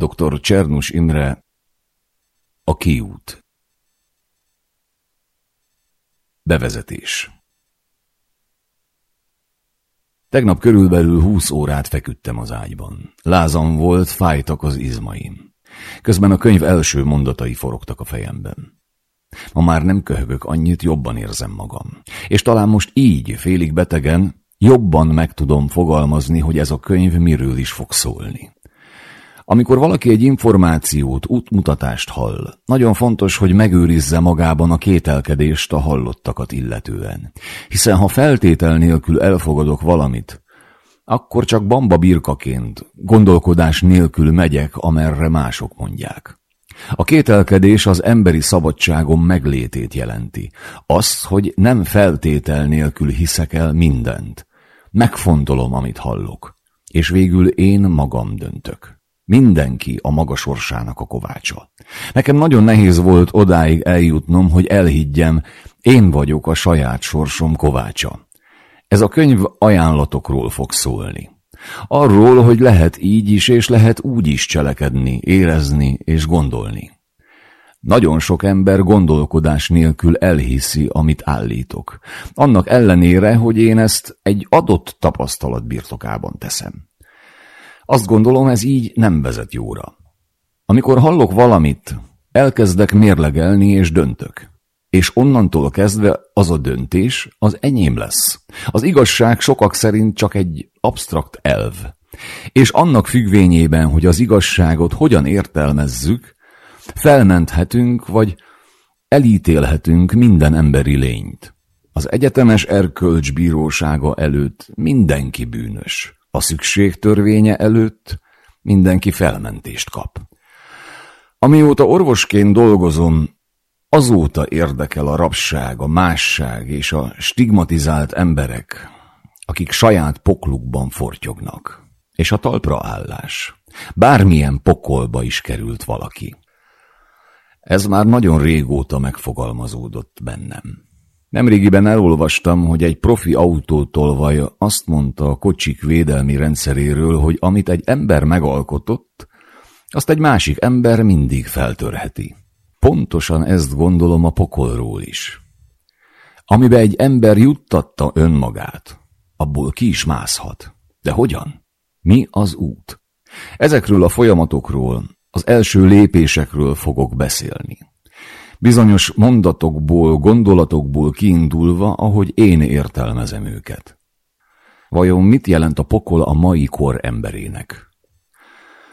Dr. Csernus Imre A kiút Bevezetés Tegnap körülbelül húsz órát feküdtem az ágyban. Lázam volt, fájtak az izmaim. Közben a könyv első mondatai forogtak a fejemben. Ma már nem köhögök annyit, jobban érzem magam. És talán most így, félig betegen, jobban meg tudom fogalmazni, hogy ez a könyv miről is fog szólni. Amikor valaki egy információt, útmutatást hall, nagyon fontos, hogy megőrizze magában a kételkedést a hallottakat illetően. Hiszen ha feltétel nélkül elfogadok valamit, akkor csak bamba birkaként, gondolkodás nélkül megyek, amerre mások mondják. A kételkedés az emberi szabadságom meglétét jelenti. Az, hogy nem feltétel nélkül hiszek el mindent. Megfontolom, amit hallok. És végül én magam döntök. Mindenki a maga sorsának a kovácsa. Nekem nagyon nehéz volt odáig eljutnom, hogy elhiggyem, én vagyok a saját sorsom kovácsa. Ez a könyv ajánlatokról fog szólni. Arról, hogy lehet így is és lehet úgy is cselekedni, érezni és gondolni. Nagyon sok ember gondolkodás nélkül elhiszi, amit állítok. Annak ellenére, hogy én ezt egy adott tapasztalat birtokában teszem. Azt gondolom, ez így nem vezet jóra. Amikor hallok valamit, elkezdek mérlegelni és döntök. És onnantól kezdve az a döntés az enyém lesz. Az igazság sokak szerint csak egy absztrakt elv. És annak függvényében, hogy az igazságot hogyan értelmezzük, felmenthetünk vagy elítélhetünk minden emberi lényt. Az egyetemes erkölcs bírósága előtt mindenki bűnös. A szükség törvénye előtt mindenki felmentést kap. Amióta orvosként dolgozom, azóta érdekel a rabság, a másság és a stigmatizált emberek, akik saját poklukban fortyognak, és a talpraállás. Bármilyen pokolba is került valaki. Ez már nagyon régóta megfogalmazódott bennem. Nemrégiben elolvastam, hogy egy profi autótolvaj azt mondta a kocsik védelmi rendszeréről, hogy amit egy ember megalkotott, azt egy másik ember mindig feltörheti. Pontosan ezt gondolom a pokolról is. Amibe egy ember juttatta önmagát, abból ki is mászhat. De hogyan? Mi az út? Ezekről a folyamatokról, az első lépésekről fogok beszélni. Bizonyos mondatokból, gondolatokból kiindulva, ahogy én értelmezem őket. Vajon mit jelent a pokol a mai kor emberének?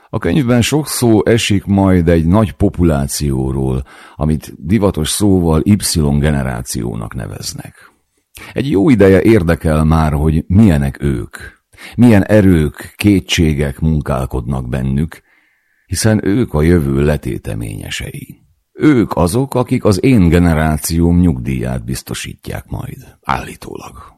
A könyvben sok szó esik majd egy nagy populációról, amit divatos szóval Y-generációnak neveznek. Egy jó ideje érdekel már, hogy milyenek ők, milyen erők, kétségek munkálkodnak bennük, hiszen ők a jövő letéteményesei. Ők azok, akik az én generációm nyugdíját biztosítják majd, állítólag.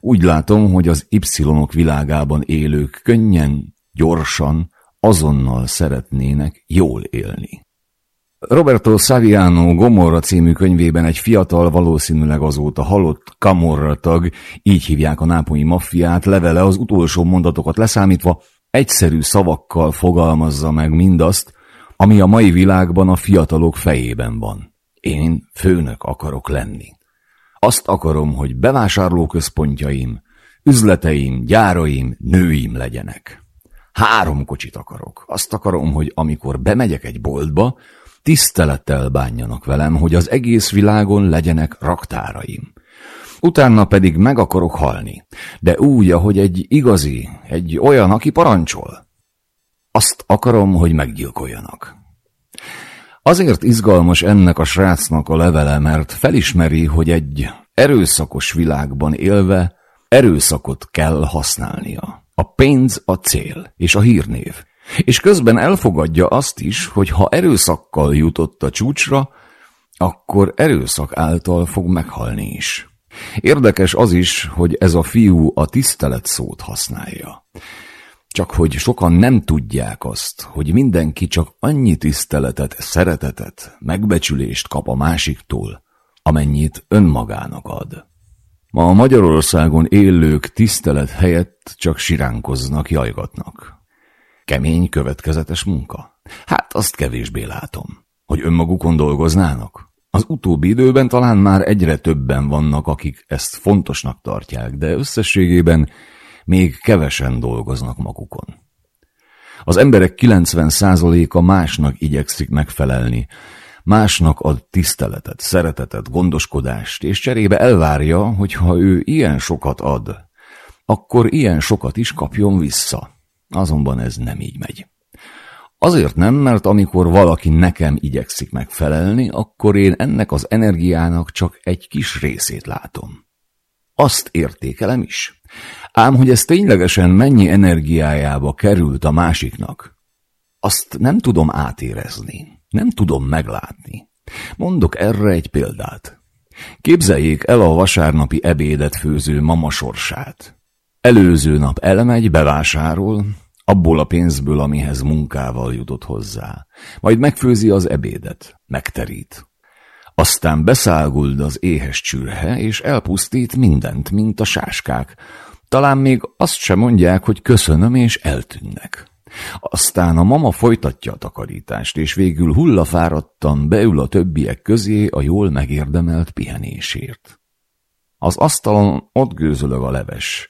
Úgy látom, hogy az Y-ok világában élők könnyen, gyorsan, azonnal szeretnének jól élni. Roberto Saviano Gomorra című könyvében egy fiatal, valószínűleg azóta halott Camorra tag, így hívják a nápolyi maffiát, levele az utolsó mondatokat leszámítva, egyszerű szavakkal fogalmazza meg mindazt, ami a mai világban a fiatalok fejében van. Én főnök akarok lenni. Azt akarom, hogy bevásárlóközpontjaim, üzleteim, gyáraim, nőim legyenek. Három kocsit akarok. Azt akarom, hogy amikor bemegyek egy boltba, tisztelettel bánjanak velem, hogy az egész világon legyenek raktáraim. Utána pedig meg akarok halni, de úgy, ahogy egy igazi, egy olyan, aki parancsol. Azt akarom, hogy meggyilkoljanak. Azért izgalmas ennek a srácnak a levele, mert felismeri, hogy egy erőszakos világban élve erőszakot kell használnia. A pénz a cél, és a hírnév. És közben elfogadja azt is, hogy ha erőszakkal jutott a csúcsra, akkor erőszak által fog meghalni is. Érdekes az is, hogy ez a fiú a tisztelet szót használja. Csak hogy sokan nem tudják azt, hogy mindenki csak annyi tiszteletet, szeretetet, megbecsülést kap a másiktól, amennyit önmagának ad. Ma a Magyarországon élők tisztelet helyett csak siránkoznak, jajgatnak. Kemény, következetes munka? Hát azt kevésbé látom. Hogy önmagukon dolgoznának? Az utóbbi időben talán már egyre többen vannak, akik ezt fontosnak tartják, de összességében még kevesen dolgoznak magukon. Az emberek 90%-a másnak igyekszik megfelelni, másnak ad tiszteletet, szeretetet, gondoskodást, és cserébe elvárja, hogy ha ő ilyen sokat ad, akkor ilyen sokat is kapjon vissza. Azonban ez nem így megy. Azért nem, mert amikor valaki nekem igyekszik megfelelni, akkor én ennek az energiának csak egy kis részét látom. Azt értékelem is. Ám hogy ez ténylegesen mennyi energiájába került a másiknak, azt nem tudom átérezni, nem tudom meglátni. Mondok erre egy példát. Képzeljék el a vasárnapi ebédet főző mama sorsát. Előző nap elmegy, bevásárol, abból a pénzből, amihez munkával jutott hozzá. Majd megfőzi az ebédet, megterít. Aztán beszáguld az éhes csürhe, és elpusztít mindent, mint a sáskák. Talán még azt sem mondják, hogy köszönöm, és eltűnnek. Aztán a mama folytatja a takarítást, és végül hullafáradtan beül a többiek közé a jól megérdemelt pihenésért. Az asztalon ott gőzölög a leves,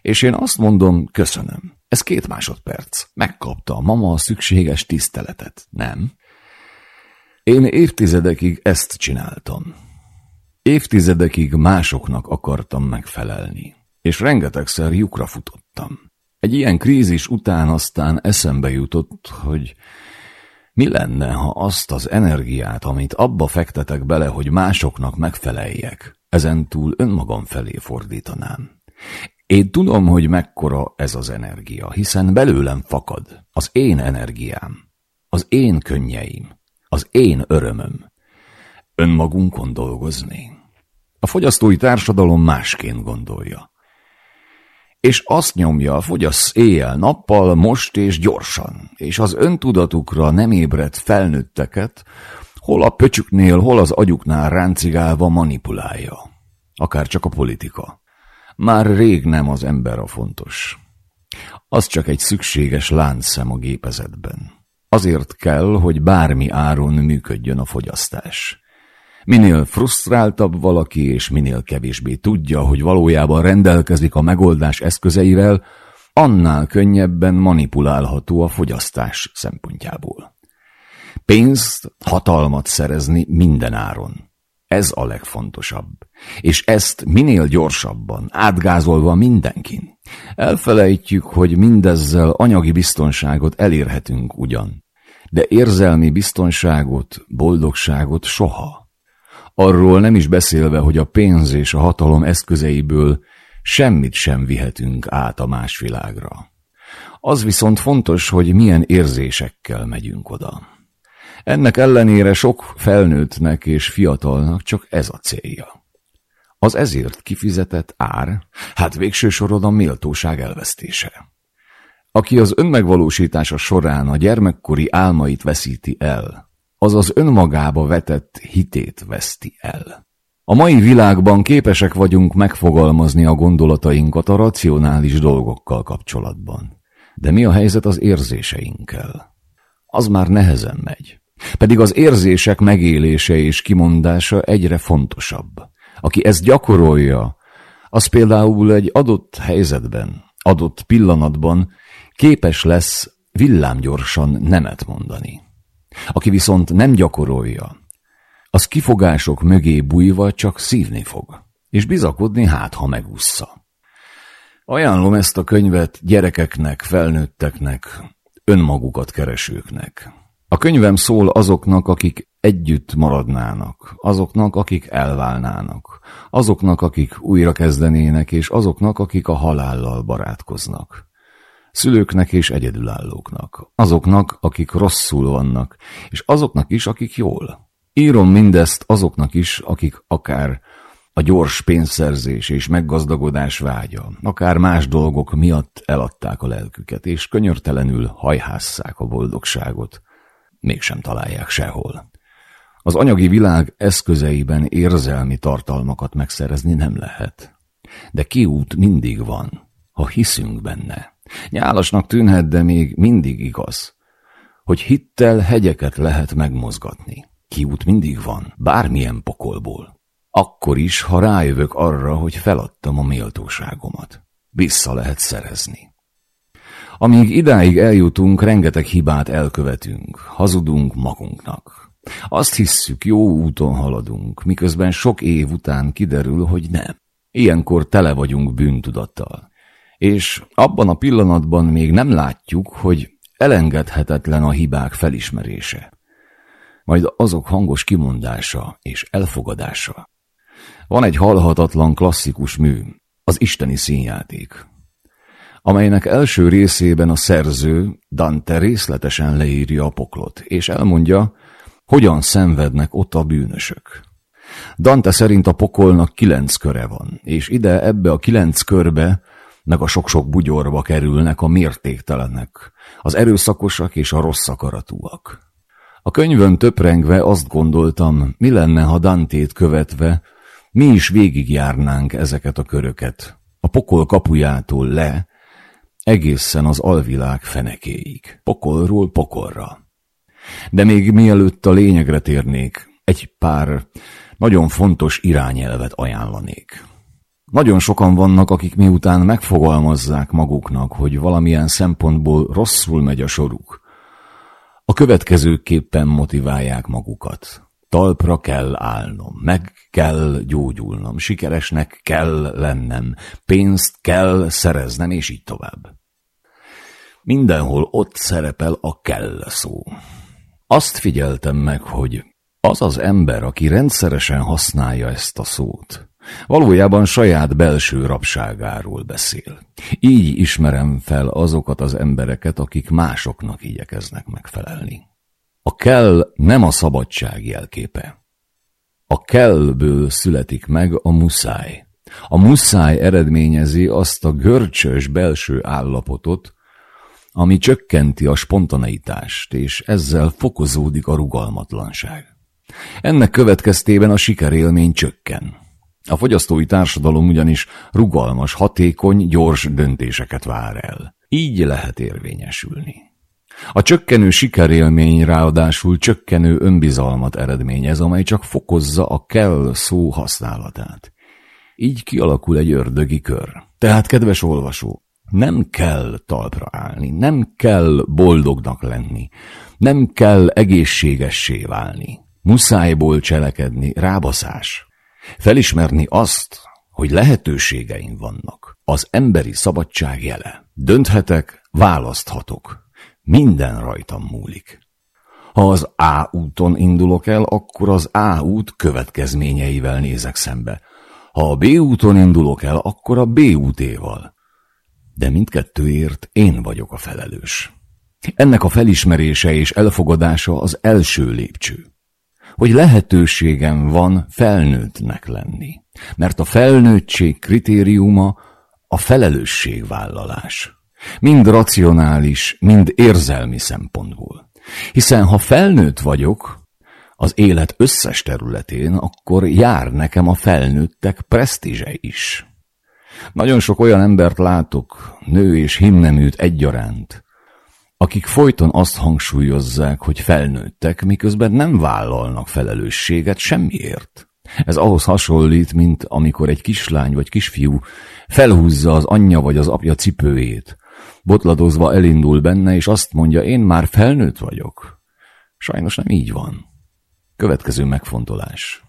és én azt mondom, köszönöm. Ez két másodperc. Megkapta a mama a szükséges tiszteletet, nem? Én évtizedekig ezt csináltam. Évtizedekig másoknak akartam megfelelni, és rengetegszer lyukra futottam. Egy ilyen krízis után aztán eszembe jutott, hogy mi lenne, ha azt az energiát, amit abba fektetek bele, hogy másoknak megfeleljek, ezentúl önmagam felé fordítanám. Én tudom, hogy mekkora ez az energia, hiszen belőlem fakad az én energiám, az én könnyeim, az én örömöm. Önmagunkon dolgozni. A fogyasztói társadalom másként gondolja. És azt nyomja, fogyasz éjjel-nappal, most és gyorsan, és az öntudatukra nem ébredt felnőtteket, hol a pöcsüknél, hol az agyuknál ráncigálva manipulálja. Akár csak a politika. Már rég nem az ember a fontos. Az csak egy szükséges láncszem a gépezetben. Azért kell, hogy bármi áron működjön a fogyasztás. Minél frusztráltabb valaki, és minél kevésbé tudja, hogy valójában rendelkezik a megoldás eszközeivel, annál könnyebben manipulálható a fogyasztás szempontjából. Pénzt, hatalmat szerezni minden áron. Ez a legfontosabb. És ezt minél gyorsabban, átgázolva mindenkin. Elfelejtjük, hogy mindezzel anyagi biztonságot elérhetünk ugyan, de érzelmi biztonságot, boldogságot soha. Arról nem is beszélve, hogy a pénz és a hatalom eszközeiből semmit sem vihetünk át a más világra. Az viszont fontos, hogy milyen érzésekkel megyünk oda. Ennek ellenére sok felnőttnek és fiatalnak csak ez a célja. Az ezért kifizetett ár, hát végső soron a méltóság elvesztése. Aki az önmegvalósítása során a gyermekkori álmait veszíti el, az az önmagába vetett hitét veszti el. A mai világban képesek vagyunk megfogalmazni a gondolatainkat a racionális dolgokkal kapcsolatban. De mi a helyzet az érzéseinkkel? Az már nehezen megy. Pedig az érzések megélése és kimondása egyre fontosabb. Aki ezt gyakorolja, az például egy adott helyzetben, adott pillanatban képes lesz villámgyorsan nemet mondani. Aki viszont nem gyakorolja, az kifogások mögé bújva csak szívni fog, és bizakodni hát, ha megúszza. Ajánlom ezt a könyvet gyerekeknek, felnőtteknek, önmagukat keresőknek. A könyvem szól azoknak, akik együtt maradnának, azoknak, akik elválnának, azoknak, akik újra kezdenének, és azoknak, akik a halállal barátkoznak. Szülőknek és egyedülállóknak, azoknak, akik rosszul vannak, és azoknak is, akik jól. Írom mindezt azoknak is, akik akár a gyors pénzszerzés és meggazdagodás vágya, akár más dolgok miatt eladták a lelküket, és könyörtelenül hajhásszák a boldogságot, mégsem találják sehol. Az anyagi világ eszközeiben érzelmi tartalmakat megszerezni nem lehet. De kiút mindig van, ha hiszünk benne. Nyálasnak tűnhet, de még mindig igaz, hogy hittel hegyeket lehet megmozgatni. Kiút mindig van, bármilyen pokolból. Akkor is, ha rájövök arra, hogy feladtam a méltóságomat. Vissza lehet szerezni. Amíg idáig eljutunk, rengeteg hibát elkövetünk, hazudunk magunknak. Azt hisszük, jó úton haladunk, miközben sok év után kiderül, hogy nem. Ilyenkor tele vagyunk bűntudattal. És abban a pillanatban még nem látjuk, hogy elengedhetetlen a hibák felismerése. Majd azok hangos kimondása és elfogadása. Van egy halhatatlan klasszikus mű, az isteni színjáték, amelynek első részében a szerző Dante részletesen leírja a poklot, és elmondja, hogyan szenvednek ott a bűnösök. Dante szerint a pokolnak kilenc köre van, és ide ebbe a kilenc körbe, meg a sok-sok bugyorba kerülnek a mértéktelenek, az erőszakosak és a rossz akaratúak. A könyvön töprengve azt gondoltam, mi lenne, ha Dantét követve mi is végigjárnánk ezeket a köröket, a pokol kapujától le, egészen az alvilág fenekéig, pokolról pokolra. De még mielőtt a lényegre térnék, egy pár nagyon fontos irányelvet ajánlanék. Nagyon sokan vannak, akik miután megfogalmazzák maguknak, hogy valamilyen szempontból rosszul megy a soruk, a következőképpen motiválják magukat. Talpra kell állnom, meg kell gyógyulnom, sikeresnek kell lennem, pénzt kell szereznem, és így tovább. Mindenhol ott szerepel a kell szó. Azt figyeltem meg, hogy az az ember, aki rendszeresen használja ezt a szót, valójában saját belső rabságáról beszél. Így ismerem fel azokat az embereket, akik másoknak igyekeznek megfelelni. A kell nem a szabadság jelképe. A kellből születik meg a muszáj. A muszáj eredményezi azt a görcsös belső állapotot, ami csökkenti a spontaneitást, és ezzel fokozódik a rugalmatlanság. Ennek következtében a sikerélmény csökken. A fogyasztói társadalom ugyanis rugalmas, hatékony, gyors döntéseket vár el. Így lehet érvényesülni. A csökkenő sikerélmény ráadásul csökkenő önbizalmat eredményez, amely csak fokozza a kell szó használatát. Így kialakul egy ördögi kör. Tehát, kedves olvasó, nem kell talpra állni, nem kell boldognak lenni, nem kell egészségessé válni. Muszájból cselekedni, rábaszás. Felismerni azt, hogy lehetőségeim vannak. Az emberi szabadság jele. Dönthetek, választhatok. Minden rajtam múlik. Ha az A úton indulok el, akkor az A út következményeivel nézek szembe. Ha a B úton indulok el, akkor a B útéval. De mindkettőért én vagyok a felelős. Ennek a felismerése és elfogadása az első lépcső hogy lehetőségem van felnőttnek lenni. Mert a felnőttség kritériuma a felelősségvállalás. Mind racionális, mind érzelmi szempontból. Hiszen ha felnőtt vagyok, az élet összes területén, akkor jár nekem a felnőttek presztízse is. Nagyon sok olyan embert látok, nő és himneműt egyaránt, akik folyton azt hangsúlyozzák, hogy felnőttek, miközben nem vállalnak felelősséget semmiért. Ez ahhoz hasonlít, mint amikor egy kislány vagy kisfiú felhúzza az anyja vagy az apja cipőjét, botladozva elindul benne, és azt mondja, én már felnőtt vagyok. Sajnos nem így van. Következő megfontolás.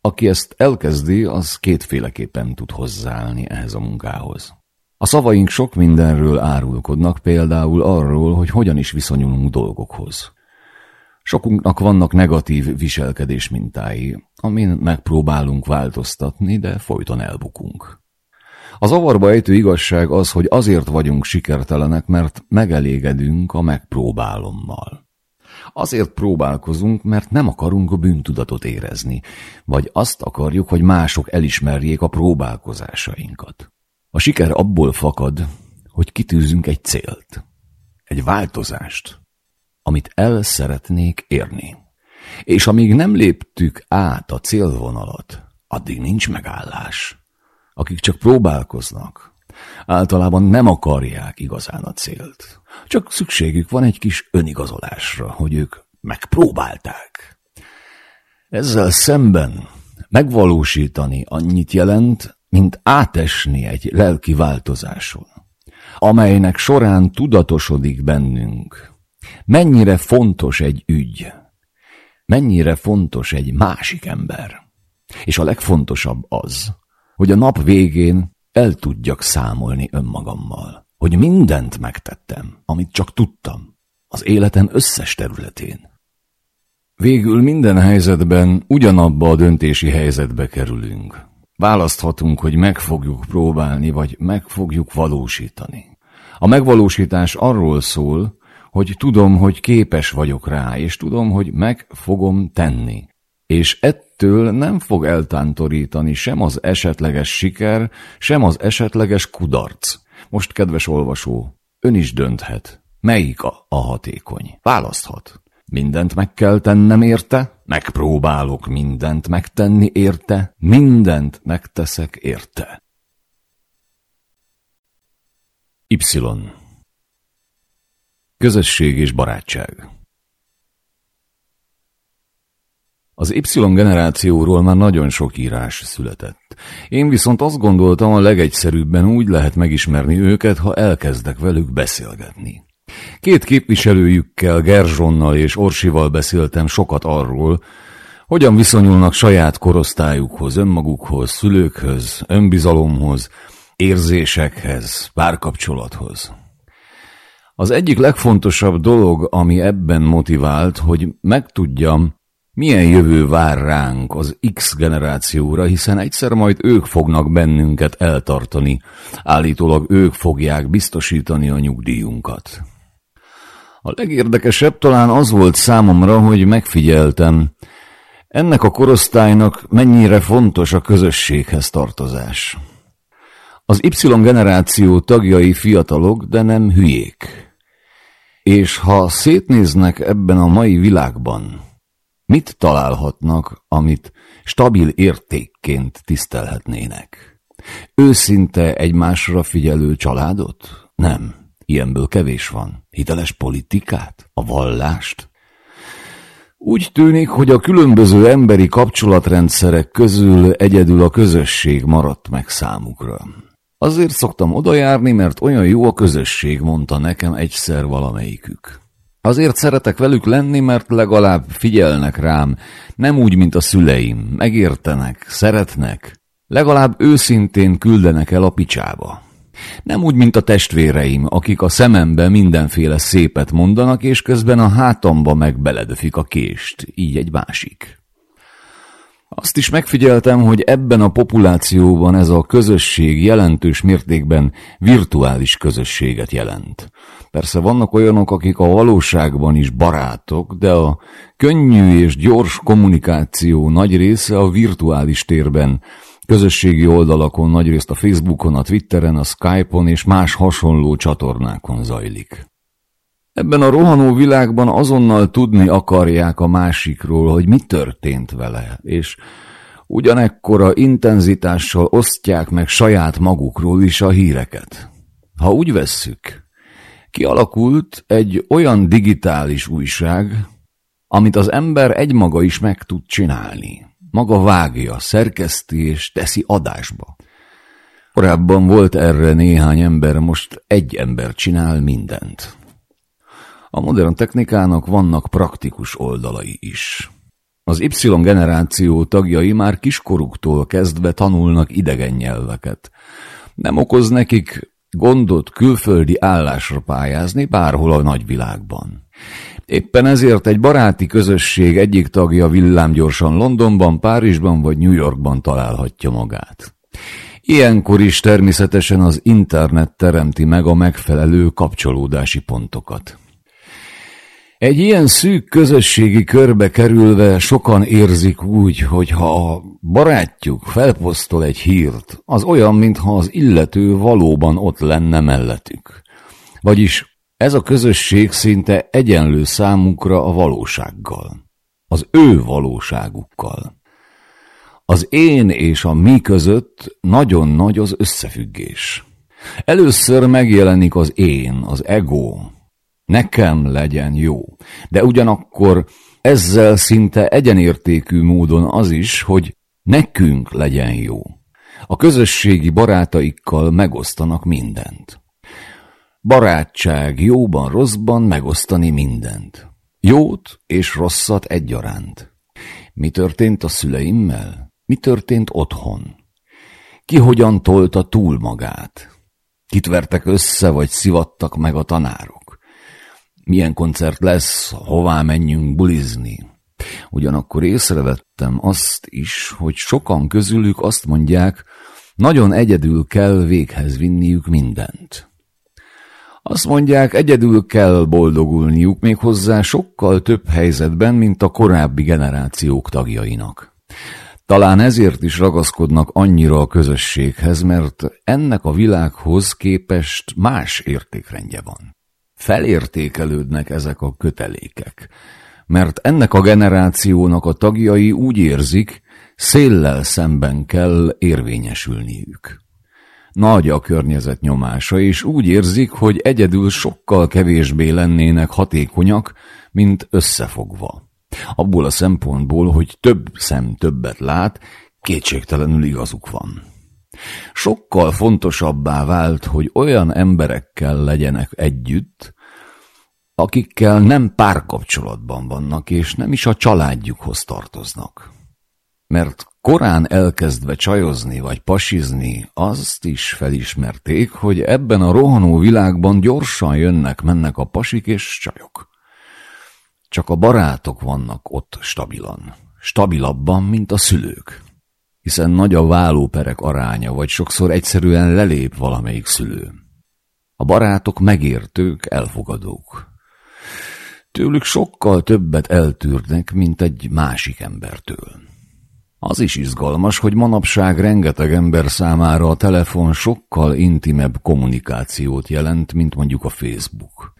Aki ezt elkezdi, az kétféleképpen tud hozzáállni ehhez a munkához. A szavaink sok mindenről árulkodnak, például arról, hogy hogyan is viszonyulunk dolgokhoz. Sokunknak vannak negatív viselkedés mintái, amin megpróbálunk változtatni, de folyton elbukunk. Az avarba ejtő igazság az, hogy azért vagyunk sikertelenek, mert megelégedünk a megpróbálommal. Azért próbálkozunk, mert nem akarunk a bűntudatot érezni, vagy azt akarjuk, hogy mások elismerjék a próbálkozásainkat. A siker abból fakad, hogy kitűzünk egy célt, egy változást, amit el szeretnék érni. És amíg nem léptük át a célvonalat, addig nincs megállás. Akik csak próbálkoznak, Általában nem akarják igazán a célt. Csak szükségük van egy kis önigazolásra, hogy ők megpróbálták. Ezzel szemben megvalósítani annyit jelent, mint átesni egy lelki változáson, amelynek során tudatosodik bennünk, mennyire fontos egy ügy, mennyire fontos egy másik ember. És a legfontosabb az, hogy a nap végén el tudjak számolni önmagammal, hogy mindent megtettem, amit csak tudtam, az életem összes területén. Végül minden helyzetben ugyanabba a döntési helyzetbe kerülünk. Választhatunk, hogy meg fogjuk próbálni, vagy meg fogjuk valósítani. A megvalósítás arról szól, hogy tudom, hogy képes vagyok rá, és tudom, hogy meg fogom tenni. És ettől nem fog eltántorítani sem az esetleges siker, sem az esetleges kudarc. Most, kedves olvasó, ön is dönthet. Melyik a, a hatékony? Választhat. Mindent meg kell tennem érte, megpróbálok mindent megtenni érte, mindent megteszek érte. Y. Közösség és barátság Az Y generációról már nagyon sok írás született. Én viszont azt gondoltam, a legegyszerűbben úgy lehet megismerni őket, ha elkezdek velük beszélgetni. Két képviselőjükkel, Gerzsonnal és Orsival beszéltem sokat arról, hogyan viszonyulnak saját korosztályukhoz, önmagukhoz, szülőkhöz, önbizalomhoz, érzésekhez, párkapcsolathoz. Az egyik legfontosabb dolog, ami ebben motivált, hogy megtudjam, milyen jövő vár ránk az X generációra, hiszen egyszer majd ők fognak bennünket eltartani, állítólag ők fogják biztosítani a nyugdíjunkat. A legérdekesebb talán az volt számomra, hogy megfigyeltem, ennek a korosztálynak mennyire fontos a közösséghez tartozás. Az Y generáció tagjai fiatalok, de nem hülyék. És ha szétnéznek ebben a mai világban, mit találhatnak, amit stabil értékként tisztelhetnének? Őszinte egymásra figyelő családot? Nem. Ilyenből kevés van. Hiteles politikát? A vallást? Úgy tűnik, hogy a különböző emberi kapcsolatrendszerek közül egyedül a közösség maradt meg számukra. Azért szoktam odajárni, mert olyan jó a közösség, mondta nekem egyszer valamelyikük. Azért szeretek velük lenni, mert legalább figyelnek rám, nem úgy, mint a szüleim, megértenek, szeretnek, legalább őszintén küldenek el a picsába. Nem úgy, mint a testvéreim, akik a szemembe mindenféle szépet mondanak, és közben a hátamba meg beledöfik a kést, így egy másik. Azt is megfigyeltem, hogy ebben a populációban ez a közösség jelentős mértékben virtuális közösséget jelent. Persze vannak olyanok, akik a valóságban is barátok, de a könnyű és gyors kommunikáció nagy része a virtuális térben, közösségi oldalakon, nagyrészt a Facebookon, a Twitteren, a Skype-on és más hasonló csatornákon zajlik. Ebben a rohanó világban azonnal tudni akarják a másikról, hogy mi történt vele, és ugyanekkora intenzitással osztják meg saját magukról is a híreket. Ha úgy vesszük, kialakult egy olyan digitális újság, amit az ember egymaga is meg tud csinálni. Maga vágja, szerkeszti és teszi adásba. Korábban volt erre néhány ember, most egy ember csinál mindent. A modern technikának vannak praktikus oldalai is. Az Y generáció tagjai már kiskoruktól kezdve tanulnak idegen nyelveket. Nem okoz nekik gondot külföldi állásra pályázni bárhol a nagyvilágban. Éppen ezért egy baráti közösség egyik tagja villámgyorsan Londonban, Párizsban vagy New Yorkban találhatja magát. Ilyenkor is természetesen az internet teremti meg a megfelelő kapcsolódási pontokat. Egy ilyen szűk közösségi körbe kerülve sokan érzik úgy, hogy ha a barátjuk felposztol egy hírt, az olyan, mintha az illető valóban ott lenne mellettük. Vagyis ez a közösség szinte egyenlő számukra a valósággal. Az ő valóságukkal. Az én és a mi között nagyon nagy az összefüggés. Először megjelenik az én, az ego. Nekem legyen jó. De ugyanakkor ezzel szinte egyenértékű módon az is, hogy nekünk legyen jó. A közösségi barátaikkal megosztanak mindent. Barátság jóban, rosszban megosztani mindent. Jót és rosszat egyaránt. Mi történt a szüleimmel? Mi történt otthon? Ki hogyan tolta túl magát? Kit vertek össze, vagy szivattak meg a tanárok? Milyen koncert lesz, hová menjünk bulizni? Ugyanakkor észrevettem azt is, hogy sokan közülük azt mondják, nagyon egyedül kell véghez vinniük mindent. Azt mondják, egyedül kell boldogulniuk még hozzá sokkal több helyzetben, mint a korábbi generációk tagjainak. Talán ezért is ragaszkodnak annyira a közösséghez, mert ennek a világhoz képest más értékrendje van. Felértékelődnek ezek a kötelékek, mert ennek a generációnak a tagjai úgy érzik, széllel szemben kell érvényesülniük. Nagy a környezet nyomása, és úgy érzik, hogy egyedül sokkal kevésbé lennének hatékonyak, mint összefogva. Abból a szempontból, hogy több szem többet lát, kétségtelenül igazuk van. Sokkal fontosabbá vált, hogy olyan emberekkel legyenek együtt, akikkel nem párkapcsolatban vannak, és nem is a családjukhoz tartoznak. Mert korán elkezdve csajozni vagy pasizni, azt is felismerték, hogy ebben a rohanó világban gyorsan jönnek-mennek a pasik és csajok. Csak a barátok vannak ott stabilan, stabilabban, mint a szülők. Hiszen nagy a vállóperek aránya, vagy sokszor egyszerűen lelép valamelyik szülő. A barátok megértők, elfogadók. Tőlük sokkal többet eltűrnek, mint egy másik embertől. Az is izgalmas, hogy manapság rengeteg ember számára a telefon sokkal intimebb kommunikációt jelent, mint mondjuk a Facebook.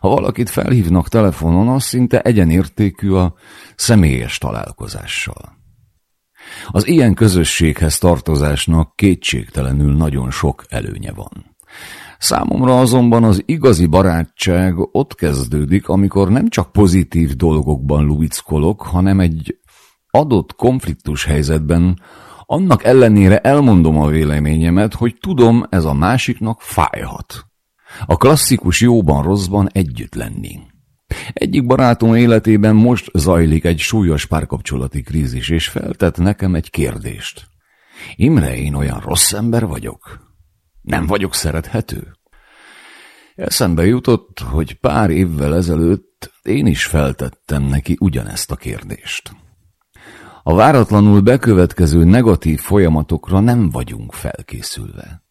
Ha valakit felhívnak telefonon, az szinte egyenértékű a személyes találkozással. Az ilyen közösséghez tartozásnak kétségtelenül nagyon sok előnye van. Számomra azonban az igazi barátság ott kezdődik, amikor nem csak pozitív dolgokban lubickolok, hanem egy adott konfliktus helyzetben annak ellenére elmondom a véleményemet, hogy tudom, ez a másiknak fájhat. A klasszikus jóban rosszban együtt lenni. Egyik barátom életében most zajlik egy súlyos párkapcsolati krízis, és feltett nekem egy kérdést. Imre, én olyan rossz ember vagyok? Nem vagyok szerethető? Eszembe jutott, hogy pár évvel ezelőtt én is feltettem neki ugyanezt a kérdést. A váratlanul bekövetkező negatív folyamatokra nem vagyunk felkészülve.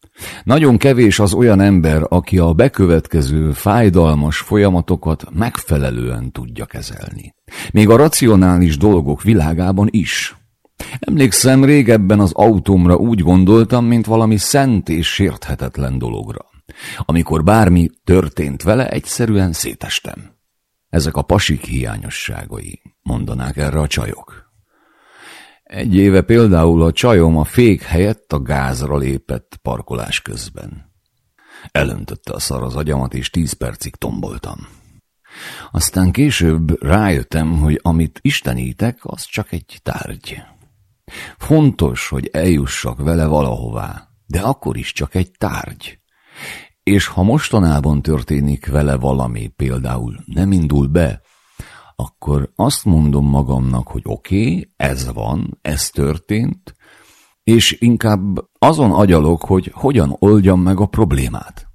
Nagyon kevés az olyan ember, aki a bekövetkező fájdalmas folyamatokat megfelelően tudja kezelni. Még a racionális dolgok világában is. Emlékszem, régebben az autómra úgy gondoltam, mint valami szent és sérthetetlen dologra. Amikor bármi történt vele, egyszerűen szétestem. Ezek a pasik hiányosságai, mondanák erre a csajok. Egy éve például a csajom a fék helyett a gázra lépett parkolás közben. Elöntötte a szar az agyamat, és tíz percig tomboltam. Aztán később rájöttem, hogy amit istenítek, az csak egy tárgy. Fontos, hogy eljussak vele valahová, de akkor is csak egy tárgy. És ha mostanában történik vele valami, például nem indul be, akkor azt mondom magamnak, hogy oké, okay, ez van, ez történt, és inkább azon agyalok, hogy hogyan oldjam meg a problémát.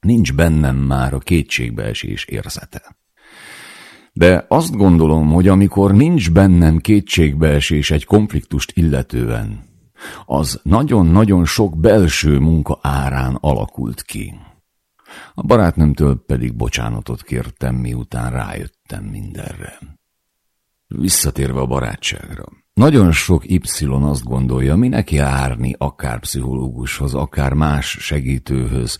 Nincs bennem már a kétségbeesés érzete. De azt gondolom, hogy amikor nincs bennem kétségbeesés egy konfliktust illetően, az nagyon-nagyon sok belső munka árán alakult ki. A barátnőmtől pedig bocsánatot kértem, miután rájöttem mindenre. Visszatérve a barátságra. Nagyon sok Y azt gondolja, neki árni akár pszichológushoz, akár más segítőhöz,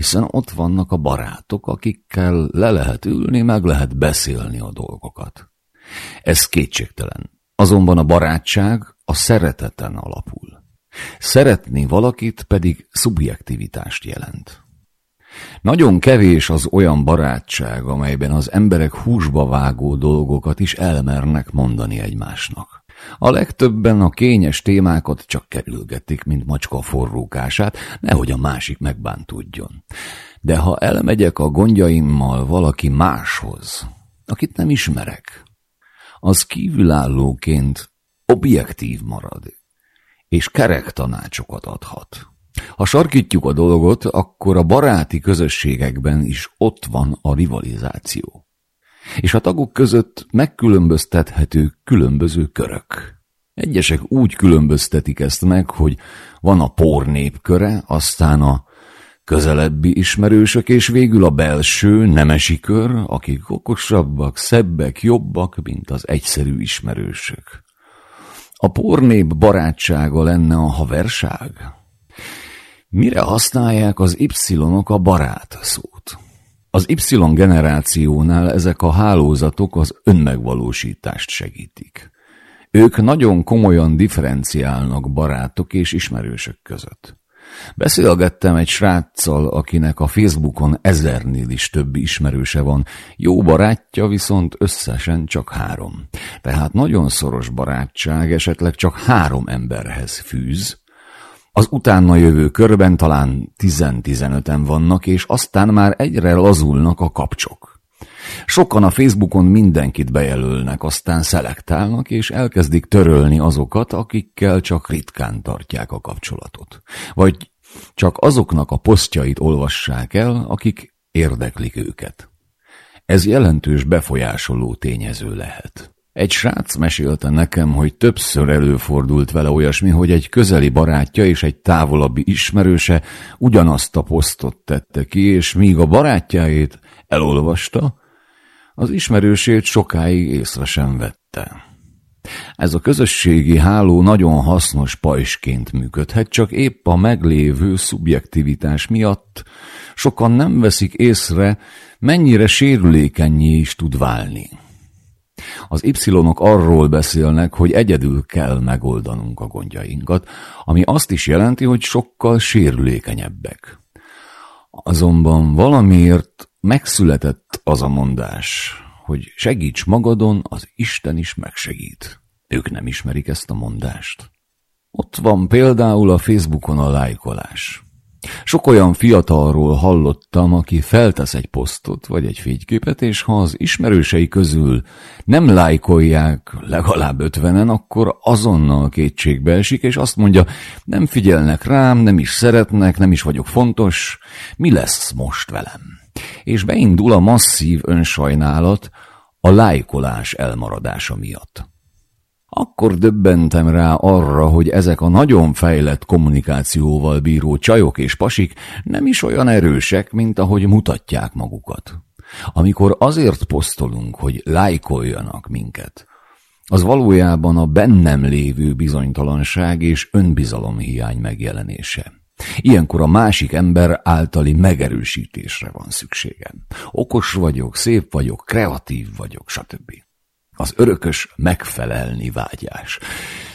hiszen ott vannak a barátok, akikkel le lehet ülni, meg lehet beszélni a dolgokat. Ez kétségtelen. Azonban a barátság a szereteten alapul. Szeretni valakit pedig szubjektivitást jelent. Nagyon kevés az olyan barátság, amelyben az emberek húsba vágó dolgokat is elmernek mondani egymásnak. A legtöbben a kényes témákat csak kerülgetik, mint macska forrókását, nehogy a másik megbántudjon. De ha elmegyek a gondjaimmal valaki máshoz, akit nem ismerek, az kívülállóként objektív marad, és kerek tanácsokat adhat. Ha sarkítjuk a dolgot, akkor a baráti közösségekben is ott van a rivalizáció. És a tagok között megkülönböztethető különböző körök. Egyesek úgy különböztetik ezt meg, hogy van a pornép köre, aztán a közelebbi ismerősök, és végül a belső, nemesi kör, akik okosabbak, szebbek, jobbak, mint az egyszerű ismerősök. A pornép barátsága lenne a haverság? Mire használják az Y-ok a barát szót? Az Y generációnál ezek a hálózatok az önmegvalósítást segítik. Ők nagyon komolyan differenciálnak barátok és ismerősök között. Beszélgettem egy sráccal, akinek a Facebookon ezernél is több ismerőse van, jó barátja viszont összesen csak három. Tehát nagyon szoros barátság esetleg csak három emberhez fűz, az utána jövő körben talán 10-15-en vannak, és aztán már egyre lazulnak a kapcsok. Sokan a Facebookon mindenkit bejelölnek, aztán szelektálnak, és elkezdik törölni azokat, akikkel csak ritkán tartják a kapcsolatot. Vagy csak azoknak a posztjait olvassák el, akik érdeklik őket. Ez jelentős befolyásoló tényező lehet. Egy srác mesélte nekem, hogy többször előfordult vele olyasmi, hogy egy közeli barátja és egy távolabbi ismerőse ugyanazt a posztot tette ki, és míg a barátjáét elolvasta, az ismerősét sokáig észre sem vette. Ez a közösségi háló nagyon hasznos pajsként működhet, csak épp a meglévő szubjektivitás miatt sokan nem veszik észre, mennyire sérülékenyé is tud válni. Az Y-ok arról beszélnek, hogy egyedül kell megoldanunk a gondjainkat, ami azt is jelenti, hogy sokkal sérülékenyebbek. Azonban valamiért megszületett az a mondás, hogy segíts magadon, az Isten is megsegít. Ők nem ismerik ezt a mondást. Ott van például a Facebookon a lájkolás. Sok olyan fiatalról hallottam, aki feltesz egy posztot vagy egy fényképet, és ha az ismerősei közül nem lájkolják legalább ötvenen, akkor azonnal kétségbe esik, és azt mondja, nem figyelnek rám, nem is szeretnek, nem is vagyok fontos, mi lesz most velem? És beindul a masszív önsajnálat a lájkolás elmaradása miatt. Akkor döbbentem rá arra, hogy ezek a nagyon fejlett kommunikációval bíró csajok és pasik nem is olyan erősek, mint ahogy mutatják magukat. Amikor azért posztolunk, hogy lájkoljanak minket, az valójában a bennem lévő bizonytalanság és önbizalomhiány megjelenése. Ilyenkor a másik ember általi megerősítésre van szükségem. Okos vagyok, szép vagyok, kreatív vagyok, stb az örökös megfelelni vágyás.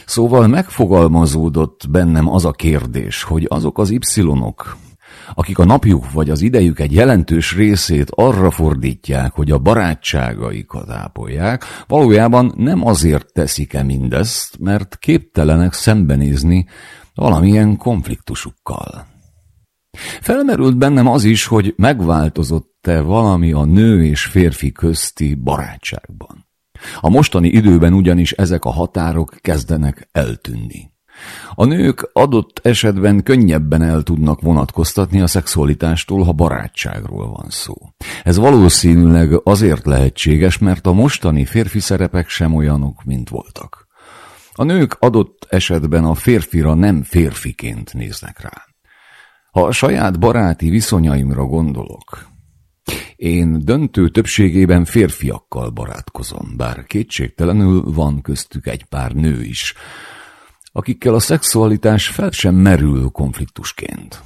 Szóval megfogalmazódott bennem az a kérdés, hogy azok az y-ok, akik a napjuk vagy az idejük egy jelentős részét arra fordítják, hogy a barátságaikat ápolják, valójában nem azért teszik-e mindezt, mert képtelenek szembenézni valamilyen konfliktusukkal. Felmerült bennem az is, hogy megváltozott-e valami a nő és férfi közti barátságban. A mostani időben ugyanis ezek a határok kezdenek eltűnni. A nők adott esetben könnyebben el tudnak vonatkoztatni a szexualitástól, ha barátságról van szó. Ez valószínűleg azért lehetséges, mert a mostani férfi szerepek sem olyanok, mint voltak. A nők adott esetben a férfira nem férfiként néznek rá. Ha a saját baráti viszonyaimra gondolok, én döntő többségében férfiakkal barátkozom, bár kétségtelenül van köztük egy pár nő is, akikkel a szexualitás fel sem merül konfliktusként.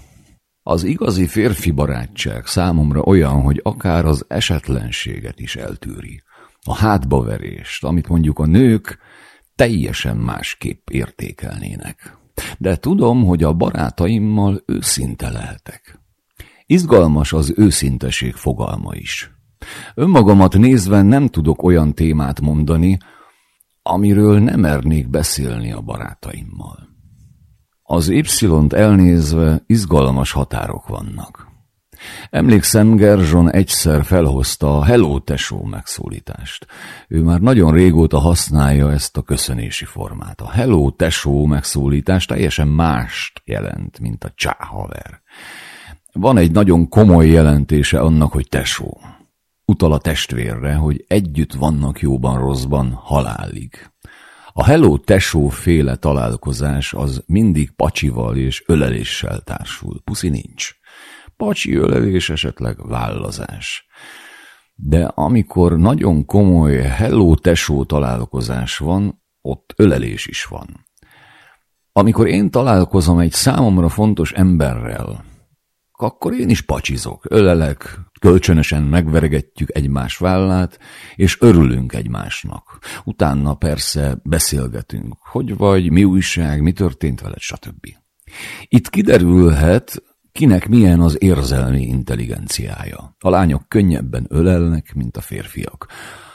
Az igazi férfi barátság számomra olyan, hogy akár az esetlenséget is eltűri. A hátbaverést, amit mondjuk a nők teljesen másképp értékelnének. de tudom, hogy a barátaimmal őszinte lehetek. Izgalmas az őszinteség fogalma is. Önmagamat nézve nem tudok olyan témát mondani, amiről nem mernék beszélni a barátaimmal. Az Y-t elnézve izgalmas határok vannak. Emlékszem, Gerzson egyszer felhozta a Hello tesó megszólítást. Ő már nagyon régóta használja ezt a köszönési formát. A Hello tesó megszólítás teljesen mást jelent, mint a csá haver. Van egy nagyon komoly jelentése annak, hogy tesó. Utal a testvérre, hogy együtt vannak jóban rosszban halálig. A Hello Tesó féle találkozás az mindig pacsival és öleléssel társul. Puszi nincs. Pacsi ölelés esetleg vállazás. De amikor nagyon komoly Hello Tesó találkozás van, ott ölelés is van. Amikor én találkozom egy számomra fontos emberrel, akkor én is pacsizok, ölelek, kölcsönösen megveregetjük egymás vállát, és örülünk egymásnak. Utána persze beszélgetünk, hogy vagy, mi újság, mi történt veled, stb. Itt kiderülhet, kinek milyen az érzelmi intelligenciája. A lányok könnyebben ölelnek, mint a férfiak,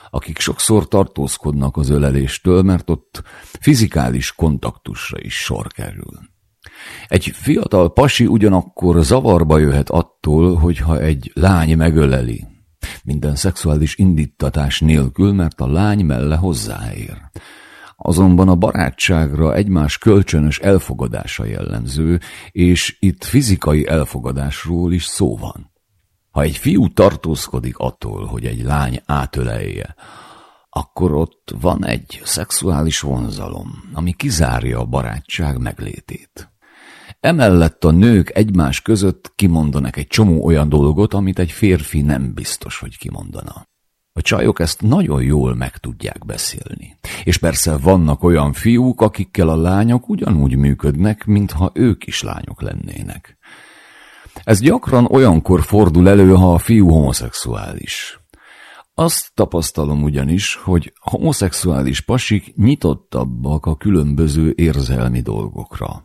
akik sokszor tartózkodnak az öleléstől, mert ott fizikális kontaktusra is sor kerül. Egy fiatal pasi ugyanakkor zavarba jöhet attól, hogyha egy lány megöleli. Minden szexuális indítatás nélkül, mert a lány melle hozzáér. Azonban a barátságra egymás kölcsönös elfogadása jellemző, és itt fizikai elfogadásról is szó van. Ha egy fiú tartózkodik attól, hogy egy lány átölelje, akkor ott van egy szexuális vonzalom, ami kizárja a barátság meglétét. Emellett a nők egymás között kimondanak egy csomó olyan dolgot, amit egy férfi nem biztos, hogy kimondana. A csajok ezt nagyon jól meg tudják beszélni. És persze vannak olyan fiúk, akikkel a lányok ugyanúgy működnek, mintha ők is lányok lennének. Ez gyakran olyankor fordul elő, ha a fiú homoszexuális. Azt tapasztalom ugyanis, hogy homoszexuális pasik nyitottabbak a különböző érzelmi dolgokra.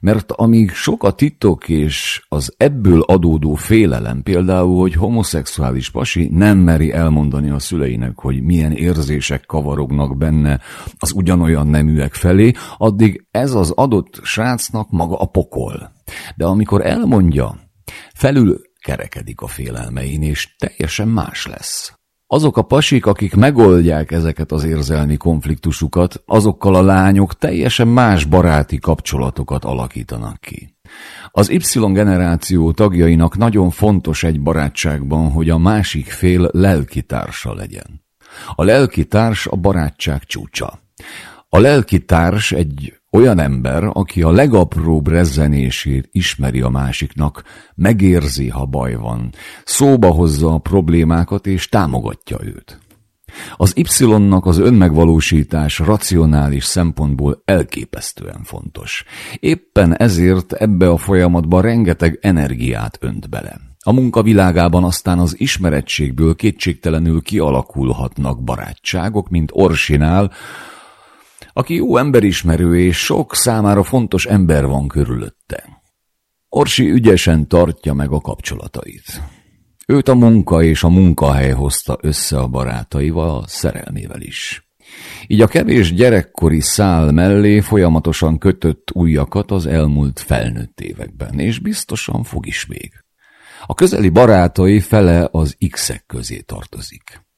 Mert amíg sok a titok és az ebből adódó félelem, például, hogy homoszexuális pasi nem meri elmondani a szüleinek, hogy milyen érzések kavarognak benne az ugyanolyan neműek felé, addig ez az adott srácnak maga a pokol. De amikor elmondja, felül kerekedik a félelmein, és teljesen más lesz. Azok a pasik, akik megoldják ezeket az érzelmi konfliktusukat, azokkal a lányok teljesen más baráti kapcsolatokat alakítanak ki. Az Y generáció tagjainak nagyon fontos egy barátságban, hogy a másik fél lelkitársa legyen. A lelkitárs a barátság csúcsa. A lelkitárs egy olyan ember, aki a legapróbb rezzenését ismeri a másiknak, megérzi, ha baj van, szóba hozza a problémákat és támogatja őt. Az Y-nak az önmegvalósítás racionális szempontból elképesztően fontos. Éppen ezért ebbe a folyamatba rengeteg energiát önt bele. A munkavilágában aztán az ismerettségből kétségtelenül kialakulhatnak barátságok, mint Orsinál, aki jó emberismerő és sok számára fontos ember van körülötte. Orsi ügyesen tartja meg a kapcsolatait. Őt a munka és a munkahely hozta össze a barátaival, a szerelmével is. Így a kevés gyerekkori szál mellé folyamatosan kötött újakat az elmúlt felnőtt években, és biztosan fog is még. A közeli barátai fele az X-ek közé tartozik.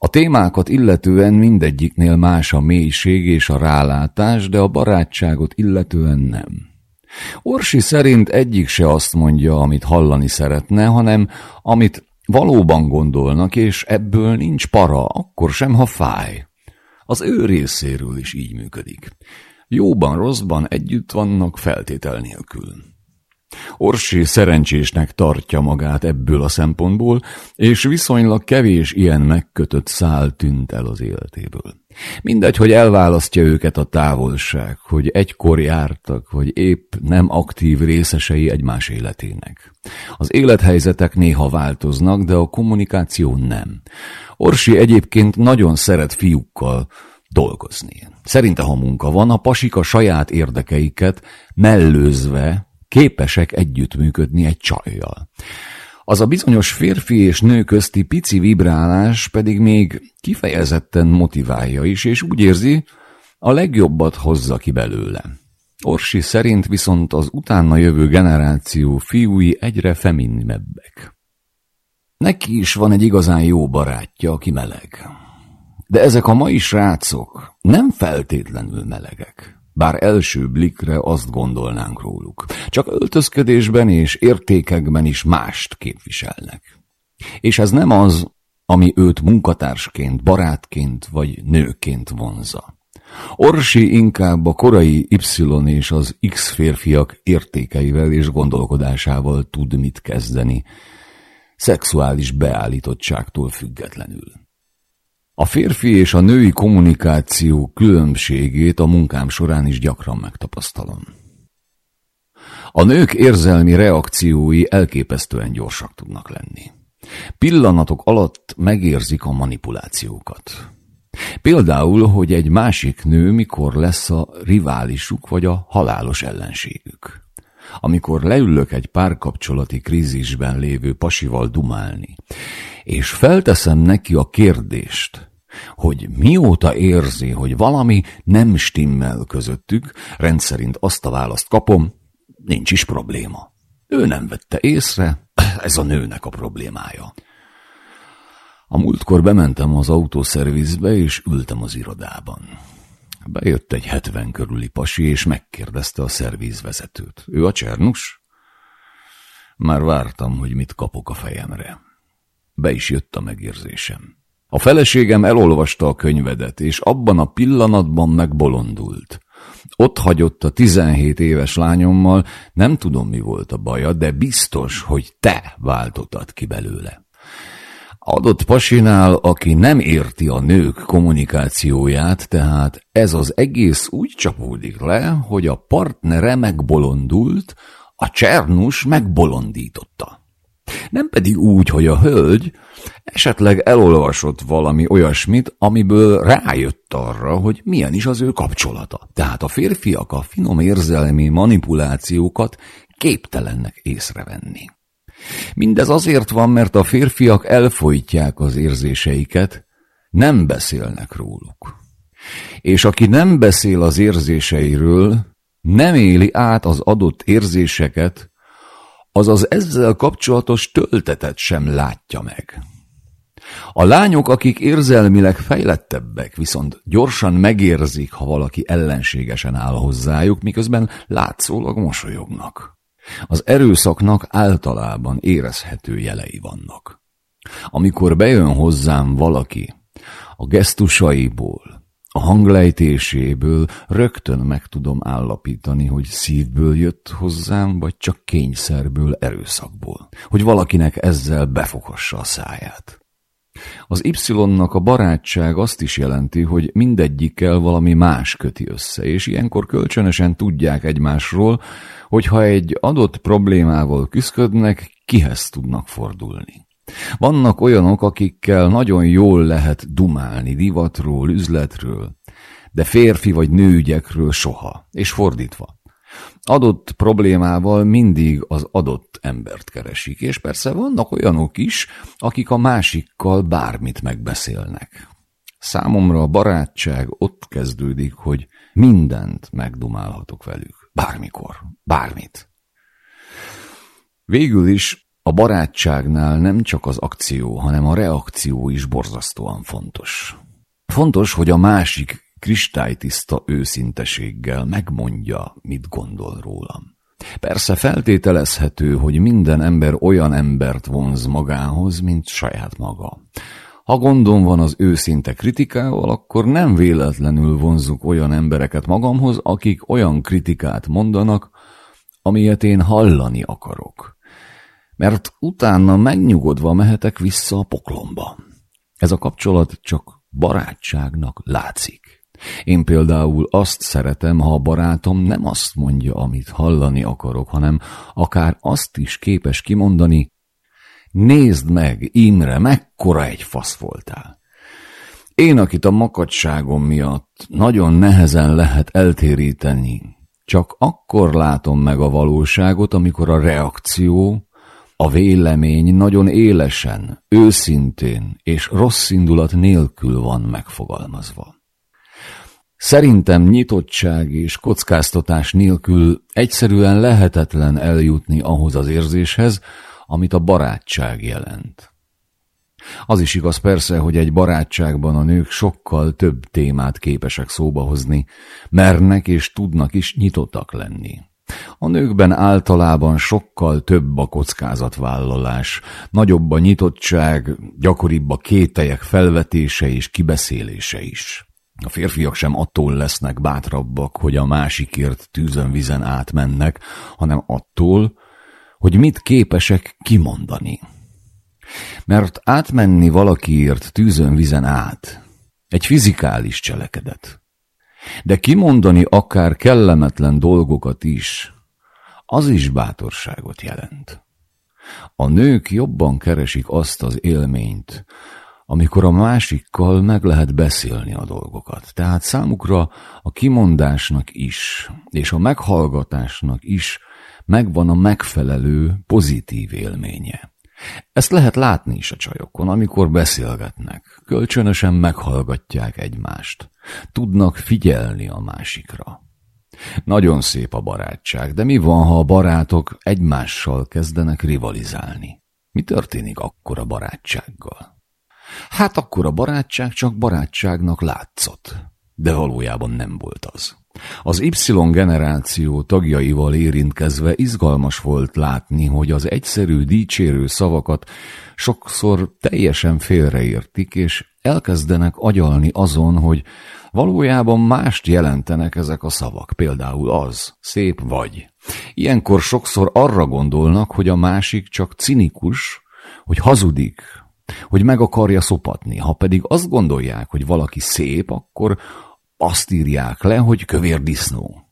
A témákat illetően mindegyiknél más a mélység és a rálátás, de a barátságot illetően nem. Orsi szerint egyik se azt mondja, amit hallani szeretne, hanem amit valóban gondolnak, és ebből nincs para, akkor sem, ha fáj. Az ő részéről is így működik. Jóban, rosszban együtt vannak feltétel nélkül. Orsi szerencsésnek tartja magát ebből a szempontból, és viszonylag kevés ilyen megkötött szál tűnt el az életéből. Mindegy, hogy elválasztja őket a távolság, hogy egykor jártak, vagy épp nem aktív részesei egymás életének. Az élethelyzetek néha változnak, de a kommunikáció nem. Orsi egyébként nagyon szeret fiúkkal, dolgozni. Szerinte, ha munka van, a pasik a saját érdekeiket mellőzve képesek együttműködni egy csajjal. Az a bizonyos férfi és nő közti pici vibrálás pedig még kifejezetten motiválja is, és úgy érzi, a legjobbat hozza ki belőle. Orsi szerint viszont az utána jövő generáció fiúi egyre femininebbek. Neki is van egy igazán jó barátja, aki meleg. De ezek a mai srácok nem feltétlenül melegek. Bár első blikre azt gondolnánk róluk. Csak öltözködésben és értékekben is mást képviselnek. És ez nem az, ami őt munkatársként, barátként vagy nőként vonza. Orsi inkább a korai Y és az X férfiak értékeivel és gondolkodásával tud mit kezdeni, szexuális beállítottságtól függetlenül. A férfi és a női kommunikáció különbségét a munkám során is gyakran megtapasztalom. A nők érzelmi reakciói elképesztően gyorsak tudnak lenni. Pillanatok alatt megérzik a manipulációkat. Például, hogy egy másik nő mikor lesz a riválisuk vagy a halálos ellenségük. Amikor leülök egy párkapcsolati krízisben lévő pasival dumálni, és felteszem neki a kérdést, hogy mióta érzi, hogy valami nem stimmel közöttük, rendszerint azt a választ kapom, nincs is probléma. Ő nem vette észre, ez a nőnek a problémája. A múltkor bementem az autószervizbe, és ültem az irodában. Bejött egy hetven körüli pasi, és megkérdezte a szervízvezetőt. Ő a csernus? Már vártam, hogy mit kapok a fejemre. Be is jött a megérzésem. A feleségem elolvasta a könyvedet, és abban a pillanatban megbolondult. Ott hagyott a 17 éves lányommal, nem tudom mi volt a baja, de biztos, hogy te váltottad ki belőle. Adott pasinál, aki nem érti a nők kommunikációját, tehát ez az egész úgy csapódik le, hogy a partnere megbolondult, a csernus megbolondította. Nem pedig úgy, hogy a hölgy esetleg elolvasott valami olyasmit, amiből rájött arra, hogy milyen is az ő kapcsolata. Tehát a férfiak a finom érzelmi manipulációkat képtelennek észrevenni. Mindez azért van, mert a férfiak elfolytják az érzéseiket, nem beszélnek róluk. És aki nem beszél az érzéseiről, nem éli át az adott érzéseket, azaz ezzel kapcsolatos töltetet sem látja meg. A lányok, akik érzelmileg fejlettebbek, viszont gyorsan megérzik, ha valaki ellenségesen áll hozzájuk, miközben látszólag mosolyognak. Az erőszaknak általában érezhető jelei vannak. Amikor bejön hozzám valaki, a gesztusaiból, a hanglejtéséből rögtön meg tudom állapítani, hogy szívből jött hozzám, vagy csak kényszerből, erőszakból. Hogy valakinek ezzel befogassa a száját. Az Y-nak a barátság azt is jelenti, hogy mindegyikkel valami más köti össze, és ilyenkor kölcsönösen tudják egymásról, hogy ha egy adott problémával küzdködnek, kihez tudnak fordulni. Vannak olyanok, akikkel nagyon jól lehet dumálni divatról, üzletről, de férfi vagy nőügyekről soha, és fordítva. Adott problémával mindig az adott embert keresik, és persze vannak olyanok is, akik a másikkal bármit megbeszélnek. Számomra a barátság ott kezdődik, hogy mindent megdumálhatok velük. Bármikor. Bármit. Végül is a barátságnál nem csak az akció, hanem a reakció is borzasztóan fontos. Fontos, hogy a másik kristálytiszta őszinteséggel megmondja, mit gondol rólam. Persze feltételezhető, hogy minden ember olyan embert vonz magához, mint saját maga. Ha gondom van az őszinte kritikával, akkor nem véletlenül vonzuk olyan embereket magamhoz, akik olyan kritikát mondanak, amilyet én hallani akarok. Mert utána megnyugodva mehetek vissza a poklomba. Ez a kapcsolat csak barátságnak látszik. Én például azt szeretem, ha a barátom nem azt mondja, amit hallani akarok, hanem akár azt is képes kimondani, nézd meg, Imre, mekkora egy fasz voltál. Én, akit a makacságom miatt nagyon nehezen lehet eltéríteni, csak akkor látom meg a valóságot, amikor a reakció, a vélemény nagyon élesen, őszintén és rossz indulat nélkül van megfogalmazva. Szerintem nyitottság és kockáztatás nélkül egyszerűen lehetetlen eljutni ahhoz az érzéshez, amit a barátság jelent. Az is igaz persze, hogy egy barátságban a nők sokkal több témát képesek szóba hozni, mernek és tudnak is nyitottak lenni. A nőkben általában sokkal több a kockázatvállalás, nagyobb a nyitottság, gyakoribb a kételyek felvetése és kibeszélése is. A férfiak sem attól lesznek bátrabbak, hogy a másikért tűzön vizen átmennek, hanem attól, hogy mit képesek kimondani. Mert átmenni valakiért tűzön vizen át egy fizikális cselekedet. De kimondani akár kellemetlen dolgokat is, az is bátorságot jelent. A nők jobban keresik azt az élményt, amikor a másikkal meg lehet beszélni a dolgokat. Tehát számukra a kimondásnak is, és a meghallgatásnak is megvan a megfelelő pozitív élménye. Ezt lehet látni is a csajokon, amikor beszélgetnek, kölcsönösen meghallgatják egymást, tudnak figyelni a másikra. Nagyon szép a barátság, de mi van, ha a barátok egymással kezdenek rivalizálni? Mi történik akkor a barátsággal? Hát akkor a barátság csak barátságnak látszott, de valójában nem volt az. Az Y generáció tagjaival érintkezve izgalmas volt látni, hogy az egyszerű dicsérő szavakat sokszor teljesen félreértik, és elkezdenek agyalni azon, hogy valójában mást jelentenek ezek a szavak, például az, szép vagy. Ilyenkor sokszor arra gondolnak, hogy a másik csak cinikus, hogy hazudik, hogy meg akarja szopatni. Ha pedig azt gondolják, hogy valaki szép, akkor azt írják le, hogy kövér disznó.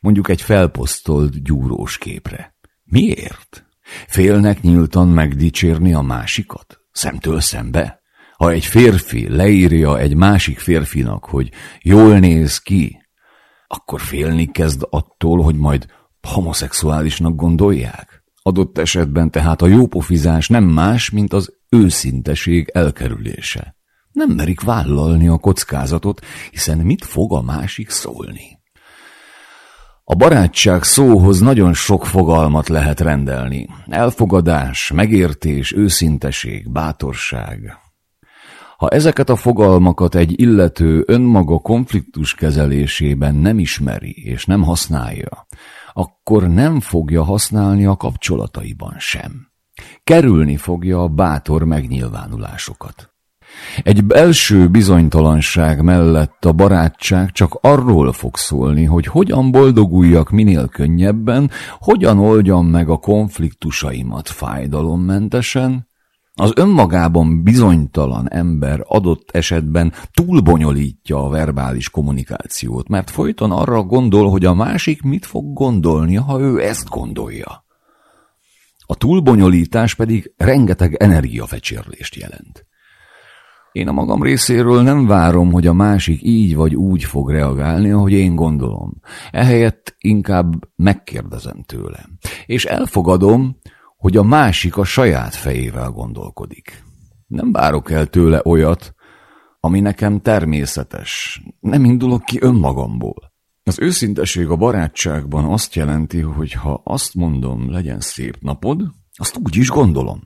Mondjuk egy felposztolt gyúrós képre. Miért? Félnek nyíltan megdicsérni a másikat? Szemtől szembe? Ha egy férfi leírja egy másik férfinak, hogy jól néz ki, akkor félni kezd attól, hogy majd homoszexuálisnak gondolják? Adott esetben tehát a jópofizás nem más, mint az őszinteség elkerülése. Nem merik vállalni a kockázatot, hiszen mit fog a másik szólni? A barátság szóhoz nagyon sok fogalmat lehet rendelni. Elfogadás, megértés, őszinteség, bátorság. Ha ezeket a fogalmakat egy illető önmaga konfliktus kezelésében nem ismeri és nem használja, akkor nem fogja használni a kapcsolataiban sem. Kerülni fogja a bátor megnyilvánulásokat. Egy belső bizonytalanság mellett a barátság csak arról fog szólni, hogy hogyan boldoguljak minél könnyebben, hogyan oldjam meg a konfliktusaimat fájdalommentesen, az önmagában bizonytalan ember adott esetben túlbonyolítja a verbális kommunikációt, mert folyton arra gondol, hogy a másik mit fog gondolni, ha ő ezt gondolja. A túlbonyolítás pedig rengeteg energiafecsérlést jelent. Én a magam részéről nem várom, hogy a másik így vagy úgy fog reagálni, ahogy én gondolom. Ehelyett inkább megkérdezem tőle. És elfogadom, hogy a másik a saját fejével gondolkodik. Nem várok el tőle olyat, ami nekem természetes. Nem indulok ki önmagamból. Az őszinteség a barátságban azt jelenti, hogy ha azt mondom, legyen szép napod, azt úgy is gondolom.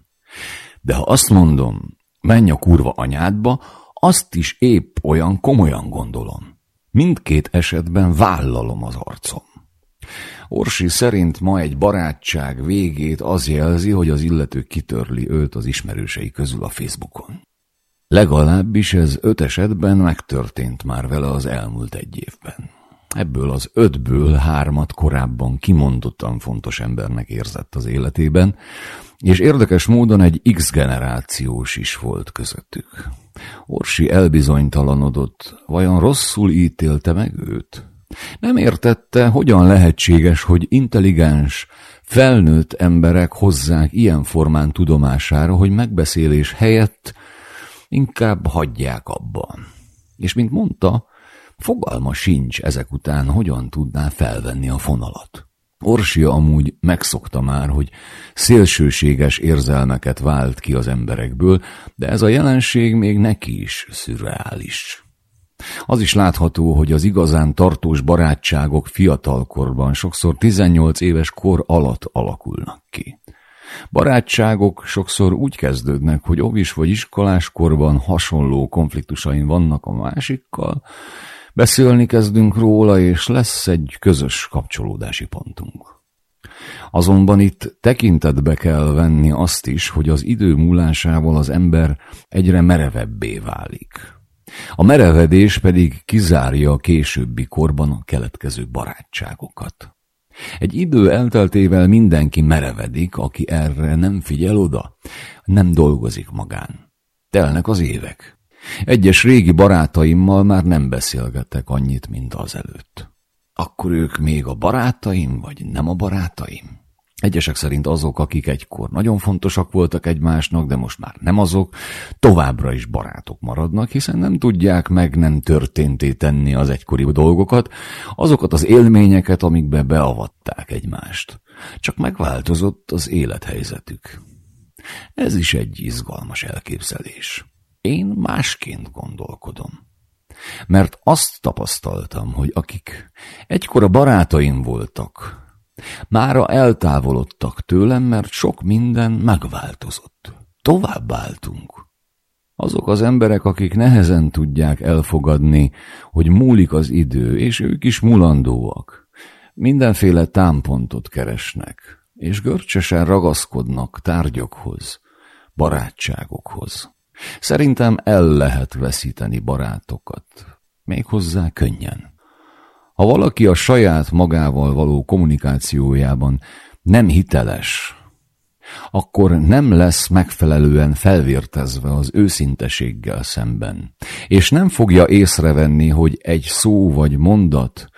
De ha azt mondom, menj a kurva anyádba, azt is épp olyan komolyan gondolom. Mindkét esetben vállalom az arcom. Orsi szerint ma egy barátság végét az jelzi, hogy az illető kitörli őt az ismerősei közül a Facebookon. Legalábbis ez öt esetben megtörtént már vele az elmúlt egy évben. Ebből az ötből hármat korábban kimondottan fontos embernek érzett az életében, és érdekes módon egy X generációs is volt közöttük. Orsi elbizonytalanodott, vajon rosszul ítélte meg őt? Nem értette, hogyan lehetséges, hogy intelligens, felnőtt emberek hozzák ilyen formán tudomására, hogy megbeszélés helyett inkább hagyják abba. És mint mondta, fogalma sincs ezek után, hogyan tudná felvenni a fonalat. Orsia amúgy megszokta már, hogy szélsőséges érzelmeket vált ki az emberekből, de ez a jelenség még neki is szürreális. Az is látható, hogy az igazán tartós barátságok fiatalkorban sokszor 18 éves kor alatt alakulnak ki. Barátságok sokszor úgy kezdődnek, hogy ovis vagy iskolás korban hasonló konfliktusain vannak a másikkal, beszélni kezdünk róla, és lesz egy közös kapcsolódási pontunk. Azonban itt tekintetbe kell venni azt is, hogy az idő múlásával az ember egyre merevebbé válik. A merevedés pedig kizárja a későbbi korban a keletkező barátságokat. Egy idő elteltével mindenki merevedik, aki erre nem figyel oda, nem dolgozik magán. Telnek az évek. Egyes régi barátaimmal már nem beszélgetek annyit, mint azelőtt. Akkor ők még a barátaim, vagy nem a barátaim? Egyesek szerint azok, akik egykor nagyon fontosak voltak egymásnak, de most már nem azok, továbbra is barátok maradnak, hiszen nem tudják meg nem történté tenni az egykori dolgokat, azokat az élményeket, amikbe beavatták egymást. Csak megváltozott az élethelyzetük. Ez is egy izgalmas elképzelés. Én másként gondolkodom. Mert azt tapasztaltam, hogy akik egykor a barátaim voltak, Mára eltávolodtak tőlem, mert sok minden megváltozott. Tovább váltunk. Azok az emberek, akik nehezen tudják elfogadni, hogy múlik az idő, és ők is mulandóak. Mindenféle támpontot keresnek, és görcsösen ragaszkodnak tárgyakhoz, barátságokhoz. Szerintem el lehet veszíteni barátokat, méghozzá könnyen. Ha valaki a saját magával való kommunikációjában nem hiteles, akkor nem lesz megfelelően felvértezve az őszinteséggel szemben, és nem fogja észrevenni, hogy egy szó vagy mondat,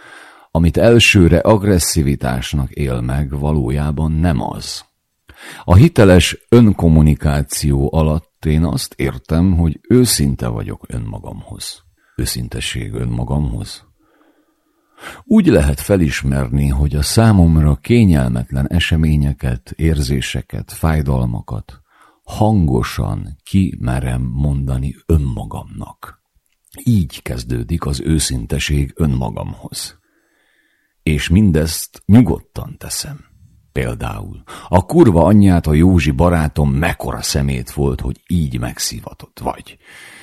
amit elsőre agresszivitásnak él meg, valójában nem az. A hiteles önkommunikáció alatt én azt értem, hogy őszinte vagyok önmagamhoz. Őszintesség önmagamhoz. Úgy lehet felismerni, hogy a számomra kényelmetlen eseményeket, érzéseket, fájdalmakat hangosan kimerem mondani önmagamnak. Így kezdődik az őszinteség önmagamhoz. És mindezt nyugodtan teszem. Például a kurva anyját a Józsi barátom mekkora szemét volt, hogy így megszívatott, vagy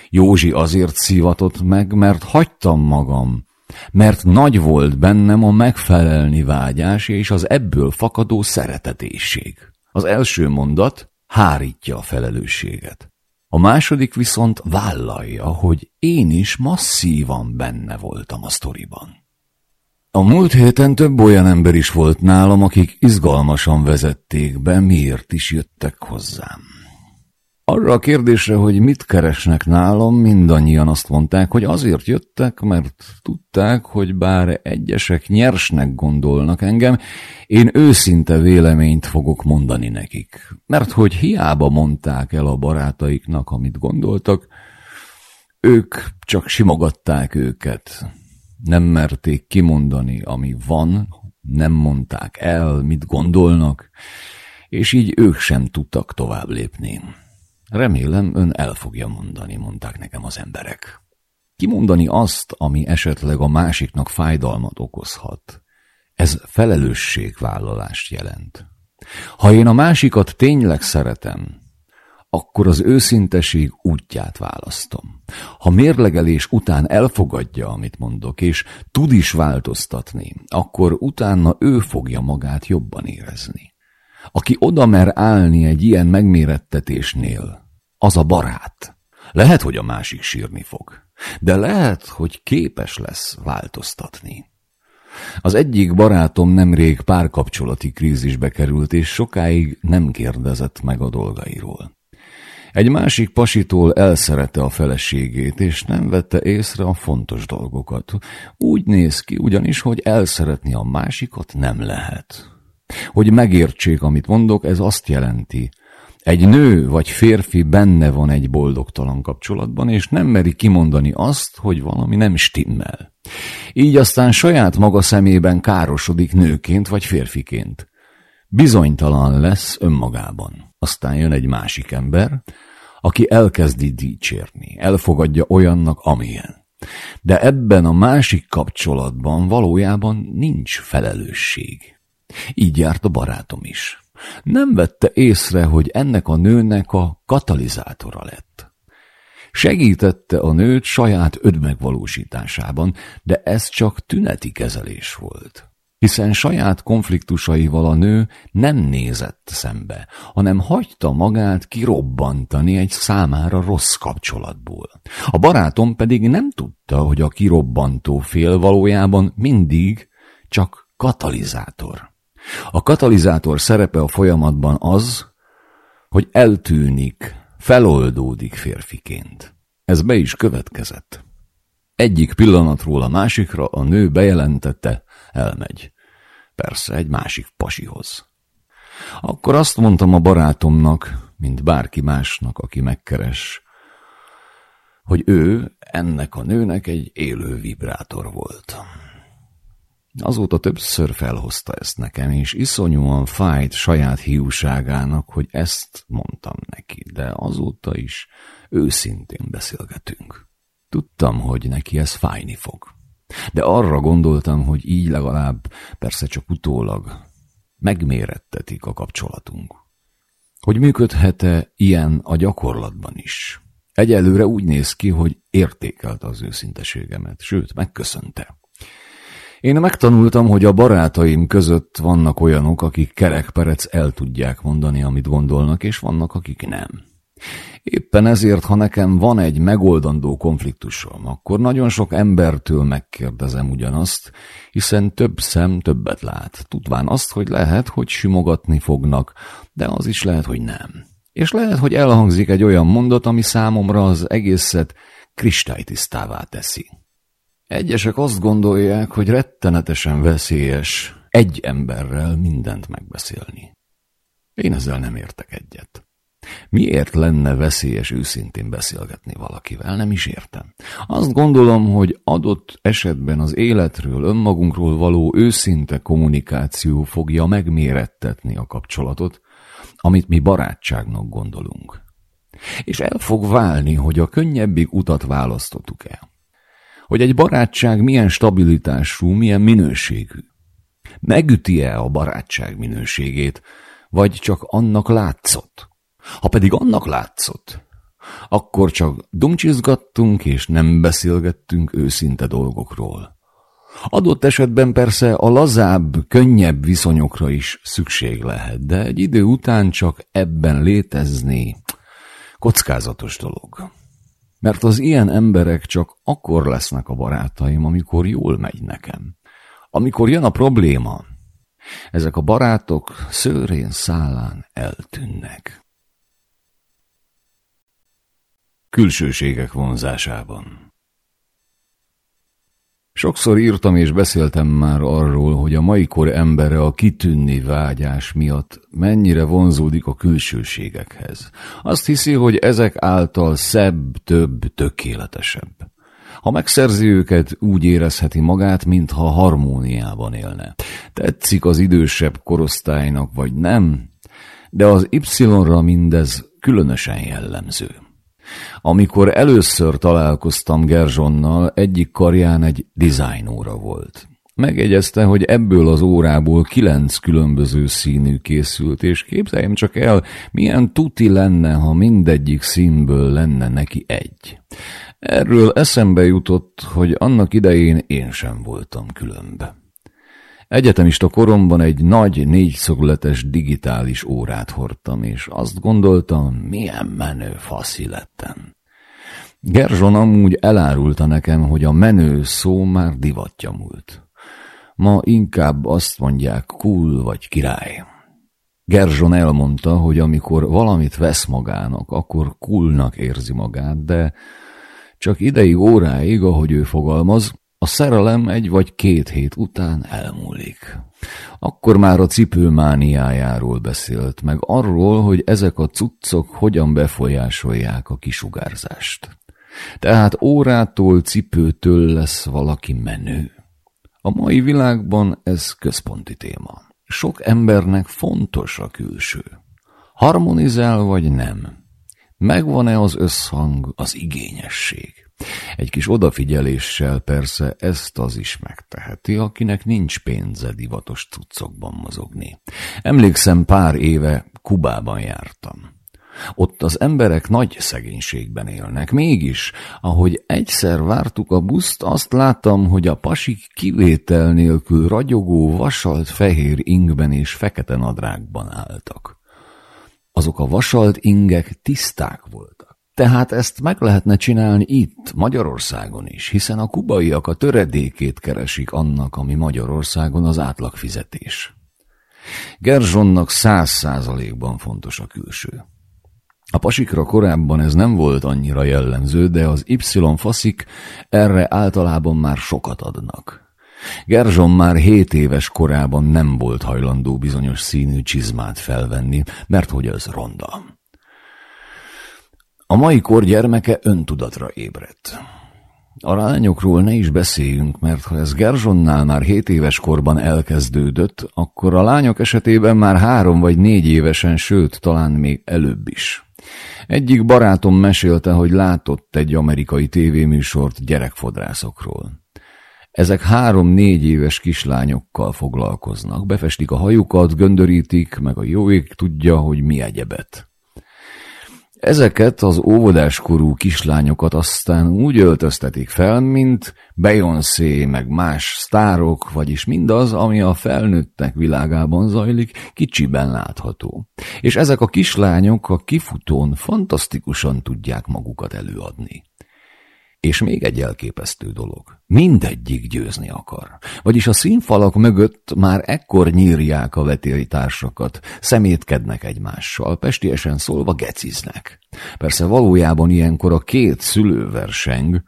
Józsi azért szívatott meg, mert hagytam magam, mert nagy volt bennem a megfelelni vágyás és az ebből fakadó szeretetésség. Az első mondat hárítja a felelősséget. A második viszont vállalja, hogy én is masszívan benne voltam a sztoriban. A múlt héten több olyan ember is volt nálam, akik izgalmasan vezették be, miért is jöttek hozzám. Arra a kérdésre, hogy mit keresnek nálam, mindannyian azt mondták, hogy azért jöttek, mert tudták, hogy bár egyesek nyersnek gondolnak engem, én őszinte véleményt fogok mondani nekik. Mert hogy hiába mondták el a barátaiknak, amit gondoltak, ők csak simogatták őket. Nem merték kimondani, ami van, nem mondták el, mit gondolnak, és így ők sem tudtak tovább lépni. Remélem, ön el fogja mondani, mondták nekem az emberek. Kimondani azt, ami esetleg a másiknak fájdalmat okozhat. Ez felelősségvállalást jelent. Ha én a másikat tényleg szeretem, akkor az őszinteség útját választom. Ha mérlegelés után elfogadja, amit mondok, és tud is változtatni, akkor utána ő fogja magát jobban érezni. Aki oda mer állni egy ilyen megmérettetésnél, az a barát. Lehet, hogy a másik sírni fog, de lehet, hogy képes lesz változtatni. Az egyik barátom nemrég párkapcsolati krízisbe került, és sokáig nem kérdezett meg a dolgairól. Egy másik pasitól elszerette a feleségét, és nem vette észre a fontos dolgokat. Úgy néz ki ugyanis, hogy elszeretni a másikat nem lehet. Hogy megértsék, amit mondok, ez azt jelenti, Egy nő vagy férfi benne van egy boldogtalan kapcsolatban, és nem meri kimondani azt, hogy valami nem stimmel. Így aztán saját maga szemében károsodik nőként vagy férfiként. Bizonytalan lesz önmagában. Aztán jön egy másik ember, aki elkezdi dicsérni, elfogadja olyannak, amilyen. De ebben a másik kapcsolatban valójában nincs felelősség. Így járt a barátom is. Nem vette észre, hogy ennek a nőnek a katalizátora lett. Segítette a nőt saját ödmegvalósításában, de ez csak tüneti kezelés volt hiszen saját konfliktusaival a nő nem nézett szembe, hanem hagyta magát kirobbantani egy számára rossz kapcsolatból. A barátom pedig nem tudta, hogy a kirobbantó fél valójában mindig csak katalizátor. A katalizátor szerepe a folyamatban az, hogy eltűnik, feloldódik férfiként. Ez be is következett. Egyik pillanatról a másikra a nő bejelentette, elmegy. Persze egy másik pasihoz. Akkor azt mondtam a barátomnak, mint bárki másnak, aki megkeres, hogy ő ennek a nőnek egy élő vibrátor volt. Azóta többször felhozta ezt nekem, és iszonyúan fájt saját hiúságának, hogy ezt mondtam neki, de azóta is őszintén beszélgetünk. Tudtam, hogy neki ez fájni fog. De arra gondoltam, hogy így legalább, persze csak utólag, megmérettetik a kapcsolatunk. Hogy működhet-e ilyen a gyakorlatban is? Egyelőre úgy néz ki, hogy értékelte az őszinteségemet, sőt, megköszönte. Én megtanultam, hogy a barátaim között vannak olyanok, akik kerekperec el tudják mondani, amit gondolnak, és vannak, akik nem. Éppen ezért, ha nekem van egy megoldandó konfliktusom, akkor nagyon sok embertől megkérdezem ugyanazt, hiszen több szem többet lát, tudván azt, hogy lehet, hogy simogatni fognak, de az is lehet, hogy nem. És lehet, hogy elhangzik egy olyan mondat, ami számomra az egészet kristálytisztává teszi. Egyesek azt gondolják, hogy rettenetesen veszélyes egy emberrel mindent megbeszélni. Én ezzel nem értek egyet. Miért lenne veszélyes őszintén beszélgetni valakivel? Nem is értem. Azt gondolom, hogy adott esetben az életről, önmagunkról való őszinte kommunikáció fogja megmérettetni a kapcsolatot, amit mi barátságnak gondolunk. És el fog válni, hogy a könnyebbik utat választottuk el. Hogy egy barátság milyen stabilitású, milyen minőségű. Megüti-e a barátság minőségét, vagy csak annak látszott? Ha pedig annak látszott, akkor csak dumcsizgattunk és nem beszélgettünk őszinte dolgokról. Adott esetben persze a lazább, könnyebb viszonyokra is szükség lehet, de egy idő után csak ebben létezni kockázatos dolog. Mert az ilyen emberek csak akkor lesznek a barátaim, amikor jól megy nekem. Amikor jön a probléma, ezek a barátok szőrén szálán eltűnnek. Külsőségek vonzásában. Sokszor írtam és beszéltem már arról, hogy a mai kor embere a kitűnni vágyás miatt mennyire vonzódik a külsőségekhez. Azt hiszi, hogy ezek által szebb, több, tökéletesebb. Ha megszerzi őket, úgy érezheti magát, mintha harmóniában élne. Tetszik az idősebb korosztálynak, vagy nem, de az Y-ra mindez különösen jellemző. Amikor először találkoztam Gerzsonnal, egyik karján egy design óra volt. Megegyezte, hogy ebből az órából kilenc különböző színű készült, és képzeljem csak el, milyen tuti lenne, ha mindegyik színből lenne neki egy. Erről eszembe jutott, hogy annak idején én sem voltam különbe. Egyetemista koromban egy nagy négyszögletes digitális órát hordtam, és azt gondoltam, milyen menő faszi lettem. Gerzson amúgy elárulta nekem, hogy a menő szó már divatja múlt. Ma inkább azt mondják cool vagy király. Gerzson elmondta, hogy amikor valamit vesz magának, akkor coolnak érzi magát, de csak ideig óráig, ahogy ő fogalmaz, A szerelem egy vagy két hét után elmúlik. Akkor már a cipőmániájáról beszélt, meg arról, hogy ezek a cuccok hogyan befolyásolják a kisugárzást. Tehát órától, cipőtől lesz valaki menő. A mai világban ez központi téma. Sok embernek fontos a külső. Harmonizál vagy nem? Megvan-e az összhang, az igényesség? Egy kis odafigyeléssel persze ezt az is megteheti, akinek nincs pénze divatos cuccokban mozogni. Emlékszem, pár éve Kubában jártam. Ott az emberek nagy szegénységben élnek. Mégis, ahogy egyszer vártuk a buszt, azt láttam, hogy a pasik kivétel nélkül ragyogó, vasalt fehér ingben és fekete nadrágban álltak. Azok a vasalt ingek tiszták voltak. Tehát ezt meg lehetne csinálni itt, Magyarországon is, hiszen a kubaiak a töredékét keresik annak, ami Magyarországon az átlagfizetés. Gerzsonnak száz százalékban fontos a külső. A pasikra korábban ez nem volt annyira jellemző, de az Y-faszik erre általában már sokat adnak. Gerzson már hét éves korában nem volt hajlandó bizonyos színű csizmát felvenni, mert hogy ez ronda. A mai kor gyermeke öntudatra ébredt. A lányokról ne is beszéljünk, mert ha ez Gerzsonnál már hét éves korban elkezdődött, akkor a lányok esetében már három vagy négy évesen, sőt, talán még előbb is. Egyik barátom mesélte, hogy látott egy amerikai tévéműsort gyerekfodrászokról. Ezek három-négy éves kislányokkal foglalkoznak, befestik a hajukat, göndörítik, meg a jó ég tudja, hogy mi egyebet. Ezeket az óvodáskorú kislányokat aztán úgy öltöztetik fel, mint Beyoncé meg más sztárok, vagyis mindaz, ami a felnőttek világában zajlik, kicsiben látható. És ezek a kislányok a kifutón fantasztikusan tudják magukat előadni. És még egy elképesztő dolog. Mindegyik győzni akar. Vagyis a színfalak mögött már ekkor nyírják a vetélitársakat, szemétkednek egymással, pestiesen szólva geciznek. Persze valójában ilyenkor a két szülő verseng,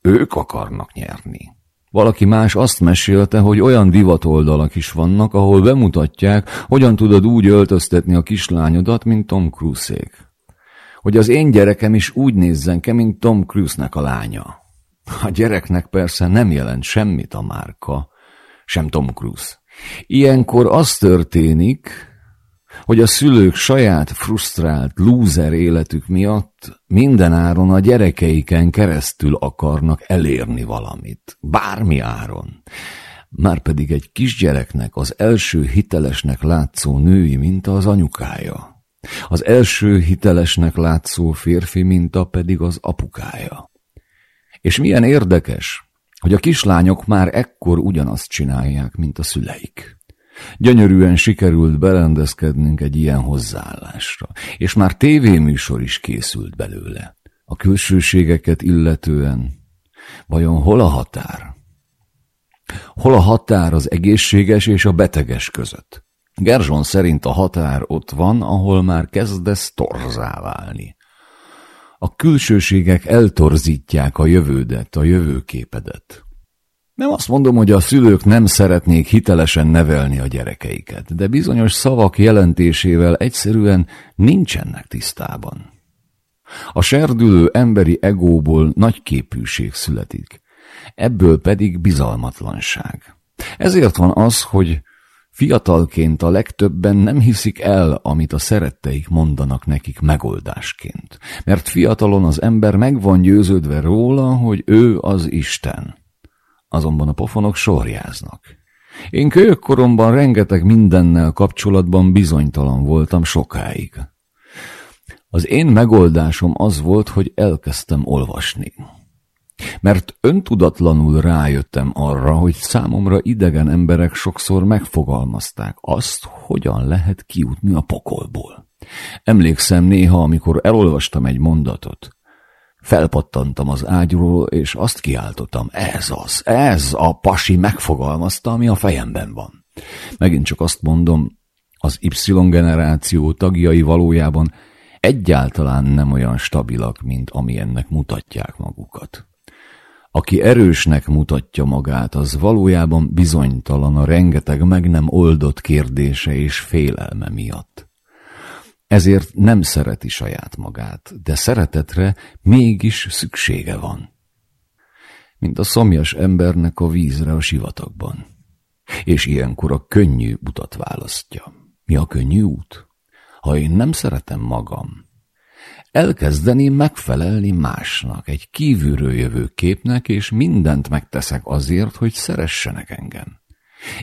ők akarnak nyerni. Valaki más azt mesélte, hogy olyan divatoldalak is vannak, ahol bemutatják, hogyan tudod úgy öltöztetni a kislányodat, mint Tom Cruise-ék hogy az én gyerekem is úgy nézzen ki, mint Tom Cruise-nek a lánya. A gyereknek persze nem jelent semmit a márka, sem Tom Cruise. Ilyenkor az történik, hogy a szülők saját frusztrált, lúzer életük miatt mindenáron a gyerekeiken keresztül akarnak elérni valamit, bármi áron. Márpedig egy kisgyereknek az első hitelesnek látszó női minta az anyukája. Az első hitelesnek látszó férfi minta pedig az apukája. És milyen érdekes, hogy a kislányok már ekkor ugyanazt csinálják, mint a szüleik. Gyönyörűen sikerült berendezkednünk egy ilyen hozzáállásra, és már tévéműsor is készült belőle. A külsőségeket illetően vajon hol a határ? Hol a határ az egészséges és a beteges között? Gerzson szerint a határ ott van, ahol már kezdesz torzá. A külsőségek eltorzítják a jövődet, a jövőképedet. Nem azt mondom, hogy a szülők nem szeretnék hitelesen nevelni a gyerekeiket, de bizonyos szavak jelentésével egyszerűen nincsenek tisztában. A serdülő emberi egóból nagy képűség születik, ebből pedig bizalmatlanság. Ezért van az, hogy Fiatalként a legtöbben nem hiszik el, amit a szeretteik mondanak nekik megoldásként, mert fiatalon az ember meg van győződve róla, hogy ő az Isten. Azonban a pofonok sorjáznak. Én kölyökkoromban rengeteg mindennel kapcsolatban bizonytalan voltam sokáig. Az én megoldásom az volt, hogy elkezdtem olvasni mert öntudatlanul rájöttem arra, hogy számomra idegen emberek sokszor megfogalmazták azt, hogyan lehet kijutni a pokolból. Emlékszem néha, amikor elolvastam egy mondatot, Felpattantam az ágyról, és azt kiáltottam, ez az, ez a pasi megfogalmazta, ami a fejemben van. Megint csak azt mondom, az Y-generáció tagjai valójában egyáltalán nem olyan stabilak, mint ami ennek mutatják magukat. Aki erősnek mutatja magát, az valójában bizonytalan a rengeteg meg nem oldott kérdése és félelme miatt. Ezért nem szereti saját magát, de szeretetre mégis szüksége van. Mint a szomjas embernek a vízre a sivatagban. És ilyenkor a könnyű utat választja. Mi a könnyű út? Ha én nem szeretem magam, elkezdeni megfelelni másnak, egy kívülről jövő képnek, és mindent megteszek azért, hogy szeressenek engem.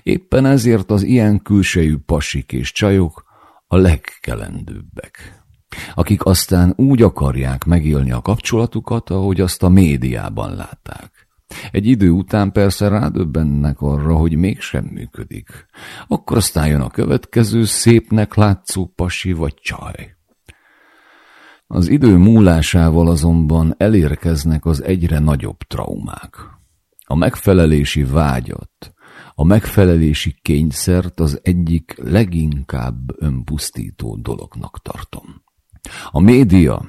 Éppen ezért az ilyen külsejű pasik és csajok a legkelendőbbek, akik aztán úgy akarják megélni a kapcsolatukat, ahogy azt a médiában látták. Egy idő után persze rádöbbennek arra, hogy mégsem működik. Akkor aztán jön a következő szépnek látszó pasi vagy csaj. Az idő múlásával azonban elérkeznek az egyre nagyobb traumák. A megfelelési vágyat, a megfelelési kényszert az egyik leginkább önpusztító dolognak tartom. A média,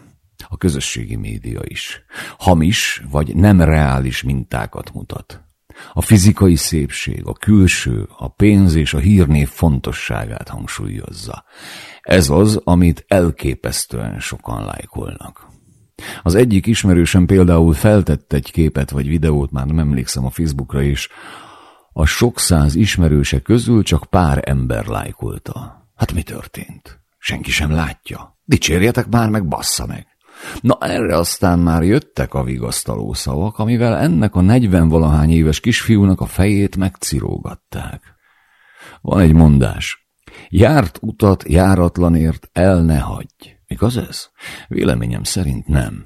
a közösségi média is, hamis vagy nem reális mintákat mutat. A fizikai szépség, a külső, a pénz és a hírnév fontosságát hangsúlyozza. Ez az, amit elképesztően sokan lájkolnak. Az egyik ismerősem például feltett egy képet vagy videót, már nem emlékszem a Facebookra is, a sok száz ismerőse közül csak pár ember lájkolta. Hát mi történt? Senki sem látja. Dicsérjetek már meg, bassza meg! Na erre aztán már jöttek a vigasztaló szavak, amivel ennek a negyvenvalahány éves kisfiúnak a fejét megcirógatták. Van egy mondás. Járt utat járatlanért el ne hagyj. Igaz ez? Véleményem szerint nem.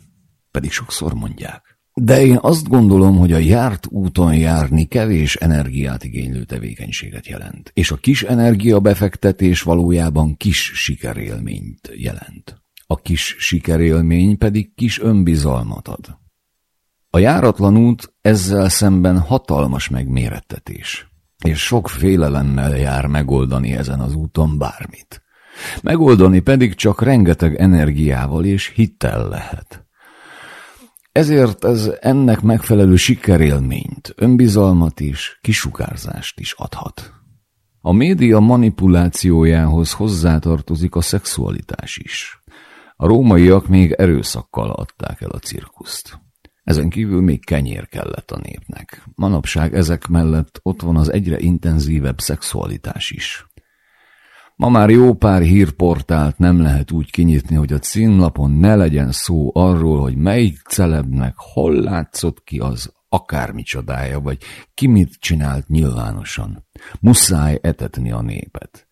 Pedig sokszor mondják. De én azt gondolom, hogy a járt úton járni kevés energiát igénylő tevékenységet jelent, és a kis energiabefektetés valójában kis sikerélményt jelent. A kis sikerélmény pedig kis önbizalmat ad. A járatlan út ezzel szemben hatalmas megmérettetés, és sok félelemmel jár megoldani ezen az úton bármit. Megoldani pedig csak rengeteg energiával és hittel lehet. Ezért ez ennek megfelelő sikerélményt, önbizalmat és kisugárzást is adhat. A média manipulációjához hozzátartozik a szexualitás is. A rómaiak még erőszakkal adták el a cirkuszt. Ezen kívül még kenyér kellett a népnek. Manapság ezek mellett ott van az egyre intenzívebb szexualitás is. Ma már jó pár hírportált nem lehet úgy kinyitni, hogy a címlapon ne legyen szó arról, hogy melyik celebnek hol látszott ki az akármi csodája, vagy ki mit csinált nyilvánosan. Muszáj etetni a népet.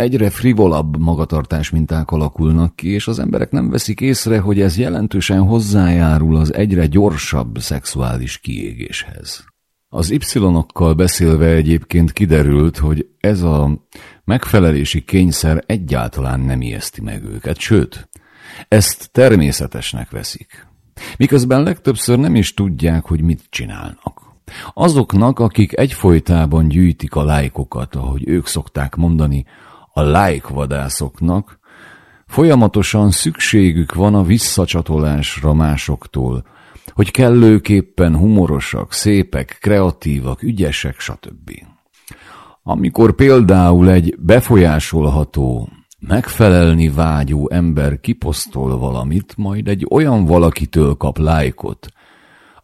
Egyre frivolabb magatartás minták alakulnak ki, és az emberek nem veszik észre, hogy ez jelentősen hozzájárul az egyre gyorsabb szexuális kiégéshez. Az Y-okkal beszélve egyébként kiderült, hogy ez a megfelelési kényszer egyáltalán nem ijeszti meg őket, sőt, ezt természetesnek veszik. Miközben legtöbbször nem is tudják, hogy mit csinálnak. Azoknak, akik egyfolytában gyűjtik a lájkokat, ahogy ők szokták mondani, a lájkvadászoknak, folyamatosan szükségük van a visszacsatolásra másoktól, hogy kellőképpen humorosak, szépek, kreatívak, ügyesek, stb. Amikor például egy befolyásolható, megfelelni vágyó ember kiposztol valamit, majd egy olyan valakitől kap lájkot,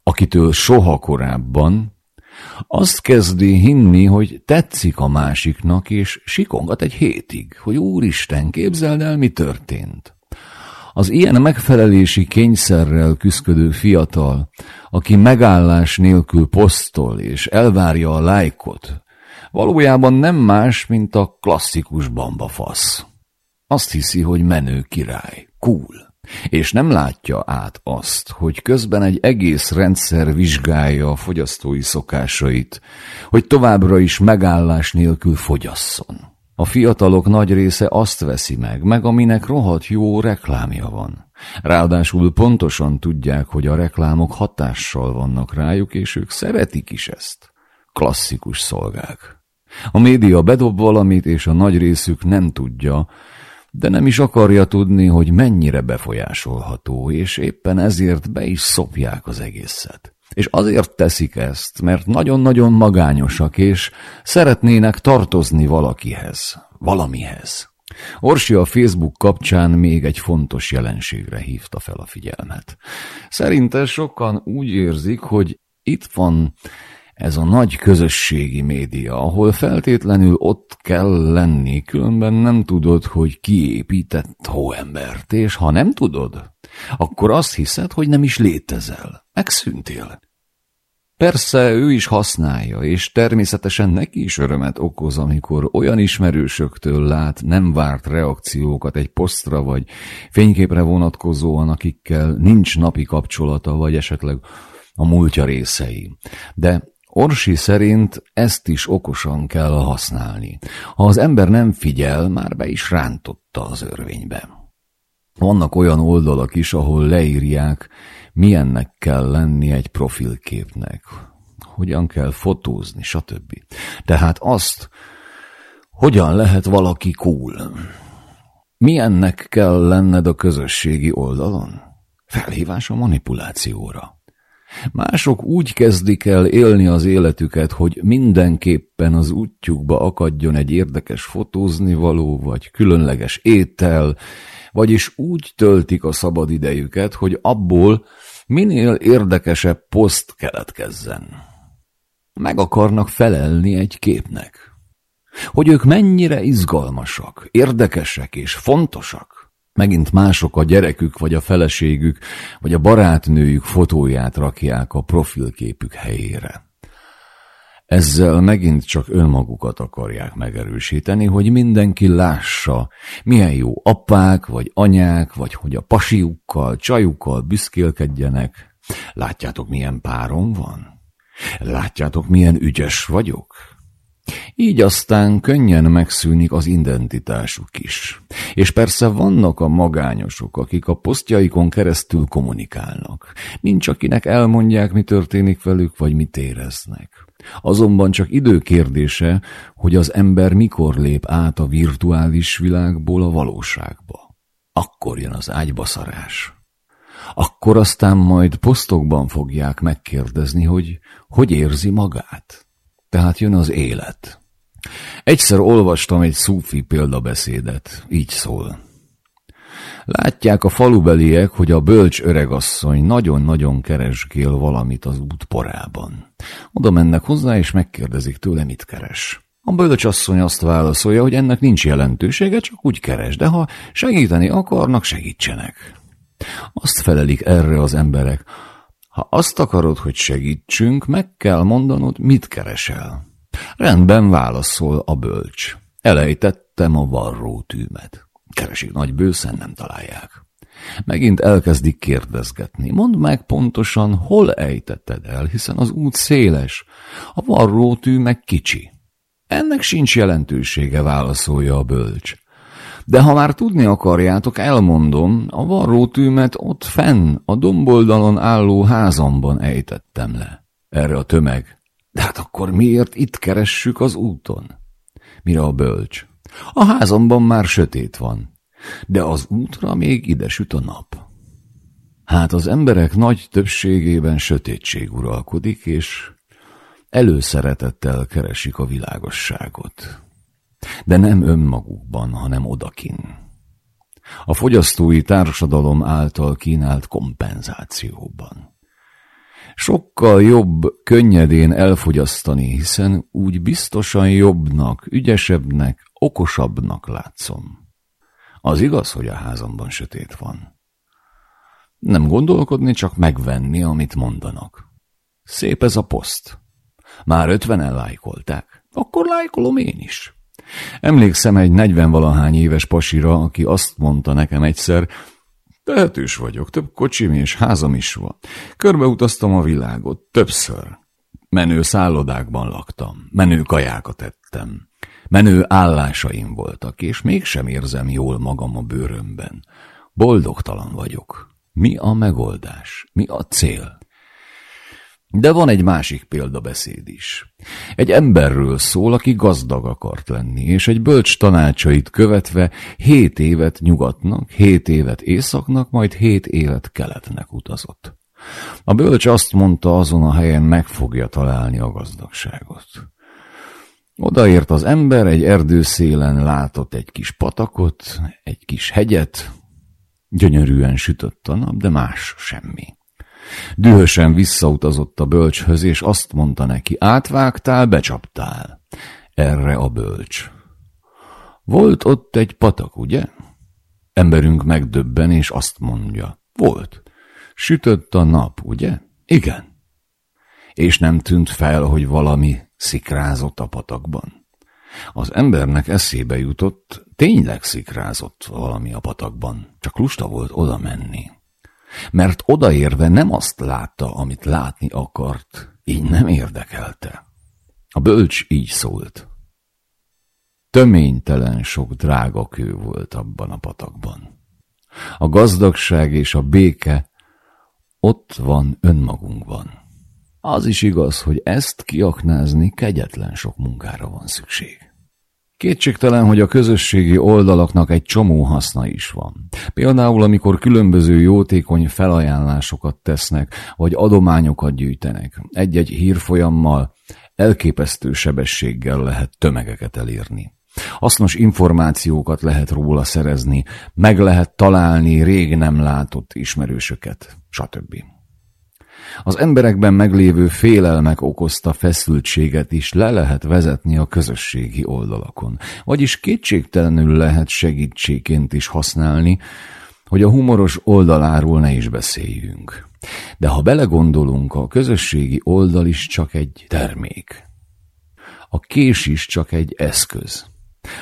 akitől soha korábban, azt kezdi hinni, hogy tetszik a másiknak, és sikongat egy hétig, hogy úristen, képzeld el, mi történt. Az ilyen megfelelési kényszerrel küzdködő fiatal, aki megállás nélkül posztol és elvárja a lájkot, valójában nem más, mint a klasszikus bambafasz. Azt hiszi, hogy menő király, cool, és nem látja át azt, hogy közben egy egész rendszer vizsgálja a fogyasztói szokásait, hogy továbbra is megállás nélkül fogyasszon. A fiatalok nagy része azt veszi meg, meg aminek rohadt jó reklámja van. Ráadásul pontosan tudják, hogy a reklámok hatással vannak rájuk, és ők szeretik is ezt. Klasszikus szolgák. A média bedob valamit, és a nagy részük nem tudja, de nem is akarja tudni, hogy mennyire befolyásolható, és éppen ezért be is szopják az egészet. És azért teszik ezt, mert nagyon-nagyon magányosak, és szeretnének tartozni valakihez, valamihez. Orsi a Facebook kapcsán még egy fontos jelenségre hívta fel a figyelmet. Szerinte sokan úgy érzik, hogy itt van ez a nagy közösségi média, ahol feltétlenül ott kell lenni, különben nem tudod, hogy kiépített hóembert, és ha nem tudod, akkor azt hiszed, hogy nem is létezel, megszűntél. Persze ő is használja, és természetesen neki is örömet okoz, amikor olyan ismerősöktől lát nem várt reakciókat egy posztra vagy fényképre vonatkozóan, akikkel nincs napi kapcsolata, vagy esetleg a múltja részei. De Orsi szerint ezt is okosan kell használni. Ha az ember nem figyel, már be is rántotta az örvénybe. Vannak olyan oldalak is, ahol leírják, milyennek kell lenni egy profilképnek, hogyan kell fotózni, stb. Tehát azt, hogyan lehet valaki cool. Milyennek kell lenned a közösségi oldalon? Felhívás a manipulációra. Mások úgy kezdik el élni az életüket, hogy mindenképpen az útjukba akadjon egy érdekes fotózni való, vagy különleges étel, vagyis úgy töltik a szabad idejüket, hogy abból minél érdekesebb poszt keletkezzen. Meg akarnak felelni egy képnek. Hogy ők mennyire izgalmasak, érdekesek és fontosak. Megint mások a gyerekük, vagy a feleségük, vagy a barátnőjük fotóját rakják a profilképük helyére. Ezzel megint csak önmagukat akarják megerősíteni, hogy mindenki lássa, milyen jó apák, vagy anyák, vagy hogy a pasiukkal, csajukkal büszkélkedjenek. Látjátok, milyen párom van? Látjátok, milyen ügyes vagyok? Így aztán könnyen megszűnik az identitásuk is. És persze vannak a magányosok, akik a posztjaikon keresztül kommunikálnak. Nincs akinek elmondják, mi történik velük, vagy mit éreznek. Azonban csak idő kérdése, hogy az ember mikor lép át a virtuális világból a valóságba. Akkor jön az ágybaszarás. Akkor aztán majd posztokban fogják megkérdezni, hogy hogy érzi magát. Tehát jön az élet. Egyszer olvastam egy szúfi példabeszédet, így szól. Látják a falubeliek, hogy a bölcs öregasszony nagyon-nagyon keresgél valamit az út porában. Oda mennek hozzá, és megkérdezik tőle, mit keres. A bölcsasszony azt válaszolja, hogy ennek nincs jelentősége, csak úgy keres, de ha segíteni akarnak, segítsenek. Azt felelik erre az emberek, ha azt akarod, hogy segítsünk, meg kell mondanod, mit keresel. Rendben válaszol a bölcs. Elejtettem a varró tűmet. Keresik nagy bőszen, nem találják. Megint elkezdik kérdezgetni. Mondd meg pontosan, hol ejtetted el, hiszen az út széles, a varrótű meg kicsi. Ennek sincs jelentősége, válaszolja a bölcs. De ha már tudni akarjátok, elmondom, a varrótűmet ott fenn, a domboldalon álló házamban ejtettem le. Erre a tömeg. De hát akkor miért itt keressük az úton? Mire a bölcs? A házamban már sötét van, de az útra még ide süt a nap. Hát az emberek nagy többségében sötétség uralkodik, és előszeretettel keresik a világosságot. De nem önmagukban, hanem odakin. A fogyasztói társadalom által kínált kompenzációban. Sokkal jobb könnyedén elfogyasztani, hiszen úgy biztosan jobbnak, ügyesebbnek, okosabbnak látszom. Az igaz, hogy a házamban sötét van. Nem gondolkodni, csak megvenni, amit mondanak. Szép ez a poszt. Már ötvenen lájkolták. Akkor lájkolom én is. Emlékszem egy negyvenvalahány éves pasira, aki azt mondta nekem egyszer, tehetős vagyok, több kocsim és házam is van. Körbeutaztam a világot, többször. Menő szállodákban laktam, menő kajákat ettem. Menő állásaim voltak, és mégsem érzem jól magam a bőrömben. Boldogtalan vagyok. Mi a megoldás? Mi a cél? De van egy másik példabeszéd is. Egy emberről szól, aki gazdag akart lenni, és egy bölcs tanácsait követve hét évet nyugatnak, hét évet északnak, majd hét évet keletnek utazott. A bölcs azt mondta, azon a helyen meg fogja találni a gazdagságot. Odaért az ember, egy erdőszélen látott egy kis patakot, egy kis hegyet, gyönyörűen sütött a nap, de más semmi. Dühösen visszautazott a bölcshöz, és azt mondta neki, átvágtál, becsaptál. Erre a bölcs. Volt ott egy patak, ugye? Emberünk megdöbben, és azt mondja, volt. Sütött a nap, ugye? Igen. És nem tűnt fel, hogy valami szikrázott a patakban. Az embernek eszébe jutott, tényleg szikrázott valami a patakban, csak lusta volt oda menni. Mert odaérve nem azt látta, amit látni akart, így nem érdekelte. A bölcs így szólt. Töménytelen sok drága kő volt abban a patakban. A gazdagság és a béke ott van önmagunkban. Az is igaz, hogy ezt kiaknázni kegyetlen sok munkára van szükség. Kétségtelen, hogy a közösségi oldalaknak egy csomó haszna is van. Például, amikor különböző jótékony felajánlásokat tesznek, vagy adományokat gyűjtenek. Egy-egy hírfolyammal elképesztő sebességgel lehet tömegeket elérni. Hasznos információkat lehet róla szerezni, meg lehet találni rég nem látott ismerősöket, stb. Az emberekben meglévő félelmek okozta feszültséget is le lehet vezetni a közösségi oldalakon, vagyis kétségtelenül lehet segítségként is használni, hogy a humoros oldaláról ne is beszéljünk. De ha belegondolunk, a közösségi oldal is csak egy termék. A kés is csak egy eszköz.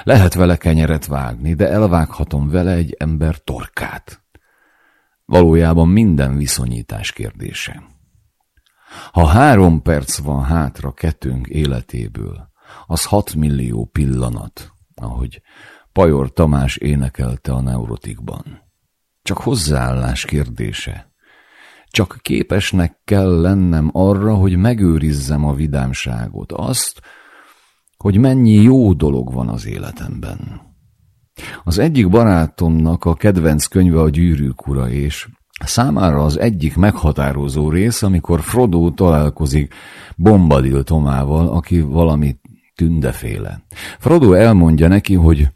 Lehet vele kenyeret vágni, de elvághatom vele egy ember torkát. Valójában minden viszonyítás kérdése. Ha három perc van hátra kettőnk életéből, az hat millió pillanat, ahogy Pajor Tamás énekelte a neurotikban. Csak hozzáállás kérdése. Csak képesnek kell lennem arra, hogy megőrizzem a vidámságot, azt, hogy mennyi jó dolog van az életemben. Az egyik barátomnak a kedvenc könyve a gyűrűk ura, és számára az egyik meghatározó rész, amikor Frodo találkozik Bombadil Tomával, aki valami tündeféle. Frodo elmondja neki, hogy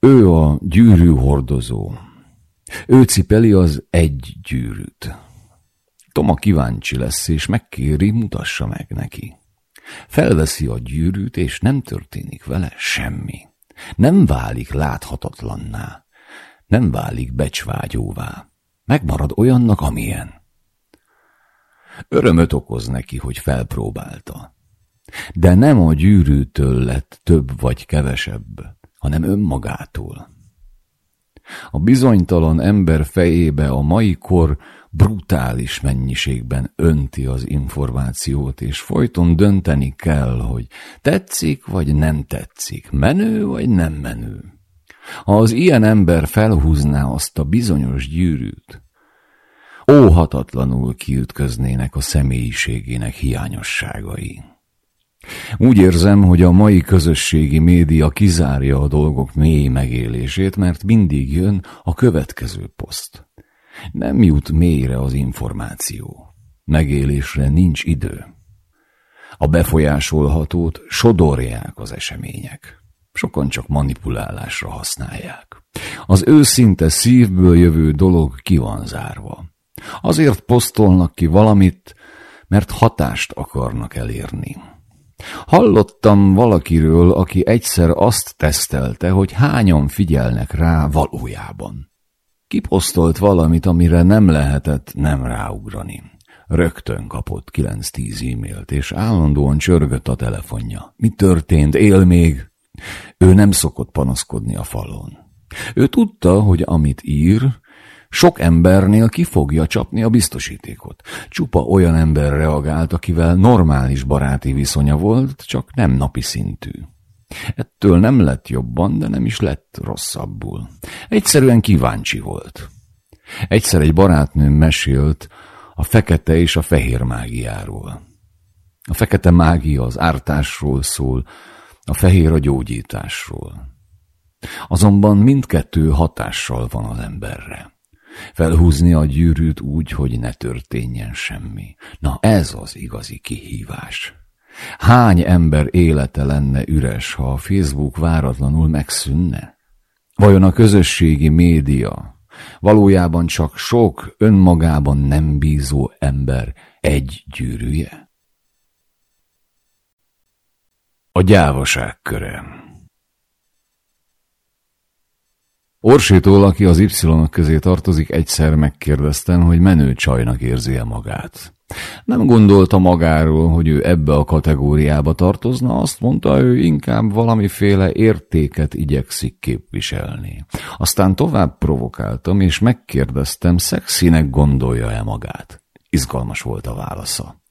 ő a gyűrű hordozó. Ő cipeli az egy gyűrűt. Toma kíváncsi lesz, és megkéri, mutassa meg neki. Felveszi a gyűrűt, és nem történik vele semmi. Nem válik láthatatlanná. Nem válik becsvágyóvá. Megmarad olyannak, amilyen. Örömöt okoz neki, hogy felpróbálta. De nem a gyűrűtől lett több vagy kevesebb, hanem önmagától. A bizonytalan ember fejébe a mai kor brutális mennyiségben önti az információt, és folyton dönteni kell, hogy tetszik vagy nem tetszik, menő vagy nem menő. Ha az ilyen ember felhúzná azt a bizonyos gyűrűt, óhatatlanul kiütköznének a személyiségének hiányosságai. Úgy érzem, hogy a mai közösségi média kizárja a dolgok mély megélését, mert mindig jön a következő poszt. Nem jut mélyre az információ. Megélésre nincs idő. A befolyásolhatót sodorják az események. Sokan csak manipulálásra használják. Az őszinte szívből jövő dolog ki van zárva. Azért posztolnak ki valamit, mert hatást akarnak elérni. Hallottam valakiről, aki egyszer azt tesztelte, hogy hányan figyelnek rá valójában. Kiposztolt valamit, amire nem lehetett nem ráugrani. Rögtön kapott 9-10 e-mailt, és állandóan csörgött a telefonja. Mi történt? Él még? Ő nem szokott panaszkodni a falon. Ő tudta, hogy amit ír, sok embernél ki fogja csapni a biztosítékot. Csupa olyan ember reagált, akivel normális baráti viszonya volt, csak nem napi szintű. Ettől nem lett jobban, de nem is lett rosszabbul. Egyszerűen kíváncsi volt. Egyszer egy barátnőm mesélt a fekete és a fehér mágiáról. A fekete mágia az ártásról szól, a fehér a gyógyításról. Azonban mindkettő hatással van az emberre. Felhúzni a gyűrűt úgy, hogy ne történjen semmi. Na ez az igazi kihívás. Hány ember élete lenne üres, ha a Facebook váratlanul megszűnne? Vajon a közösségi média valójában csak sok önmagában nem bízó ember egy gyűrűje? A gyávaság köre Orsétól, aki az y közé tartozik, egyszer megkérdeztem, hogy menő csajnak érzi-e magát. Nem gondolta magáról, hogy ő ebbe a kategóriába tartozna, azt mondta, ő inkább valamiféle értéket igyekszik képviselni. Aztán tovább provokáltam, és megkérdeztem, szexinek gondolja-e magát. Izgalmas volt a válasza.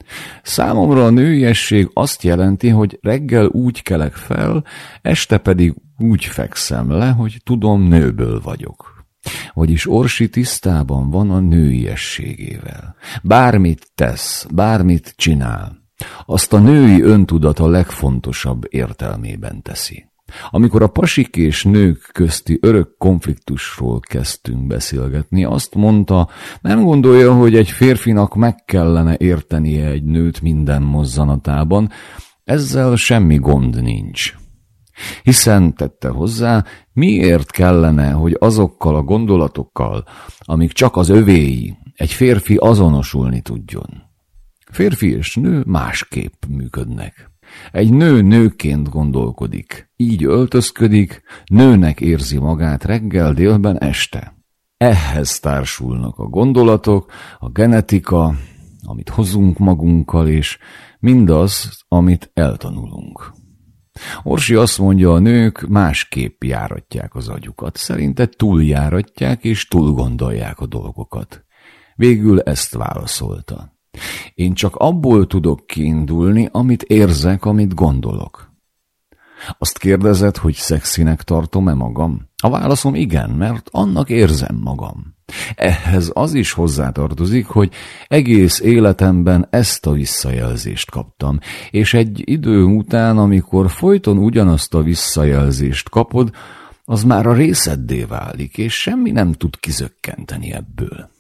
Számomra a nőiesség azt jelenti, hogy reggel úgy kelek fel, este pedig úgy fekszem le, hogy tudom, nőből vagyok. Vagyis Orsi tisztában van a nőiességével. Bármit tesz, bármit csinál, azt a női öntudat a legfontosabb értelmében teszi. Amikor a pasik és nők közti örök konfliktusról kezdtünk beszélgetni, azt mondta, nem gondolja, hogy egy férfinak meg kellene értenie egy nőt minden mozzanatában, ezzel semmi gond nincs. Hiszen, tette hozzá, miért kellene, hogy azokkal a gondolatokkal, amik csak az övéi, egy férfi azonosulni tudjon. Férfi és nő másképp működnek. Egy nő nőként gondolkodik, így öltözködik, nőnek érzi magát reggel, délben, este. Ehhez társulnak a gondolatok, a genetika, amit hozunk magunkkal, és mindaz, amit eltanulunk. Orsi azt mondja, a nők másképp járatják az agyukat. Szerinte túljáratják és túl gondolják a dolgokat. Végül ezt válaszolta. Én csak abból tudok kiindulni, amit érzek, amit gondolok. Azt kérdezed, hogy szexinek tartom-e magam? A válaszom igen, mert annak érzem magam. Ehhez az is hozzátartozik, hogy egész életemben ezt a visszajelzést kaptam, és egy idő után, amikor folyton ugyanazt a visszajelzést kapod, az már a részeddé válik, és semmi nem tud kizökkenteni ebből.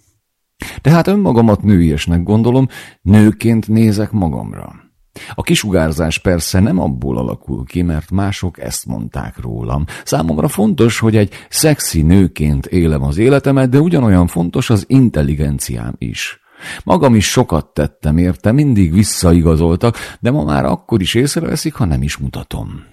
Tehát önmagamat nőiesnek gondolom, nőként nézek magamra. A kisugárzás persze nem abból alakul ki, mert mások ezt mondták rólam. Számomra fontos, hogy egy szexi nőként élem az életemet, de ugyanolyan fontos az intelligenciám is. Magam is sokat tettem érte, mindig visszaigazoltak, de ma már akkor is észreveszik, ha nem is mutatom.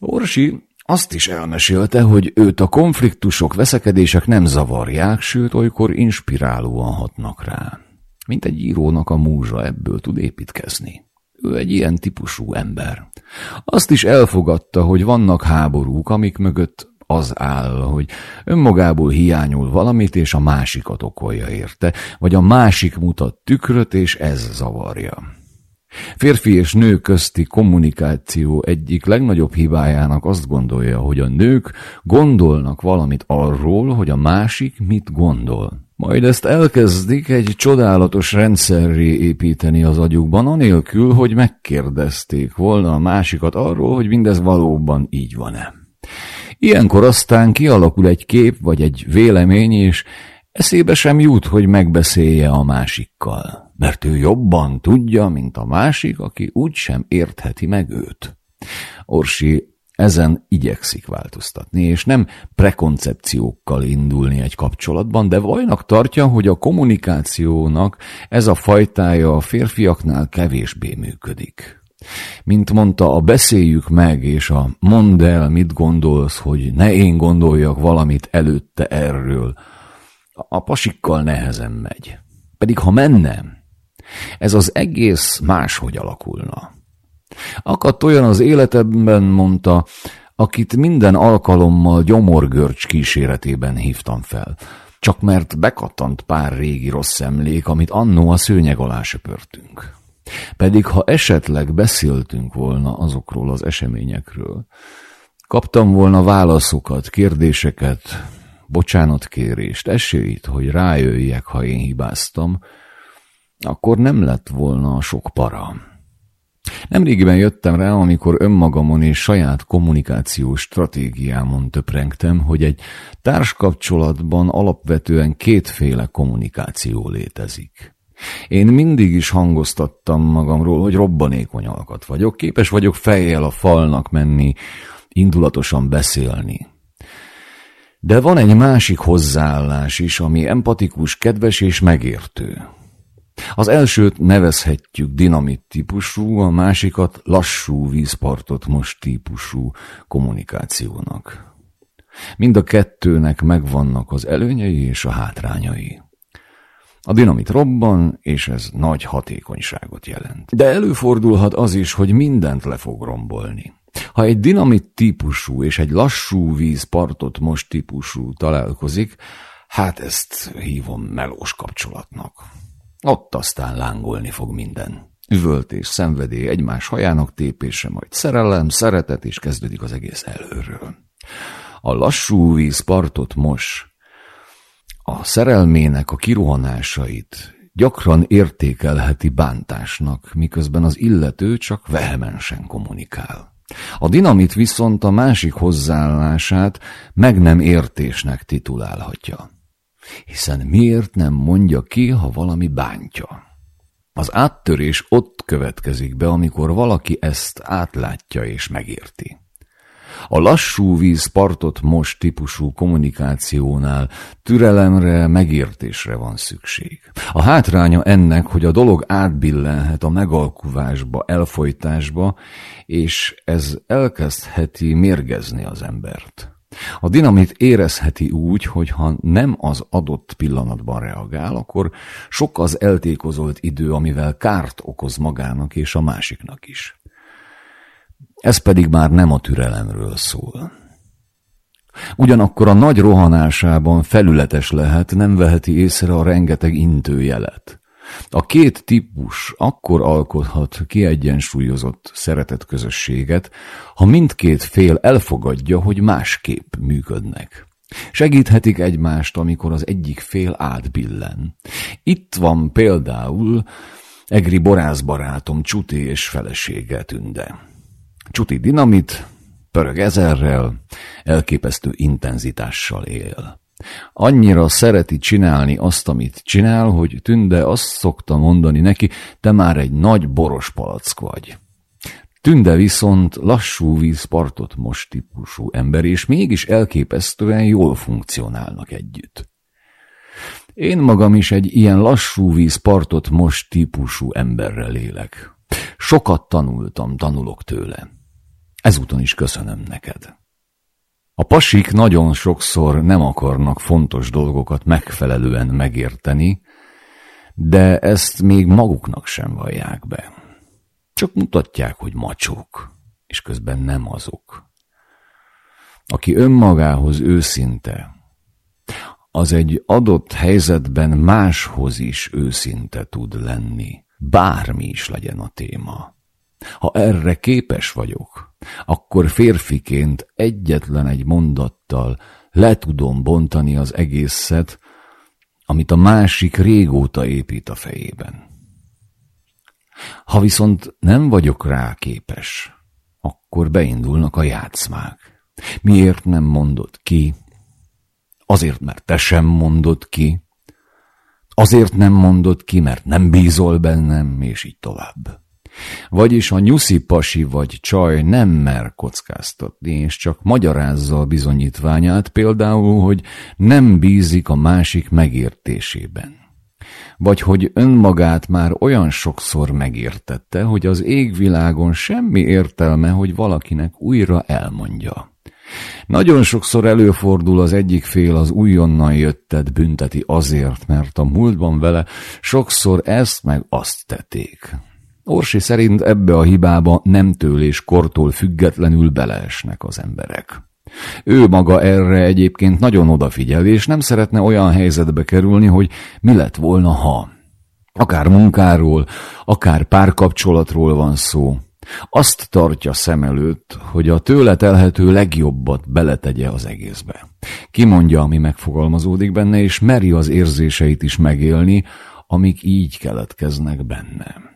Orsi azt is elmesélte, hogy őt a konfliktusok, veszekedések nem zavarják, sőt, olykor inspirálóan hatnak rá. Mint egy írónak a múzsa ebből tud építkezni. Ő egy ilyen típusú ember. Azt is elfogadta, hogy vannak háborúk, amik mögött az áll, hogy önmagából hiányul valamit, és a másikat okolja érte, vagy a másik mutat tükröt, és ez zavarja. Férfi és nő közti kommunikáció egyik legnagyobb hibájának azt gondolja, hogy a nők gondolnak valamit arról, hogy a másik mit gondol. Majd ezt elkezdik egy csodálatos rendszerré építeni az agyukban, anélkül, hogy megkérdezték volna a másikat arról, hogy mindez valóban így van-e. Ilyenkor aztán kialakul egy kép vagy egy vélemény, és eszébe sem jut, hogy megbeszélje a másikkal, mert ő jobban tudja, mint a másik, aki úgysem értheti meg őt. Orsi ezen igyekszik változtatni, és nem prekoncepciókkal indulni egy kapcsolatban, de vajnak tartja, hogy a kommunikációnak ez a fajtája a férfiaknál kevésbé működik. Mint mondta, a beszéljük meg, és a mondd el, mit gondolsz, hogy ne én gondoljak valamit előtte erről, a pasikkal nehezen megy. Pedig ha menne, ez az egész máshogy alakulna. Akadt olyan az életemben, mondta, akit minden alkalommal gyomorgörcs kíséretében hívtam fel, csak mert bekattant pár régi rossz emlék, amit annó a szőnyeg alá söpörtünk. Pedig ha esetleg beszéltünk volna azokról az eseményekről, kaptam volna válaszokat, kérdéseket, bocsánatkérést, esélyt, hogy rájöjjek, ha én hibáztam, akkor nem lett volna sok para. Nemrégiben jöttem rá, amikor önmagamon és saját kommunikációs stratégiámon töprengtem, hogy egy társkapcsolatban alapvetően kétféle kommunikáció létezik. Én mindig is hangoztattam magamról, hogy robbanékony alkat vagyok, képes vagyok fejjel a falnak menni, indulatosan beszélni. De van egy másik hozzáállás is, ami empatikus, kedves és megértő. Az elsőt nevezhetjük dinamit típusú, a másikat lassú vízpartot most típusú kommunikációnak. Mind a kettőnek megvannak az előnyei és a hátrányai. A dinamit robban, és ez nagy hatékonyságot jelent. De előfordulhat az is, hogy mindent le fog rombolni. Ha egy dinamit típusú és egy lassú vízpartot most típusú találkozik, hát ezt hívom melós kapcsolatnak. Ott aztán lángolni fog minden. Üvöltés, szenvedély, egymás hajának tépése, majd szerelem, szeretet, és kezdődik az egész előről. A lassú víz partot mos, a szerelmének a kirohanásait gyakran értékelheti bántásnak, miközben az illető csak vehemensen kommunikál. A dinamit viszont a másik hozzáállását meg nem értésnek titulálhatja. Hiszen miért nem mondja ki, ha valami bántja? Az áttörés ott következik be, amikor valaki ezt átlátja és megérti. A lassú víz partot most típusú kommunikációnál türelemre, megértésre van szükség. A hátránya ennek, hogy a dolog átbillenhet a megalkuvásba, elfolytásba, és ez elkezdheti mérgezni az embert. A dinamit érezheti úgy, hogy ha nem az adott pillanatban reagál, akkor sok az eltékozolt idő, amivel kárt okoz magának és a másiknak is. Ez pedig már nem a türelemről szól. Ugyanakkor a nagy rohanásában felületes lehet, nem veheti észre a rengeteg intőjelet. A két típus akkor alkothat kiegyensúlyozott szeretet közösséget, ha mindkét fél elfogadja, hogy másképp működnek. Segíthetik egymást, amikor az egyik fél átbillen. Itt van például Egri borászbarátom Csuti és felesége Tünde. Csuti dinamit, pörög ezerrel, elképesztő intenzitással él. Annyira szereti csinálni azt, amit csinál, hogy Tünde azt szokta mondani neki, te már egy nagy boros palack vagy. Tünde viszont lassú vízpartot most típusú ember, és mégis elképesztően jól funkcionálnak együtt. Én magam is egy ilyen lassú vízpartot most típusú emberrel élek. Sokat tanultam, tanulok tőle. Ezúton is köszönöm neked. A pasik nagyon sokszor nem akarnak fontos dolgokat megfelelően megérteni, de ezt még maguknak sem vallják be. Csak mutatják, hogy macsók, és közben nem azok. Aki önmagához őszinte, az egy adott helyzetben máshoz is őszinte tud lenni, bármi is legyen a téma. Ha erre képes vagyok, akkor férfiként egyetlen egy mondattal le tudom bontani az egészet, amit a másik régóta épít a fejében. Ha viszont nem vagyok rá képes, akkor beindulnak a játszmák. Miért nem mondod ki? Azért, mert te sem mondod ki. Azért nem mondod ki, mert nem bízol bennem, és így tovább. Vagyis a nyuszi pasi vagy csaj nem mer kockáztatni, és csak magyarázza a bizonyítványát, például, hogy nem bízik a másik megértésében. Vagy hogy önmagát már olyan sokszor megértette, hogy az égvilágon semmi értelme, hogy valakinek újra elmondja. Nagyon sokszor előfordul az egyik fél az újonnan jöttet bünteti azért, mert a múltban vele sokszor ezt meg azt tették. Orsi szerint ebbe a hibába nemtől és kortól függetlenül beleesnek az emberek. Ő maga erre egyébként nagyon odafigyel, és nem szeretne olyan helyzetbe kerülni, hogy mi lett volna, ha. Akár munkáról, akár párkapcsolatról van szó. Azt tartja szem előtt, hogy a tőle telhető legjobbat beletegye az egészbe. Kimondja, ami megfogalmazódik benne, és meri az érzéseit is megélni, amik így keletkeznek bennem.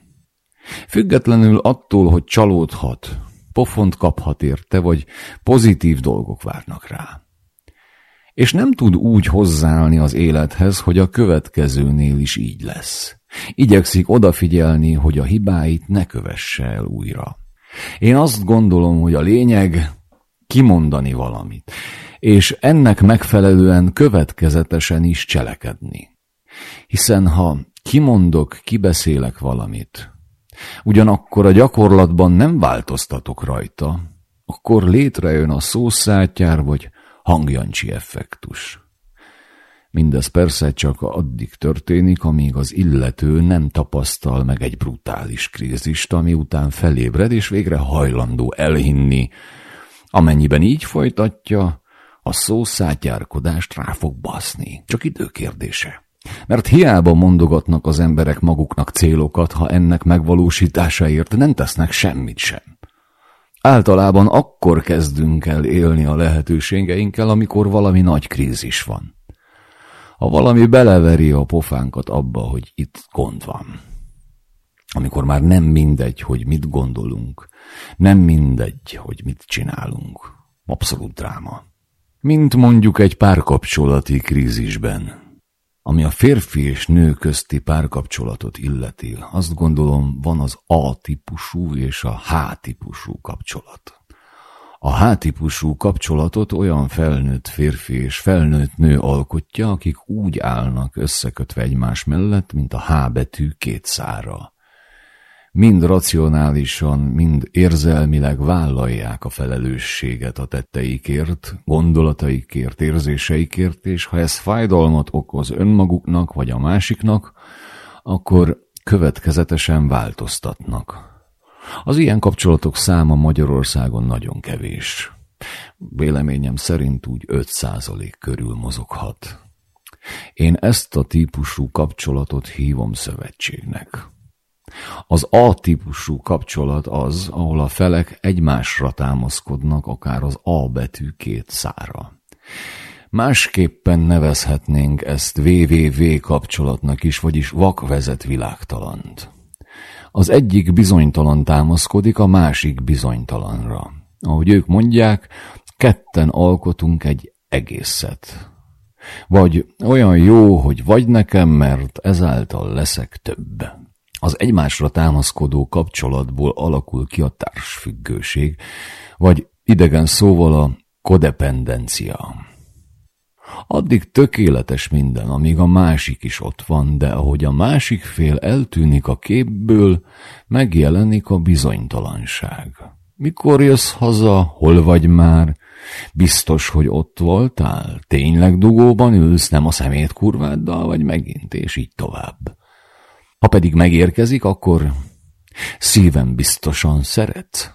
Függetlenül attól, hogy csalódhat, pofont kaphat érte, vagy pozitív dolgok várnak rá. És nem tud úgy hozzáállni az élethez, hogy a következőnél is így lesz. Igyekszik odafigyelni, hogy a hibáit ne kövesse el újra. Én azt gondolom, hogy a lényeg kimondani valamit, és ennek megfelelően következetesen is cselekedni. Hiszen ha kimondok, kibeszélek valamit, ugyanakkor a gyakorlatban nem változtatok rajta, akkor létrejön a szószátjár vagy hangjancsi effektus. Mindez persze csak addig történik, amíg az illető nem tapasztal meg egy brutális krízist, ami után felébred és végre hajlandó elhinni. Amennyiben így folytatja, a szószátyárkodást rá fog baszni. Csak időkérdése. Mert hiába mondogatnak az emberek maguknak célokat, ha ennek megvalósításáért nem tesznek semmit sem. Általában akkor kezdünk el élni a lehetőségeinkkel, amikor valami nagy krízis van. Ha valami beleveri a pofánkat abba, hogy itt gond van. Amikor már nem mindegy, hogy mit gondolunk, nem mindegy, hogy mit csinálunk. Abszolút dráma. Mint mondjuk egy párkapcsolati krízisben, ami a férfi és nő közti párkapcsolatot illeti, azt gondolom van az A-típusú és a H-típusú kapcsolat. A H-típusú kapcsolatot olyan felnőtt férfi és felnőtt nő alkotja, akik úgy állnak összekötve egymás mellett, mint a H betű két szára mind racionálisan, mind érzelmileg vállalják a felelősséget a tetteikért, gondolataikért, érzéseikért, és ha ez fájdalmat okoz önmaguknak vagy a másiknak, akkor következetesen változtatnak. Az ilyen kapcsolatok száma Magyarországon nagyon kevés. Véleményem szerint úgy 5% körül mozoghat. Én ezt a típusú kapcsolatot hívom szövetségnek. Az A-típusú kapcsolat az, ahol a felek egymásra támaszkodnak, akár az A betű két szára. Másképpen nevezhetnénk ezt VVV kapcsolatnak is, vagyis vak vezet világtalant. Az egyik bizonytalan támaszkodik a másik bizonytalanra. Ahogy ők mondják, ketten alkotunk egy egészet. Vagy olyan jó, hogy vagy nekem, mert ezáltal leszek több. Az egymásra támaszkodó kapcsolatból alakul ki a társfüggőség, vagy idegen szóval a kodependencia. Addig tökéletes minden, amíg a másik is ott van, de ahogy a másik fél eltűnik a képből, megjelenik a bizonytalanság. Mikor jössz haza, hol vagy már? Biztos, hogy ott voltál? Tényleg dugóban ülsz, nem a szemét kurváddal, vagy megint, és így tovább. Ha pedig megérkezik, akkor szívem biztosan szeret.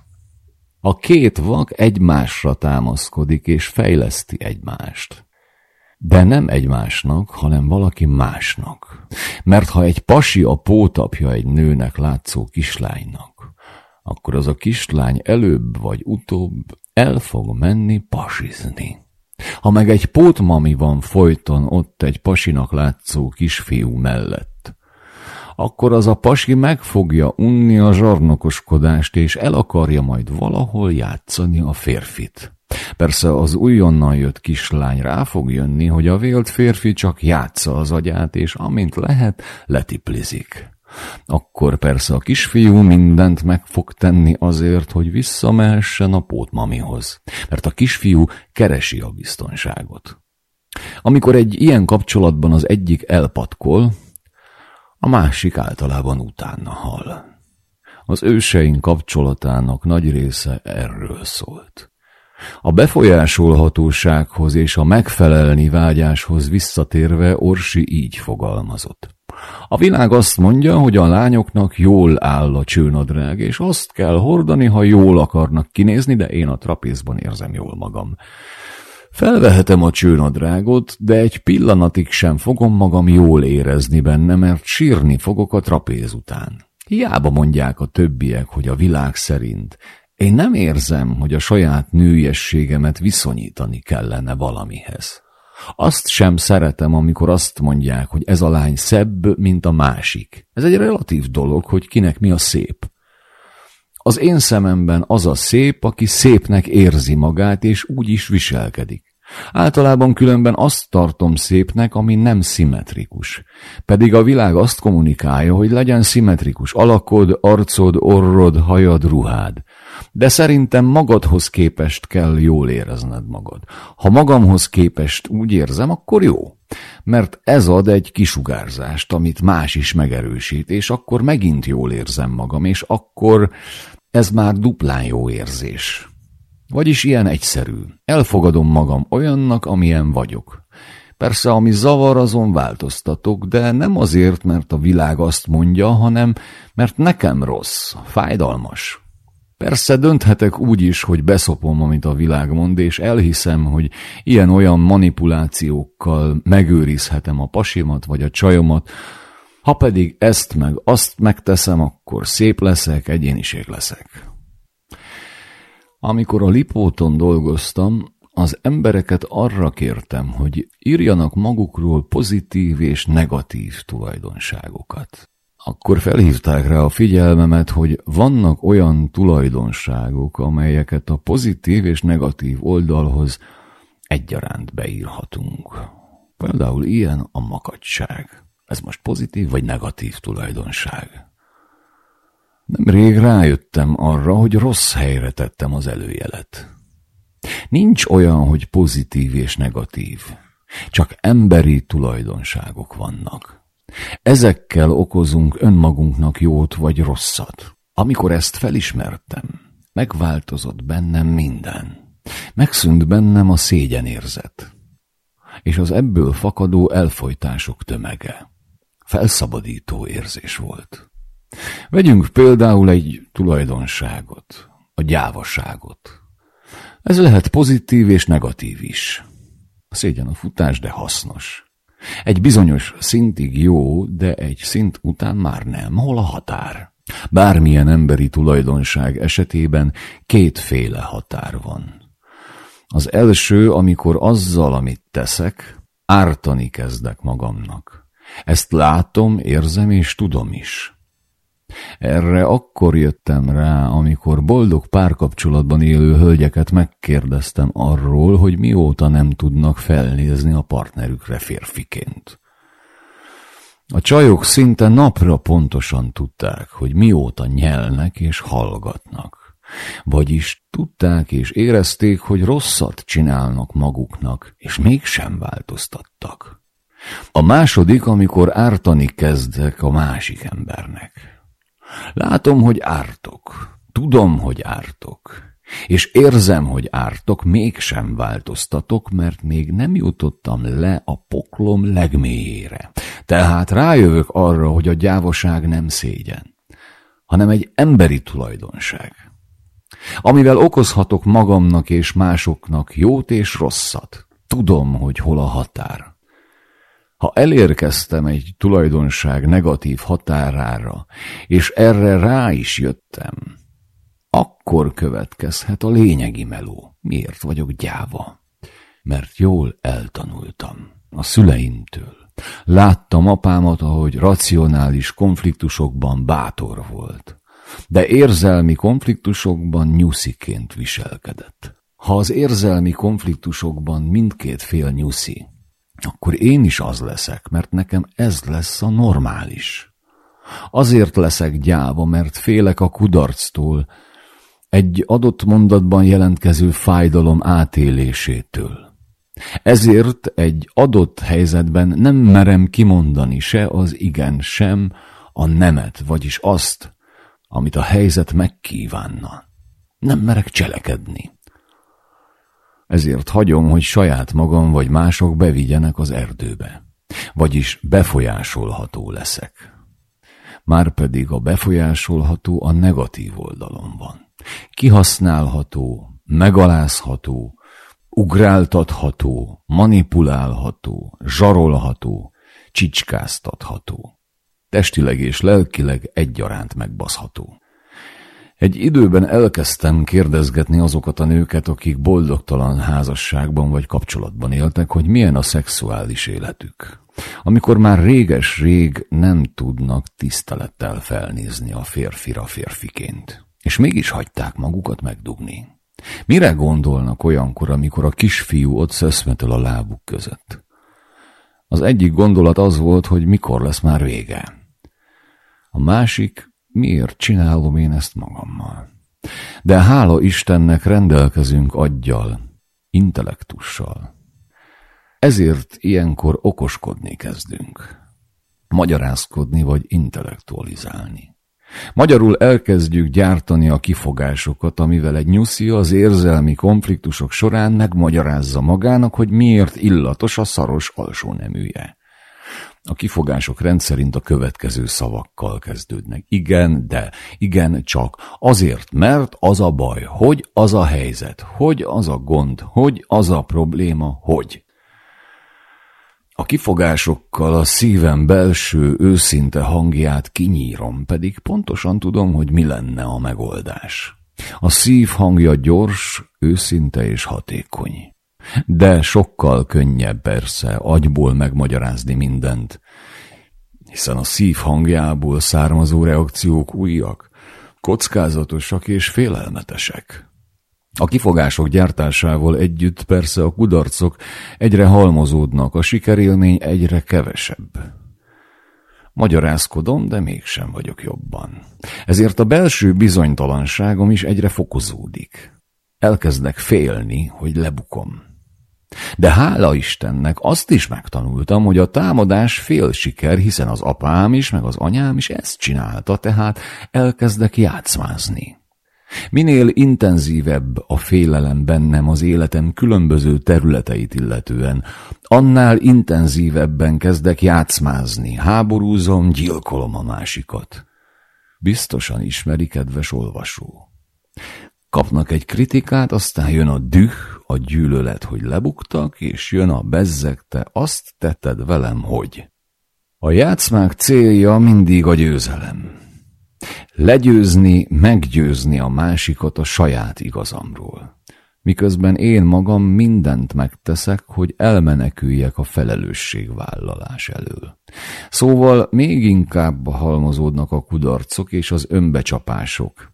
A két vak egymásra támaszkodik és fejleszti egymást. De nem egymásnak, hanem valaki másnak. Mert ha egy pasi a pótapja egy nőnek látszó kislánynak, akkor az a kislány előbb vagy utóbb el fog menni pasizni. Ha meg egy pótmami van folyton ott egy pasinak látszó kisfiú mellett, akkor az a pasi meg fogja unni a zsarnokoskodást, és el akarja majd valahol játszani a férfit. Persze az újonnan jött kislány rá fog jönni, hogy a vélt férfi csak játsza az agyát, és amint lehet, letiplizik. Akkor persze a kisfiú mindent meg fog tenni azért, hogy visszamehessen a pótmamihoz, mert a kisfiú keresi a biztonságot. Amikor egy ilyen kapcsolatban az egyik elpatkol, a másik általában utána hal. Az őseink kapcsolatának nagy része erről szólt. A befolyásolhatósághoz és a megfelelni vágyáshoz visszatérve Orsi így fogalmazott. A világ azt mondja, hogy a lányoknak jól áll a csőnadrág, és azt kell hordani, ha jól akarnak kinézni, de én a trapézban érzem jól magam. Felvehetem a csőnadrágot, de egy pillanatig sem fogom magam jól érezni benne, mert sírni fogok a trapéz után. Hiába mondják a többiek, hogy a világ szerint. Én nem érzem, hogy a saját nőiességemet viszonyítani kellene valamihez. Azt sem szeretem, amikor azt mondják, hogy ez a lány szebb, mint a másik. Ez egy relatív dolog, hogy kinek mi a szép. Az én szememben az a szép, aki szépnek érzi magát, és úgy is viselkedik. Általában különben azt tartom szépnek, ami nem szimmetrikus. Pedig a világ azt kommunikálja, hogy legyen szimmetrikus alakod, arcod, orrod, hajad, ruhád. De szerintem magadhoz képest kell jól érezned magad. Ha magamhoz képest úgy érzem, akkor jó. Mert ez ad egy kisugárzást, amit más is megerősít, és akkor megint jól érzem magam, és akkor ez már duplán jó érzés. Vagyis ilyen egyszerű. Elfogadom magam olyannak, amilyen vagyok. Persze, ami zavar, azon változtatok, de nem azért, mert a világ azt mondja, hanem mert nekem rossz, fájdalmas. Persze dönthetek úgy is, hogy beszopom, amit a világ mond, és elhiszem, hogy ilyen-olyan manipulációkkal megőrizhetem a pasimat vagy a csajomat, ha pedig ezt meg azt megteszem, akkor szép leszek, egyéniség leszek. Amikor a Lipóton dolgoztam, az embereket arra kértem, hogy írjanak magukról pozitív és negatív tulajdonságokat. Akkor felhívták rá a figyelmemet, hogy vannak olyan tulajdonságok, amelyeket a pozitív és negatív oldalhoz egyaránt beírhatunk. Például ilyen a makacság. Ez most pozitív vagy negatív tulajdonság? Nemrég rájöttem arra, hogy rossz helyre tettem az előjelet. Nincs olyan, hogy pozitív és negatív. Csak emberi tulajdonságok vannak. Ezekkel okozunk önmagunknak jót vagy rosszat. Amikor ezt felismertem, megváltozott bennem minden. Megszűnt bennem a szégyenérzet. És az ebből fakadó elfolytások tömege. Felszabadító érzés volt. Vegyünk például egy tulajdonságot, a gyávaságot. Ez lehet pozitív és negatív is. A szégyen a futás, de hasznos. Egy bizonyos szintig jó, de egy szint után már nem. Hol a határ? Bármilyen emberi tulajdonság esetében kétféle határ van. Az első, amikor azzal, amit teszek, ártani kezdek magamnak. Ezt látom, érzem és tudom is. Erre akkor jöttem rá, amikor boldog párkapcsolatban élő hölgyeket megkérdeztem arról, hogy mióta nem tudnak felnézni a partnerükre férfiként. A csajok szinte napra pontosan tudták, hogy mióta nyelnek és hallgatnak. Vagyis tudták és érezték, hogy rosszat csinálnak maguknak, és mégsem változtattak. A második, amikor ártani kezdek a másik embernek. Látom, hogy ártok. Tudom, hogy ártok. És érzem, hogy ártok, mégsem változtatok, mert még nem jutottam le a poklom legmélyére. Tehát rájövök arra, hogy a gyávaság nem szégyen, hanem egy emberi tulajdonság, amivel okozhatok magamnak és másoknak jót és rosszat. Tudom, hogy hol a határ. Ha elérkeztem egy tulajdonság negatív határára, és erre rá is jöttem, akkor következhet a lényegi meló. Miért vagyok gyáva? Mert jól eltanultam a szüleimtől. Láttam apámat, ahogy racionális konfliktusokban bátor volt, de érzelmi konfliktusokban nyusziként viselkedett. Ha az érzelmi konfliktusokban mindkét fél nyuszi, akkor én is az leszek, mert nekem ez lesz a normális. Azért leszek gyáva, mert félek a kudarctól, egy adott mondatban jelentkező fájdalom átélésétől. Ezért egy adott helyzetben nem merem kimondani se az igen, sem a nemet, vagyis azt, amit a helyzet megkívánna. Nem merek cselekedni. Ezért hagyom, hogy saját magam vagy mások bevigyenek az erdőbe. Vagyis befolyásolható leszek. Márpedig a befolyásolható a negatív oldalon van. Kihasználható, megalázható, ugráltatható, manipulálható, zsarolható, csicskáztatható. Testileg és lelkileg egyaránt megbaszható. Egy időben elkezdtem kérdezgetni azokat a nőket, akik boldogtalan házasságban vagy kapcsolatban éltek, hogy milyen a szexuális életük. Amikor már réges-rég nem tudnak tisztelettel felnézni a férfira férfiként. És mégis hagyták magukat megdugni. Mire gondolnak olyankor, amikor a kisfiú ott szöszmetől a lábuk között? Az egyik gondolat az volt, hogy mikor lesz már vége. A másik, miért csinálom én ezt magammal? De hála Istennek rendelkezünk aggyal, intellektussal. Ezért ilyenkor okoskodni kezdünk. Magyarázkodni vagy intellektualizálni. Magyarul elkezdjük gyártani a kifogásokat, amivel egy nyuszi az érzelmi konfliktusok során megmagyarázza magának, hogy miért illatos a szaros alsó neműje. A kifogások rendszerint a következő szavakkal kezdődnek. Igen, de, igen, csak. Azért, mert az a baj, hogy az a helyzet, hogy az a gond, hogy az a probléma, hogy. A kifogásokkal a szívem belső őszinte hangját kinyírom, pedig pontosan tudom, hogy mi lenne a megoldás. A szív hangja gyors, őszinte és hatékony. De sokkal könnyebb persze agyból megmagyarázni mindent, hiszen a szív hangjából származó reakciók újak, kockázatosak és félelmetesek. A kifogások gyártásával együtt persze a kudarcok egyre halmozódnak, a sikerélmény egyre kevesebb. Magyarázkodom, de mégsem vagyok jobban. Ezért a belső bizonytalanságom is egyre fokozódik. Elkezdek félni, hogy lebukom. De hála Istennek azt is megtanultam, hogy a támadás fél siker, hiszen az apám is, meg az anyám is ezt csinálta, tehát elkezdek játszmázni. Minél intenzívebb a félelem bennem az életem különböző területeit illetően, annál intenzívebben kezdek játszmázni, háborúzom, gyilkolom a másikat. Biztosan ismeri, kedves olvasó. Kapnak egy kritikát, aztán jön a düh, a gyűlölet, hogy lebuktak, és jön a bezzegte, azt tetted velem, hogy. A játszmák célja mindig a győzelem. Legyőzni, meggyőzni a másikat a saját igazamról. Miközben én magam mindent megteszek, hogy elmeneküljek a felelősségvállalás elől. Szóval még inkább halmozódnak a kudarcok és az önbecsapások.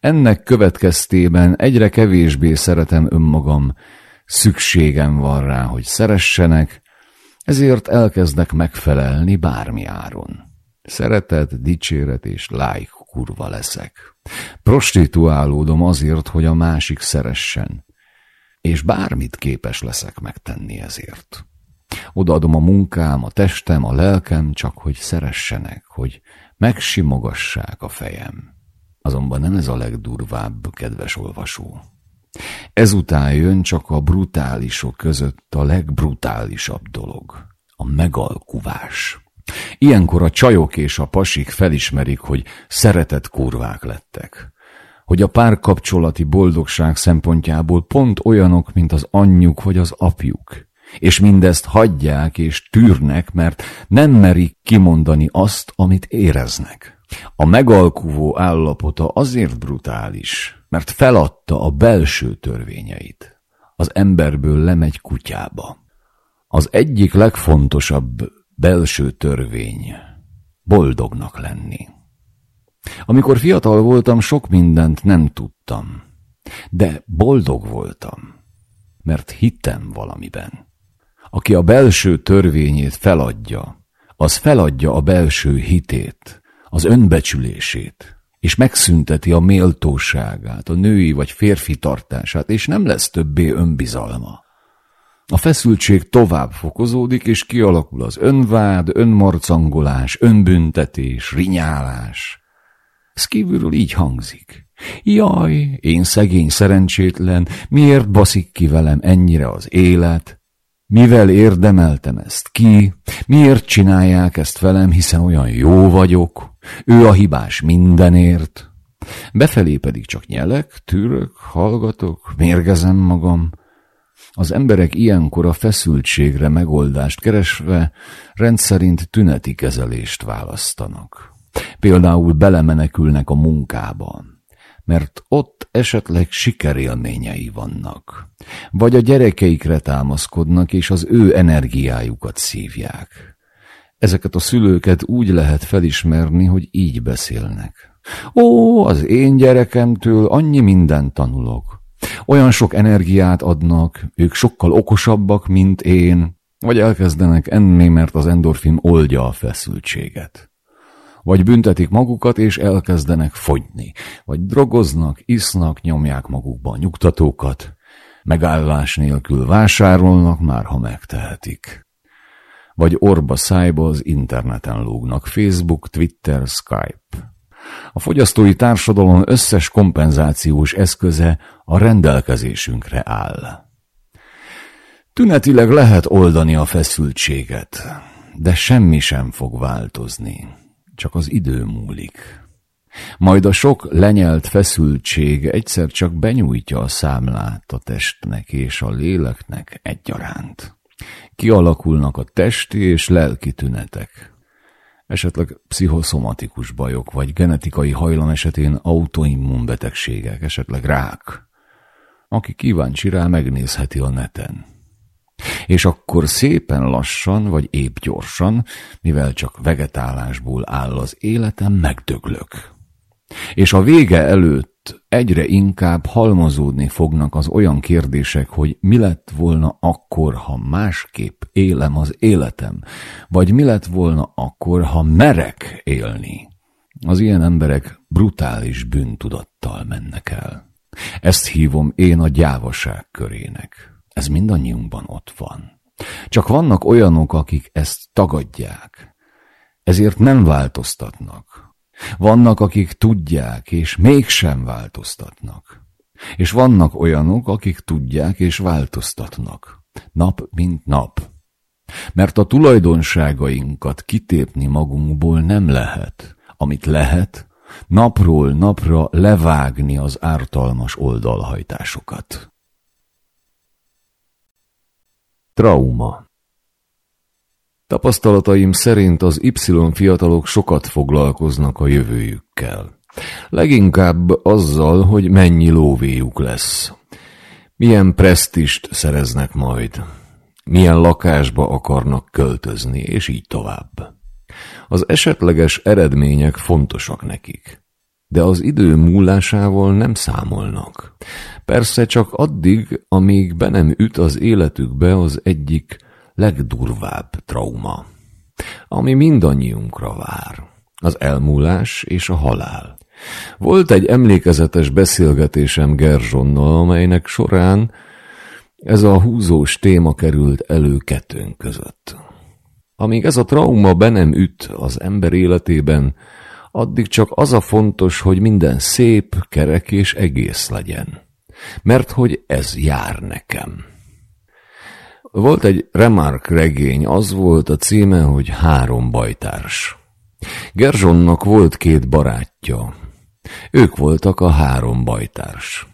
Ennek következtében egyre kevésbé szeretem önmagam, szükségem van rá, hogy szeressenek, ezért elkezdek megfelelni bármi áron. Szeretet, dicséret és lájk kurva leszek. Prostituálódom azért, hogy a másik szeressen, és bármit képes leszek megtenni ezért. Odaadom a munkám, a testem, a lelkem, csak hogy szeressenek, hogy megsimogassák a fejem. Azonban nem ez a legdurvább, kedves olvasó. Ezután jön csak a brutálisok között a legbrutálisabb dolog, a megalkuvás. Ilyenkor a csajok és a pasik felismerik, hogy szeretett kurvák lettek. Hogy a párkapcsolati boldogság szempontjából pont olyanok, mint az anyjuk vagy az apjuk. És mindezt hagyják és tűrnek, mert nem merik kimondani azt, amit éreznek. A megalkuvó állapota azért brutális, mert feladta a belső törvényeit. Az emberből lemegy kutyába. Az egyik legfontosabb Belső törvény. Boldognak lenni. Amikor fiatal voltam, sok mindent nem tudtam. De boldog voltam, mert hittem valamiben. Aki a belső törvényét feladja, az feladja a belső hitét, az önbecsülését, és megszünteti a méltóságát, a női vagy férfi tartását, és nem lesz többé önbizalma. A feszültség tovább fokozódik, és kialakul az önvád, önmarcangolás, önbüntetés, rinyálás. Ez kívülről így hangzik. Jaj, én szegény szerencsétlen, miért baszik ki velem ennyire az élet? Mivel érdemeltem ezt ki? Miért csinálják ezt velem, hiszen olyan jó vagyok? Ő a hibás mindenért. Befelé pedig csak nyelek, tűrök, hallgatok, mérgezem magam. Az emberek ilyenkor a feszültségre megoldást keresve rendszerint tüneti kezelést választanak. Például belemenekülnek a munkába, mert ott esetleg sikerélményei vannak. Vagy a gyerekeikre támaszkodnak, és az ő energiájukat szívják. Ezeket a szülőket úgy lehet felismerni, hogy így beszélnek. Ó, az én gyerekemtől annyi mindent tanulok. Olyan sok energiát adnak, ők sokkal okosabbak, mint én, vagy elkezdenek enni, mert az endorfin oldja a feszültséget. Vagy büntetik magukat, és elkezdenek fogyni. Vagy drogoznak, isznak, nyomják magukba a nyugtatókat. Megállás nélkül vásárolnak, már ha megtehetik. Vagy orba szájba az interneten lógnak Facebook, Twitter, Skype. A fogyasztói társadalom összes kompenzációs eszköze a rendelkezésünkre áll. Tünetileg lehet oldani a feszültséget, de semmi sem fog változni, csak az idő múlik. Majd a sok lenyelt feszültség egyszer csak benyújtja a számlát a testnek és a léleknek egyaránt. Kialakulnak a testi és lelki tünetek. Esetleg pszichoszomatikus bajok, vagy genetikai hajlam esetén autoimmunbetegségek, esetleg rák. Aki kíváncsi rá, megnézheti a neten. És akkor szépen lassan, vagy épp gyorsan, mivel csak vegetálásból áll az életem, megdöglök. És a vége előtt egyre inkább halmozódni fognak az olyan kérdések, hogy mi lett volna akkor, ha másképp élem az életem, vagy mi lett volna akkor, ha merek élni. Az ilyen emberek brutális bűntudattal mennek el. Ezt hívom én a gyávaság körének. Ez mindannyiunkban ott van. Csak vannak olyanok, akik ezt tagadják. Ezért nem változtatnak. Vannak, akik tudják, és mégsem változtatnak. És vannak olyanok, akik tudják és változtatnak. Nap mint nap. Mert a tulajdonságainkat kitépni magunkból nem lehet. Amit lehet, napról napra levágni az ártalmas oldalhajtásokat. Trauma Tapasztalataim szerint az Y fiatalok sokat foglalkoznak a jövőjükkel. Leginkább azzal, hogy mennyi lóvéjuk lesz. Milyen presztist szereznek majd. Milyen lakásba akarnak költözni, és így tovább. Az esetleges eredmények fontosak nekik. De az idő múlásával nem számolnak. Persze csak addig, amíg be nem üt az életükbe az egyik legdurvább trauma, ami mindannyiunkra vár, az elmúlás és a halál. Volt egy emlékezetes beszélgetésem Gerzsonnal, amelynek során ez a húzós téma került elő kettőnk között. Amíg ez a trauma be nem üt az ember életében, addig csak az a fontos, hogy minden szép, kerek és egész legyen. Mert hogy ez jár nekem. Volt egy Remark regény, az volt a címe, hogy Három bajtárs. Gerzsonnak volt két barátja. Ők voltak a három bajtárs.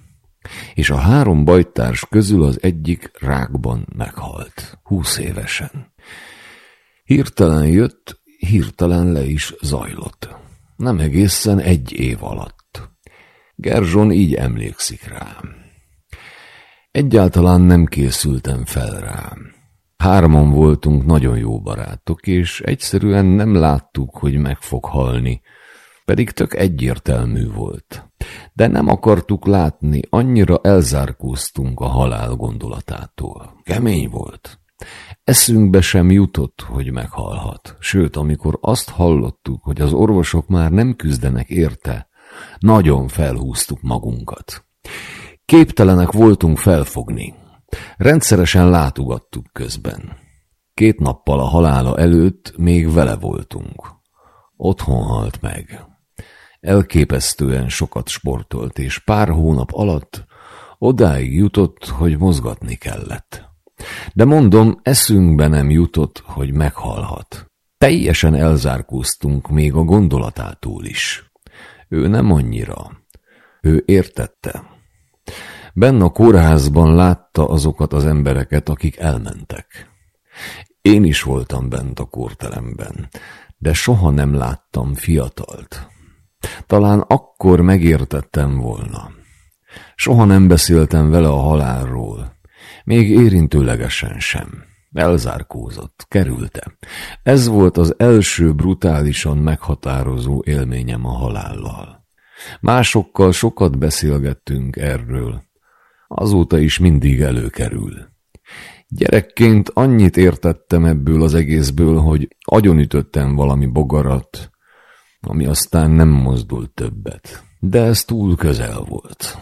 És a három bajtárs közül az egyik rákban meghalt, húsz évesen. Hirtelen jött, hirtelen le is zajlott. Nem egészen egy év alatt. Gerzson így emlékszik rám. Egyáltalán nem készültem fel rám. Hárman voltunk nagyon jó barátok, és egyszerűen nem láttuk, hogy meg fog halni, pedig tök egyértelmű volt. De nem akartuk látni, annyira elzárkóztunk a halál gondolatától. Kemény volt. Eszünkbe sem jutott, hogy meghalhat. Sőt, amikor azt hallottuk, hogy az orvosok már nem küzdenek érte, nagyon felhúztuk magunkat. Képtelenek voltunk felfogni. Rendszeresen látogattuk közben. Két nappal a halála előtt még vele voltunk. Otthon halt meg. Elképesztően sokat sportolt, és pár hónap alatt odáig jutott, hogy mozgatni kellett. De mondom, eszünkbe nem jutott, hogy meghalhat. Teljesen elzárkóztunk még a gondolatától is. Ő nem annyira. Ő értette. Benn a kórházban látta azokat az embereket, akik elmentek. Én is voltam bent a kórteremben, de soha nem láttam fiatalt. Talán akkor megértettem volna. Soha nem beszéltem vele a halálról, még érintőlegesen sem. Elzárkózott, kerülte. Ez volt az első brutálisan meghatározó élményem a halállal. Másokkal sokat beszélgettünk erről. Azóta is mindig előkerül. Gyerekként annyit értettem ebből az egészből, hogy agyonütöttem valami bogarat, ami aztán nem mozdult többet. De ez túl közel volt.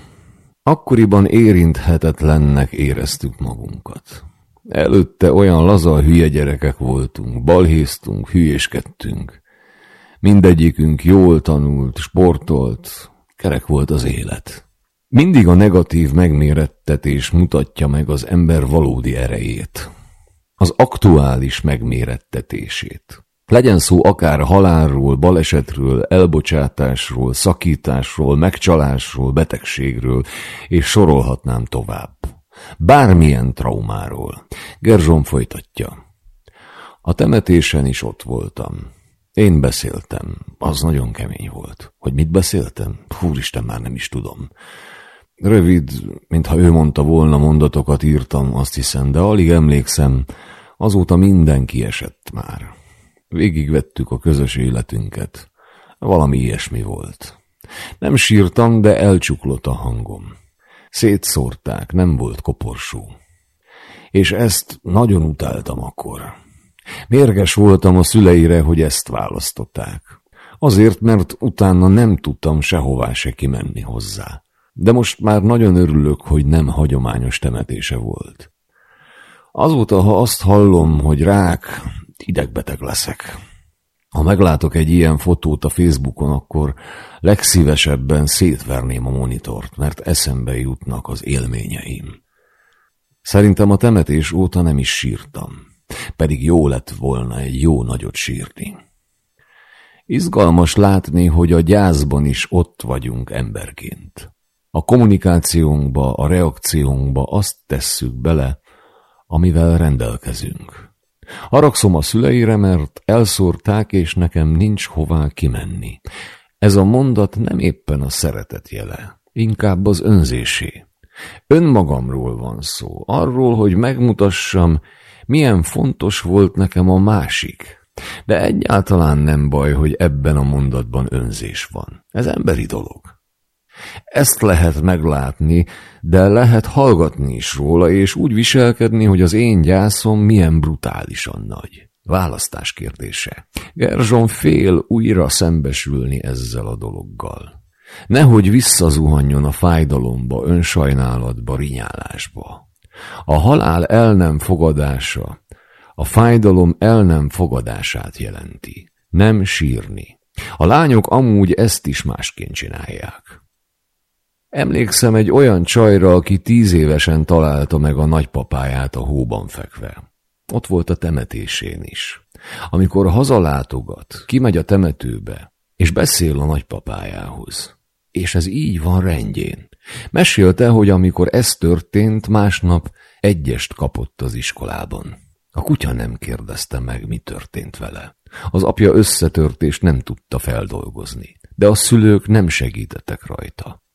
Akkoriban érinthetetlennek éreztük magunkat. Előtte olyan laza hülye gyerekek voltunk, balhéztunk, hülyéskedtünk. Mindegyikünk jól tanult, sportolt, kerek volt az élet. Mindig a negatív megmérettetés mutatja meg az ember valódi erejét, az aktuális megmérettetését. Legyen szó akár halálról, balesetről, elbocsátásról, szakításról, megcsalásról, betegségről, és sorolhatnám tovább. Bármilyen traumáról. Gerzson folytatja. A temetésen is ott voltam. Én beszéltem. Az nagyon kemény volt. Hogy mit beszéltem? Húristen, már nem is tudom. Rövid, mintha ő mondta volna mondatokat írtam, azt hiszem, de alig emlékszem, azóta mindenki esett már. Végigvettük a közös életünket. Valami ilyesmi volt. Nem sírtam, de elcsuklott a hangom. Szétszórták, nem volt koporsó. És ezt nagyon utáltam akkor. Mérges voltam a szüleire, hogy ezt választották. Azért, mert utána nem tudtam sehová se kimenni hozzá. De most már nagyon örülök, hogy nem hagyományos temetése volt. Azóta, ha azt hallom, hogy rák, idegbeteg leszek. Ha meglátok egy ilyen fotót a Facebookon, akkor legszívesebben szétverném a monitort, mert eszembe jutnak az élményeim. Szerintem a temetés óta nem is sírtam, pedig jó lett volna egy jó nagyot sírni. Izgalmas látni, hogy a gyászban is ott vagyunk emberként. A kommunikációnkba, a reakciónkba azt tesszük bele, amivel rendelkezünk. Haragszom a szüleire, mert elszórták, és nekem nincs hová kimenni. Ez a mondat nem éppen a szeretet jele, inkább az önzésé. Önmagamról van szó, arról, hogy megmutassam, milyen fontos volt nekem a másik. De egyáltalán nem baj, hogy ebben a mondatban önzés van. Ez emberi dolog. Ezt lehet meglátni, de lehet hallgatni is róla, és úgy viselkedni, hogy az én gyászom milyen brutálisan nagy. Választás kérdése. Gerzson fél újra szembesülni ezzel a dologgal. Nehogy visszazuhanjon a fájdalomba, önsajnálatba, rinyálásba. A halál el nem fogadása, a fájdalom el nem fogadását jelenti. Nem sírni. A lányok amúgy ezt is másként csinálják. Emlékszem egy olyan csajra, aki tíz évesen találta meg a nagypapáját a hóban fekve. Ott volt a temetésén is. Amikor hazalátogat, kimegy a temetőbe, és beszél a nagypapájához. És ez így van rendjén. Mesélte, hogy amikor ez történt, másnap egyest kapott az iskolában. A kutya nem kérdezte meg, mi történt vele. Az apja összetört és nem tudta feldolgozni, de a szülők nem segítettek rajta.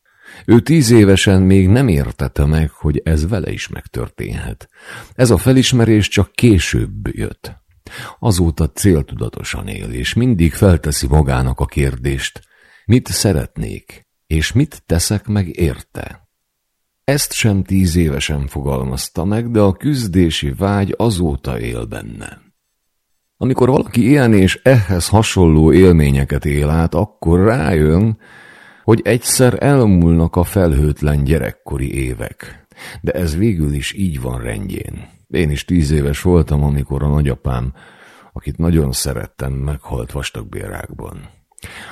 Ő tíz évesen még nem értette meg, hogy ez vele is megtörténhet. Ez a felismerés csak később jött. Azóta céltudatosan él, és mindig felteszi magának a kérdést, mit szeretnék, és mit teszek meg érte. Ezt sem tíz évesen fogalmazta meg, de a küzdési vágy azóta él benne. Amikor valaki ilyen és ehhez hasonló élményeket él át, akkor rájön, hogy egyszer elmúlnak a felhőtlen gyerekkori évek. De ez végül is így van rendjén. Én is tíz éves voltam, amikor a nagyapám, akit nagyon szerettem, meghalt vastagbérákban.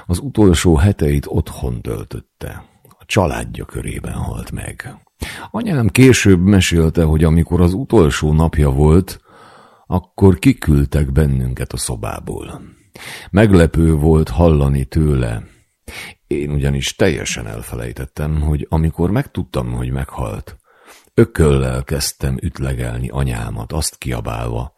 Az utolsó heteit otthon töltötte. A családja körében halt meg. Anyám később mesélte, hogy amikor az utolsó napja volt, akkor kiküldtek bennünket a szobából. Meglepő volt hallani tőle, én ugyanis teljesen elfelejtettem, hogy amikor megtudtam, hogy meghalt, ököllel kezdtem ütlegelni anyámat, azt kiabálva,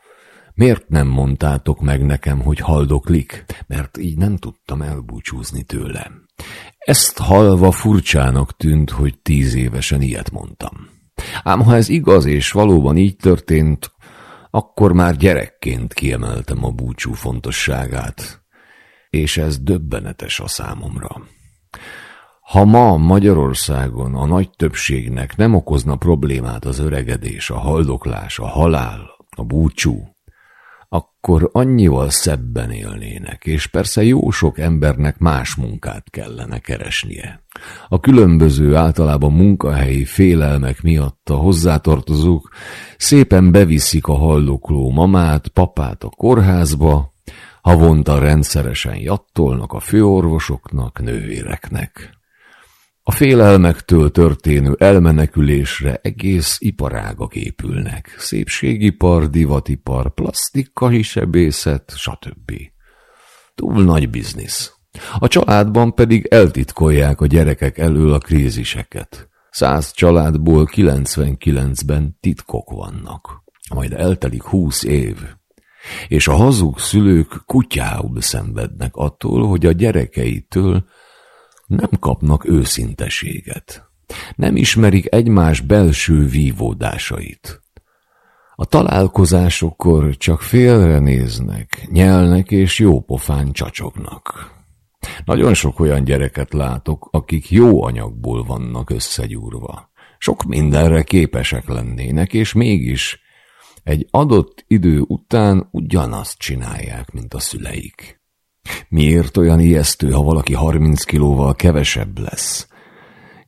miért nem mondtátok meg nekem, hogy haldoklik, mert így nem tudtam elbúcsúzni tőle. Ezt halva furcsának tűnt, hogy tíz évesen ilyet mondtam. Ám ha ez igaz és valóban így történt, akkor már gyerekként kiemeltem a búcsú fontosságát, és ez döbbenetes a számomra. Ha ma Magyarországon a nagy többségnek nem okozna problémát az öregedés, a haldoklás, a halál, a búcsú, akkor annyival szebben élnének, és persze jó sok embernek más munkát kellene keresnie. A különböző általában munkahelyi félelmek miatt a hozzátartozók szépen beviszik a haldokló mamát, papát a kórházba, havonta rendszeresen jattolnak a főorvosoknak, nővéreknek. A félelmektől történő elmenekülésre egész iparágak épülnek. Szépségipar, divatipar, plastika, sebészet, stb. Túl nagy biznisz. A családban pedig eltitkolják a gyerekek elől a kríziseket. Száz családból 99-ben titkok vannak. Majd eltelik húsz év, és a hazug szülők kutyául szenvednek attól, hogy a gyerekeitől nem kapnak őszinteséget. Nem ismerik egymás belső vívódásait. A találkozásokkor csak félre néznek, nyelnek és jópofán csacsognak. Nagyon sok olyan gyereket látok, akik jó anyagból vannak összegyúrva. Sok mindenre képesek lennének, és mégis egy adott idő után ugyanazt csinálják, mint a szüleik. Miért olyan ijesztő, ha valaki 30 kilóval kevesebb lesz?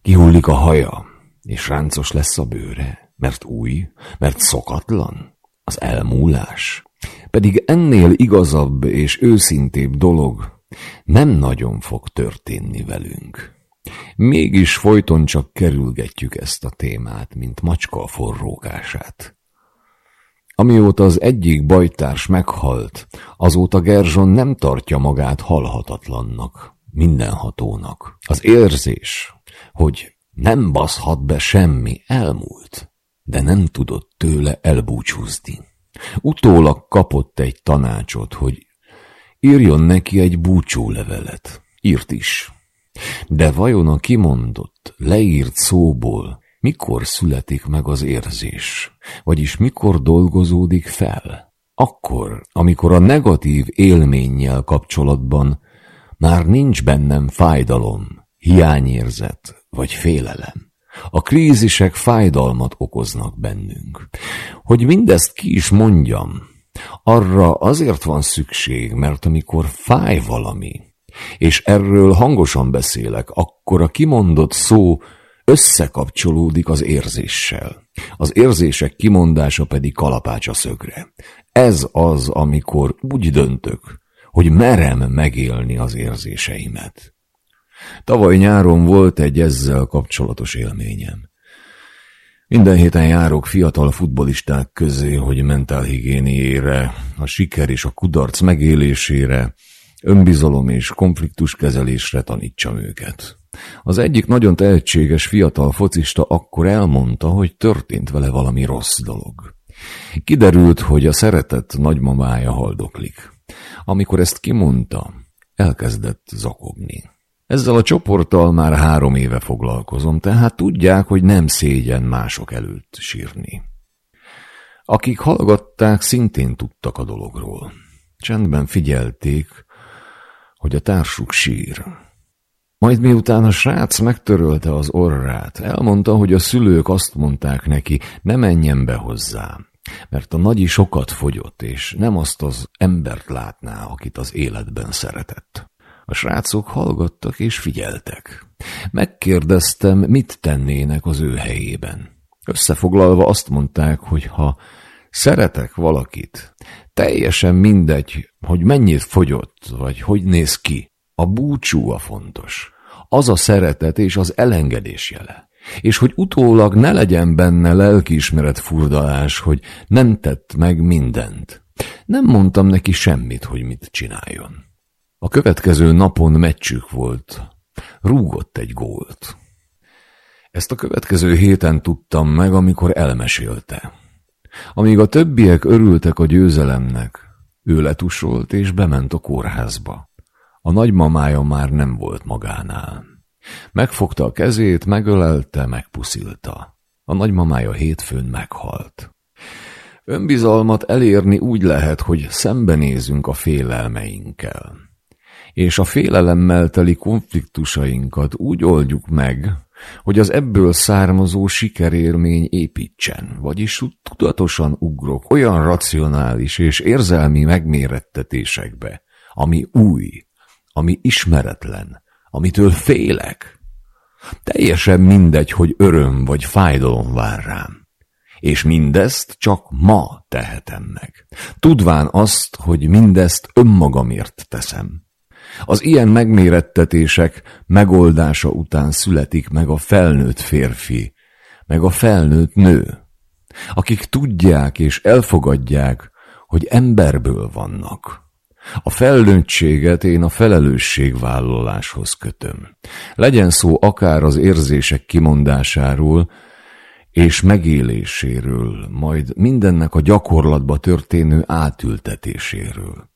Kihullik a haja, és ráncos lesz a bőre, mert új, mert szokatlan, az elmúlás. Pedig ennél igazabb és őszintébb dolog nem nagyon fog történni velünk. Mégis folyton csak kerülgetjük ezt a témát, mint macska a forrókását. Amióta az egyik bajtárs meghalt, azóta Gerzson nem tartja magát halhatatlannak, mindenhatónak. Az érzés, hogy nem baszhat be semmi, elmúlt, de nem tudott tőle elbúcsúzni. Utólag kapott egy tanácsot, hogy írjon neki egy búcsúlevelet. Írt is. De vajon a kimondott, leírt szóból mikor születik meg az érzés, vagyis mikor dolgozódik fel? Akkor, amikor a negatív élménnyel kapcsolatban már nincs bennem fájdalom, hiányérzet vagy félelem. A krízisek fájdalmat okoznak bennünk. Hogy mindezt ki is mondjam, arra azért van szükség, mert amikor fáj valami, és erről hangosan beszélek, akkor a kimondott szó összekapcsolódik az érzéssel. Az érzések kimondása pedig kalapács a szögre. Ez az, amikor úgy döntök, hogy merem megélni az érzéseimet. Tavaly nyáron volt egy ezzel kapcsolatos élményem. Minden héten járok fiatal futbolisták közé, hogy mentálhigiéniére, a siker és a kudarc megélésére, önbizalom és konfliktuskezelésre tanítsam őket. Az egyik nagyon tehetséges fiatal focista akkor elmondta, hogy történt vele valami rossz dolog. Kiderült, hogy a szeretett nagymamája haldoklik. Amikor ezt kimondta, elkezdett zakogni. Ezzel a csoporttal már három éve foglalkozom, tehát tudják, hogy nem szégyen mások előtt sírni. Akik hallgatták, szintén tudtak a dologról. Csendben figyelték, hogy a társuk sír. Majd miután a srác megtörölte az orrát, elmondta, hogy a szülők azt mondták neki, ne menjen be hozzá, mert a nagyi sokat fogyott, és nem azt az embert látná, akit az életben szeretett. A srácok hallgattak és figyeltek. Megkérdeztem, mit tennének az ő helyében. Összefoglalva azt mondták, hogy ha szeretek valakit, teljesen mindegy, hogy mennyit fogyott, vagy hogy néz ki, a búcsú a fontos az a szeretet és az elengedés jele. És hogy utólag ne legyen benne lelkiismeret furdalás, hogy nem tett meg mindent. Nem mondtam neki semmit, hogy mit csináljon. A következő napon meccsük volt. Rúgott egy gólt. Ezt a következő héten tudtam meg, amikor elmesélte. Amíg a többiek örültek a győzelemnek, ő letusolt és bement a kórházba. A nagymamája már nem volt magánál. Megfogta a kezét, megölelte, megpuszilta. A nagymamája hétfőn meghalt. Önbizalmat elérni úgy lehet, hogy szembenézünk a félelmeinkkel. és a félelemmel teli konfliktusainkat úgy oldjuk meg, hogy az ebből származó sikerélmény építsen, vagyis tudatosan ugrok olyan racionális és érzelmi megmérettetésekbe, ami új, ami ismeretlen, amitől félek. Teljesen mindegy, hogy öröm vagy fájdalom vár rám. És mindezt csak ma tehetem meg. Tudván azt, hogy mindezt önmagamért teszem. Az ilyen megmérettetések megoldása után születik meg a felnőtt férfi, meg a felnőtt nő, akik tudják és elfogadják, hogy emberből vannak. A felnőttséget én a felelősségvállaláshoz kötöm. Legyen szó akár az érzések kimondásáról és megéléséről, majd mindennek a gyakorlatba történő átültetéséről.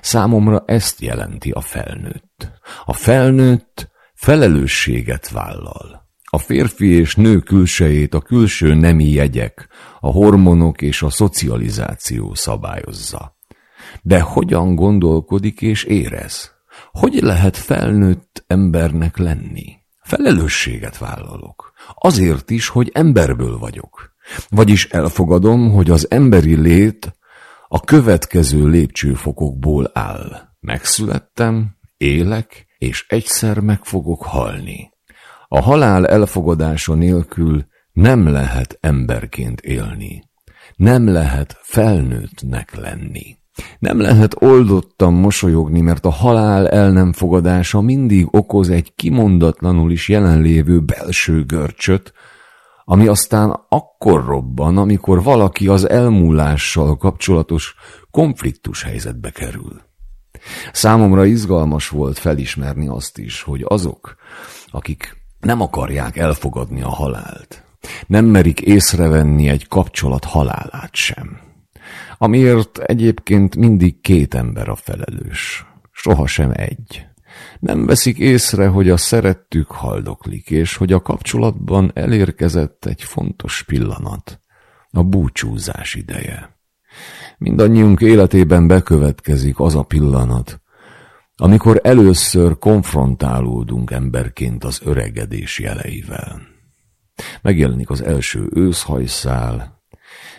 Számomra ezt jelenti a felnőtt. A felnőtt felelősséget vállal. A férfi és nő külsejét a külső nemi jegyek, a hormonok és a szocializáció szabályozza. De hogyan gondolkodik és érez? Hogy lehet felnőtt embernek lenni? Felelősséget vállalok. Azért is, hogy emberből vagyok. Vagyis elfogadom, hogy az emberi lét a következő lépcsőfokokból áll. Megszülettem, élek, és egyszer meg fogok halni. A halál elfogadása nélkül nem lehet emberként élni. Nem lehet felnőttnek lenni. Nem lehet oldottan mosolyogni, mert a halál el nem fogadása mindig okoz egy kimondatlanul is jelenlévő belső görcsöt, ami aztán akkor robban, amikor valaki az elmúlással kapcsolatos konfliktus helyzetbe kerül. Számomra izgalmas volt felismerni azt is, hogy azok, akik nem akarják elfogadni a halált, nem merik észrevenni egy kapcsolat halálát sem. Amiért egyébként mindig két ember a felelős, sohasem egy. Nem veszik észre, hogy a szerettük haldoklik, és hogy a kapcsolatban elérkezett egy fontos pillanat, a búcsúzás ideje. Mindannyiunk életében bekövetkezik az a pillanat, amikor először konfrontálódunk emberként az öregedés jeleivel. Megjelenik az első őszhajszál,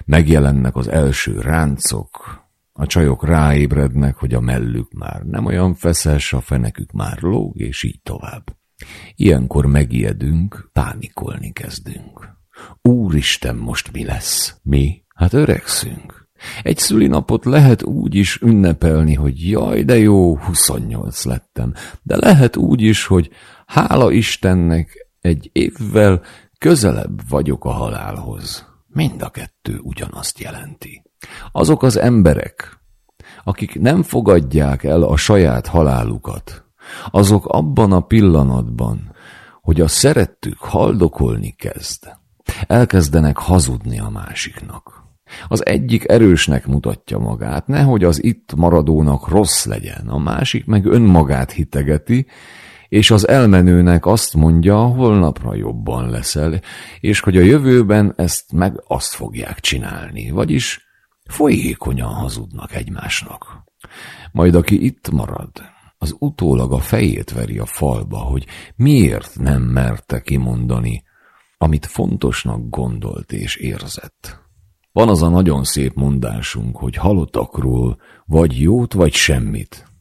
megjelennek az első ráncok, a csajok ráébrednek, hogy a mellük már nem olyan feszes, a fenekük már lóg, és így tovább. Ilyenkor megijedünk, pánikolni kezdünk. Úristen, most mi lesz? Mi? Hát öregszünk. Egy szülinapot lehet úgy is ünnepelni, hogy jaj, de jó, 28 lettem. De lehet úgy is, hogy hála Istennek egy évvel közelebb vagyok a halálhoz. Mind a kettő ugyanazt jelenti. Azok az emberek, akik nem fogadják el a saját halálukat, azok abban a pillanatban, hogy a szerettük haldokolni kezd, elkezdenek hazudni a másiknak. Az egyik erősnek mutatja magát, nehogy az itt maradónak rossz legyen, a másik meg önmagát hitegeti, és az elmenőnek azt mondja, holnapra jobban leszel, és hogy a jövőben ezt meg azt fogják csinálni, vagyis folyékonyan hazudnak egymásnak. Majd aki itt marad, az utólag a fejét veri a falba, hogy miért nem merte kimondani, amit fontosnak gondolt és érzett. Van az a nagyon szép mondásunk, hogy halottakról vagy jót, vagy semmit.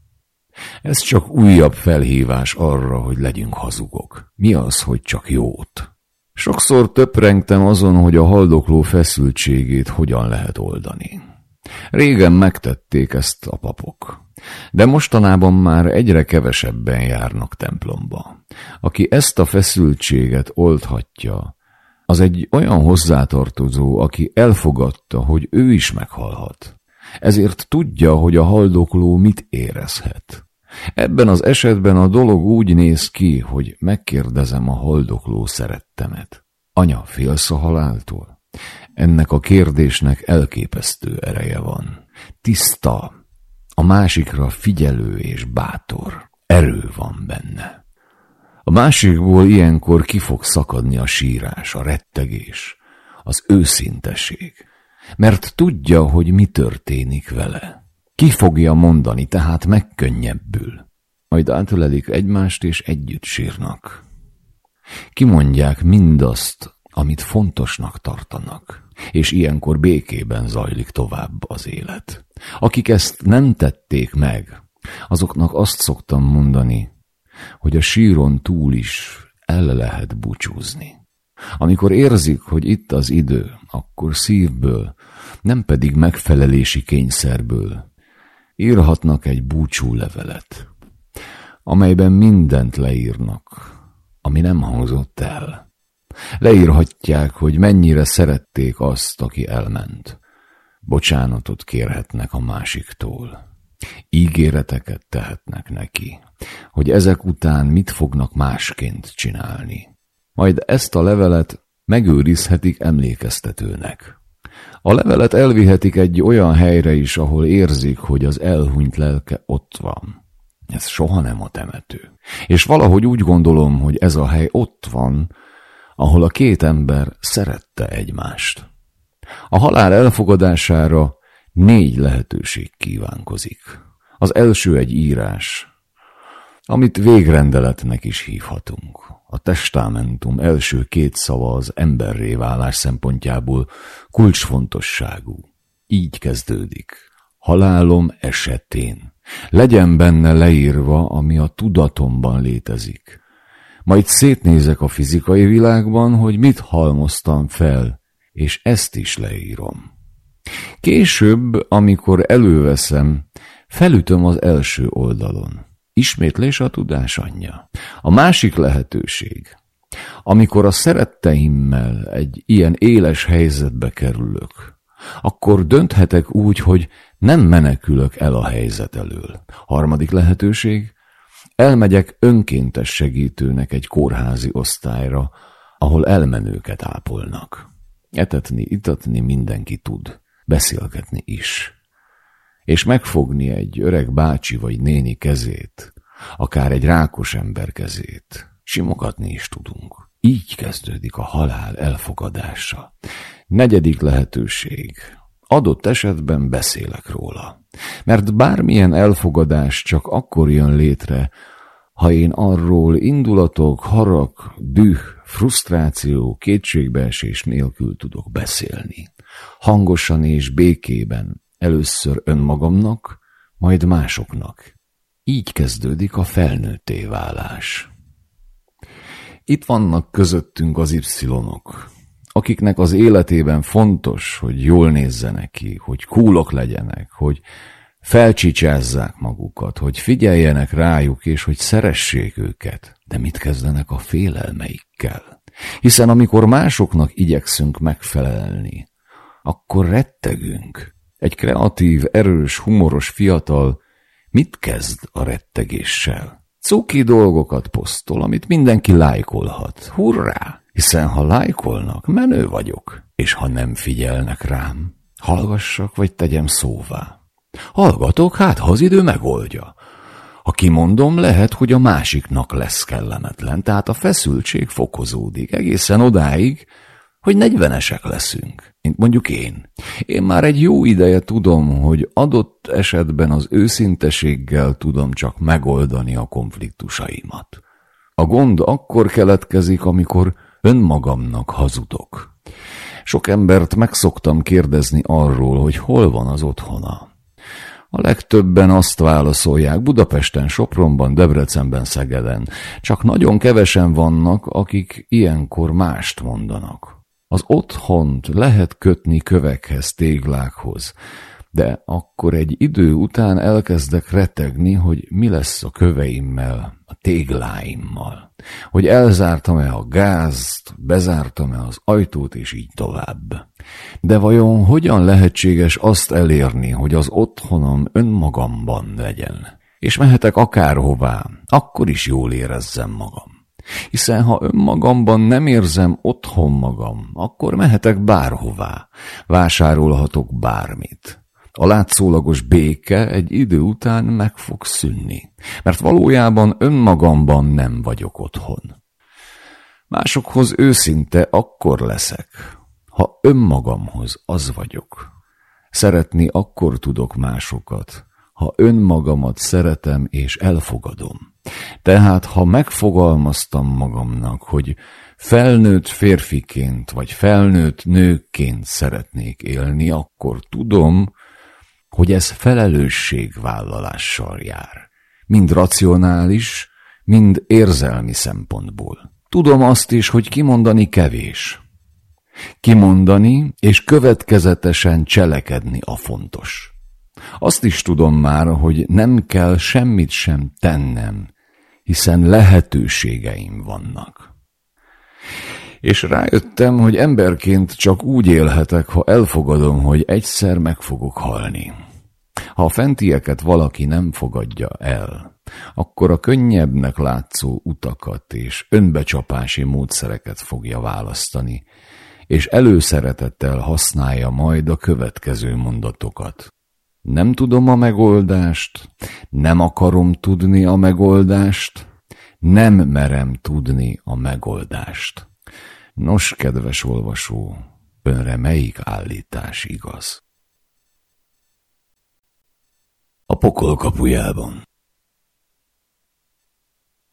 Ez csak újabb felhívás arra, hogy legyünk hazugok. Mi az, hogy csak jót? Sokszor töprengtem azon, hogy a haldokló feszültségét hogyan lehet oldani. Régen megtették ezt a papok, de mostanában már egyre kevesebben járnak templomba. Aki ezt a feszültséget oldhatja, az egy olyan hozzátartozó, aki elfogadta, hogy ő is meghalhat. Ezért tudja, hogy a haldokló mit érezhet. Ebben az esetben a dolog úgy néz ki, hogy megkérdezem a haldokló szerettemet. Anya, félsz a haláltól? Ennek a kérdésnek elképesztő ereje van. Tiszta, a másikra figyelő és bátor. Erő van benne. A másikból ilyenkor ki fog szakadni a sírás, a rettegés, az őszinteség, mert tudja, hogy mi történik vele. Ki fogja mondani, tehát megkönnyebbül. majd átölelik egymást és együtt sírnak. Kimondják mindazt, amit fontosnak tartanak, és ilyenkor békében zajlik tovább az élet. Akik ezt nem tették meg, azoknak azt szoktam mondani, hogy a síron túl is el lehet búcsúzni. Amikor érzik, hogy itt az idő, akkor szívből, nem pedig megfelelési kényszerből írhatnak egy búcsú levelet, amelyben mindent leírnak, ami nem hangzott el. Leírhatják, hogy mennyire szerették azt, aki elment. Bocsánatot kérhetnek a másiktól. Ígéreteket tehetnek neki, hogy ezek után mit fognak másként csinálni. Majd ezt a levelet megőrizhetik emlékeztetőnek. A levelet elvihetik egy olyan helyre is, ahol érzik, hogy az elhunyt lelke ott van. Ez soha nem a temető. És valahogy úgy gondolom, hogy ez a hely ott van, ahol a két ember szerette egymást. A halál elfogadására négy lehetőség kívánkozik. Az első egy írás, amit végrendeletnek is hívhatunk. A testamentum első két szava az emberré válás szempontjából kulcsfontosságú. Így kezdődik. Halálom esetén. Legyen benne leírva, ami a tudatomban létezik. Majd szétnézek a fizikai világban, hogy mit halmoztam fel, és ezt is leírom. Később, amikor előveszem, felütöm az első oldalon. Ismétlés a tudás anyja. A másik lehetőség, amikor a szeretteimmel egy ilyen éles helyzetbe kerülök, akkor dönthetek úgy, hogy nem menekülök el a helyzet elől. Harmadik lehetőség, elmegyek önkéntes segítőnek egy kórházi osztályra, ahol elmenőket ápolnak. Etetni, itatni mindenki tud, beszélgetni is és megfogni egy öreg bácsi vagy néni kezét, akár egy rákos ember kezét, simogatni is tudunk. Így kezdődik a halál elfogadása. Negyedik lehetőség. Adott esetben beszélek róla. Mert bármilyen elfogadás csak akkor jön létre, ha én arról indulatok, harag, düh, frusztráció, kétségbeesés nélkül tudok beszélni. Hangosan és békében, Először önmagamnak, majd másoknak. Így kezdődik a felnőtté válás. Itt vannak közöttünk az y-ok, akiknek az életében fontos, hogy jól nézzenek ki, hogy kúlok legyenek, hogy felcsicsázzák magukat, hogy figyeljenek rájuk, és hogy szeressék őket. De mit kezdenek a félelmeikkel? Hiszen amikor másoknak igyekszünk megfelelni, akkor rettegünk, egy kreatív, erős, humoros fiatal mit kezd a rettegéssel? Cuki dolgokat posztol, amit mindenki lájkolhat. Hurrá! Hiszen ha lájkolnak, menő vagyok. És ha nem figyelnek rám, hallgassak vagy tegyem szóvá. Hallgatok, hát ha az idő megoldja. Ha kimondom, lehet, hogy a másiknak lesz kellemetlen, tehát a feszültség fokozódik egészen odáig, hogy negyvenesek leszünk, mint mondjuk én. Én már egy jó ideje tudom, hogy adott esetben az őszinteséggel tudom csak megoldani a konfliktusaimat. A gond akkor keletkezik, amikor önmagamnak hazudok. Sok embert megszoktam kérdezni arról, hogy hol van az otthona. A legtöbben azt válaszolják Budapesten, Sopronban, Debrecenben, Szegeden. Csak nagyon kevesen vannak, akik ilyenkor mást mondanak. Az otthont lehet kötni kövekhez, téglákhoz, de akkor egy idő után elkezdek retegni, hogy mi lesz a köveimmel, a tégláimmal, hogy elzártam-e a gázt, bezártam-e az ajtót, és így tovább. De vajon hogyan lehetséges azt elérni, hogy az otthonom önmagamban legyen? És mehetek akárhová, akkor is jól érezzem magam. Hiszen ha önmagamban nem érzem otthon magam, akkor mehetek bárhová, vásárolhatok bármit. A látszólagos béke egy idő után meg fog szűnni, mert valójában önmagamban nem vagyok otthon. Másokhoz őszinte akkor leszek, ha önmagamhoz az vagyok. Szeretni akkor tudok másokat, ha önmagamat szeretem és elfogadom. Tehát, ha megfogalmaztam magamnak, hogy felnőtt férfiként vagy felnőtt nőként szeretnék élni, akkor tudom, hogy ez felelősségvállalással jár. Mind racionális, mind érzelmi szempontból. Tudom azt is, hogy kimondani kevés. Kimondani és következetesen cselekedni a fontos. Azt is tudom már, hogy nem kell semmit sem tennem, hiszen lehetőségeim vannak. És rájöttem, hogy emberként csak úgy élhetek, ha elfogadom, hogy egyszer meg fogok halni. Ha a fentieket valaki nem fogadja el, akkor a könnyebbnek látszó utakat és önbecsapási módszereket fogja választani, és előszeretettel használja majd a következő mondatokat. Nem tudom a megoldást, nem akarom tudni a megoldást, nem merem tudni a megoldást. Nos, kedves olvasó, önre melyik állítás igaz? A pokol kapujában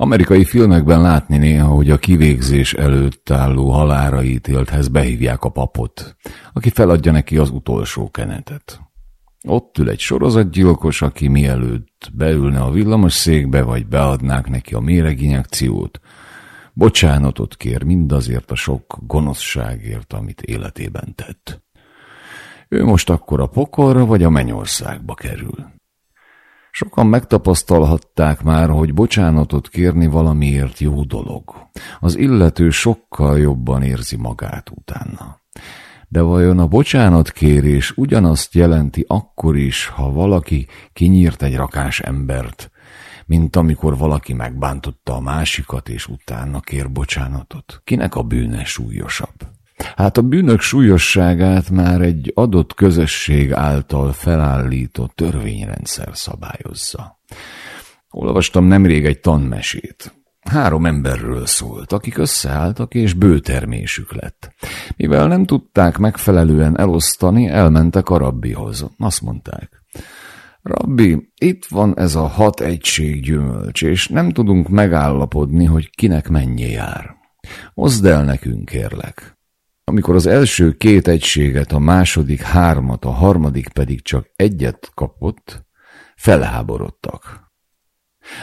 Amerikai filmekben látni néha, hogy a kivégzés előtt álló halára ítélthez behívják a papot, aki feladja neki az utolsó kenetet. Ott ül egy sorozatgyilkos, aki mielőtt beülne a villamos székbe, vagy beadnák neki a méreginjekciót, bocsánatot kér mindazért a sok gonoszságért, amit életében tett. Ő most akkor a pokorra vagy a mennyországba kerül. Sokan megtapasztalhatták már, hogy bocsánatot kérni valamiért jó dolog. Az illető sokkal jobban érzi magát utána. De vajon a bocsánatkérés ugyanazt jelenti akkor is, ha valaki kinyírt egy rakás embert, mint amikor valaki megbántotta a másikat, és utána kér bocsánatot? Kinek a bűne súlyosabb? Hát a bűnök súlyosságát már egy adott közösség által felállított törvényrendszer szabályozza. Olvastam nemrég egy tanmesét. Három emberről szólt, akik összeálltak és bőtermésük lett. Mivel nem tudták megfelelően elosztani, elmentek a rabbihoz. Azt mondták, Rabbi, itt van ez a hat egység gyümölcs, és nem tudunk megállapodni, hogy kinek mennyi jár. Oszd el nekünk, kérlek. Amikor az első két egységet, a második hármat, a harmadik pedig csak egyet kapott, felháborodtak.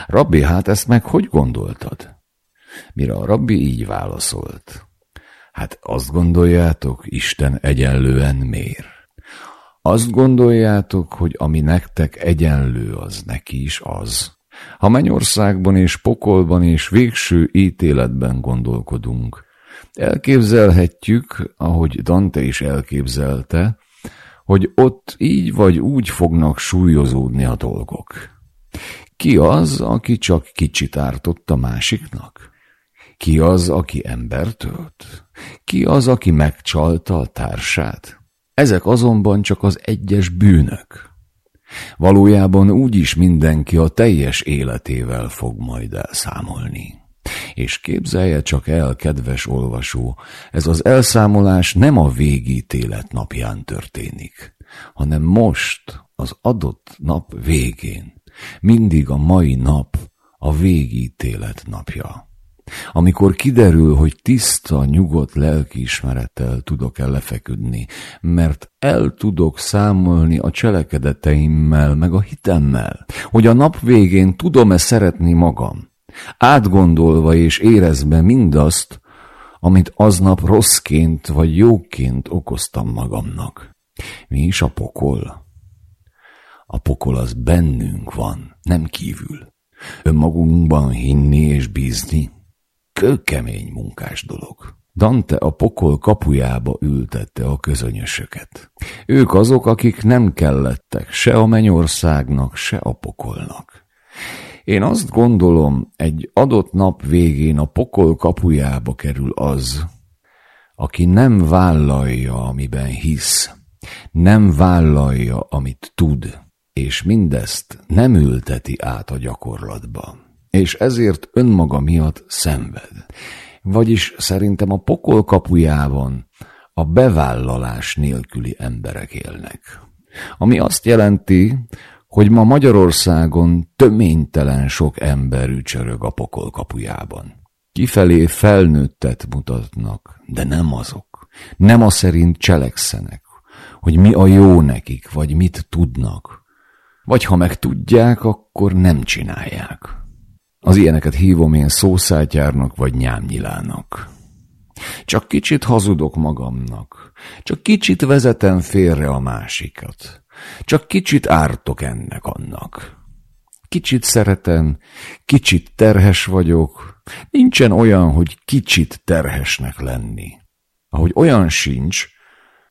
Rabbi, hát ezt meg hogy gondoltad? Mire a rabbi így válaszolt. Hát azt gondoljátok, Isten egyenlően mér. Azt gondoljátok, hogy ami nektek egyenlő, az neki is az. Ha mennyországban és pokolban és végső ítéletben gondolkodunk, elképzelhetjük, ahogy Dante is elképzelte, hogy ott így vagy úgy fognak súlyozódni a dolgok. Ki az, aki csak kicsit ártott a másiknak? Ki az, aki embert ölt? Ki az, aki megcsalta a társát? Ezek azonban csak az egyes bűnök. Valójában úgyis mindenki a teljes életével fog majd elszámolni. És képzelje csak el, kedves olvasó, ez az elszámolás nem a végítélet napján történik, hanem most, az adott nap végén. Mindig a mai nap a végítélet napja. Amikor kiderül, hogy tiszta, nyugodt lelkiismerettel tudok-e lefeküdni, mert el tudok számolni a cselekedeteimmel, meg a hitemmel, hogy a nap végén tudom-e szeretni magam, átgondolva és érezve mindazt, amit aznap rosszként vagy jóként okoztam magamnak. Mi is a pokol? A pokol az bennünk van, nem kívül. Önmagunkban hinni és bízni, kőkemény munkás dolog. Dante a pokol kapujába ültette a közönyösöket. Ők azok, akik nem kellettek se a mennyországnak, se a pokolnak. Én azt gondolom, egy adott nap végén a pokol kapujába kerül az, aki nem vállalja, amiben hisz, nem vállalja, amit tud, és mindezt nem ülteti át a gyakorlatba, és ezért önmaga miatt szenved. Vagyis szerintem a pokol kapujában a bevállalás nélküli emberek élnek. Ami azt jelenti, hogy ma Magyarországon töménytelen sok ember ücsörög a pokol kapujában. Kifelé felnőttet mutatnak, de nem azok. Nem a szerint cselekszenek, hogy mi a jó nekik, vagy mit tudnak. Vagy ha meg tudják, akkor nem csinálják. Az ilyeneket hívom én szószátyárnak vagy nyámnyilának. Csak kicsit hazudok magamnak, csak kicsit vezetem félre a másikat, csak kicsit ártok ennek-annak. Kicsit szeretem, kicsit terhes vagyok, nincsen olyan, hogy kicsit terhesnek lenni. Ahogy olyan sincs,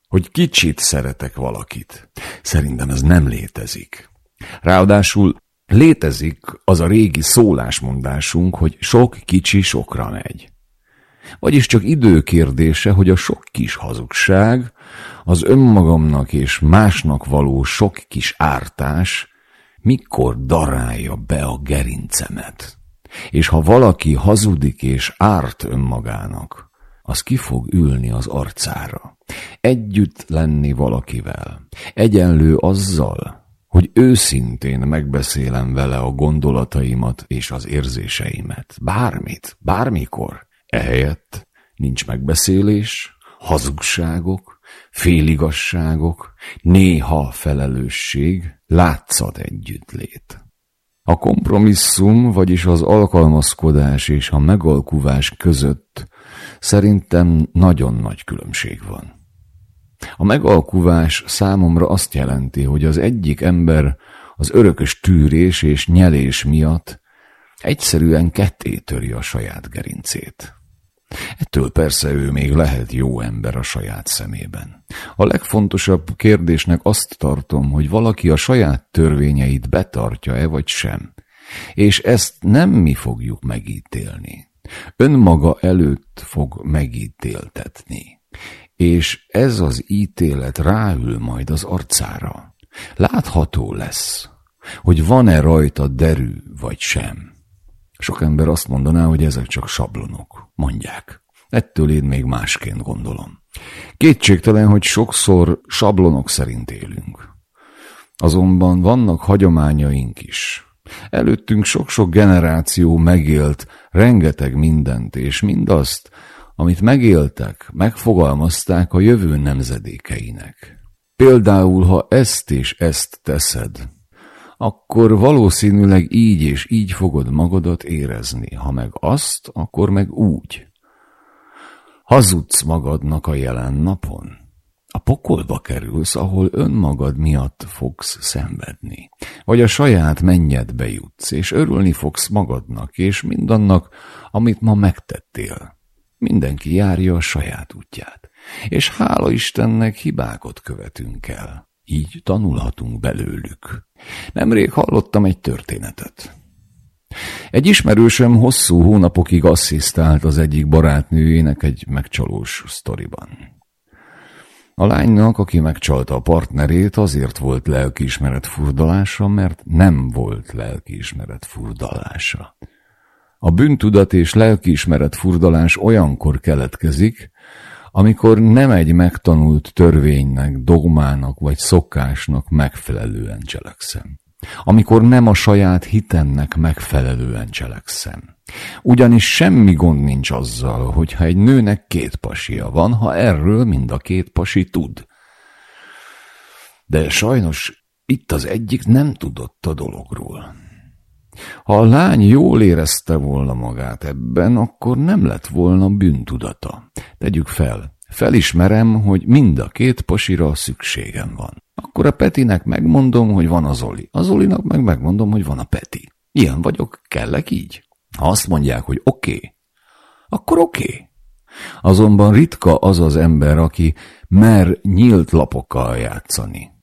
hogy kicsit szeretek valakit. Szerintem ez nem létezik. Ráadásul létezik az a régi szólásmondásunk, hogy sok kicsi sokra megy. Vagyis csak időkérdése, hogy a sok kis hazugság, az önmagamnak és másnak való sok kis ártás mikor darálja be a gerincemet. És ha valaki hazudik és árt önmagának, az ki fog ülni az arcára. Együtt lenni valakivel, egyenlő azzal, hogy őszintén megbeszélem vele a gondolataimat és az érzéseimet. Bármit, bármikor. Ehelyett nincs megbeszélés, hazugságok, féligasságok, néha felelősség, látszat együttlét. A kompromisszum, vagyis az alkalmazkodás és a megalkuvás között szerintem nagyon nagy különbség van. A megalkuvás számomra azt jelenti, hogy az egyik ember az örökös tűrés és nyelés miatt egyszerűen ketté töri a saját gerincét. Ettől persze ő még lehet jó ember a saját szemében. A legfontosabb kérdésnek azt tartom, hogy valaki a saját törvényeit betartja-e vagy sem. És ezt nem mi fogjuk megítélni. Önmaga előtt fog megítéltetni. És ez az ítélet ráül majd az arcára. Látható lesz, hogy van-e rajta derű vagy sem. Sok ember azt mondaná, hogy ezek csak sablonok. Mondják. Ettől én még másként gondolom. Kétségtelen, hogy sokszor sablonok szerint élünk. Azonban vannak hagyományaink is. Előttünk sok-sok generáció megélt rengeteg mindent, és mindazt, amit megéltek, megfogalmazták a jövő nemzedékeinek. Például, ha ezt és ezt teszed, akkor valószínűleg így és így fogod magadat érezni, ha meg azt, akkor meg úgy. Hazudsz magadnak a jelen napon. A pokolba kerülsz, ahol önmagad miatt fogsz szenvedni. Vagy a saját mennyedbe jutsz, és örülni fogsz magadnak, és mindannak, amit ma megtettél. Mindenki járja a saját útját. És hála Istennek hibákat követünk el. Így tanulhatunk belőlük. Nemrég hallottam egy történetet. Egy ismerősöm hosszú hónapokig asszisztált az egyik barátnőjének egy megcsalós sztoriban. A lánynak, aki megcsalta a partnerét, azért volt lelkiismeret furdalása, mert nem volt lelkiismeret furdalása. A bűntudat és lelkiismeret furdalás olyankor keletkezik, amikor nem egy megtanult törvénynek, dogmának vagy szokásnak megfelelően cselekszem. Amikor nem a saját hitemnek megfelelően cselekszem. Ugyanis semmi gond nincs azzal, hogyha egy nőnek két pasia van, ha erről mind a két pasi tud. De sajnos itt az egyik nem tudott a dologról. Ha a lány jól érezte volna magát ebben, akkor nem lett volna bűntudata. Tegyük fel, felismerem, hogy mind a két pasira szükségem van. Akkor a Petinek megmondom, hogy van az Zoli. A Zolinak meg megmondom, hogy van a Peti. Ilyen vagyok, kellek így? Ha azt mondják, hogy oké, okay, akkor oké. Okay. Azonban ritka az az ember, aki mer nyílt lapokkal játszani.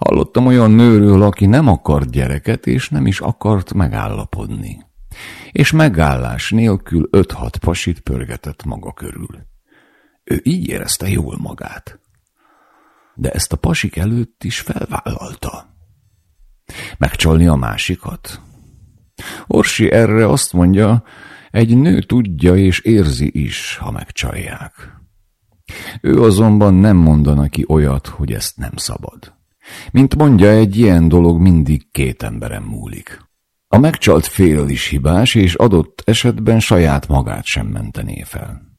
Hallottam olyan nőről, aki nem akart gyereket, és nem is akart megállapodni. És megállás nélkül öt-hat pasit pörgetett maga körül. Ő így érezte jól magát. De ezt a pasik előtt is felvállalta. Megcsalni a másikat? Orsi erre azt mondja, egy nő tudja és érzi is, ha megcsalják. Ő azonban nem mondana ki olyat, hogy ezt nem szabad. Mint mondja, egy ilyen dolog mindig két emberen múlik. A megcsalt fél is hibás, és adott esetben saját magát sem mentené fel.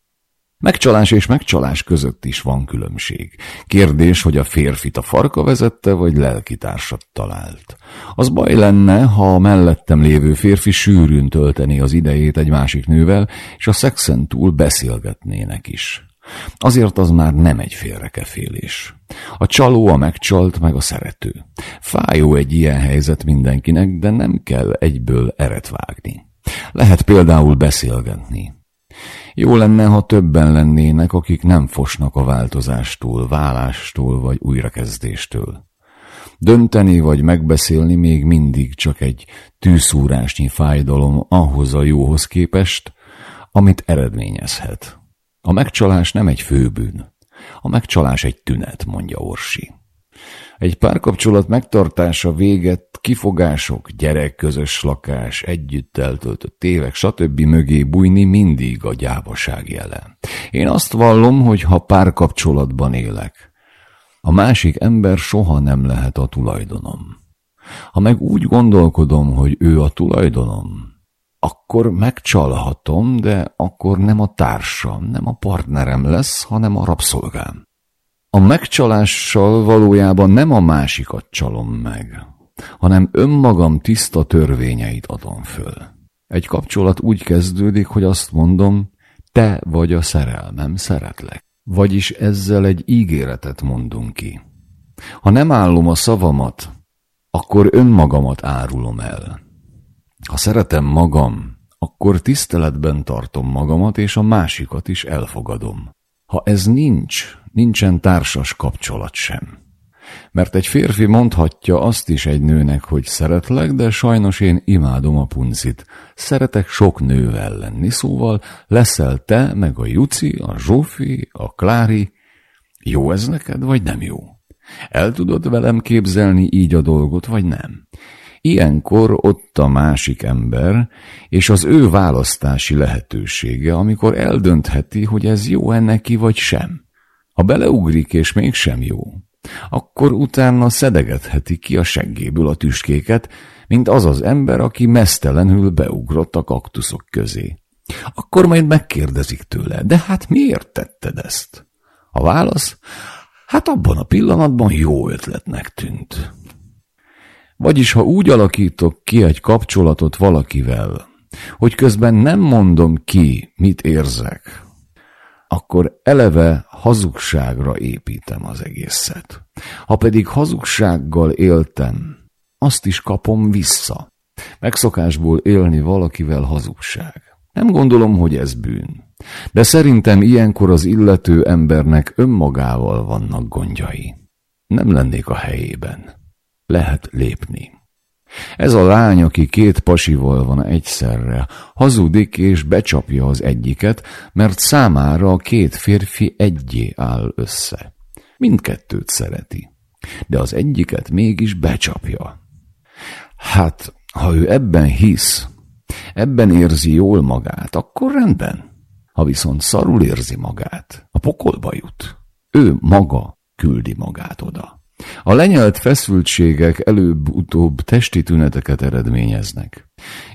Megcsalás és megcsalás között is van különbség. Kérdés, hogy a férfit a farka vezette, vagy lelkitársat talált. Az baj lenne, ha a mellettem lévő férfi sűrűn töltené az idejét egy másik nővel, és a szexen túl beszélgetnének is. Azért az már nem egy félrekefélés. A csaló, a megcsalt, meg a szerető. Fájó egy ilyen helyzet mindenkinek, de nem kell egyből eret vágni. Lehet például beszélgetni. Jó lenne, ha többen lennének, akik nem fosnak a változástól, válástól vagy újrakezdéstől. Dönteni vagy megbeszélni még mindig csak egy tűszúrásnyi fájdalom ahhoz a jóhoz képest, amit eredményezhet. A megcsalás nem egy főbűn. A megcsalás egy tünet, mondja Orsi. Egy párkapcsolat megtartása véget kifogások, gyerek, közös lakás, együtt eltöltött évek, stb. mögé bújni mindig a gyávaság jelen. Én azt vallom, hogy ha párkapcsolatban élek, a másik ember soha nem lehet a tulajdonom. Ha meg úgy gondolkodom, hogy ő a tulajdonom, akkor megcsalhatom, de akkor nem a társam, nem a partnerem lesz, hanem a rabszolgám. A megcsalással valójában nem a másikat csalom meg, hanem önmagam tiszta törvényeit adom föl. Egy kapcsolat úgy kezdődik, hogy azt mondom, te vagy a szerelmem, szeretlek. Vagyis ezzel egy ígéretet mondunk ki. Ha nem állom a szavamat, akkor önmagamat árulom el. Ha szeretem magam, akkor tiszteletben tartom magamat, és a másikat is elfogadom. Ha ez nincs, nincsen társas kapcsolat sem. Mert egy férfi mondhatja azt is egy nőnek, hogy szeretlek, de sajnos én imádom a puncit. Szeretek sok nővel lenni, szóval leszel te, meg a Juci, a Zsófi, a Klári. Jó ez neked, vagy nem jó? El tudod velem képzelni így a dolgot, vagy nem? Ilyenkor ott a másik ember, és az ő választási lehetősége, amikor eldöntheti, hogy ez jó-e neki, vagy sem. Ha beleugrik, és mégsem jó, akkor utána szedegetheti ki a seggéből a tüskéket, mint az az ember, aki mesztelenül beugrott a kaktuszok közé. Akkor majd megkérdezik tőle, de hát miért tetted ezt? A válasz? Hát abban a pillanatban jó ötletnek tűnt. Vagyis, ha úgy alakítok ki egy kapcsolatot valakivel, hogy közben nem mondom ki, mit érzek, akkor eleve hazugságra építem az egészet. Ha pedig hazugsággal éltem, azt is kapom vissza. Megszokásból élni valakivel hazugság. Nem gondolom, hogy ez bűn. De szerintem ilyenkor az illető embernek önmagával vannak gondjai. Nem lennék a helyében. Lehet lépni. Ez a lány, aki két pasival van egyszerre, hazudik és becsapja az egyiket, mert számára a két férfi egyé áll össze. Mindkettőt szereti, de az egyiket mégis becsapja. Hát, ha ő ebben hisz, ebben érzi jól magát, akkor rendben. Ha viszont szarul érzi magát, a pokolba jut. Ő maga küldi magát oda. A lenyelt feszültségek előbb-utóbb testi tüneteket eredményeznek.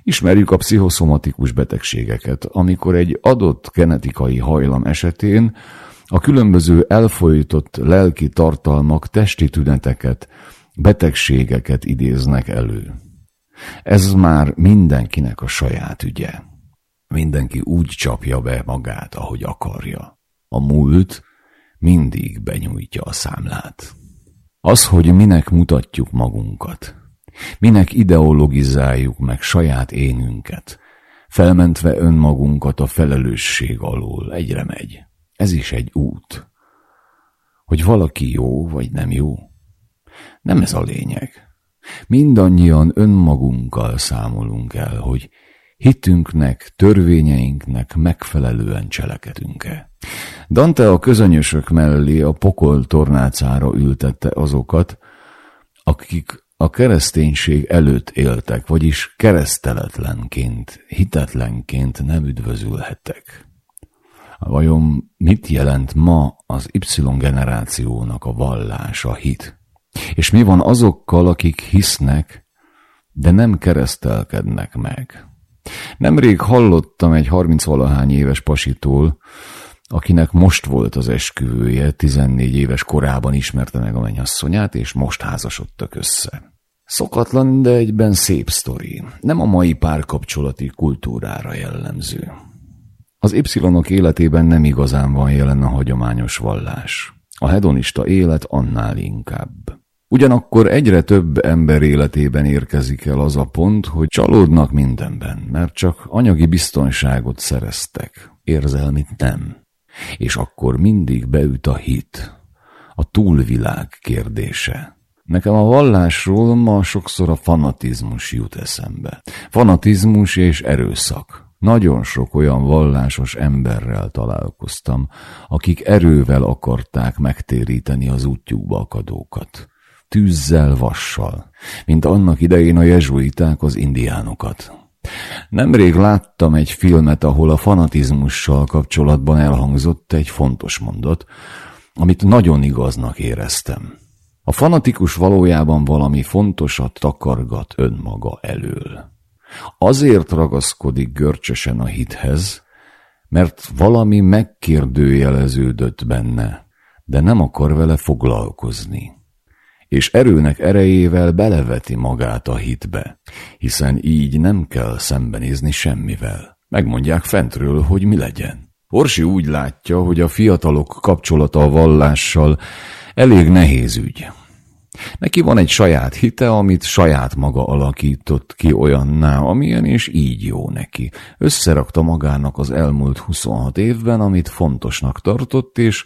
Ismerjük a pszichoszomatikus betegségeket, amikor egy adott genetikai hajlam esetén a különböző elfolytott lelki tartalmak testi tüneteket, betegségeket idéznek elő. Ez már mindenkinek a saját ügye. Mindenki úgy csapja be magát, ahogy akarja. A múlt mindig benyújtja a számlát. Az, hogy minek mutatjuk magunkat, minek ideologizáljuk meg saját énünket, felmentve önmagunkat a felelősség alól, egyre megy. Ez is egy út. Hogy valaki jó vagy nem jó. Nem ez a lényeg. Mindannyian önmagunkkal számolunk el, hogy hitünknek, törvényeinknek megfelelően cselekedünk-e. Dante a közönyösök mellé a pokol tornácára ültette azokat, akik a kereszténység előtt éltek, vagyis kereszteletlenként, hitetlenként nem üdvözülhettek. Vajon mit jelent ma az Y generációnak a vallás, a hit? És mi van azokkal, akik hisznek, de nem keresztelkednek meg? Nemrég hallottam egy harmincvalahány éves pasitól, akinek most volt az esküvője, 14 éves korában ismerte meg a mennyasszonyát, és most házasodtak össze. Szokatlan, de egyben szép sztori. Nem a mai párkapcsolati kultúrára jellemző. Az Y-ok életében nem igazán van jelen a hagyományos vallás. A hedonista élet annál inkább. Ugyanakkor egyre több ember életében érkezik el az a pont, hogy csalódnak mindenben, mert csak anyagi biztonságot szereztek, érzelmit nem. És akkor mindig beüt a hit, a túlvilág kérdése. Nekem a vallásról ma sokszor a fanatizmus jut eszembe. Fanatizmus és erőszak. Nagyon sok olyan vallásos emberrel találkoztam, akik erővel akarták megtéríteni az útjukba akadókat. Tűzzel, vassal, mint annak idején a jezsuiták az indiánokat. Nemrég láttam egy filmet, ahol a fanatizmussal kapcsolatban elhangzott egy fontos mondat, amit nagyon igaznak éreztem. A fanatikus valójában valami fontosat takargat önmaga elől. Azért ragaszkodik görcsösen a hithez, mert valami megkérdőjeleződött benne, de nem akar vele foglalkozni. És erőnek erejével beleveti magát a hitbe, hiszen így nem kell szembenézni semmivel. Megmondják fentről, hogy mi legyen. Orsi úgy látja, hogy a fiatalok kapcsolata a vallással elég nehéz ügy. Neki van egy saját hite, amit saját maga alakított ki olyanná, amilyen, és így jó neki. Összerakta magának az elmúlt 26 évben, amit fontosnak tartott, és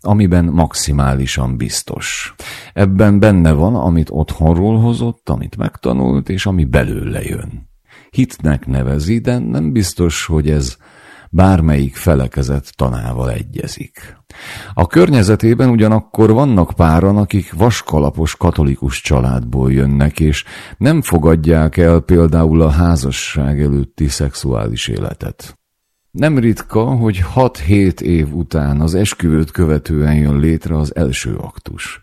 amiben maximálisan biztos. Ebben benne van, amit otthonról hozott, amit megtanult, és ami belőle jön. Hitnek nevezi, de nem biztos, hogy ez bármelyik felekezet tanával egyezik. A környezetében ugyanakkor vannak páran, akik vaskalapos katolikus családból jönnek, és nem fogadják el például a házasság előtti szexuális életet. Nem ritka, hogy 6-7 év után az esküvőt követően jön létre az első aktus.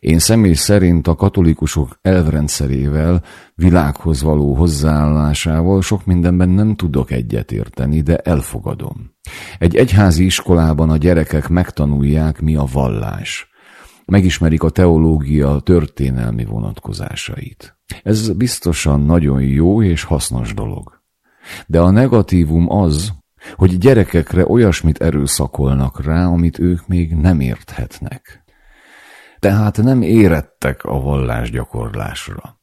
Én személy szerint a katolikusok elvrendszerével, világhoz való hozzáállásával sok mindenben nem tudok egyetérteni, de elfogadom. Egy egyházi iskolában a gyerekek megtanulják, mi a vallás. Megismerik a teológia történelmi vonatkozásait. Ez biztosan nagyon jó és hasznos dolog. De a negatívum az, hogy gyerekekre olyasmit erőszakolnak rá, amit ők még nem érthetnek. Tehát nem érettek a vallás gyakorlásra.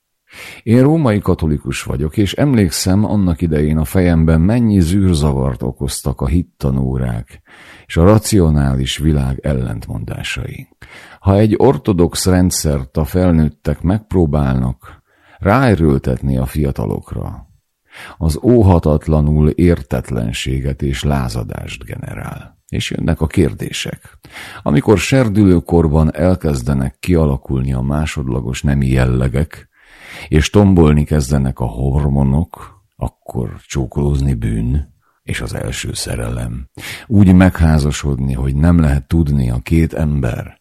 Én római katolikus vagyok, és emlékszem annak idején a fejemben mennyi zűrzavart okoztak a hittanórák és a racionális világ ellentmondásai. Ha egy ortodox rendszert a felnőttek megpróbálnak ráerőltetni a fiatalokra, az óhatatlanul értetlenséget és lázadást generál. És jönnek a kérdések. Amikor serdülőkorban elkezdenek kialakulni a másodlagos nemi jellegek, és tombolni kezdenek a hormonok, akkor csókolózni bűn, és az első szerelem. Úgy megházasodni, hogy nem lehet tudni a két ember,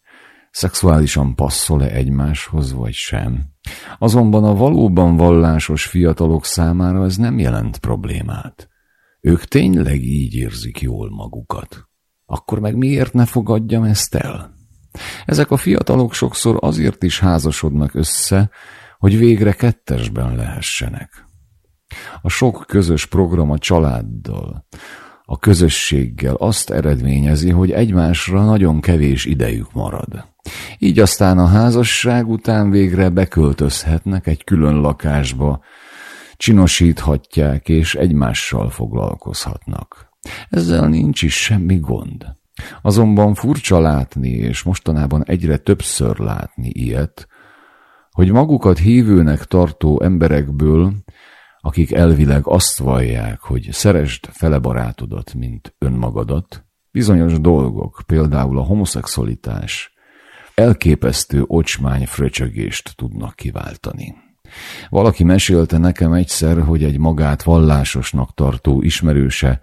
szexuálisan passzol-e egymáshoz, vagy sem. Azonban a valóban vallásos fiatalok számára ez nem jelent problémát. Ők tényleg így érzik jól magukat. Akkor meg miért ne fogadjam ezt el? Ezek a fiatalok sokszor azért is házasodnak össze, hogy végre kettesben lehessenek. A sok közös program a családdal, a közösséggel azt eredményezi, hogy egymásra nagyon kevés idejük marad. Így aztán a házasság után végre beköltözhetnek egy külön lakásba, csinosíthatják és egymással foglalkozhatnak. Ezzel nincs is semmi gond. Azonban furcsa látni, és mostanában egyre többször látni ilyet, hogy magukat hívőnek tartó emberekből, akik elvileg azt vallják, hogy szeresd fele barátodat, mint önmagadat, bizonyos dolgok, például a homoszexualitás, elképesztő ocsmány fröcsögést tudnak kiváltani. Valaki mesélte nekem egyszer, hogy egy magát vallásosnak tartó ismerőse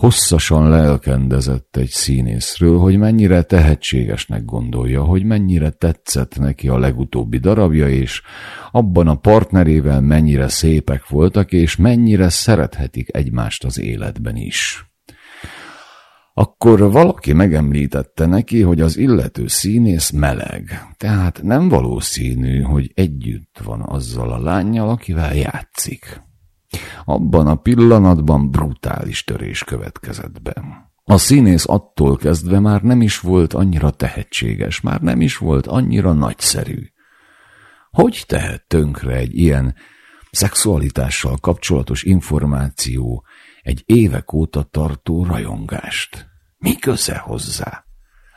Hosszasan lelkendezett egy színészről, hogy mennyire tehetségesnek gondolja, hogy mennyire tetszett neki a legutóbbi darabja, és abban a partnerével mennyire szépek voltak, és mennyire szerethetik egymást az életben is. Akkor valaki megemlítette neki, hogy az illető színész meleg, tehát nem valószínű, hogy együtt van azzal a lányjal, akivel játszik. Abban a pillanatban brutális törés következett be. A színész attól kezdve már nem is volt annyira tehetséges, már nem is volt annyira nagyszerű. Hogy tehet tönkre egy ilyen szexualitással kapcsolatos információ egy évek óta tartó rajongást? Mi köze hozzá?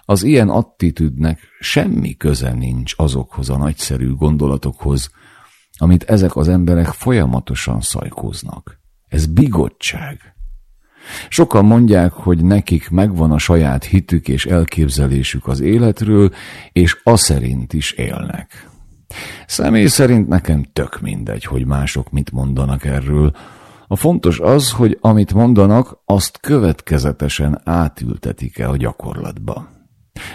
Az ilyen attitűdnek semmi köze nincs azokhoz a nagyszerű gondolatokhoz, amit ezek az emberek folyamatosan szajkóznak. Ez bigottság. Sokan mondják, hogy nekik megvan a saját hitük és elképzelésük az életről, és a szerint is élnek. Személy szerint nekem tök mindegy, hogy mások mit mondanak erről. A fontos az, hogy amit mondanak, azt következetesen átültetik-e a gyakorlatba.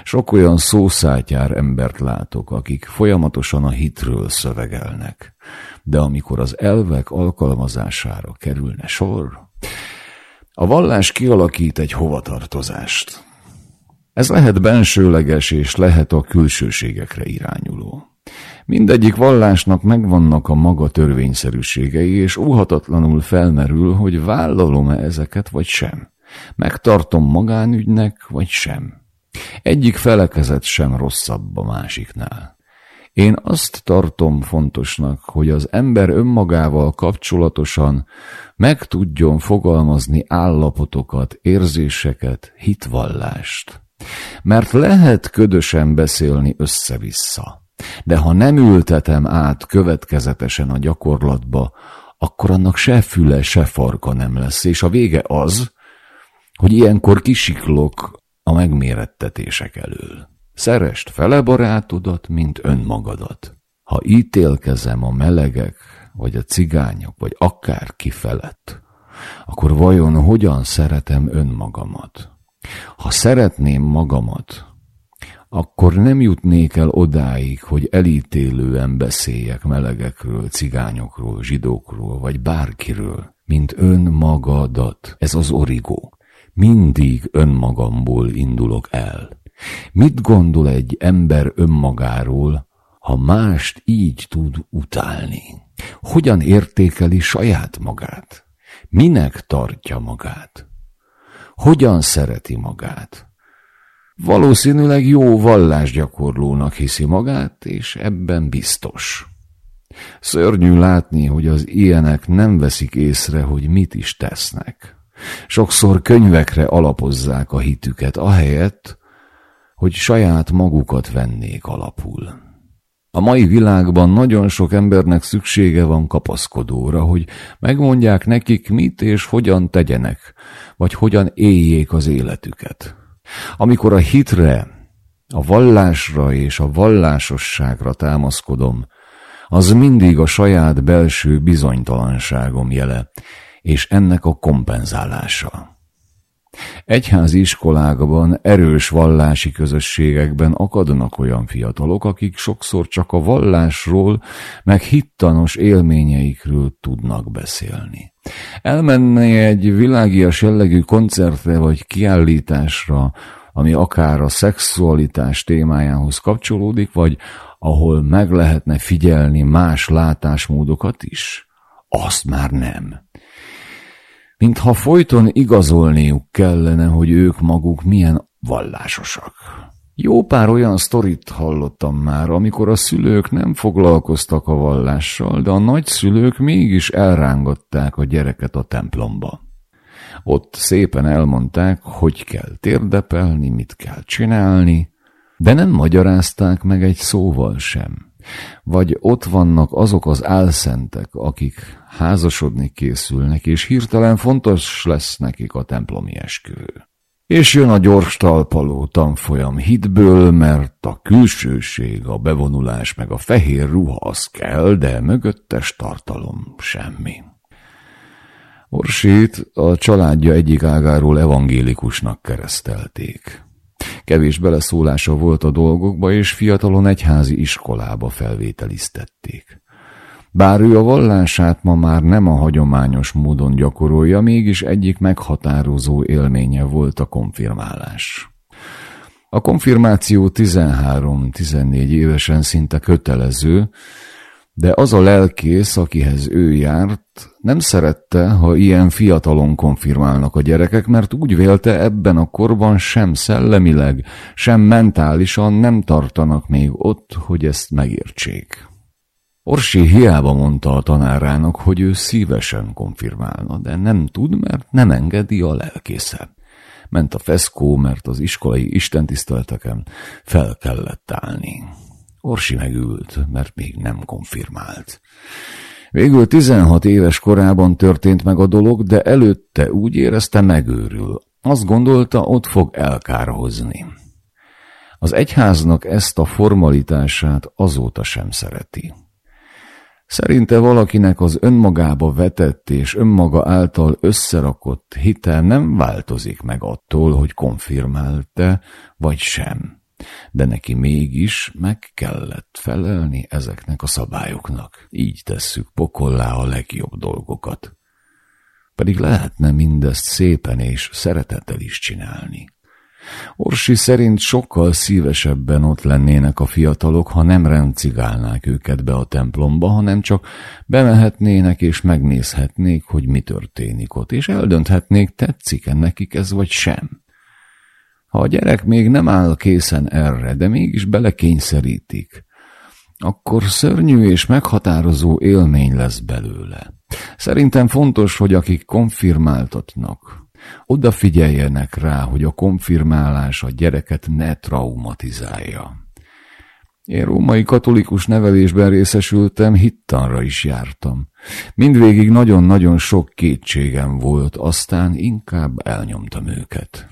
Sok olyan szószátyár embert látok, akik folyamatosan a hitről szövegelnek, de amikor az elvek alkalmazására kerülne sor, a vallás kialakít egy hovatartozást. Ez lehet bensőleges és lehet a külsőségekre irányuló. Mindegyik vallásnak megvannak a maga törvényszerűségei, és óhatatlanul felmerül, hogy vállalom-e ezeket, vagy sem. Megtartom magánügynek, vagy sem. Egyik felekezet sem rosszabb a másiknál. Én azt tartom fontosnak, hogy az ember önmagával kapcsolatosan meg tudjon fogalmazni állapotokat, érzéseket, hitvallást. Mert lehet ködösen beszélni össze-vissza. De ha nem ültetem át következetesen a gyakorlatba, akkor annak se füle, se farka nem lesz, és a vége az, hogy ilyenkor kisiklok a megmérettetések elől. Szerest fele barátodat, mint önmagadat. Ha ítélkezem a melegek, vagy a cigányok, vagy akár ki felett, akkor vajon hogyan szeretem önmagamat? Ha szeretném magamat, akkor nem jutnék el odáig, hogy elítélően beszéljek melegekről, cigányokról, zsidókról, vagy bárkiről, mint önmagadat. Ez az origó. Mindig önmagamból indulok el. Mit gondol egy ember önmagáról, ha mást így tud utálni? Hogyan értékeli saját magát? Minek tartja magát? Hogyan szereti magát? Valószínűleg jó vallásgyakorlónak hiszi magát, és ebben biztos. Szörnyű látni, hogy az ilyenek nem veszik észre, hogy mit is tesznek. Sokszor könyvekre alapozzák a hitüket, ahelyett, hogy saját magukat vennék alapul. A mai világban nagyon sok embernek szüksége van kapaszkodóra, hogy megmondják nekik, mit és hogyan tegyenek, vagy hogyan éljék az életüket. Amikor a hitre, a vallásra és a vallásosságra támaszkodom, az mindig a saját belső bizonytalanságom jele, és ennek a kompenzálása. Egyházi iskolákban, erős vallási közösségekben akadnak olyan fiatalok, akik sokszor csak a vallásról, meg hittanos élményeikről tudnak beszélni. Elmenni egy világias jellegű koncertre vagy kiállításra, ami akár a szexualitás témájához kapcsolódik, vagy ahol meg lehetne figyelni más látásmódokat is, azt már nem mintha folyton igazolniuk kellene, hogy ők maguk milyen vallásosak. Jó pár olyan sztorit hallottam már, amikor a szülők nem foglalkoztak a vallással, de a nagyszülők mégis elrángatták a gyereket a templomba. Ott szépen elmondták, hogy kell térdepelni, mit kell csinálni, de nem magyarázták meg egy szóval sem. Vagy ott vannak azok az álszentek, akik házasodni készülnek, és hirtelen fontos lesz nekik a templomi esküvő. És jön a gyors talpaló tanfolyam hitből, mert a külsőség, a bevonulás meg a fehér ruha az kell, de mögöttes tartalom semmi. Orsit a családja egyik ágáról evangélikusnak keresztelték. Kevés beleszólása volt a dolgokba, és fiatalon egyházi iskolába felvételiztették. Bár ő a vallását ma már nem a hagyományos módon gyakorolja, mégis egyik meghatározó élménye volt a konfirmálás. A konfirmáció 13-14 évesen szinte kötelező, de az a lelkész, akihez ő járt, nem szerette, ha ilyen fiatalon konfirmálnak a gyerekek, mert úgy vélte ebben a korban sem szellemileg, sem mentálisan nem tartanak még ott, hogy ezt megértsék. Orsi hiába mondta a tanárának, hogy ő szívesen konfirmálna, de nem tud, mert nem engedi a lelkésze. Ment a feszkó, mert az iskolai istentiszteleteken fel kellett állni. Orsi megült, mert még nem konfirmált. Végül 16 éves korában történt meg a dolog, de előtte úgy érezte megőrül. Azt gondolta, ott fog elkárhozni. Az egyháznak ezt a formalitását azóta sem szereti. Szerinte valakinek az önmagába vetett és önmaga által összerakott hite nem változik meg attól, hogy konfirmálte, vagy sem. De neki mégis meg kellett felelni ezeknek a szabályoknak. Így tesszük pokollá a legjobb dolgokat. Pedig lehetne mindezt szépen és szeretettel is csinálni. Orsi szerint sokkal szívesebben ott lennének a fiatalok, ha nem rendcigálnák őket be a templomba, hanem csak bemehetnének és megnézhetnék, hogy mi történik ott, és eldönthetnék, tetszik-e nekik ez vagy sem. Ha a gyerek még nem áll készen erre, de mégis belekényszerítik, akkor szörnyű és meghatározó élmény lesz belőle. Szerintem fontos, hogy akik konfirmáltatnak, Odafigyeljenek rá, hogy a konfirmálás a gyereket ne traumatizálja. Én római katolikus nevelésben részesültem, hittanra is jártam. Mindvégig nagyon-nagyon sok kétségem volt, aztán inkább elnyomtam őket.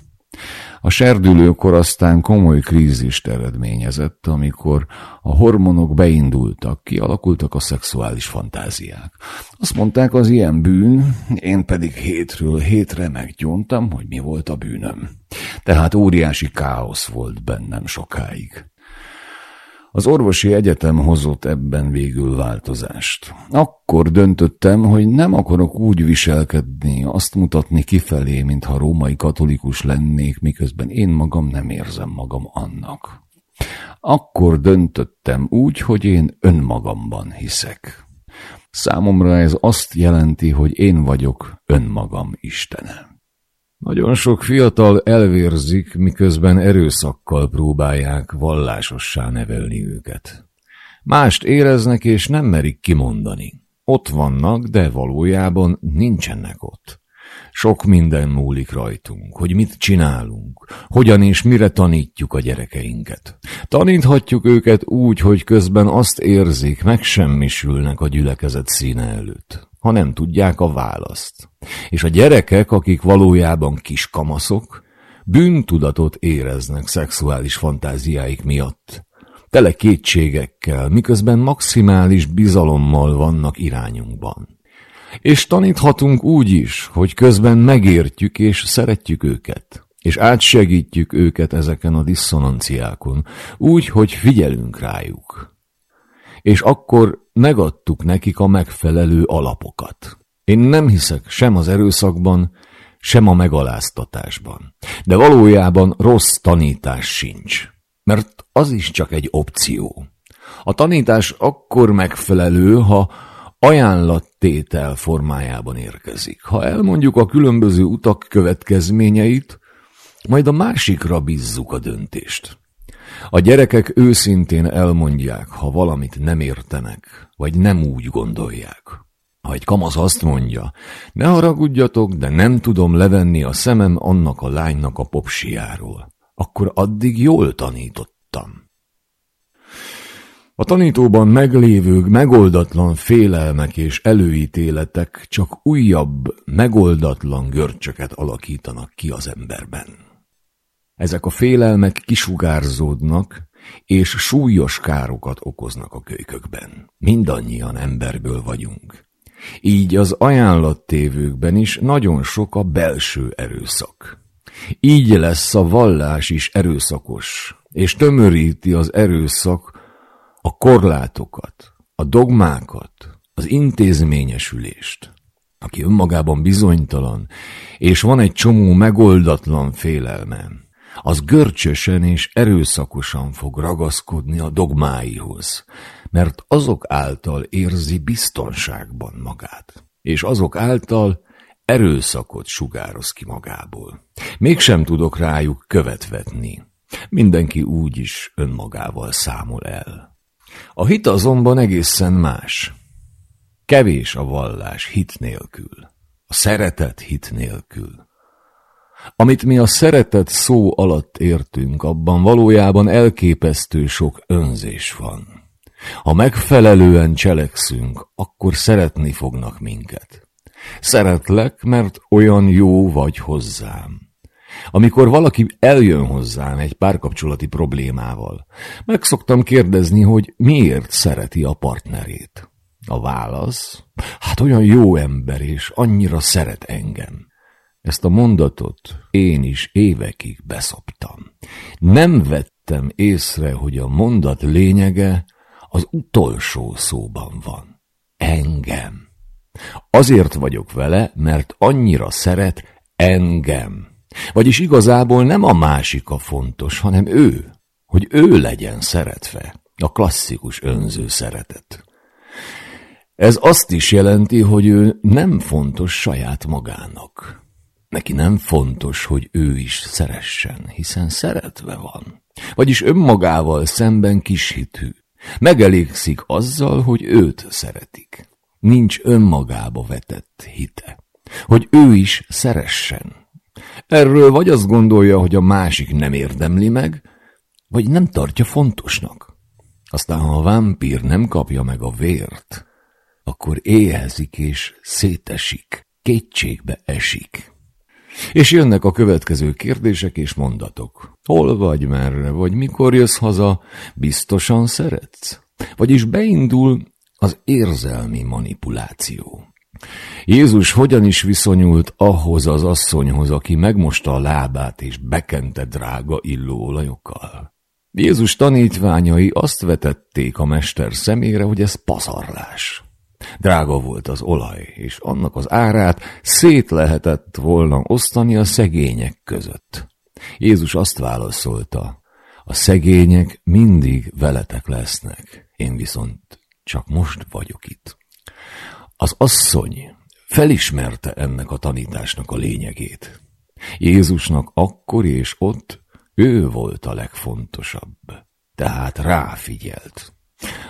A serdülőkor aztán komoly krízist eredményezett, amikor a hormonok beindultak, kialakultak a szexuális fantáziák. Azt mondták, az ilyen bűn, én pedig hétről hétre meggyóntam, hogy mi volt a bűnöm. Tehát óriási káosz volt bennem sokáig. Az orvosi egyetem hozott ebben végül változást. Akkor döntöttem, hogy nem akarok úgy viselkedni, azt mutatni kifelé, mintha római katolikus lennék, miközben én magam nem érzem magam annak. Akkor döntöttem úgy, hogy én önmagamban hiszek. Számomra ez azt jelenti, hogy én vagyok önmagam Istenem. Nagyon sok fiatal elvérzik, miközben erőszakkal próbálják vallásossá nevelni őket. Mást éreznek és nem merik kimondani. Ott vannak, de valójában nincsenek ott. Sok minden múlik rajtunk, hogy mit csinálunk, hogyan és mire tanítjuk a gyerekeinket. Taníthatjuk őket úgy, hogy közben azt érzik, megsemmisülnek a gyülekezet színe előtt ha nem tudják a választ. És a gyerekek, akik valójában kiskamaszok, bűntudatot éreznek szexuális fantáziáik miatt. Tele kétségekkel, miközben maximális bizalommal vannak irányunkban. És taníthatunk úgy is, hogy közben megértjük és szeretjük őket, és átsegítjük őket ezeken a diszonanciákon, úgy, hogy figyelünk rájuk és akkor megadtuk nekik a megfelelő alapokat. Én nem hiszek sem az erőszakban, sem a megaláztatásban. De valójában rossz tanítás sincs, mert az is csak egy opció. A tanítás akkor megfelelő, ha ajánlattétel formájában érkezik. Ha elmondjuk a különböző utak következményeit, majd a másikra bízzuk a döntést. A gyerekek őszintén elmondják, ha valamit nem értenek, vagy nem úgy gondolják. Ha egy kamasz azt mondja, ne haragudjatok, de nem tudom levenni a szemem annak a lánynak a popsiáról, akkor addig jól tanítottam. A tanítóban meglévő megoldatlan félelmek és előítéletek csak újabb, megoldatlan görcsöket alakítanak ki az emberben. Ezek a félelmek kisugárzódnak, és súlyos károkat okoznak a kölykökben. Mindannyian emberből vagyunk. Így az ajánlattévőkben is nagyon sok a belső erőszak. Így lesz a vallás is erőszakos, és tömöríti az erőszak a korlátokat, a dogmákat, az intézményesülést. Aki önmagában bizonytalan, és van egy csomó megoldatlan félelme, az görcsösen és erőszakosan fog ragaszkodni a dogmáihoz, mert azok által érzi biztonságban magát, és azok által erőszakot sugároz ki magából. Mégsem tudok rájuk követvetni. Mindenki úgy is önmagával számol el. A hit azonban egészen más. Kevés a vallás hit nélkül, a szeretet hit nélkül. Amit mi a szeretet szó alatt értünk, abban valójában elképesztő sok önzés van. Ha megfelelően cselekszünk, akkor szeretni fognak minket. Szeretlek, mert olyan jó vagy hozzám. Amikor valaki eljön hozzám egy párkapcsolati problémával, meg szoktam kérdezni, hogy miért szereti a partnerét. A válasz? Hát olyan jó ember, és annyira szeret engem. Ezt a mondatot én is évekig beszoptam. Nem vettem észre, hogy a mondat lényege az utolsó szóban van. Engem. Azért vagyok vele, mert annyira szeret engem. Vagyis igazából nem a másik a fontos, hanem ő, hogy ő legyen szeretve. A klasszikus önző szeretet. Ez azt is jelenti, hogy ő nem fontos saját magának. Neki nem fontos, hogy ő is szeressen, hiszen szeretve van. Vagyis önmagával szemben kishitű. Megelégszik azzal, hogy őt szeretik. Nincs önmagába vetett hite. Hogy ő is szeressen. Erről vagy azt gondolja, hogy a másik nem érdemli meg, vagy nem tartja fontosnak. Aztán, ha a vámpír nem kapja meg a vért, akkor éhezik és szétesik, kétségbe esik. És jönnek a következő kérdések és mondatok. Hol vagy, merre, vagy mikor jössz haza, biztosan szeretsz? Vagyis beindul az érzelmi manipuláció. Jézus hogyan is viszonyult ahhoz az asszonyhoz, aki megmosta a lábát és bekente drága illóolajokkal? Jézus tanítványai azt vetették a mester szemére, hogy ez pazarlás. Drága volt az olaj, és annak az árát szét lehetett volna osztani a szegények között. Jézus azt válaszolta, a szegények mindig veletek lesznek, én viszont csak most vagyok itt. Az asszony felismerte ennek a tanításnak a lényegét. Jézusnak akkor és ott ő volt a legfontosabb, tehát ráfigyelt.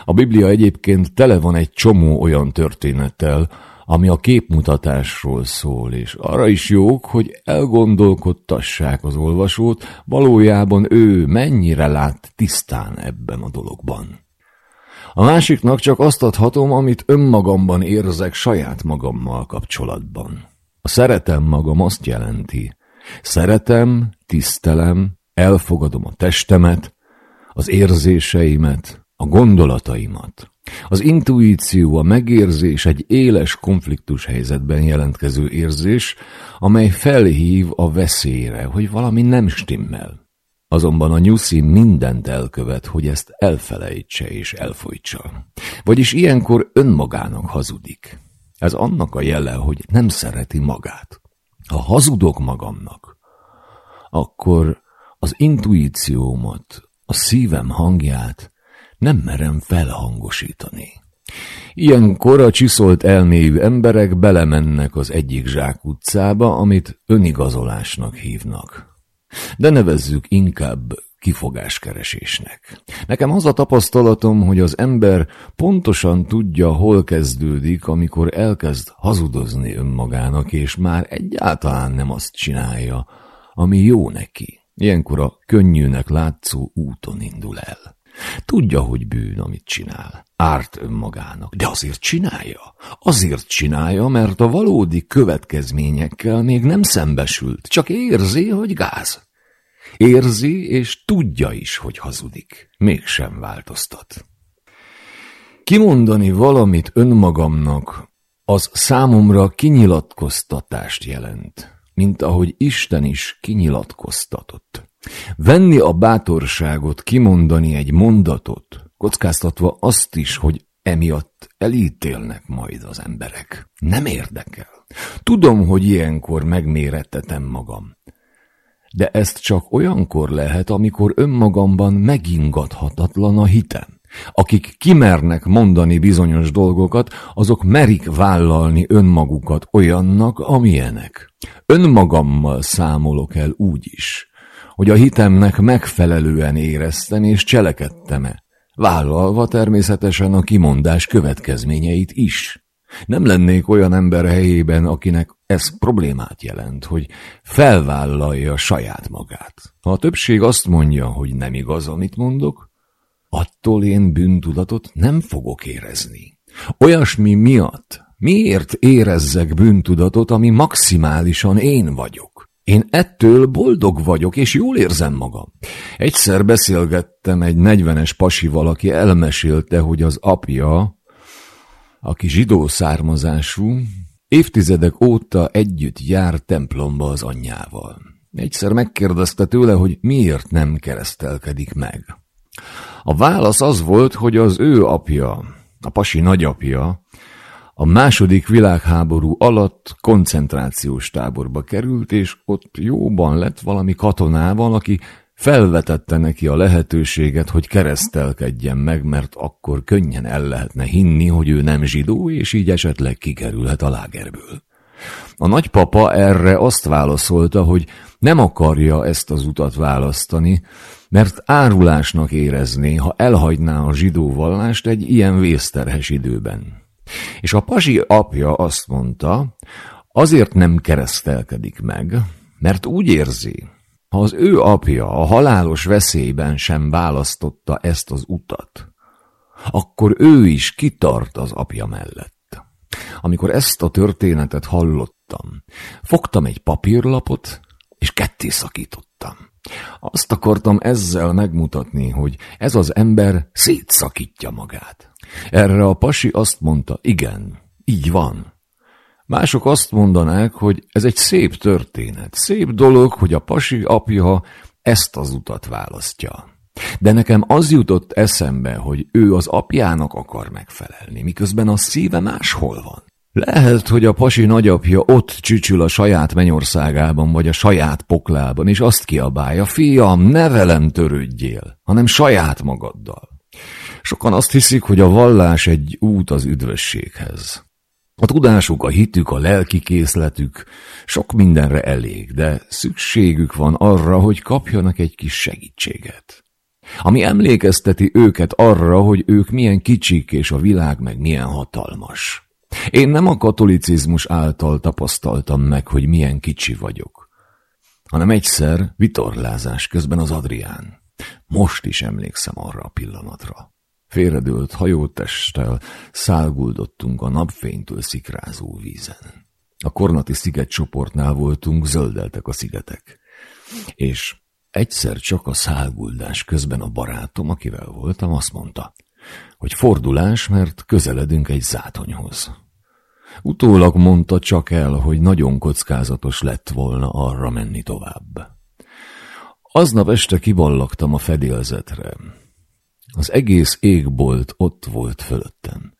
A Biblia egyébként tele van egy csomó olyan történettel, ami a képmutatásról szól, és arra is jók, hogy elgondolkodtassák az olvasót, valójában ő mennyire lát tisztán ebben a dologban. A másiknak csak azt adhatom, amit önmagamban érzek saját magammal kapcsolatban. A szeretem magam azt jelenti, szeretem, tisztelem, elfogadom a testemet, az érzéseimet, a gondolataimat. Az intuíció, a megérzés egy éles konfliktus helyzetben jelentkező érzés, amely felhív a veszélyre, hogy valami nem stimmel. Azonban a nyuszi mindent elkövet, hogy ezt elfelejtse és elfolytsa. Vagyis ilyenkor önmagának hazudik. Ez annak a jele, hogy nem szereti magát. Ha hazudok magamnak, akkor az intuíciómat, a szívem hangját nem merem felhangosítani. Ilyenkor a csiszolt elmélyű emberek belemennek az egyik zsák utcába, amit önigazolásnak hívnak. De nevezzük inkább kifogáskeresésnek. Nekem az a tapasztalatom, hogy az ember pontosan tudja, hol kezdődik, amikor elkezd hazudozni önmagának, és már egyáltalán nem azt csinálja, ami jó neki. Ilyenkor a könnyűnek látszó úton indul el. Tudja, hogy bűn, amit csinál. Árt önmagának, de azért csinálja. Azért csinálja, mert a valódi következményekkel még nem szembesült, csak érzi, hogy gáz. Érzi, és tudja is, hogy hazudik. Mégsem változtat. Kimondani valamit önmagamnak az számomra kinyilatkoztatást jelent, mint ahogy Isten is kinyilatkoztatott. Venni a bátorságot kimondani egy mondatot, kockáztatva azt is, hogy emiatt elítélnek majd az emberek. Nem érdekel. Tudom, hogy ilyenkor megmérettetem magam. De ezt csak olyankor lehet, amikor önmagamban megingathatatlan a hitem. Akik kimernek mondani bizonyos dolgokat, azok merik vállalni önmagukat olyannak, amilyenek. Önmagammal számolok el úgy is, hogy a hitemnek megfelelően éreztem és cselekedtem-e, vállalva természetesen a kimondás következményeit is. Nem lennék olyan ember helyében, akinek ez problémát jelent, hogy felvállalja saját magát. Ha a többség azt mondja, hogy nem igaz, amit mondok, attól én bűntudatot nem fogok érezni. Olyasmi miatt miért érezzek bűntudatot, ami maximálisan én vagyok? Én ettől boldog vagyok, és jól érzem magam. Egyszer beszélgettem egy negyvenes pasival, aki elmesélte, hogy az apja, aki zsidó származású, évtizedek óta együtt jár templomba az anyjával. Egyszer megkérdezte tőle, hogy miért nem keresztelkedik meg. A válasz az volt, hogy az ő apja, a pasi nagyapja, a második világháború alatt koncentrációs táborba került, és ott jóban lett valami katonával, aki felvetette neki a lehetőséget, hogy keresztelkedjen meg, mert akkor könnyen el lehetne hinni, hogy ő nem zsidó, és így esetleg kikerülhet a lágerből. A nagypapa erre azt válaszolta, hogy nem akarja ezt az utat választani, mert árulásnak érezné, ha elhagyná a zsidó vallást egy ilyen vészterhes időben. És a pasi apja azt mondta, azért nem keresztelkedik meg, mert úgy érzi, ha az ő apja a halálos veszélyben sem választotta ezt az utat, akkor ő is kitart az apja mellett. Amikor ezt a történetet hallottam, fogtam egy papírlapot, és ketté szakítottam. Azt akartam ezzel megmutatni, hogy ez az ember szétszakítja magát. Erre a pasi azt mondta, igen, így van. Mások azt mondanák, hogy ez egy szép történet, szép dolog, hogy a pasi apja ezt az utat választja. De nekem az jutott eszembe, hogy ő az apjának akar megfelelni, miközben a szíve máshol van. Lehet, hogy a pasi nagyapja ott csücsül a saját mennyországában, vagy a saját poklában, és azt kiabálja, fiam, ne velem törődjél, hanem saját magaddal. Sokan azt hiszik, hogy a vallás egy út az üdvösséghez. A tudásuk, a hitük, a lelki készletük sok mindenre elég, de szükségük van arra, hogy kapjanak egy kis segítséget. Ami emlékezteti őket arra, hogy ők milyen kicsik, és a világ meg milyen hatalmas. Én nem a katolicizmus által tapasztaltam meg, hogy milyen kicsi vagyok, hanem egyszer vitorlázás közben az Adrián. Most is emlékszem arra a pillanatra. Félredőlt hajótesttel szálguldottunk a napfénytől szikrázó vízen. A Kornati sziget csoportnál voltunk, zöldeltek a szigetek. És egyszer csak a szálguldás közben a barátom, akivel voltam, azt mondta, hogy fordulás, mert közeledünk egy zátonyhoz. Utólag mondta csak el, hogy nagyon kockázatos lett volna arra menni tovább. Aznap este kiballagtam a fedélzetre. Az egész égbolt ott volt fölöttem.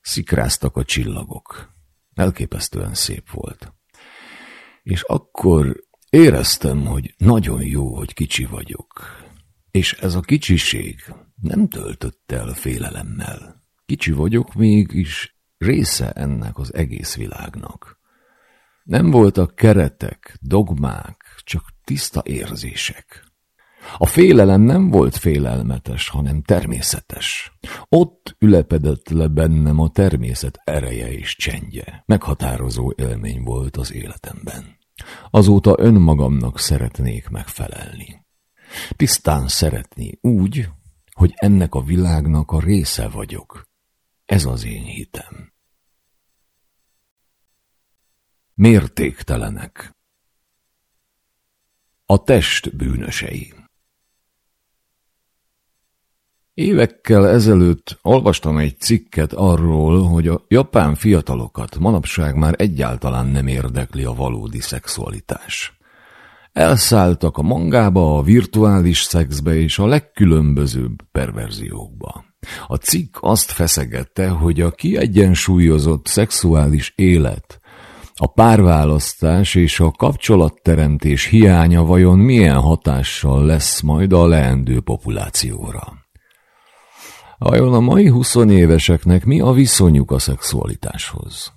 Szikráztak a csillagok. Elképesztően szép volt. És akkor éreztem, hogy nagyon jó, hogy kicsi vagyok. És ez a kicsiség nem töltött el félelemmel. Kicsi vagyok, mégis része ennek az egész világnak. Nem voltak keretek, dogmák, csak tiszta érzések. A félelem nem volt félelmetes, hanem természetes. Ott ülepedett le bennem a természet ereje és csendje. Meghatározó élmény volt az életemben. Azóta önmagamnak szeretnék megfelelni. Tisztán szeretni úgy, hogy ennek a világnak a része vagyok. Ez az én hitem. Mértéktelenek. A test bűnösei. Évekkel ezelőtt olvastam egy cikket arról, hogy a japán fiatalokat manapság már egyáltalán nem érdekli a valódi szexualitás. Elszálltak a mangába, a virtuális szexbe és a legkülönbözőbb perverziókba. A cikk azt feszegette, hogy a kiegyensúlyozott szexuális élet, a párválasztás és a kapcsolatteremtés hiánya vajon milyen hatással lesz majd a leendő populációra. Vajon a mai huszonéveseknek mi a viszonyuk a szexualitáshoz?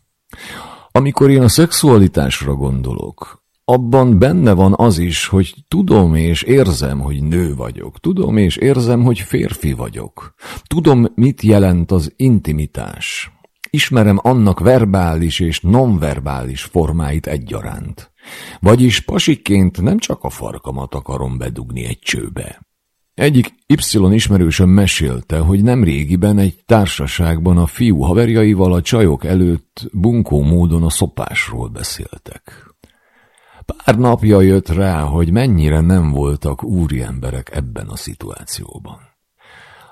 Amikor én a szexualitásra gondolok, abban benne van az is, hogy tudom és érzem, hogy nő vagyok. Tudom és érzem, hogy férfi vagyok. Tudom, mit jelent az intimitás. Ismerem annak verbális és nonverbális formáit egyaránt. Vagyis pasiként nem csak a farkamat akarom bedugni egy csőbe. Egyik Y ismerősöm mesélte, hogy nem régiben egy társaságban a fiú haverjaival a csajok előtt bunkó módon a szopásról beszéltek. Pár napja jött rá, hogy mennyire nem voltak úri emberek ebben a szituációban.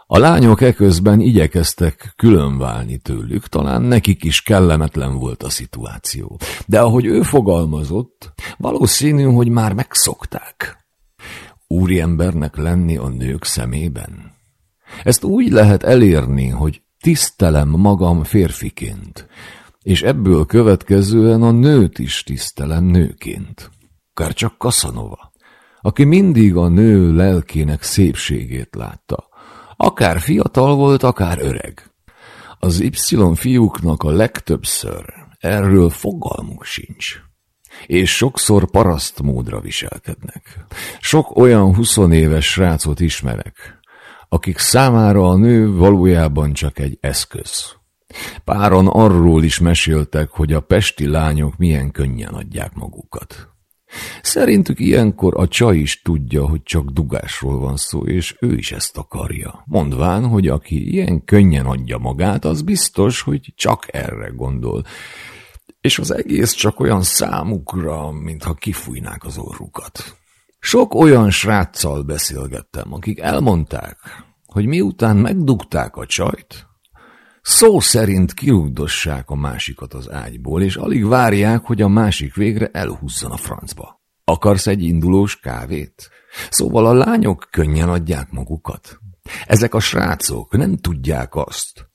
A lányok eközben igyekeztek különválni tőlük, talán nekik is kellemetlen volt a szituáció. De ahogy ő fogalmazott, valószínű, hogy már megszokták úriembernek lenni a nők szemében? Ezt úgy lehet elérni, hogy tisztelem magam férfiként, és ebből következően a nőt is tisztelem nőként. Akár csak Kasanova, aki mindig a nő lelkének szépségét látta. Akár fiatal volt, akár öreg. Az Y fiúknak a legtöbbször erről fogalmuk sincs és sokszor paraszt módra viselkednek. Sok olyan huszonéves srácot ismerek, akik számára a nő valójában csak egy eszköz. Páron arról is meséltek, hogy a pesti lányok milyen könnyen adják magukat. Szerintük ilyenkor a csaj is tudja, hogy csak dugásról van szó, és ő is ezt akarja. Mondván, hogy aki ilyen könnyen adja magát, az biztos, hogy csak erre gondol, és az egész csak olyan számukra, mintha kifújnák az orrukat. Sok olyan sráccal beszélgettem, akik elmondták, hogy miután megdugták a csajt, szó szerint kirugdossák a másikat az ágyból, és alig várják, hogy a másik végre elhúzzon a francba. Akarsz egy indulós kávét? Szóval a lányok könnyen adják magukat. Ezek a srácok nem tudják azt,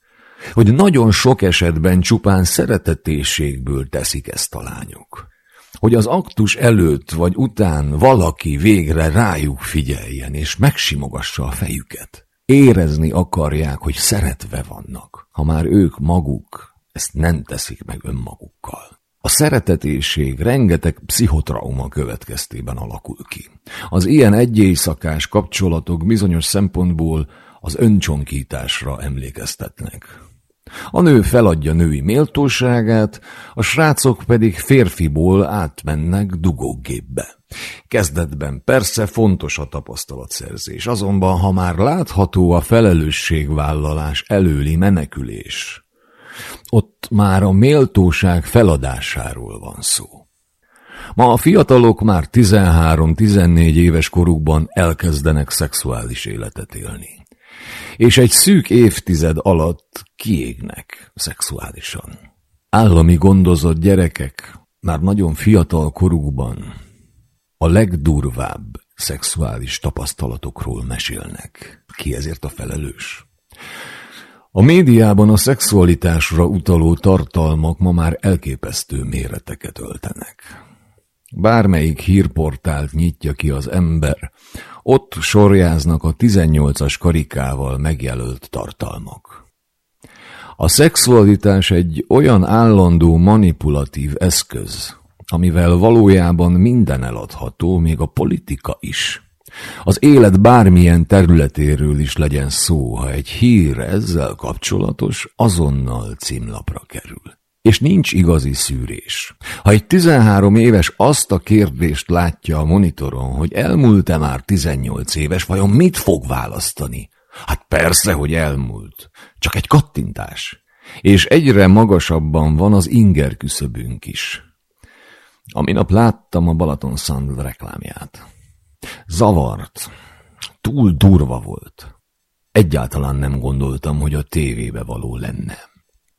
hogy nagyon sok esetben csupán szeretetéségből teszik ezt a lányok. Hogy az aktus előtt vagy után valaki végre rájuk figyeljen és megsimogassa a fejüket. Érezni akarják, hogy szeretve vannak, ha már ők maguk ezt nem teszik meg önmagukkal. A szeretetéség rengeteg pszichotrauma következtében alakul ki. Az ilyen egyéjszakás kapcsolatok bizonyos szempontból az öncsonkításra emlékeztetnek. A nő feladja női méltóságát, a srácok pedig férfiból átmennek dugógépbe. Kezdetben persze fontos a tapasztalatszerzés, azonban ha már látható a felelősségvállalás előli menekülés, ott már a méltóság feladásáról van szó. Ma a fiatalok már 13-14 éves korukban elkezdenek szexuális életet élni és egy szűk évtized alatt kiégnek szexuálisan. Állami gondozott gyerekek már nagyon fiatal korukban a legdurvább szexuális tapasztalatokról mesélnek. Ki ezért a felelős? A médiában a szexualitásra utaló tartalmak ma már elképesztő méreteket öltenek. Bármelyik hírportált nyitja ki az ember, ott sorjáznak a 18-as karikával megjelölt tartalmak. A szexualitás egy olyan állandó manipulatív eszköz, amivel valójában minden eladható, még a politika is. Az élet bármilyen területéről is legyen szó, ha egy hír ezzel kapcsolatos, azonnal címlapra kerül és nincs igazi szűrés. Ha egy 13 éves azt a kérdést látja a monitoron, hogy elmúlt-e már 18 éves, vajon mit fog választani? Hát persze, hogy elmúlt. Csak egy kattintás. És egyre magasabban van az inger küszöbünk is. Aminap láttam a Balaton Sand reklámját. Zavart. Túl durva volt. Egyáltalán nem gondoltam, hogy a tévébe való lenne.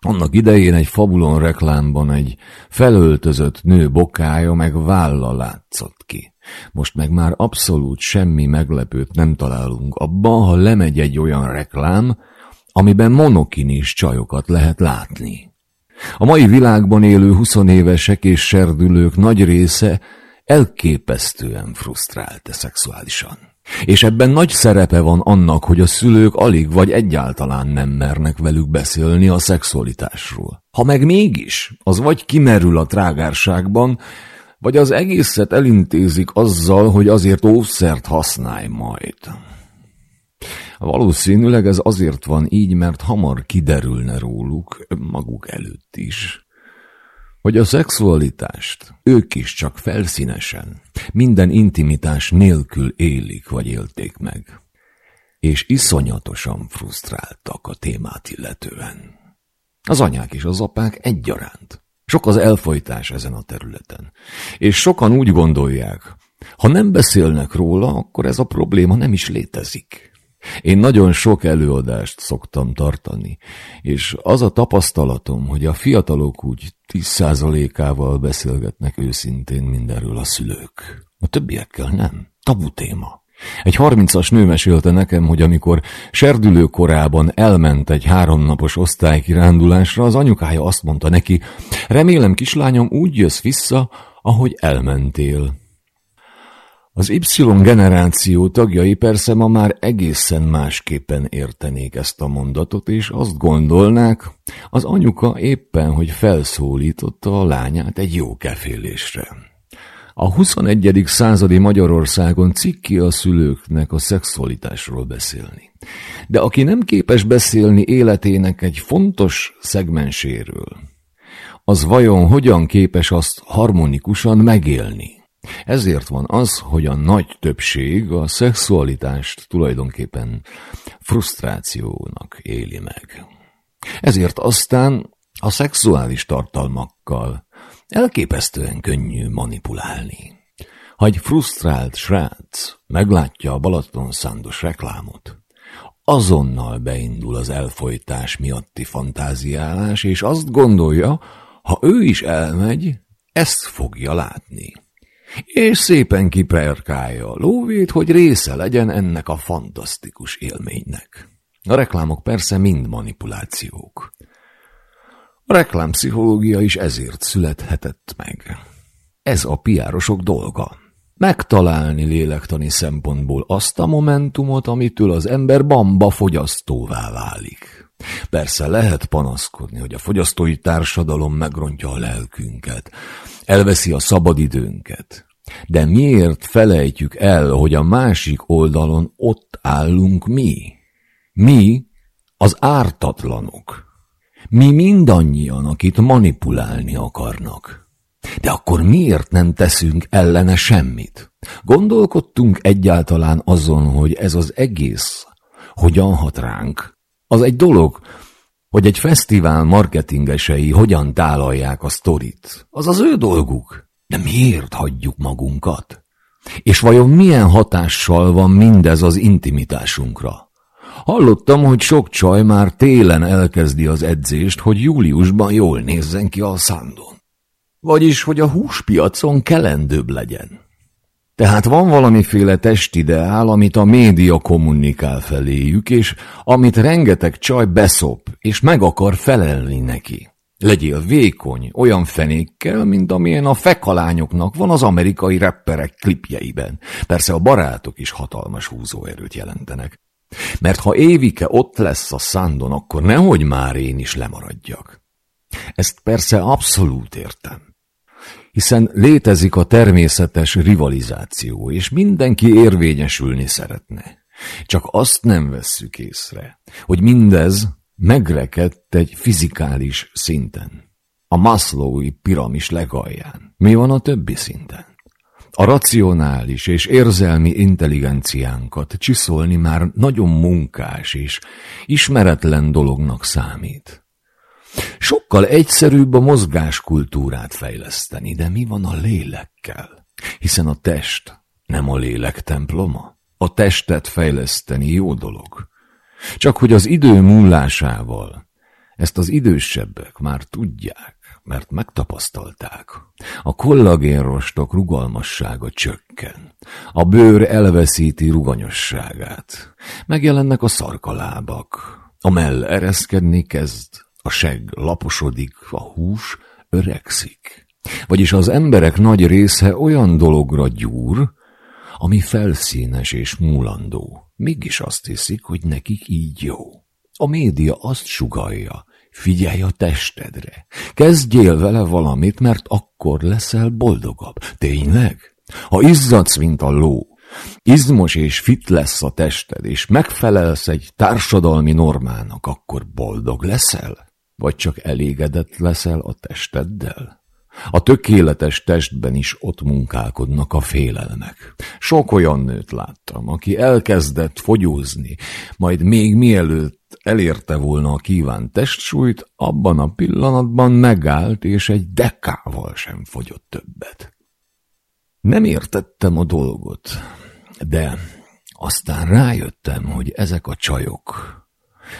Annak idején egy fabulon reklámban egy felöltözött nő bokája meg válla látszott ki. Most meg már abszolút semmi meglepőt nem találunk abban, ha lemegy egy olyan reklám, amiben monokinis csajokat lehet látni. A mai világban élő huszonévesek és serdülők nagy része elképesztően frusztrált szexuálisan. És ebben nagy szerepe van annak, hogy a szülők alig vagy egyáltalán nem mernek velük beszélni a szexualitásról. Ha meg mégis, az vagy kimerül a trágárságban, vagy az egészet elintézik azzal, hogy azért óvszert használj majd. Valószínűleg ez azért van így, mert hamar kiderülne róluk, maguk előtt is, hogy a szexualitást ők is csak felszínesen, minden intimitás nélkül élik vagy élték meg, és iszonyatosan frusztráltak a témát illetően. Az anyák és az apák egyaránt. Sok az elfolytás ezen a területen. És sokan úgy gondolják, ha nem beszélnek róla, akkor ez a probléma nem is létezik. Én nagyon sok előadást szoktam tartani, és az a tapasztalatom, hogy a fiatalok úgy 10%-ával beszélgetnek őszintén mindenről a szülők. A többiekkel nem. Tabu téma. Egy harmincas nő mesélte nekem, hogy amikor serdülő korában elment egy háromnapos osztálykirándulásra, az anyukája azt mondta neki, remélem kislányom úgy jössz vissza, ahogy elmentél. Az Y generáció tagjai persze ma már egészen másképpen értenék ezt a mondatot, és azt gondolnák, az anyuka éppen, hogy felszólította a lányát egy jó kefélésre. A 21. századi Magyarországon cikki a szülőknek a szexualitásról beszélni. De aki nem képes beszélni életének egy fontos szegmenséről, az vajon hogyan képes azt harmonikusan megélni? Ezért van az, hogy a nagy többség a szexualitást tulajdonképpen frusztrációnak éli meg. Ezért aztán a szexuális tartalmakkal elképesztően könnyű manipulálni. Ha egy frusztrált srác meglátja a Balaton szándos reklámot, azonnal beindul az elfolytás miatti fantáziálás, és azt gondolja, ha ő is elmegy, ezt fogja látni és szépen kiperkálja a lóvét, hogy része legyen ennek a fantasztikus élménynek. A reklámok persze mind manipulációk. A reklámpszichológia is ezért születhetett meg. Ez a piárosok dolga. Megtalálni lélektani szempontból azt a momentumot, amitől az ember bamba fogyasztóvá válik. Persze lehet panaszkodni, hogy a fogyasztói társadalom megrontja a lelkünket, elveszi a szabadidőnket. De miért felejtjük el, hogy a másik oldalon ott állunk mi? Mi az ártatlanok. Mi mindannyian, akit manipulálni akarnak. De akkor miért nem teszünk ellene semmit? Gondolkodtunk egyáltalán azon, hogy ez az egész hogyan hat ránk? Az egy dolog, hogy egy fesztivál marketingesei hogyan tálalják a sztorit. Az az ő dolguk. De miért hagyjuk magunkat? És vajon milyen hatással van mindez az intimitásunkra? Hallottam, hogy sok csaj már télen elkezdi az edzést, hogy júliusban jól nézzen ki a szándon. Vagyis, hogy a húspiacon kelendőbb legyen. Tehát van valamiféle testideál, amit a média kommunikál feléjük, és amit rengeteg csaj beszop, és meg akar felelni neki. Legyél vékony, olyan fenékkel, mint amilyen a fekalányoknak van az amerikai rapperek klipjeiben. Persze a barátok is hatalmas húzóerőt jelentenek. Mert ha Évike ott lesz a szándon, akkor nehogy már én is lemaradjak. Ezt persze abszolút értem hiszen létezik a természetes rivalizáció, és mindenki érvényesülni szeretne. Csak azt nem vesszük észre, hogy mindez megrekedt egy fizikális szinten. A Maslowi piramis legalján. Mi van a többi szinten? A racionális és érzelmi intelligenciánkat csiszolni már nagyon munkás és ismeretlen dolognak számít. Sokkal egyszerűbb a mozgáskultúrát fejleszteni, de mi van a lélekkel? Hiszen a test nem a lélek temploma. A testet fejleszteni jó dolog. Csak hogy az idő múlásával ezt az idősebbek már tudják, mert megtapasztalták. A kollagénrostok rugalmassága csökken. A bőr elveszíti ruganyosságát. Megjelennek a szarkalábak. A mell ereszkedni kezd, a seg laposodik, a hús öregszik. Vagyis az emberek nagy része olyan dologra gyúr, ami felszínes és múlandó. Mégis azt hiszik, hogy nekik így jó. A média azt sugalja, figyelj a testedre. Kezdjél vele valamit, mert akkor leszel boldogabb. Tényleg? Ha izzadsz, mint a ló, izmos és fit lesz a tested, és megfelelsz egy társadalmi normának, akkor boldog leszel? Vagy csak elégedett leszel a testeddel? A tökéletes testben is ott munkálkodnak a félelmek. Sok olyan nőt láttam, aki elkezdett fogyózni, majd még mielőtt elérte volna a kívánt testsúlyt, abban a pillanatban megállt, és egy dekával sem fogyott többet. Nem értettem a dolgot, de aztán rájöttem, hogy ezek a csajok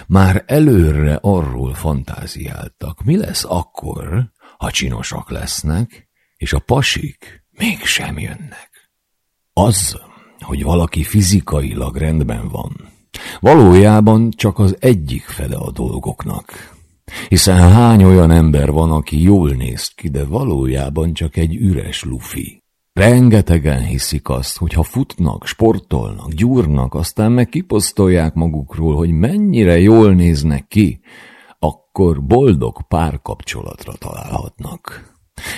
már előre arról fantáziáltak, mi lesz akkor, ha csinosak lesznek, és a pasik mégsem jönnek. Az, hogy valaki fizikailag rendben van, valójában csak az egyik fele a dolgoknak. Hiszen hány olyan ember van, aki jól néz ki, de valójában csak egy üres lufi. Rengetegen hiszik azt, hogy ha futnak, sportolnak, gyúrnak, aztán meg kiposztolják magukról, hogy mennyire jól néznek ki, akkor boldog párkapcsolatra találhatnak.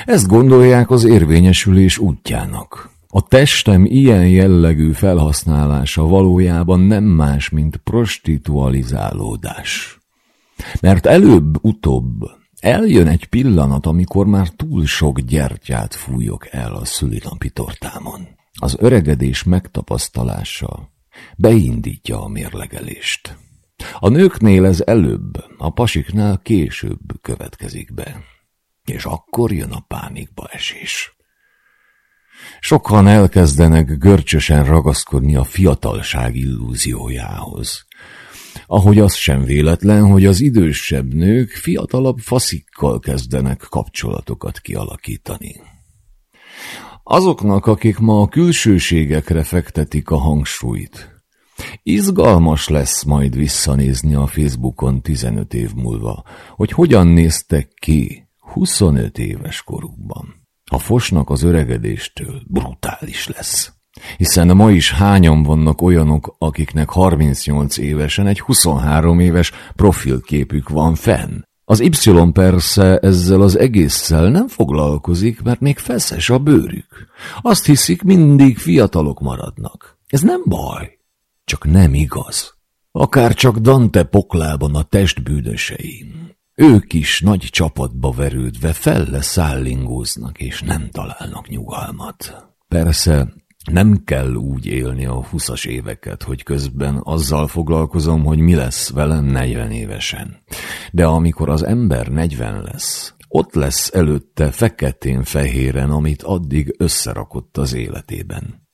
Ezt gondolják az érvényesülés útjának. A testem ilyen jellegű felhasználása valójában nem más, mint prostitualizálódás. Mert előbb-utóbb eljön egy pillanat, amikor már túl sok gyertyát fújok el a szülinapi tortámon. Az öregedés megtapasztalása beindítja a mérlegelést. A nőknél ez előbb, a pasiknál később következik be. És akkor jön a pánikba esés. Sokan elkezdenek görcsösen ragaszkodni a fiatalság illúziójához. Ahogy az sem véletlen, hogy az idősebb nők fiatalabb faszikkal kezdenek kapcsolatokat kialakítani. Azoknak, akik ma a külsőségekre fektetik a hangsúlyt, Izgalmas lesz majd visszanézni a Facebookon 15 év múlva, hogy hogyan néztek ki 25 éves korukban. A fosnak az öregedéstől brutális lesz. Hiszen ma is hányan vannak olyanok, akiknek 38 évesen egy 23 éves profilképük van fenn. Az Y persze ezzel az egésszel nem foglalkozik, mert még feszes a bőrük. Azt hiszik, mindig fiatalok maradnak. Ez nem baj. Csak nem igaz. Akár csak Dante poklában a testbűnöseim. Ők is nagy csapatba verődve felle szállingóznak, és nem találnak nyugalmat. Persze nem kell úgy élni a huszas éveket, hogy közben azzal foglalkozom, hogy mi lesz velem negyven évesen. De amikor az ember negyven lesz, ott lesz előtte feketén-fehéren, amit addig összerakott az életében.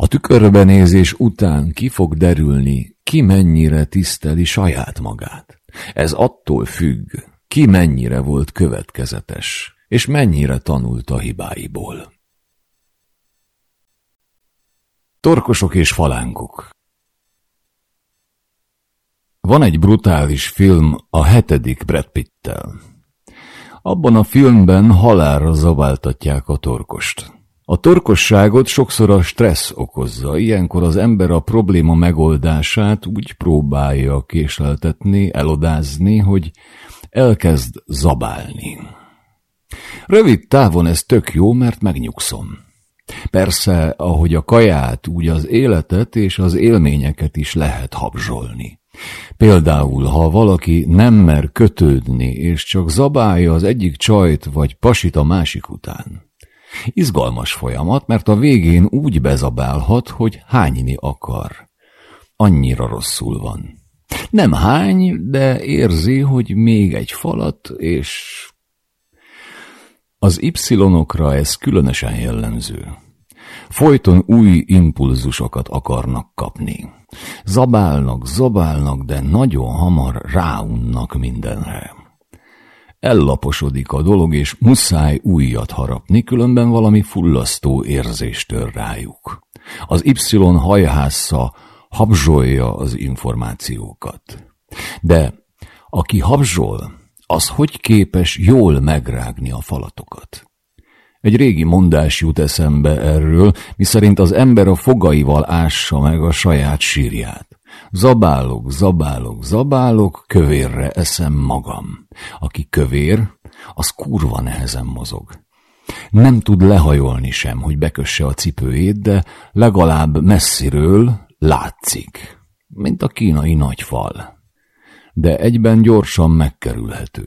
A tükörbenézés után ki fog derülni, ki mennyire tiszteli saját magát. Ez attól függ, ki mennyire volt következetes, és mennyire tanult a hibáiból. Torkosok és falánkok Van egy brutális film a hetedik Brad Pittel. Abban a filmben halálra zaváltatják a torkost. A torkosságot sokszor a stressz okozza, ilyenkor az ember a probléma megoldását úgy próbálja késleltetni, elodázni, hogy elkezd zabálni. Rövid távon ez tök jó, mert megnyugszom. Persze, ahogy a kaját, úgy az életet és az élményeket is lehet habzsolni. Például, ha valaki nem mer kötődni, és csak zabálja az egyik csajt vagy pasit a másik után, Izgalmas folyamat, mert a végén úgy bezabálhat, hogy hányni akar. Annyira rosszul van. Nem hány, de érzi, hogy még egy falat, és... Az Y-okra ez különösen jellemző. Folyton új impulzusokat akarnak kapni. Zabálnak, zabálnak, de nagyon hamar ráunnak mindenre. Ellaposodik a dolog, és muszáj újat harapni, különben valami fullasztó érzés tör rájuk. Az Y hajhásza habzsolja az információkat. De aki habzsol, az hogy képes jól megrágni a falatokat? Egy régi mondás jut eszembe erről, miszerint az ember a fogaival ássa meg a saját sírját. Zabálok, zabálok, zabálok, kövérre eszem magam. Aki kövér, az kurva nehezen mozog. Nem tud lehajolni sem, hogy bekösse a cipőjét, de legalább messziről látszik, mint a kínai nagyfal. De egyben gyorsan megkerülhető.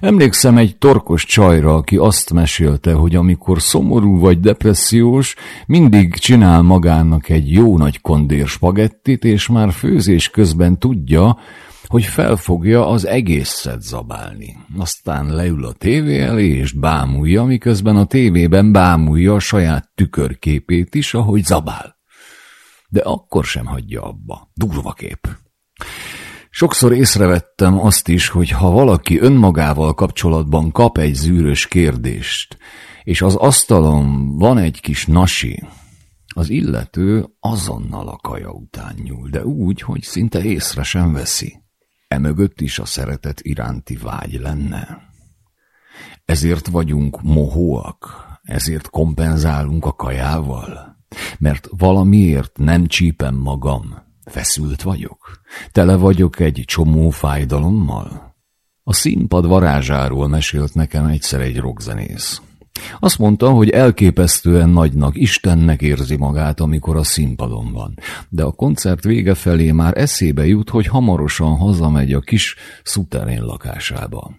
Emlékszem egy torkos csajra, aki azt mesélte, hogy amikor szomorú vagy depressziós, mindig csinál magának egy jó nagy kondér spagettit, és már főzés közben tudja, hogy felfogja az egészet zabálni. Aztán leül a tévé elé, és bámulja, miközben a tévében bámulja a saját tükörképét is, ahogy zabál. De akkor sem hagyja abba. Durva kép. Sokszor észrevettem azt is, hogy ha valaki önmagával kapcsolatban kap egy zűrös kérdést, és az asztalon van egy kis nasi, az illető azonnal a kaja után nyúl, de úgy, hogy szinte észre sem veszi. Emögött is a szeretet iránti vágy lenne. Ezért vagyunk mohóak, ezért kompenzálunk a kajával, mert valamiért nem csípem magam, Feszült vagyok? Tele vagyok egy csomó fájdalommal? A színpad varázsáról mesélt nekem egyszer egy rockzenész. Azt mondta, hogy elképesztően nagynak, Istennek érzi magát, amikor a színpadon van. De a koncert vége felé már eszébe jut, hogy hamarosan hazamegy a kis szuterén lakásába.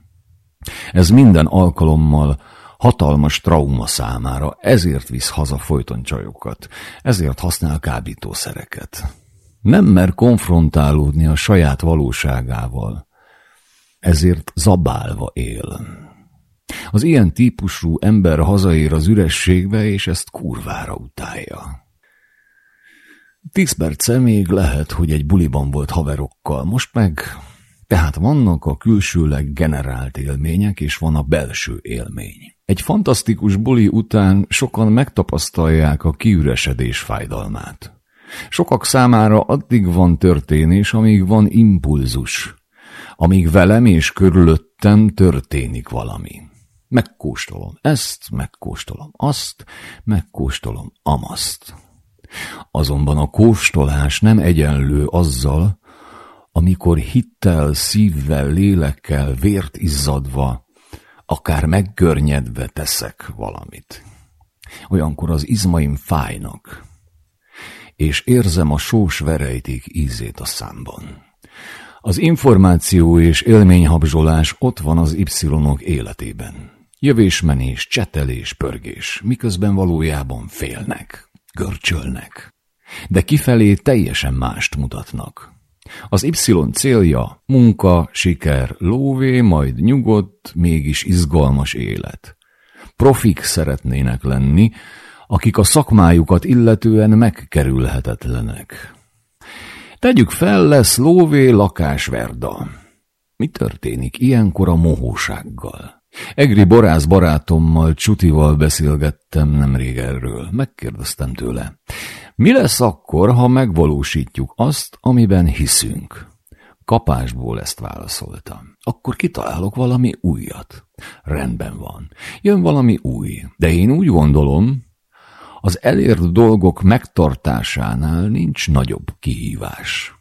Ez minden alkalommal hatalmas trauma számára, ezért visz haza folyton csajokat, ezért használ kábítószereket. Nem mer konfrontálódni a saját valóságával, ezért zabálva él. Az ilyen típusú ember hazaér az ürességbe, és ezt kurvára utálja. Tíz perce még lehet, hogy egy buliban volt haverokkal, most meg... Tehát vannak a külsőleg generált élmények, és van a belső élmény. Egy fantasztikus buli után sokan megtapasztalják a kiüresedés fájdalmát. Sokak számára addig van történés, amíg van impulzus, amíg velem és körülöttem történik valami. Megkóstolom ezt, megkóstolom azt, megkóstolom amaszt. Azonban a kóstolás nem egyenlő azzal, amikor hittel, szívvel, lélekkel, vért izzadva, akár meggörnyedve teszek valamit. Olyankor az izmaim fájnak, és érzem a sós verejték ízét a számban. Az információ és élményhabzsolás ott van az y életében. Jövésmenés, csetelés, pörgés, miközben valójában félnek, görcsölnek. De kifelé teljesen mást mutatnak. Az Y célja munka, siker, lóvé, majd nyugodt, mégis izgalmas élet. Profik szeretnének lenni, akik a szakmájukat illetően megkerülhetetlenek. Tegyük fel, lesz lóvé lakásverda. Mi történik ilyenkor a mohósággal? Egri borász barátommal, Csutival beszélgettem nemrég erről. Megkérdeztem tőle. Mi lesz akkor, ha megvalósítjuk azt, amiben hiszünk? Kapásból ezt válaszoltam. Akkor kitalálok valami újat. Rendben van. Jön valami új. De én úgy gondolom, az elért dolgok megtartásánál nincs nagyobb kihívás.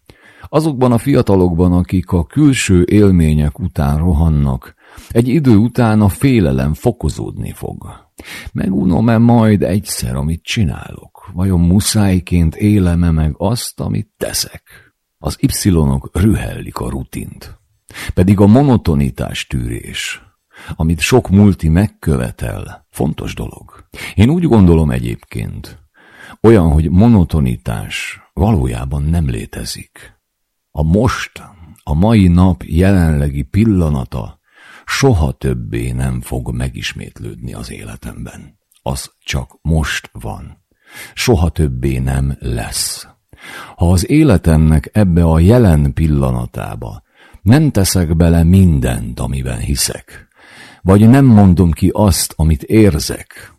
Azokban a fiatalokban, akik a külső élmények után rohannak, egy idő után a félelem fokozódni fog. Megunom-e majd egyszer, amit csinálok? Vajon muszájként élem-e meg azt, amit teszek? Az y-ok rühellik a rutint. Pedig a monotonitás tűrés, amit sok multi megkövetel, fontos dolog. Én úgy gondolom egyébként, olyan, hogy monotonitás valójában nem létezik. A most, a mai nap jelenlegi pillanata soha többé nem fog megismétlődni az életemben. Az csak most van. Soha többé nem lesz. Ha az életemnek ebbe a jelen pillanatába nem teszek bele mindent, amiben hiszek, vagy nem mondom ki azt, amit érzek,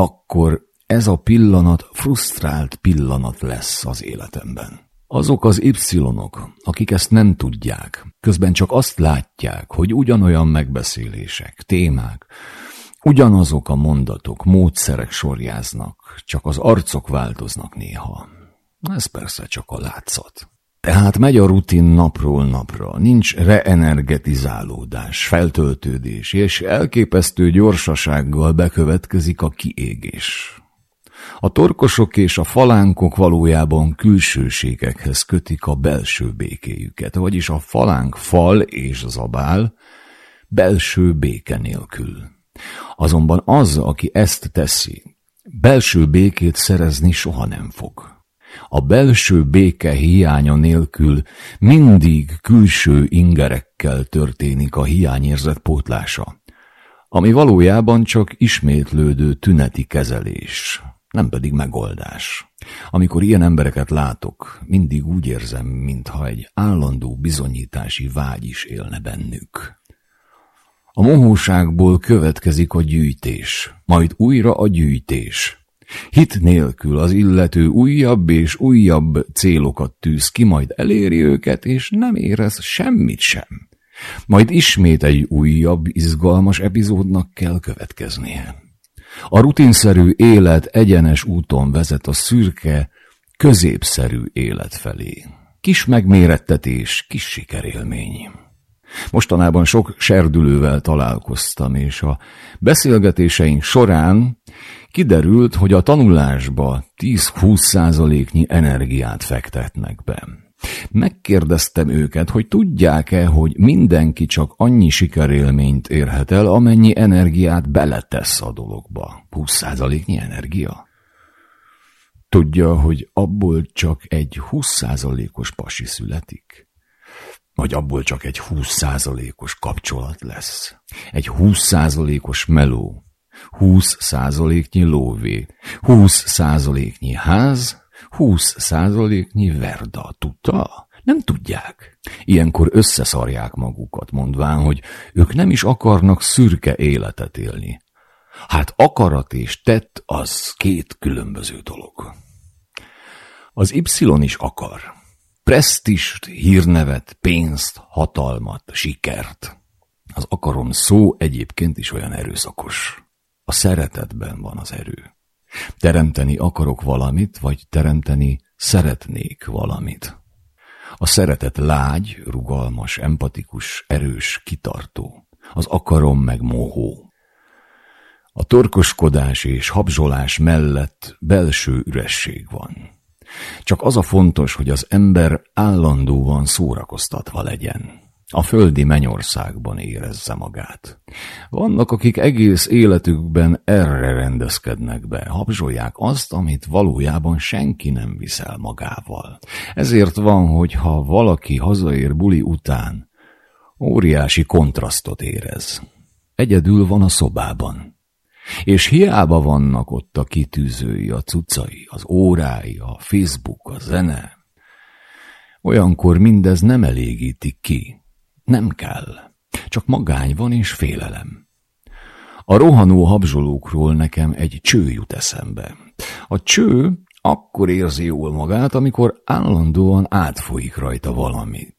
akkor ez a pillanat frusztrált pillanat lesz az életemben. Azok az Y-ok, akik ezt nem tudják, közben csak azt látják, hogy ugyanolyan megbeszélések, témák, ugyanazok a mondatok, módszerek sorjáznak, csak az arcok változnak néha. Ez persze csak a látszat. Tehát megy a rutin napról napra, nincs reenergetizálódás, feltöltődés, és elképesztő gyorsasággal bekövetkezik a kiégés. A torkosok és a falánkok valójában külsőségekhez kötik a belső békéjüket, vagyis a falánk fal és zabál belső béke nélkül. Azonban az, aki ezt teszi, belső békét szerezni soha nem fog. A belső béke hiánya nélkül mindig külső ingerekkel történik a hiányérzet pótlása, ami valójában csak ismétlődő tüneti kezelés, nem pedig megoldás. Amikor ilyen embereket látok, mindig úgy érzem, mintha egy állandó bizonyítási vágy is élne bennük. A mohóságból következik a gyűjtés, majd újra a gyűjtés. Hit nélkül az illető újabb és újabb célokat tűz ki, majd eléri őket, és nem érez semmit sem. Majd ismét egy újabb, izgalmas epizódnak kell következnie. A rutinszerű élet egyenes úton vezet a szürke, középszerű élet felé. Kis megmérettetés, kis sikerélmény. Mostanában sok serdülővel találkoztam, és a beszélgetéseink során kiderült, hogy a tanulásba 10-20 százaléknyi energiát fektetnek be. Megkérdeztem őket, hogy tudják-e, hogy mindenki csak annyi sikerélményt érhet el, amennyi energiát beletesz a dologba. 20 százaléknyi energia? Tudja, hogy abból csak egy 20 százalékos pasi születik? Vagy abból csak egy 20 százalékos kapcsolat lesz? Egy 20 százalékos meló? 20 százaléknyi lóvé? 20 százaléknyi ház? 20 százaléknyi verda, tudta? Nem tudják. Ilyenkor összeszarják magukat, mondván, hogy ők nem is akarnak szürke életet élni. Hát akarat és tett az két különböző dolog. Az Y is akar. Presztist, hírnevet, pénzt, hatalmat, sikert. Az akarom szó egyébként is olyan erőszakos. A szeretetben van az erő. Teremteni akarok valamit, vagy teremteni szeretnék valamit. A szeretet lágy, rugalmas, empatikus, erős, kitartó. Az akarom meg mohó. A torkoskodás és habzsolás mellett belső üresség van. Csak az a fontos, hogy az ember állandóan szórakoztatva legyen a földi mennyországban érezze magát. Vannak, akik egész életükben erre rendezkednek be, habzsolják azt, amit valójában senki nem viszel magával. Ezért van, hogy ha valaki hazaér buli után, óriási kontrasztot érez. Egyedül van a szobában. És hiába vannak ott a kitűzői, a cuccai, az órái, a Facebook, a zene. Olyankor mindez nem elégítik ki, nem kell. Csak magány van és félelem. A rohanó habzsolókról nekem egy cső jut eszembe. A cső akkor érzi jól magát, amikor állandóan átfolyik rajta valami.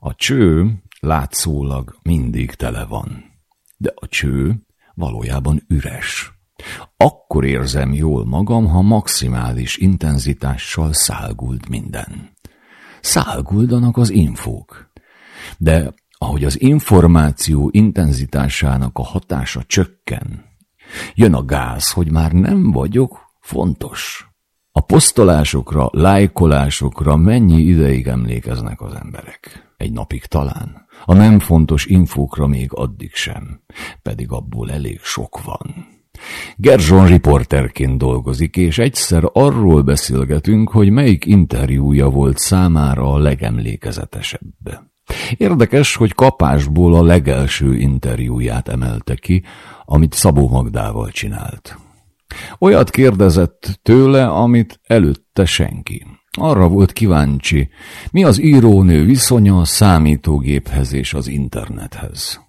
A cső látszólag mindig tele van. De a cső valójában üres. Akkor érzem jól magam, ha maximális intenzitással száguld minden. Száguldanak az infók. De ahogy az információ intenzitásának a hatása csökken, jön a gáz, hogy már nem vagyok fontos. A posztolásokra, lájkolásokra mennyi ideig emlékeznek az emberek? Egy napig talán. A nem fontos infókra még addig sem, pedig abból elég sok van. Gerzson riporterként dolgozik, és egyszer arról beszélgetünk, hogy melyik interjúja volt számára a legemlékezetesebb. Érdekes, hogy kapásból a legelső interjúját emelte ki, amit Szabó Magdával csinált. Olyat kérdezett tőle, amit előtte senki. Arra volt kíváncsi, mi az írónő viszonya a számítógéphez és az internethez.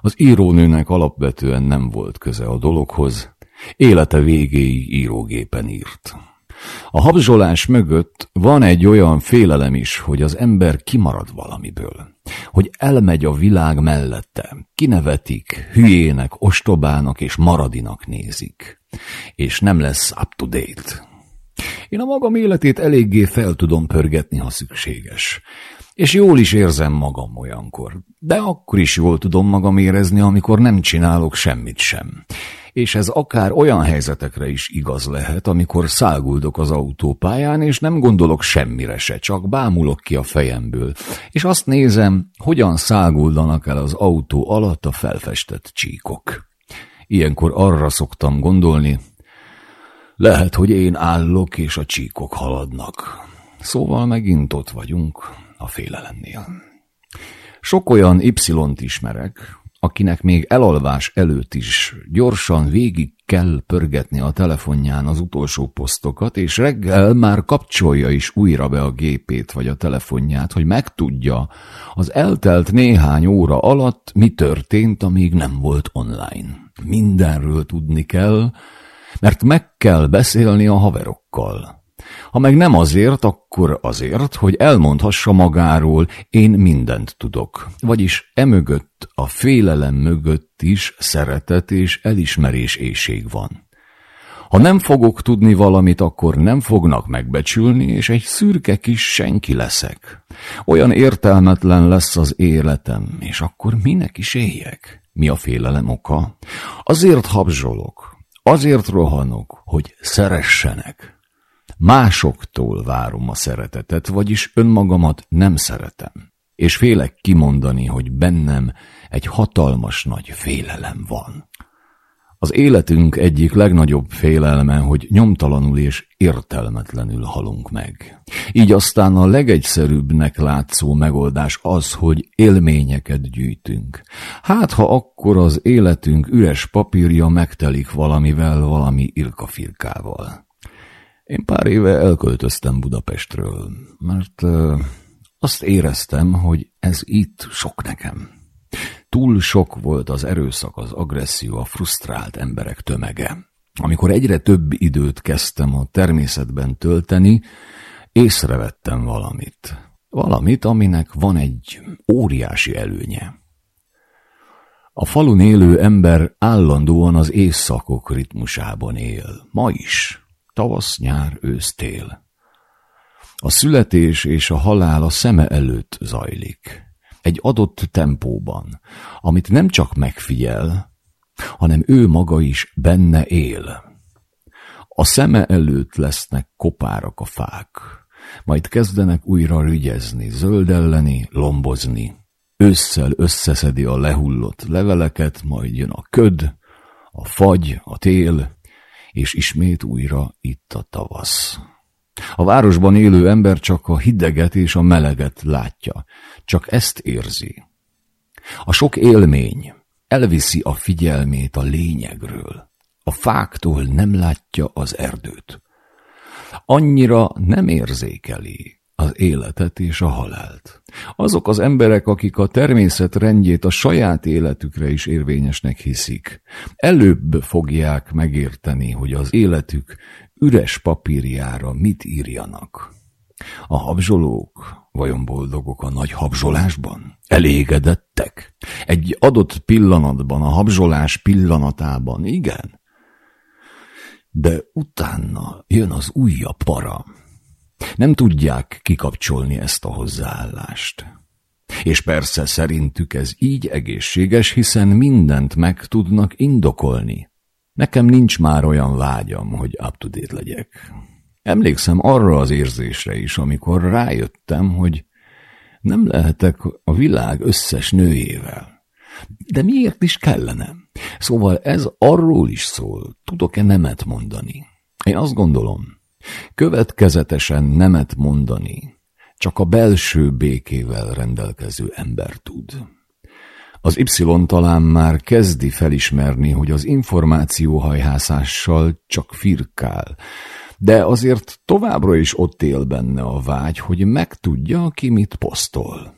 Az írónőnek alapvetően nem volt köze a dologhoz, élete végéig írógépen írt. A habzsolás mögött van egy olyan félelem is, hogy az ember kimarad valamiből, hogy elmegy a világ mellette, kinevetik, hülyének, ostobának és maradinak nézik, és nem lesz up-to-date. Én a magam életét eléggé fel tudom pörgetni, ha szükséges. És jól is érzem magam olyankor. De akkor is jól tudom magam érezni, amikor nem csinálok semmit sem. És ez akár olyan helyzetekre is igaz lehet, amikor száguldok az autópályán, és nem gondolok semmire se, csak bámulok ki a fejemből. És azt nézem, hogyan száguldanak el az autó alatt a felfestett csíkok. Ilyenkor arra szoktam gondolni, lehet, hogy én állok, és a csíkok haladnak. Szóval megint ott vagyunk a félelemnél. Sok olyan Y-t ismerek, akinek még elalvás előtt is gyorsan végig kell pörgetni a telefonján az utolsó posztokat, és reggel már kapcsolja is újra be a gépét vagy a telefonját, hogy megtudja az eltelt néhány óra alatt, mi történt, amíg nem volt online. Mindenről tudni kell, mert meg kell beszélni a haverokkal. Ha meg nem azért, akkor azért, hogy elmondhassa magáról, én mindent tudok. Vagyis emögött, a félelem mögött is szeretet és elismerés éjség van. Ha nem fogok tudni valamit, akkor nem fognak megbecsülni, és egy szürke kis senki leszek. Olyan értelmetlen lesz az életem, és akkor minek is éljek? Mi a félelem oka? Azért habzsolok, azért rohanok, hogy szeressenek. Másoktól várom a szeretetet, vagyis önmagamat nem szeretem, és félek kimondani, hogy bennem egy hatalmas nagy félelem van. Az életünk egyik legnagyobb félelme, hogy nyomtalanul és értelmetlenül halunk meg. Így aztán a legegyszerűbbnek látszó megoldás az, hogy élményeket gyűjtünk. Hát, ha akkor az életünk üres papírja megtelik valamivel, valami irkafirkával. Én pár éve elköltöztem Budapestről, mert azt éreztem, hogy ez itt sok nekem. Túl sok volt az erőszak, az agresszió, a frusztrált emberek tömege. Amikor egyre több időt kezdtem a természetben tölteni, észrevettem valamit. Valamit, aminek van egy óriási előnye. A falun élő ember állandóan az éjszakok ritmusában él, ma is tavasz, nyár, ősz, tél. A születés és a halál a szeme előtt zajlik. Egy adott tempóban, amit nem csak megfigyel, hanem ő maga is benne él. A szeme előtt lesznek kopárak a fák, majd kezdenek újra rügyezni, zöldelleni, lombozni. Ősszel összeszedi a lehullott leveleket, majd jön a köd, a fagy, a tél, és ismét újra itt a tavasz. A városban élő ember csak a hideget és a meleget látja, csak ezt érzi. A sok élmény elviszi a figyelmét a lényegről. A fáktól nem látja az erdőt. Annyira nem érzékeli, az életet és a halált. Azok az emberek, akik a természet rendjét a saját életükre is érvényesnek hiszik, előbb fogják megérteni, hogy az életük üres papírjára mit írjanak. A habzsolók vajon boldogok a nagy habzsolásban? Elégedettek? Egy adott pillanatban, a habzsolás pillanatában, igen. De utána jön az újabb para, nem tudják kikapcsolni ezt a hozzáállást. És persze szerintük ez így egészséges, hiszen mindent meg tudnak indokolni. Nekem nincs már olyan vágyam, hogy up-to-date legyek. Emlékszem arra az érzésre is, amikor rájöttem, hogy nem lehetek a világ összes nőjével. De miért is kellene? Szóval ez arról is szól, tudok-e nemet mondani? Én azt gondolom, Következetesen nemet mondani csak a belső békével rendelkező ember tud. Az Y talán már kezdi felismerni, hogy az információhajhászással csak firkál, de azért továbbra is ott él benne a vágy, hogy megtudja, ki mit posztol.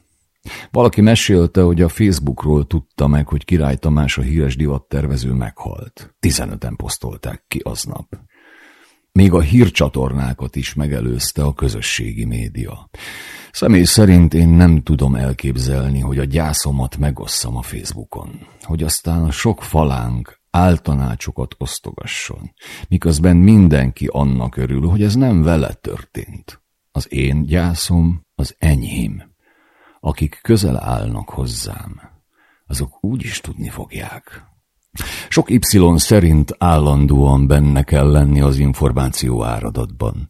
Valaki mesélte, hogy a Facebookról tudta meg, hogy Király Tamás a híres divattervező meghalt. Tizenöten posztolták ki aznap. Még a hírcsatornákat is megelőzte a közösségi média. Személy szerint én nem tudom elképzelni, hogy a gyászomat megosszam a Facebookon, hogy aztán a sok falánk áltanácsokat osztogasson, miközben mindenki annak örül, hogy ez nem vele történt. Az én gyászom az enyém. Akik közel állnak hozzám, azok úgy is tudni fogják, sok Y szerint állandóan benne kell lenni az információ áradatban.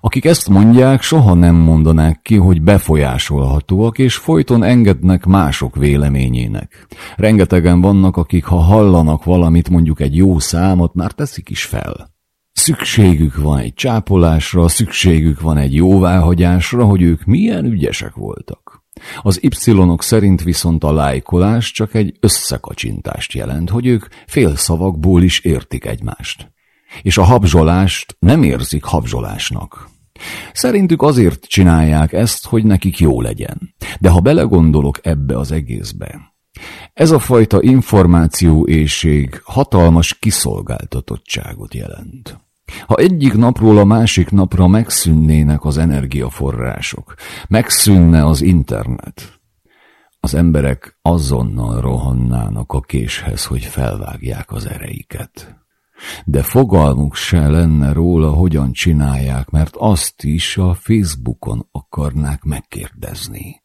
Akik ezt mondják, soha nem mondanák ki, hogy befolyásolhatóak, és folyton engednek mások véleményének. Rengetegen vannak, akik ha hallanak valamit, mondjuk egy jó számot, már teszik is fel. Szükségük van egy csápolásra, szükségük van egy jóváhagyásra, hogy ők milyen ügyesek voltak. Az Y-ok szerint viszont a lájkolás csak egy összekacsintást jelent, hogy ők félszavakból is értik egymást. És a habzsolást nem érzik habzsolásnak. Szerintük azért csinálják ezt, hogy nekik jó legyen. De ha belegondolok ebbe az egészbe, ez a fajta információészség hatalmas kiszolgáltatottságot jelent. Ha egyik napról a másik napra megszűnnének az energiaforrások, megszűnne az internet, az emberek azonnal rohannának a késhez, hogy felvágják az ereiket. De fogalmuk se lenne róla, hogyan csinálják, mert azt is a Facebookon akarnák megkérdezni.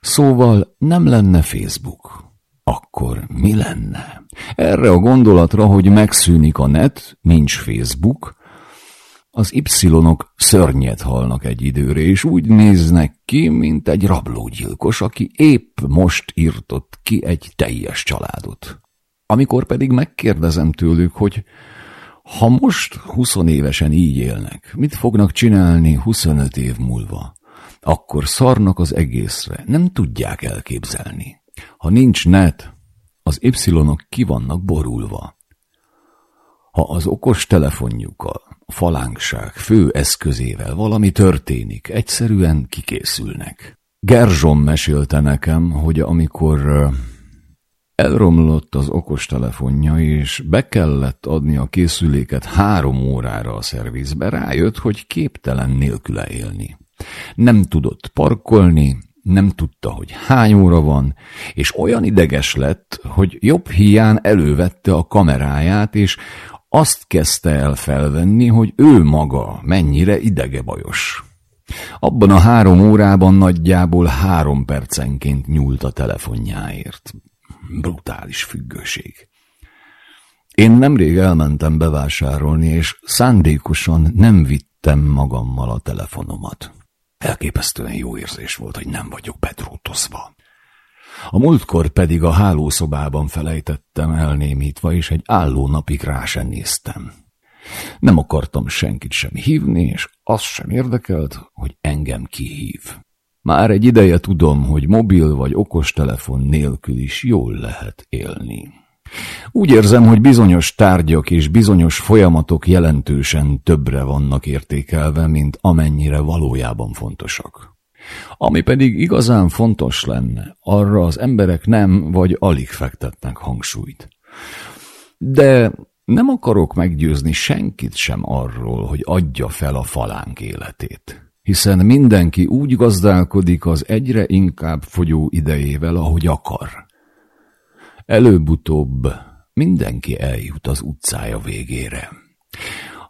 Szóval nem lenne Facebook. Akkor mi lenne? Erre a gondolatra, hogy megszűnik a net, nincs Facebook, az Y-ok szörnyet halnak egy időre, és úgy néznek ki, mint egy rablógyilkos, aki épp most írtott ki egy teljes családot. Amikor pedig megkérdezem tőlük, hogy ha most 20 évesen így élnek, mit fognak csinálni 25 év múlva? Akkor szarnak az egészre, nem tudják elképzelni. Ha nincs net, az Y-ok ki vannak borulva. Ha az okos telefonjukkal, a falánkság fő eszközével valami történik, egyszerűen kikészülnek. Gerzsom mesélte nekem, hogy amikor elromlott az okostelefonja, és be kellett adni a készüléket három órára a szervizbe, rájött, hogy képtelen nélküle élni. Nem tudott parkolni, nem tudta, hogy hány óra van, és olyan ideges lett, hogy jobb hián elővette a kameráját, és azt kezdte el felvenni, hogy ő maga mennyire idegebajos. Abban a három órában nagyjából három percenként nyúlt a telefonjáért. Brutális függőség. Én nemrég elmentem bevásárolni, és szándékosan nem vittem magammal a telefonomat. Elképesztően jó érzés volt, hogy nem vagyok bedrótozva. A múltkor pedig a hálószobában felejtettem elnémítva, és egy álló napig rá sem néztem. Nem akartam senkit sem hívni, és az sem érdekelt, hogy engem kihív. Már egy ideje tudom, hogy mobil vagy okostelefon nélkül is jól lehet élni. Úgy érzem, hogy bizonyos tárgyak és bizonyos folyamatok jelentősen többre vannak értékelve, mint amennyire valójában fontosak. Ami pedig igazán fontos lenne, arra az emberek nem vagy alig fektetnek hangsúlyt. De nem akarok meggyőzni senkit sem arról, hogy adja fel a falánk életét. Hiszen mindenki úgy gazdálkodik az egyre inkább fogyó idejével, ahogy akar. Előbb-utóbb mindenki eljut az utcája végére.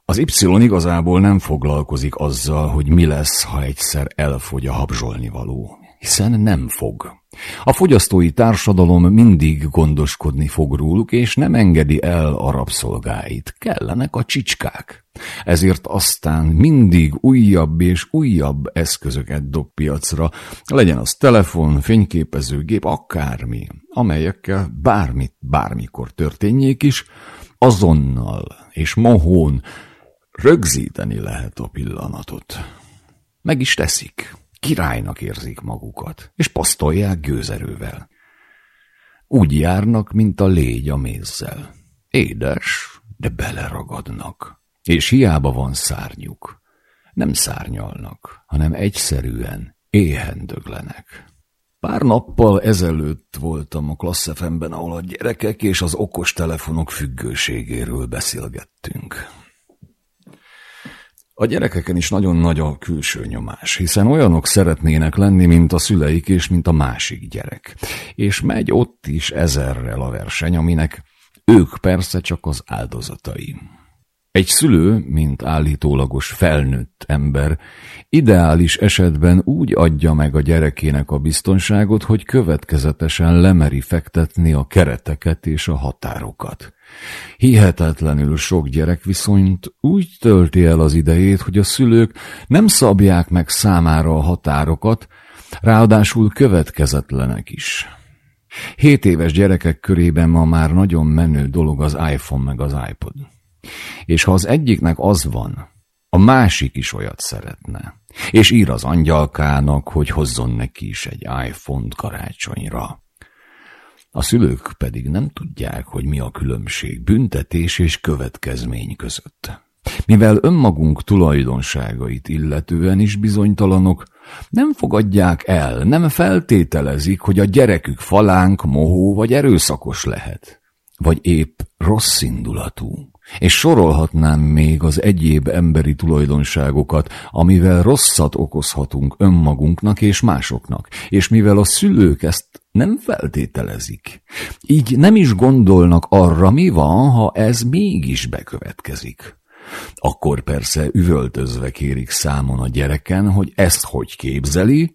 Az Y igazából nem foglalkozik azzal, hogy mi lesz, ha egyszer elfogy a habzsolni való, hiszen nem fog. A fogyasztói társadalom mindig gondoskodni fog róluk, és nem engedi el a rabszolgáit. Kellenek a csicskák. Ezért aztán mindig újabb és újabb eszközöket dob piacra, legyen az telefon, fényképezőgép, akármi, amelyekkel bármit bármikor történjék is, azonnal és mohón Rögzíteni lehet a pillanatot. Meg is teszik. Királynak érzik magukat, és pasztolják gőzerővel. Úgy járnak, mint a légy a mézzel. Édes, de beleragadnak. És hiába van szárnyuk. Nem szárnyalnak, hanem egyszerűen éhen döglenek. Pár nappal ezelőtt voltam a klasszefemben, ahol a gyerekek és az okos telefonok függőségéről beszélgettünk. A gyerekeken is nagyon nagy a külső nyomás, hiszen olyanok szeretnének lenni, mint a szüleik és mint a másik gyerek. És megy ott is ezerrel a verseny, aminek ők persze csak az áldozatai. Egy szülő, mint állítólagos felnőtt ember, ideális esetben úgy adja meg a gyerekének a biztonságot, hogy következetesen lemeri fektetni a kereteket és a határokat. Hihetetlenül sok gyerek viszont úgy tölti el az idejét, hogy a szülők nem szabják meg számára a határokat, ráadásul következetlenek is. Hét éves gyerekek körében ma már nagyon menő dolog az iPhone meg az iPod. És ha az egyiknek az van, a másik is olyat szeretne, és ír az angyalkának, hogy hozzon neki is egy iPhone-t karácsonyra. A szülők pedig nem tudják, hogy mi a különbség büntetés és következmény között. Mivel önmagunk tulajdonságait illetően is bizonytalanok, nem fogadják el, nem feltételezik, hogy a gyerekük falánk, mohó vagy erőszakos lehet, vagy épp rossz indulatú. És sorolhatnám még az egyéb emberi tulajdonságokat, amivel rosszat okozhatunk önmagunknak és másoknak, és mivel a szülők ezt nem feltételezik, így nem is gondolnak arra, mi van, ha ez mégis bekövetkezik. Akkor persze üvöltözve kérik számon a gyereken, hogy ezt hogy képzeli,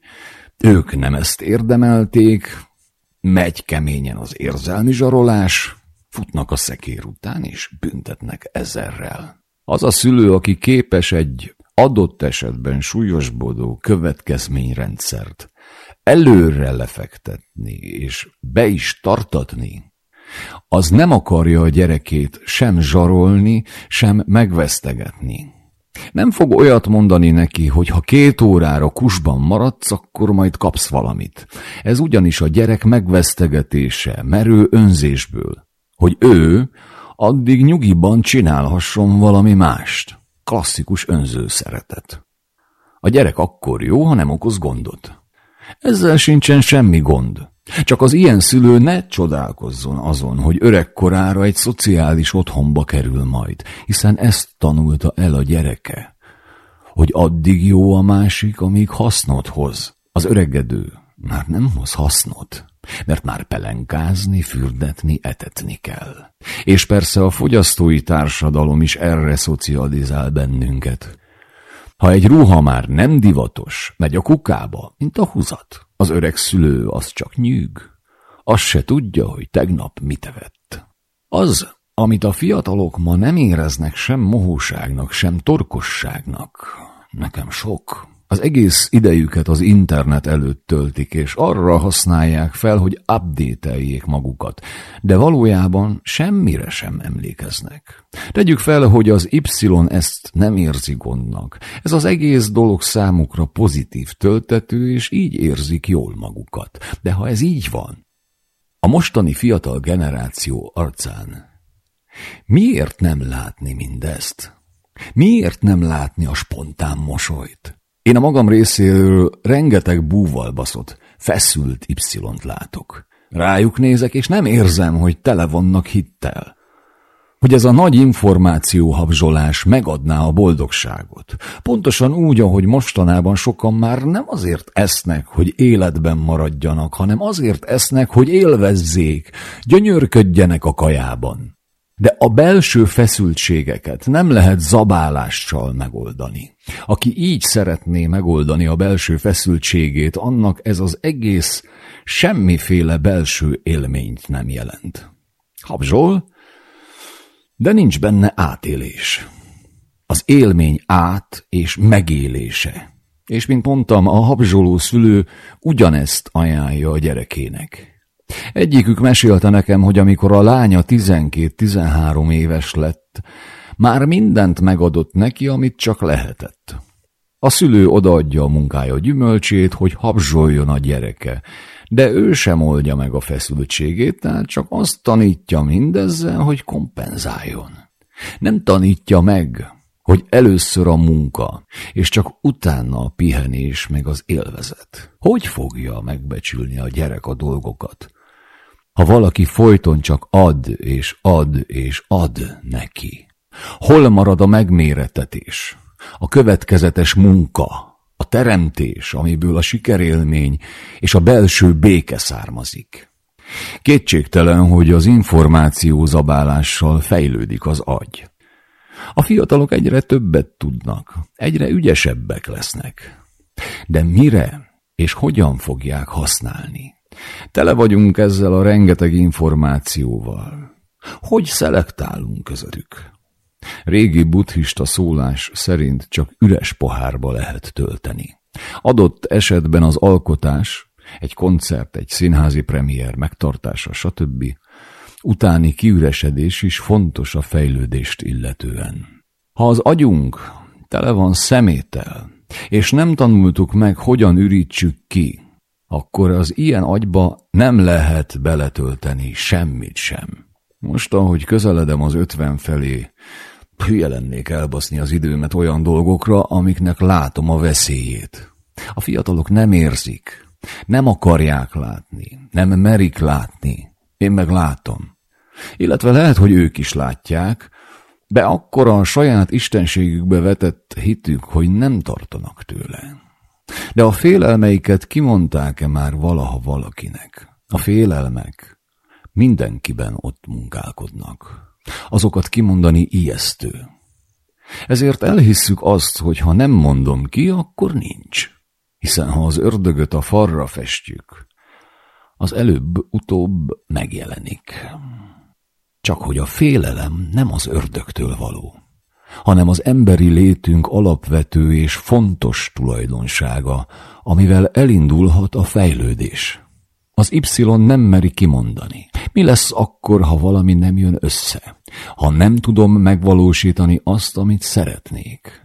ők nem ezt érdemelték, megy keményen az érzelmi zsarolás, futnak a szekér után, és büntetnek ezerrel. Az a szülő, aki képes egy adott esetben súlyosbodó következményrendszert előre lefektetni és be is tartatni, az nem akarja a gyerekét sem zsarolni, sem megvesztegetni. Nem fog olyat mondani neki, hogy ha két órára kusban maradsz, akkor majd kapsz valamit. Ez ugyanis a gyerek megvesztegetése, merő önzésből hogy ő addig nyugiban csinálhasson valami mást. Klasszikus önző szeretet. A gyerek akkor jó, ha nem okoz gondot. Ezzel sincsen semmi gond. Csak az ilyen szülő ne csodálkozzon azon, hogy öregkorára egy szociális otthonba kerül majd, hiszen ezt tanulta el a gyereke. Hogy addig jó a másik, amíg hasznot hoz. Az öregedő már nem hoz hasznot mert már pelenkázni, fürdetni, etetni kell. És persze a fogyasztói társadalom is erre szocializál bennünket. Ha egy ruha már nem divatos, megy a kukába, mint a húzat, az öreg szülő az csak nyűg. Azt se tudja, hogy tegnap mit evett. Az, amit a fiatalok ma nem éreznek sem mohóságnak, sem torkosságnak, nekem sok, az egész idejüket az internet előtt töltik, és arra használják fel, hogy update magukat, de valójában semmire sem emlékeznek. Tegyük fel, hogy az Y ezt nem érzi gondnak. Ez az egész dolog számukra pozitív töltető, és így érzik jól magukat. De ha ez így van, a mostani fiatal generáció arcán miért nem látni mindezt? Miért nem látni a spontán mosolyt? Én a magam részéről rengeteg búval baszott, feszült Y-t látok. Rájuk nézek, és nem érzem, hogy tele vannak hittel. Hogy ez a nagy információhabzsolás megadná a boldogságot. Pontosan úgy, ahogy mostanában sokan már nem azért esznek, hogy életben maradjanak, hanem azért esznek, hogy élvezzék, gyönyörködjenek a kajában. De a belső feszültségeket nem lehet zabálással megoldani. Aki így szeretné megoldani a belső feszültségét, annak ez az egész semmiféle belső élményt nem jelent. Habzsol, de nincs benne átélés. Az élmény át és megélése. És mint mondtam, a habzsoló szülő ugyanezt ajánlja a gyerekének. Egyikük mesélte nekem, hogy amikor a lánya 12-13 éves lett, már mindent megadott neki, amit csak lehetett. A szülő odaadja a munkája gyümölcsét, hogy habzsoljon a gyereke, de ő sem oldja meg a feszültségét, tehát csak azt tanítja mindezzel, hogy kompenzáljon. Nem tanítja meg, hogy először a munka, és csak utána a pihenés meg az élvezet. Hogy fogja megbecsülni a gyerek a dolgokat? Ha valaki folyton csak ad és ad és ad neki. Hol marad a megméretetés, a következetes munka, a teremtés, amiből a sikerélmény és a belső béke származik? Kétségtelen, hogy az információ zabálással fejlődik az agy. A fiatalok egyre többet tudnak, egyre ügyesebbek lesznek. De mire és hogyan fogják használni? Tele vagyunk ezzel a rengeteg információval. Hogy szelektálunk közöttük? Régi buddhista szólás szerint csak üres pohárba lehet tölteni. Adott esetben az alkotás, egy koncert, egy színházi premier megtartása, stb. utáni kiüresedés is fontos a fejlődést illetően. Ha az agyunk tele van szeméttel, és nem tanultuk meg, hogyan ürítsük ki, akkor az ilyen agyba nem lehet beletölteni semmit sem. Most, ahogy közeledem az ötven felé, hülye lennék elbaszni az időmet olyan dolgokra, amiknek látom a veszélyét. A fiatalok nem érzik, nem akarják látni, nem merik látni. Én meg látom. Illetve lehet, hogy ők is látják, de akkora a saját istenségükbe vetett hitük, hogy nem tartanak tőle. De a félelmeiket kimondták-e már valaha valakinek? A félelmek mindenkiben ott munkálkodnak. Azokat kimondani ijesztő. Ezért elhisszük azt, hogy ha nem mondom ki, akkor nincs. Hiszen ha az ördögöt a farra festjük, az előbb-utóbb megjelenik. Csak hogy a félelem nem az ördögtől való hanem az emberi létünk alapvető és fontos tulajdonsága, amivel elindulhat a fejlődés. Az Y nem meri kimondani. Mi lesz akkor, ha valami nem jön össze? Ha nem tudom megvalósítani azt, amit szeretnék?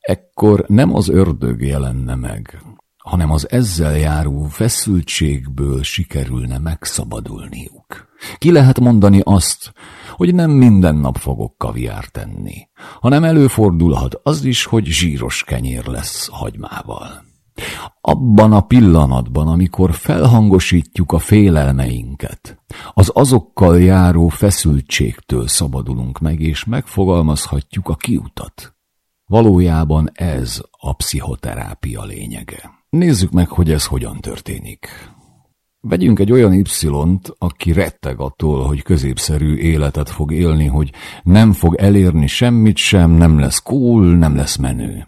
Ekkor nem az ördög jelenne meg, hanem az ezzel járó feszültségből sikerülne megszabadulniuk. Ki lehet mondani azt, hogy nem minden nap fogok kaviárt tenni, hanem előfordulhat az is, hogy zsíros kenyér lesz hagymával. Abban a pillanatban, amikor felhangosítjuk a félelmeinket, az azokkal járó feszültségtől szabadulunk meg, és megfogalmazhatjuk a kiutat. Valójában ez a pszichoterápia lényege. Nézzük meg, hogy ez hogyan történik. Vegyünk egy olyan Y-t, aki retteg attól, hogy középszerű életet fog élni, hogy nem fog elérni semmit sem, nem lesz cool, nem lesz menő.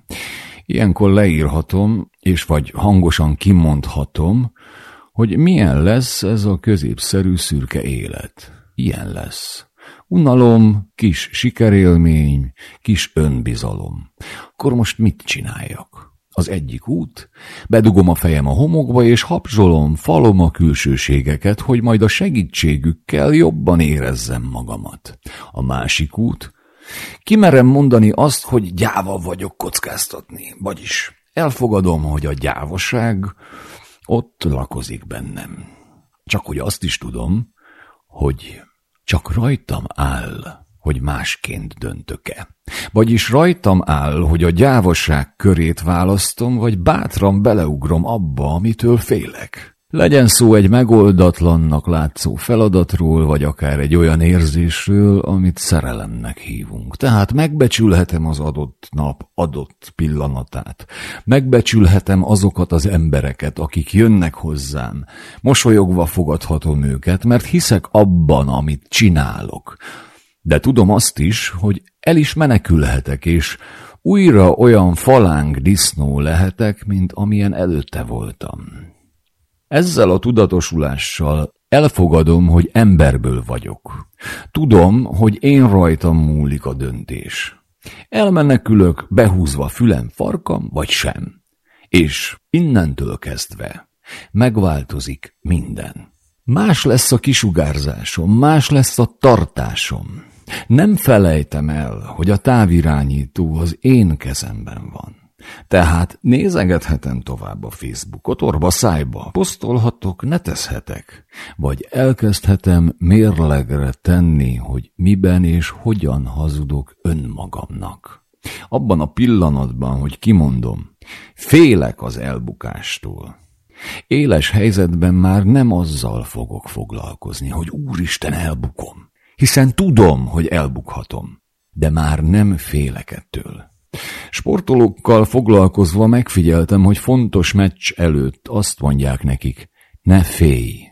Ilyenkor leírhatom, és vagy hangosan kimondhatom, hogy milyen lesz ez a középszerű szürke élet. Ilyen lesz. Unalom, kis sikerélmény, kis önbizalom. Akkor most mit csináljak? Az egyik út, bedugom a fejem a homokba, és hapzsolom, falom a külsőségeket, hogy majd a segítségükkel jobban érezzem magamat. A másik út, kimerem mondani azt, hogy gyáva vagyok kockáztatni, vagyis elfogadom, hogy a gyávaság ott lakozik bennem. Csak hogy azt is tudom, hogy csak rajtam áll, hogy másként döntök-e. Vagyis rajtam áll, hogy a gyávosság körét választom, vagy bátran beleugrom abba, amitől félek. Legyen szó egy megoldatlannak látszó feladatról, vagy akár egy olyan érzésről, amit szerelemnek hívunk. Tehát megbecsülhetem az adott nap adott pillanatát. Megbecsülhetem azokat az embereket, akik jönnek hozzám. Mosolyogva fogadhatom őket, mert hiszek abban, amit csinálok. De tudom azt is, hogy el is menekülhetek, és újra olyan falánk disznó lehetek, mint amilyen előtte voltam. Ezzel a tudatosulással elfogadom, hogy emberből vagyok. Tudom, hogy én rajtam múlik a döntés. Elmenekülök, behúzva fülem farkam, vagy sem. És innentől kezdve megváltozik minden. Más lesz a kisugárzásom, más lesz a tartásom. Nem felejtem el, hogy a távirányító az én kezemben van. Tehát nézegethetem tovább a Facebookot, orba szájba, posztolhatok, netezhetek, vagy elkezdhetem mérlegre tenni, hogy miben és hogyan hazudok önmagamnak. Abban a pillanatban, hogy kimondom, félek az elbukástól. Éles helyzetben már nem azzal fogok foglalkozni, hogy úristen elbukom, hiszen tudom, hogy elbukhatom, de már nem félek ettől. Sportolókkal foglalkozva megfigyeltem, hogy fontos meccs előtt azt mondják nekik, ne félj.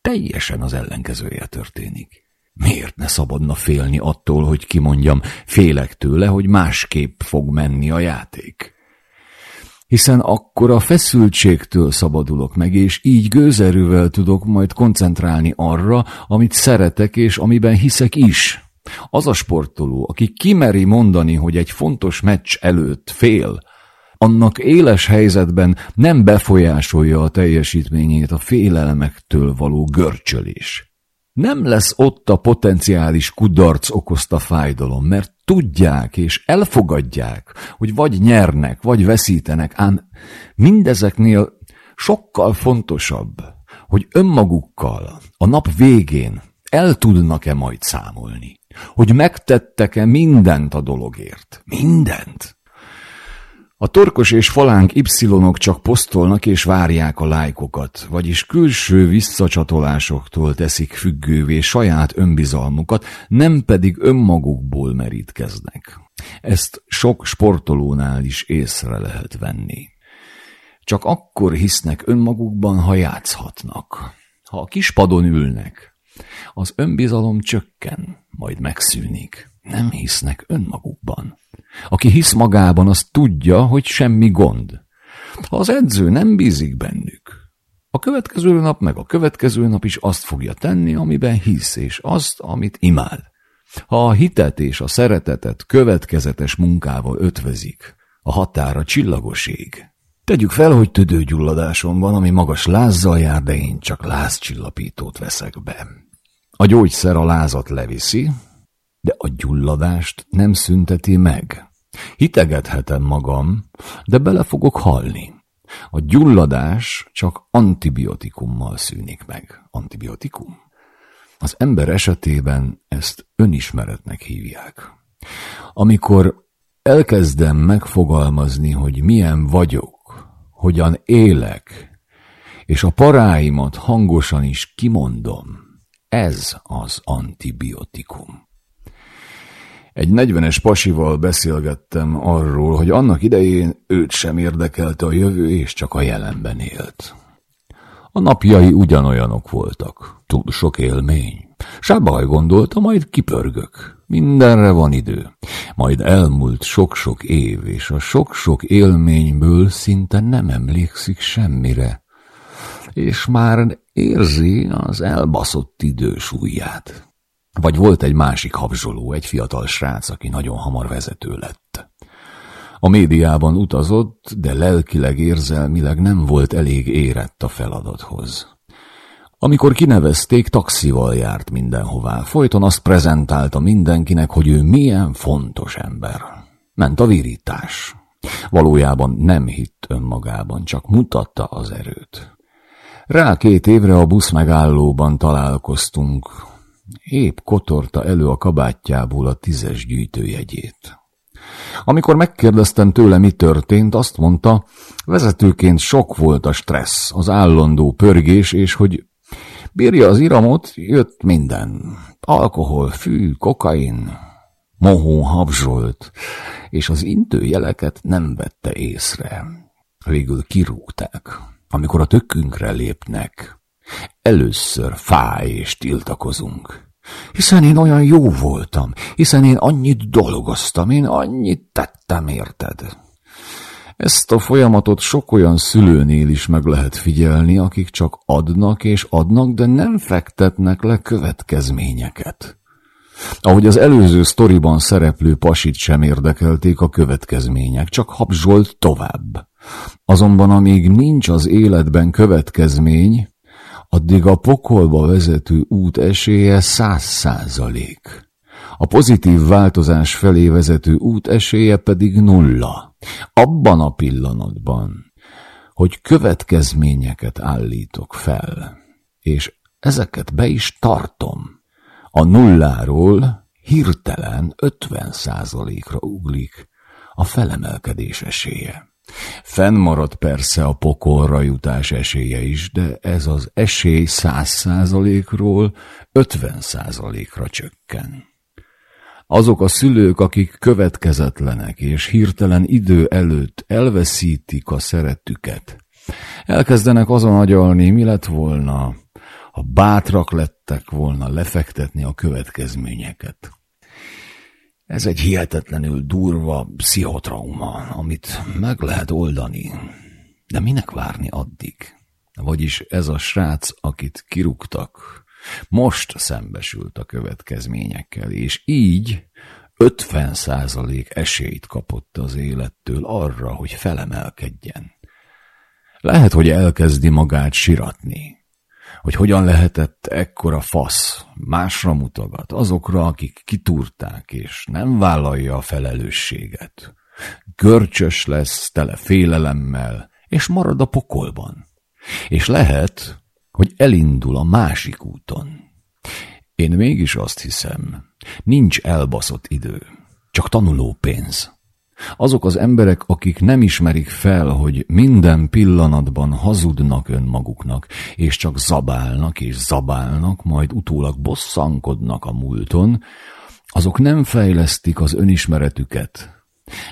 Teljesen az ellenkezője történik. Miért ne szabadna félni attól, hogy kimondjam, félek tőle, hogy másképp fog menni a játék? Hiszen akkor a feszültségtől szabadulok meg, és így gőzerővel tudok majd koncentrálni arra, amit szeretek, és amiben hiszek is. Az a sportoló, aki kimeri mondani, hogy egy fontos meccs előtt fél, annak éles helyzetben nem befolyásolja a teljesítményét a félelemektől való görcsölés. Nem lesz ott a potenciális kudarc okozta fájdalom, mert tudják és elfogadják, hogy vagy nyernek, vagy veszítenek, ám mindezeknél sokkal fontosabb, hogy önmagukkal a nap végén el tudnak-e majd számolni. Hogy megtettek-e mindent a dologért. Mindent. A torkos és falánk y csak posztolnak és várják a lájkokat, vagyis külső visszacsatolásoktól teszik függővé saját önbizalmukat, nem pedig önmagukból merítkeznek. Ezt sok sportolónál is észre lehet venni. Csak akkor hisznek önmagukban, ha játszhatnak. Ha a kispadon ülnek, az önbizalom csökken, majd megszűnik. Nem hisznek önmagukban. Aki hisz magában, az tudja, hogy semmi gond. Ha az edző nem bízik bennük, a következő nap meg a következő nap is azt fogja tenni, amiben hisz, és azt, amit imád. Ha a hitet és a szeretetet következetes munkával ötvezik, a határa csillagoség. Tegyük fel, hogy tüdőgyulladásom van, ami magas lázzal jár, de én csak lázcsillapítót veszek be. A gyógyszer a lázat leviszi, de a gyulladást nem szünteti meg. Hitegethetem magam, de bele fogok halni. A gyulladás csak antibiotikummal szűnik meg. Antibiotikum? Az ember esetében ezt önismeretnek hívják. Amikor elkezdem megfogalmazni, hogy milyen vagyok, hogyan élek, és a paráimat hangosan is kimondom, ez az antibiotikum. Egy negyvenes pasival beszélgettem arról, hogy annak idején őt sem érdekelte a jövő, és csak a jelenben élt. A napjai ugyanolyanok voltak, túl sok élmény. Sábaj gondolta, majd kipörgök. Mindenre van idő. Majd elmúlt sok-sok év, és a sok-sok élményből szinte nem emlékszik semmire. És már érzi az elbaszott idős ujját. Vagy volt egy másik habzsoló, egy fiatal srác, aki nagyon hamar vezető lett. A médiában utazott, de lelkileg érzelmileg nem volt elég érett a feladathoz. Amikor kinevezték, taxival járt mindenhová. Folyton azt prezentálta mindenkinek, hogy ő milyen fontos ember. Ment a virítás. Valójában nem hitt önmagában, csak mutatta az erőt. Rá két évre a busz megállóban találkoztunk. Épp kotorta elő a kabátjából a tízes gyűjtőjegyét. Amikor megkérdeztem tőle, mi történt, azt mondta, vezetőként sok volt a stressz, az állandó pörgés, és hogy bírja az iramot, jött minden. Alkohol, fű, kokain, mohó habzsolt, és az intőjeleket nem vette észre. Végül kirúgták. Amikor a tökünkre lépnek, először fáj és tiltakozunk. Hiszen én olyan jó voltam, hiszen én annyit dolgoztam, én annyit tettem, érted? Ezt a folyamatot sok olyan szülőnél is meg lehet figyelni, akik csak adnak és adnak, de nem fektetnek le következményeket. Ahogy az előző sztoriban szereplő pasit sem érdekelték a következmények, csak habzsolt tovább. Azonban amíg nincs az életben következmény, addig a pokolba vezető út esélye száz százalék. A pozitív változás felé vezető út esélye pedig nulla. Abban a pillanatban, hogy következményeket állítok fel, és ezeket be is tartom, a nulláról hirtelen 50 százalékra uglik a felemelkedés esélye. Fennmarad persze a pokolra jutás esélye is, de ez az esély száz százalékról ötven százalékra csökken. Azok a szülők, akik következetlenek és hirtelen idő előtt elveszítik a szeretüket, elkezdenek azon agyalni, mi lett volna, ha bátrak lettek volna lefektetni a következményeket. Ez egy hihetetlenül durva pszichotrauma, amit meg lehet oldani. De minek várni addig? Vagyis ez a srác, akit kirúgtak, most szembesült a következményekkel, és így 50 százalék esélyt kapott az élettől arra, hogy felemelkedjen. Lehet, hogy elkezdi magát siratni, hogy hogyan lehetett ekkora fasz, másra mutogat, azokra, akik kitúrták, és nem vállalja a felelősséget. Görcsös lesz, tele félelemmel, és marad a pokolban. És lehet, hogy elindul a másik úton. Én mégis azt hiszem, nincs elbaszott idő, csak tanuló pénz. Azok az emberek, akik nem ismerik fel, hogy minden pillanatban hazudnak önmaguknak, és csak zabálnak és zabálnak, majd utólag bosszankodnak a múlton, azok nem fejlesztik az önismeretüket.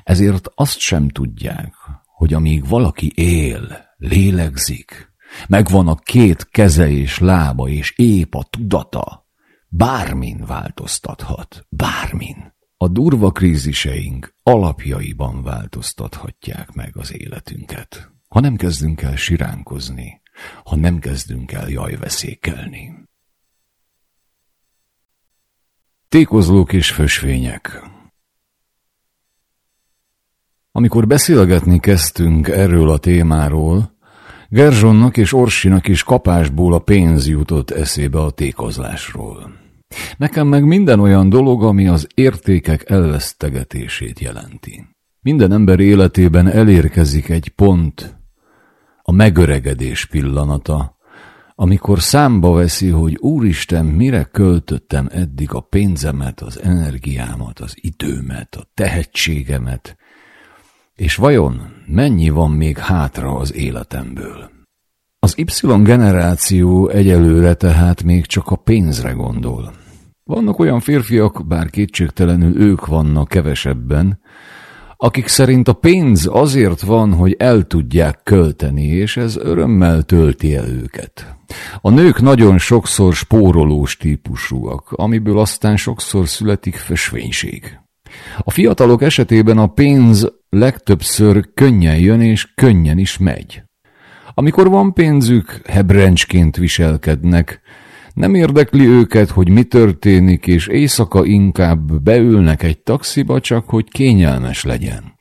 Ezért azt sem tudják, hogy amíg valaki él, lélegzik, megvan a két keze és lába, és épp a tudata, bármin változtathat, bármin. A durva kríziseink alapjaiban változtathatják meg az életünket. Ha nem kezdünk el siránkozni, ha nem kezdünk el jajveszékelni. Tékozlók és fösvények Amikor beszélgetni kezdtünk erről a témáról, Gerzsonnak és Orsinak is kapásból a pénz jutott eszébe a tékozlásról. Nekem meg minden olyan dolog, ami az értékek elvesztegetését jelenti. Minden ember életében elérkezik egy pont, a megöregedés pillanata, amikor számba veszi, hogy Úristen, mire költöttem eddig a pénzemet, az energiámat, az időmet, a tehetségemet, és vajon mennyi van még hátra az életemből? Az Y generáció egyelőre tehát még csak a pénzre gondol. Vannak olyan férfiak, bár kétségtelenül ők vannak kevesebben, akik szerint a pénz azért van, hogy el tudják költeni, és ez örömmel tölti el őket. A nők nagyon sokszor spórolós típusúak, amiből aztán sokszor születik fösvénység. A fiatalok esetében a pénz legtöbbször könnyen jön és könnyen is megy. Amikor van pénzük, hebrencsként viselkednek, nem érdekli őket, hogy mi történik, és éjszaka inkább beülnek egy taxiba, csak hogy kényelmes legyen.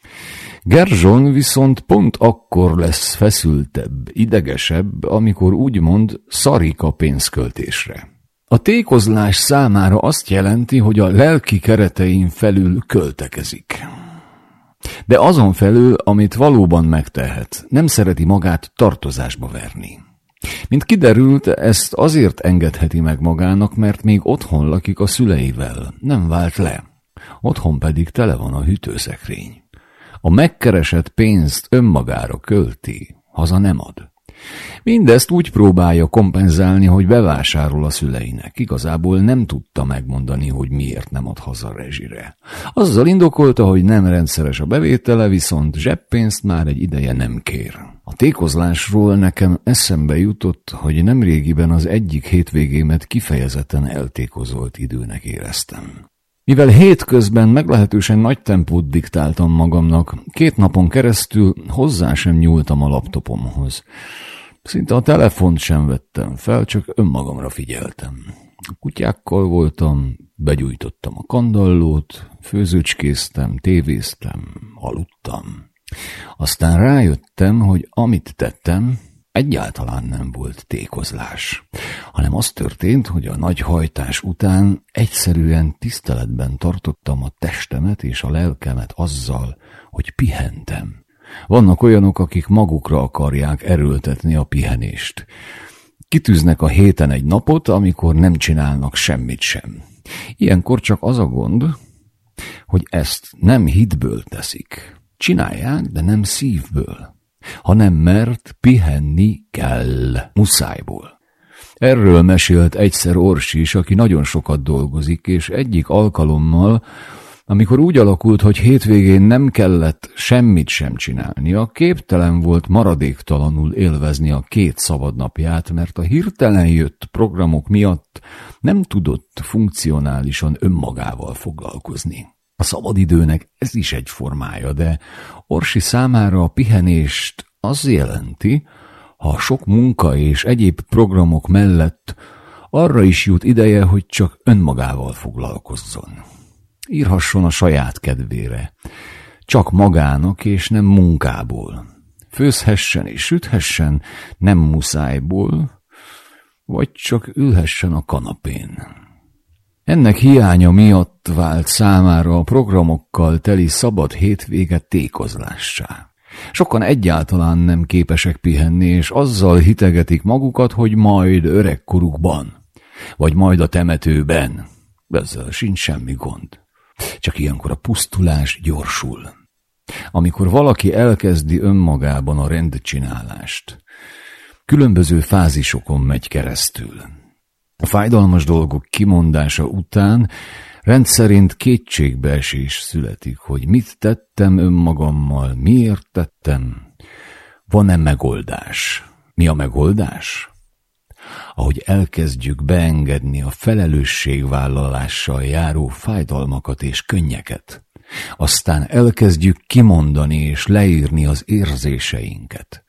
Gerzson viszont pont akkor lesz feszültebb, idegesebb, amikor úgymond szarik a pénzköltésre. A tékozlás számára azt jelenti, hogy a lelki keretein felül költekezik. De azon felül, amit valóban megtehet, nem szereti magát tartozásba verni. Mint kiderült, ezt azért engedheti meg magának, mert még otthon lakik a szüleivel, nem vált le. Otthon pedig tele van a hűtőszekrény. A megkeresett pénzt önmagára költi, haza nem ad. Mindezt úgy próbálja kompenzálni, hogy bevásárol a szüleinek. Igazából nem tudta megmondani, hogy miért nem ad haza rezsire. Azzal indokolta, hogy nem rendszeres a bevétele, viszont zseppénzt már egy ideje nem kér. A tékozlásról nekem eszembe jutott, hogy nemrégiben az egyik hétvégémet kifejezetten eltékozolt időnek éreztem. Mivel hétközben meglehetősen nagy tempót diktáltam magamnak, két napon keresztül hozzá sem nyúltam a laptopomhoz. Szinte a telefont sem vettem fel, csak önmagamra figyeltem. A kutyákkal voltam, begyújtottam a kandallót, főzőcskéztem, tévéztem, aludtam. Aztán rájöttem, hogy amit tettem, Egyáltalán nem volt tékozlás, hanem az történt, hogy a nagy hajtás után egyszerűen tiszteletben tartottam a testemet és a lelkemet azzal, hogy pihentem. Vannak olyanok, akik magukra akarják erőltetni a pihenést. Kitűznek a héten egy napot, amikor nem csinálnak semmit sem. Ilyenkor csak az a gond, hogy ezt nem hitből teszik. Csinálják, de nem szívből, hanem mert pihenni kell, muszájból. Erről mesélt egyszer Orsi is, aki nagyon sokat dolgozik, és egyik alkalommal amikor úgy alakult, hogy hétvégén nem kellett semmit sem csinálnia, képtelen volt maradéktalanul élvezni a két szabadnapját, mert a hirtelen jött programok miatt nem tudott funkcionálisan önmagával foglalkozni. A szabadidőnek ez is egy formája, de Orsi számára a pihenést az jelenti, ha sok munka és egyéb programok mellett arra is jut ideje, hogy csak önmagával foglalkozzon írhasson a saját kedvére, csak magának és nem munkából. Főzhessen és süthessen, nem muszájból, vagy csak ülhessen a kanapén. Ennek hiánya miatt vált számára a programokkal teli szabad hétvége tékozlássá. Sokan egyáltalán nem képesek pihenni, és azzal hitegetik magukat, hogy majd öregkorukban, vagy majd a temetőben. Ezzel sincs semmi gond. Csak ilyenkor a pusztulás gyorsul. Amikor valaki elkezdi önmagában a rendcsinálást, különböző fázisokon megy keresztül. A fájdalmas dolgok kimondása után rendszerint kétségbeesés születik, hogy mit tettem önmagammal, miért tettem, van-e megoldás. Mi a megoldás? ahogy elkezdjük beengedni a felelősségvállalással járó fájdalmakat és könnyeket. Aztán elkezdjük kimondani és leírni az érzéseinket,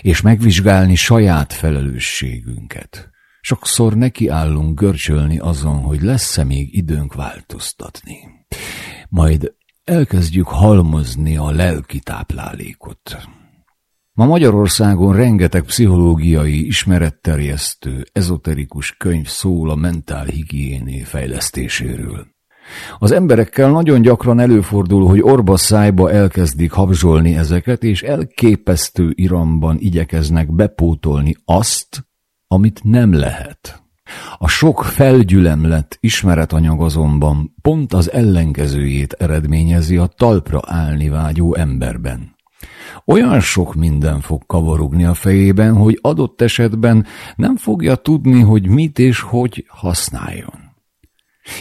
és megvizsgálni saját felelősségünket. Sokszor nekiállunk görcsölni azon, hogy lesz-e még időnk változtatni. Majd elkezdjük halmozni a lelki táplálékot. Ma Magyarországon rengeteg pszichológiai, ismeretterjesztő, ezoterikus könyv szól a mentálhigiéné fejlesztéséről. Az emberekkel nagyon gyakran előfordul, hogy orba szájba elkezdik habzsolni ezeket, és elképesztő iramban igyekeznek bepótolni azt, amit nem lehet. A sok felgyülemlett ismeretanyag azonban pont az ellenkezőjét eredményezi a talpra állni vágyó emberben. Olyan sok minden fog kavarogni a fejében, hogy adott esetben nem fogja tudni, hogy mit és hogy használjon.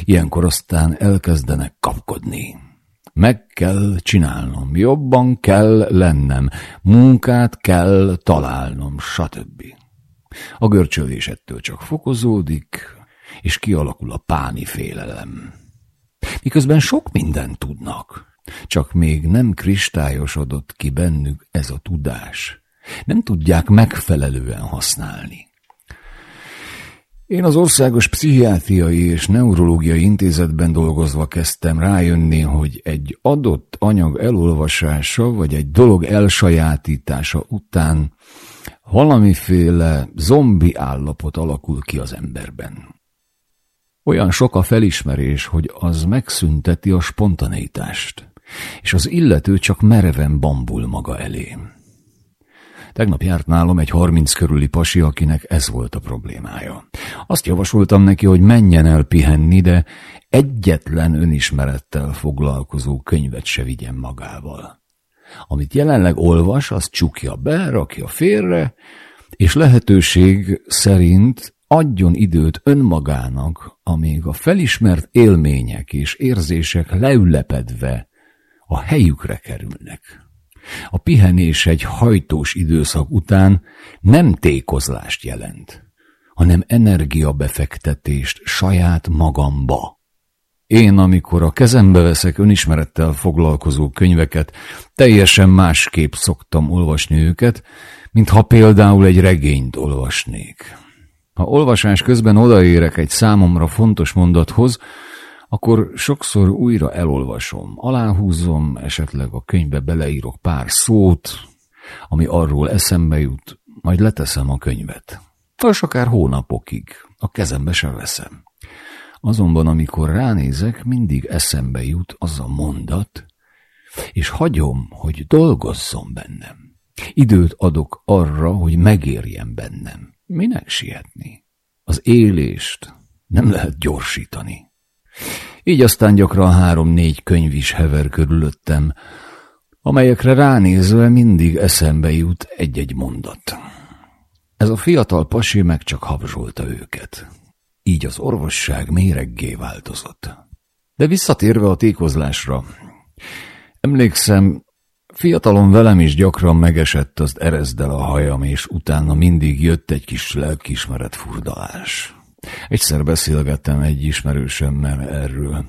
Ilyenkor aztán elkezdenek kapkodni. Meg kell csinálnom, jobban kell lennem, munkát kell találnom, stb. A görcsölés ettől csak fokozódik, és kialakul a páni félelem. Miközben sok mindent tudnak, csak még nem kristályosodott ki bennük ez a tudás. Nem tudják megfelelően használni. Én az Országos Pszichiátriai és Neurológiai Intézetben dolgozva kezdtem rájönni, hogy egy adott anyag elolvasása vagy egy dolog elsajátítása után valamiféle zombi állapot alakul ki az emberben. Olyan sok a felismerés, hogy az megszünteti a spontaneitást és az illető csak mereven bambul maga elé. Tegnap járt nálam egy harminc körüli pasi, akinek ez volt a problémája. Azt javasoltam neki, hogy menjen el pihenni, de egyetlen önismerettel foglalkozó könyvet se vigyen magával. Amit jelenleg olvas, azt csukja be, rakja félre, és lehetőség szerint adjon időt önmagának, amíg a felismert élmények és érzések leülepedve a helyükre kerülnek. A pihenés egy hajtós időszak után nem tékozlást jelent, hanem energiabefektetést saját magamba. Én, amikor a kezembe veszek önismerettel foglalkozó könyveket, teljesen másképp szoktam olvasni őket, mintha például egy regényt olvasnék. Ha olvasás közben odaérek egy számomra fontos mondathoz, akkor sokszor újra elolvasom, aláhúzom, esetleg a könyvbe beleírok pár szót, ami arról eszembe jut, majd leteszem a könyvet. És akár hónapokig, a kezembe sem veszem. Azonban, amikor ránézek, mindig eszembe jut az a mondat, és hagyom, hogy dolgozzon bennem. Időt adok arra, hogy megérjen bennem. Minek sietni? Az élést nem lehet gyorsítani. Így aztán gyakran három-négy könyv is hever körülöttem, amelyekre ránézve mindig eszembe jut egy-egy mondat. Ez a fiatal pasi meg csak habzsolta őket. Így az orvosság méreggé változott. De visszatérve a tékozlásra, emlékszem, fiatalon velem is gyakran megesett az erezdel a hajam, és utána mindig jött egy kis lelkismeret furdalás. Egyszer beszélgettem egy ismerősömmel erről.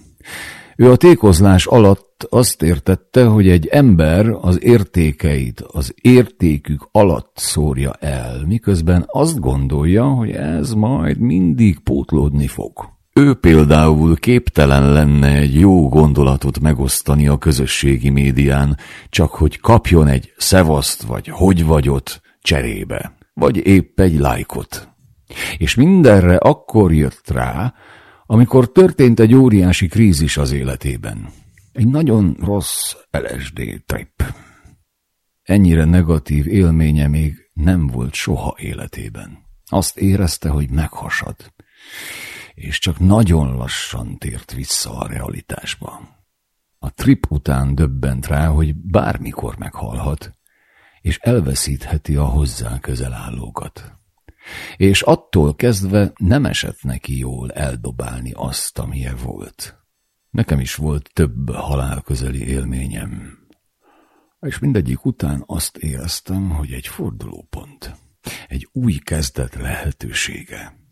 Ő a tékozlás alatt azt értette, hogy egy ember az értékeit az értékük alatt szórja el, miközben azt gondolja, hogy ez majd mindig pótlódni fog. Ő például képtelen lenne egy jó gondolatot megosztani a közösségi médián, csak hogy kapjon egy szevaszt vagy hogy vagyot cserébe, vagy épp egy lájkot. És mindenre akkor jött rá, amikor történt egy óriási krízis az életében. Egy nagyon rossz LSD trip. Ennyire negatív élménye még nem volt soha életében. Azt érezte, hogy meghasad, és csak nagyon lassan tért vissza a realitásba. A trip után döbbent rá, hogy bármikor meghalhat, és elveszítheti a hozzá közel állókat és attól kezdve nem esett neki jól eldobálni azt, amilyen volt. Nekem is volt több halálközeli élményem, és mindegyik után azt éreztem, hogy egy fordulópont, egy új kezdet lehetősége.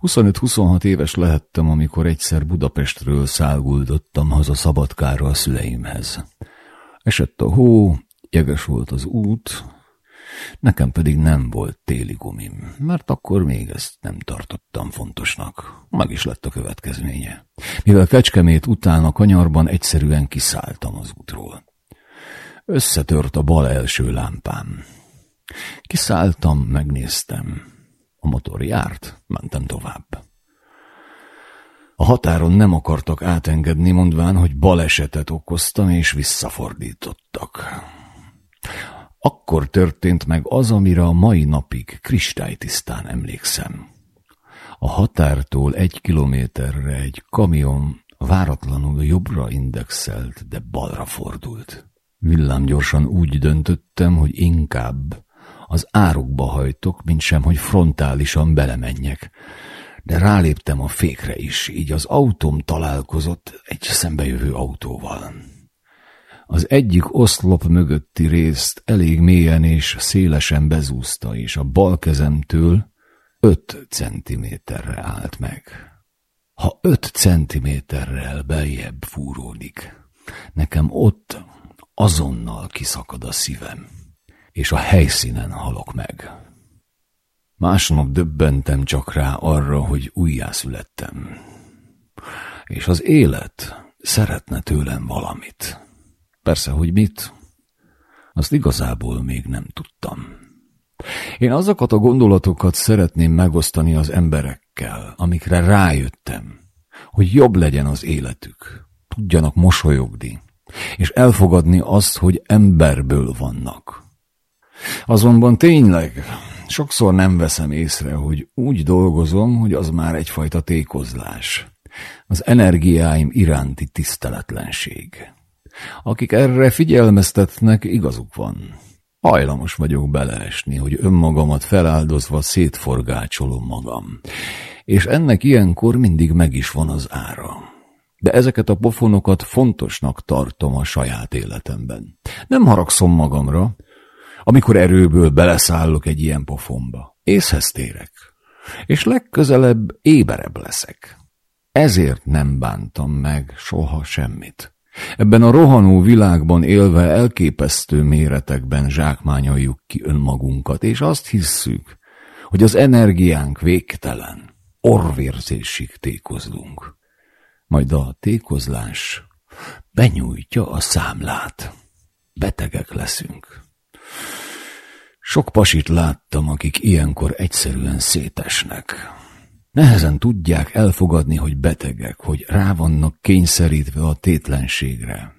25-26 éves lehettem, amikor egyszer Budapestről száguldottam haza Szabadkára a szüleimhez. Esett a hó, jeges volt az út, Nekem pedig nem volt téli gumim, mert akkor még ezt nem tartottam fontosnak. Meg is lett a következménye. Mivel Kecskemét után a kanyarban egyszerűen kiszálltam az útról. Összetört a bal első lámpám. Kiszálltam, megnéztem. A motor járt, mentem tovább. A határon nem akartak átengedni, mondván, hogy balesetet okoztam, és visszafordítottak. Akkor történt meg az, amire a mai napig kristálytisztán emlékszem. A határtól egy kilométerre egy kamion váratlanul jobbra indexelt, de balra fordult. Villámgyorsan úgy döntöttem, hogy inkább az árokba hajtok, mint sem, hogy frontálisan belemenjek. De ráléptem a fékre is, így az autóm találkozott egy szembejövő autóval. Az egyik oszlop mögötti részt elég mélyen és szélesen bezúzta, és a bal kezemtől öt centiméterre állt meg. Ha öt centiméterrel beljebb fúródik, nekem ott azonnal kiszakad a szívem, és a helyszínen halok meg. Másnap döbbentem csak rá arra, hogy újjászülettem, és az élet szeretne tőlem valamit. Persze, hogy mit, azt igazából még nem tudtam. Én azokat a gondolatokat szeretném megosztani az emberekkel, amikre rájöttem, hogy jobb legyen az életük, tudjanak mosolyogni, és elfogadni azt, hogy emberből vannak. Azonban tényleg sokszor nem veszem észre, hogy úgy dolgozom, hogy az már egyfajta tékozlás. Az energiáim iránti tiszteletlenség. Akik erre figyelmeztetnek, igazuk van. Hajlamos vagyok beleesni, hogy önmagamat feláldozva szétforgácsolom magam. És ennek ilyenkor mindig meg is van az ára. De ezeket a pofonokat fontosnak tartom a saját életemben. Nem haragszom magamra, amikor erőből beleszállok egy ilyen pofonba. Észhez térek, és legközelebb éberebb leszek. Ezért nem bántam meg soha semmit. Ebben a rohanó világban élve elképesztő méretekben zsákmányoljuk ki önmagunkat, és azt hisszük, hogy az energiánk végtelen, orvérzésig tékozlunk. Majd a tékozlás benyújtja a számlát. Betegek leszünk. Sok pasit láttam, akik ilyenkor egyszerűen szétesnek. Nehezen tudják elfogadni, hogy betegek, hogy rá vannak kényszerítve a tétlenségre.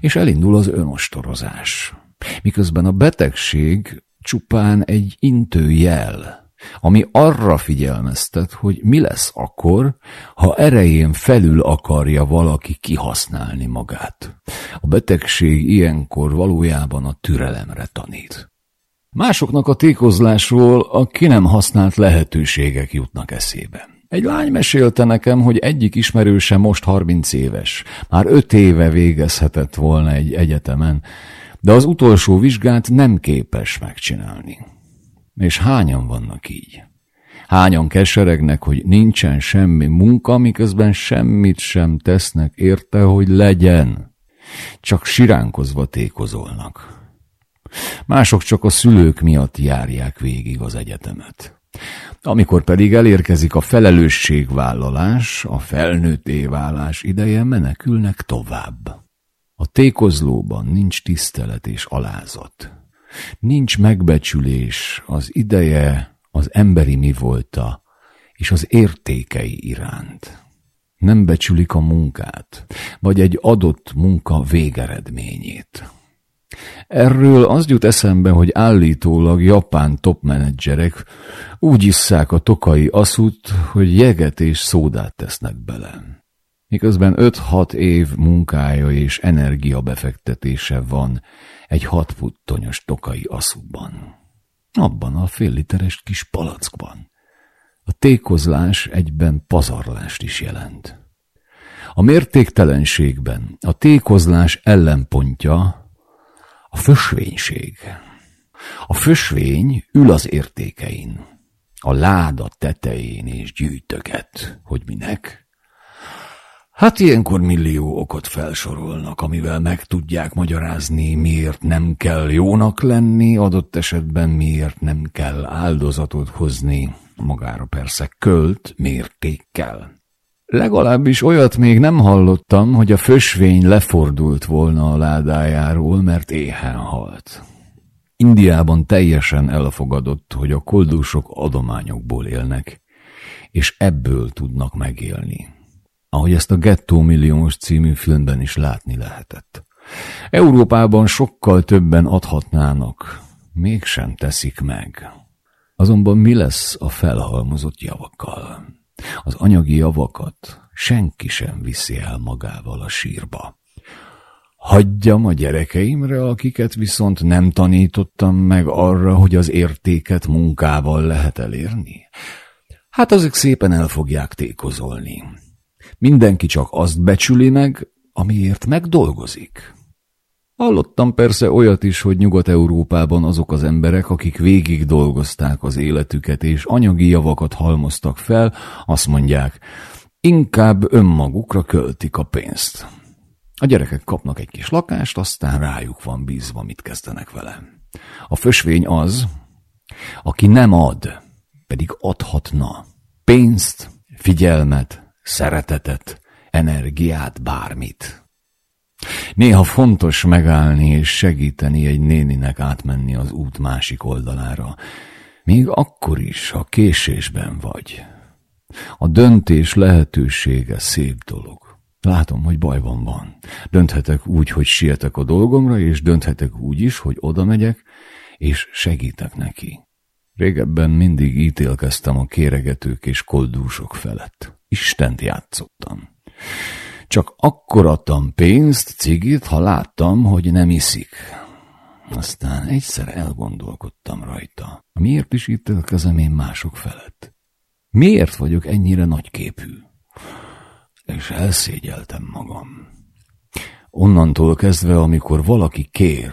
És elindul az önostorozás. Miközben a betegség csupán egy intő jel, ami arra figyelmeztet, hogy mi lesz akkor, ha erején felül akarja valaki kihasználni magát. A betegség ilyenkor valójában a türelemre tanít. Másoknak a tékozlásról a ki nem használt lehetőségek jutnak eszébe. Egy lány mesélte nekem, hogy egyik ismerőse most 30 éves. Már öt éve végezhetett volna egy egyetemen, de az utolsó vizsgát nem képes megcsinálni. És hányan vannak így? Hányan keseregnek, hogy nincsen semmi munka, miközben semmit sem tesznek érte, hogy legyen. Csak siránkozva tékozolnak. Mások csak a szülők miatt járják végig az egyetemet. Amikor pedig elérkezik a felelősségvállalás, a felnőtté válás ideje, menekülnek tovább. A tékozlóban nincs tisztelet és alázat. Nincs megbecsülés az ideje, az emberi mi volta, és az értékei iránt. Nem becsülik a munkát, vagy egy adott munka végeredményét. Erről az jut eszembe, hogy állítólag japán topmenedzserek úgy isszák a tokai aszút, hogy jeget és szódát tesznek bele. Miközben 5-6 év munkája és energiabefektetése van egy hat puttonyos tokai aszúban. Abban a fél literes kis palackban. A tékozlás egyben pazarlást is jelent. A mértéktelenségben a tékozlás ellenpontja a fösvénység. A fösvény ül az értékein, a láda tetején és gyűjtöget, hogy minek? Hát ilyenkor millió okot felsorolnak, amivel meg tudják magyarázni, miért nem kell jónak lenni, adott esetben miért nem kell áldozatot hozni, magára persze költ mértékkel. Legalábbis olyat még nem hallottam, hogy a fösvény lefordult volna a ládájáról, mert éhen halt. Indiában teljesen elfogadott, hogy a koldusok adományokból élnek, és ebből tudnak megélni. Ahogy ezt a Gettó Milliós című filmben is látni lehetett. Európában sokkal többen adhatnának, mégsem teszik meg. Azonban mi lesz a felhalmozott javakkal? Az anyagi javakat senki sem viszi el magával a sírba. Hagyjam a gyerekeimre, akiket viszont nem tanítottam meg arra, hogy az értéket munkával lehet elérni. Hát azok szépen el fogják tékozolni. Mindenki csak azt becsüli meg, amiért megdolgozik. Hallottam persze olyat is, hogy Nyugat-Európában azok az emberek, akik végig dolgozták az életüket és anyagi javakat halmoztak fel, azt mondják, inkább önmagukra költik a pénzt. A gyerekek kapnak egy kis lakást, aztán rájuk van bízva, mit kezdenek vele. A fösvény az, aki nem ad, pedig adhatna pénzt, figyelmet, szeretetet, energiát, bármit. Néha fontos megállni és segíteni egy néninek átmenni az út másik oldalára, még akkor is, ha késésben vagy. A döntés lehetősége szép dolog. Látom, hogy bajban van. Dönthetek úgy, hogy sietek a dolgomra, és dönthetek úgy is, hogy oda megyek, és segítek neki. Régebben mindig ítélkeztem a kéregetők és koldúsok felett. Istent játszottam. Csak akkor adtam pénzt, cigit, ha láttam, hogy nem iszik. Aztán egyszer elgondolkodtam rajta. Miért is ítélkezem én mások felett? Miért vagyok ennyire nagyképű? És elszégyeltem magam. Onnantól kezdve, amikor valaki kér,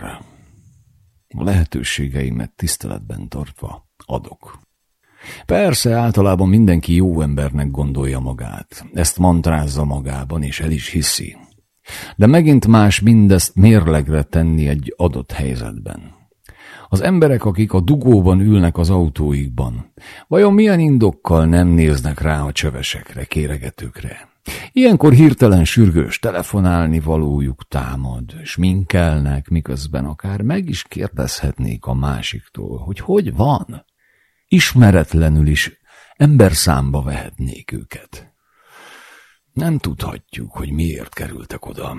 lehetőségeimet tiszteletben tartva adok. Persze, általában mindenki jó embernek gondolja magát. Ezt mantrázza magában, és el is hiszi. De megint más mindezt mérlegre tenni egy adott helyzetben. Az emberek, akik a dugóban ülnek az autóikban, vajon milyen indokkal nem néznek rá a csövesekre, kéregetőkre? Ilyenkor hirtelen sürgős telefonálni valójuk támad, sminkelnek, miközben akár meg is kérdezhetnék a másiktól, hogy hogy van. Ismeretlenül is ember számba vehetnék őket. Nem tudhatjuk, hogy miért kerültek oda.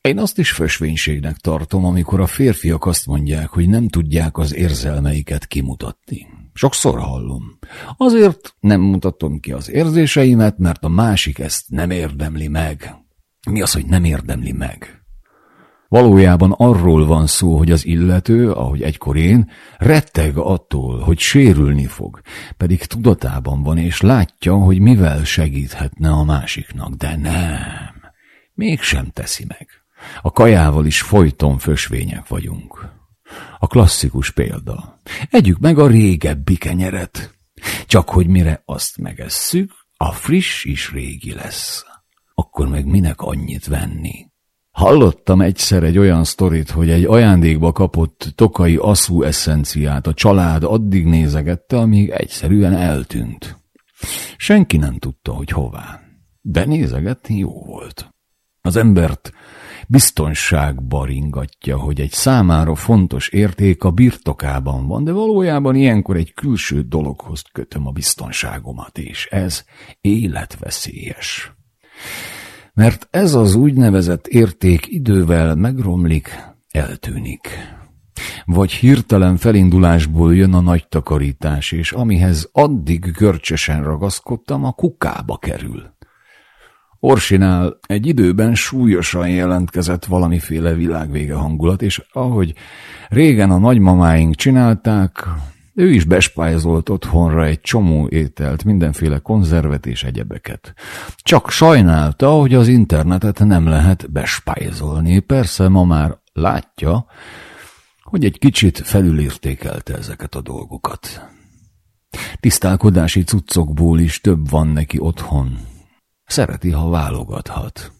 Én azt is fösvénységnek tartom, amikor a férfiak azt mondják, hogy nem tudják az érzelmeiket kimutatni. Sokszor hallom. Azért nem mutatom ki az érzéseimet, mert a másik ezt nem érdemli meg. Mi az, hogy nem érdemli meg? Valójában arról van szó, hogy az illető, ahogy egykor én, retteg attól, hogy sérülni fog, pedig tudatában van és látja, hogy mivel segíthetne a másiknak, de nem, mégsem teszi meg. A kajával is folyton fösvények vagyunk. A klasszikus példa. Együk meg a régebbi kenyeret. Csak hogy mire azt megesszük, a friss is régi lesz. Akkor meg minek annyit venni? Hallottam egyszer egy olyan sztorit, hogy egy ajándékba kapott tokai aszú eszenciát a család addig nézegette, amíg egyszerűen eltűnt. Senki nem tudta, hogy hová. De nézegetni jó volt. Az embert biztonságba ringatja, hogy egy számára fontos érték a birtokában van, de valójában ilyenkor egy külső dologhoz kötöm a biztonságomat, és ez életveszélyes. Mert ez az úgynevezett érték idővel megromlik, eltűnik. Vagy hirtelen felindulásból jön a nagy takarítás, és amihez addig görcsösen ragaszkodtam, a kukába kerül. Orsinál egy időben súlyosan jelentkezett valamiféle világvége hangulat, és ahogy régen a nagymamáink csinálták, ő is bespájzolt otthonra egy csomó ételt, mindenféle konzervet és egyebeket. Csak sajnálta, hogy az internetet nem lehet bespájzolni. Persze ma már látja, hogy egy kicsit felülértékelte ezeket a dolgokat. Tisztálkodási cuccokból is több van neki otthon, Szereti, ha válogathat.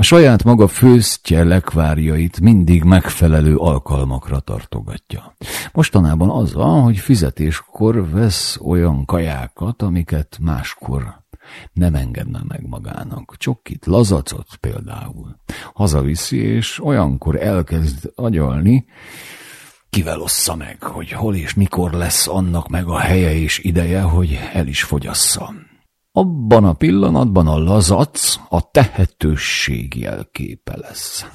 A saját maga főztje lekvárjait mindig megfelelő alkalmakra tartogatja. Mostanában az van, hogy fizetéskor vesz olyan kajákat, amiket máskor nem engedne meg magának. Csokit, lazacot például. Hazaviszi, és olyankor elkezd agyalni, kivel ossza meg, hogy hol és mikor lesz annak meg a helye és ideje, hogy el is fogyassza. Abban a pillanatban a lazac a tehetőség jelképe lesz.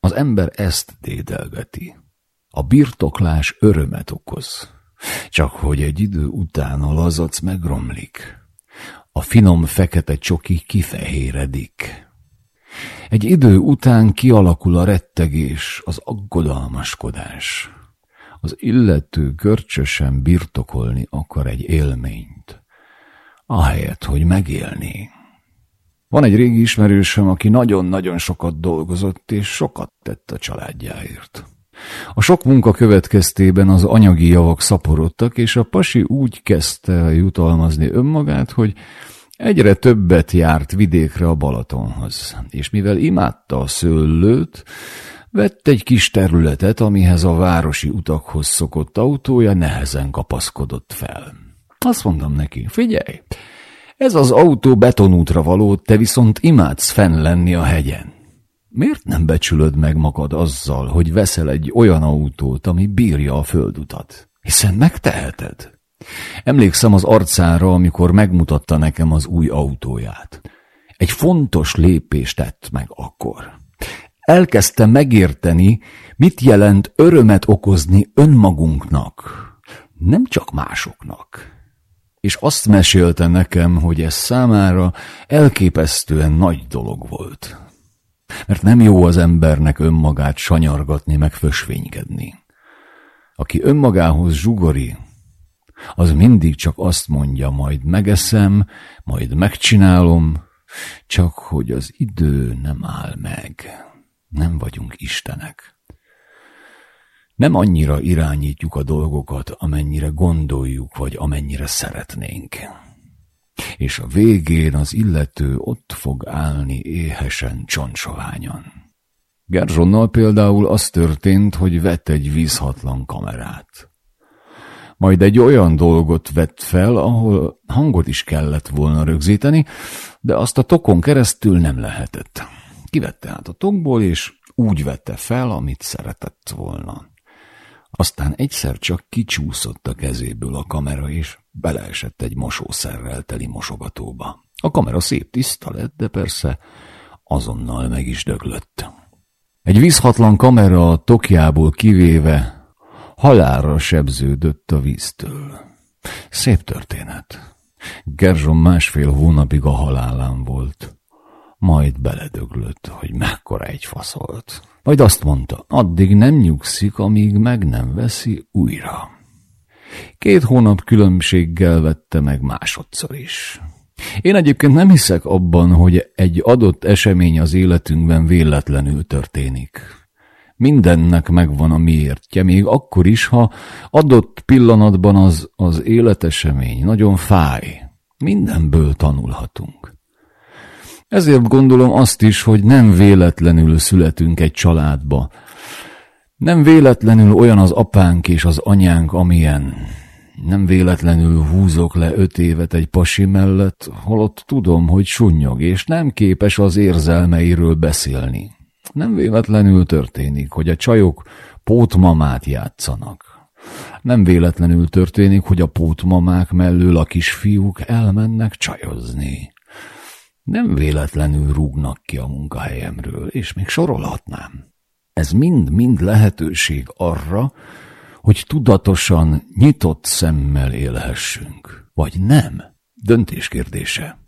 Az ember ezt dédelgeti. A birtoklás örömet okoz. Csak hogy egy idő után a lazac megromlik. A finom fekete csoki kifehéredik. Egy idő után kialakul a rettegés, az aggodalmaskodás. Az illető görcsösen birtokolni akar egy élményt ahelyett, hogy megélni. Van egy régi ismerősöm, aki nagyon-nagyon sokat dolgozott, és sokat tett a családjáért. A sok munka következtében az anyagi javak szaporodtak, és a pasi úgy kezdte jutalmazni önmagát, hogy egyre többet járt vidékre a Balatonhoz, és mivel imádta a szőlőt, vett egy kis területet, amihez a városi utakhoz szokott autója nehezen kapaszkodott fel. Azt mondom neki, figyelj, ez az autó betonútra való, te viszont imádsz fenn lenni a hegyen. Miért nem becsülöd meg magad azzal, hogy veszel egy olyan autót, ami bírja a földutat? Hiszen megteheted. Emlékszem az arcára, amikor megmutatta nekem az új autóját. Egy fontos lépést tett meg akkor. Elkezdte megérteni, mit jelent örömet okozni önmagunknak, nem csak másoknak és azt mesélte nekem, hogy ez számára elképesztően nagy dolog volt. Mert nem jó az embernek önmagát sanyargatni, meg fösvénykedni. Aki önmagához zsugori, az mindig csak azt mondja, majd megeszem, majd megcsinálom, csak hogy az idő nem áll meg. Nem vagyunk Istenek. Nem annyira irányítjuk a dolgokat, amennyire gondoljuk, vagy amennyire szeretnénk. És a végén az illető ott fog állni éhesen, csontsoványan. Gerzsonnal például az történt, hogy vett egy vízhatlan kamerát. Majd egy olyan dolgot vett fel, ahol hangot is kellett volna rögzíteni, de azt a tokon keresztül nem lehetett. Kivette át a tokból, és úgy vette fel, amit szeretett volna. Aztán egyszer csak kicsúszott a kezéből a kamera, és beleesett egy mosószerrel teli mosogatóba. A kamera szép tiszta lett, de persze azonnal meg is döglött. Egy vízhatlan kamera a tokjából kivéve halálra sebződött a víztől. Szép történet. Gerzson másfél hónapig a halálán volt. Majd beledöglött, hogy mekkora egy faszolt. Majd azt mondta, addig nem nyugszik, amíg meg nem veszi újra. Két hónap különbséggel vette meg másodszor is. Én egyébként nem hiszek abban, hogy egy adott esemény az életünkben véletlenül történik. Mindennek megvan a miértje, még akkor is, ha adott pillanatban az, az életesemény nagyon fáj. Mindenből tanulhatunk. Ezért gondolom azt is, hogy nem véletlenül születünk egy családba. Nem véletlenül olyan az apánk és az anyánk, amilyen. Nem véletlenül húzok le öt évet egy pasi mellett, holott tudom, hogy sunnyog, és nem képes az érzelmeiről beszélni. Nem véletlenül történik, hogy a csajok pótmamát játszanak. Nem véletlenül történik, hogy a pótmamák mellől a kisfiúk elmennek csajozni. Nem véletlenül rúgnak ki a munkahelyemről, és még sorolhatnám. Ez mind-mind lehetőség arra, hogy tudatosan, nyitott szemmel élhessünk. Vagy nem? Döntés kérdése.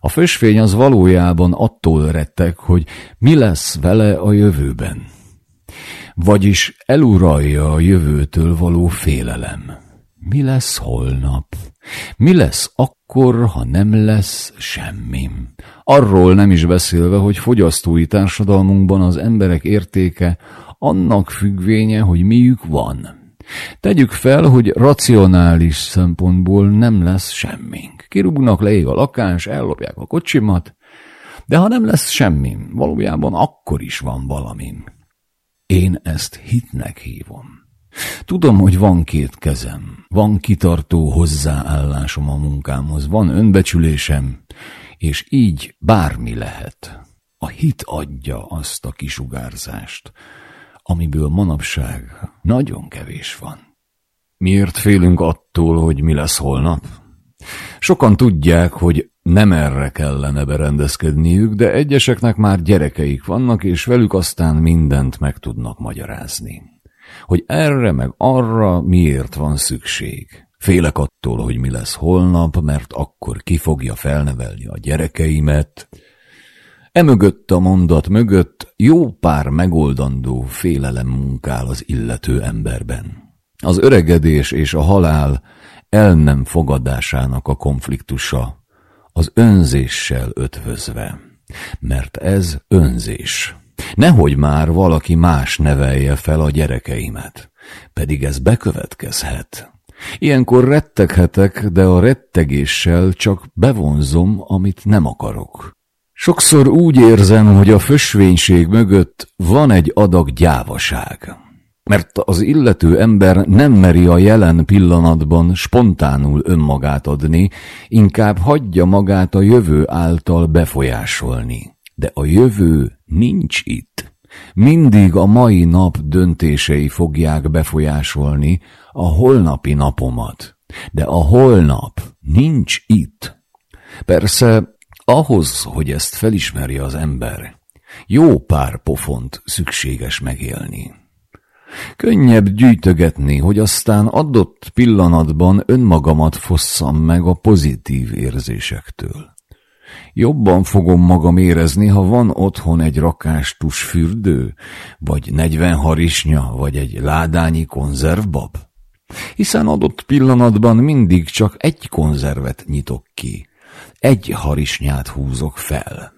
A fösvény az valójában attól rettek, hogy mi lesz vele a jövőben. Vagyis eluralja a jövőtől való félelem. Mi lesz holnap? Mi lesz akkor, ha nem lesz semmi? Arról nem is beszélve, hogy fogyasztói társadalmunkban az emberek értéke annak függvénye, hogy miük van. Tegyük fel, hogy racionális szempontból nem lesz semmink. Kirúgnak, leég a lakás, ellopják a kocsimat, de ha nem lesz semmi, valójában akkor is van valami. Én ezt hitnek hívom. Tudom, hogy van két kezem, van kitartó hozzáállásom a munkámhoz, van önbecsülésem, és így bármi lehet. A hit adja azt a kisugárzást, amiből manapság nagyon kevés van. Miért félünk attól, hogy mi lesz holnap? Sokan tudják, hogy nem erre kellene berendezkedniük, de egyeseknek már gyerekeik vannak, és velük aztán mindent meg tudnak magyarázni. Hogy erre meg arra miért van szükség. Félek attól, hogy mi lesz holnap, mert akkor ki fogja felnevelni a gyerekeimet, Emögött a mondat mögött jó pár megoldandó félelem munkál az illető emberben. Az öregedés és a halál el nem fogadásának a konfliktusa, az önzéssel ötvözve. Mert ez önzés. Nehogy már valaki más nevelje fel a gyerekeimet, pedig ez bekövetkezhet. Ilyenkor retteghetek, de a rettegéssel csak bevonzom, amit nem akarok. Sokszor úgy érzem, hogy a fösvénység mögött van egy adag gyávaság. Mert az illető ember nem meri a jelen pillanatban spontánul önmagát adni, inkább hagyja magát a jövő által befolyásolni. De a jövő nincs itt. Mindig a mai nap döntései fogják befolyásolni a holnapi napomat. De a holnap nincs itt. Persze ahhoz, hogy ezt felismerje az ember, jó pár pofont szükséges megélni. Könnyebb gyűjtögetni, hogy aztán adott pillanatban önmagamat fosszam meg a pozitív érzésektől. Jobban fogom magam érezni, ha van otthon egy rakástus fürdő, vagy negyven harisnya, vagy egy ládányi konzervbab. Hiszen adott pillanatban mindig csak egy konzervet nyitok ki, egy harisnyát húzok fel.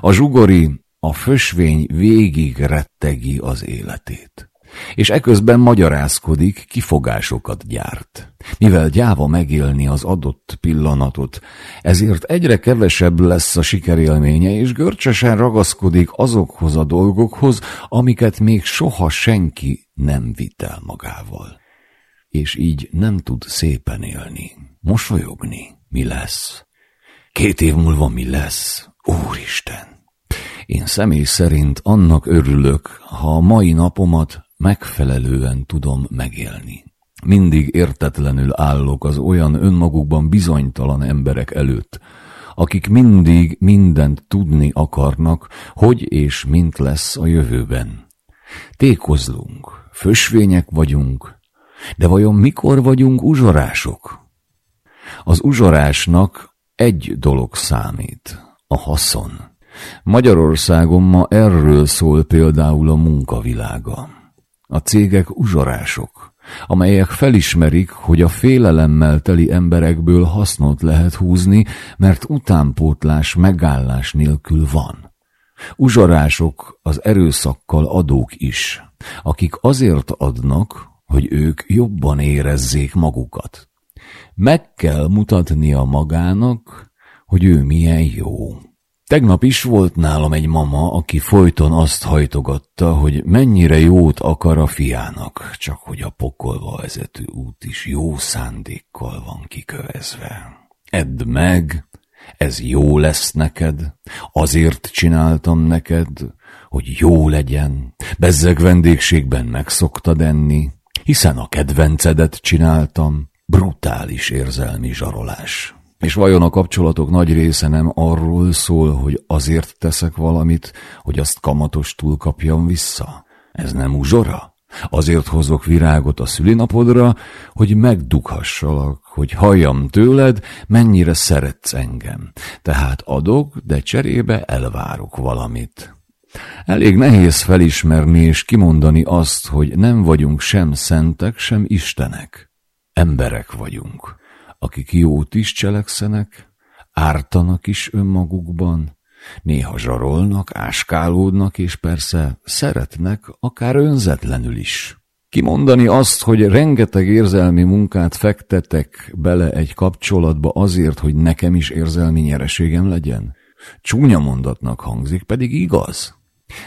A zsugori, a fösvény végig rettegi az életét. És eközben magyarázkodik, kifogásokat gyárt. Mivel gyáva megélni az adott pillanatot, ezért egyre kevesebb lesz a sikerélménye, és görcsösen ragaszkodik azokhoz a dolgokhoz, amiket még soha senki nem vitt el magával. és így nem tud szépen élni, mosolyogni. Mi lesz? Két év múlva mi lesz? Úristen! Én személy szerint annak örülök, ha a mai napomat megfelelően tudom megélni. Mindig értetlenül állok az olyan önmagukban bizonytalan emberek előtt, akik mindig mindent tudni akarnak, hogy és mint lesz a jövőben. Tékozlunk, fösvények vagyunk, de vajon mikor vagyunk uzsorások? Az uzsorásnak egy dolog számít, a haszon. Magyarországon ma erről szól például a munkavilága. A cégek uzsorások, amelyek felismerik, hogy a félelemmel teli emberekből hasznot lehet húzni, mert utánpótlás megállás nélkül van. Uzsorások az erőszakkal adók is, akik azért adnak, hogy ők jobban érezzék magukat. Meg kell mutatnia magának, hogy ő milyen jó. Tegnap is volt nálam egy mama, aki folyton azt hajtogatta, hogy mennyire jót akar a fiának, csak hogy a pokolba vezető út is jó szándékkal van kikövezve. Edd meg, ez jó lesz neked, azért csináltam neked, hogy jó legyen, bezzeg vendégségben megszoktad enni, hiszen a kedvencedet csináltam, brutális érzelmi zsarolás. És vajon a kapcsolatok nagy része nem arról szól, hogy azért teszek valamit, hogy azt kamatostul kapjam vissza? Ez nem uzsora? Azért hozok virágot a szülinapodra, hogy megdughassalak, hogy halljam tőled, mennyire szeretsz engem. Tehát adok, de cserébe elvárok valamit. Elég nehéz felismerni és kimondani azt, hogy nem vagyunk sem szentek, sem istenek. Emberek vagyunk, akik jót is cselekszenek, ártanak is önmagukban, néha zsarolnak, áskálódnak, és persze szeretnek, akár önzetlenül is. Kimondani azt, hogy rengeteg érzelmi munkát fektetek bele egy kapcsolatba azért, hogy nekem is érzelmi nyereségem legyen? Csúnya mondatnak hangzik, pedig igaz.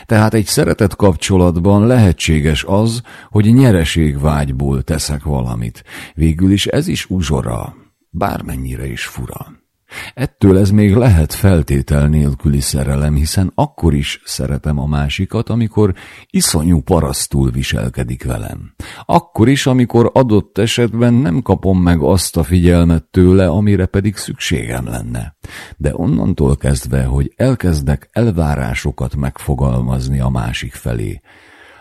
Tehát egy szeretett kapcsolatban lehetséges az, hogy nyereségvágyból teszek valamit. Végül is ez is uzsora, bármennyire is fura. Ettől ez még lehet feltétel nélküli szerelem, hiszen akkor is szeretem a másikat, amikor iszonyú parasztul viselkedik velem. Akkor is, amikor adott esetben nem kapom meg azt a figyelmet tőle, amire pedig szükségem lenne. De onnantól kezdve, hogy elkezdek elvárásokat megfogalmazni a másik felé,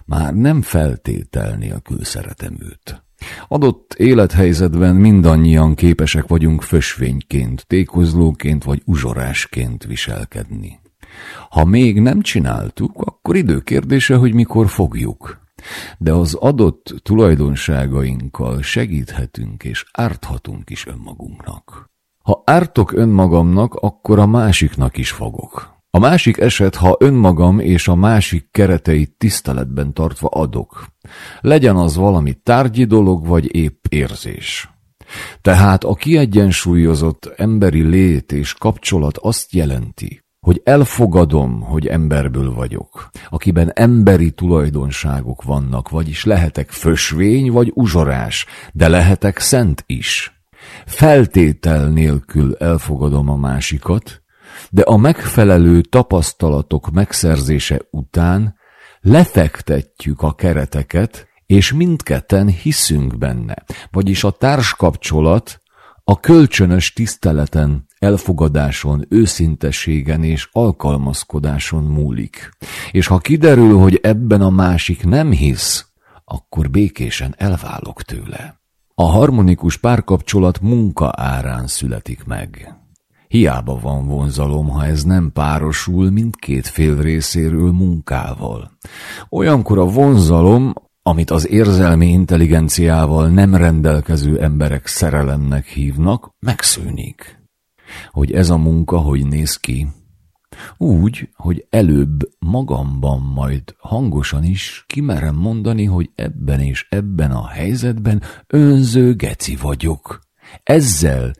már nem feltétel nélkül szeretem őt. Adott élethelyzetben mindannyian képesek vagyunk fösvényként, tékozlóként vagy uzsorásként viselkedni. Ha még nem csináltuk, akkor időkérdése, hogy mikor fogjuk. De az adott tulajdonságainkkal segíthetünk és árthatunk is önmagunknak. Ha ártok önmagamnak, akkor a másiknak is fogok. A másik eset, ha önmagam és a másik kereteit tiszteletben tartva adok. Legyen az valami tárgyi dolog, vagy épp érzés. Tehát a kiegyensúlyozott emberi lét és kapcsolat azt jelenti, hogy elfogadom, hogy emberből vagyok, akiben emberi tulajdonságok vannak, vagyis lehetek fösvény vagy uzsorás, de lehetek szent is. Feltétel nélkül elfogadom a másikat, de a megfelelő tapasztalatok megszerzése után lefektetjük a kereteket, és mindketten hiszünk benne, vagyis a társkapcsolat a kölcsönös tiszteleten, elfogadáson, őszintességen és alkalmazkodáson múlik. És ha kiderül, hogy ebben a másik nem hisz, akkor békésen elválok tőle. A harmonikus párkapcsolat munka árán születik meg. Hiába van vonzalom, ha ez nem párosul mindkét fél részéről munkával. Olyankor a vonzalom, amit az érzelmi intelligenciával nem rendelkező emberek szerelemnek hívnak, megszűnik. Hogy ez a munka hogy néz ki? Úgy, hogy előbb magamban majd hangosan is kimerem mondani, hogy ebben és ebben a helyzetben önző geci vagyok. Ezzel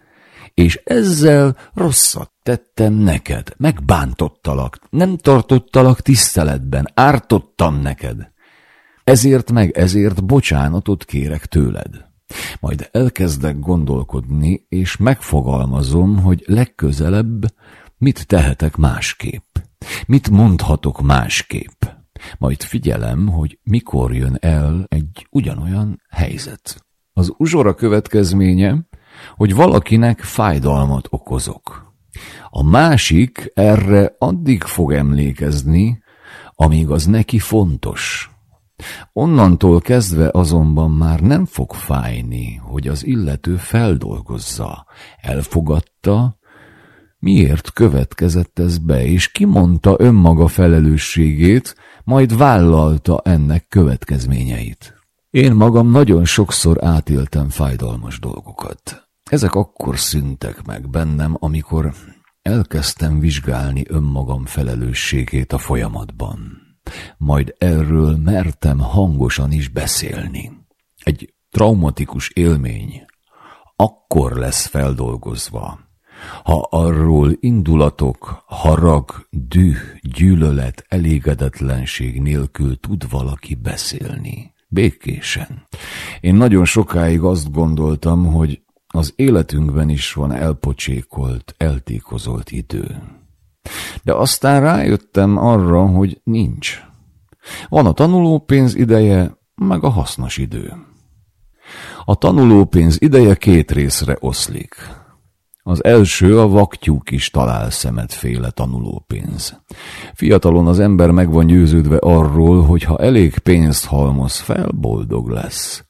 és ezzel rosszat tettem neked, megbántottalak, nem tartottalak tiszteletben, ártottam neked. Ezért meg ezért bocsánatot kérek tőled. Majd elkezdek gondolkodni, és megfogalmazom, hogy legközelebb mit tehetek másképp. Mit mondhatok másképp. Majd figyelem, hogy mikor jön el egy ugyanolyan helyzet. Az uzsora következménye, hogy valakinek fájdalmat okozok. A másik erre addig fog emlékezni, amíg az neki fontos. Onnantól kezdve azonban már nem fog fájni, hogy az illető feldolgozza, elfogadta, miért következett ez be, és kimondta önmaga felelősségét, majd vállalta ennek következményeit. Én magam nagyon sokszor átéltem fájdalmas dolgokat. Ezek akkor szüntek meg bennem, amikor elkezdtem vizsgálni önmagam felelősségét a folyamatban. Majd erről mertem hangosan is beszélni. Egy traumatikus élmény akkor lesz feldolgozva, ha arról indulatok, harag, düh, gyűlölet, elégedetlenség nélkül tud valaki beszélni. Békésen. Én nagyon sokáig azt gondoltam, hogy az életünkben is van elpocsékolt, eltékozolt idő. De aztán rájöttem arra, hogy nincs. Van a tanulópénz ideje, meg a hasznos idő. A tanulópénz ideje két részre oszlik. Az első a vaktyú kis találszemet féle tanulópénz. Fiatalon az ember meg van győződve arról, hogy ha elég pénzt halmoz fel, boldog lesz.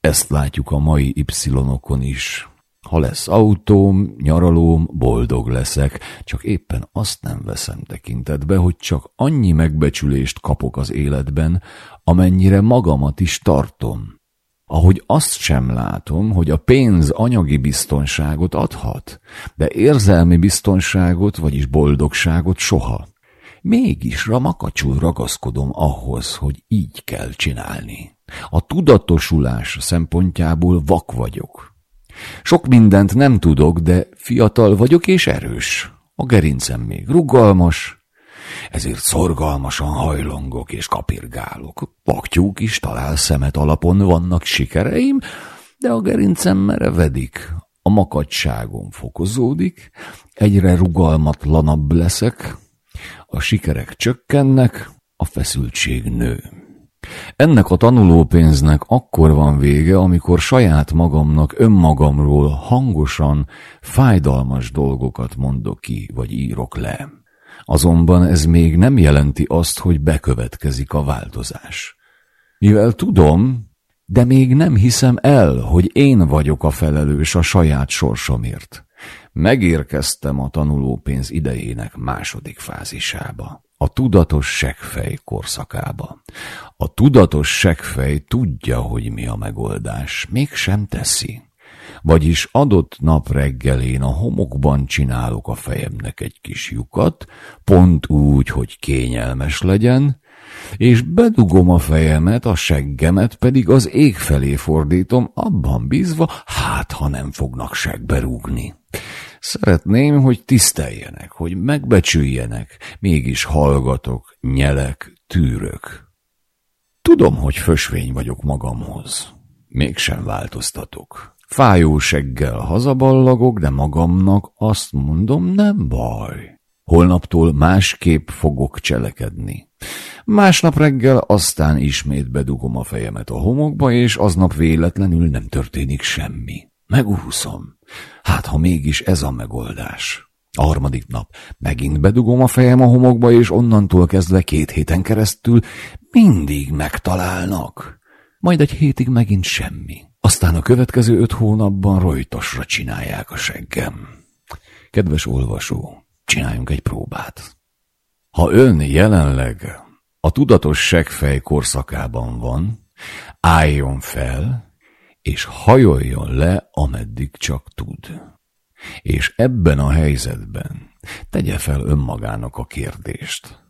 Ezt látjuk a mai Y-okon is. Ha lesz autóm, nyaralóm, boldog leszek, csak éppen azt nem veszem tekintetbe, hogy csak annyi megbecsülést kapok az életben, amennyire magamat is tartom. Ahogy azt sem látom, hogy a pénz anyagi biztonságot adhat, de érzelmi biztonságot, vagyis boldogságot soha. Mégis ramakacsul ragaszkodom ahhoz, hogy így kell csinálni. A tudatosulás szempontjából vak vagyok. Sok mindent nem tudok, de fiatal vagyok és erős. A gerincem még rugalmas, ezért szorgalmasan hajlongok és kapirgálok. Paktyúk is talál szemet alapon vannak sikereim, de a gerincem merevedik, a makadságom fokozódik, egyre rugalmatlanabb leszek, a sikerek csökkennek, a feszültség nő. Ennek a tanulópénznek akkor van vége, amikor saját magamnak önmagamról hangosan, fájdalmas dolgokat mondok ki, vagy írok le. Azonban ez még nem jelenti azt, hogy bekövetkezik a változás. Mivel tudom, de még nem hiszem el, hogy én vagyok a felelős a saját sorsomért. Megérkeztem a tanulópénz idejének második fázisába a tudatos segfej korszakába. A tudatos segfej tudja, hogy mi a megoldás, mégsem teszi. Vagyis adott nap reggelén a homokban csinálok a fejemnek egy kis lyukat, pont úgy, hogy kényelmes legyen, és bedugom a fejemet, a seggemet pedig az ég felé fordítom, abban bízva, hát ha nem fognak segbe rúgni. Szeretném, hogy tiszteljenek, hogy megbecsüljenek, mégis hallgatok, nyelek, tűrök. Tudom, hogy fösvény vagyok magamhoz. Mégsem változtatok. Fájó seggel hazaballagok, de magamnak azt mondom, nem baj. Holnaptól másképp fogok cselekedni. Másnap reggel aztán ismét bedugom a fejemet a homokba, és aznap véletlenül nem történik semmi. Megúszom. Hát, ha mégis ez a megoldás. A harmadik nap megint bedugom a fejem a homokba, és onnantól kezdve két héten keresztül mindig megtalálnak. Majd egy hétig megint semmi. Aztán a következő öt hónapban rojtosra csinálják a seggem. Kedves olvasó, csináljunk egy próbát. Ha ön jelenleg a tudatos seggfej korszakában van, álljon fel, és hajoljon le, ameddig csak tud. És ebben a helyzetben tegye fel önmagának a kérdést.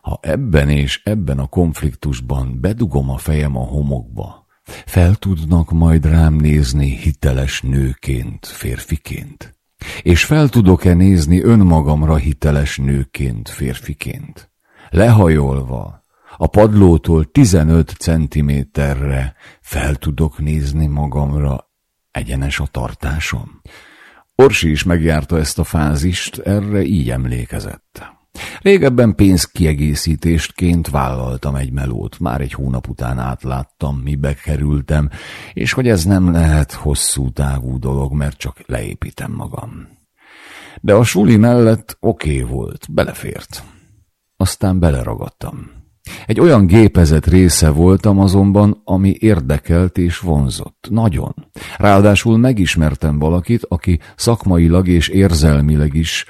Ha ebben és ebben a konfliktusban bedugom a fejem a homokba, fel tudnak majd rám nézni hiteles nőként, férfiként? És fel tudok-e nézni önmagamra hiteles nőként, férfiként? Lehajolva, A padlótól 15 centiméterre fel tudok nézni magamra egyenes a tartásom. Orsi is megjárta ezt a fázist, erre így emlékezett. Régebben pénzkiegészítésként vállaltam egy melót, már egy hónap után átláttam, mibe kerültem, és hogy ez nem lehet hosszú távú dolog, mert csak leépítem magam. De a suli mellett oké okay volt, belefért. Aztán beleragadtam. Egy olyan gépezet része voltam azonban, ami érdekelt és vonzott. Nagyon. Ráadásul megismertem valakit, aki szakmailag és érzelmileg is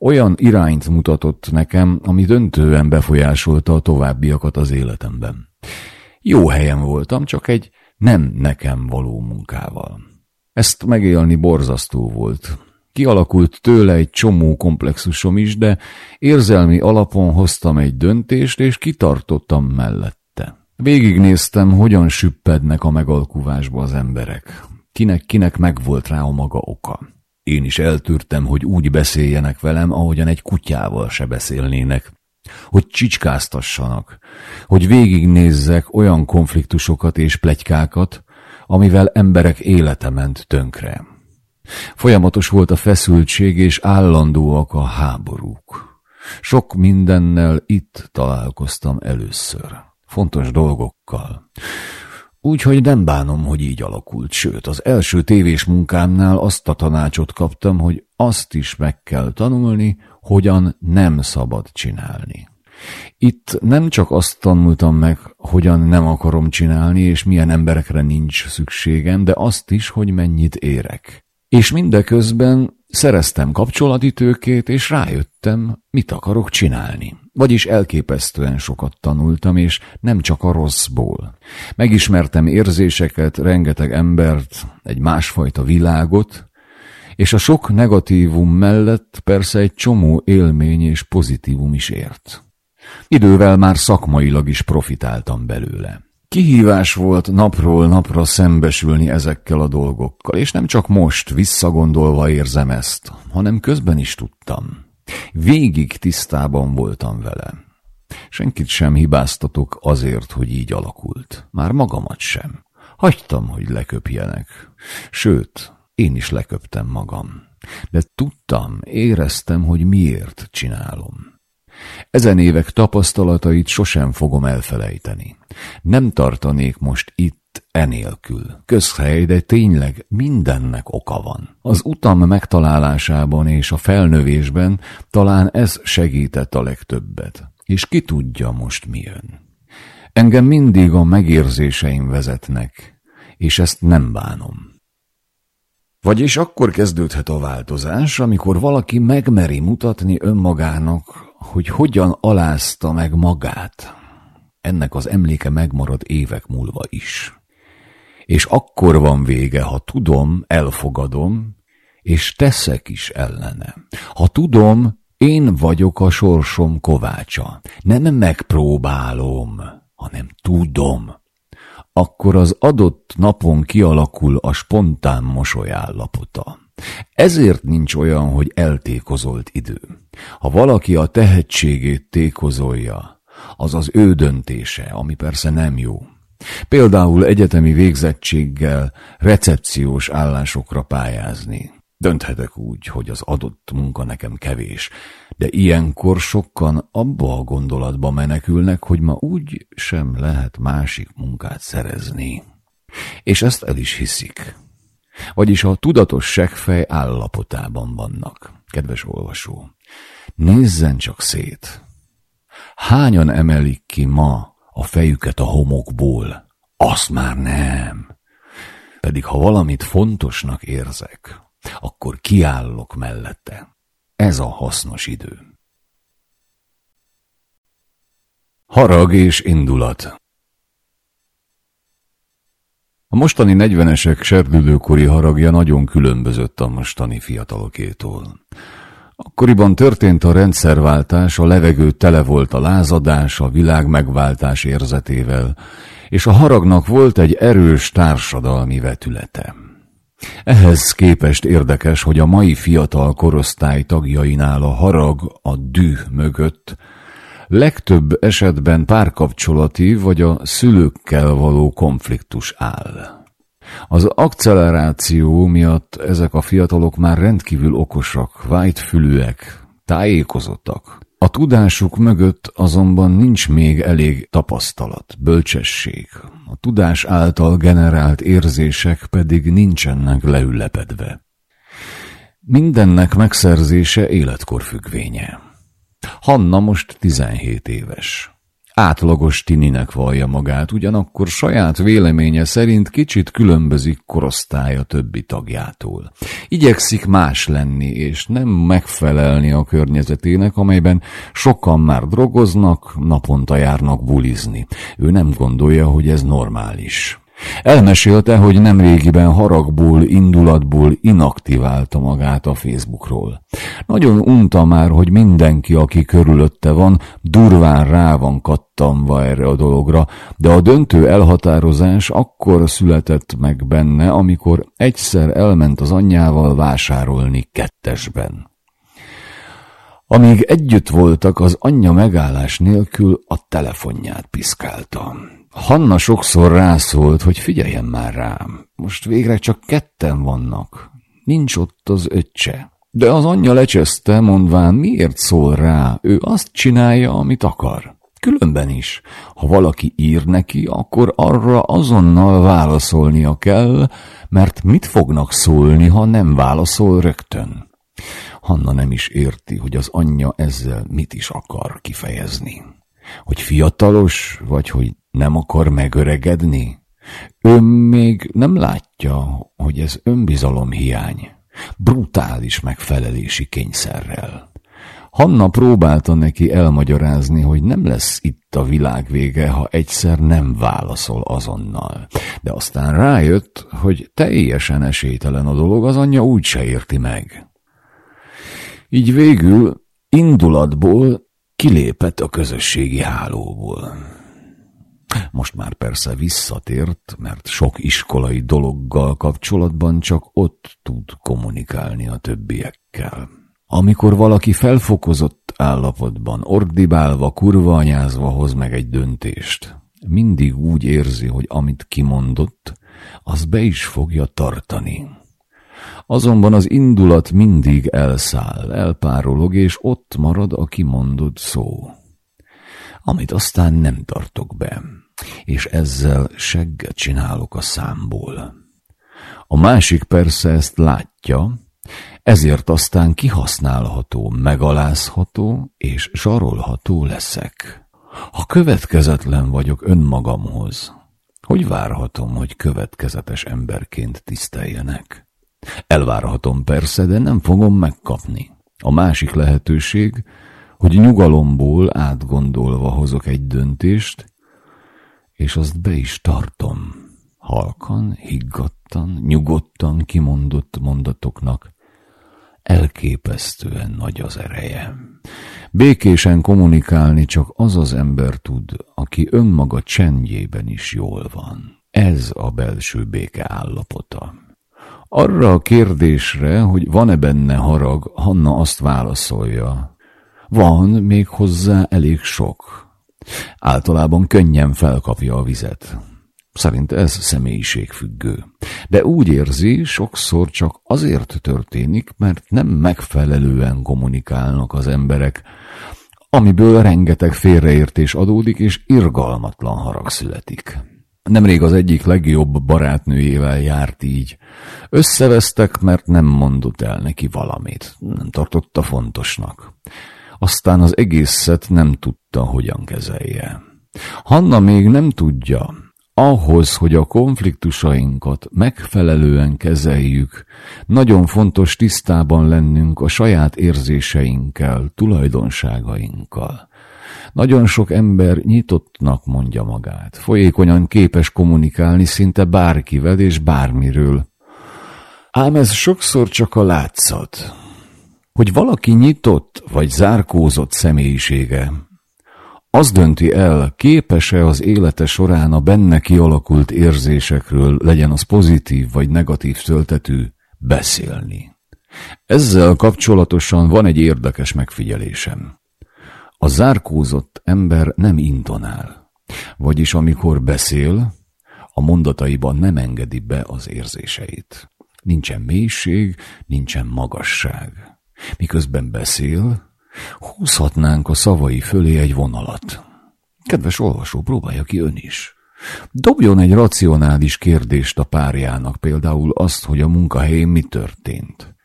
olyan irányt mutatott nekem, ami döntően befolyásolta a továbbiakat az életemben. Jó helyen voltam, csak egy nem nekem való munkával. Ezt megélni borzasztó volt. Kialakult tőle egy csomó komplexusom is, de érzelmi alapon hoztam egy döntést, és kitartottam mellette. Végignéztem, hogyan süppednek a megalkuvásba az emberek. Kinek-kinek megvolt rá a maga oka. Én is eltűrtem, hogy úgy beszéljenek velem, ahogyan egy kutyával se beszélnének. Hogy csicskáztassanak, hogy végignézzek olyan konfliktusokat és plegykákat, amivel emberek élete ment tönkre. Folyamatos volt a feszültség, és állandóak a háborúk. Sok mindennel itt találkoztam először. Fontos dolgokkal. Úgyhogy nem bánom, hogy így alakult, sőt, az első tévés munkámnál azt a tanácsot kaptam, hogy azt is meg kell tanulni, hogyan nem szabad csinálni. Itt nem csak azt tanultam meg, hogyan nem akarom csinálni, és milyen emberekre nincs szükségem, de azt is, hogy mennyit érek. És mindeközben szereztem kapcsolati tőkét, és rájöttem, mit akarok csinálni. Vagyis elképesztően sokat tanultam, és nem csak a rosszból. Megismertem érzéseket, rengeteg embert, egy másfajta világot, és a sok negatívum mellett persze egy csomó élmény és pozitívum is ért. Idővel már szakmailag is profitáltam belőle. Kihívás volt napról napra szembesülni ezekkel a dolgokkal, és nem csak most, visszagondolva érzem ezt, hanem közben is tudtam. Végig tisztában voltam vele. Senkit sem hibáztatok azért, hogy így alakult. Már magamat sem. Hagytam, hogy leköpjenek. Sőt, én is leköptem magam. De tudtam, éreztem, hogy miért csinálom. Ezen évek tapasztalatait sosem fogom elfelejteni. Nem tartanék most itt enélkül. Közhely, de tényleg mindennek oka van. Az utam megtalálásában és a felnövésben talán ez segített a legtöbbet. És ki tudja most mi jön. Engem mindig a megérzéseim vezetnek, és ezt nem bánom. Vagyis akkor kezdődhet a változás, amikor valaki megmeri mutatni önmagának, hogy hogyan alázta meg magát. Ennek az emléke megmarad évek múlva is. És akkor van vége, ha tudom, elfogadom, és teszek is ellene. Ha tudom, én vagyok a sorsom kovácsa. Nem megpróbálom, hanem tudom. Akkor az adott napon kialakul a spontán mosolyállapota. Ezért nincs olyan, hogy eltékozolt idő. Ha valaki a tehetségét tékozolja, az az ő döntése, ami persze nem jó. Például egyetemi végzettséggel recepciós állásokra pályázni. Dönthetek úgy, hogy az adott munka nekem kevés, de ilyenkor sokan abba a gondolatba menekülnek, hogy ma úgy sem lehet másik munkát szerezni. És ezt el is hiszik vagyis a tudatos segfej állapotában vannak. Kedves olvasó, nézzen csak szét! Hányan emelik ki ma a fejüket a homokból? Azt már nem! Pedig ha valamit fontosnak érzek, akkor kiállok mellette. Ez a hasznos idő. Harag és indulat a mostani negyvenesek serdülőkori haragja nagyon különbözött a mostani fiatalokétól. Akkoriban történt a rendszerváltás, a levegő tele volt a lázadás, a világ megváltás érzetével, és a haragnak volt egy erős társadalmi vetülete. Ehhez képest érdekes, hogy a mai fiatal korosztály tagjainál a harag, a düh mögött Legtöbb esetben párkapcsolati vagy a szülőkkel való konfliktus áll. Az akceleráció miatt ezek a fiatalok már rendkívül okosak, vájtfülűek, tájékozottak. A tudásuk mögött azonban nincs még elég tapasztalat, bölcsesség. A tudás által generált érzések pedig nincsenek leülepedve. Mindennek megszerzése életkor függvénye. Hanna most 17 éves. Átlagos tininek vallja magát, ugyanakkor saját véleménye szerint kicsit különbözik korosztálya többi tagjától. Igyekszik más lenni, és nem megfelelni a környezetének, amelyben sokan már drogoznak, naponta járnak bulizni. Ő nem gondolja, hogy ez normális. Elmesélte, hogy nemrégiben haragból, indulatból inaktiválta magát a Facebookról. Nagyon unta már, hogy mindenki, aki körülötte van, durván rá van kattanva erre a dologra, de a döntő elhatározás akkor született meg benne, amikor egyszer elment az anyjával vásárolni kettesben. Amíg együtt voltak, az anyja megállás nélkül a telefonját piszkálta. Hanna sokszor rászólt, hogy figyeljen már rám. Most végre csak ketten vannak. Nincs ott az öccse. De az anyja lecseszte, mondván, miért szól rá, ő azt csinálja, amit akar. Különben is, ha valaki ír neki, akkor arra azonnal válaszolnia kell, mert mit fognak szólni, ha nem válaszol rögtön. Hanna nem is érti, hogy az anyja ezzel mit is akar kifejezni. Hogy fiatalos, vagy hogy nem akar megöregedni? Ő még nem látja, hogy ez önbizalom hiány, brutális megfelelési kényszerrel. Hanna próbálta neki elmagyarázni, hogy nem lesz itt a világ vége, ha egyszer nem válaszol azonnal. De aztán rájött, hogy teljesen esélytelen a dolog, az anyja úgy se érti meg. Így végül indulatból kilépett a közösségi hálóból. Most már persze visszatért, mert sok iskolai dologgal kapcsolatban csak ott tud kommunikálni a többiekkel. Amikor valaki felfokozott állapotban, ordibálva, kurvanyázva hoz meg egy döntést, mindig úgy érzi, hogy amit kimondott, az be is fogja tartani. Azonban az indulat mindig elszáll, elpárolog, és ott marad a kimondott szó, amit aztán nem tartok be és ezzel segget csinálok a számból. A másik persze ezt látja, ezért aztán kihasználható, megalázható és zsarolható leszek. Ha következetlen vagyok önmagamhoz, hogy várhatom, hogy következetes emberként tiszteljenek? Elvárhatom persze, de nem fogom megkapni. A másik lehetőség, hogy nyugalomból átgondolva hozok egy döntést, és azt be is tartom. Halkan, higgadtan, nyugodtan kimondott mondatoknak elképesztően nagy az ereje. Békésen kommunikálni csak az az ember tud, aki önmaga csendjében is jól van. Ez a belső béke állapota. Arra a kérdésre, hogy van-e benne harag, Hanna azt válaszolja. Van még hozzá elég sok. Általában könnyen felkapja a vizet. Szerint ez személyiségfüggő. De úgy érzi, sokszor csak azért történik, mert nem megfelelően kommunikálnak az emberek, amiből rengeteg félreértés adódik, és irgalmatlan harag születik. Nemrég az egyik legjobb barátnőjével járt így. Összevesztek, mert nem mondott el neki valamit. Nem tartotta fontosnak aztán az egészet nem tudta, hogyan kezelje. Hanna még nem tudja, ahhoz, hogy a konfliktusainkat megfelelően kezeljük, nagyon fontos tisztában lennünk a saját érzéseinkkel, tulajdonságainkkal. Nagyon sok ember nyitottnak mondja magát, folyékonyan képes kommunikálni szinte bárkivel és bármiről. Ám ez sokszor csak a látszat hogy valaki nyitott vagy zárkózott személyisége. Az dönti el, képes-e az élete során a benne kialakult érzésekről, legyen az pozitív vagy negatív töltetű, beszélni. Ezzel kapcsolatosan van egy érdekes megfigyelésem. A zárkózott ember nem intonál, vagyis amikor beszél, a mondataiban nem engedi be az érzéseit. Nincsen mélység, nincsen magasság. Miközben beszél, húzhatnánk a szavai fölé egy vonalat. Kedves olvasó, próbálja ki ön is. Dobjon egy racionális kérdést a párjának, például azt, hogy a munkahelyén mi történt.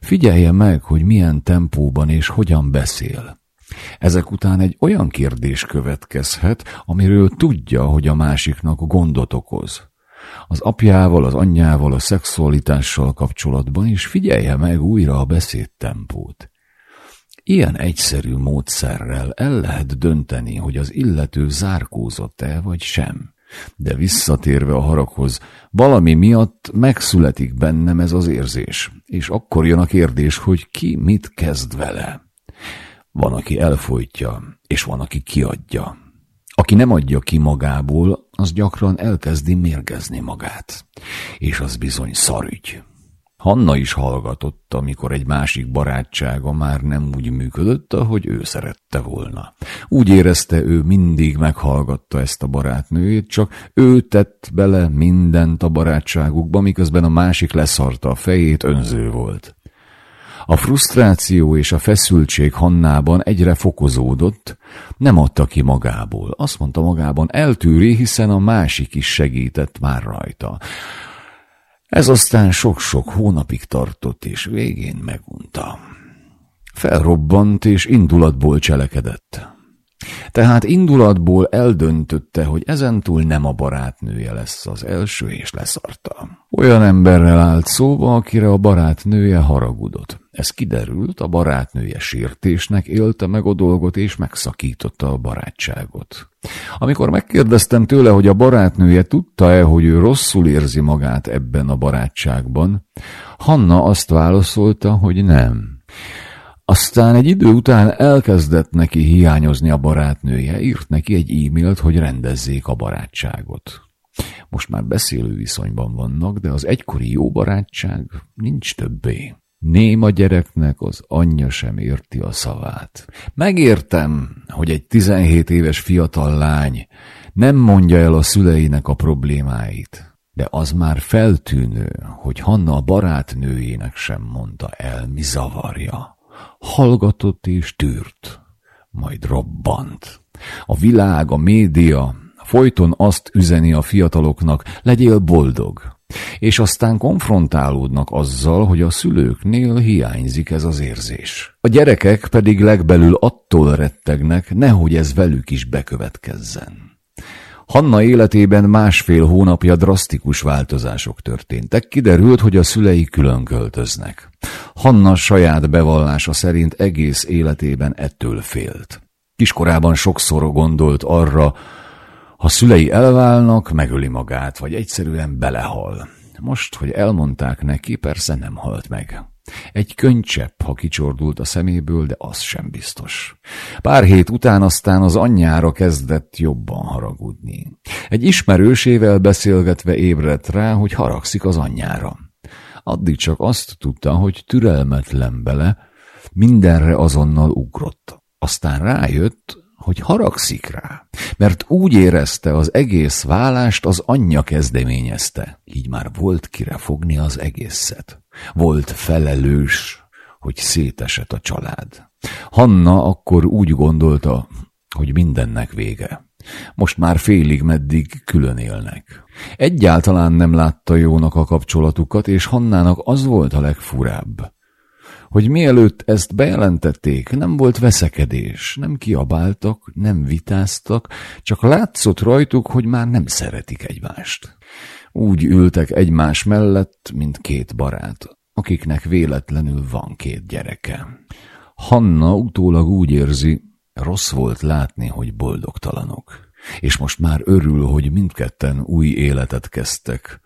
Figyelje meg, hogy milyen tempóban és hogyan beszél. Ezek után egy olyan kérdés következhet, amiről tudja, hogy a másiknak gondot okoz. Az apjával, az anyjával, a szexualitással kapcsolatban is figyelje meg újra a beszédtempót. Ilyen egyszerű módszerrel el lehet dönteni, hogy az illető zárkózott-e vagy sem. De visszatérve a haraghoz, valami miatt megszületik bennem ez az érzés, és akkor jön a kérdés, hogy ki mit kezd vele. Van, aki elfolytja, és van, aki kiadja. Aki nem adja ki magából, az gyakran elkezdi mérgezni magát. És az bizony szarügy. Hanna is hallgatott, amikor egy másik barátsága már nem úgy működött, ahogy ő szerette volna. Úgy érezte, ő mindig meghallgatta ezt a barátnőjét, csak ő tett bele mindent a barátságukba, miközben a másik leszarta a fejét, önző volt. A frusztráció és a feszültség Hannában egyre fokozódott, nem adta ki magából. Azt mondta magában, eltűri, hiszen a másik is segített már rajta. Ez aztán sok-sok hónapig tartott, és végén megunta. Felrobbant, és indulatból cselekedett. Tehát indulatból eldöntötte, hogy ezentúl nem a barátnője lesz az első, és leszarta. Olyan emberrel állt szóba, akire a barátnője haragudott. Ez kiderült, a barátnője sértésnek élte meg a dolgot, és megszakította a barátságot. Amikor megkérdeztem tőle, hogy a barátnője tudta-e, hogy ő rosszul érzi magát ebben a barátságban, Hanna azt válaszolta, hogy nem. Aztán egy idő után elkezdett neki hiányozni a barátnője, írt neki egy e-mailt, hogy rendezzék a barátságot. Most már beszélő viszonyban vannak, de az egykori jó barátság nincs többé. Néma gyereknek az anyja sem érti a szavát. Megértem, hogy egy 17 éves fiatal lány nem mondja el a szüleinek a problémáit, de az már feltűnő, hogy Hanna a barátnőjének sem mondta el, mi zavarja hallgatott és tűrt, majd robbant. A világ, a média folyton azt üzeni a fiataloknak, legyél boldog, és aztán konfrontálódnak azzal, hogy a szülőknél hiányzik ez az érzés. A gyerekek pedig legbelül attól rettegnek, nehogy ez velük is bekövetkezzen. Hanna életében másfél hónapja drasztikus változások történtek. Kiderült, hogy a szülei külön költöznek. Hanna saját bevallása szerint egész életében ettől félt. Kiskorában sokszor gondolt arra, ha szülei elválnak, megöli magát, vagy egyszerűen belehal. Most, hogy elmondták neki, persze nem halt meg. Egy könycsepp, ha kicsordult a szeméből, de az sem biztos. Pár hét után aztán az anyjára kezdett jobban haragudni. Egy ismerősével beszélgetve ébredt rá, hogy haragszik az anyjára. Addig csak azt tudta, hogy türelmetlen bele, mindenre azonnal ugrott. Aztán rájött, hogy haragszik rá, mert úgy érezte, az egész vállást az anyja kezdeményezte. Így már volt kire fogni az egészet. Volt felelős, hogy szétesett a család. Hanna akkor úgy gondolta, hogy mindennek vége. Most már félig meddig külön élnek. Egyáltalán nem látta jónak a kapcsolatukat, és Hannának az volt a legfurább, hogy mielőtt ezt bejelentették, nem volt veszekedés, nem kiabáltak, nem vitáztak, csak látszott rajtuk, hogy már nem szeretik egymást. Úgy ültek egymás mellett, mint két barát, akiknek véletlenül van két gyereke. Hanna utólag úgy érzi, rossz volt látni, hogy boldogtalanok. És most már örül, hogy mindketten új életet kezdtek.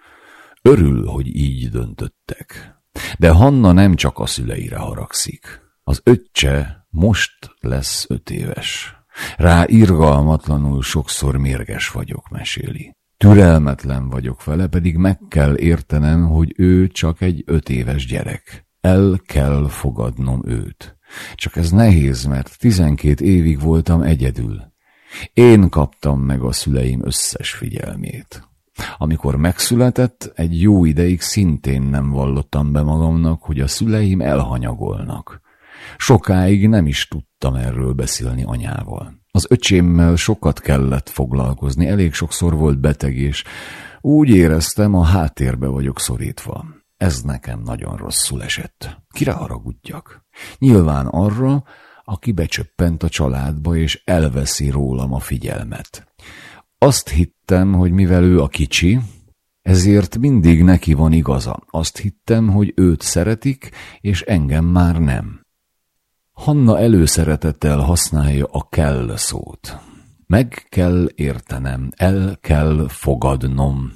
Örül, hogy így döntöttek. De Hanna nem csak a szüleire haragszik. Az öccse most lesz öt éves. Rá irgalmatlanul sokszor mérges vagyok, meséli. Türelmetlen vagyok vele, pedig meg kell értenem, hogy ő csak egy öt éves gyerek. El kell fogadnom őt. Csak ez nehéz, mert tizenkét évig voltam egyedül. Én kaptam meg a szüleim összes figyelmét. Amikor megszületett, egy jó ideig szintén nem vallottam be magamnak, hogy a szüleim elhanyagolnak. Sokáig nem is tudtam erről beszélni anyával. Az öcsémmel sokat kellett foglalkozni, elég sokszor volt beteg, és úgy éreztem, a háttérbe vagyok szorítva. Ez nekem nagyon rosszul esett. Kire haragudjak? Nyilván arra, aki becsöppent a családba, és elveszi rólam a figyelmet. Azt hittem, hogy mivel ő a kicsi, ezért mindig neki van igaza. Azt hittem, hogy őt szeretik, és engem már nem. Hanna előszeretettel használja a kell szót. Meg kell értenem, el kell fogadnom.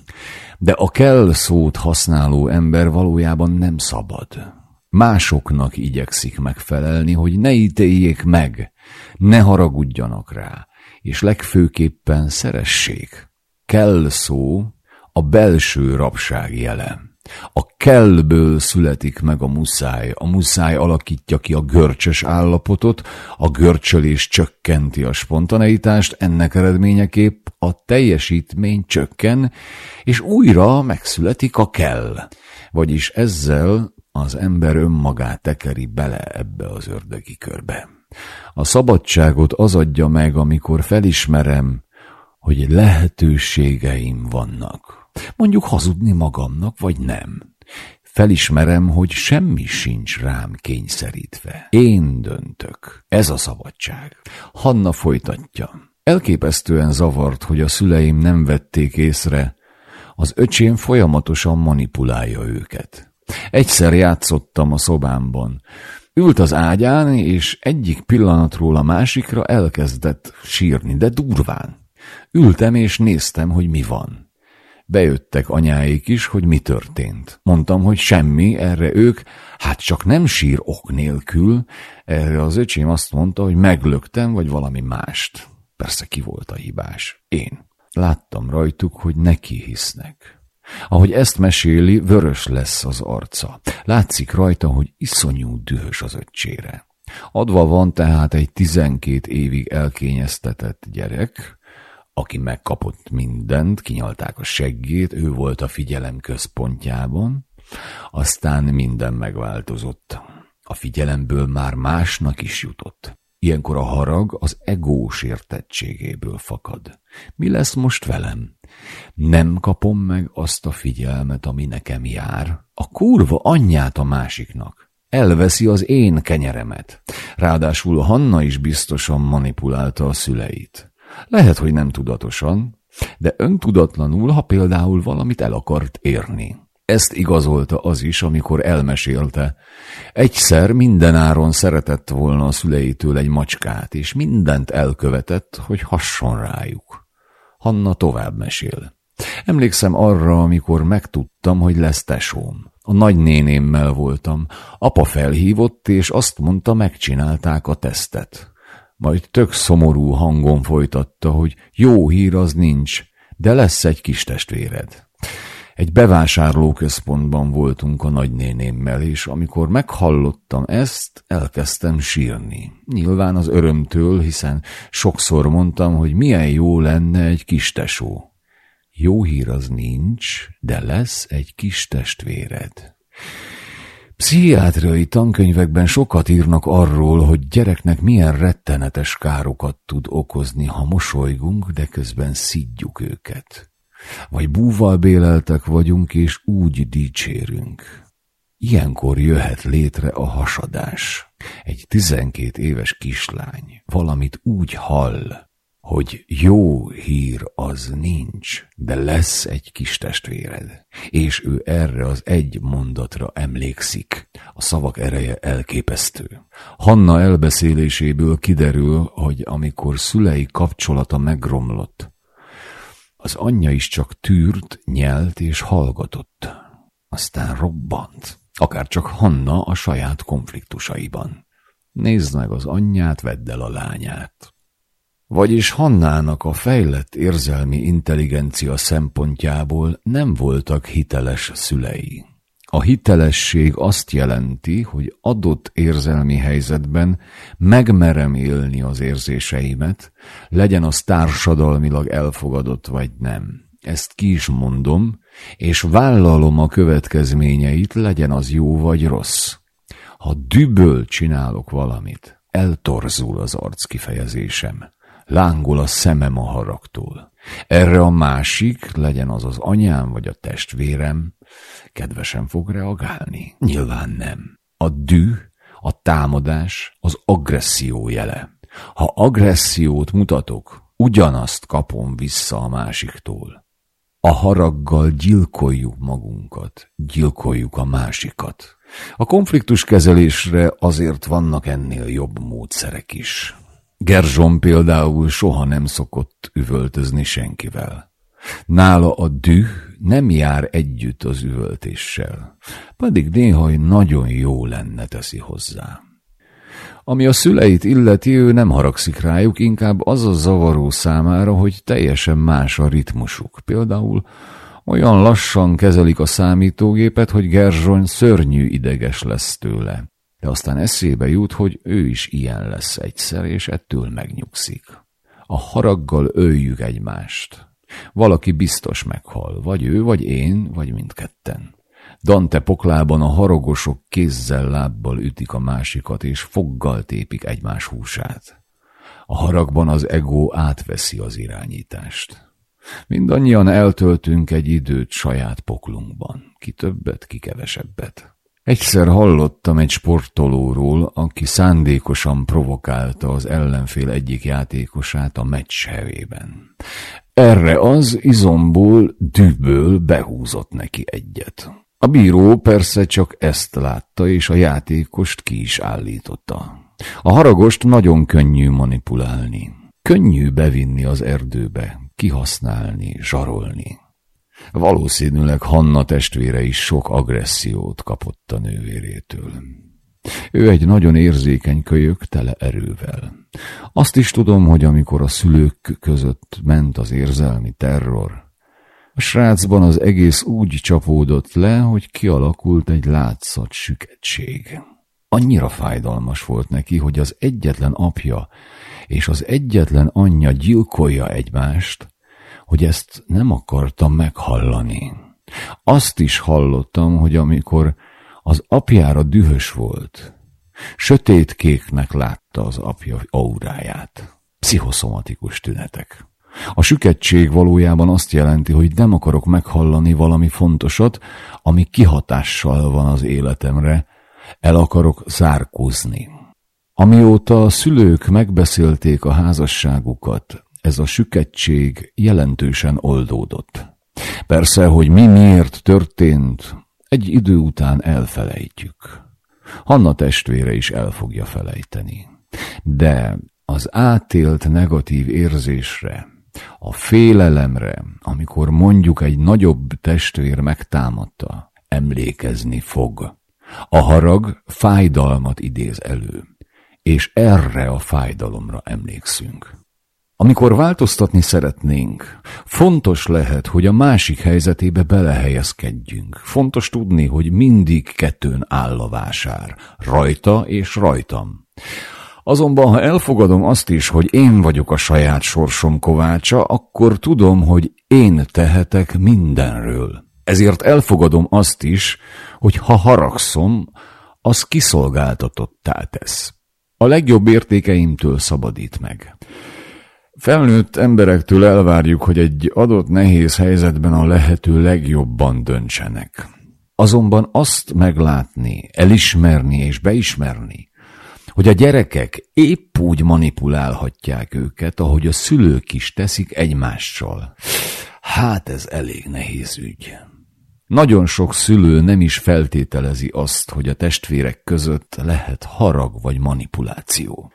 De a kell szót használó ember valójában nem szabad. Másoknak igyekszik megfelelni, hogy ne ítéljék meg, ne haragudjanak rá, és legfőképpen szeressék. Kell szó a belső rabság jele. A kellből születik meg a muszáj, a muszáj alakítja ki a görcsös állapotot, a görcsölés csökkenti a spontaneitást, ennek eredményeképp a teljesítmény csökken, és újra megszületik a kell. Vagyis ezzel az ember önmagát tekeri bele ebbe az ördögi körbe. A szabadságot az adja meg, amikor felismerem, hogy lehetőségeim vannak. Mondjuk hazudni magamnak, vagy nem. Felismerem, hogy semmi sincs rám kényszerítve. Én döntök. Ez a szabadság. Hanna folytatja. Elképesztően zavart, hogy a szüleim nem vették észre, az öcsém folyamatosan manipulálja őket. Egyszer játszottam a szobámban. Ült az ágyán, és egyik pillanatról a másikra elkezdett sírni, de durván. Ültem és néztem, hogy mi van. Bejöttek anyáik is, hogy mi történt. Mondtam, hogy semmi, erre ők, hát csak nem sír ok nélkül. Erre az öcsém azt mondta, hogy meglöktem, vagy valami mást. Persze ki volt a hibás? Én. Láttam rajtuk, hogy neki hisznek. Ahogy ezt meséli, vörös lesz az arca. Látszik rajta, hogy iszonyú dühös az öccsére. Adva van tehát egy tizenkét évig elkényeztetett gyerek, aki megkapott mindent, kinyalták a seggét, ő volt a figyelem központjában, aztán minden megváltozott. A figyelemből már másnak is jutott. Ilyenkor a harag az egó sértettségéből fakad. Mi lesz most velem? Nem kapom meg azt a figyelmet, ami nekem jár. A kurva anyját a másiknak. Elveszi az én kenyeremet. Ráadásul Hanna is biztosan manipulálta a szüleit. Lehet, hogy nem tudatosan, de öntudatlanul, ha például valamit el akart érni. Ezt igazolta az is, amikor elmesélte. Egyszer mindenáron szeretett volna a szüleitől egy macskát, és mindent elkövetett, hogy hasson rájuk. Hanna tovább mesél. Emlékszem arra, amikor megtudtam, hogy lesz tesóm. A nagynénémmel voltam. Apa felhívott, és azt mondta, megcsinálták a tesztet. Majd tök szomorú hangon folytatta, hogy jó hír az nincs, de lesz egy kis testvéred. Egy bevásárlóközpontban voltunk a nagynénémmel, és amikor meghallottam ezt, elkezdtem sírni. Nyilván az örömtől, hiszen sokszor mondtam, hogy milyen jó lenne egy kis tesó. Jó hír az nincs, de lesz egy kis testvéred. Pszichiátriai tankönyvekben sokat írnak arról, hogy gyereknek milyen rettenetes károkat tud okozni, ha mosolygunk, de közben szidjuk őket. Vagy búval béleltek vagyunk, és úgy dicsérünk. Ilyenkor jöhet létre a hasadás. Egy tizenkét éves kislány valamit úgy hall, hogy jó hír az nincs, de lesz egy kis testvéred, és ő erre az egy mondatra emlékszik. A szavak ereje elképesztő. Hanna elbeszéléséből kiderül, hogy amikor szülei kapcsolata megromlott, az anyja is csak tűrt, nyelt és hallgatott. Aztán robbant, akár csak Hanna a saját konfliktusaiban. Nézd meg az anyját, vedd el a lányát. Vagyis Hannának a fejlett érzelmi intelligencia szempontjából nem voltak hiteles szülei. A hitelesség azt jelenti, hogy adott érzelmi helyzetben megmerem élni az érzéseimet, legyen az társadalmilag elfogadott vagy nem. Ezt ki is mondom, és vállalom a következményeit, legyen az jó vagy rossz. Ha düböl csinálok valamit, eltorzul az arc kifejezésem, lángol a szemem a haragtól. Erre a másik, legyen az az anyám vagy a testvérem, kedvesen fog reagálni? Nyilván nem. A düh, a támadás az agresszió jele. Ha agressziót mutatok, ugyanazt kapom vissza a másiktól. A haraggal gyilkoljuk magunkat, gyilkoljuk a másikat. A konfliktus kezelésre azért vannak ennél jobb módszerek is. Gerzson például soha nem szokott üvöltözni senkivel. Nála a düh nem jár együtt az üvöltéssel, pedig néha nagyon jó lenne teszi hozzá. Ami a szüleit illeti, ő nem haragszik rájuk, inkább az a zavaró számára, hogy teljesen más a ritmusuk. Például olyan lassan kezelik a számítógépet, hogy Gerzsony szörnyű ideges lesz tőle. De aztán eszébe jut, hogy ő is ilyen lesz egyszer, és ettől megnyugszik. A haraggal öljük egymást. Valaki biztos meghal, vagy ő, vagy én, vagy mindketten. Dante poklában a haragosok kézzel, lábbal ütik a másikat, és foggal tépik egymás húsát. A haragban az ego átveszi az irányítást. Mindannyian eltöltünk egy időt saját poklunkban, ki többet, ki kevesebbet. Egyszer hallottam egy sportolóról, aki szándékosan provokálta az ellenfél egyik játékosát a meccs hevében. Erre az izomból, dühből behúzott neki egyet. A bíró persze csak ezt látta, és a játékost ki is állította. A haragost nagyon könnyű manipulálni. Könnyű bevinni az erdőbe, kihasználni, zsarolni. Valószínűleg Hanna testvére is sok agressziót kapott a nővérétől. Ő egy nagyon érzékeny kölyök tele erővel. Azt is tudom, hogy amikor a szülők között ment az érzelmi terror, a srácban az egész úgy csapódott le, hogy kialakult egy látszat süketség. Annyira fájdalmas volt neki, hogy az egyetlen apja és az egyetlen anyja gyilkolja egymást, hogy ezt nem akartam meghallani. Azt is hallottam, hogy amikor az apjára dühös volt, sötétkéknek látta az apja auráját. Pszichoszomatikus tünetek. A süketség valójában azt jelenti, hogy nem akarok meghallani valami fontosat, ami kihatással van az életemre, el akarok zárkózni. Amióta a szülők megbeszélték a házasságukat, ez a süketség jelentősen oldódott. Persze, hogy mi miért történt, egy idő után elfelejtjük. Hanna testvére is el fogja felejteni. De az átélt negatív érzésre, a félelemre, amikor mondjuk egy nagyobb testvér megtámadta, emlékezni fog. A harag fájdalmat idéz elő, és erre a fájdalomra emlékszünk. Amikor változtatni szeretnénk, fontos lehet, hogy a másik helyzetébe belehelyezkedjünk. Fontos tudni, hogy mindig kettőn áll a vásár, rajta és rajtam. Azonban, ha elfogadom azt is, hogy én vagyok a saját sorsom kovácsa, akkor tudom, hogy én tehetek mindenről. Ezért elfogadom azt is, hogy ha haragszom, az kiszolgáltatottá tesz. A legjobb értékeimtől szabadít meg. Felnőtt emberektől elvárjuk, hogy egy adott nehéz helyzetben a lehető legjobban döntsenek. Azonban azt meglátni, elismerni és beismerni, hogy a gyerekek épp úgy manipulálhatják őket, ahogy a szülők is teszik egymással. Hát ez elég nehéz ügy. Nagyon sok szülő nem is feltételezi azt, hogy a testvérek között lehet harag vagy manipuláció.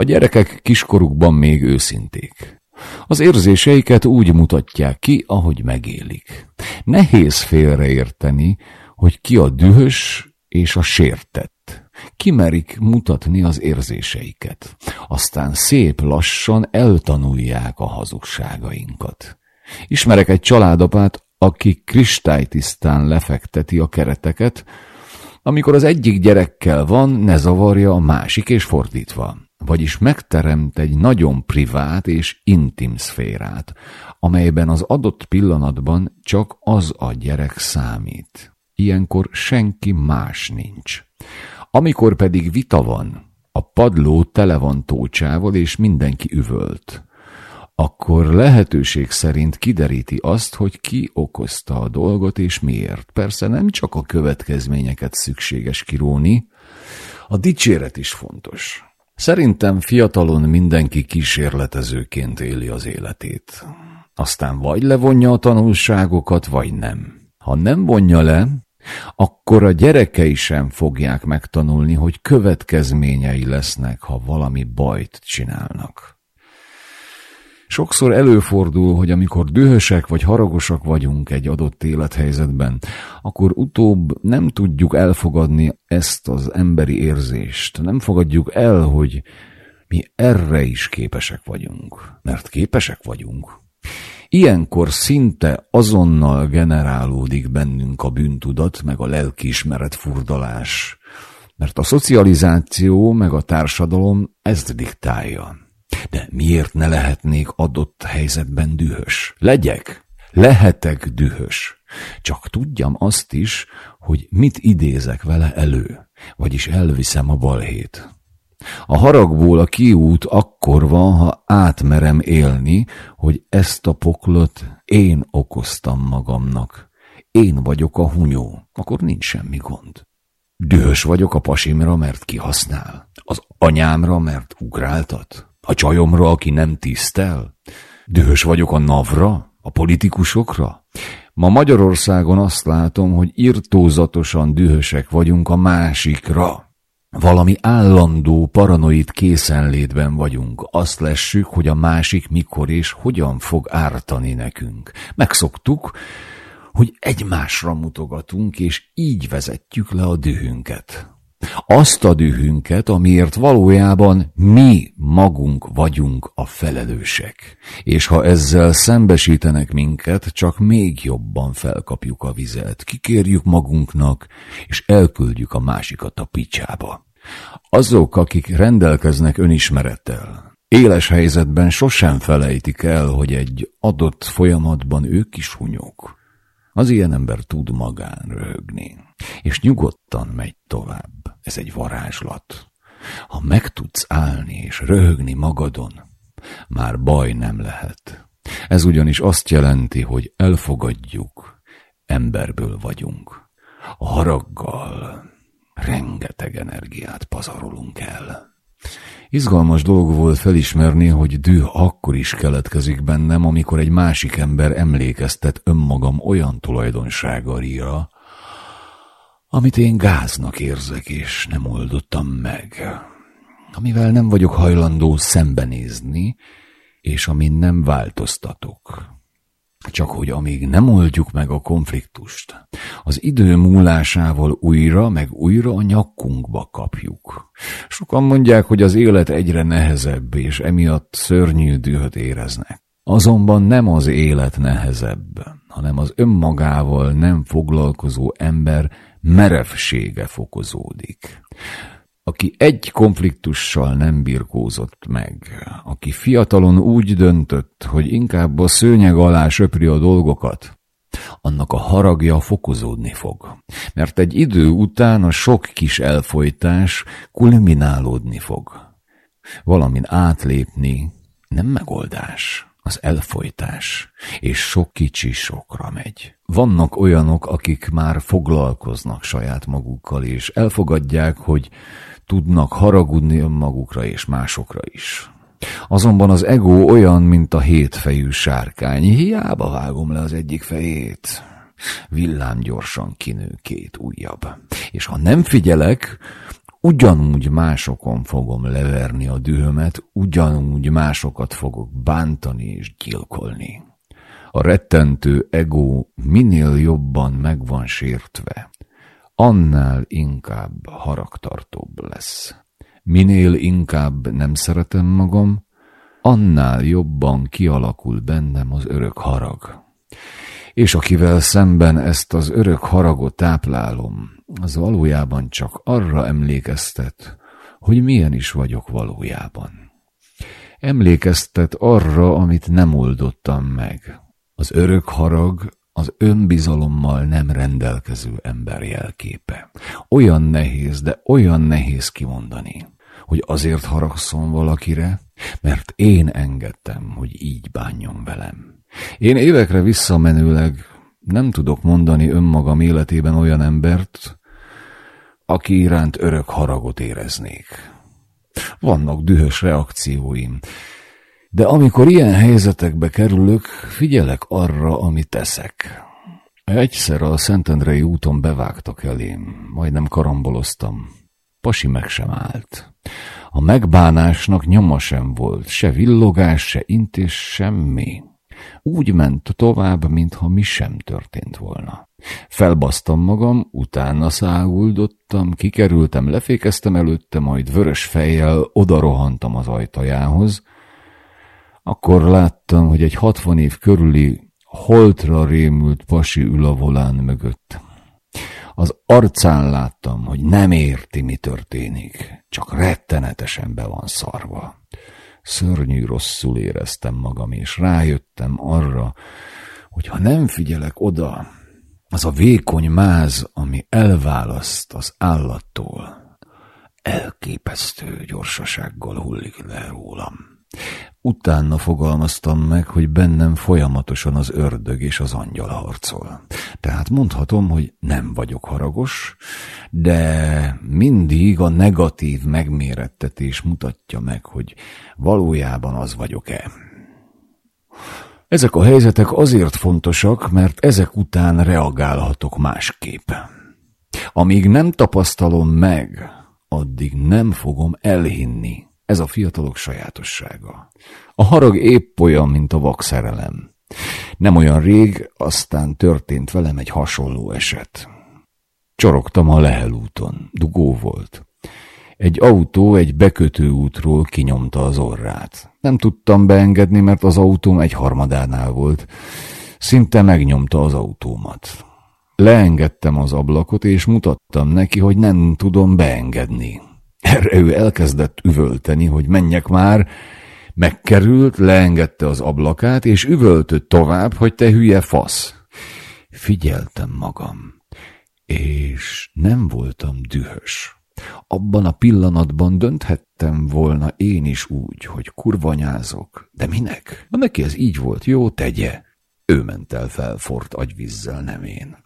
A gyerekek kiskorukban még őszinték. Az érzéseiket úgy mutatják ki, ahogy megélik. Nehéz félreérteni, hogy ki a dühös és a sértett. Kimerik mutatni az érzéseiket. Aztán szép lassan eltanulják a hazugságainkat. Ismerek egy családapát, aki kristálytisztán lefekteti a kereteket, amikor az egyik gyerekkel van, ne zavarja a másik, és fordítva. Vagyis megteremt egy nagyon privát és intim szférát, amelyben az adott pillanatban csak az a gyerek számít. Ilyenkor senki más nincs. Amikor pedig vita van, a padló tele van tócsával, és mindenki üvölt akkor lehetőség szerint kideríti azt, hogy ki okozta a dolgot és miért. Persze nem csak a következményeket szükséges kiróni, a dicséret is fontos. Szerintem fiatalon mindenki kísérletezőként éli az életét. Aztán vagy levonja a tanulságokat, vagy nem. Ha nem vonja le, akkor a gyerekei sem fogják megtanulni, hogy következményei lesznek, ha valami bajt csinálnak. Sokszor előfordul, hogy amikor dühösek vagy haragosak vagyunk egy adott élethelyzetben, akkor utóbb nem tudjuk elfogadni ezt az emberi érzést. Nem fogadjuk el, hogy mi erre is képesek vagyunk. Mert képesek vagyunk. Ilyenkor szinte azonnal generálódik bennünk a bűntudat, meg a lelkiismeret furdalás. Mert a szocializáció, meg a társadalom ezt diktálja. De miért ne lehetnék adott helyzetben dühös? Legyek, lehetek dühös. Csak tudjam azt is, hogy mit idézek vele elő, vagyis elviszem a balhét. A haragból a kiút akkor van, ha átmerem élni, hogy ezt a poklot én okoztam magamnak. Én vagyok a hunyó, akkor nincs semmi gond. Dühös vagyok a pasimra, mert kihasznál. Az anyámra, mert ugráltat. A csajomra, aki nem tisztel? Dühös vagyok a navra? A politikusokra? Ma Magyarországon azt látom, hogy irtózatosan dühösek vagyunk a másikra. Valami állandó paranoid készenlétben vagyunk. Azt lessük, hogy a másik mikor és hogyan fog ártani nekünk. Megszoktuk, hogy egymásra mutogatunk, és így vezetjük le a dühünket. Azt a dühünket, amiért valójában mi magunk vagyunk a felelősek. És ha ezzel szembesítenek minket, csak még jobban felkapjuk a vizet, kikérjük magunknak, és elküldjük a másikat a picsába. Azok, akik rendelkeznek önismerettel, éles helyzetben sosem felejtik el, hogy egy adott folyamatban ők is hunyók. Az ilyen ember tud magán röhögni, és nyugodtan megy tovább. Ez egy varázslat. Ha meg tudsz állni és röhögni magadon, már baj nem lehet. Ez ugyanis azt jelenti, hogy elfogadjuk, emberből vagyunk. A haraggal rengeteg energiát pazarolunk el. Izgalmas dolog volt felismerni, hogy düh akkor is keletkezik bennem, amikor egy másik ember emlékeztet önmagam olyan tulajdonságaira, amit én gáznak érzek, és nem oldottam meg, amivel nem vagyok hajlandó szembenézni, és amin nem változtatok. Csak hogy amíg nem oldjuk meg a konfliktust, az idő múlásával újra meg újra a nyakunkba kapjuk. Sokan mondják, hogy az élet egyre nehezebb, és emiatt szörnyű dühöt éreznek. Azonban nem az élet nehezebb, hanem az önmagával nem foglalkozó ember merevsége fokozódik. Aki egy konfliktussal nem birkózott meg, aki fiatalon úgy döntött, hogy inkább a szőnyeg alá söpri a dolgokat, annak a haragja fokozódni fog. Mert egy idő után a sok kis elfolytás kulminálódni fog. Valamin átlépni nem megoldás az elfolytás, és sok kicsi sokra megy. Vannak olyanok, akik már foglalkoznak saját magukkal, és elfogadják, hogy tudnak haragudni önmagukra és másokra is. Azonban az ego olyan, mint a hétfejű sárkány, hiába vágom le az egyik fejét. Villám gyorsan kinő két újabb. És ha nem figyelek, ugyanúgy másokon fogom leverni a dühömet, ugyanúgy másokat fogok bántani és gyilkolni. A rettentő ego minél jobban meg van sértve, annál inkább haragtartóbb lesz. Minél inkább nem szeretem magam, annál jobban kialakul bennem az örök harag. és akivel szemben ezt az örök haragot táplálom, az valójában csak arra emlékeztet, hogy milyen is vagyok valójában. Emlékeztet arra, amit nem oldottam meg. Az örök harag az önbizalommal nem rendelkező ember jelképe. Olyan nehéz, de olyan nehéz kimondani, hogy azért haragszom valakire, mert én engedtem, hogy így bánjon velem. Én évekre visszamenőleg nem tudok mondani önmagam életében olyan embert, aki iránt örök haragot éreznék. Vannak dühös reakcióim, de amikor ilyen helyzetekbe kerülök, figyelek arra, amit teszek. Egyszer a Szentendrei úton bevágtak elém, majdnem karamboloztam. Pasi meg sem állt. A megbánásnak nyoma sem volt, se villogás, se intés, semmi. Úgy ment tovább, mintha mi sem történt volna. Felbasztam magam, utána száguldottam, kikerültem, lefékeztem előtte, majd vörös fejjel odarohantam az ajtajához. Akkor láttam, hogy egy hatvan év körüli holtra rémült pasi ül a volán mögött. Az arcán láttam, hogy nem érti, mi történik, csak rettenetesen be van szarva. Szörnyű rosszul éreztem magam, és rájöttem arra, hogy ha nem figyelek oda, az a vékony máz, ami elválaszt az állattól, elképesztő gyorsasággal hullik le rólam. Utána fogalmaztam meg, hogy bennem folyamatosan az ördög és az angyal harcol. Tehát mondhatom, hogy nem vagyok haragos, de mindig a negatív megmérettetés mutatja meg, hogy valójában az vagyok-e. Ezek a helyzetek azért fontosak, mert ezek után reagálhatok másképp. Amíg nem tapasztalom meg, addig nem fogom elhinni, ez a fiatalok sajátossága. A harag épp olyan, mint a vakszerelem. Nem olyan rég, aztán történt velem egy hasonló eset. Csorogtam a Lehel úton. Dugó volt. Egy autó egy bekötő útról kinyomta az orrát. Nem tudtam beengedni, mert az autóm egy harmadánál volt. Szinte megnyomta az autómat. Leengedtem az ablakot, és mutattam neki, hogy nem tudom beengedni. Erre ő elkezdett üvölteni, hogy menjek már, megkerült, leengedte az ablakát, és üvöltött tovább, hogy te hülye fasz. Figyeltem magam, és nem voltam dühös. Abban a pillanatban dönthettem volna én is úgy, hogy kurvanyázok. De minek? Ha neki ez így volt, jó, tegye. Ő ment el felfort agyvízzel, nem én.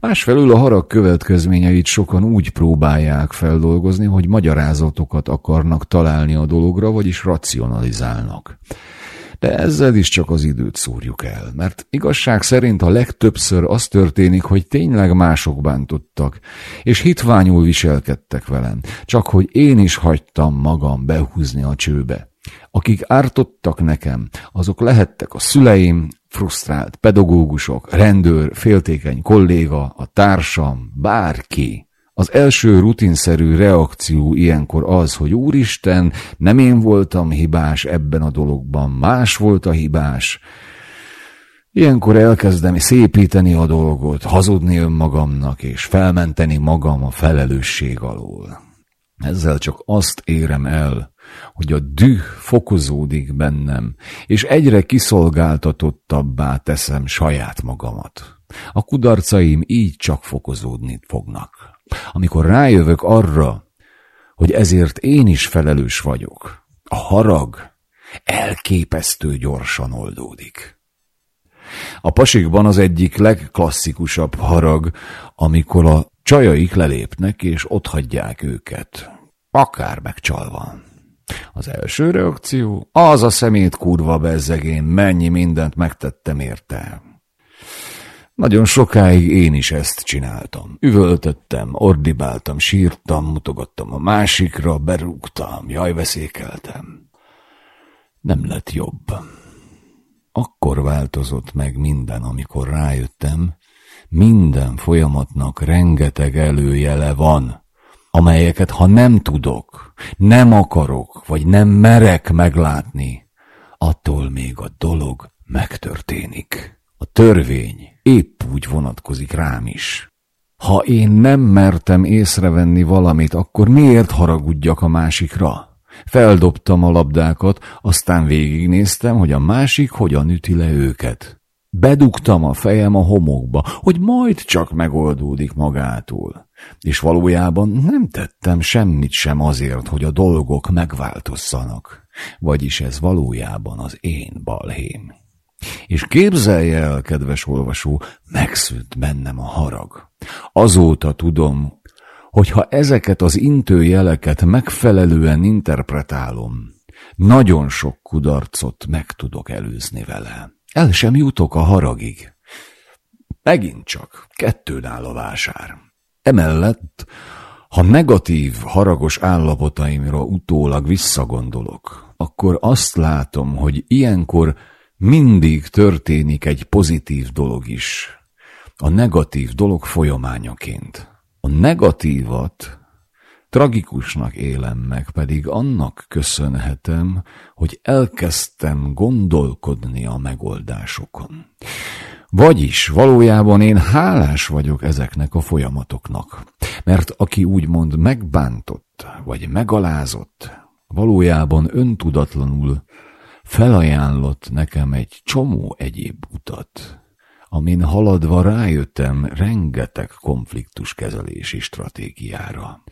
Másfelől a harag következményeit sokan úgy próbálják feldolgozni, hogy magyarázatokat akarnak találni a dologra, vagyis racionalizálnak. De ezzel is csak az időt szúrjuk el, mert igazság szerint a legtöbbször az történik, hogy tényleg mások bántottak, és hitványul viselkedtek velem, csak hogy én is hagytam magam behúzni a csőbe. Akik ártottak nekem, azok lehettek a szüleim, frusztrált pedagógusok, rendőr, féltékeny kolléga, a társam, bárki. Az első rutinszerű reakció ilyenkor az, hogy úristen, nem én voltam hibás ebben a dologban, más volt a hibás. Ilyenkor elkezdem szépíteni a dolgot, hazudni önmagamnak, és felmenteni magam a felelősség alól. Ezzel csak azt érem el, hogy a düh fokozódik bennem, és egyre kiszolgáltatottabbá teszem saját magamat. A kudarcaim így csak fokozódni fognak. Amikor rájövök arra, hogy ezért én is felelős vagyok, a harag elképesztő gyorsan oldódik. A pasikban az egyik legklasszikusabb harag, amikor a csajaik lelépnek és otthagyják őket, akár megcsalva. Az első reakció, az a szemét kurva bezzegén, mennyi mindent megtettem érte. Nagyon sokáig én is ezt csináltam. Üvöltöttem, ordibáltam, sírtam, mutogattam a másikra, berúgtam, jajveszékeltem. Nem lett jobb. Akkor változott meg minden, amikor rájöttem, minden folyamatnak rengeteg előjele van amelyeket ha nem tudok, nem akarok, vagy nem merek meglátni, attól még a dolog megtörténik. A törvény épp úgy vonatkozik rám is. Ha én nem mertem észrevenni valamit, akkor miért haragudjak a másikra? Feldobtam a labdákat, aztán végignéztem, hogy a másik hogyan üti le őket. Bedugtam a fejem a homokba, hogy majd csak megoldódik magától. És valójában nem tettem semmit sem azért, hogy a dolgok megváltozzanak. Vagyis ez valójában az én balhém. És képzelje el, kedves olvasó, megszűnt bennem a harag. Azóta tudom, hogy ha ezeket az intőjeleket megfelelően interpretálom, nagyon sok kudarcot meg tudok előzni vele. El sem jutok a haragig. Megint csak kettőn áll a vásár. Emellett, ha negatív, haragos állapotaimra utólag visszagondolok, akkor azt látom, hogy ilyenkor mindig történik egy pozitív dolog is, a negatív dolog folyamányaként. A negatívat tragikusnak élem meg, pedig annak köszönhetem, hogy elkezdtem gondolkodni a megoldásokon. Vagyis valójában én hálás vagyok ezeknek a folyamatoknak, mert aki úgymond megbántott vagy megalázott, valójában öntudatlanul felajánlott nekem egy csomó egyéb utat, amin haladva rájöttem rengeteg konfliktuskezelési stratégiára.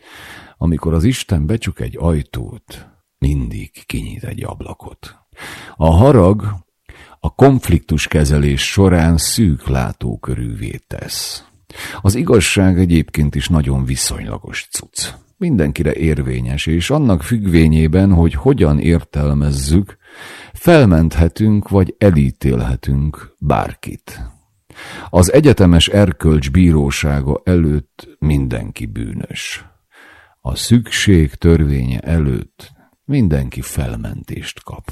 Amikor az Isten becsuk egy ajtót, mindig kinyit egy ablakot. A harag a konfliktuskezelés során szűk látókörűvé tesz. Az igazság egyébként is nagyon viszonylagos cucc. Mindenkire érvényes, és annak függvényében, hogy hogyan értelmezzük, felmenthetünk vagy elítélhetünk bárkit. Az egyetemes erkölcs bírósága előtt mindenki bűnös. A szükség törvénye előtt mindenki felmentést kap.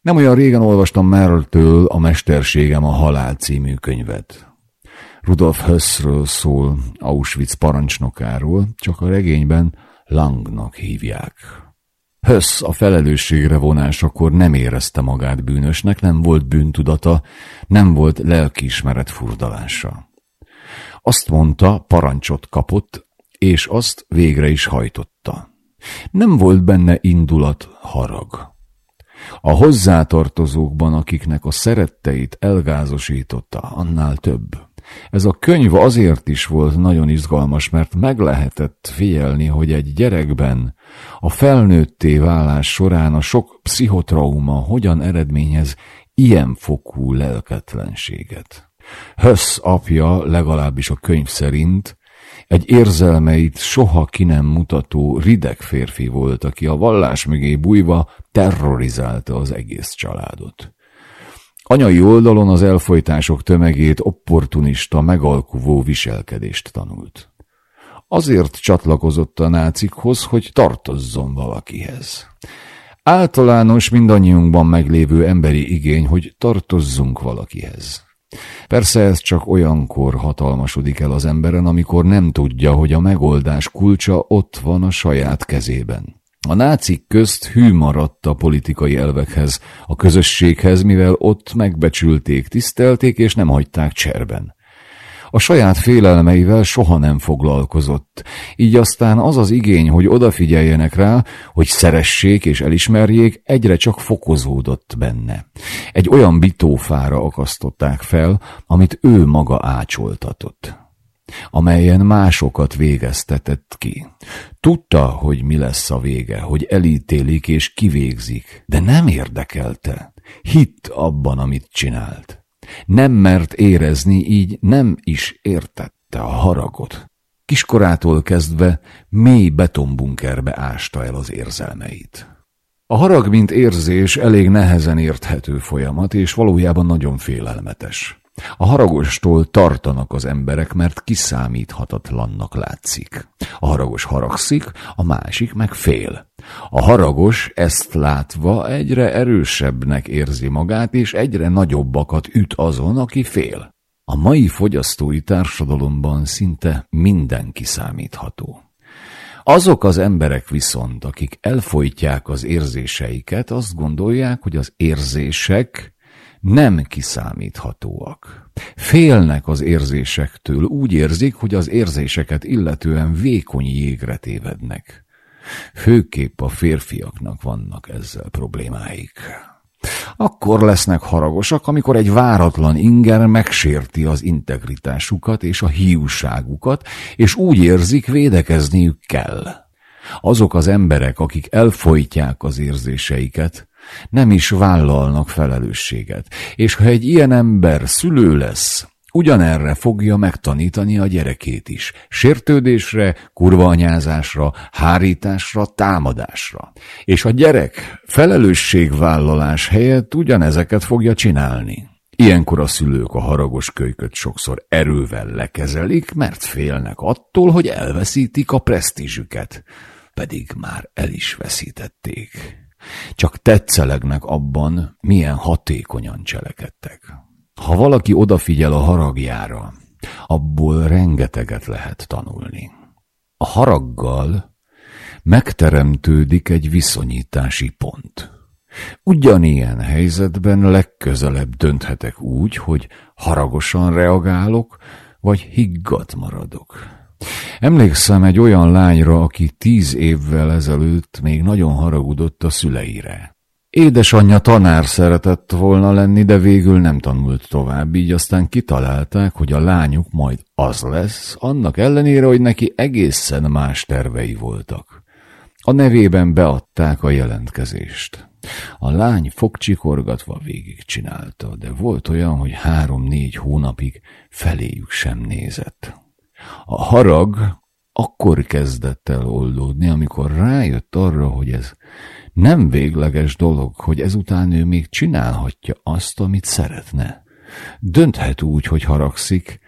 Nem olyan régen olvastam Mertől a Mesterségem a halál című könyvet. Rudolf Hössről szól, Auschwitz parancsnokáról, csak a regényben Langnak hívják. Hösz a felelősségre vonásakor nem érezte magát bűnösnek, nem volt bűntudata, nem volt lelkiismeret furdalása. Azt mondta, parancsot kapott, és azt végre is hajtotta. Nem volt benne indulat, harag. A hozzátartozókban, akiknek a szeretteit elgázosította, annál több. Ez a könyv azért is volt nagyon izgalmas, mert meg lehetett figyelni, hogy egy gyerekben a felnőtté válás során a sok pszichotrauma hogyan eredményez ilyen fokú lelketlenséget. Hösz apja, legalábbis a könyv szerint, egy érzelmeit soha ki nem mutató rideg férfi volt, aki a vallás mögé bújva terrorizálta az egész családot. Anyai oldalon az elfolytások tömegét opportunista, megalkuvó viselkedést tanult. Azért csatlakozott a nácikhoz, hogy tartozzon valakihez. Általános mindannyiunkban meglévő emberi igény, hogy tartozzunk valakihez. Persze ez csak olyankor hatalmasodik el az emberen, amikor nem tudja, hogy a megoldás kulcsa ott van a saját kezében. A nácik közt hű maradt a politikai elvekhez, a közösséghez, mivel ott megbecsülték, tisztelték és nem hagyták cserben. A saját félelmeivel soha nem foglalkozott, így aztán az az igény, hogy odafigyeljenek rá, hogy szeressék és elismerjék, egyre csak fokozódott benne. Egy olyan bitófára akasztották fel, amit ő maga ácsoltatott amelyen másokat végeztetett ki. Tudta, hogy mi lesz a vége, hogy elítélik és kivégzik, de nem érdekelte. Hitt abban, amit csinált. Nem mert érezni, így nem is értette a haragot. Kiskorától kezdve mély betonbunkerbe ásta el az érzelmeit. A harag, mint érzés, elég nehezen érthető folyamat, és valójában nagyon félelmetes. A haragostól tartanak az emberek, mert kiszámíthatatlannak látszik. A haragos haragszik, a másik meg fél. A haragos ezt látva egyre erősebbnek érzi magát, és egyre nagyobbakat üt azon, aki fél. A mai fogyasztói társadalomban szinte minden kiszámítható. Azok az emberek viszont, akik elfolytják az érzéseiket, azt gondolják, hogy az érzések nem kiszámíthatóak. Félnek az érzésektől, úgy érzik, hogy az érzéseket illetően vékony jégre tévednek. Főképp a férfiaknak vannak ezzel problémáik. Akkor lesznek haragosak, amikor egy váratlan inger megsérti az integritásukat és a hiúságukat, és úgy érzik, védekezniük kell. Azok az emberek, akik elfolytják az érzéseiket, nem is vállalnak felelősséget, és ha egy ilyen ember szülő lesz, ugyanerre fogja megtanítani a gyerekét is. Sértődésre, kurvanyázásra, hárításra, támadásra. És a gyerek felelősségvállalás helyett ugyanezeket fogja csinálni. Ilyenkor a szülők a haragos kölyköt sokszor erővel lekezelik, mert félnek attól, hogy elveszítik a presztízsüket. Pedig már el is veszítették. Csak tetszelegnek abban, milyen hatékonyan cselekedtek. Ha valaki odafigyel a haragjára, abból rengeteget lehet tanulni. A haraggal megteremtődik egy viszonyítási pont. Ugyanilyen helyzetben legközelebb dönthetek úgy, hogy haragosan reagálok, vagy higgadt maradok. Emlékszem egy olyan lányra, aki tíz évvel ezelőtt még nagyon haragudott a szüleire. Édesanyja tanár szeretett volna lenni, de végül nem tanult tovább, így aztán kitalálták, hogy a lányuk majd az lesz, annak ellenére, hogy neki egészen más tervei voltak. A nevében beadták a jelentkezést. A lány fogcsikorgatva végigcsinálta, de volt olyan, hogy három-négy hónapig feléjük sem nézett. A harag akkor kezdett el oldódni, amikor rájött arra, hogy ez nem végleges dolog, hogy ezután ő még csinálhatja azt, amit szeretne. Dönthet úgy, hogy haragszik,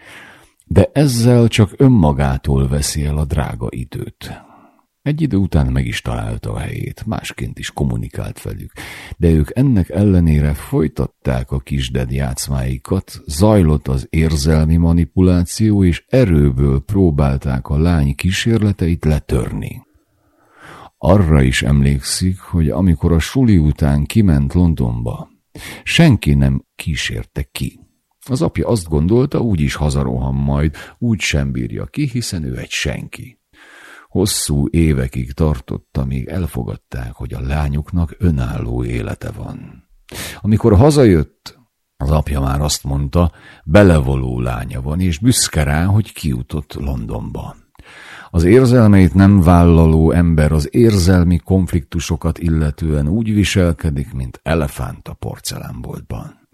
de ezzel csak önmagától veszi el a drága időt. Egy idő után meg is találta a helyét, másként is kommunikált velük, de ők ennek ellenére folytatták a kisded játszmáikat, zajlott az érzelmi manipuláció, és erőből próbálták a lány kísérleteit letörni. Arra is emlékszik, hogy amikor a suli után kiment Londonba, senki nem kísérte ki. Az apja azt gondolta, úgyis hazaroham majd, úgy sem bírja ki, hiszen ő egy senki. Hosszú évekig tartotta, míg elfogadták, hogy a lányuknak önálló élete van. Amikor hazajött, az apja már azt mondta, belevoló lánya van, és büszke rá, hogy kiutott Londonba. Az érzelmeit nem vállaló ember az érzelmi konfliktusokat illetően úgy viselkedik, mint elefánt a porcelánboltban.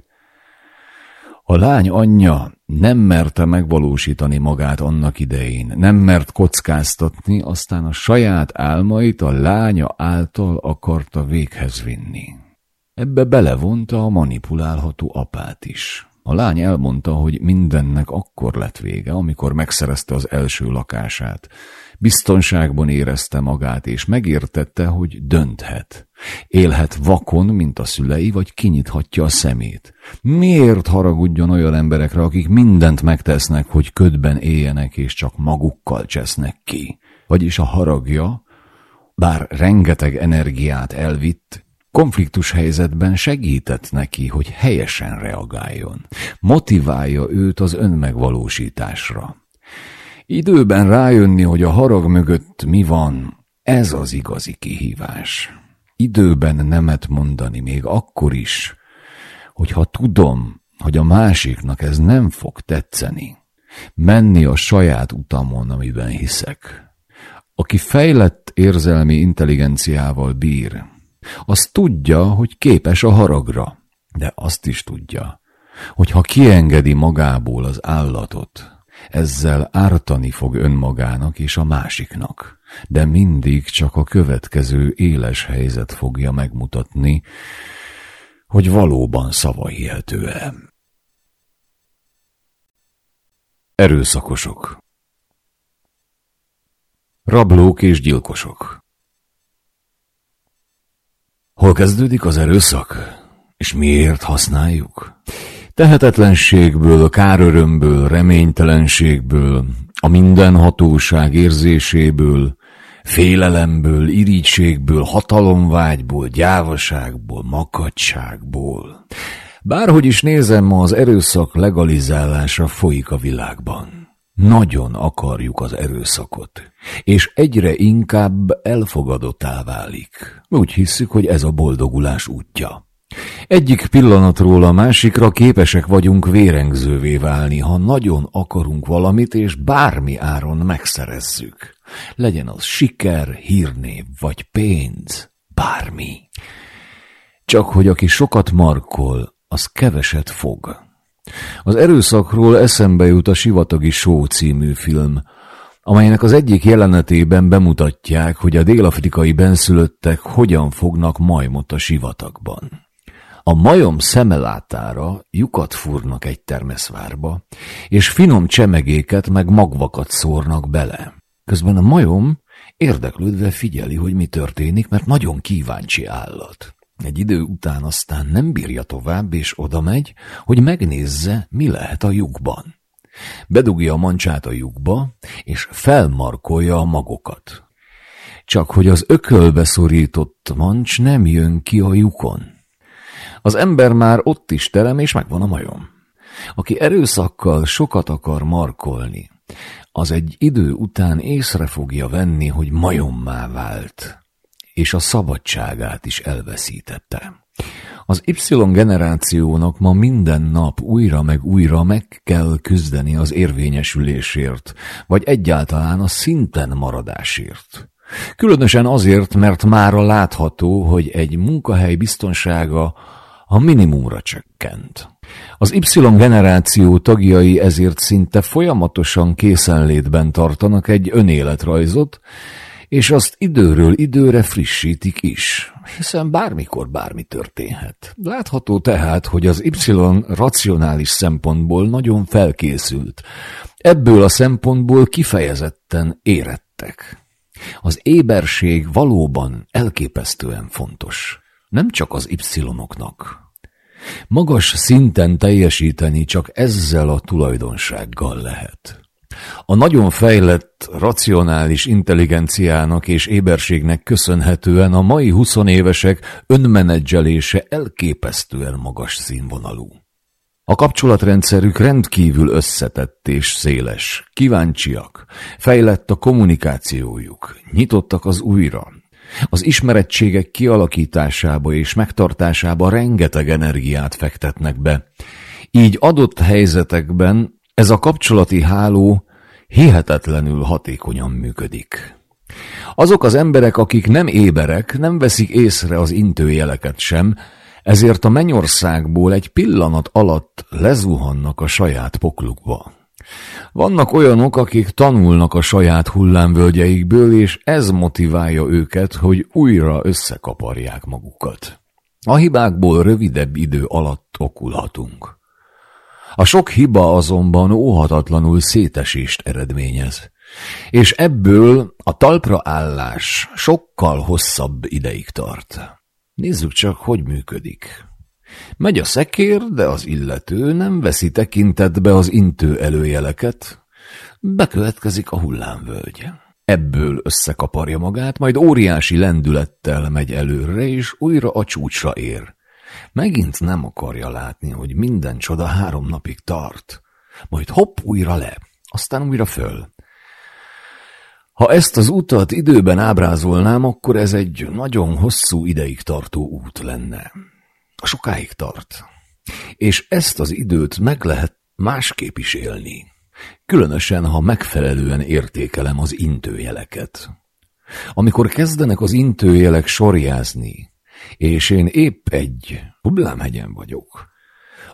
A lány anyja nem merte megvalósítani magát annak idején, nem mert kockáztatni, aztán a saját álmait a lánya által akarta véghez vinni. Ebbe belevonta a manipulálható apát is. A lány elmondta, hogy mindennek akkor lett vége, amikor megszerezte az első lakását. Biztonságban érezte magát, és megértette, hogy dönthet. Élhet vakon, mint a szülei, vagy kinyithatja a szemét. Miért haragudjon olyan emberekre, akik mindent megtesznek, hogy ködben éljenek, és csak magukkal csesznek ki? Vagyis a haragja, bár rengeteg energiát elvitt, konfliktus helyzetben segített neki, hogy helyesen reagáljon. Motiválja őt az önmegvalósításra. Időben rájönni, hogy a harag mögött mi van, ez az igazi kihívás. Időben nemet mondani még akkor is, hogyha tudom, hogy a másiknak ez nem fog tetszeni. Menni a saját utamon, amiben hiszek. Aki fejlett érzelmi intelligenciával bír, az tudja, hogy képes a haragra, de azt is tudja, hogy ha kiengedi magából az állatot, ezzel ártani fog önmagának és a másiknak, de mindig csak a következő éles helyzet fogja megmutatni, hogy valóban szavahihető-e. Erőszakosok Rablók és gyilkosok Hol kezdődik az erőszak? És miért használjuk? Tehetetlenségből, kárörömből, reménytelenségből, a mindenhatóság érzéséből, félelemből, irítségből, hatalomvágyból, gyávaságból, makadságból. Bárhogy is nézem, ma az erőszak legalizálása folyik a világban. Nagyon akarjuk az erőszakot, és egyre inkább elfogadottá válik. Úgy hiszük, hogy ez a boldogulás útja. Egyik pillanatról a másikra képesek vagyunk vérengzővé válni, ha nagyon akarunk valamit, és bármi áron megszerezzük. Legyen az siker, hírnév vagy pénz, bármi. Csak hogy aki sokat markol, az keveset fog. Az erőszakról eszembe jut a Sivatagi Só című film, amelynek az egyik jelenetében bemutatják, hogy a dél-afrikai benszülöttek hogyan fognak majmot a sivatagban. A majom szemelátára lyukat fúrnak egy termeszvárba, és finom csemegéket meg magvakat szórnak bele. Közben a majom érdeklődve figyeli, hogy mi történik, mert nagyon kíváncsi állat. Egy idő után aztán nem bírja tovább, és oda megy, hogy megnézze, mi lehet a lyukban. Bedugja a mancsát a lyukba, és felmarkolja a magokat. Csak hogy az ökölbe szorított mancs nem jön ki a lyukon. Az ember már ott is terem, és megvan a majom. Aki erőszakkal sokat akar markolni, az egy idő után észre fogja venni, hogy majommá vált, és a szabadságát is elveszítette. Az Y generációnak ma minden nap újra meg újra meg kell küzdeni az érvényesülésért, vagy egyáltalán a szinten maradásért. Különösen azért, mert mára látható, hogy egy munkahely biztonsága a minimumra csökkent. Az Y generáció tagjai ezért szinte folyamatosan készenlétben tartanak egy önéletrajzot, és azt időről időre frissítik is, hiszen bármikor bármi történhet. Látható tehát, hogy az Y racionális szempontból nagyon felkészült. Ebből a szempontból kifejezetten érettek. Az éberség valóban elképesztően fontos. Nem csak az Y-oknak. Magas szinten teljesíteni csak ezzel a tulajdonsággal lehet. A nagyon fejlett, racionális intelligenciának és éberségnek köszönhetően a mai huszonévesek önmenedzselése elképesztően magas színvonalú. A kapcsolatrendszerük rendkívül összetett és széles, kíváncsiak, fejlett a kommunikációjuk, nyitottak az újra, az ismerettségek kialakításába és megtartásába rengeteg energiát fektetnek be. Így adott helyzetekben ez a kapcsolati háló hihetetlenül hatékonyan működik. Azok az emberek, akik nem éberek, nem veszik észre az intőjeleket sem, ezért a mennyországból egy pillanat alatt lezuhannak a saját poklukba. Vannak olyanok, akik tanulnak a saját hullámvölgyeikből, és ez motiválja őket, hogy újra összekaparják magukat. A hibákból rövidebb idő alatt okulhatunk. A sok hiba azonban óhatatlanul szétesést eredményez, és ebből a talpra állás sokkal hosszabb ideig tart. Nézzük csak, hogy működik. Megy a szekér, de az illető nem veszi tekintetbe az intő előjeleket. Bekövetkezik a hullámvölgy. Ebből összekaparja magát, majd óriási lendülettel megy előre, és újra a csúcsra ér. Megint nem akarja látni, hogy minden csoda három napig tart. Majd hopp újra le, aztán újra föl. Ha ezt az utat időben ábrázolnám, akkor ez egy nagyon hosszú ideig tartó út lenne sokáig tart. És ezt az időt meg lehet másképp is élni. Különösen, ha megfelelően értékelem az intőjeleket. Amikor kezdenek az intőjelek sorjázni, és én épp egy hullámhegyen vagyok,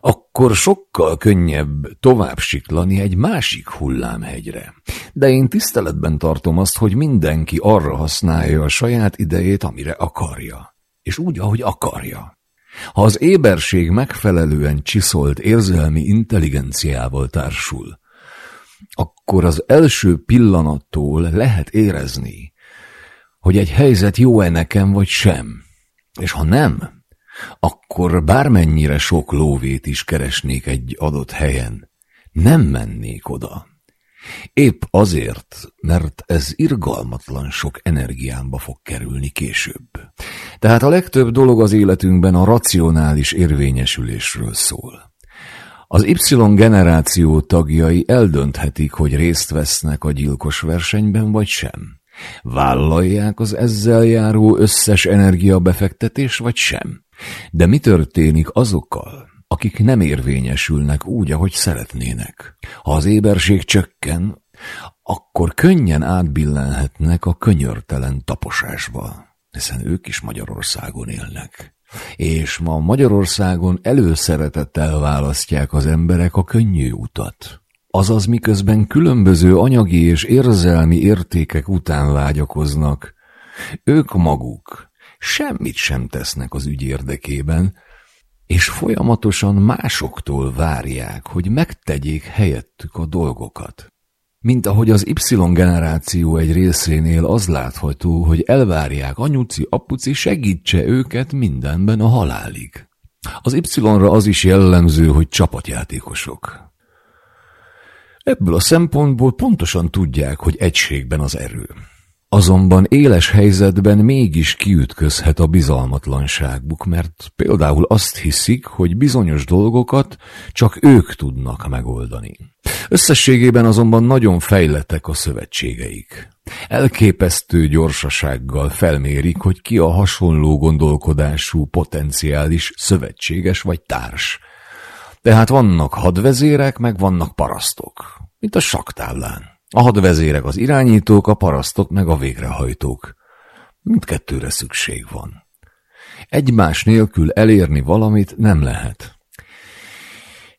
akkor sokkal könnyebb tovább siklani egy másik hullámhegyre. De én tiszteletben tartom azt, hogy mindenki arra használja a saját idejét, amire akarja. És úgy, ahogy akarja. Ha az éberség megfelelően csiszolt érzelmi intelligenciával társul, akkor az első pillanattól lehet érezni, hogy egy helyzet jó-e nekem vagy sem. És ha nem, akkor bármennyire sok lóvét is keresnék egy adott helyen, nem mennék oda. Épp azért, mert ez irgalmatlan sok energiámba fog kerülni később. Tehát a legtöbb dolog az életünkben a racionális érvényesülésről szól. Az Y generáció tagjai eldönthetik, hogy részt vesznek a gyilkos versenyben vagy sem. Vállalják az ezzel járó összes energiabefektetés vagy sem. De mi történik azokkal, akik nem érvényesülnek úgy, ahogy szeretnének? Ha az éberség csökken, akkor könnyen átbillenhetnek a könyörtelen taposásba, hiszen ők is Magyarországon élnek. És ma Magyarországon előszeretettel választják az emberek a könnyű utat. Azaz miközben különböző anyagi és érzelmi értékek után vágyakoznak, ők maguk semmit sem tesznek az ügy érdekében, és folyamatosan másoktól várják, hogy megtegyék helyettük a dolgokat. Mint ahogy az Y generáció egy részénél az látható, hogy elvárják anyuci, apuci segítse őket mindenben a halálig. Az Y-ra az is jellemző, hogy csapatjátékosok. Ebből a szempontból pontosan tudják, hogy egységben az erő. Azonban éles helyzetben mégis kiütközhet a bizalmatlanságuk, mert például azt hiszik, hogy bizonyos dolgokat csak ők tudnak megoldani. Összességében azonban nagyon fejlettek a szövetségeik. Elképesztő gyorsasággal felmérik, hogy ki a hasonló gondolkodású potenciális szövetséges vagy társ. Tehát vannak hadvezérek, meg vannak parasztok, mint a saktáblán. A hadvezérek az irányítók, a parasztok meg a végrehajtók. Mindkettőre szükség van. Egymás nélkül elérni valamit nem lehet.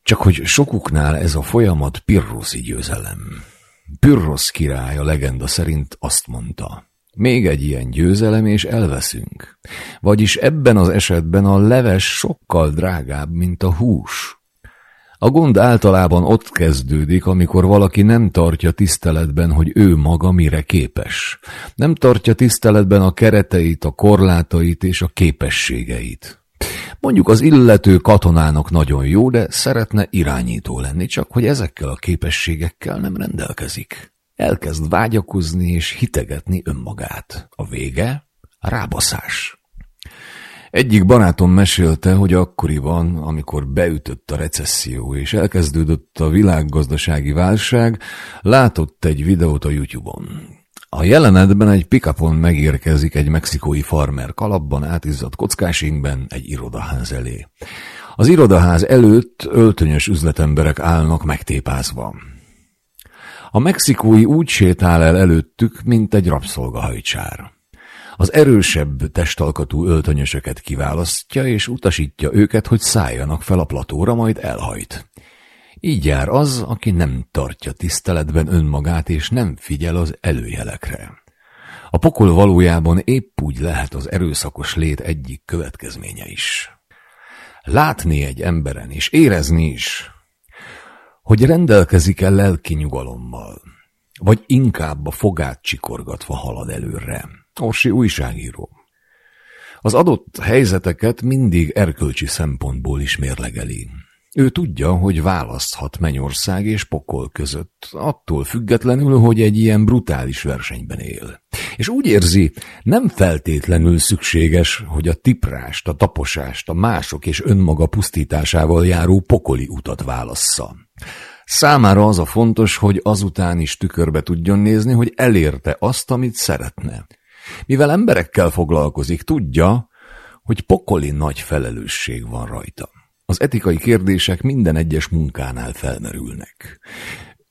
Csak hogy sokuknál ez a folyamat Pirroszi győzelem. Pyrrhos király a legenda szerint azt mondta. Még egy ilyen győzelem, és elveszünk. Vagyis ebben az esetben a leves sokkal drágább, mint a hús. A gond általában ott kezdődik, amikor valaki nem tartja tiszteletben, hogy ő maga mire képes. Nem tartja tiszteletben a kereteit, a korlátait és a képességeit. Mondjuk az illető katonának nagyon jó, de szeretne irányító lenni, csak hogy ezekkel a képességekkel nem rendelkezik. Elkezd vágyakozni és hitegetni önmagát. A vége? Rábaszás. Egyik barátom mesélte, hogy akkoriban, amikor beütött a recesszió és elkezdődött a világgazdasági válság, látott egy videót a YouTube-on. A jelenetben egy pikapon megérkezik egy mexikói farmer kalapban, átizzadt kockásingben egy irodaház elé. Az irodaház előtt öltönyös üzletemberek állnak megtépázva. A mexikói úgy sétál el előttük, mint egy rabszolgahajcsár. Az erősebb testalkatú öltönyösöket kiválasztja, és utasítja őket, hogy szálljanak fel a platóra, majd elhajt. Így jár az, aki nem tartja tiszteletben önmagát, és nem figyel az előjelekre. A pokol valójában épp úgy lehet az erőszakos lét egyik következménye is. Látni egy emberen, és érezni is, hogy rendelkezik-e lelki nyugalommal, vagy inkább a fogát csikorgatva halad előre. Orsi újságíró. Az adott helyzeteket mindig erkölcsi szempontból is mérlegeli. Ő tudja, hogy választhat Mennyország és pokol között, attól függetlenül, hogy egy ilyen brutális versenyben él. És úgy érzi, nem feltétlenül szükséges, hogy a tiprást, a taposást, a mások és önmaga pusztításával járó pokoli utat válassza. Számára az a fontos, hogy azután is tükörbe tudjon nézni, hogy elérte azt, amit szeretne. Mivel emberekkel foglalkozik, tudja, hogy pokoli nagy felelősség van rajta. Az etikai kérdések minden egyes munkánál felmerülnek.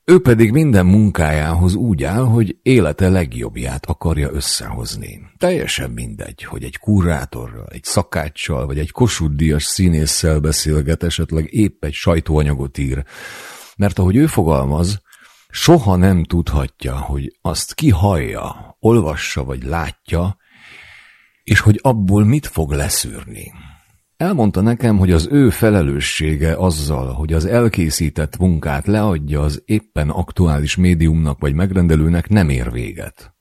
Ő pedig minden munkájához úgy áll, hogy élete legjobbját akarja összehozni. Teljesen mindegy, hogy egy kurátorral, egy szakáccsal vagy egy kosuddias színésszel beszélget, esetleg épp egy sajtóanyagot ír. Mert ahogy ő fogalmaz, soha nem tudhatja, hogy azt ki hallja, olvassa vagy látja, és hogy abból mit fog leszűrni. Elmondta nekem, hogy az ő felelőssége azzal, hogy az elkészített munkát leadja az éppen aktuális médiumnak vagy megrendelőnek nem ér véget.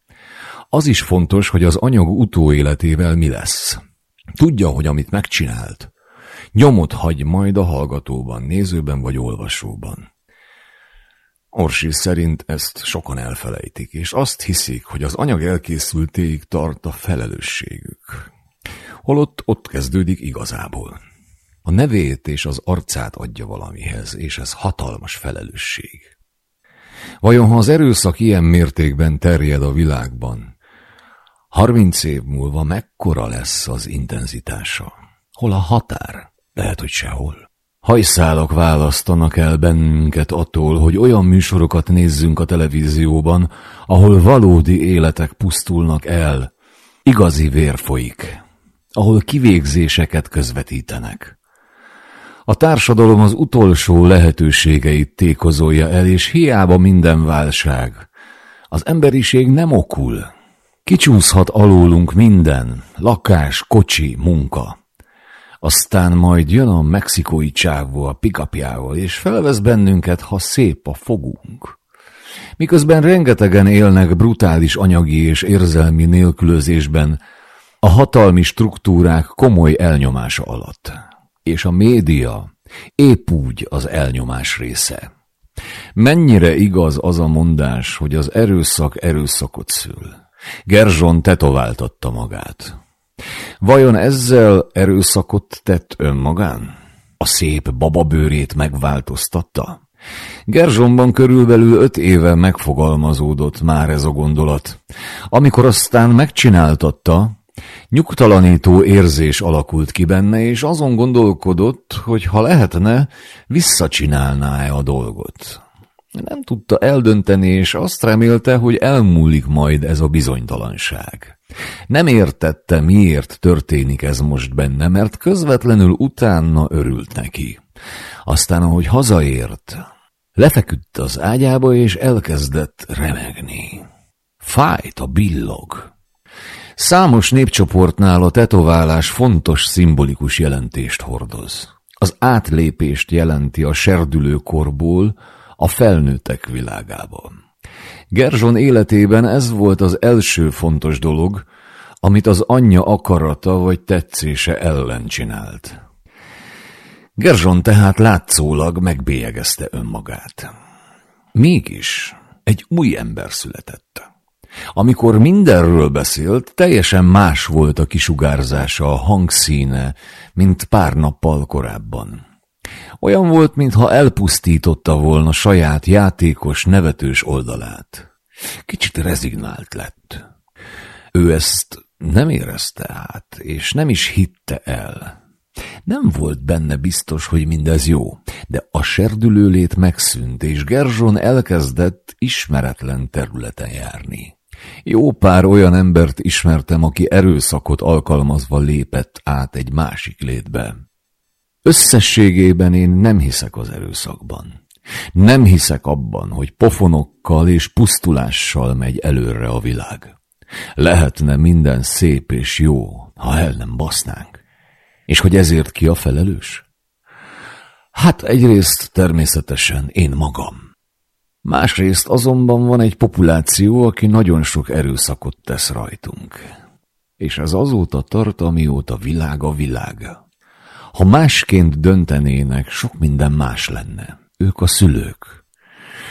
Az is fontos, hogy az anyag utóéletével mi lesz. Tudja, hogy amit megcsinált, nyomot hagy majd a hallgatóban, nézőben vagy olvasóban. Orsi szerint ezt sokan elfelejtik, és azt hiszik, hogy az anyag elkészültéig tart a felelősségük. holott ott kezdődik igazából. A nevét és az arcát adja valamihez, és ez hatalmas felelősség. Vajon ha az erőszak ilyen mértékben terjed a világban, harminc év múlva mekkora lesz az intenzitása? Hol a határ? Lehet, hogy sehol. Hajszálak választanak el bennünket attól, hogy olyan műsorokat nézzünk a televízióban, ahol valódi életek pusztulnak el, igazi vér folyik, ahol kivégzéseket közvetítenek. A társadalom az utolsó lehetőségeit tékozolja el, és hiába minden válság. Az emberiség nem okul. Kicsúszhat alólunk minden, lakás, kocsi, munka. Aztán majd jön a mexikói csávó a pikapjával, és felvesz bennünket, ha szép a fogunk. Miközben rengetegen élnek brutális anyagi és érzelmi nélkülözésben, a hatalmi struktúrák komoly elnyomása alatt. És a média épp úgy az elnyomás része. Mennyire igaz az a mondás, hogy az erőszak erőszakot szül? Gerzson tetováltatta magát. Vajon ezzel erőszakot tett önmagán? A szép bababőrét megváltoztatta? Gerzsonban körülbelül öt éve megfogalmazódott már ez a gondolat. Amikor aztán megcsináltatta, nyugtalanító érzés alakult ki benne, és azon gondolkodott, hogy ha lehetne, visszacsinálná-e a dolgot. Nem tudta eldönteni, és azt remélte, hogy elmúlik majd ez a bizonytalanság. Nem értette, miért történik ez most benne, mert közvetlenül utána örült neki. Aztán, ahogy hazaért, lefeküdt az ágyába, és elkezdett remegni. Fájt a billog. Számos népcsoportnál a tetoválás fontos szimbolikus jelentést hordoz. Az átlépést jelenti a serdülőkorból a felnőttek világában. Gerzson életében ez volt az első fontos dolog, amit az anyja akarata vagy tetszése ellen csinált. Gerzson tehát látszólag megbélyegezte önmagát. Mégis egy új ember született. Amikor mindenről beszélt, teljesen más volt a kisugárzása, a hangszíne, mint pár nappal korábban. Olyan volt, mintha elpusztította volna saját játékos, nevetős oldalát. Kicsit rezignált lett. Ő ezt nem érezte át, és nem is hitte el. Nem volt benne biztos, hogy mindez jó, de a serdülőlét megszűnt, és Gerzson elkezdett ismeretlen területen járni. Jó pár olyan embert ismertem, aki erőszakot alkalmazva lépett át egy másik létbe. Összességében én nem hiszek az erőszakban. Nem hiszek abban, hogy pofonokkal és pusztulással megy előre a világ. Lehetne minden szép és jó, ha el nem basznánk. És hogy ezért ki a felelős? Hát egyrészt természetesen én magam. Másrészt azonban van egy populáció, aki nagyon sok erőszakot tesz rajtunk. És ez azóta tart, amióta világ a világ. Ha másként döntenének, sok minden más lenne. Ők a szülők.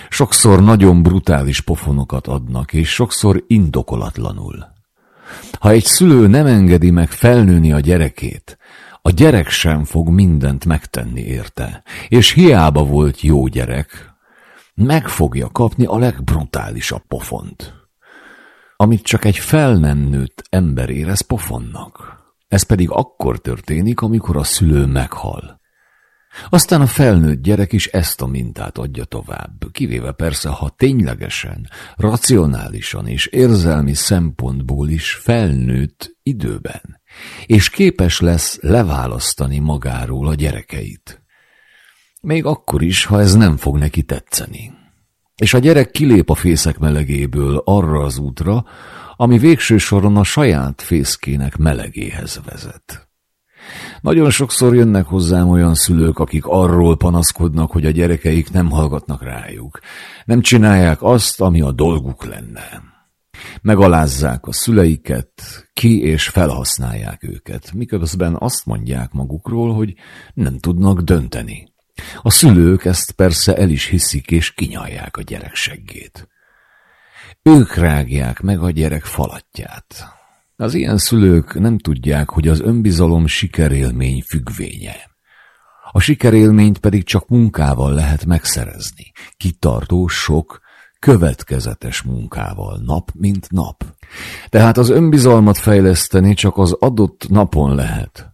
Sokszor nagyon brutális pofonokat adnak, és sokszor indokolatlanul. Ha egy szülő nem engedi meg felnőni a gyerekét, a gyerek sem fog mindent megtenni érte, és hiába volt jó gyerek, meg fogja kapni a legbrutálisabb pofont, amit csak egy fel nem nőtt ember érez pofonnak. Ez pedig akkor történik, amikor a szülő meghal. Aztán a felnőtt gyerek is ezt a mintát adja tovább, kivéve persze, ha ténylegesen, racionálisan és érzelmi szempontból is felnőtt időben, és képes lesz leválasztani magáról a gyerekeit. Még akkor is, ha ez nem fog neki tetszeni. És a gyerek kilép a fészek melegéből arra az útra, ami végső soron a saját fészkének melegéhez vezet. Nagyon sokszor jönnek hozzám olyan szülők, akik arról panaszkodnak, hogy a gyerekeik nem hallgatnak rájuk. Nem csinálják azt, ami a dolguk lenne. Megalázzák a szüleiket, ki és felhasználják őket, miközben azt mondják magukról, hogy nem tudnak dönteni. A szülők ezt persze el is hiszik, és kinyalják a gyerek seggét. Ők rágják meg a gyerek falatját. Az ilyen szülők nem tudják, hogy az önbizalom sikerélmény függvénye. A sikerélményt pedig csak munkával lehet megszerezni. Kitartó, sok, következetes munkával, nap mint nap. Tehát az önbizalmat fejleszteni csak az adott napon lehet.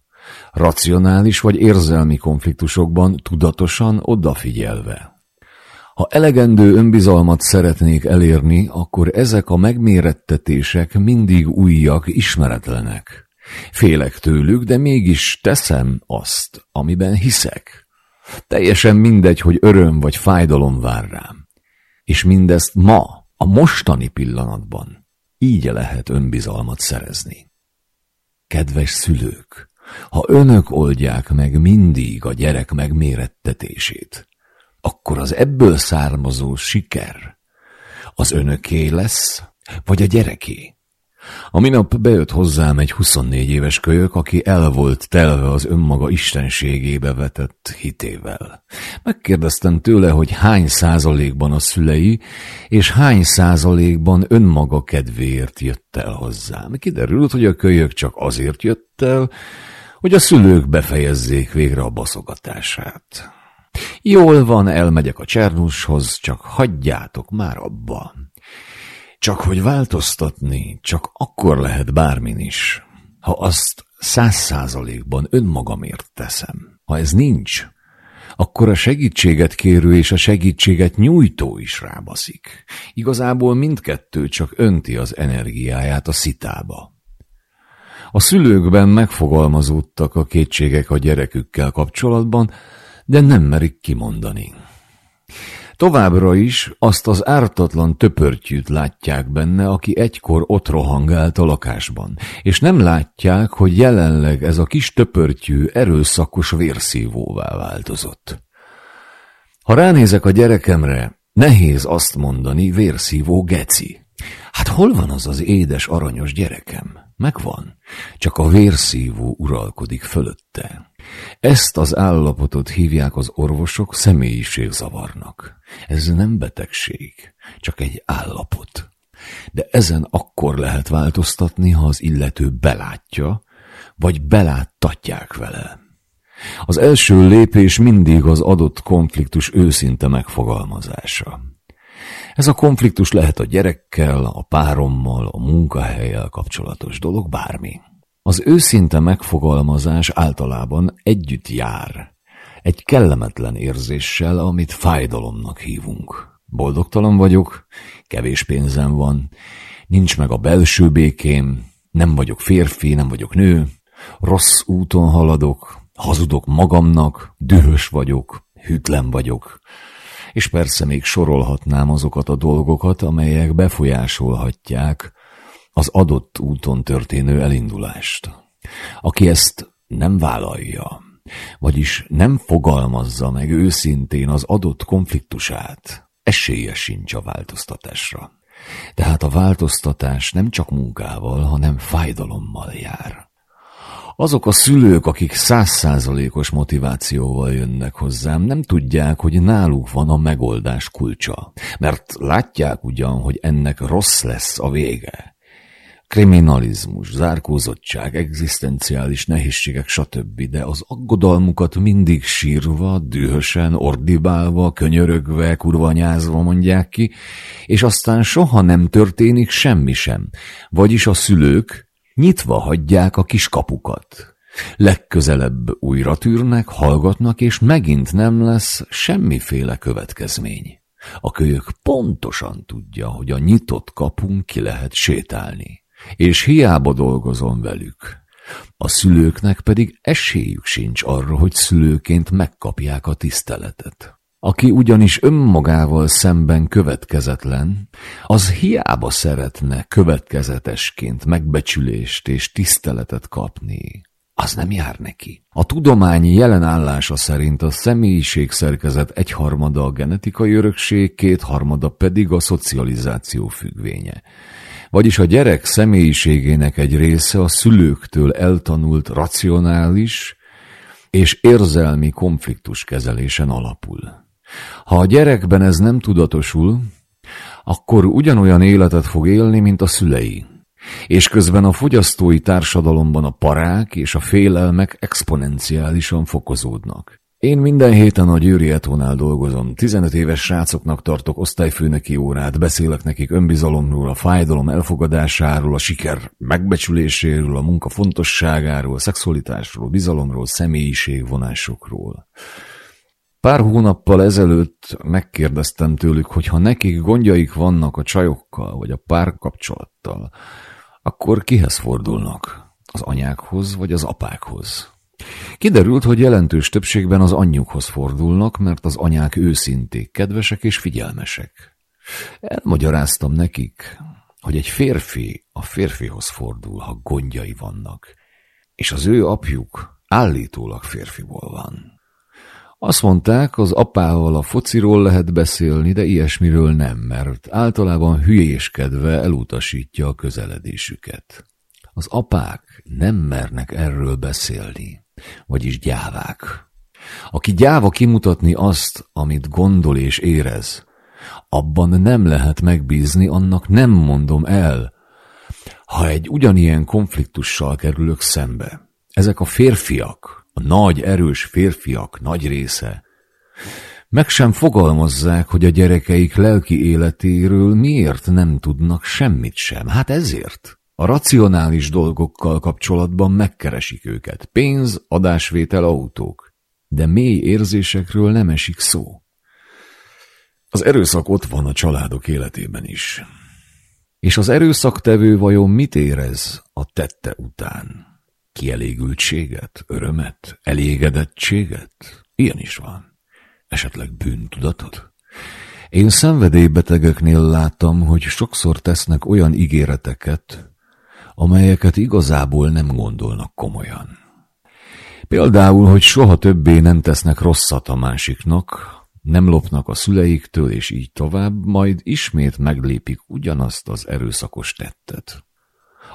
Racionális vagy érzelmi konfliktusokban tudatosan odafigyelve. Ha elegendő önbizalmat szeretnék elérni, akkor ezek a megmérettetések mindig újjak, ismeretlenek. Félek tőlük, de mégis teszem azt, amiben hiszek. Teljesen mindegy, hogy öröm vagy fájdalom vár rám. És mindezt ma, a mostani pillanatban. Így lehet önbizalmat szerezni. Kedves szülők, ha önök oldják meg mindig a gyerek megmérettetését, akkor az ebből származó siker az önöké lesz, vagy a gyereké? A minap bejött hozzám egy 24 éves kölyök, aki el volt telve az önmaga istenségébe vetett hitével. Megkérdeztem tőle, hogy hány százalékban a szülei, és hány százalékban önmaga kedvéért jött el hozzám. Kiderült, hogy a kölyök csak azért jött el, hogy a szülők befejezzék végre a baszogatását. Jól van, elmegyek a Csernushoz, csak hagyjátok már abba. Csak hogy változtatni, csak akkor lehet bármin is, ha azt száz százalékban önmagamért teszem. Ha ez nincs, akkor a segítséget kérő és a segítséget nyújtó is rábaszik. Igazából mindkettő csak önti az energiáját a szitába. A szülőkben megfogalmazódtak a kétségek a gyerekükkel kapcsolatban, de nem merik kimondani. Továbbra is azt az ártatlan töpörtyűt látják benne, aki egykor ott rohangált a lakásban, és nem látják, hogy jelenleg ez a kis töpörtyű erőszakos vérszívóvá változott. Ha ránézek a gyerekemre, nehéz azt mondani, vérszívó geci. Hát hol van az az édes, aranyos gyerekem? Megvan, csak a vérszívó uralkodik fölötte. Ezt az állapotot hívják az orvosok személyiségzavarnak. Ez nem betegség, csak egy állapot. De ezen akkor lehet változtatni, ha az illető belátja, vagy beláttatják vele. Az első lépés mindig az adott konfliktus őszinte megfogalmazása. Ez a konfliktus lehet a gyerekkel, a párommal, a munkahelyel kapcsolatos dolog, bármi. Az őszinte megfogalmazás általában együtt jár, egy kellemetlen érzéssel, amit fájdalomnak hívunk. Boldogtalan vagyok, kevés pénzem van, nincs meg a belső békém, nem vagyok férfi, nem vagyok nő, rossz úton haladok, hazudok magamnak, dühös vagyok, hűtlen vagyok, és persze még sorolhatnám azokat a dolgokat, amelyek befolyásolhatják az adott úton történő elindulást. Aki ezt nem vállalja, vagyis nem fogalmazza meg őszintén az adott konfliktusát, esélye sincs a változtatásra. Tehát a változtatás nem csak munkával, hanem fájdalommal jár. Azok a szülők, akik százszázalékos motivációval jönnek hozzám, nem tudják, hogy náluk van a megoldás kulcsa. Mert látják ugyan, hogy ennek rossz lesz a vége. Kriminalizmus, zárkózottság, egzisztenciális nehézségek, stb. De az aggodalmukat mindig sírva, dühösen, ordibálva, könyörögve, kurvanyázva mondják ki, és aztán soha nem történik semmi sem. Vagyis a szülők nyitva hagyják a kis kapukat. Legközelebb újra tűrnek, hallgatnak, és megint nem lesz semmiféle következmény. A kölyök pontosan tudja, hogy a nyitott kapun ki lehet sétálni és hiába dolgozom velük. A szülőknek pedig esélyük sincs arra, hogy szülőként megkapják a tiszteletet. Aki ugyanis önmagával szemben következetlen, az hiába szeretne következetesként megbecsülést és tiszteletet kapni. Az nem jár neki. A tudomány jelen állása szerint a személyiség szerkezet egyharmada a genetikai örökség, kétharmada pedig a szocializáció függvénye. Vagyis a gyerek személyiségének egy része a szülőktől eltanult racionális és érzelmi konfliktus kezelésen alapul. Ha a gyerekben ez nem tudatosul, akkor ugyanolyan életet fog élni, mint a szülei. és közben a fogyasztói társadalomban a parák és a félelmek exponenciálisan fokozódnak. Én minden héten a Győri Etónál dolgozom. 15 éves srácoknak tartok osztályfőnöki órát, beszélek nekik önbizalomról, a fájdalom elfogadásáról, a siker megbecsüléséről, a munka fontosságáról, a szexualitásról, bizalomról, személyiségvonásokról. Pár hónappal ezelőtt megkérdeztem tőlük, hogy ha nekik gondjaik vannak a csajokkal, vagy a párkapcsolattal, akkor kihez fordulnak? Az anyákhoz, vagy az apákhoz? Kiderült, hogy jelentős többségben az anyjukhoz fordulnak, mert az anyák őszinték, kedvesek és figyelmesek. Elmagyaráztam nekik, hogy egy férfi a férfihoz fordul, ha gondjai vannak, és az ő apjuk állítólag férfiból van. Azt mondták, az apával a fociról lehet beszélni, de ilyesmiről nem, mert általában hülyéskedve elutasítja a közeledésüket. Az apák nem mernek erről beszélni vagyis gyávák. Aki gyáva kimutatni azt, amit gondol és érez, abban nem lehet megbízni, annak nem mondom el. Ha egy ugyanilyen konfliktussal kerülök szembe, ezek a férfiak, a nagy, erős férfiak nagy része, meg sem fogalmazzák, hogy a gyerekeik lelki életéről miért nem tudnak semmit sem. Hát ezért. A racionális dolgokkal kapcsolatban megkeresik őket. Pénz, adásvétel, autók. De mély érzésekről nem esik szó. Az erőszak ott van a családok életében is. És az erőszaktevő vajon mit érez a tette után? Kielégültséget, örömet, elégedettséget? Ilyen is van. Esetleg bűntudatot? Én szenvedélybetegeknél láttam, hogy sokszor tesznek olyan ígéreteket, amelyeket igazából nem gondolnak komolyan. Például, hogy soha többé nem tesznek rosszat a másiknak, nem lopnak a szüleiktől, és így tovább, majd ismét meglépik ugyanazt az erőszakos tettet.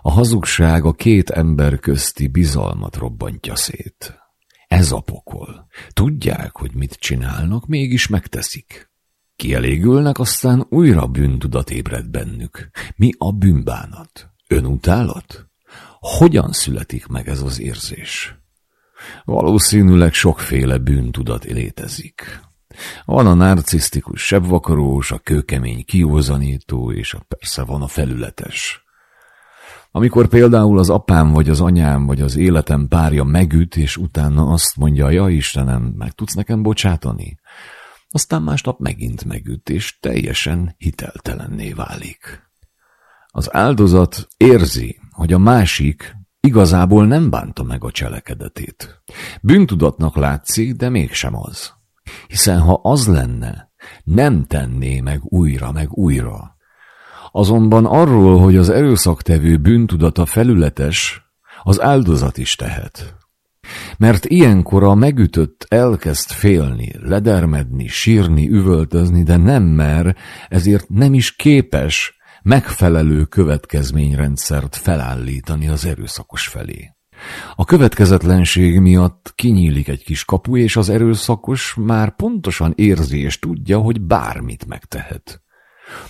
A hazugság a két ember közti bizalmat robbantja szét. Ez a pokol. Tudják, hogy mit csinálnak, mégis megteszik. Kielégülnek, aztán újra bűntudat ébred bennük. Mi a bűnbánat? Önutálat? Hogyan születik meg ez az érzés? Valószínűleg sokféle bűntudat létezik. Van a narcisztikus sebvakarós, a kőkemény kiózanító, és a persze van a felületes. Amikor például az apám, vagy az anyám, vagy az életem párja megüt, és utána azt mondja, ja Istenem, meg tudsz nekem bocsátani? Aztán másnap megint megüt, és teljesen hiteltelenné válik. Az áldozat érzi, hogy a másik igazából nem bánta meg a cselekedetét. Bűntudatnak látszik, de mégsem az. Hiszen ha az lenne, nem tenné meg újra meg újra. Azonban arról, hogy az erőszaktevő bűntudata felületes, az áldozat is tehet. Mert ilyenkor a megütött elkezd félni, ledermedni, sírni, üvöltözni, de nem mer, ezért nem is képes megfelelő következményrendszert felállítani az erőszakos felé. A következetlenség miatt kinyílik egy kis kapu, és az erőszakos már pontosan érzi és tudja, hogy bármit megtehet.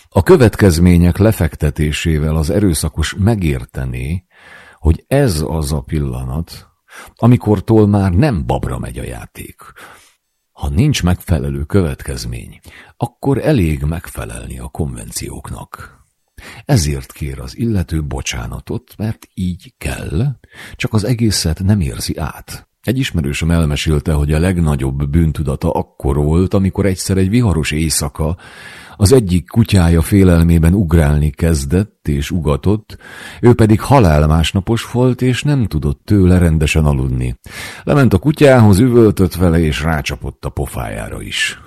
A következmények lefektetésével az erőszakos megértené, hogy ez az a pillanat, amikortól már nem babra megy a játék. Ha nincs megfelelő következmény, akkor elég megfelelni a konvencióknak. Ezért kér az illető bocsánatot, mert így kell, csak az egészet nem érzi át. Egy ismerősöm elmesélte, hogy a legnagyobb bűntudata akkor volt, amikor egyszer egy viharos éjszaka az egyik kutyája félelmében ugrálni kezdett és ugatott, ő pedig halál másnapos volt, és nem tudott tőle rendesen aludni. Lement a kutyához, üvöltött vele, és rácsapott a pofájára is.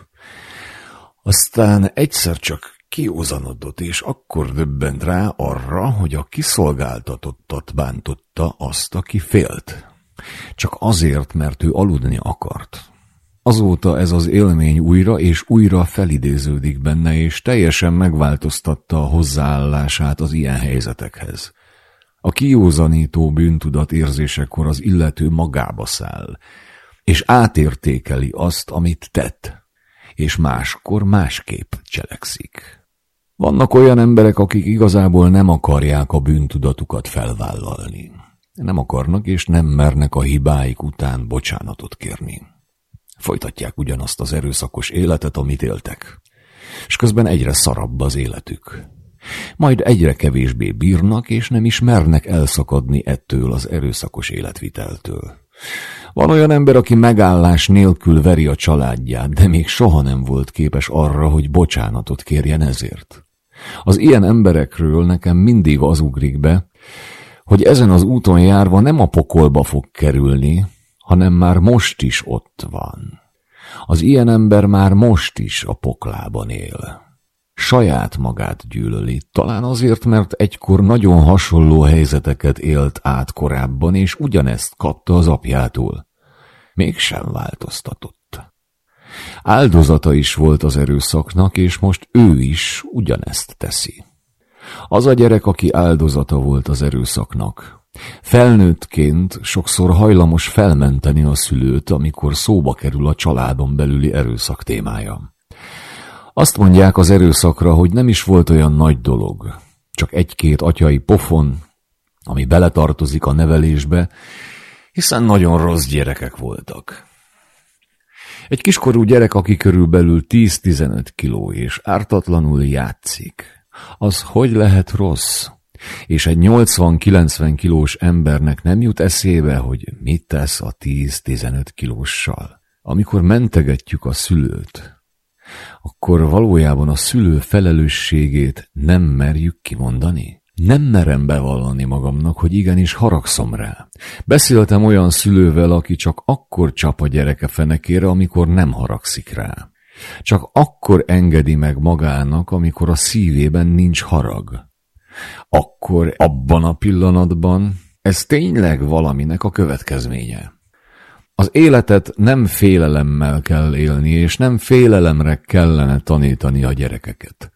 Aztán egyszer csak kiózanodott, és akkor döbbent rá arra, hogy a kiszolgáltatottat bántotta azt, aki félt. Csak azért, mert ő aludni akart. Azóta ez az élmény újra és újra felidéződik benne, és teljesen megváltoztatta a hozzáállását az ilyen helyzetekhez. A kiózanító bűntudat érzésekor az illető magába száll, és átértékeli azt, amit tett, és máskor másképp cselekszik. Vannak olyan emberek, akik igazából nem akarják a bűntudatukat felvállalni. Nem akarnak és nem mernek a hibáik után bocsánatot kérni. Folytatják ugyanazt az erőszakos életet, amit éltek. És közben egyre szarabb az életük. Majd egyre kevésbé bírnak, és nem is mernek elszakadni ettől az erőszakos életviteltől. Van olyan ember, aki megállás nélkül veri a családját, de még soha nem volt képes arra, hogy bocsánatot kérjen ezért. Az ilyen emberekről nekem mindig az ugrik be, hogy ezen az úton járva nem a pokolba fog kerülni, hanem már most is ott van. Az ilyen ember már most is a poklában él. Saját magát gyűlöli, talán azért, mert egykor nagyon hasonló helyzeteket élt át korábban, és ugyanezt kapta az apjától. Mégsem változtatott. Áldozata is volt az erőszaknak, és most ő is ugyanezt teszi. Az a gyerek, aki áldozata volt az erőszaknak. Felnőttként sokszor hajlamos felmenteni a szülőt, amikor szóba kerül a családon belüli erőszak témája. Azt mondják az erőszakra, hogy nem is volt olyan nagy dolog, csak egy-két atyai pofon, ami beletartozik a nevelésbe, hiszen nagyon rossz gyerekek voltak. Egy kiskorú gyerek, aki körülbelül 10-15 kiló és ártatlanul játszik, az hogy lehet rossz? És egy 80-90 kilós embernek nem jut eszébe, hogy mit tesz a 10-15 kilóssal. Amikor mentegetjük a szülőt, akkor valójában a szülő felelősségét nem merjük kimondani? Nem merem bevallani magamnak, hogy igenis haragszom rá. Beszéltem olyan szülővel, aki csak akkor csap a gyereke fenekére, amikor nem haragszik rá. Csak akkor engedi meg magának, amikor a szívében nincs harag. Akkor abban a pillanatban ez tényleg valaminek a következménye. Az életet nem félelemmel kell élni, és nem félelemre kellene tanítani a gyerekeket.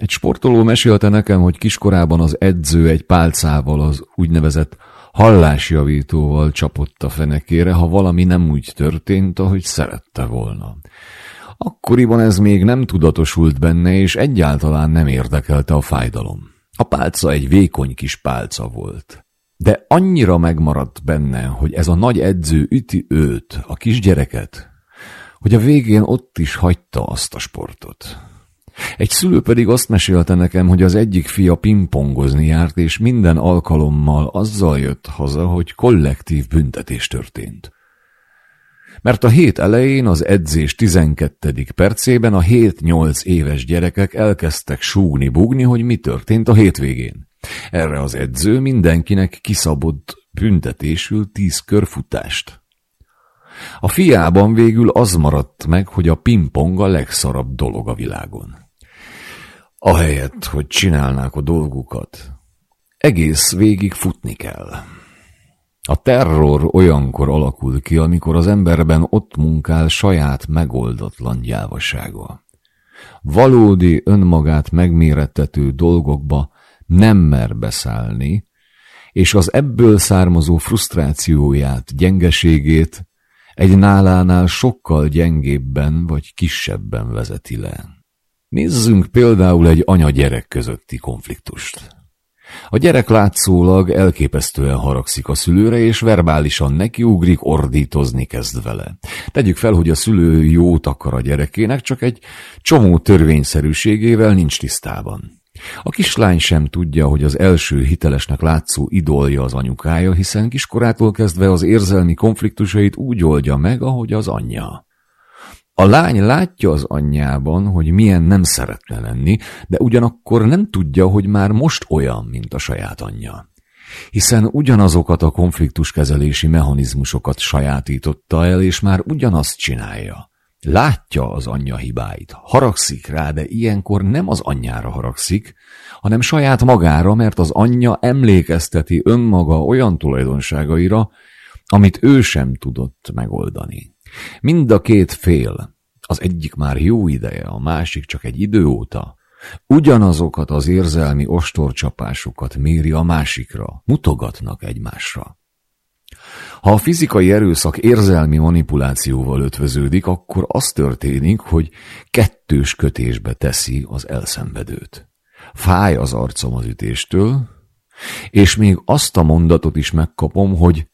Egy sportoló mesélte nekem, hogy kiskorában az edző egy pálcával az úgynevezett hallásjavítóval csapott a fenekére, ha valami nem úgy történt, ahogy szerette volna. Akkoriban ez még nem tudatosult benne, és egyáltalán nem érdekelte a fájdalom. A pálca egy vékony kis pálca volt. De annyira megmaradt benne, hogy ez a nagy edző üti őt, a kisgyereket, hogy a végén ott is hagyta azt a sportot. Egy szülő pedig azt mesélte nekem, hogy az egyik fia pingpongozni járt, és minden alkalommal azzal jött haza, hogy kollektív büntetés történt. Mert a hét elején, az edzés 12. percében a 7-8 éves gyerekek elkezdtek súgni-bugni, hogy mi történt a hétvégén. Erre az edző mindenkinek kiszabott büntetésül tíz körfutást. A fiában végül az maradt meg, hogy a pingpong a legszarabb dolog a világon. Ahelyett, hogy csinálnák a dolgukat, egész végig futni kell. A terror olyankor alakul ki, amikor az emberben ott munkál saját megoldatlan gyávasága. Valódi önmagát megmérettető dolgokba nem mer beszállni, és az ebből származó frusztrációját, gyengeségét egy nálánál sokkal gyengébben vagy kisebben vezeti le. Nézzünk például egy anya-gyerek közötti konfliktust. A gyerek látszólag elképesztően haragszik a szülőre, és verbálisan nekiugrik, ordítozni kezd vele. Tegyük fel, hogy a szülő jót akar a gyerekének, csak egy csomó törvényszerűségével nincs tisztában. A kislány sem tudja, hogy az első hitelesnek látszó idolja az anyukája, hiszen kiskorától kezdve az érzelmi konfliktusait úgy oldja meg, ahogy az anyja. A lány látja az anyjában, hogy milyen nem szeretne lenni, de ugyanakkor nem tudja, hogy már most olyan, mint a saját anyja. Hiszen ugyanazokat a konfliktuskezelési mechanizmusokat sajátította el, és már ugyanazt csinálja. Látja az anyja hibáit, haragszik rá, de ilyenkor nem az anyjára haragszik, hanem saját magára, mert az anyja emlékezteti önmaga olyan tulajdonságaira, amit ő sem tudott megoldani. Mind a két fél, az egyik már jó ideje, a másik csak egy idő óta, ugyanazokat az érzelmi ostorcsapásokat méri a másikra, mutogatnak egymásra. Ha a fizikai erőszak érzelmi manipulációval ötvöződik, akkor az történik, hogy kettős kötésbe teszi az elszenvedőt. Fáj az arcom az ütéstől, és még azt a mondatot is megkapom, hogy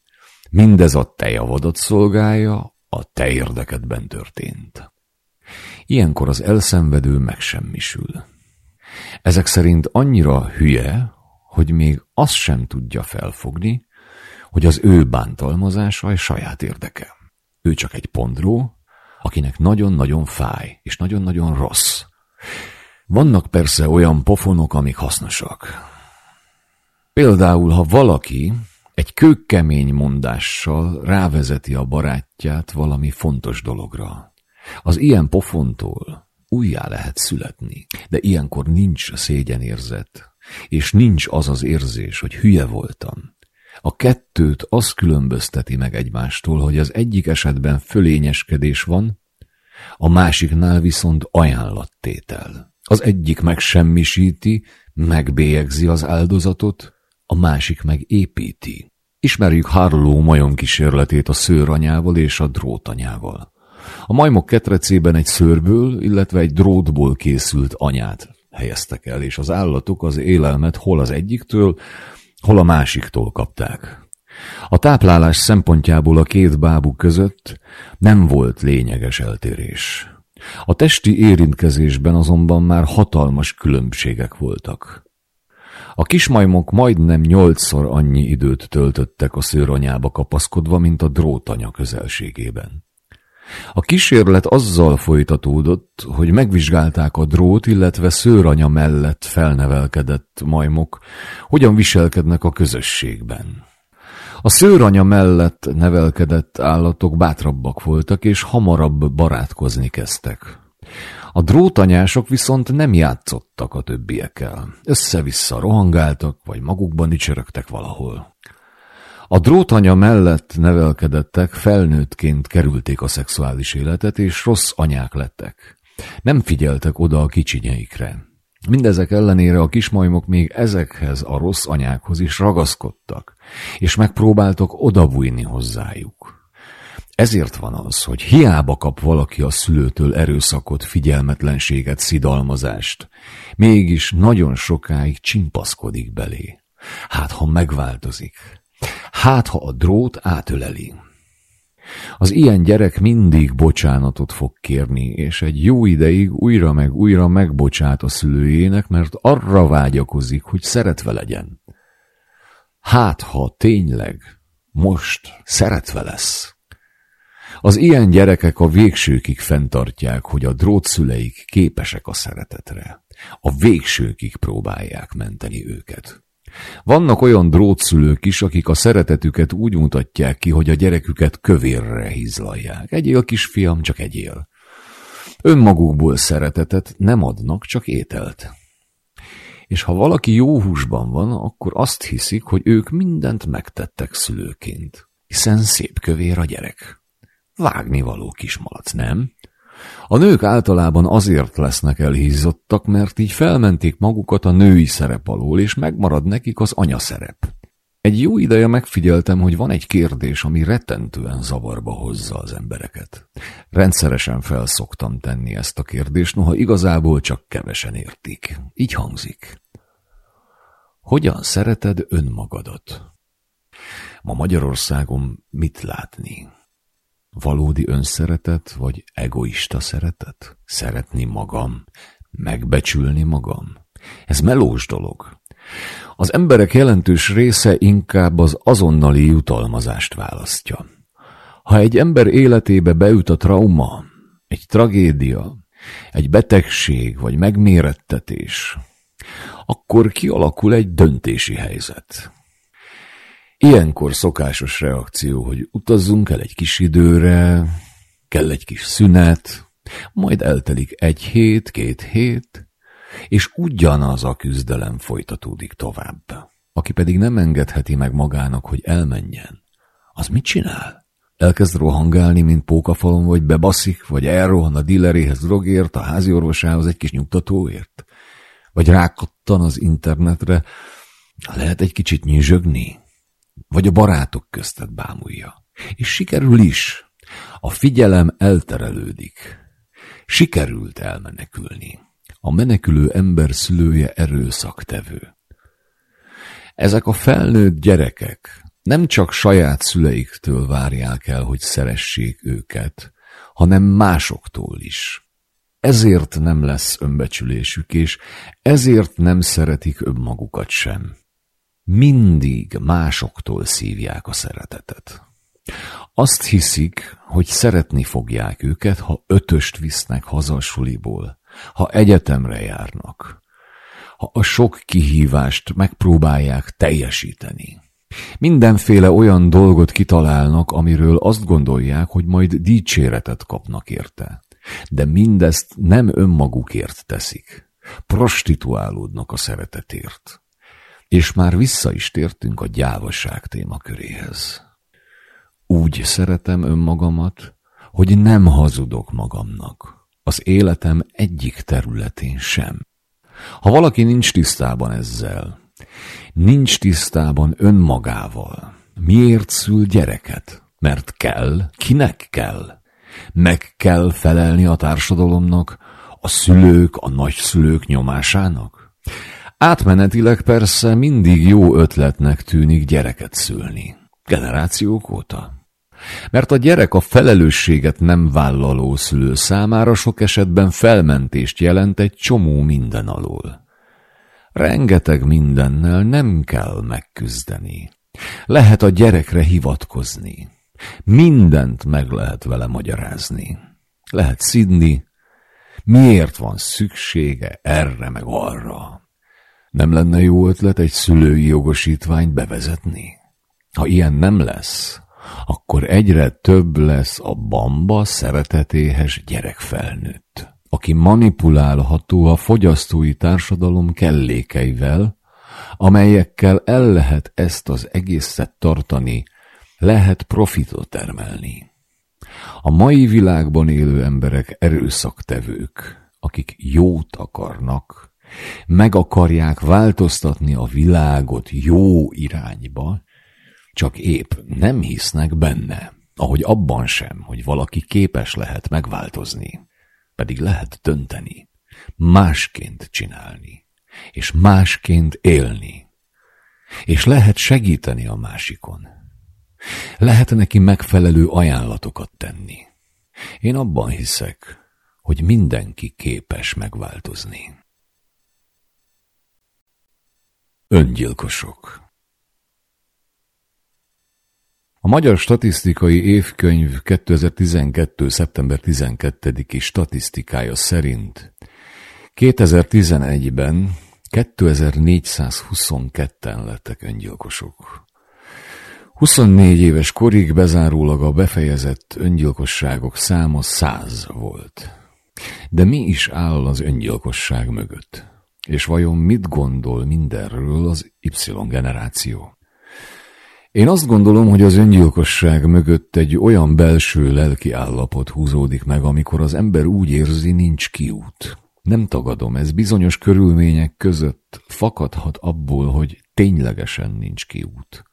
mindez a te javadat szolgálja, a te érdekedben történt. Ilyenkor az elszenvedő megsemmisül. Ezek szerint annyira hülye, hogy még azt sem tudja felfogni, hogy az ő bántalmazása egy saját érdeke. Ő csak egy pondró, akinek nagyon-nagyon fáj, és nagyon-nagyon rossz. Vannak persze olyan pofonok, amik hasznosak. Például, ha valaki egy kőkemény mondással rávezeti a barátját valami fontos dologra. Az ilyen pofontól újjá lehet születni, de ilyenkor nincs szégyenérzet, és nincs az az érzés, hogy hülye voltam. A kettőt az különbözteti meg egymástól, hogy az egyik esetben fölényeskedés van, a másiknál viszont ajánlattétel. Az egyik megsemmisíti, megbélyegzi az áldozatot, a másik meg építi. Ismerjük Harlow majom kísérletét a szőranyával és a drótanyával. A majmok ketrecében egy szőrből, illetve egy drótból készült anyát helyeztek el, és az állatok az élelmet hol az egyiktől, hol a másiktól kapták. A táplálás szempontjából a két bábú között nem volt lényeges eltérés. A testi érintkezésben azonban már hatalmas különbségek voltak. A kismajmok majdnem nyolcszor annyi időt töltöttek a szőranyába kapaszkodva, mint a drótanya közelségében. A kísérlet azzal folytatódott, hogy megvizsgálták a drót, illetve szőranya mellett felnevelkedett majmok, hogyan viselkednek a közösségben. A szőranya mellett nevelkedett állatok bátrabbak voltak, és hamarabb barátkozni kezdtek. A drótanyások viszont nem játszottak a többiekkel. Össze-vissza rohangáltak, vagy magukban dicsörögtek valahol. A drótanya mellett nevelkedettek felnőttként kerülték a szexuális életet, és rossz anyák lettek. Nem figyeltek oda a kicsinyeikre. Mindezek ellenére a kismajmok még ezekhez a rossz anyákhoz is ragaszkodtak, és megpróbáltak odabújni hozzájuk. Ezért van az, hogy hiába kap valaki a szülőtől erőszakot, figyelmetlenséget, szidalmazást, mégis nagyon sokáig csimpaszkodik belé. Hát, ha megváltozik, hát, ha a drót átöleli. Az ilyen gyerek mindig bocsánatot fog kérni, és egy jó ideig újra meg újra megbocsát a szülőjének, mert arra vágyakozik, hogy szeretve legyen. Hát, ha tényleg most szeretve lesz. Az ilyen gyerekek a végsőkig fenntartják, hogy a drótszüleik képesek a szeretetre. A végsőkig próbálják menteni őket. Vannak olyan drótszülők is, akik a szeretetüket úgy mutatják ki, hogy a gyereküket kövérre hízlalják. Egyél, kisfiam, csak egyél. Önmagukból szeretetet nem adnak, csak ételt. És ha valaki jó húsban van, akkor azt hiszik, hogy ők mindent megtettek szülőként, hiszen szép kövér a gyerek. Vágni való kismalac, nem? A nők általában azért lesznek elhízottak, mert így felmenték magukat a női szerep alól, és megmarad nekik az anyaszerep. Egy jó ideje megfigyeltem, hogy van egy kérdés, ami rettentően zavarba hozza az embereket. Rendszeresen felszoktam tenni ezt a kérdést, noha igazából csak kevesen értik. Így hangzik. Hogyan szereted önmagadat? Ma Magyarországon mit látni? Valódi önszeretet, vagy egoista szeretet? Szeretni magam? Megbecsülni magam? Ez melós dolog. Az emberek jelentős része inkább az azonnali jutalmazást választja. Ha egy ember életébe beüt a trauma, egy tragédia, egy betegség vagy megmérettetés, akkor kialakul egy döntési helyzet. Ilyenkor szokásos reakció, hogy utazzunk el egy kis időre, kell egy kis szünet, majd eltelik egy hét, két hét, és ugyanaz a küzdelem folytatódik tovább. Aki pedig nem engedheti meg magának, hogy elmenjen, az mit csinál? Elkezd rohangálni, mint pókafalon, vagy bebaszik, vagy elrohan a dilleréhez drogért, a házi orvosához egy kis nyugtatóért? Vagy rákattan az internetre, lehet egy kicsit nyizsögni? Vagy a barátok köztet bámulja. És sikerül is. A figyelem elterelődik. Sikerült elmenekülni. A menekülő ember szülője erőszaktevő. Ezek a felnőtt gyerekek nem csak saját szüleiktől várják el, hogy szeressék őket, hanem másoktól is. Ezért nem lesz önbecsülésük, és ezért nem szeretik önmagukat sem. Mindig másoktól szívják a szeretetet. Azt hiszik, hogy szeretni fogják őket, ha ötöst visznek haza a suliból, ha egyetemre járnak, ha a sok kihívást megpróbálják teljesíteni. Mindenféle olyan dolgot kitalálnak, amiről azt gondolják, hogy majd dicséretet kapnak érte. De mindezt nem önmagukért teszik. Prostituálódnak a szeretetért. És már vissza is tértünk a gyávaság témaköréhez. Úgy szeretem önmagamat, hogy nem hazudok magamnak. Az életem egyik területén sem. Ha valaki nincs tisztában ezzel, nincs tisztában önmagával, miért szül gyereket? Mert kell, kinek kell? Meg kell felelni a társadalomnak, a szülők, a nagyszülők nyomásának? Átmenetileg persze mindig jó ötletnek tűnik gyereket szülni. Generációk óta. Mert a gyerek a felelősséget nem vállaló szülő számára sok esetben felmentést jelent egy csomó minden alól. Rengeteg mindennel nem kell megküzdeni. Lehet a gyerekre hivatkozni. Mindent meg lehet vele magyarázni. Lehet szidni, miért van szüksége erre meg arra. Nem lenne jó ötlet egy szülői jogosítványt bevezetni? Ha ilyen nem lesz, akkor egyre több lesz a bamba szeretetéhes gyerekfelnőtt, aki manipulálható a fogyasztói társadalom kellékeivel, amelyekkel el lehet ezt az egészet tartani, lehet profitot termelni. A mai világban élő emberek erőszaktevők, akik jót akarnak, meg akarják változtatni a világot jó irányba, csak épp nem hisznek benne, ahogy abban sem, hogy valaki képes lehet megváltozni, pedig lehet dönteni, másként csinálni, és másként élni, és lehet segíteni a másikon. Lehet neki megfelelő ajánlatokat tenni. Én abban hiszek, hogy mindenki képes megváltozni. Öngyilkosok A Magyar Statisztikai Évkönyv 2012. szeptember 12-i statisztikája szerint 2011-ben 2422-en lettek öngyilkosok. 24 éves korig bezárólag a befejezett öngyilkosságok száma 100 volt. De mi is áll az öngyilkosság mögött? És vajon mit gondol mindenről az Y generáció? Én azt gondolom, hogy az öngyilkosság mögött egy olyan belső lelki állapot húzódik meg, amikor az ember úgy érzi, nincs kiút. Nem tagadom, ez bizonyos körülmények között fakadhat abból, hogy ténylegesen nincs kiút.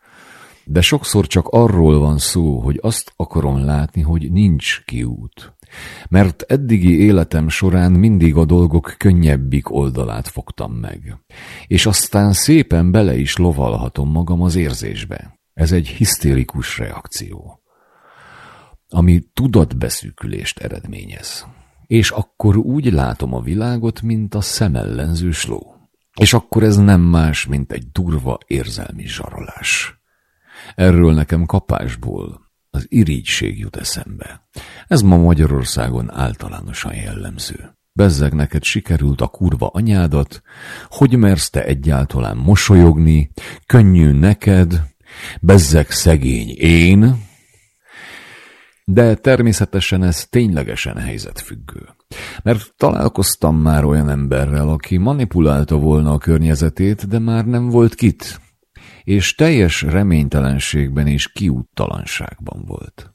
De sokszor csak arról van szó, hogy azt akarom látni, hogy nincs kiút. Mert eddigi életem során mindig a dolgok könnyebbik oldalát fogtam meg. És aztán szépen bele is lovalhatom magam az érzésbe. Ez egy hisztérikus reakció, ami tudatbeszűkülést eredményez. És akkor úgy látom a világot, mint a szemellenzős ló. És akkor ez nem más, mint egy durva érzelmi zsarolás. Erről nekem kapásból az irigység jut eszembe. Ez ma Magyarországon általánosan jellemző. Bezzeg neked sikerült a kurva anyádat, hogy mersz te egyáltalán mosolyogni, könnyű neked, Bezzek szegény én, de természetesen ez ténylegesen helyzetfüggő. Mert találkoztam már olyan emberrel, aki manipulálta volna a környezetét, de már nem volt kit, és teljes reménytelenségben és kiúttalanságban volt.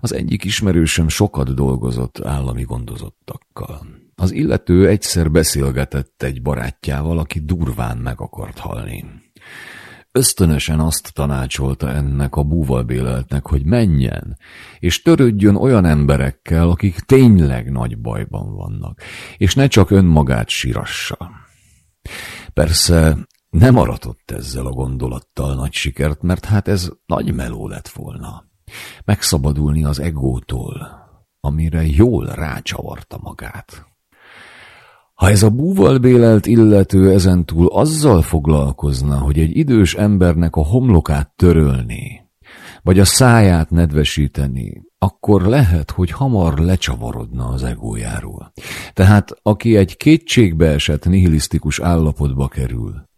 Az egyik ismerősöm sokat dolgozott állami gondozottakkal. Az illető egyszer beszélgetett egy barátjával, aki durván meg akart halni. ösztönösen azt tanácsolta ennek a búvalbéleltnek, hogy menjen, és törődjön olyan emberekkel, akik tényleg nagy bajban vannak, és ne csak önmagát sírassa. Persze nem aratott ezzel a gondolattal nagy sikert, mert hát ez nagy meló lett volna. Megszabadulni az egótól, amire jól rácsavarta magát. Ha ez a búvalbélelt illető ezentúl azzal foglalkozna, hogy egy idős embernek a homlokát törölni, vagy a száját nedvesíteni, akkor lehet, hogy hamar lecsavarodna az egójáról. Tehát aki egy kétségbe esett nihilisztikus állapotba kerül,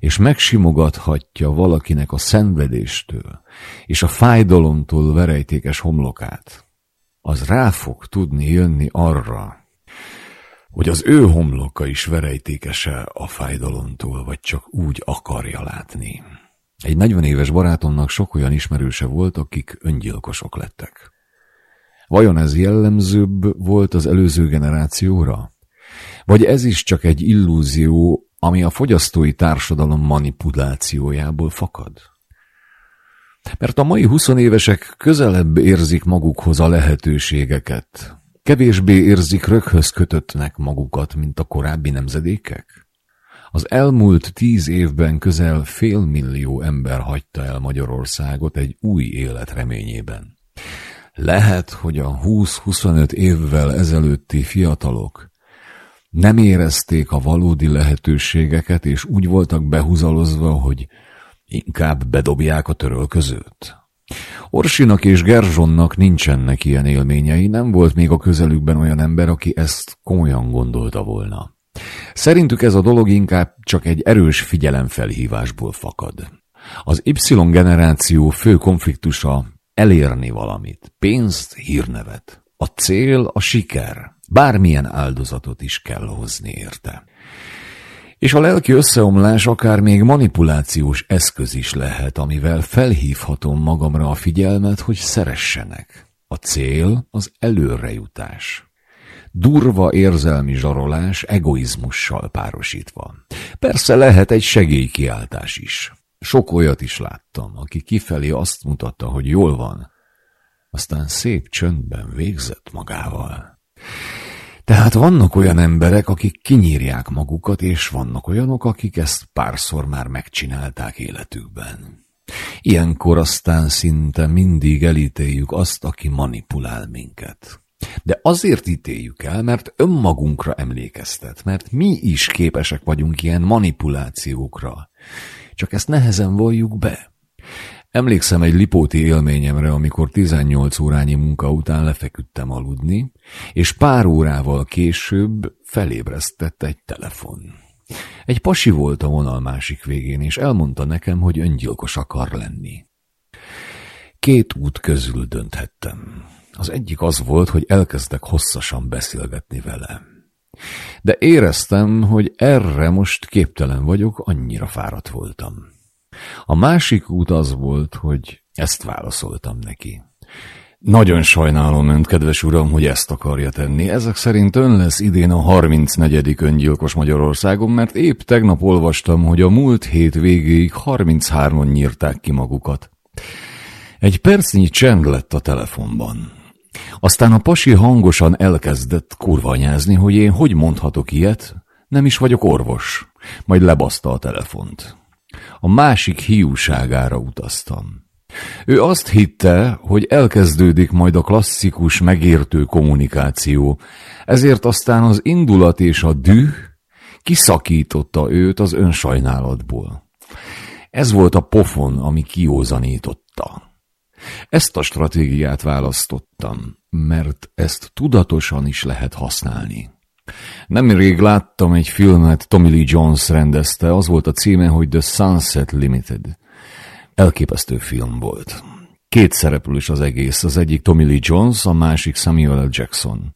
és megsimogathatja valakinek a szenvedéstől és a fájdalomtól verejtékes homlokát, az rá fog tudni jönni arra, hogy az ő homloka is verejtékese a fájdalomtól, vagy csak úgy akarja látni. Egy 40 éves barátomnak sok olyan ismerőse volt, akik öngyilkosok lettek. Vajon ez jellemzőbb volt az előző generációra? Vagy ez is csak egy illúzió, ami a fogyasztói társadalom manipulációjából fakad? Mert a mai huszonévesek közelebb érzik magukhoz a lehetőségeket, kevésbé érzik röghöz kötöttnek magukat, mint a korábbi nemzedékek? Az elmúlt tíz évben közel fél millió ember hagyta el Magyarországot egy új élet reményében. Lehet, hogy a 20-25 évvel ezelőtti fiatalok nem érezték a valódi lehetőségeket, és úgy voltak behúzalozva, hogy inkább bedobják a törölközőt. Orsinak és Gerzsonnak nincsenek ilyen élményei, nem volt még a közelükben olyan ember, aki ezt komolyan gondolta volna. Szerintük ez a dolog inkább csak egy erős figyelemfelhívásból fakad. Az Y generáció fő konfliktusa elérni valamit, pénzt, hírnevet. A cél a siker, bármilyen áldozatot is kell hozni érte. És a lelki összeomlás akár még manipulációs eszköz is lehet, amivel felhívhatom magamra a figyelmet, hogy szeressenek. A cél az előrejutás. Durva érzelmi zsarolás egoizmussal párosítva. Persze lehet egy segélykiáltás is. Sok olyat is láttam, aki kifelé azt mutatta, hogy jól van, aztán szép csöndben végzett magával. Tehát vannak olyan emberek, akik kinyírják magukat, és vannak olyanok, akik ezt párszor már megcsinálták életükben. Ilyenkor aztán szinte mindig elítéljük azt, aki manipulál minket. De azért ítéljük el, mert önmagunkra emlékeztet, mert mi is képesek vagyunk ilyen manipulációkra. Csak ezt nehezen valljuk be. Emlékszem egy lipóti élményemre, amikor 18 órányi munka után lefeküdtem aludni, és pár órával később felébresztett egy telefon. Egy pasi volt a vonal másik végén, és elmondta nekem, hogy öngyilkos akar lenni. Két út közül dönthettem. Az egyik az volt, hogy elkezdek hosszasan beszélgetni vele. De éreztem, hogy erre most képtelen vagyok, annyira fáradt voltam. A másik út az volt, hogy ezt válaszoltam neki. Nagyon sajnálom önt, kedves uram, hogy ezt akarja tenni. Ezek szerint ön lesz idén a 34. öngyilkos Magyarországon, mert épp tegnap olvastam, hogy a múlt hét végéig 33-on nyírták ki magukat. Egy percnyi csend lett a telefonban. Aztán a pasi hangosan elkezdett kurvanyázni, hogy én hogy mondhatok ilyet, nem is vagyok orvos. Majd lebaszta a telefont. A másik hiúságára utaztam. Ő azt hitte, hogy elkezdődik majd a klasszikus megértő kommunikáció, ezért aztán az indulat és a düh kiszakította őt az önsajnálatból. Ez volt a pofon, ami kiózanította. Ezt a stratégiát választottam, mert ezt tudatosan is lehet használni. Nemrég láttam egy filmet, Tommy Lee Jones rendezte, az volt a címe, hogy The Sunset Limited. Elképesztő film volt. Két szereplős az egész, az egyik Tommy Lee Jones, a másik Samuel L. Jackson.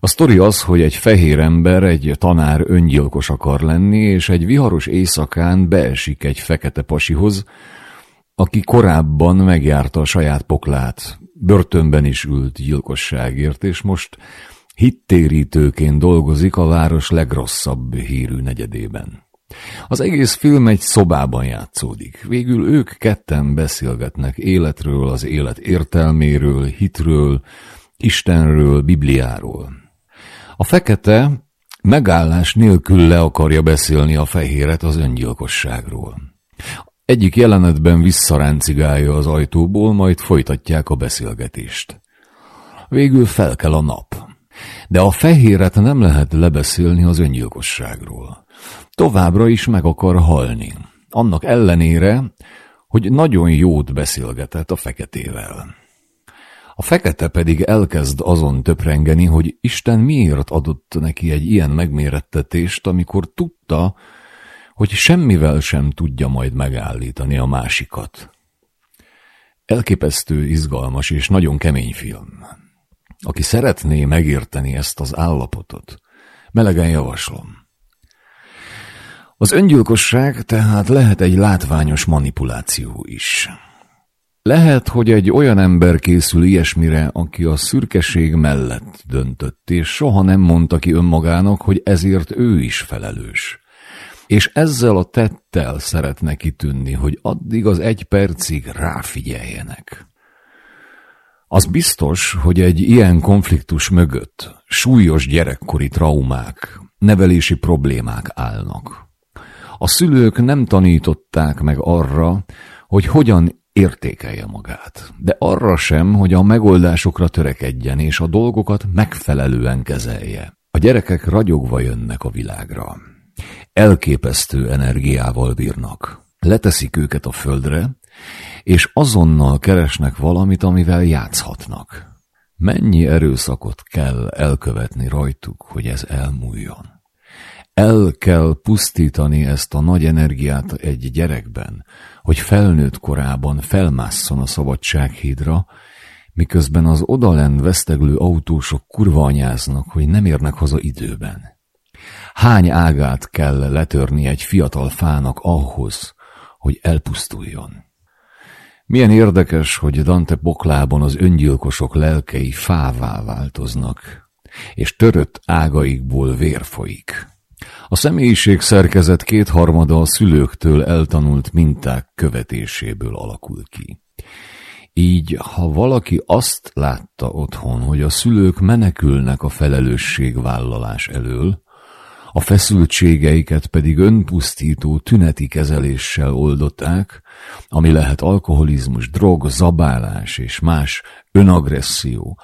A sztori az, hogy egy fehér ember, egy tanár öngyilkos akar lenni, és egy viharos éjszakán beesik egy fekete pasihoz, aki korábban megjárta a saját poklát, börtönben is ült gyilkosságért, és most hittérítőként dolgozik a város legrosszabb hírű negyedében. Az egész film egy szobában játszódik. Végül ők ketten beszélgetnek életről, az élet értelméről, hitről, Istenről, Bibliáról. A fekete megállás nélkül le akarja beszélni a fehéret az öngyilkosságról. Egyik jelenetben visszaráncigálja az ajtóból, majd folytatják a beszélgetést. Végül fel kell a nap. De a fehéret nem lehet lebeszélni az öngyilkosságról. Továbbra is meg akar halni. Annak ellenére, hogy nagyon jót beszélgetett a feketével. A fekete pedig elkezd azon töprengeni, hogy Isten miért adott neki egy ilyen megmérettetést, amikor tudta, hogy semmivel sem tudja majd megállítani a másikat. Elképesztő, izgalmas és nagyon kemény film. Aki szeretné megérteni ezt az állapotot, melegen javaslom. Az öngyilkosság tehát lehet egy látványos manipuláció is. Lehet, hogy egy olyan ember készül ilyesmire, aki a szürkeség mellett döntött, és soha nem mondta ki önmagának, hogy ezért ő is felelős. És ezzel a tettel szeretne kitűnni, hogy addig az egy percig ráfigyeljenek. Az biztos, hogy egy ilyen konfliktus mögött súlyos gyerekkori traumák, nevelési problémák állnak. A szülők nem tanították meg arra, hogy hogyan értékelje magát, de arra sem, hogy a megoldásokra törekedjen és a dolgokat megfelelően kezelje. A gyerekek ragyogva jönnek a világra. Elképesztő energiával bírnak. Leteszik őket a földre, és azonnal keresnek valamit, amivel játszhatnak. Mennyi erőszakot kell elkövetni rajtuk, hogy ez elmúljon? El kell pusztítani ezt a nagy energiát egy gyerekben, hogy felnőtt korában felmásszon a szabadsághídra, miközben az odalent veszteglő autósok kurva anyáznak, hogy nem érnek haza időben. Hány ágát kell letörni egy fiatal fának ahhoz, hogy elpusztuljon? Milyen érdekes, hogy Dante poklában az öngyilkosok lelkei fává változnak, és törött ágaikból vér folyik. A személyiség szerkezet kétharmada a szülőktől eltanult minták követéséből alakul ki. Így, ha valaki azt látta otthon, hogy a szülők menekülnek a felelősségvállalás elől, a feszültségeiket pedig önpusztító tüneti kezeléssel oldották, ami lehet alkoholizmus, drog, zabálás és más önagresszió,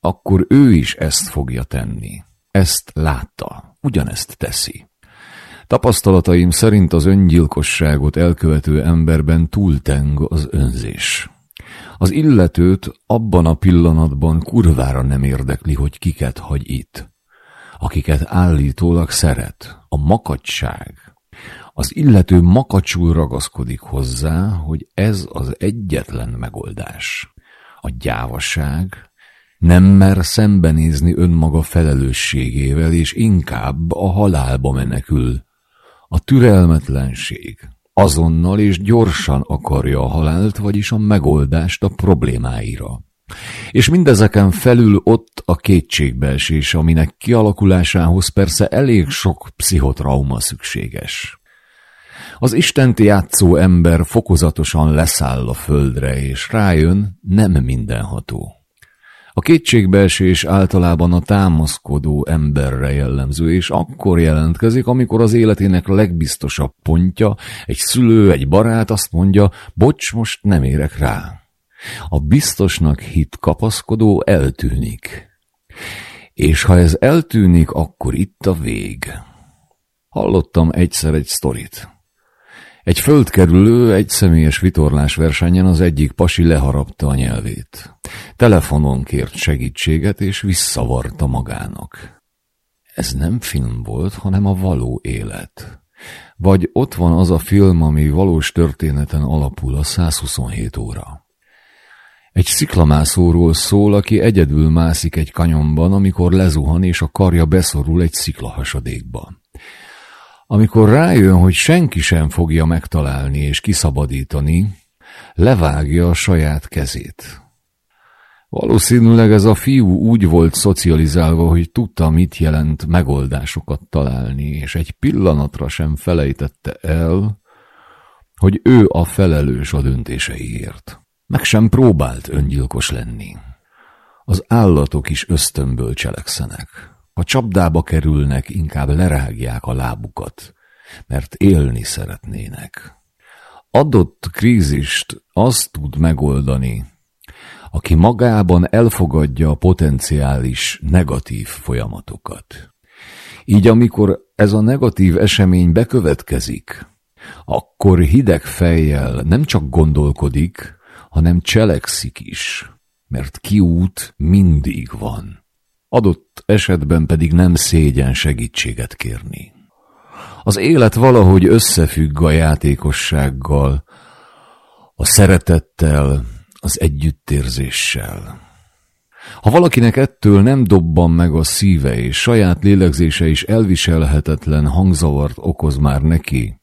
akkor ő is ezt fogja tenni. Ezt látta ugyanezt teszi. Tapasztalataim szerint az öngyilkosságot elkövető emberben túlteng az önzés. Az illetőt abban a pillanatban kurvára nem érdekli, hogy kiket hagy itt. Akiket állítólag szeret. A makacság. Az illető makacsul ragaszkodik hozzá, hogy ez az egyetlen megoldás. A gyávaság, nem mer szembenézni önmaga felelősségével, és inkább a halálba menekül. A türelmetlenség azonnal és gyorsan akarja a halált, vagyis a megoldást a problémáira. És mindezeken felül ott a kétségbeesés, aminek kialakulásához persze elég sok pszichotrauma szükséges. Az Istent játszó ember fokozatosan leszáll a földre, és rájön, nem mindenható. A kétségbeesés általában a támaszkodó emberre jellemző, és akkor jelentkezik, amikor az életének legbiztosabb pontja, egy szülő, egy barát azt mondja, bocs, most nem érek rá. A biztosnak hit kapaszkodó eltűnik. És ha ez eltűnik, akkor itt a vég. Hallottam egyszer egy sztorit. Egy földkerülő egy személyes vitorlás versenyen az egyik pasi leharapta a nyelvét. Telefonon kért segítséget, és visszavarta magának. Ez nem film volt, hanem a való élet. Vagy ott van az a film, ami valós történeten alapul a 127 óra. Egy sziklamászóról szól, aki egyedül mászik egy kanyomban, amikor lezuhan és a karja beszorul egy sziklahasadékba. Amikor rájön, hogy senki sem fogja megtalálni és kiszabadítani, levágja a saját kezét. Valószínűleg ez a fiú úgy volt szocializálva, hogy tudta, mit jelent megoldásokat találni, és egy pillanatra sem felejtette el, hogy ő a felelős a döntéseiért. Meg sem próbált öngyilkos lenni. Az állatok is ösztönből cselekszenek. Ha csapdába kerülnek, inkább lerágják a lábukat, mert élni szeretnének. Adott krízist azt tud megoldani, aki magában elfogadja a potenciális negatív folyamatokat. Így amikor ez a negatív esemény bekövetkezik, akkor hideg fejjel nem csak gondolkodik, hanem cselekszik is, mert kiút mindig van. Adott esetben pedig nem szégyen segítséget kérni. Az élet valahogy összefügg a játékossággal, a szeretettel, az együttérzéssel. Ha valakinek ettől nem dobban meg a szíve, és saját lélegzése is elviselhetetlen hangzavart okoz már neki,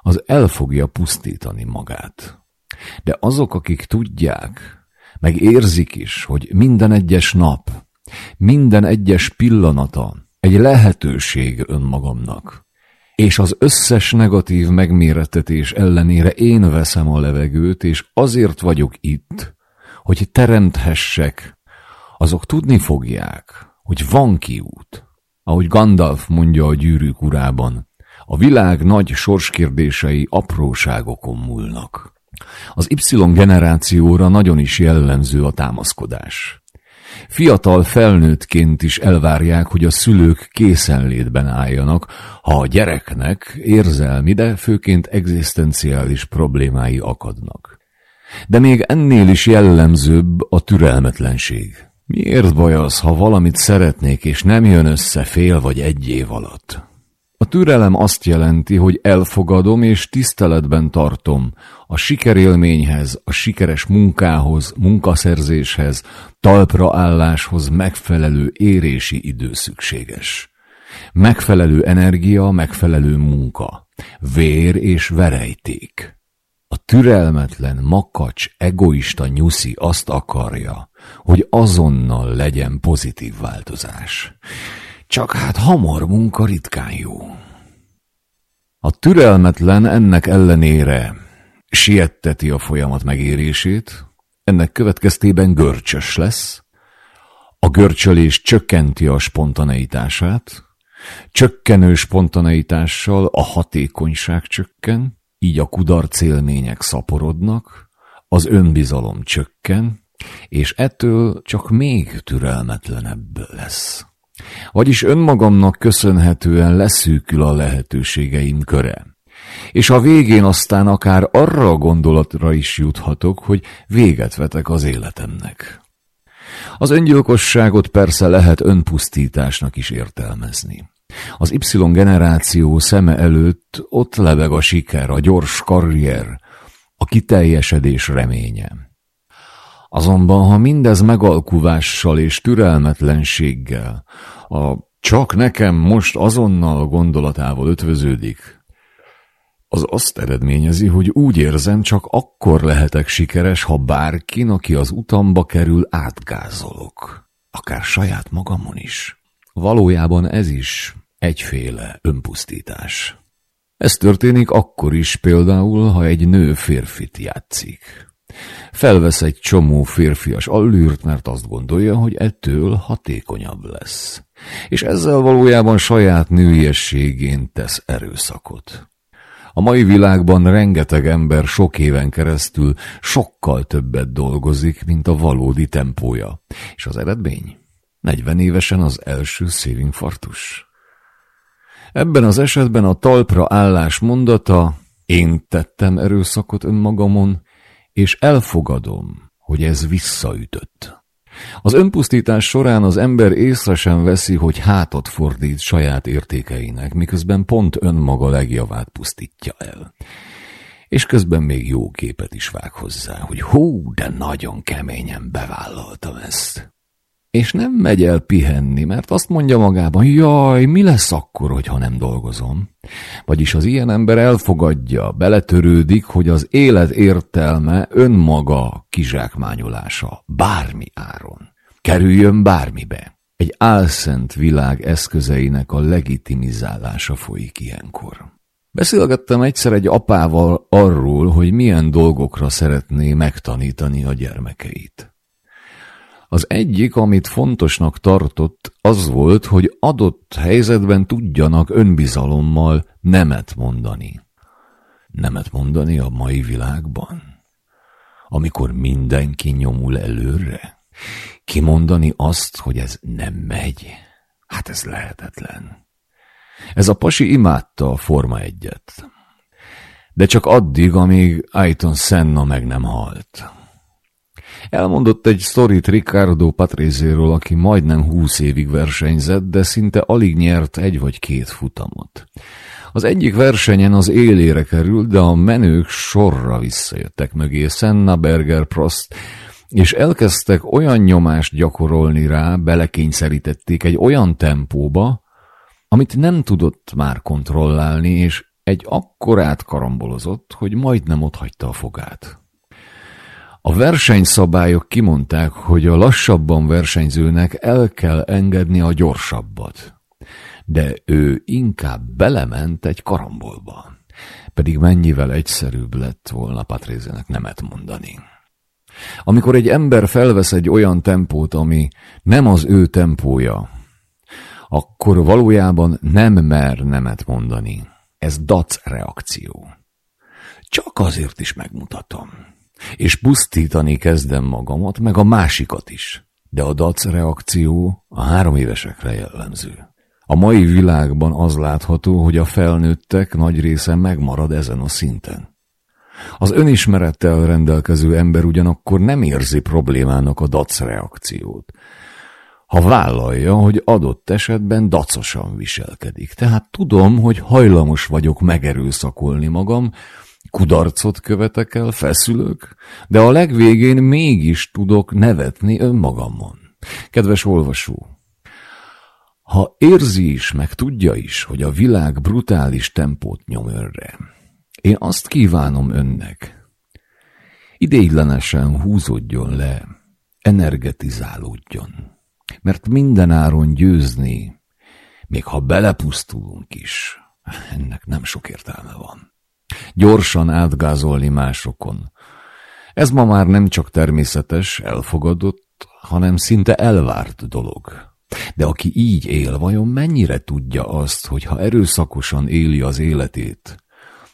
az el fogja pusztítani magát. De azok, akik tudják, meg érzik is, hogy minden egyes nap, minden egyes pillanata egy lehetőség önmagamnak, és az összes negatív megmérettetés ellenére én veszem a levegőt, és azért vagyok itt, hogy teremthessek, azok tudni fogják, hogy van kiút. Ahogy Gandalf mondja a gyűrűk urában, a világ nagy sorskérdései apróságokon múlnak. Az Y generációra nagyon is jellemző a támaszkodás. Fiatal felnőttként is elvárják, hogy a szülők készenlétben álljanak, ha a gyereknek érzelmi, de főként egzisztenciális problémái akadnak. De még ennél is jellemzőbb a türelmetlenség. Miért baj az, ha valamit szeretnék, és nem jön össze fél vagy egy év alatt? A türelem azt jelenti, hogy elfogadom és tiszteletben tartom a sikerélményhez, a sikeres munkához, munkaszerzéshez, talpra álláshoz megfelelő érési idő szükséges. Megfelelő energia, megfelelő munka, vér és verejték. A türelmetlen, makacs, egoista nyuszi azt akarja, hogy azonnal legyen pozitív változás. Csak hát hamar munka ritkán jó. A türelmetlen ennek ellenére sietteti a folyamat megérését, ennek következtében görcsös lesz, a görcsölés csökkenti a spontaneitását, csökkenő spontaneitással a hatékonyság csökken, így a kudarc élmények szaporodnak, az önbizalom csökken, és ettől csak még türelmetlenebb lesz. Vagyis önmagamnak köszönhetően leszűkül a lehetőségeim köre. És a végén aztán akár arra a gondolatra is juthatok, hogy véget vetek az életemnek. Az öngyilkosságot persze lehet önpusztításnak is értelmezni. Az Y generáció szeme előtt ott lebeg a siker, a gyors karrier, a kiteljesedés reménye. Azonban, ha mindez megalkuvással és türelmetlenséggel, a csak nekem most azonnal gondolatával ötvöződik, az azt eredményezi, hogy úgy érzem, csak akkor lehetek sikeres, ha bárkin, aki az utamba kerül, átgázolok. Akár saját magamon is. Valójában ez is egyféle önpusztítás. Ez történik akkor is például, ha egy nő férfit játszik. Felvesz egy csomó férfias allűrt, mert azt gondolja, hogy ettől hatékonyabb lesz. És ezzel valójában saját nőiességén tesz erőszakot. A mai világban rengeteg ember sok éven keresztül sokkal többet dolgozik, mint a valódi tempója. És az eredmény? 40 évesen az első szívinfarktus. Ebben az esetben a talpra állás mondata, én tettem erőszakot önmagamon, és elfogadom, hogy ez visszaütött. Az önpusztítás során az ember észre sem veszi, hogy hátat fordít saját értékeinek, miközben pont önmaga legjavát pusztítja el. És közben még jó képet is vág hozzá, hogy hú, de nagyon keményen bevállaltam ezt. És nem megy el pihenni, mert azt mondja magában, jaj, mi lesz akkor, hogyha nem dolgozom? Vagyis az ilyen ember elfogadja, beletörődik, hogy az élet értelme önmaga kizsákmányolása, bármi áron. Kerüljön bármibe. Egy álszent világ eszközeinek a legitimizálása folyik ilyenkor. Beszélgettem egyszer egy apával arról, hogy milyen dolgokra szeretné megtanítani a gyermekeit. Az egyik, amit fontosnak tartott, az volt, hogy adott helyzetben tudjanak önbizalommal nemet mondani. Nemet mondani a mai világban? Amikor mindenki nyomul előre? Kimondani azt, hogy ez nem megy? Hát ez lehetetlen. Ez a pasi imádta a Forma egyet. De csak addig, amíg Ayton Senna meg nem halt. Elmondott egy sztorit Ricardo Patrizéről, aki majdnem húsz évig versenyzett, de szinte alig nyert egy vagy két futamot. Az egyik versenyen az élére került, de a menők sorra visszajöttek mögé, Senna, Berger, Prost, és elkezdtek olyan nyomást gyakorolni rá, belekényszerítették egy olyan tempóba, amit nem tudott már kontrollálni, és egy akkorát karambolozott, hogy majdnem otthagyta a fogát. A versenyszabályok kimondták, hogy a lassabban versenyzőnek el kell engedni a gyorsabbat. De ő inkább belement egy karambolba. Pedig mennyivel egyszerűbb lett volna Patrézének nemet mondani. Amikor egy ember felvesz egy olyan tempót, ami nem az ő tempója, akkor valójában nem mer nemet mondani. Ez dac reakció. Csak azért is megmutatom és pusztítani kezdem magamat, meg a másikat is. De a dac reakció a három évesekre jellemző. A mai világban az látható, hogy a felnőttek nagy része megmarad ezen a szinten. Az önismerettel rendelkező ember ugyanakkor nem érzi problémának a dac reakciót. Ha vállalja, hogy adott esetben dacosan viselkedik. Tehát tudom, hogy hajlamos vagyok megerőszakolni magam, kudarcot követek el, feszülök, de a legvégén mégis tudok nevetni önmagamon. Kedves olvasó, ha érzi is, meg tudja is, hogy a világ brutális tempót nyom önre, én azt kívánom önnek, idéglenesen húzódjon le, energetizálódjon, mert mindenáron győzni, még ha belepusztulunk is, ennek nem sok értelme van gyorsan átgázolni másokon. Ez ma már nem csak természetes, elfogadott, hanem szinte elvárt dolog. De aki így él, vajon mennyire tudja azt, hogy ha erőszakosan éli az életét,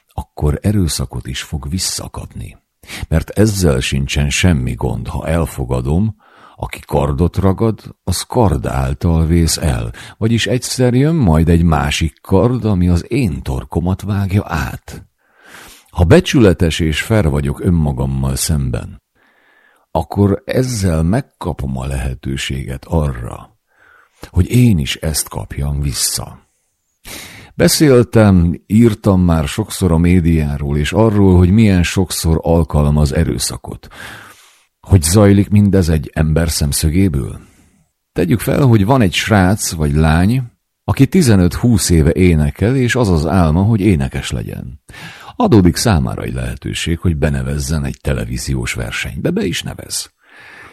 akkor erőszakot is fog visszakapni. Mert ezzel sincsen semmi gond, ha elfogadom, aki kardot ragad, az kard által vész el, vagyis egyszer jön majd egy másik kard, ami az én torkomat vágja át. Ha becsületes és fer vagyok önmagammal szemben, akkor ezzel megkapom a lehetőséget arra, hogy én is ezt kapjam vissza. Beszéltem, írtam már sokszor a médiáról, és arról, hogy milyen sokszor alkalmaz erőszakot. Hogy zajlik mindez egy ember szemszögéből? Tegyük fel, hogy van egy srác vagy lány, aki 15-20 éve énekel, és az az álma, hogy énekes legyen. Adódik számára egy lehetőség, hogy benevezzen egy televíziós versenybe, be is nevez.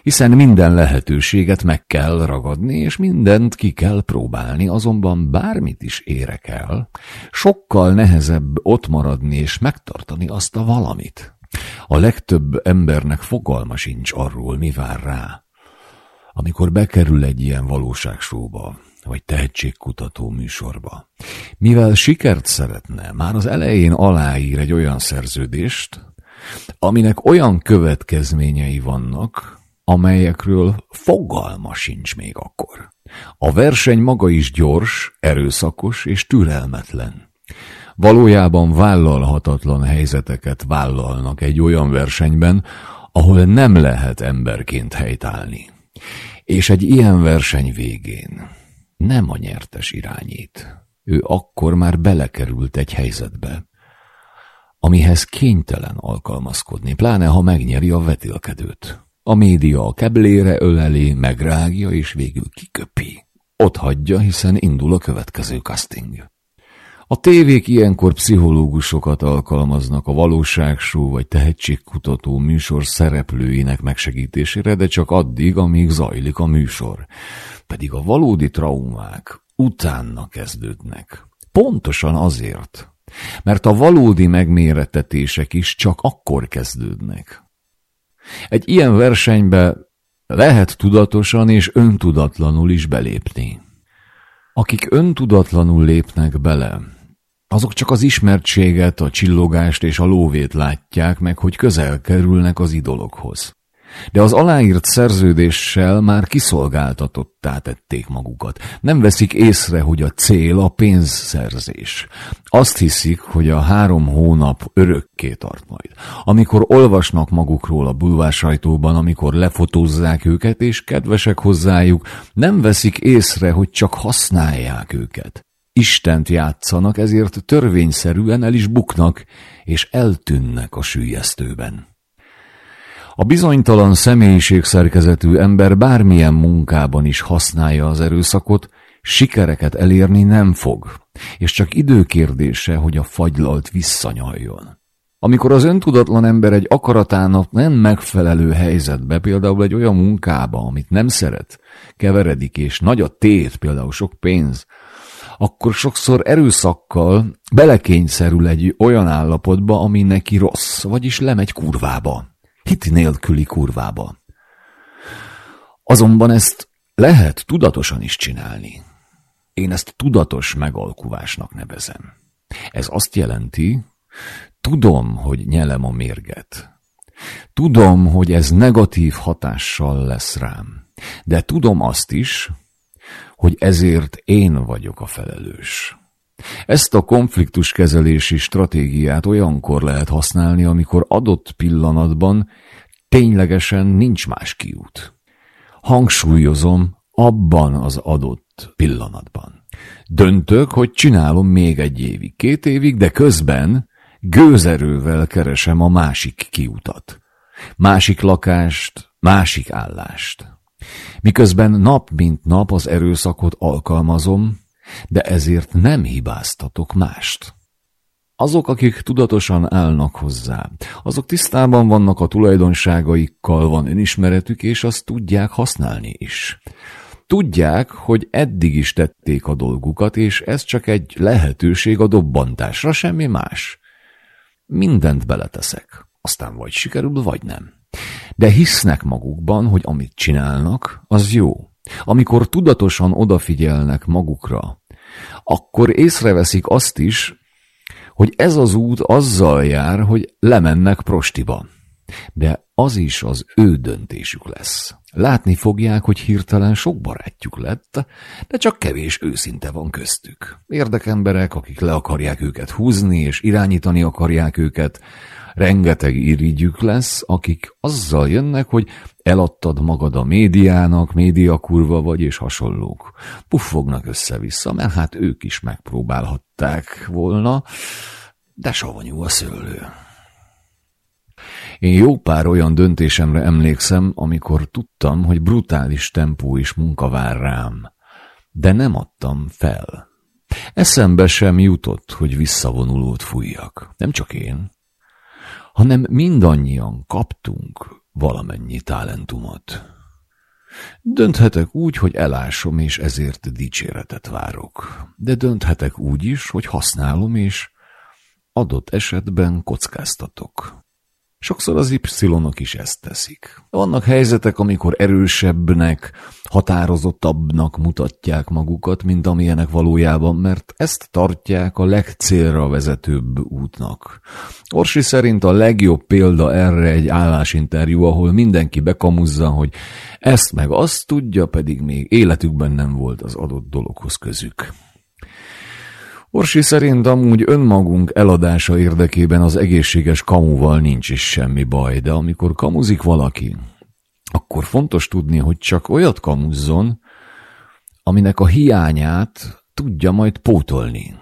Hiszen minden lehetőséget meg kell ragadni, és mindent ki kell próbálni, azonban bármit is érek el, sokkal nehezebb ott maradni és megtartani azt a valamit. A legtöbb embernek fogalma sincs arról, mi vár rá. Amikor bekerül egy ilyen valóságsóba, vagy tehetségkutató műsorba. Mivel sikert szeretne, már az elején aláír egy olyan szerződést, aminek olyan következményei vannak, amelyekről fogalma sincs még akkor. A verseny maga is gyors, erőszakos és türelmetlen. Valójában vállalhatatlan helyzeteket vállalnak egy olyan versenyben, ahol nem lehet emberként helytállni. És egy ilyen verseny végén nem a nyertes irányít. Ő akkor már belekerült egy helyzetbe, amihez kénytelen alkalmazkodni, pláne ha megnyeri a vetélkedőt. A média a keblére öleli, megrágja és végül kiköpi. Ott hagyja, hiszen indul a következő casting. A tévék ilyenkor pszichológusokat alkalmaznak a valóságsó vagy tehetségkutató műsor szereplőinek megsegítésére, de csak addig, amíg zajlik a műsor. Pedig a valódi traumák utána kezdődnek. Pontosan azért, mert a valódi megmérettetések is csak akkor kezdődnek. Egy ilyen versenybe lehet tudatosan és öntudatlanul is belépni. Akik öntudatlanul lépnek bele, azok csak az ismertséget, a csillogást és a lóvét látják meg, hogy közel kerülnek az idolokhoz de az aláírt szerződéssel már kiszolgáltatottá tették magukat. Nem veszik észre, hogy a cél a pénzszerzés. Azt hiszik, hogy a három hónap örökké tart majd. Amikor olvasnak magukról a bulvársajtóban, amikor lefotózzák őket, és kedvesek hozzájuk, nem veszik észre, hogy csak használják őket. Istent játszanak, ezért törvényszerűen el is buknak, és eltűnnek a sűjesztőben. A bizonytalan személyiségszerkezetű ember bármilyen munkában is használja az erőszakot, sikereket elérni nem fog, és csak időkérdése, hogy a fagylalt visszanyaljon. Amikor az öntudatlan ember egy akaratának nem megfelelő helyzetbe, például egy olyan munkába, amit nem szeret, keveredik, és nagy a tét, például sok pénz, akkor sokszor erőszakkal belekényszerül egy olyan állapotba, ami neki rossz, vagyis lemegy kurvába hit nélküli kurvába. Azonban ezt lehet tudatosan is csinálni. Én ezt tudatos megalkuvásnak nevezem. Ez azt jelenti, tudom, hogy nyelem a mérget. Tudom, hogy ez negatív hatással lesz rám. De tudom azt is, hogy ezért én vagyok a felelős. Ezt a konfliktuskezelési stratégiát olyankor lehet használni, amikor adott pillanatban ténylegesen nincs más kiút. Hangsúlyozom, abban az adott pillanatban. Döntök, hogy csinálom még egy évig, két évig, de közben gőzerővel keresem a másik kiutat. Másik lakást, másik állást. Miközben nap mint nap az erőszakot alkalmazom, de ezért nem hibáztatok mást. Azok, akik tudatosan állnak hozzá, azok tisztában vannak a tulajdonságaikkal, van önismeretük, és azt tudják használni is. Tudják, hogy eddig is tették a dolgukat, és ez csak egy lehetőség a dobbantásra, semmi más. Mindent beleteszek, aztán vagy sikerül, vagy nem. De hisznek magukban, hogy amit csinálnak, az jó. Amikor tudatosan odafigyelnek magukra, akkor észreveszik azt is, hogy ez az út azzal jár, hogy lemennek prostiba. De az is az ő döntésük lesz. Látni fogják, hogy hirtelen sok barátjuk lett, de csak kevés őszinte van köztük. Érdekemberek, akik le akarják őket húzni és irányítani akarják őket, rengeteg irigyük lesz, akik azzal jönnek, hogy eladtad magad a médiának, médiakurva vagy és hasonlók. Puffognak össze-vissza, mert hát ők is megpróbálhatták volna, de savanyú a szőlő. Én jó pár olyan döntésemre emlékszem, amikor tudtam, hogy brutális tempó és munka vár rám, de nem adtam fel. Eszembe sem jutott, hogy visszavonulót fújjak. Nem csak én, hanem mindannyian kaptunk valamennyi talentumot. Dönthetek úgy, hogy elásom, és ezért dicséretet várok. De dönthetek úgy is, hogy használom, és adott esetben kockáztatok. Sokszor az Y-ok is ezt teszik. Vannak helyzetek, amikor erősebbnek, határozottabbnak mutatják magukat, mint amilyenek valójában, mert ezt tartják a legcélra vezetőbb útnak. Orsi szerint a legjobb példa erre egy állásinterjú, ahol mindenki bekamuzza, hogy ezt meg azt tudja, pedig még életükben nem volt az adott dologhoz közük. Orsi szerint amúgy önmagunk eladása érdekében az egészséges kamuval nincs is semmi baj, de amikor kamuzik valaki, akkor fontos tudni, hogy csak olyat kamuzzon, aminek a hiányát tudja majd pótolni.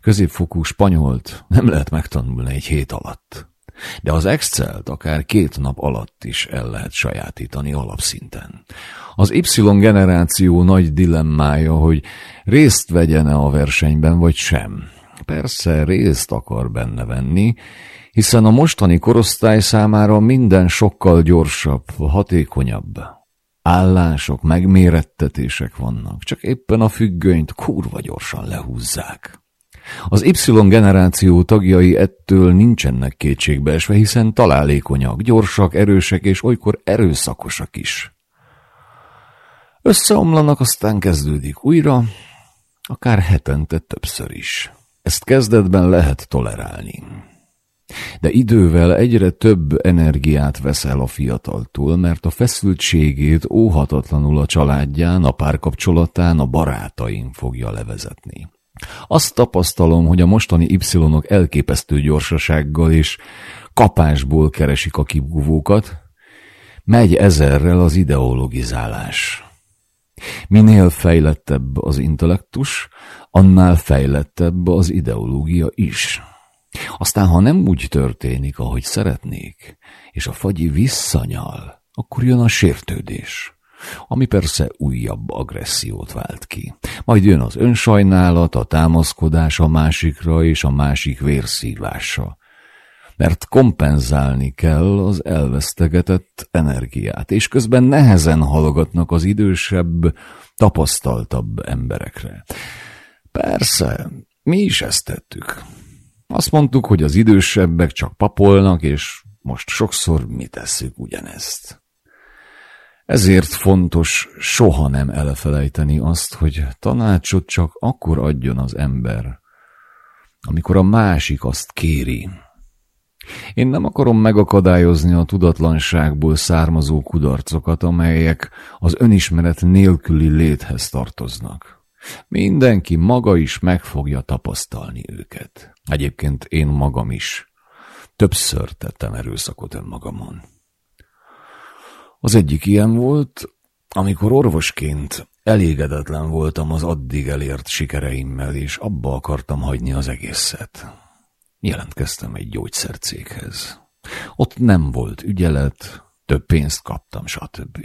Középfokú spanyolt nem lehet megtanulni egy hét alatt. De az Excel-t akár két nap alatt is el lehet sajátítani alapszinten. Az Y generáció nagy dilemmája, hogy részt vegyene a versenyben, vagy sem. Persze részt akar benne venni, hiszen a mostani korosztály számára minden sokkal gyorsabb, hatékonyabb. Állások, megmérettetések vannak, csak éppen a függönyt kurva gyorsan lehúzzák. Az Y generáció tagjai ettől nincsenek kétségbeesve, hiszen találékonyak, gyorsak, erősek és olykor erőszakosak is. Összeomlanak, aztán kezdődik újra, akár hetente többször is. Ezt kezdetben lehet tolerálni. De idővel egyre több energiát veszel a fiataltól, mert a feszültségét óhatatlanul a családján, a párkapcsolatán, a barátain fogja levezetni. Azt tapasztalom, hogy a mostani Y-ok elképesztő gyorsasággal és kapásból keresik a kibúvókat, megy ezerrel az ideologizálás. Minél fejlettebb az intellektus, annál fejlettebb az ideológia is. Aztán, ha nem úgy történik, ahogy szeretnék, és a fagyi visszanyal, akkor jön a sértődés ami persze újabb agressziót vált ki. Majd jön az önsajnálat, a támaszkodás a másikra és a másik vérszívása. Mert kompenzálni kell az elvesztegetett energiát, és közben nehezen hallgatnak az idősebb, tapasztaltabb emberekre. Persze, mi is ezt tettük. Azt mondtuk, hogy az idősebbek csak papolnak, és most sokszor mi tesszük ugyanezt. Ezért fontos soha nem elfelejteni azt, hogy tanácsot csak akkor adjon az ember, amikor a másik azt kéri. Én nem akarom megakadályozni a tudatlanságból származó kudarcokat, amelyek az önismeret nélküli léthez tartoznak. Mindenki maga is meg fogja tapasztalni őket. Egyébként én magam is. Többször tettem erőszakot önmagamon. Az egyik ilyen volt, amikor orvosként elégedetlen voltam az addig elért sikereimmel, és abba akartam hagyni az egészet. Jelentkeztem egy gyógyszercéghez. Ott nem volt ügyelet, több pénzt kaptam, stb.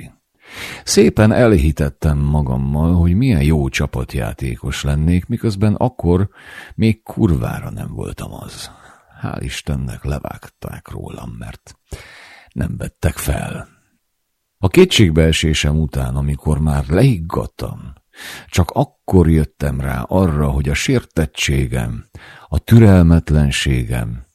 Szépen elhitettem magammal, hogy milyen jó csapatjátékos lennék, miközben akkor még kurvára nem voltam az. Hál' Istennek levágták rólam, mert nem vettek fel. A kétségbeesésem után, amikor már leiggattam, csak akkor jöttem rá arra, hogy a sértettségem, a türelmetlenségem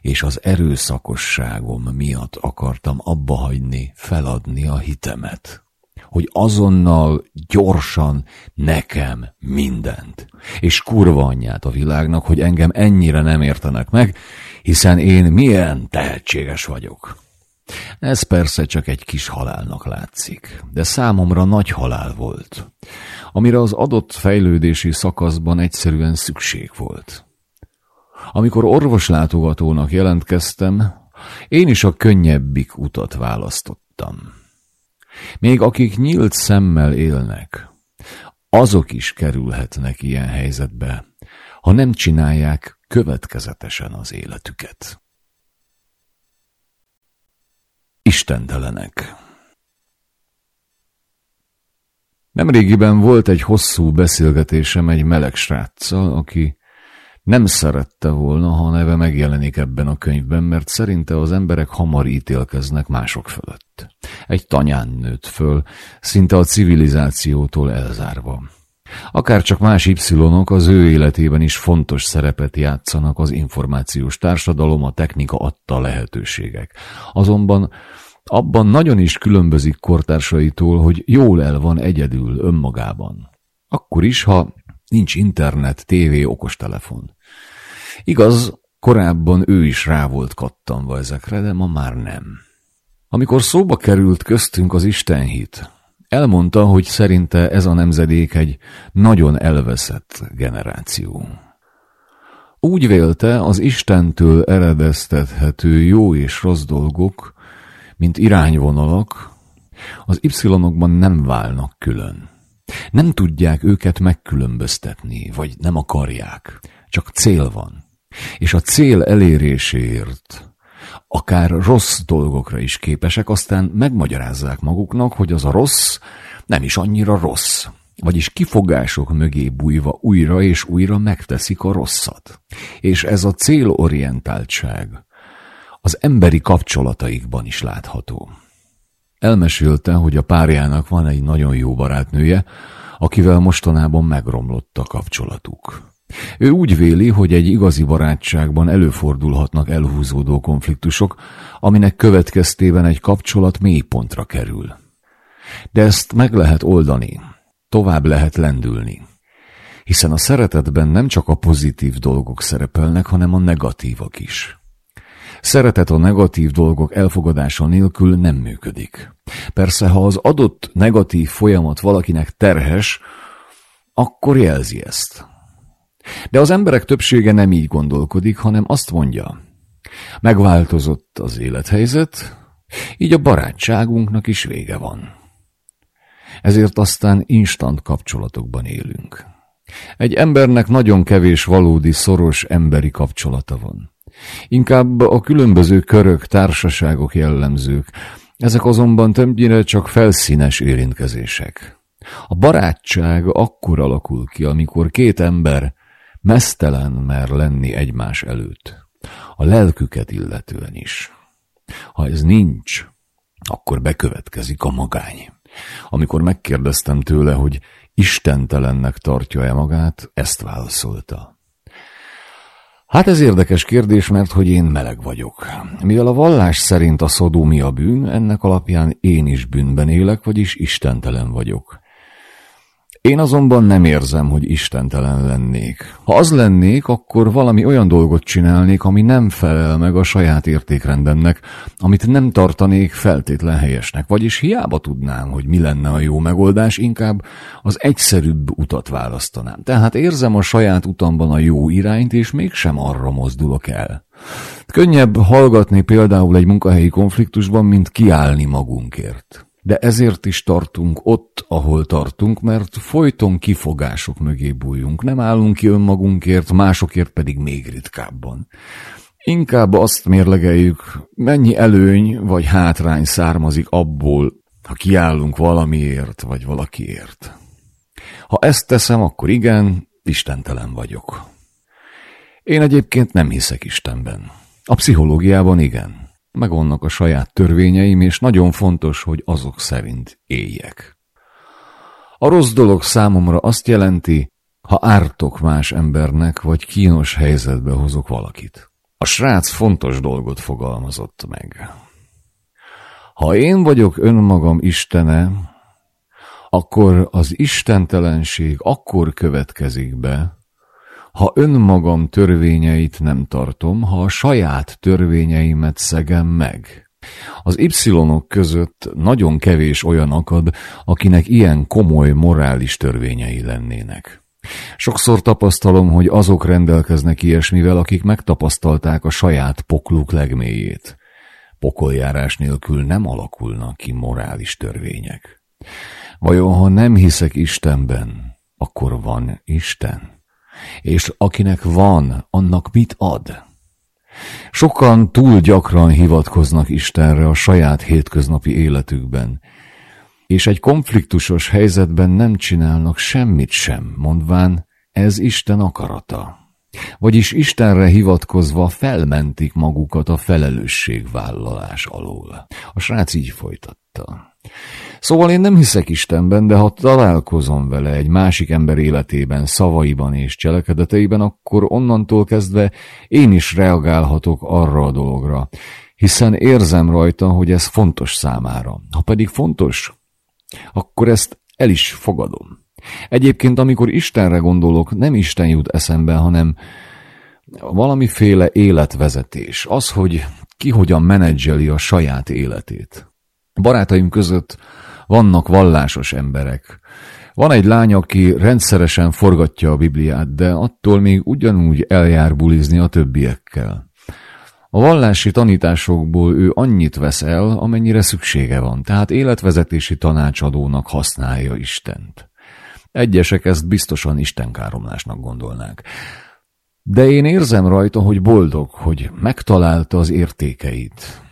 és az erőszakosságom miatt akartam abba hagyni, feladni a hitemet. Hogy azonnal, gyorsan, nekem mindent. És kurva anyját a világnak, hogy engem ennyire nem értenek meg, hiszen én milyen tehetséges vagyok. Ez persze csak egy kis halálnak látszik, de számomra nagy halál volt, amire az adott fejlődési szakaszban egyszerűen szükség volt. Amikor orvoslátogatónak jelentkeztem, én is a könnyebbik utat választottam. Még akik nyílt szemmel élnek, azok is kerülhetnek ilyen helyzetbe, ha nem csinálják következetesen az életüket. Istentelenek Nemrégiben volt egy hosszú beszélgetésem egy meleg sráccal, aki nem szerette volna, ha neve megjelenik ebben a könyvben, mert szerinte az emberek hamar ítélkeznek mások fölött. Egy tanyán nőtt föl, szinte a civilizációtól elzárva. Akár csak más y az ő életében is fontos szerepet játszanak az információs társadalom, a technika adta lehetőségek. Azonban abban nagyon is különbözik kortársaitól, hogy jól el van egyedül önmagában. Akkor is, ha nincs internet, tévé, okostelefon. Igaz, korábban ő is rá volt kattanva ezekre, de ma már nem. Amikor szóba került köztünk az Istenhit, Elmondta, hogy szerinte ez a nemzedék egy nagyon elveszett generáció. Úgy vélte, az Istentől eredeztethető jó és rossz dolgok, mint irányvonalak, az y nem válnak külön. Nem tudják őket megkülönböztetni, vagy nem akarják. Csak cél van. És a cél eléréséért akár rossz dolgokra is képesek, aztán megmagyarázzák maguknak, hogy az a rossz nem is annyira rossz. Vagyis kifogások mögé bújva újra és újra megteszik a rosszat. És ez a célorientáltság az emberi kapcsolataikban is látható. Elmesélte, hogy a párjának van egy nagyon jó barátnője, akivel mostanában megromlott a kapcsolatuk. Ő úgy véli, hogy egy igazi barátságban előfordulhatnak elhúzódó konfliktusok, aminek következtében egy kapcsolat mélypontra kerül. De ezt meg lehet oldani, tovább lehet lendülni. Hiszen a szeretetben nem csak a pozitív dolgok szerepelnek, hanem a negatívak is. Szeretet a negatív dolgok elfogadása nélkül nem működik. Persze, ha az adott negatív folyamat valakinek terhes, akkor jelzi ezt. De az emberek többsége nem így gondolkodik, hanem azt mondja, megváltozott az élethelyzet, így a barátságunknak is vége van. Ezért aztán instant kapcsolatokban élünk. Egy embernek nagyon kevés valódi, szoros emberi kapcsolata van. Inkább a különböző körök, társaságok jellemzők, ezek azonban többnyire csak felszínes érintkezések. A barátság akkor alakul ki, amikor két ember mesztelen mer lenni egymás előtt, a lelküket illetően is. Ha ez nincs, akkor bekövetkezik a magány. Amikor megkérdeztem tőle, hogy istentelennek tartja-e magát, ezt válaszolta. Hát ez érdekes kérdés, mert hogy én meleg vagyok. Mivel a vallás szerint a szodómia bűn, ennek alapján én is bűnben élek, vagyis istentelen vagyok. Én azonban nem érzem, hogy istentelen lennék. Ha az lennék, akkor valami olyan dolgot csinálnék, ami nem felel meg a saját értékrendemnek, amit nem tartanék feltétlen helyesnek. Vagyis hiába tudnám, hogy mi lenne a jó megoldás, inkább az egyszerűbb utat választanám. Tehát érzem a saját utamban a jó irányt, és mégsem arra mozdulok el. Könnyebb hallgatni például egy munkahelyi konfliktusban, mint kiállni magunkért. De ezért is tartunk ott, ahol tartunk, mert folyton kifogások mögé bújunk, nem állunk ki önmagunkért, másokért pedig még ritkábban. Inkább azt mérlegeljük, mennyi előny vagy hátrány származik abból, ha kiállunk valamiért vagy valakiért. Ha ezt teszem, akkor igen, istentelen vagyok. Én egyébként nem hiszek Istenben. A pszichológiában igen meg vannak a saját törvényeim, és nagyon fontos, hogy azok szerint éljek. A rossz dolog számomra azt jelenti, ha ártok más embernek, vagy kínos helyzetbe hozok valakit. A srác fontos dolgot fogalmazott meg. Ha én vagyok önmagam istene, akkor az istentelenség akkor következik be, ha önmagam törvényeit nem tartom, ha a saját törvényeimet szegem meg. Az y között nagyon kevés olyan akad, akinek ilyen komoly morális törvényei lennének. Sokszor tapasztalom, hogy azok rendelkeznek ilyesmivel, akik megtapasztalták a saját pokluk legmélyét. Pokoljárás nélkül nem alakulnak ki morális törvények. Vajon, ha nem hiszek Istenben, akkor van Isten? És akinek van, annak mit ad? Sokan túl gyakran hivatkoznak Istenre a saját hétköznapi életükben, és egy konfliktusos helyzetben nem csinálnak semmit sem, mondván, ez Isten akarata. Vagyis Istenre hivatkozva felmentik magukat a felelősségvállalás alól. A srác így folytatta. Szóval én nem hiszek Istenben, de ha találkozom vele egy másik ember életében, szavaiban és cselekedeteiben, akkor onnantól kezdve én is reagálhatok arra a dologra, hiszen érzem rajta, hogy ez fontos számára. Ha pedig fontos, akkor ezt el is fogadom. Egyébként, amikor Istenre gondolok, nem Isten jut eszembe, hanem valamiféle életvezetés. Az, hogy ki hogyan menedzseli a saját életét. Barátaim között vannak vallásos emberek. Van egy lány, aki rendszeresen forgatja a Bibliát, de attól még ugyanúgy eljár bulizni a többiekkel. A vallási tanításokból ő annyit vesz el, amennyire szüksége van, tehát életvezetési tanácsadónak használja Istent. Egyesek ezt biztosan istenkáromlásnak gondolnák. De én érzem rajta, hogy boldog, hogy megtalálta az értékeit.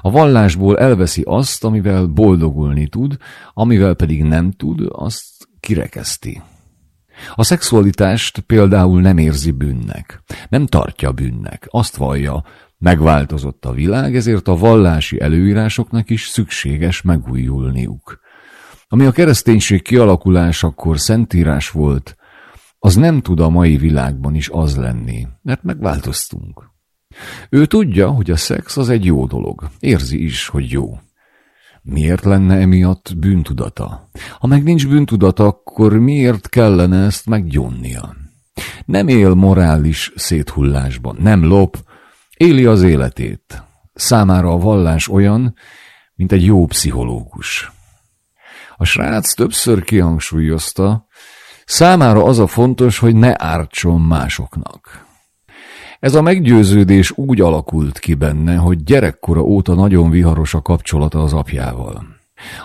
A vallásból elveszi azt, amivel boldogulni tud, amivel pedig nem tud, azt kirekeszti. A szexualitást például nem érzi bűnnek, nem tartja bűnnek, azt vallja, megváltozott a világ, ezért a vallási előírásoknak is szükséges megújulniuk. Ami a kereszténység kialakulásakor szentírás volt, az nem tud a mai világban is az lenni, mert megváltoztunk. Ő tudja, hogy a szex az egy jó dolog, érzi is, hogy jó. Miért lenne emiatt bűntudata? Ha meg nincs bűntudata, akkor miért kellene ezt meggyónnia? Nem él morális széthullásban, nem lop, éli az életét. Számára a vallás olyan, mint egy jó pszichológus. A srác többször kihangsúlyozta, számára az a fontos, hogy ne ártson másoknak. Ez a meggyőződés úgy alakult ki benne, hogy gyerekkora óta nagyon viharos a kapcsolata az apjával.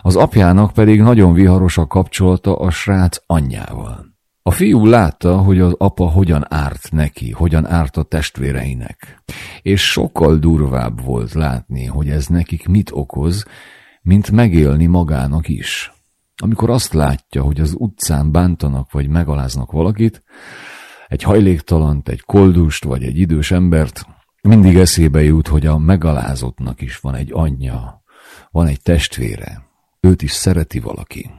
Az apjának pedig nagyon viharos a kapcsolata a srác anyjával. A fiú látta, hogy az apa hogyan árt neki, hogyan árt a testvéreinek, és sokkal durvább volt látni, hogy ez nekik mit okoz, mint megélni magának is. Amikor azt látja, hogy az utcán bántanak vagy megaláznak valakit, egy hajléktalant, egy koldust vagy egy idős embert, mindig eszébe jut, hogy a megalázottnak is van egy anyja, van egy testvére, őt is szereti valaki.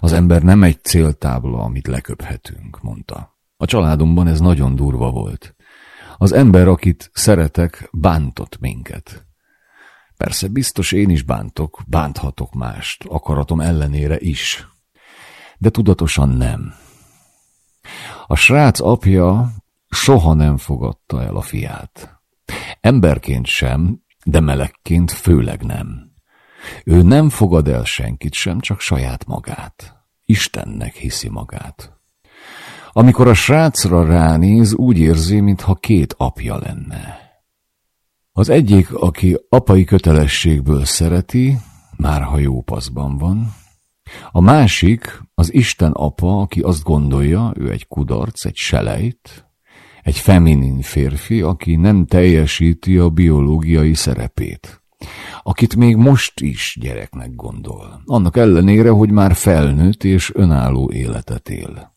Az ember nem egy céltábla, amit leköphetünk, mondta. A családomban ez nagyon durva volt. Az ember, akit szeretek, bántott minket. Persze biztos én is bántok, bánthatok mást, akaratom ellenére is. De tudatosan nem. A srác apja soha nem fogadta el a fiát. Emberként sem, de melegként főleg nem. Ő nem fogad el senkit sem, csak saját magát. Istennek hiszi magát. Amikor a srácra ránéz, úgy érzi, mintha két apja lenne. Az egyik, aki apai kötelességből szereti, már ha jó paszban van, a másik, az Isten apa, aki azt gondolja, ő egy kudarc, egy selejt, egy feminin férfi, aki nem teljesíti a biológiai szerepét, akit még most is gyereknek gondol, annak ellenére, hogy már felnőtt és önálló életet él.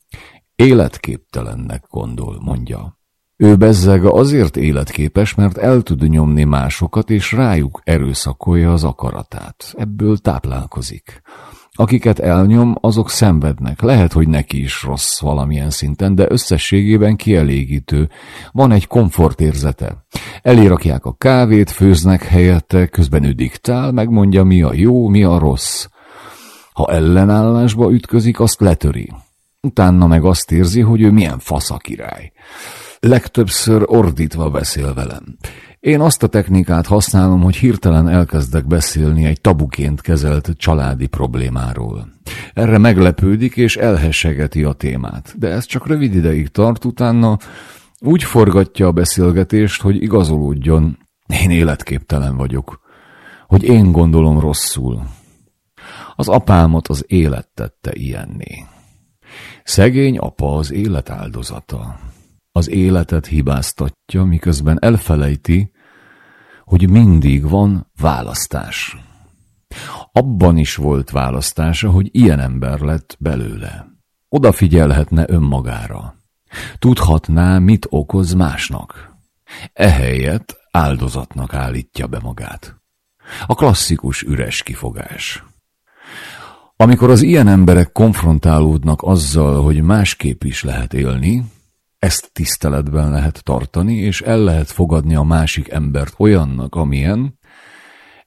Életképtelennek gondol, mondja. Ő bezzega azért életképes, mert el tud nyomni másokat, és rájuk erőszakolja az akaratát. Ebből táplálkozik. Akiket elnyom, azok szenvednek. Lehet, hogy neki is rossz valamilyen szinten, de összességében kielégítő. Van egy komfortérzete. Elérakják a kávét, főznek helyette, közben ő diktál, megmondja mi a jó, mi a rossz. Ha ellenállásba ütközik, azt letöri. Utána meg azt érzi, hogy ő milyen fasz a király. Legtöbbször ordítva beszél velem. Én azt a technikát használom, hogy hirtelen elkezdek beszélni egy tabuként kezelt családi problémáról. Erre meglepődik és elhessegeti a témát, de ez csak rövid ideig tart, utána úgy forgatja a beszélgetést, hogy igazolódjon, én életképtelen vagyok, hogy én gondolom rosszul. Az apámat az élet tette ilyenné. Szegény apa az élet áldozata. Az életet hibáztatja, miközben elfelejti, hogy mindig van választás. Abban is volt választása, hogy ilyen ember lett belőle. Odafigyelhetne önmagára. Tudhatná, mit okoz másnak. Ehelyett áldozatnak állítja be magát. A klasszikus üres kifogás. Amikor az ilyen emberek konfrontálódnak azzal, hogy másképp is lehet élni, ezt tiszteletben lehet tartani, és el lehet fogadni a másik embert olyannak, amilyen,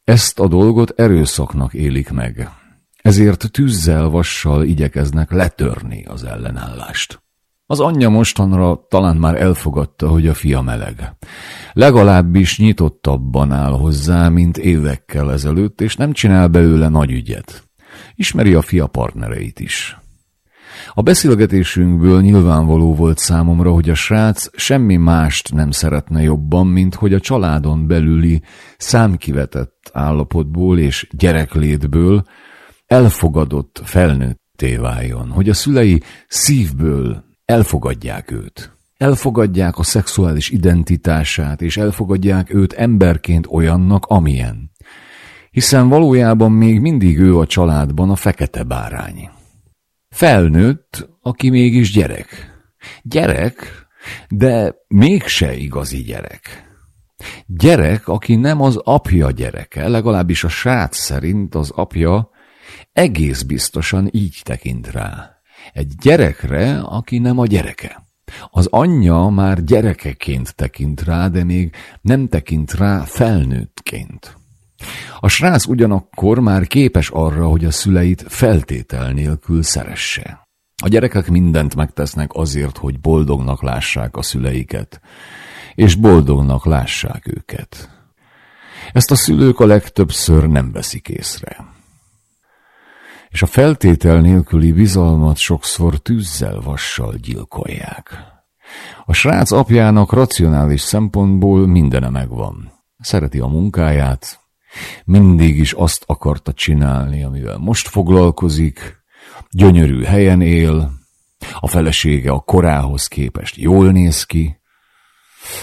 ezt a dolgot erőszaknak élik meg. Ezért tűzzel, vassal igyekeznek letörni az ellenállást. Az anyja mostanra talán már elfogadta, hogy a fia meleg. Legalábbis nyitottabban áll hozzá, mint évekkel ezelőtt, és nem csinál belőle nagy ügyet. Ismeri a fia partnereit is. A beszélgetésünkből nyilvánvaló volt számomra, hogy a srác semmi mást nem szeretne jobban, mint hogy a családon belüli számkivetett állapotból és gyereklétből elfogadott felnőtté váljon, hogy a szülei szívből elfogadják őt. elfogadják a szexuális identitását, és elfogadják őt emberként olyannak, amilyen. Hiszen valójában még mindig ő a családban a fekete bárány. Felnőtt, aki mégis gyerek. Gyerek, de mégse igazi gyerek. Gyerek, aki nem az apja gyereke, legalábbis a srác szerint az apja egész biztosan így tekint rá. Egy gyerekre, aki nem a gyereke. Az anyja már gyerekeként tekint rá, de még nem tekint rá felnőttként. A srác ugyanakkor már képes arra, hogy a szüleit feltétel nélkül szeresse. A gyerekek mindent megtesznek azért, hogy boldognak lássák a szüleiket, és boldognak lássák őket. Ezt a szülők a legtöbbször nem veszik észre. És a feltétel nélküli bizalmat sokszor tűzzel, vassal gyilkolják. A srác apjának racionális szempontból mindene megvan. Szereti a munkáját, mindig is azt akarta csinálni, amivel most foglalkozik, gyönyörű helyen él, a felesége a korához képest jól néz ki,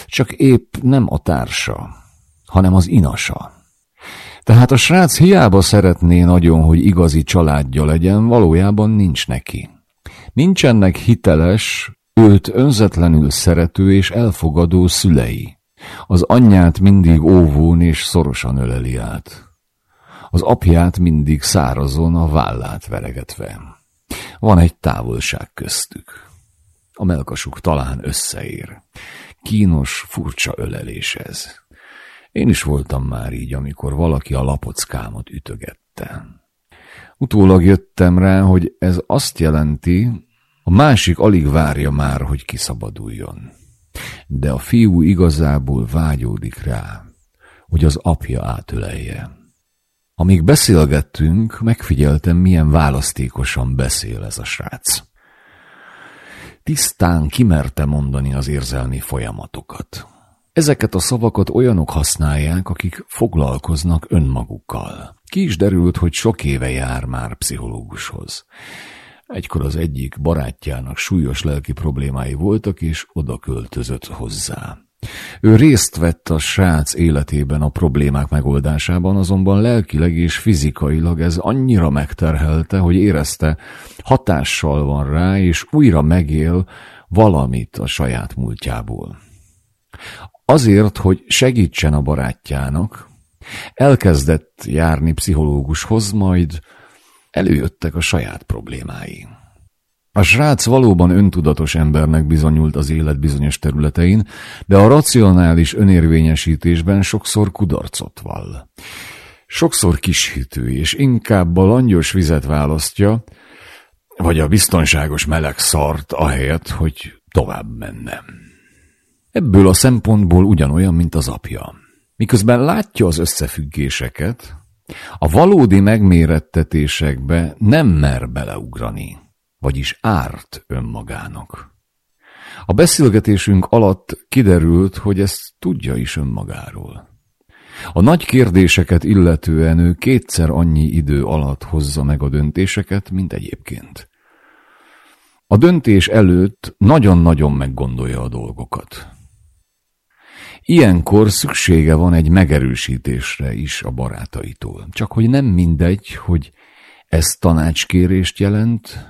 csak épp nem a társa, hanem az inasa. Tehát a srác hiába szeretné nagyon, hogy igazi családja legyen, valójában nincs neki. Nincsenek hiteles, őt önzetlenül szerető és elfogadó szülei. Az anyját mindig óvón és szorosan öleli át. Az apját mindig szárazon a vállát veregetve. Van egy távolság köztük. A melkasuk talán összeér. Kínos, furcsa ölelés ez. Én is voltam már így, amikor valaki a lapockámat ütögette. Utólag jöttem rá, hogy ez azt jelenti, a másik alig várja már, hogy kiszabaduljon. De a fiú igazából vágyódik rá, hogy az apja átölelje. Amíg beszélgettünk, megfigyeltem, milyen választékosan beszél ez a srác. Tisztán kimerte mondani az érzelmi folyamatokat. Ezeket a szavakat olyanok használják, akik foglalkoznak önmagukkal. Ki is derült, hogy sok éve jár már pszichológushoz. Egykor az egyik barátjának súlyos lelki problémái voltak, és oda költözött hozzá. Ő részt vett a srác életében a problémák megoldásában, azonban lelkileg és fizikailag ez annyira megterhelte, hogy érezte, hatással van rá, és újra megél valamit a saját múltjából. Azért, hogy segítsen a barátjának, elkezdett járni pszichológushoz, majd előjöttek a saját problémái. A srác valóban öntudatos embernek bizonyult az élet bizonyos területein, de a racionális önérvényesítésben sokszor kudarcot vall. Sokszor kishitű, és inkább a langyos vizet választja, vagy a biztonságos meleg szart, ahelyett, hogy tovább menne. Ebből a szempontból ugyanolyan, mint az apja. Miközben látja az összefüggéseket, a valódi megmérettetésekbe nem mer beleugrani, vagyis árt önmagának. A beszélgetésünk alatt kiderült, hogy ezt tudja is önmagáról. A nagy kérdéseket illetően ő kétszer annyi idő alatt hozza meg a döntéseket, mint egyébként. A döntés előtt nagyon-nagyon meggondolja a dolgokat. Ilyenkor szüksége van egy megerősítésre is a barátaitól. Csak hogy nem mindegy, hogy ez tanácskérést jelent,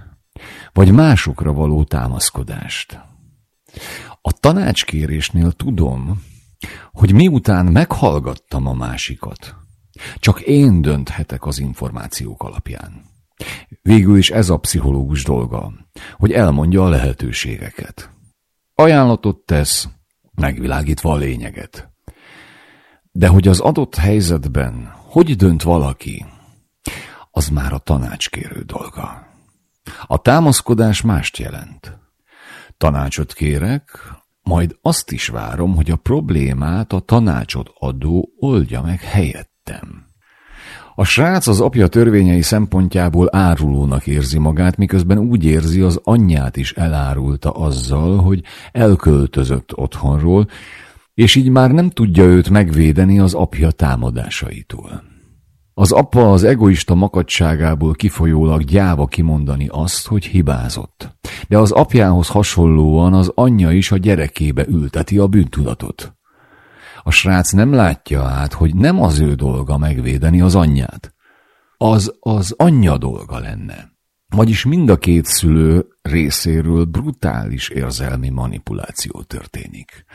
vagy másokra való támaszkodást. A tanácskérésnél tudom, hogy miután meghallgattam a másikat, csak én dönthetek az információk alapján. Végül is ez a pszichológus dolga, hogy elmondja a lehetőségeket. Ajánlatot tesz, megvilágítva a lényeget. De hogy az adott helyzetben hogy dönt valaki, az már a tanácskérő dolga. A támaszkodás mást jelent. Tanácsot kérek, majd azt is várom, hogy a problémát a tanácsot adó oldja meg helyettem. A srác az apja törvényei szempontjából árulónak érzi magát, miközben úgy érzi, az anyját is elárulta azzal, hogy elköltözött otthonról, és így már nem tudja őt megvédeni az apja támadásaitól. Az apa az egoista makadságából kifolyólag gyáva kimondani azt, hogy hibázott. de az apjához hasonlóan az anyja is a gyerekébe ülteti a bűntudatot. A srác nem látja át, hogy nem az ő dolga megvédeni az anyját. Az az anyja dolga lenne. Vagyis mind a két szülő részéről brutális érzelmi manipuláció történik.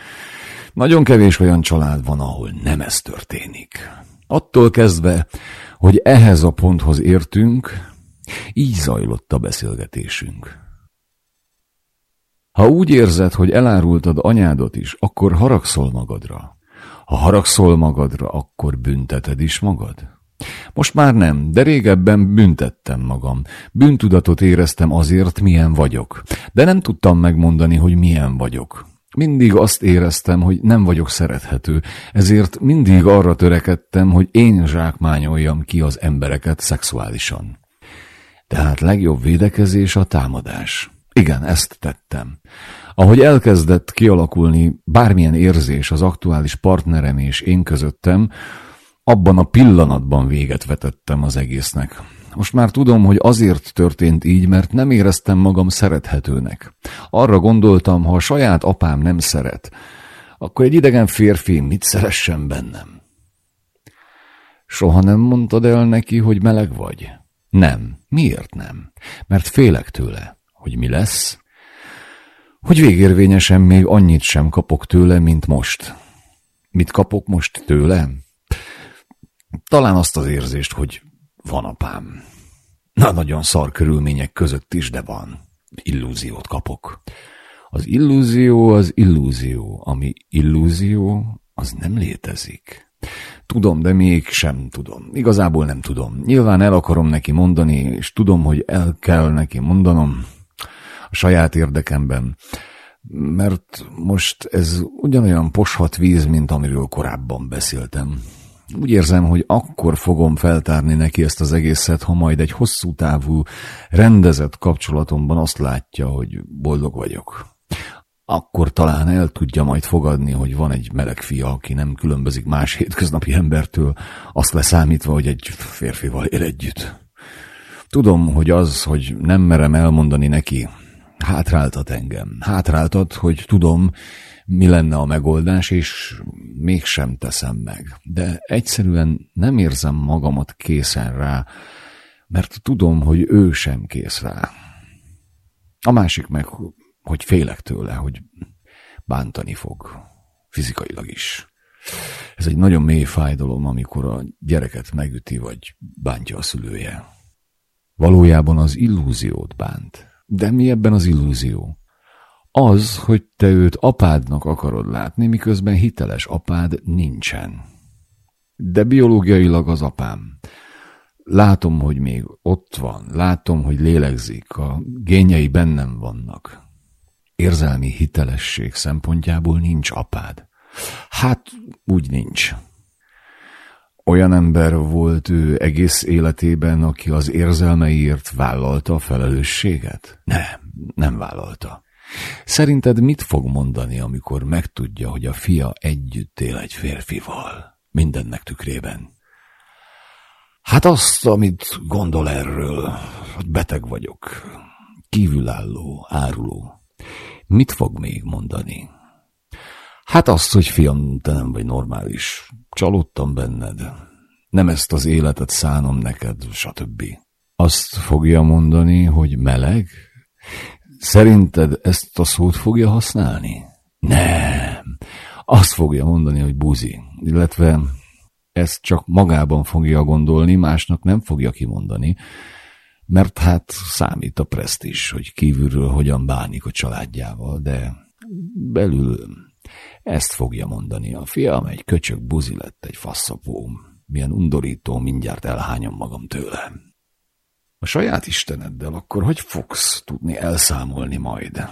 Nagyon kevés olyan család van, ahol nem ez történik. Attól kezdve, hogy ehhez a ponthoz értünk, így zajlott a beszélgetésünk. Ha úgy érzed, hogy elárultad anyádat is, akkor haragszol magadra. Ha haragszol magadra, akkor bünteted is magad. Most már nem, de régebben büntettem magam. Bűntudatot éreztem azért, milyen vagyok. De nem tudtam megmondani, hogy milyen vagyok. Mindig azt éreztem, hogy nem vagyok szerethető, ezért mindig arra törekedtem, hogy én zsákmányoljam ki az embereket szexuálisan. Tehát legjobb védekezés a támadás. Igen, ezt tettem. Ahogy elkezdett kialakulni bármilyen érzés az aktuális partnerem és én közöttem, abban a pillanatban véget vetettem az egésznek. Most már tudom, hogy azért történt így, mert nem éreztem magam szerethetőnek. Arra gondoltam, ha a saját apám nem szeret, akkor egy idegen férfi mit szeressen bennem? Soha nem mondtad el neki, hogy meleg vagy? Nem. Miért nem? Mert félek tőle. Hogy mi lesz? Hogy végérvényesen még annyit sem kapok tőle, mint most. Mit kapok most tőle? Talán azt az érzést, hogy van apám. Na, nagyon szar körülmények között is, de van. Illúziót kapok. Az illúzió az illúzió. Ami illúzió, az nem létezik. Tudom, de mégsem tudom. Igazából nem tudom. Nyilván el akarom neki mondani, és tudom, hogy el kell neki mondanom a saját érdekemben. Mert most ez ugyanolyan poshat víz, mint amiről korábban beszéltem. Úgy érzem, hogy akkor fogom feltárni neki ezt az egészet, ha majd egy hosszú távú, rendezett kapcsolatomban azt látja, hogy boldog vagyok. Akkor talán el tudja majd fogadni, hogy van egy meleg fia, aki nem különbözik más hétköznapi embertől, azt leszámítva, hogy egy férfival él együtt. Tudom, hogy az, hogy nem merem elmondani neki, hátráltat engem. Hátráltat, hogy tudom, mi lenne a megoldás, és mégsem teszem meg. De egyszerűen nem érzem magamat készen rá, mert tudom, hogy ő sem kész rá. A másik meg, hogy félek tőle, hogy bántani fog, fizikailag is. Ez egy nagyon mély fájdalom, amikor a gyereket megüti, vagy bántja a szülője. Valójában az illúziót bánt. De mi ebben az illúzió? Az, hogy te őt apádnak akarod látni, miközben hiteles apád nincsen. De biológiailag az apám. Látom, hogy még ott van, látom, hogy lélegzik, a génjei bennem vannak. Érzelmi hitelesség szempontjából nincs apád. Hát, úgy nincs. Olyan ember volt ő egész életében, aki az érzelmeiért vállalta a felelősséget? Nem, nem vállalta. Szerinted mit fog mondani, amikor megtudja, hogy a fia együtt él egy férfival? Mindennek tükrében. Hát azt, amit gondol erről, hogy beteg vagyok, kívülálló, áruló. Mit fog még mondani? Hát azt, hogy fiam, te nem vagy normális. Csalódtam benned. Nem ezt az életet szánom neked, stb. Azt fogja mondani, hogy meleg? Szerinted ezt a szót fogja használni? Nem. Azt fogja mondani, hogy buzi. Illetve ezt csak magában fogja gondolni, másnak nem fogja kimondani, mert hát számít a presztis, hogy kívülről hogyan bánik a családjával, de belül ezt fogja mondani. A fiam egy köcsök buzi lett, egy faszapó. Milyen undorító, mindjárt elhányom magam tőle. A saját isteneddel akkor hogy fogsz tudni elszámolni majd?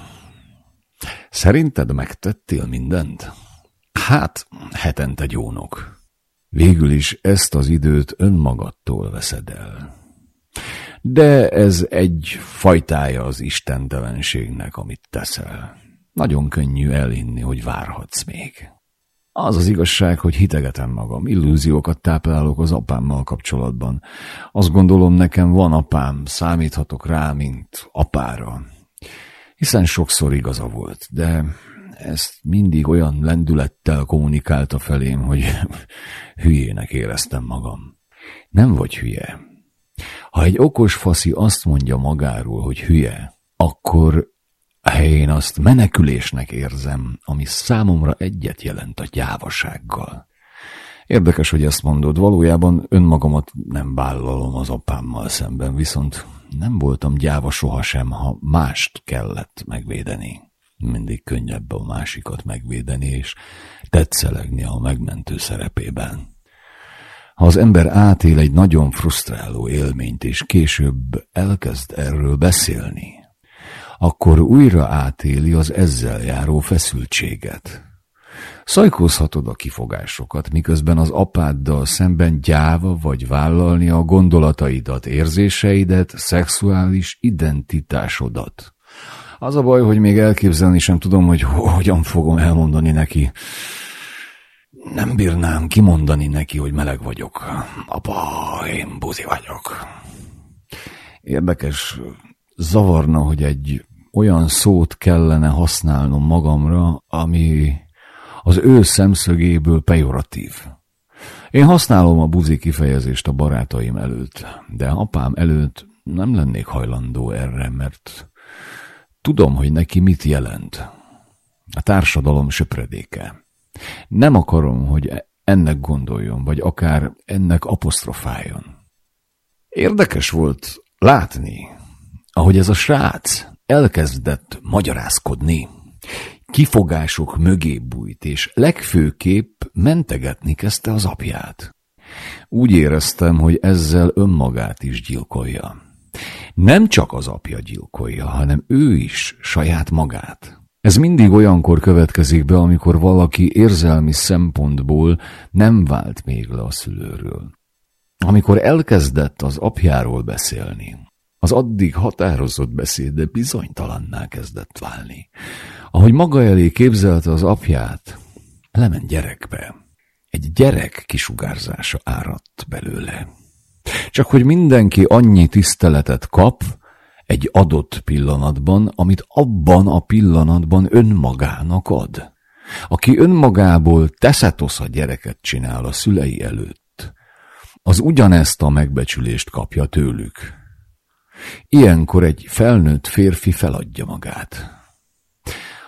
Szerinted megtettél mindent? Hát, hetente gyónok. Végül is ezt az időt önmagadtól veszed el. De ez egy fajtája az istentelenségnek, amit teszel. Nagyon könnyű elhinni, hogy várhatsz még. Az az igazság, hogy hitegetem magam, illúziókat táplálok az apámmal kapcsolatban. Azt gondolom, nekem van apám, számíthatok rá, mint apára. Hiszen sokszor igaza volt, de ezt mindig olyan lendülettel kommunikálta felém, hogy hülyének éreztem magam. Nem vagy hülye. Ha egy okos faszi azt mondja magáról, hogy hülye, akkor én azt menekülésnek érzem, ami számomra egyet jelent a gyávasággal. Érdekes, hogy ezt mondod, valójában önmagamat nem vállalom az apámmal szemben, viszont nem voltam gyáva sohasem, ha mást kellett megvédeni. Mindig könnyebb a másikat megvédeni, és tetszelegni a megmentő szerepében. Ha az ember átél egy nagyon frusztráló élményt, és később elkezd erről beszélni, akkor újra átéli az ezzel járó feszültséget. Szajkózhatod a kifogásokat, miközben az apáddal szemben gyáva vagy vállalni a gondolataidat, érzéseidet, szexuális identitásodat. Az a baj, hogy még elképzelni sem tudom, hogy hogyan fogom elmondani neki. Nem bírnám kimondani neki, hogy meleg vagyok. Apa, én buzi vagyok. Érdekes, zavarna, hogy egy olyan szót kellene használnom magamra, ami az ő szemszögéből pejoratív. Én használom a buzi kifejezést a barátaim előtt, de apám előtt nem lennék hajlandó erre, mert tudom, hogy neki mit jelent. A társadalom söpredéke. Nem akarom, hogy ennek gondoljon, vagy akár ennek apostrofáljon. Érdekes volt látni, ahogy ez a srác elkezdett magyarázkodni, kifogások mögé bújt, és legfőképp mentegetni kezdte az apját. Úgy éreztem, hogy ezzel önmagát is gyilkolja. Nem csak az apja gyilkolja, hanem ő is saját magát. Ez mindig olyankor következik be, amikor valaki érzelmi szempontból nem vált még le a szülőről. Amikor elkezdett az apjáról beszélni, az addig határozott beszéde bizonytalanná kezdett válni. Ahogy maga elé képzelte az apját, lement gyerekbe. Egy gyerek kisugárzása áradt belőle. Csak hogy mindenki annyi tiszteletet kap egy adott pillanatban, amit abban a pillanatban önmagának ad. Aki önmagából teszetosz a gyereket csinál a szülei előtt, az ugyanezt a megbecsülést kapja tőlük. Ilyenkor egy felnőtt férfi feladja magát.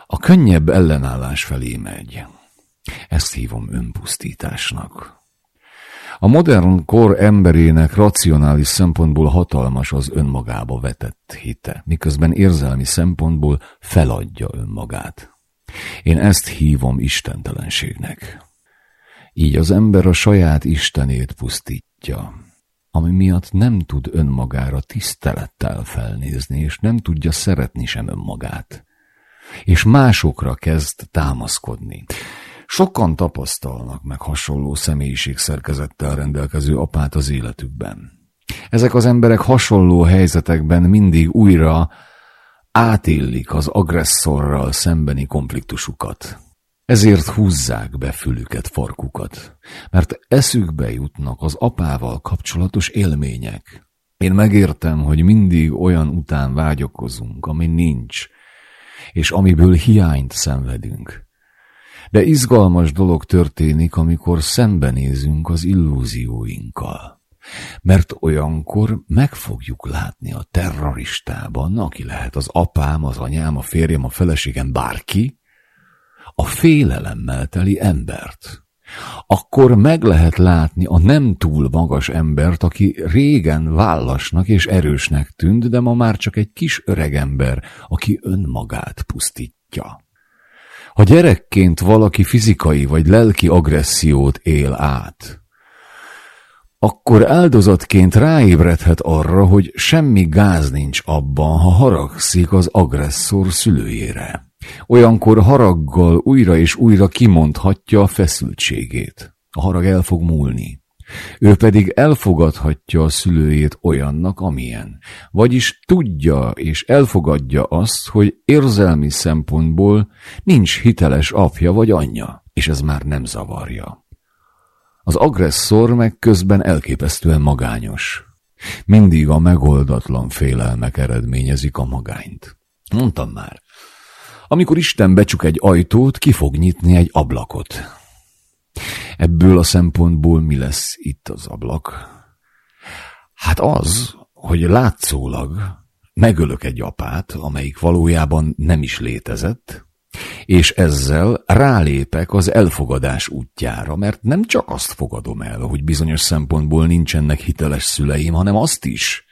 A könnyebb ellenállás felé megy. Ezt hívom önpusztításnak. A modern kor emberének racionális szempontból hatalmas az önmagába vetett hite, miközben érzelmi szempontból feladja önmagát. Én ezt hívom istentelenségnek. Így az ember a saját istenét pusztítja ami miatt nem tud önmagára tisztelettel felnézni, és nem tudja szeretni sem önmagát. És másokra kezd támaszkodni. Sokan tapasztalnak meg hasonló személyiségszerkezettel rendelkező apát az életükben. Ezek az emberek hasonló helyzetekben mindig újra átélik az agresszorral szembeni konfliktusukat. Ezért húzzák be fülüket, farkukat, mert eszükbe jutnak az apával kapcsolatos élmények. Én megértem, hogy mindig olyan után vágyakozunk, ami nincs, és amiből hiányt szenvedünk. De izgalmas dolog történik, amikor szembenézünk az illúzióinkkal. Mert olyankor meg fogjuk látni a terroristában, aki lehet az apám, az anyám, a férjem, a feleségem, bárki, a félelemmel teli embert. Akkor meg lehet látni a nem túl magas embert, aki régen vállasnak és erősnek tűnt, de ma már csak egy kis öregember, aki önmagát pusztítja. Ha gyerekként valaki fizikai vagy lelki agressziót él át, akkor áldozatként ráébredhet arra, hogy semmi gáz nincs abban, ha haragszik az agresszor szülőjére. Olyankor haraggal újra és újra kimondhatja a feszültségét. A harag el fog múlni. Ő pedig elfogadhatja a szülőjét olyannak, amilyen. Vagyis tudja és elfogadja azt, hogy érzelmi szempontból nincs hiteles apja vagy anyja, és ez már nem zavarja. Az agresszor meg közben elképesztően magányos. Mindig a megoldatlan félelmek eredményezik a magányt. Mondtam már. Amikor Isten becsuk egy ajtót, ki fog nyitni egy ablakot. Ebből a szempontból mi lesz itt az ablak? Hát az, hogy látszólag megölök egy apát, amelyik valójában nem is létezett, és ezzel rálépek az elfogadás útjára, mert nem csak azt fogadom el, hogy bizonyos szempontból nincsenek hiteles szüleim, hanem azt is,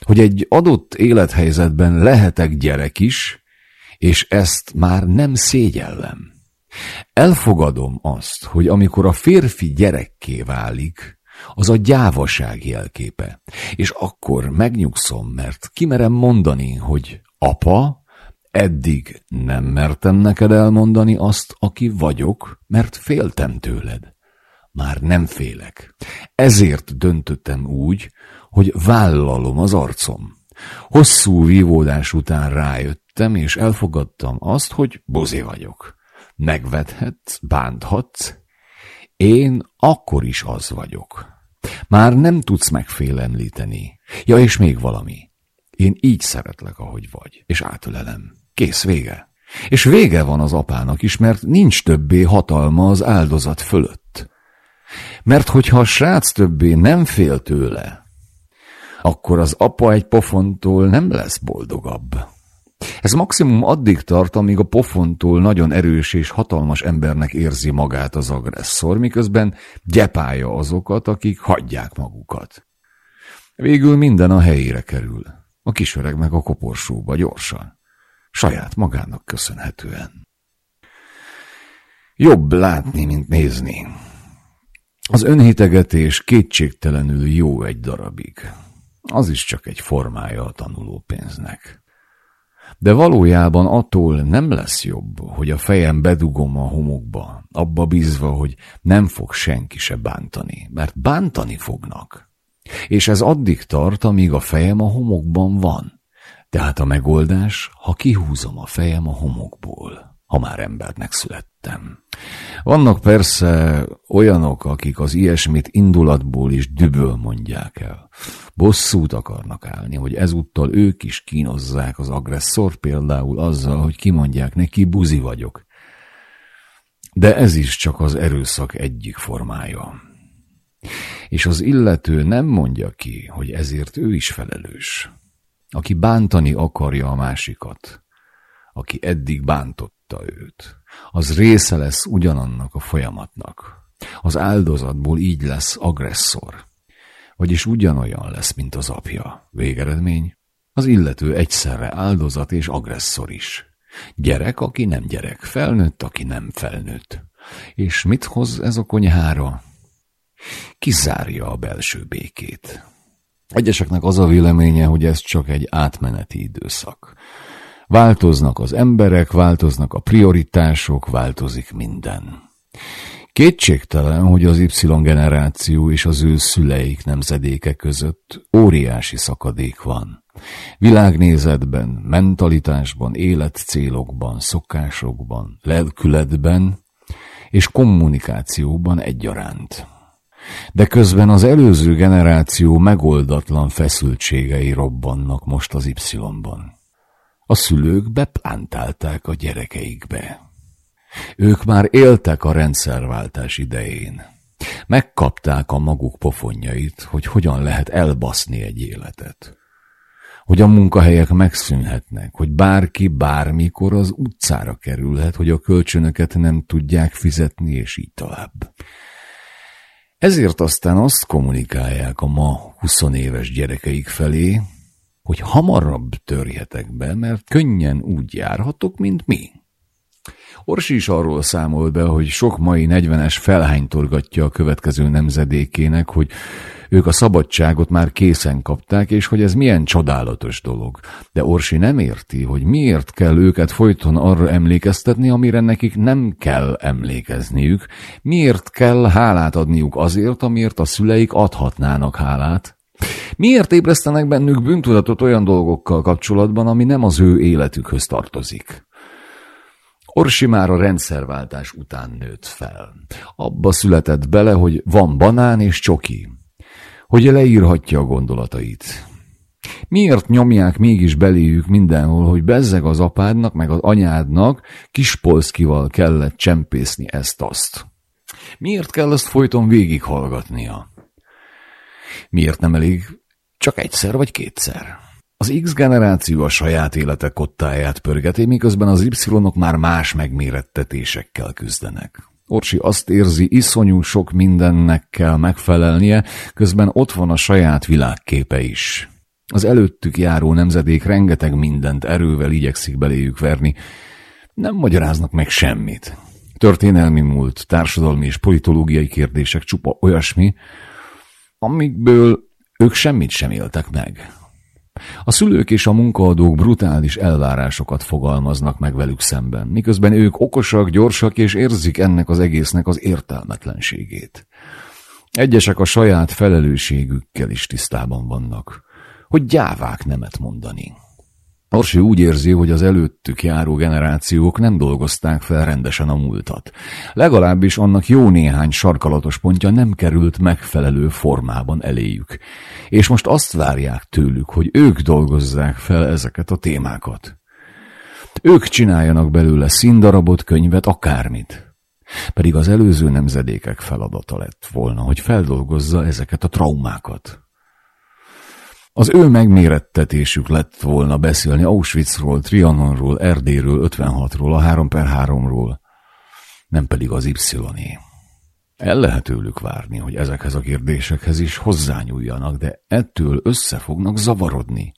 hogy egy adott élethelyzetben lehetek gyerek is, és ezt már nem szégyellem. Elfogadom azt, hogy amikor a férfi gyerekké válik, az a gyávaság jelképe. És akkor megnyugszom, mert kimerem mondani, hogy apa, eddig nem mertem neked elmondani azt, aki vagyok, mert féltem tőled. Már nem félek. Ezért döntöttem úgy, hogy vállalom az arcom. Hosszú vívódás után rájöttem, és elfogadtam azt, hogy buzi vagyok. Megvethetsz, bánthatsz, én akkor is az vagyok. Már nem tudsz megfélemlíteni. Ja, és még valami. Én így szeretlek, ahogy vagy, és átölelem. Kész, vége. És vége van az apának is, mert nincs többé hatalma az áldozat fölött. Mert hogyha a srác többé nem fél tőle, akkor az apa egy pofontól nem lesz boldogabb. Ez maximum addig tart, amíg a pofontól nagyon erős és hatalmas embernek érzi magát az agresszor, miközben gyepálja azokat, akik hagyják magukat. Végül minden a helyére kerül. A kisöreg meg a koporsóba gyorsan. Saját magának köszönhetően. Jobb látni, mint nézni. Az önhitegetés kétségtelenül jó egy darabig. Az is csak egy formája a tanulópénznek. De valójában attól nem lesz jobb, hogy a fejem bedugom a homokba, abba bízva, hogy nem fog senki se bántani, mert bántani fognak. És ez addig tart, amíg a fejem a homokban van. Tehát a megoldás, ha kihúzom a fejem a homokból ha már embernek születtem. Vannak persze olyanok, akik az ilyesmit indulatból is düböl mondják el. Bosszút akarnak állni, hogy ezúttal ők is kínozzák az agresszor például azzal, hogy kimondják neki, buzi vagyok. De ez is csak az erőszak egyik formája. És az illető nem mondja ki, hogy ezért ő is felelős. Aki bántani akarja a másikat, aki eddig bántotta őt. Az része lesz ugyanannak a folyamatnak. Az áldozatból így lesz agresszor. Vagyis ugyanolyan lesz, mint az apja. Végeredmény? Az illető egyszerre áldozat és agresszor is. Gyerek, aki nem gyerek, felnőtt, aki nem felnőtt. És mit hoz ez a konyhára? Kizárja a belső békét. Egyeseknek az a véleménye, hogy ez csak egy átmeneti időszak. Változnak az emberek, változnak a prioritások, változik minden. Kétségtelen, hogy az Y generáció és az ő szüleik nemzedéke között óriási szakadék van. Világnézetben, mentalitásban, életcélokban, szokásokban, lelkületben és kommunikációban egyaránt. De közben az előző generáció megoldatlan feszültségei robbannak most az Y-ban. A szülők beplántálták a gyerekeikbe. Ők már éltek a rendszerváltás idején. Megkapták a maguk pofonjait, hogy hogyan lehet elbaszni egy életet. Hogy a munkahelyek megszűnhetnek, hogy bárki bármikor az utcára kerülhet, hogy a kölcsönöket nem tudják fizetni, és így tovább. Ezért aztán azt kommunikálják a ma 20 éves gyerekeik felé, hogy hamarabb törjetek be, mert könnyen úgy járhatok, mint mi. Orsi is arról számol be, hogy sok mai 40-es felhánytorgatja a következő nemzedékének, hogy ők a szabadságot már készen kapták, és hogy ez milyen csodálatos dolog. De Orsi nem érti, hogy miért kell őket folyton arra emlékeztetni, amire nekik nem kell emlékezniük, miért kell hálát adniuk azért, amiért a szüleik adhatnának hálát, Miért ébresztenek bennük bűntudatot olyan dolgokkal kapcsolatban, ami nem az ő életükhöz tartozik? Orsi már a rendszerváltás után nőtt fel. Abba született bele, hogy van banán és csoki. Hogy leírhatja a gondolatait. Miért nyomják mégis beléjük mindenhol, hogy bezzeg az apádnak, meg az anyádnak kispolszkival kellett csempészni ezt-azt? Miért kell ezt folyton végighallgatnia? Miért nem elég csak egyszer vagy kétszer? Az X generáció a saját élete kottáját pörgeti, miközben az Y-ok már más megmérettetésekkel küzdenek. Orsi azt érzi, iszonyú sok mindennek kell megfelelnie, közben ott van a saját világképe is. Az előttük járó nemzedék rengeteg mindent erővel igyekszik beléjük verni. Nem magyaráznak meg semmit. Történelmi múlt, társadalmi és politológiai kérdések csupa olyasmi, amikből ők semmit sem éltek meg. A szülők és a munkaadók brutális elvárásokat fogalmaznak meg velük szemben, miközben ők okosak, gyorsak és érzik ennek az egésznek az értelmetlenségét. Egyesek a saját felelősségükkel is tisztában vannak, hogy gyávák nemet mondani. Orsi úgy érzi, hogy az előttük járó generációk nem dolgozták fel rendesen a múltat. Legalábbis annak jó néhány sarkalatos pontja nem került megfelelő formában eléjük. És most azt várják tőlük, hogy ők dolgozzák fel ezeket a témákat. Ők csináljanak belőle színdarabot, könyvet, akármit. Pedig az előző nemzedékek feladata lett volna, hogy feldolgozza ezeket a traumákat. Az ő megmérettetésük lett volna beszélni Auschwitzról, Trianonról, Erdélyről, 56-ról, a 3 per 3-ról, nem pedig az Y-é. El lehet tőlük várni, hogy ezekhez a kérdésekhez is hozzányúljanak, de ettől össze fognak zavarodni.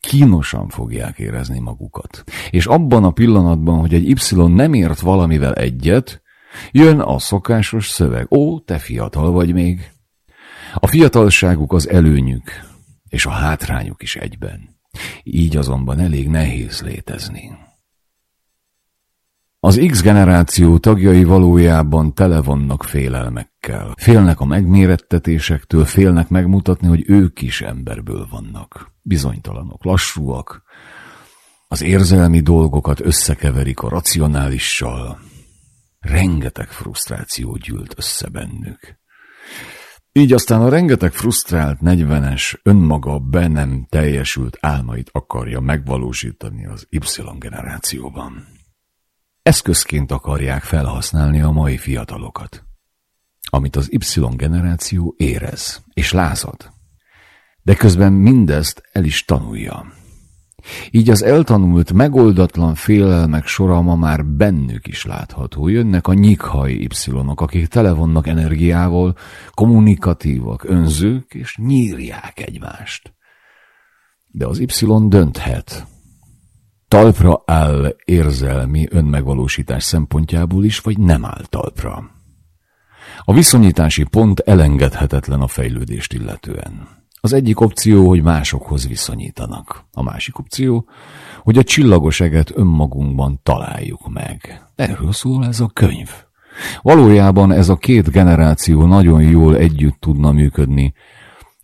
Kínosan fogják érezni magukat. És abban a pillanatban, hogy egy Y nem ért valamivel egyet, jön a szokásos szöveg. Ó, te fiatal vagy még. A fiatalságuk az előnyük, és a hátrányuk is egyben. Így azonban elég nehéz létezni. Az X generáció tagjai valójában tele vannak félelmekkel. Félnek a megmérettetésektől, félnek megmutatni, hogy ők is emberből vannak. Bizonytalanok, lassúak. Az érzelmi dolgokat összekeverik a racionálissal. Rengeteg frusztráció gyűlt össze bennük. Így aztán a rengeteg frusztrált negyvenes önmaga be nem teljesült álmait akarja megvalósítani az Y generációban. Eszközként akarják felhasználni a mai fiatalokat, amit az Y generáció érez és lázad. De közben mindezt el is tanulja. Így az eltanult, megoldatlan félelmek sora ma már bennük is látható. Jönnek a nyikhaj y akik tele vannak energiával, kommunikatívak, önzők, és nyírják egymást. De az Y dönthet. Talpra áll érzelmi önmegvalósítás szempontjából is, vagy nem áll talpra. A viszonyítási pont elengedhetetlen a fejlődést illetően. Az egyik opció, hogy másokhoz viszonyítanak. A másik opció, hogy a csillagos eget önmagunkban találjuk meg. Erről szól ez a könyv. Valójában ez a két generáció nagyon jól együtt tudna működni,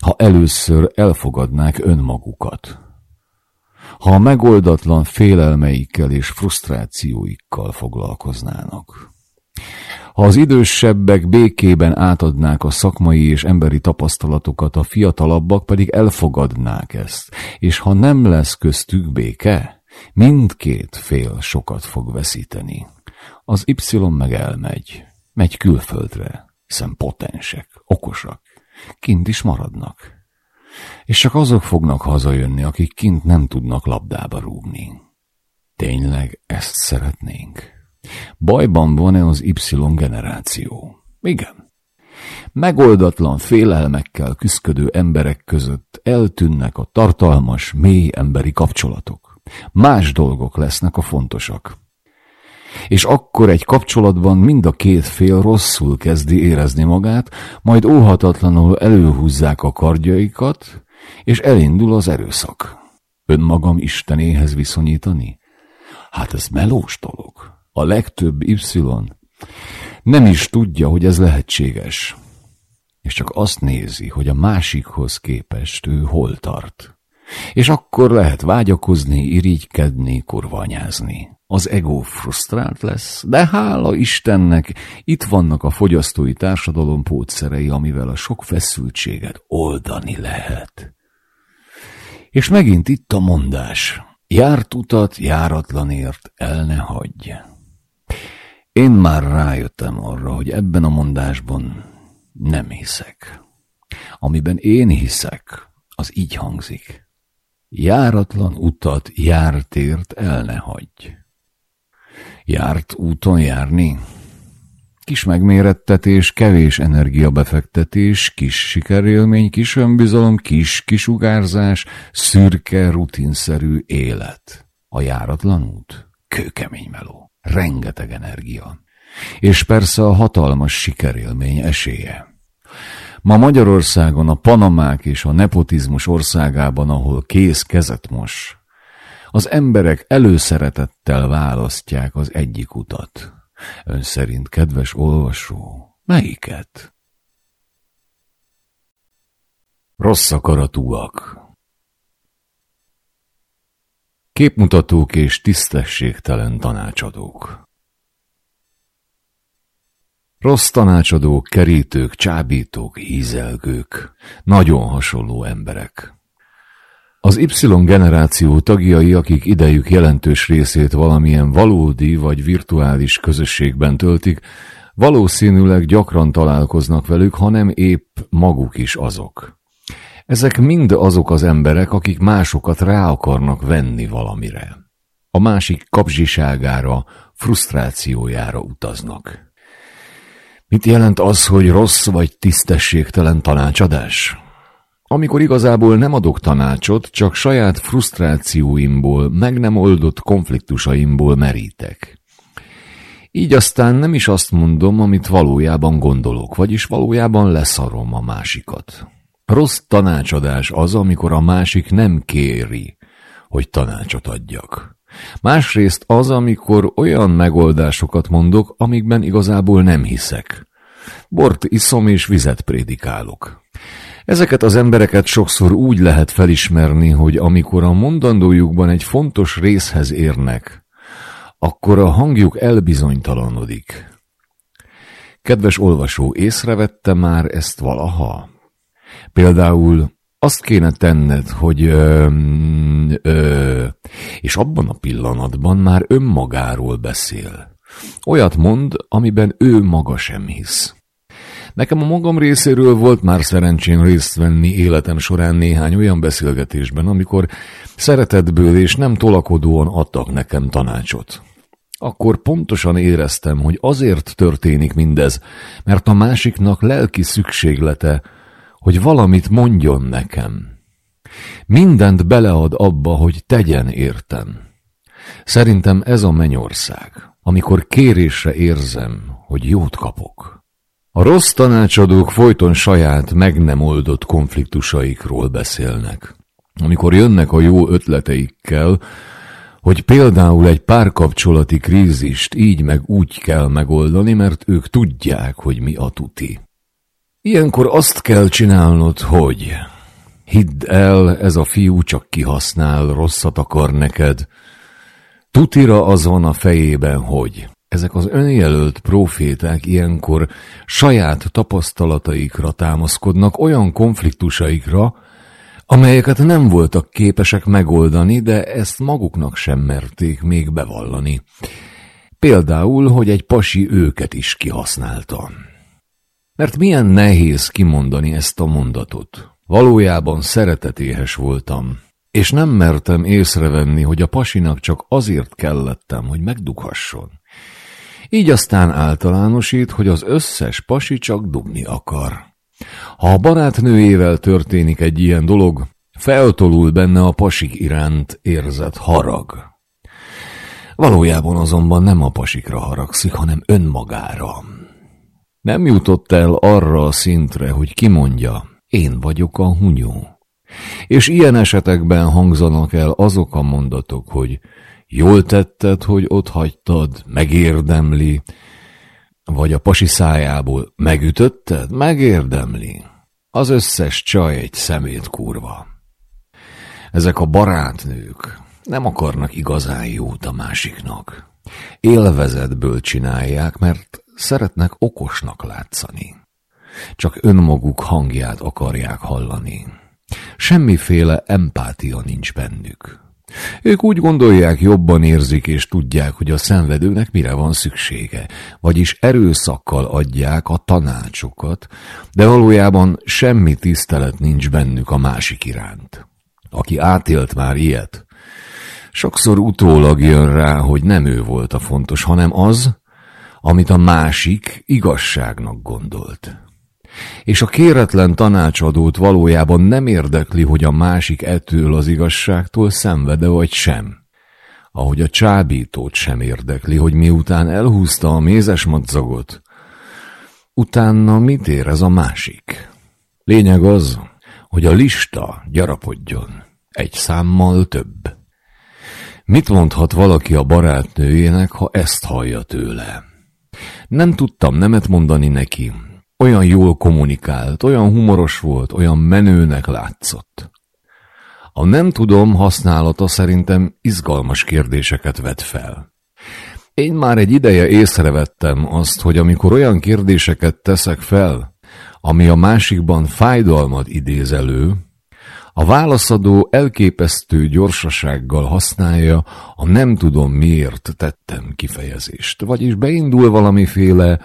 ha először elfogadnák önmagukat. Ha a megoldatlan félelmeikkel és frusztrációikkal foglalkoznának. Ha az idősebbek békében átadnák a szakmai és emberi tapasztalatokat, a fiatalabbak pedig elfogadnák ezt, és ha nem lesz köztük béke, mindkét fél sokat fog veszíteni. Az Y meg elmegy, megy külföldre, hiszen potensek, okosak, kint is maradnak. És csak azok fognak hazajönni, akik kint nem tudnak labdába rúgni. Tényleg ezt szeretnénk? Bajban van-e az Y generáció? Igen. Megoldatlan félelmekkel küszködő emberek között eltűnnek a tartalmas, mély emberi kapcsolatok. Más dolgok lesznek a fontosak. És akkor egy kapcsolatban mind a két fél rosszul kezdi érezni magát, majd óhatatlanul előhúzzák a kardjaikat, és elindul az erőszak. Önmagam Istenéhez viszonyítani? Hát ez melós dolog a legtöbb Y nem is tudja, hogy ez lehetséges, és csak azt nézi, hogy a másikhoz képest ő hol tart. És akkor lehet vágyakozni, irigykedni, kurvanyázni. Az ego frusztrált lesz, de hála Istennek, itt vannak a fogyasztói társadalom pótszerei, amivel a sok feszültséget oldani lehet. És megint itt a mondás. Járt utat járatlanért el ne hagyj. Én már rájöttem arra, hogy ebben a mondásban nem hiszek. Amiben én hiszek, az így hangzik. Járatlan utat jártért el ne hagyj. Járt úton járni? Kis megmérettetés, kevés energiabefektetés, kis sikerélmény, kis önbizalom, kis kisugárzás, szürke, rutinszerű élet. A járatlan út? Kőkemény meló. Rengeteg energia. És persze a hatalmas sikerélmény esélye. Ma Magyarországon a panamák és a nepotizmus országában, ahol kész kezet mos, az emberek előszeretettel választják az egyik utat. Ön szerint, kedves olvasó, melyiket? Rossz akaratúak. Képmutatók és tisztességtelen tanácsadók. Rossz tanácsadók, kerítők, csábítók, hízelgők, nagyon hasonló emberek. Az Y generáció tagjai, akik idejük jelentős részét valamilyen valódi vagy virtuális közösségben töltik, valószínűleg gyakran találkoznak velük, hanem épp maguk is azok. Ezek mind azok az emberek, akik másokat rá akarnak venni valamire. A másik kapzsiságára, frusztrációjára utaznak. Mit jelent az, hogy rossz vagy tisztességtelen tanácsadás? Amikor igazából nem adok tanácsot, csak saját frusztrációimból, meg nem oldott konfliktusaimból merítek. Így aztán nem is azt mondom, amit valójában gondolok, vagyis valójában leszarom a másikat. Rossz tanácsadás az, amikor a másik nem kéri, hogy tanácsot adjak. Másrészt az, amikor olyan megoldásokat mondok, amikben igazából nem hiszek. Bort iszom és vizet prédikálok. Ezeket az embereket sokszor úgy lehet felismerni, hogy amikor a mondandójukban egy fontos részhez érnek, akkor a hangjuk elbizonytalanodik. Kedves olvasó, észrevette már ezt valaha? Például azt kéne tenned, hogy ö, ö, és abban a pillanatban már önmagáról beszél. Olyat mond, amiben ő maga sem hisz. Nekem a magam részéről volt már szerencsém részt venni életem során néhány olyan beszélgetésben, amikor szeretetből és nem tolakodóan adtak nekem tanácsot. Akkor pontosan éreztem, hogy azért történik mindez, mert a másiknak lelki szükséglete, hogy valamit mondjon nekem. Mindent belead abba, hogy tegyen értem. Szerintem ez a mennyország, amikor kérésre érzem, hogy jót kapok. A rossz tanácsadók folyton saját, meg nem oldott konfliktusaikról beszélnek. Amikor jönnek a jó ötleteikkel, hogy például egy párkapcsolati krízist így meg úgy kell megoldani, mert ők tudják, hogy mi a tuti. Ilyenkor azt kell csinálnod, hogy hidd el, ez a fiú csak kihasznál, rosszat akar neked. Tutira az van a fejében, hogy ezek az önjelölt proféták ilyenkor saját tapasztalataikra támaszkodnak, olyan konfliktusaikra, amelyeket nem voltak képesek megoldani, de ezt maguknak sem merték még bevallani. Például, hogy egy pasi őket is kihasználta. Mert milyen nehéz kimondani ezt a mondatot. Valójában szeretetéhes voltam, és nem mertem észrevenni, hogy a pasinak csak azért kellettem, hogy megdughasson. Így aztán általánosít, hogy az összes pasi csak dugni akar. Ha a barátnőjével történik egy ilyen dolog, feltolul benne a pasik iránt érzett harag. Valójában azonban nem a pasikra haragszik, hanem önmagára. Nem jutott el arra a szintre, hogy kimondja, én vagyok a hunyó. És ilyen esetekben hangzanak el azok a mondatok, hogy Jól tetted, hogy ott hagytad, megérdemli, vagy a pasi szájából megütötted, megérdemli. Az összes csaj egy szemét kurva. Ezek a barátnők nem akarnak igazán jót a másiknak. Élvezetből csinálják, mert szeretnek okosnak látszani. Csak önmaguk hangját akarják hallani. Semmiféle empátia nincs bennük. Ők úgy gondolják, jobban érzik és tudják, hogy a szenvedőnek mire van szüksége, vagyis erőszakkal adják a tanácsokat, de valójában semmi tisztelet nincs bennük a másik iránt. Aki átélt már ilyet, sokszor utólag jön rá, hogy nem ő volt a fontos, hanem az, amit a másik igazságnak gondolt és a kéretlen tanácsadót valójában nem érdekli, hogy a másik ettől az igazságtól szenvede vagy sem. Ahogy a csábítót sem érdekli, hogy miután elhúzta a mézes madzagot, utána mit ér ez a másik? Lényeg az, hogy a lista gyarapodjon, egy számmal több. Mit mondhat valaki a barátnőjének, ha ezt hallja tőle? Nem tudtam nemet mondani neki, olyan jól kommunikált, olyan humoros volt, olyan menőnek látszott. A nem tudom használata szerintem izgalmas kérdéseket vet fel. Én már egy ideje észrevettem azt, hogy amikor olyan kérdéseket teszek fel, ami a másikban fájdalmat idéz elő, a válaszadó elképesztő gyorsasággal használja a nem tudom miért tettem kifejezést, vagyis beindul valamiféle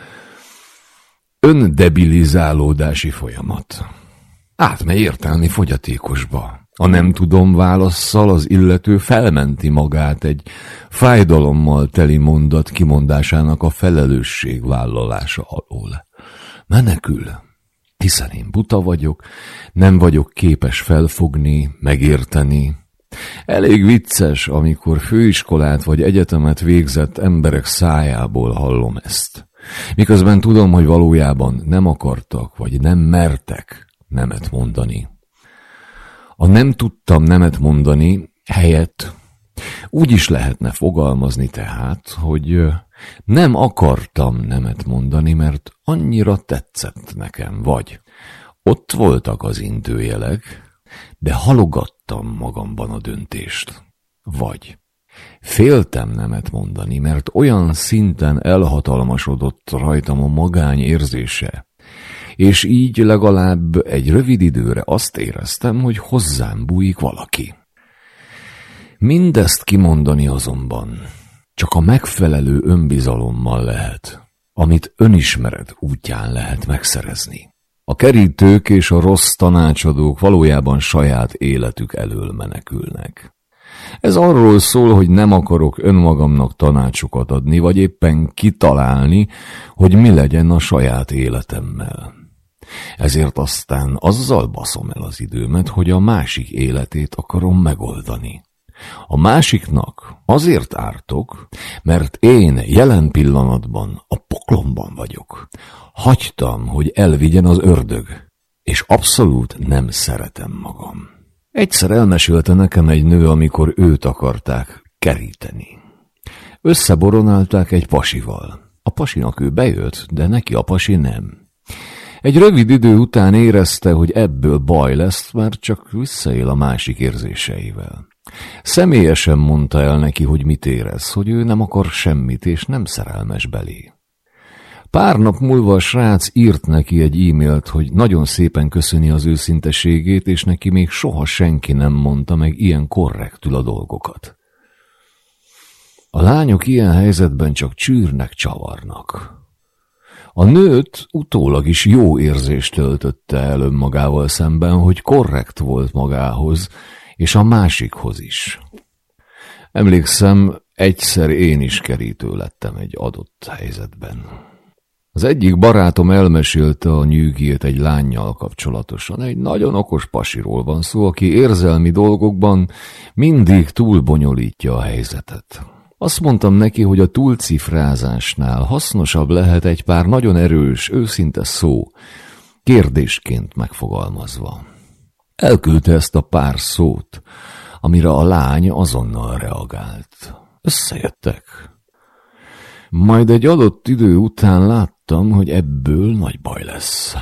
öndebilizálódási folyamat. Átmegy értelmi fogyatékosba. A nem tudom válaszszal az illető felmenti magát egy fájdalommal teli mondat kimondásának a felelősség vállalása alól. Menekül, hiszen én buta vagyok, nem vagyok képes felfogni, megérteni. Elég vicces, amikor főiskolát vagy egyetemet végzett emberek szájából hallom ezt. Miközben tudom, hogy valójában nem akartak, vagy nem mertek nemet mondani. A nem tudtam nemet mondani helyett úgy is lehetne fogalmazni tehát, hogy nem akartam nemet mondani, mert annyira tetszett nekem, vagy ott voltak az intőjelek, de halogattam magamban a döntést, vagy Féltem nemet mondani, mert olyan szinten elhatalmasodott rajtam a magány érzése, és így legalább egy rövid időre azt éreztem, hogy hozzám bújik valaki. Mindezt kimondani azonban csak a megfelelő önbizalommal lehet, amit önismeret útján lehet megszerezni. A kerítők és a rossz tanácsadók valójában saját életük elől menekülnek. Ez arról szól, hogy nem akarok önmagamnak tanácsokat adni, vagy éppen kitalálni, hogy mi legyen a saját életemmel. Ezért aztán azzal baszom el az időmet, hogy a másik életét akarom megoldani. A másiknak azért ártok, mert én jelen pillanatban a poklomban vagyok. Hagytam, hogy elvigyen az ördög, és abszolút nem szeretem magam. Egyszer elmesélte nekem egy nő, amikor őt akarták keríteni. Összeboronálták egy pasival. A pasinak ő bejött, de neki a pasi nem. Egy rövid idő után érezte, hogy ebből baj lesz, mert csak visszaél a másik érzéseivel. Személyesen mondta el neki, hogy mit érez, hogy ő nem akar semmit, és nem szerelmes belé. Pár nap múlva a srác írt neki egy e-mailt, hogy nagyon szépen köszöni az őszinteségét, és neki még soha senki nem mondta meg ilyen korrektül a dolgokat. A lányok ilyen helyzetben csak csűrnek, csavarnak. A nőt utólag is jó érzést töltötte el önmagával szemben, hogy korrekt volt magához, és a másikhoz is. Emlékszem, egyszer én is kerítő lettem egy adott helyzetben. Az egyik barátom elmesélte a nyűgét egy lányjal kapcsolatosan. Egy nagyon okos pasiról van szó, aki érzelmi dolgokban mindig túlbonyolítja a helyzetet. Azt mondtam neki, hogy a túlcifrázásnál hasznosabb lehet egy pár nagyon erős, őszinte szó, kérdésként megfogalmazva. Elküldte ezt a pár szót, amire a lány azonnal reagált. Összejöttek. Majd egy adott idő után lát, Tudtam, hogy ebből nagy baj lesz.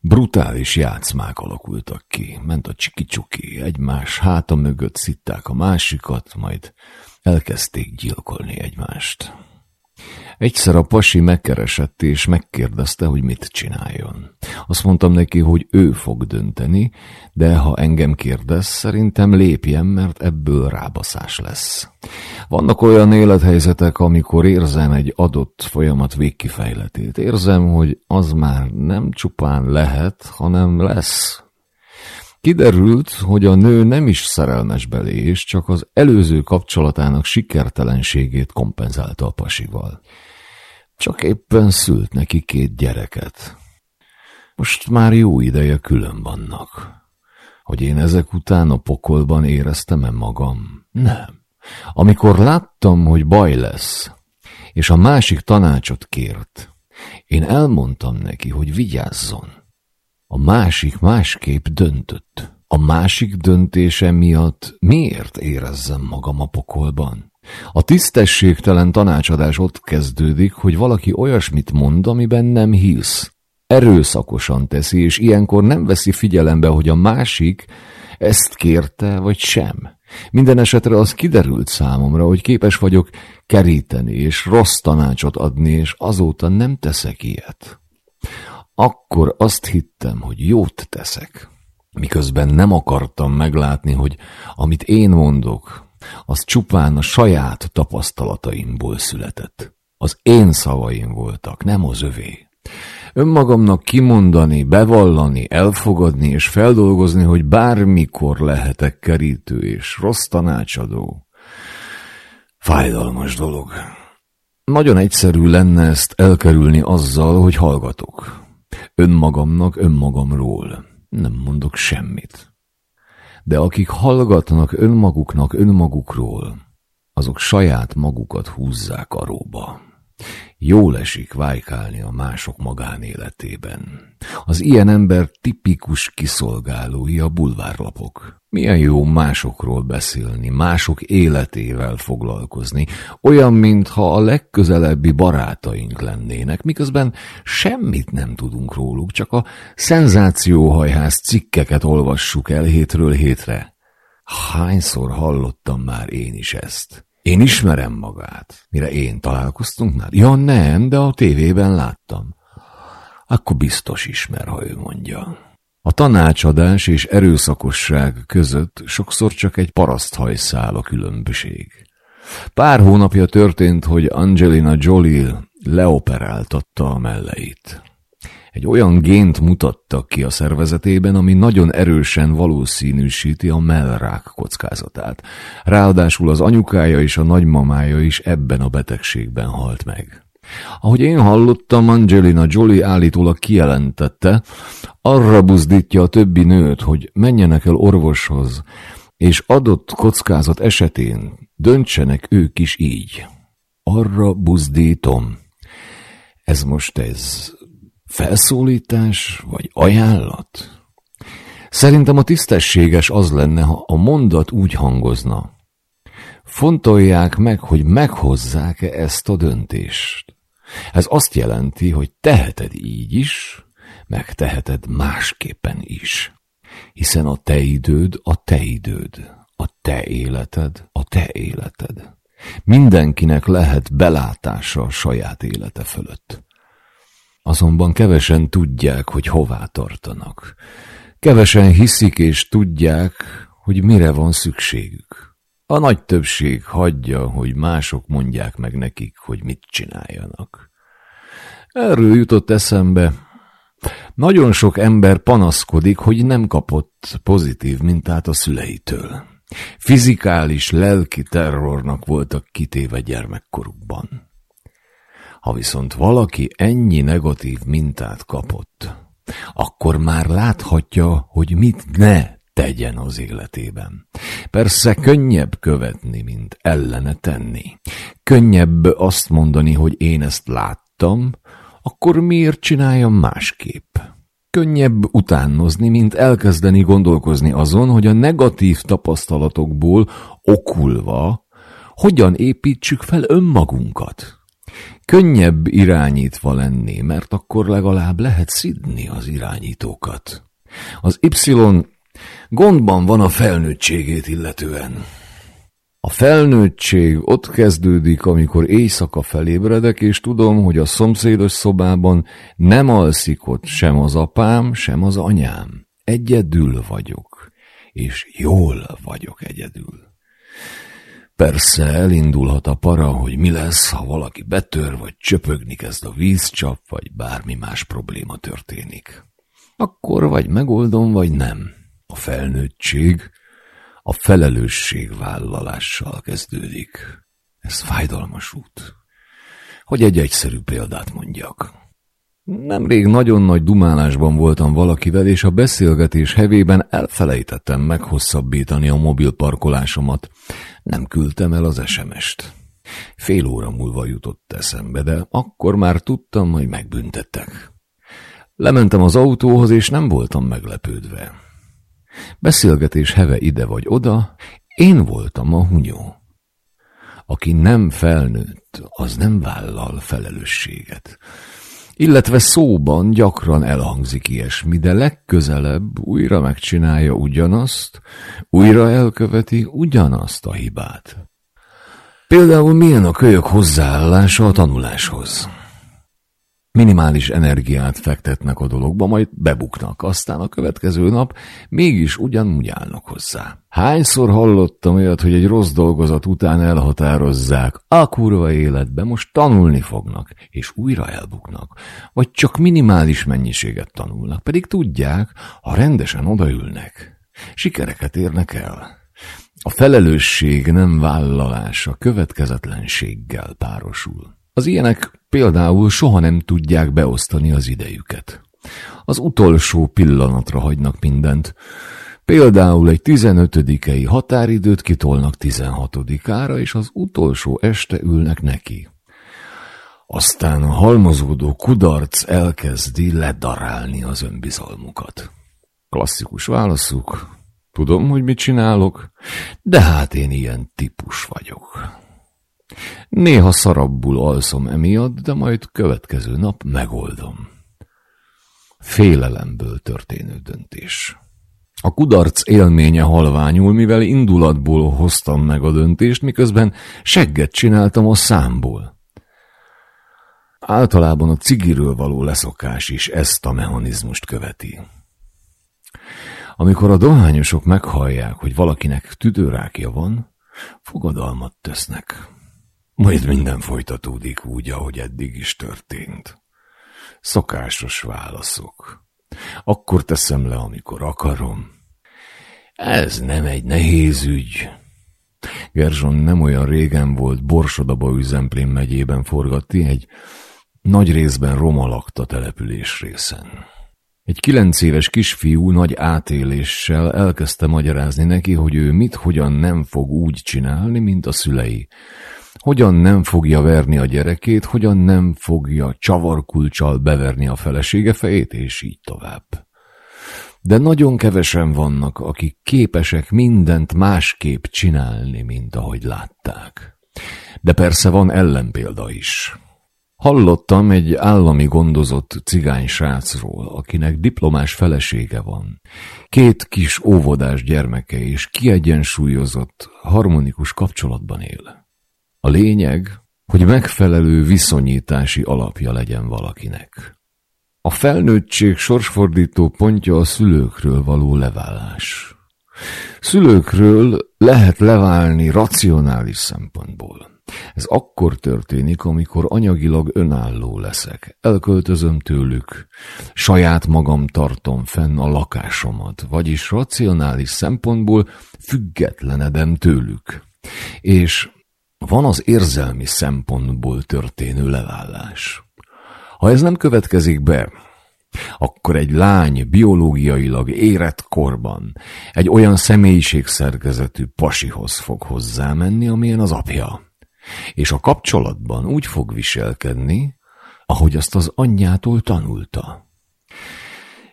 Brutális játszmák alakultak ki. Ment a csiki-csuki, egymás háta mögött szitták a másikat, majd elkezdték gyilkolni egymást. Egyszer a pasi megkeresett és megkérdezte, hogy mit csináljon. Azt mondtam neki, hogy ő fog dönteni, de ha engem kérdez, szerintem lépjem, mert ebből rábaszás lesz. Vannak olyan élethelyzetek, amikor érzem egy adott folyamat végkifejletét. Érzem, hogy az már nem csupán lehet, hanem lesz. Kiderült, hogy a nő nem is szerelmes belé, és csak az előző kapcsolatának sikertelenségét kompenzálta a pasival. Csak éppen szült neki két gyereket. Most már jó ideje külön vannak. Hogy én ezek után a pokolban éreztem-e magam? Nem. Amikor láttam, hogy baj lesz, és a másik tanácsot kért, én elmondtam neki, hogy vigyázzon. A másik másképp döntött. A másik döntése miatt miért érezzem magam a pokolban? A tisztességtelen tanácsadás ott kezdődik, hogy valaki olyasmit mond, amiben nem hisz. Erőszakosan teszi, és ilyenkor nem veszi figyelembe, hogy a másik ezt kérte, vagy sem. Minden esetre az kiderült számomra, hogy képes vagyok keríteni és rossz tanácsot adni, és azóta nem teszek ilyet. Akkor azt hittem, hogy jót teszek, miközben nem akartam meglátni, hogy amit én mondok, az csupán a saját tapasztalataimból született. Az én szavaim voltak, nem az övé. Önmagamnak kimondani, bevallani, elfogadni és feldolgozni, hogy bármikor lehetek kerítő és rossz tanácsadó. Fájdalmas dolog. Nagyon egyszerű lenne ezt elkerülni azzal, hogy hallgatok. Önmagamnak önmagamról. Nem mondok semmit. De akik hallgatnak önmaguknak önmagukról, azok saját magukat húzzák a. Jól esik vájkálni a mások magánéletében. Az ilyen ember tipikus kiszolgálói a bulvárlapok. Milyen jó másokról beszélni, mások életével foglalkozni, olyan, mintha a legközelebbi barátaink lennének, miközben semmit nem tudunk róluk, csak a szenzációhajház cikkeket olvassuk el hétről hétre. Hányszor hallottam már én is ezt? Én ismerem magát. Mire én találkoztunk már? Ja, nem, de a tévében láttam. Akkor biztos ismer, ha ő mondja. A tanácsadás és erőszakosság között sokszor csak egy paraszthajszál a különbség. Pár hónapja történt, hogy Angelina Jolie leoperáltatta a melleit. Egy olyan gént mutattak ki a szervezetében, ami nagyon erősen valószínűsíti a mellrák kockázatát. Ráadásul az anyukája és a nagymamája is ebben a betegségben halt meg. Ahogy én hallottam, Angelina Jolie állítólag kijelentette, arra buzdítja a többi nőt, hogy menjenek el orvoshoz, és adott kockázat esetén döntsenek ők is így. Arra buzdítom. Ez most ez felszólítás vagy ajánlat? Szerintem a tisztességes az lenne, ha a mondat úgy hangozna. Fontolják meg, hogy meghozzák-e ezt a döntést. Ez azt jelenti, hogy teheted így is, meg teheted másképpen is. Hiszen a te időd a te időd, a te életed a te életed. Mindenkinek lehet belátása a saját élete fölött. Azonban kevesen tudják, hogy hová tartanak. Kevesen hiszik és tudják, hogy mire van szükségük. A nagy többség hagyja, hogy mások mondják meg nekik, hogy mit csináljanak. Erről jutott eszembe. Nagyon sok ember panaszkodik, hogy nem kapott pozitív mintát a szüleitől. Fizikális, lelki terrornak voltak kitéve gyermekkorukban. Ha viszont valaki ennyi negatív mintát kapott, akkor már láthatja, hogy mit ne tegyen az életében. Persze könnyebb követni, mint ellene tenni. Könnyebb azt mondani, hogy én ezt láttam, akkor miért csináljam másképp? Könnyebb utánozni, mint elkezdeni gondolkozni azon, hogy a negatív tapasztalatokból okulva hogyan építsük fel önmagunkat. Könnyebb irányítva lenni, mert akkor legalább lehet szidni az irányítókat. Az Y gondban van a felnőttségét illetően. A felnőttség ott kezdődik, amikor éjszaka felébredek, és tudom, hogy a szomszédos szobában nem alszik ott sem az apám, sem az anyám. Egyedül vagyok, és jól vagyok egyedül. Persze elindulhat a para, hogy mi lesz, ha valaki betör, vagy csöpögni kezd a vízcsap, vagy bármi más probléma történik. Akkor vagy megoldom, vagy nem. A felnőttség a felelősségvállalással kezdődik. Ez fájdalmas út. Hogy egy egyszerű példát mondjak. Nemrég nagyon nagy dumálásban voltam valakivel, és a beszélgetés hevében elfelejtettem meghosszabbítani a mobil parkolásomat. Nem küldtem el az SMS-t. Fél óra múlva jutott eszembe, de akkor már tudtam, hogy megbüntettek. Lementem az autóhoz, és nem voltam meglepődve. Beszélgetés heve ide vagy oda, én voltam a hunyó. Aki nem felnőtt, az nem vállal felelősséget. Illetve szóban gyakran elhangzik ilyesmi, de legközelebb újra megcsinálja ugyanazt, újra elköveti ugyanazt a hibát. Például milyen a kölyök hozzáállása a tanuláshoz? Minimális energiát fektetnek a dologba, majd bebuknak, aztán a következő nap mégis ugyanúgy állnak hozzá. Hányszor hallottam olyat, hogy egy rossz dolgozat után elhatározzák, a kurva életbe most tanulni fognak, és újra elbuknak, vagy csak minimális mennyiséget tanulnak, pedig tudják, ha rendesen odaülnek, sikereket érnek el. A felelősség nem vállalása következetlenséggel párosul. Az ilyenek például soha nem tudják beosztani az idejüket. Az utolsó pillanatra hagynak mindent. Például egy 15-ei határidőt kitolnak 16-ára, és az utolsó este ülnek neki. Aztán a halmozódó kudarc elkezdi ledarálni az önbizalmukat. Klasszikus válaszuk. Tudom, hogy mit csinálok, de hát én ilyen típus vagyok. Néha szarabbul alszom emiatt, de majd következő nap megoldom. Félelemből történő döntés. A kudarc élménye halványul, mivel indulatból hoztam meg a döntést, miközben segget csináltam a számból. Általában a cigiről való leszokás is ezt a mechanizmust követi. Amikor a dohányosok meghallják, hogy valakinek tüdőrákja van, fogadalmat tesznek. Majd minden folytatódik úgy, ahogy eddig is történt. Szokásos válaszok. Akkor teszem le, amikor akarom. Ez nem egy nehéz ügy. Gerzson nem olyan régen volt Borsodaba üzemplén megyében forgatni, egy nagy részben roma lakta település részen. Egy kilenc éves kisfiú nagy átéléssel elkezdte magyarázni neki, hogy ő mit, hogyan nem fog úgy csinálni, mint a szülei, hogyan nem fogja verni a gyerekét, hogyan nem fogja csavarkulcsal beverni a felesége fejét, és így tovább. De nagyon kevesen vannak, akik képesek mindent másképp csinálni, mint ahogy látták. De persze van ellenpélda is. Hallottam egy állami gondozott cigány srácról, akinek diplomás felesége van. Két kis óvodás gyermeke és kiegyensúlyozott, harmonikus kapcsolatban él. A lényeg, hogy megfelelő viszonyítási alapja legyen valakinek. A felnőttség sorsfordító pontja a szülőkről való leválás. Szülőkről lehet leválni racionális szempontból. Ez akkor történik, amikor anyagilag önálló leszek. Elköltözöm tőlük, saját magam tartom fenn a lakásomat, vagyis racionális szempontból függetlenedem tőlük. És van az érzelmi szempontból történő levállás. Ha ez nem következik be, akkor egy lány biológiailag érett korban egy olyan személyiségszerkezetű pasihoz fog hozzámenni, amilyen az apja. És a kapcsolatban úgy fog viselkedni, ahogy azt az anyjától tanulta.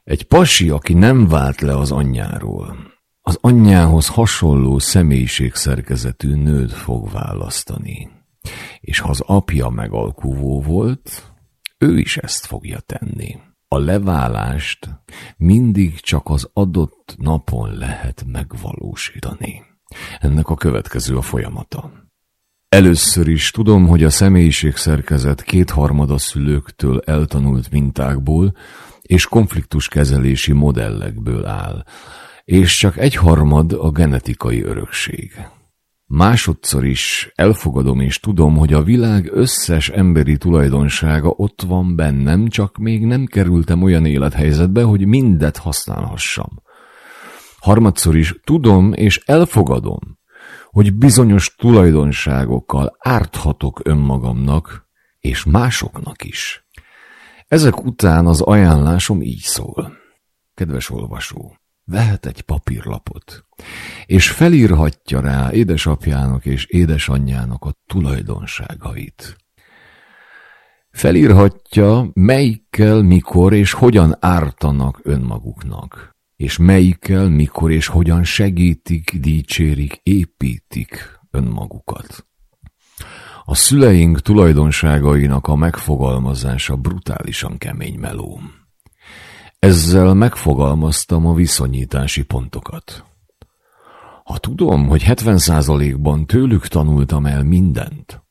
Egy pasi, aki nem vált le az anyjáról, az anyjához hasonló személyiségszerkezetű nőt fog választani. És ha az apja megalkuvó volt, ő is ezt fogja tenni. A leválást mindig csak az adott napon lehet megvalósítani. Ennek a következő a folyamata. Először is tudom, hogy a személyiségszerkezet kétharmada szülőktől eltanult mintákból és konfliktuskezelési modellekből áll, és csak egyharmad a genetikai örökség. Másodszor is elfogadom és tudom, hogy a világ összes emberi tulajdonsága ott van bennem, csak még nem kerültem olyan élethelyzetbe, hogy mindet használhassam. Harmadszor is tudom és elfogadom, hogy bizonyos tulajdonságokkal árthatok önmagamnak és másoknak is. Ezek után az ajánlásom így szól. Kedves olvasó, vehet egy papírlapot, és felírhatja rá édesapjának és édesanyjának a tulajdonságait. Felírhatja, melyikkel, mikor és hogyan ártanak önmaguknak, és melyikkel, mikor és hogyan segítik, dicsérik, építik önmagukat. A szüleink tulajdonságainak a megfogalmazása brutálisan kemény melóm. Ezzel megfogalmaztam a viszonyítási pontokat. Ha tudom, hogy 70%-ban tőlük tanultam el mindent,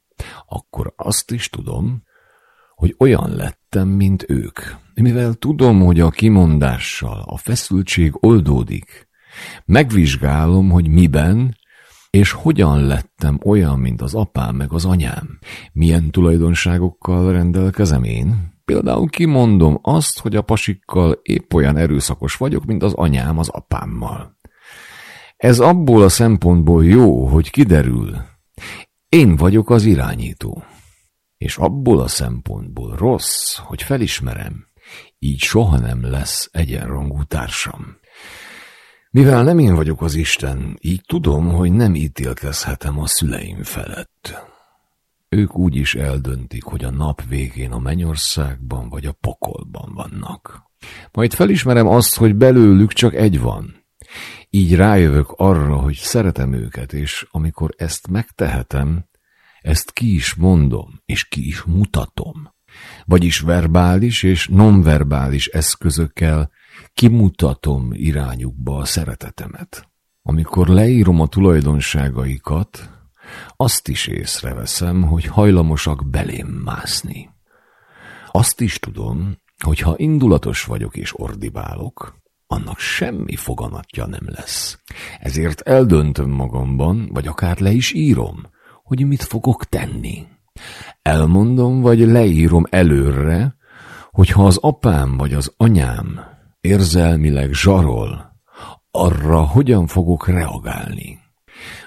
akkor azt is tudom, hogy olyan lettem, mint ők. Mivel tudom, hogy a kimondással a feszültség oldódik, megvizsgálom, hogy miben és hogyan lettem olyan, mint az apám meg az anyám. Milyen tulajdonságokkal rendelkezem én? Például kimondom azt, hogy a pasikkal épp olyan erőszakos vagyok, mint az anyám az apámmal. Ez abból a szempontból jó, hogy kiderül. Én vagyok az irányító. És abból a szempontból rossz, hogy felismerem. Így soha nem lesz egyenrangú társam. Mivel nem én vagyok az Isten, így tudom, hogy nem ítélkezhetem a szüleim felett. Ők úgy is eldöntik, hogy a nap végén a mennyországban vagy a pokolban vannak. Majd felismerem azt, hogy belőlük csak egy van. Így rájövök arra, hogy szeretem őket, és amikor ezt megtehetem, ezt ki is mondom, és ki is mutatom. Vagyis verbális és nonverbális eszközökkel kimutatom irányukba a szeretetemet. Amikor leírom a tulajdonságaikat, azt is észreveszem, hogy hajlamosak belém mászni. Azt is tudom, hogy ha indulatos vagyok és ordibálok, annak semmi foganatja nem lesz. Ezért eldöntöm magamban, vagy akár le is írom, hogy mit fogok tenni. Elmondom, vagy leírom előre, hogy ha az apám vagy az anyám érzelmileg zsarol, arra hogyan fogok reagálni.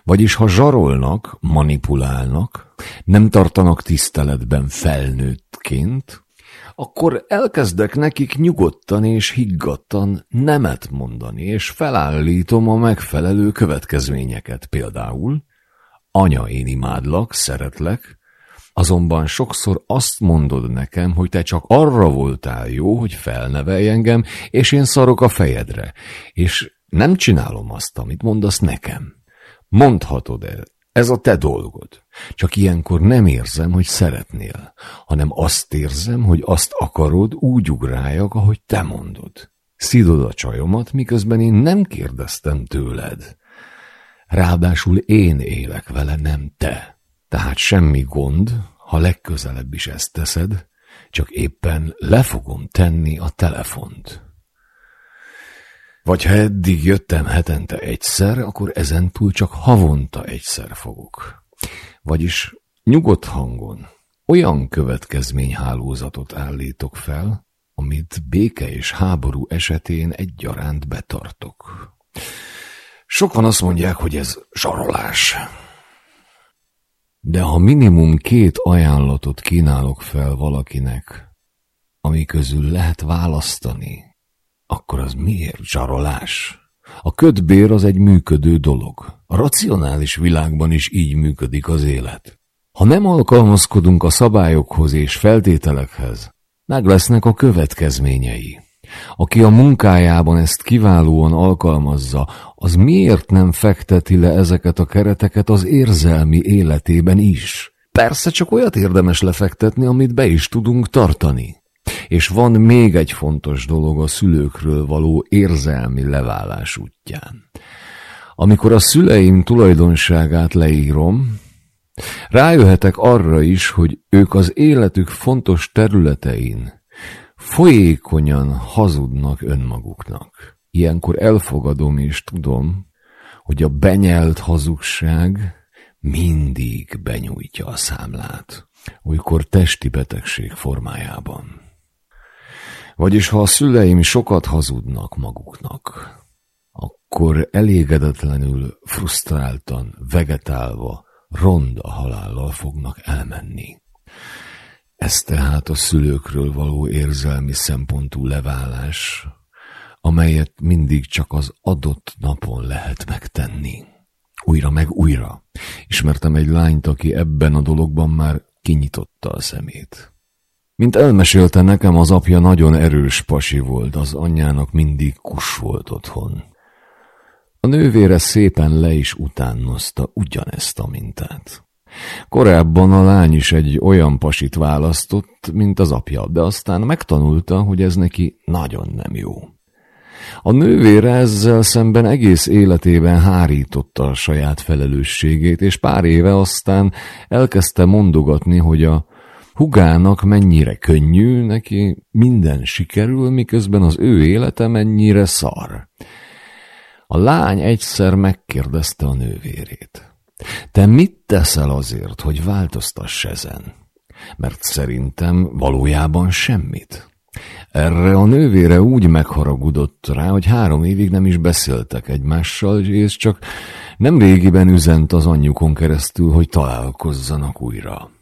Vagyis ha zsarolnak, manipulálnak, nem tartanak tiszteletben felnőttként, akkor elkezdek nekik nyugodtan és higgadtan nemet mondani, és felállítom a megfelelő következményeket. Például, anya, én imádlak, szeretlek, azonban sokszor azt mondod nekem, hogy te csak arra voltál jó, hogy felnevelj engem, és én szarok a fejedre, és nem csinálom azt, amit mondasz nekem. Mondhatod el, ez a te dolgod. Csak ilyenkor nem érzem, hogy szeretnél, hanem azt érzem, hogy azt akarod, úgy ugráljak, ahogy te mondod. Szidod a csajomat, miközben én nem kérdeztem tőled. Ráadásul én élek vele, nem te. Tehát semmi gond, ha legközelebb is ezt teszed, csak éppen le fogom tenni a telefont. Vagy ha eddig jöttem hetente egyszer, akkor ezentúl csak havonta egyszer fogok. Vagyis nyugodt hangon olyan következményhálózatot állítok fel, amit béke és háború esetén egyaránt betartok. Sokan azt mondják, hogy ez zsarolás. De ha minimum két ajánlatot kínálok fel valakinek, ami közül lehet választani, akkor az miért zsarolás? A ködbér az egy működő dolog. A racionális világban is így működik az élet. Ha nem alkalmazkodunk a szabályokhoz és feltételekhez, meg lesznek a következményei. Aki a munkájában ezt kiválóan alkalmazza, az miért nem fekteti le ezeket a kereteket az érzelmi életében is? Persze csak olyat érdemes lefektetni, amit be is tudunk tartani. És van még egy fontos dolog a szülőkről való érzelmi leválás útján. Amikor a szüleim tulajdonságát leírom, rájöhetek arra is, hogy ők az életük fontos területein folyékonyan hazudnak önmaguknak. Ilyenkor elfogadom és tudom, hogy a benyelt hazugság mindig benyújtja a számlát, olykor testi betegség formájában. Vagyis ha a szüleim sokat hazudnak maguknak, akkor elégedetlenül, frusztráltan, vegetálva, ronda halállal fognak elmenni. Ez tehát a szülőkről való érzelmi szempontú leválás, amelyet mindig csak az adott napon lehet megtenni. Újra meg újra. Ismertem egy lányt, aki ebben a dologban már kinyitotta a szemét. Mint elmesélte nekem, az apja nagyon erős pasi volt, az anyjának mindig kus volt otthon. A nővére szépen le is utánozta ugyanezt a mintát. Korábban a lány is egy olyan pasit választott, mint az apja, de aztán megtanulta, hogy ez neki nagyon nem jó. A nővére ezzel szemben egész életében hárította a saját felelősségét, és pár éve aztán elkezdte mondogatni, hogy a hugának mennyire könnyű, neki minden sikerül, miközben az ő élete mennyire szar. A lány egyszer megkérdezte a nővérét. Te mit teszel azért, hogy változtass ezen? Mert szerintem valójában semmit. Erre a nővére úgy megharagudott rá, hogy három évig nem is beszéltek egymással, és csak nem régiben üzent az anyjukon keresztül, hogy találkozzanak újra.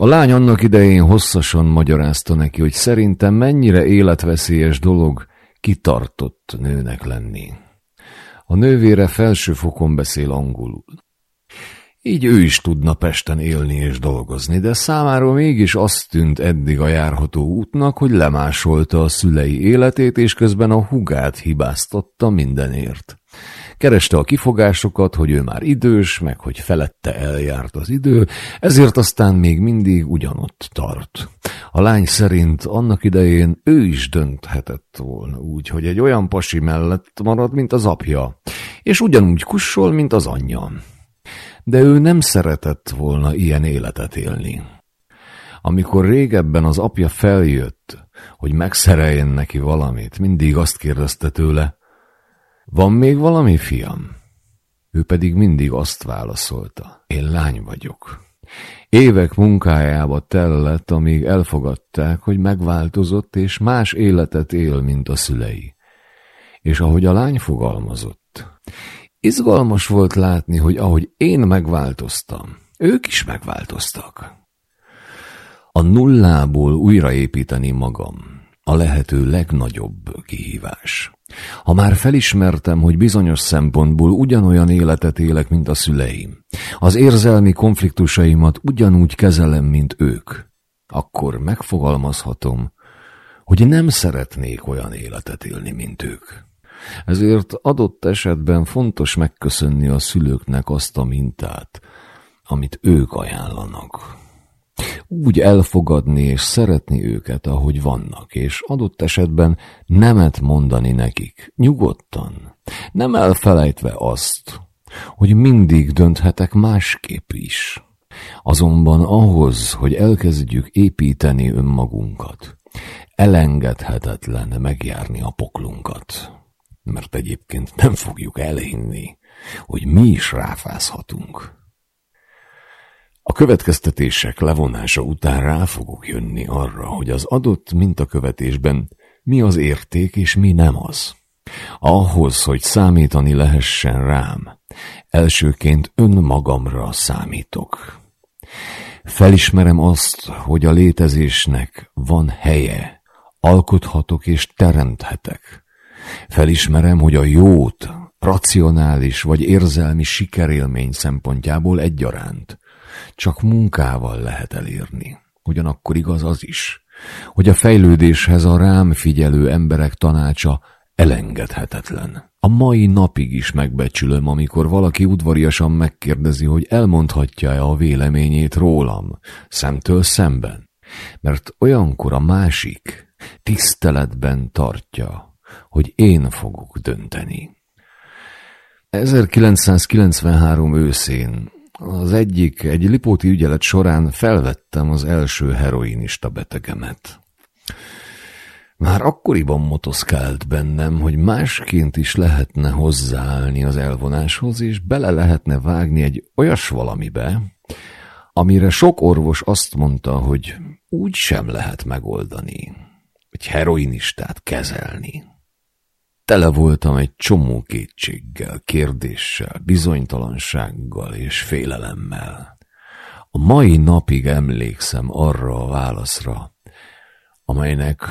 A lány annak idején hosszasan magyarázta neki, hogy szerintem mennyire életveszélyes dolog kitartott nőnek lenni. A nővére felső fokon beszél angolul. Így ő is tudna Pesten élni és dolgozni, de számára mégis azt tűnt eddig a járható útnak, hogy lemásolta a szülei életét, és közben a hugát hibáztatta mindenért. Kereste a kifogásokat, hogy ő már idős, meg hogy felette eljárt az idő, ezért aztán még mindig ugyanott tart. A lány szerint annak idején ő is dönthetett volna úgy, hogy egy olyan pasi mellett marad, mint az apja, és ugyanúgy kussol, mint az anyja. De ő nem szeretett volna ilyen életet élni. Amikor régebben az apja feljött, hogy megszereljen neki valamit, mindig azt kérdezte tőle, van még valami, fiam? Ő pedig mindig azt válaszolta, én lány vagyok. Évek munkájába tellett, amíg elfogadták, hogy megváltozott és más életet él, mint a szülei. És ahogy a lány fogalmazott, izgalmas volt látni, hogy ahogy én megváltoztam, ők is megváltoztak. A nullából újraépíteni magam a lehető legnagyobb kihívás. Ha már felismertem, hogy bizonyos szempontból ugyanolyan életet élek, mint a szüleim, az érzelmi konfliktusaimat ugyanúgy kezelem, mint ők, akkor megfogalmazhatom, hogy nem szeretnék olyan életet élni, mint ők. Ezért adott esetben fontos megköszönni a szülőknek azt a mintát, amit ők ajánlanak úgy elfogadni és szeretni őket, ahogy vannak, és adott esetben nemet mondani nekik, nyugodtan, nem elfelejtve azt, hogy mindig dönthetek másképp is. Azonban ahhoz, hogy elkezdjük építeni önmagunkat, elengedhetetlen megjárni a poklunkat, mert egyébként nem fogjuk elhinni, hogy mi is ráfázhatunk. A következtetések levonása után rá fogok jönni arra, hogy az adott mintakövetésben mi az érték és mi nem az. Ahhoz, hogy számítani lehessen rám, elsőként önmagamra számítok. Felismerem azt, hogy a létezésnek van helye, alkothatok és teremthetek. Felismerem, hogy a jót racionális vagy érzelmi sikerélmény szempontjából egyaránt csak munkával lehet elérni. Ugyanakkor igaz az is, hogy a fejlődéshez a rám figyelő emberek tanácsa elengedhetetlen. A mai napig is megbecsülöm, amikor valaki udvariasan megkérdezi, hogy elmondhatja-e a véleményét rólam, szemtől szemben. Mert olyankor a másik tiszteletben tartja, hogy én fogok dönteni. 1993 őszén az egyik, egy lipóti ügyelet során felvettem az első heroinista betegemet. Már akkoriban motoszkált bennem, hogy másként is lehetne hozzáállni az elvonáshoz, és bele lehetne vágni egy olyas valamibe, amire sok orvos azt mondta, hogy úgy sem lehet megoldani, egy heroinistát kezelni. Tele voltam egy csomó kétséggel, kérdéssel, bizonytalansággal és félelemmel. A mai napig emlékszem arra a válaszra, amelynek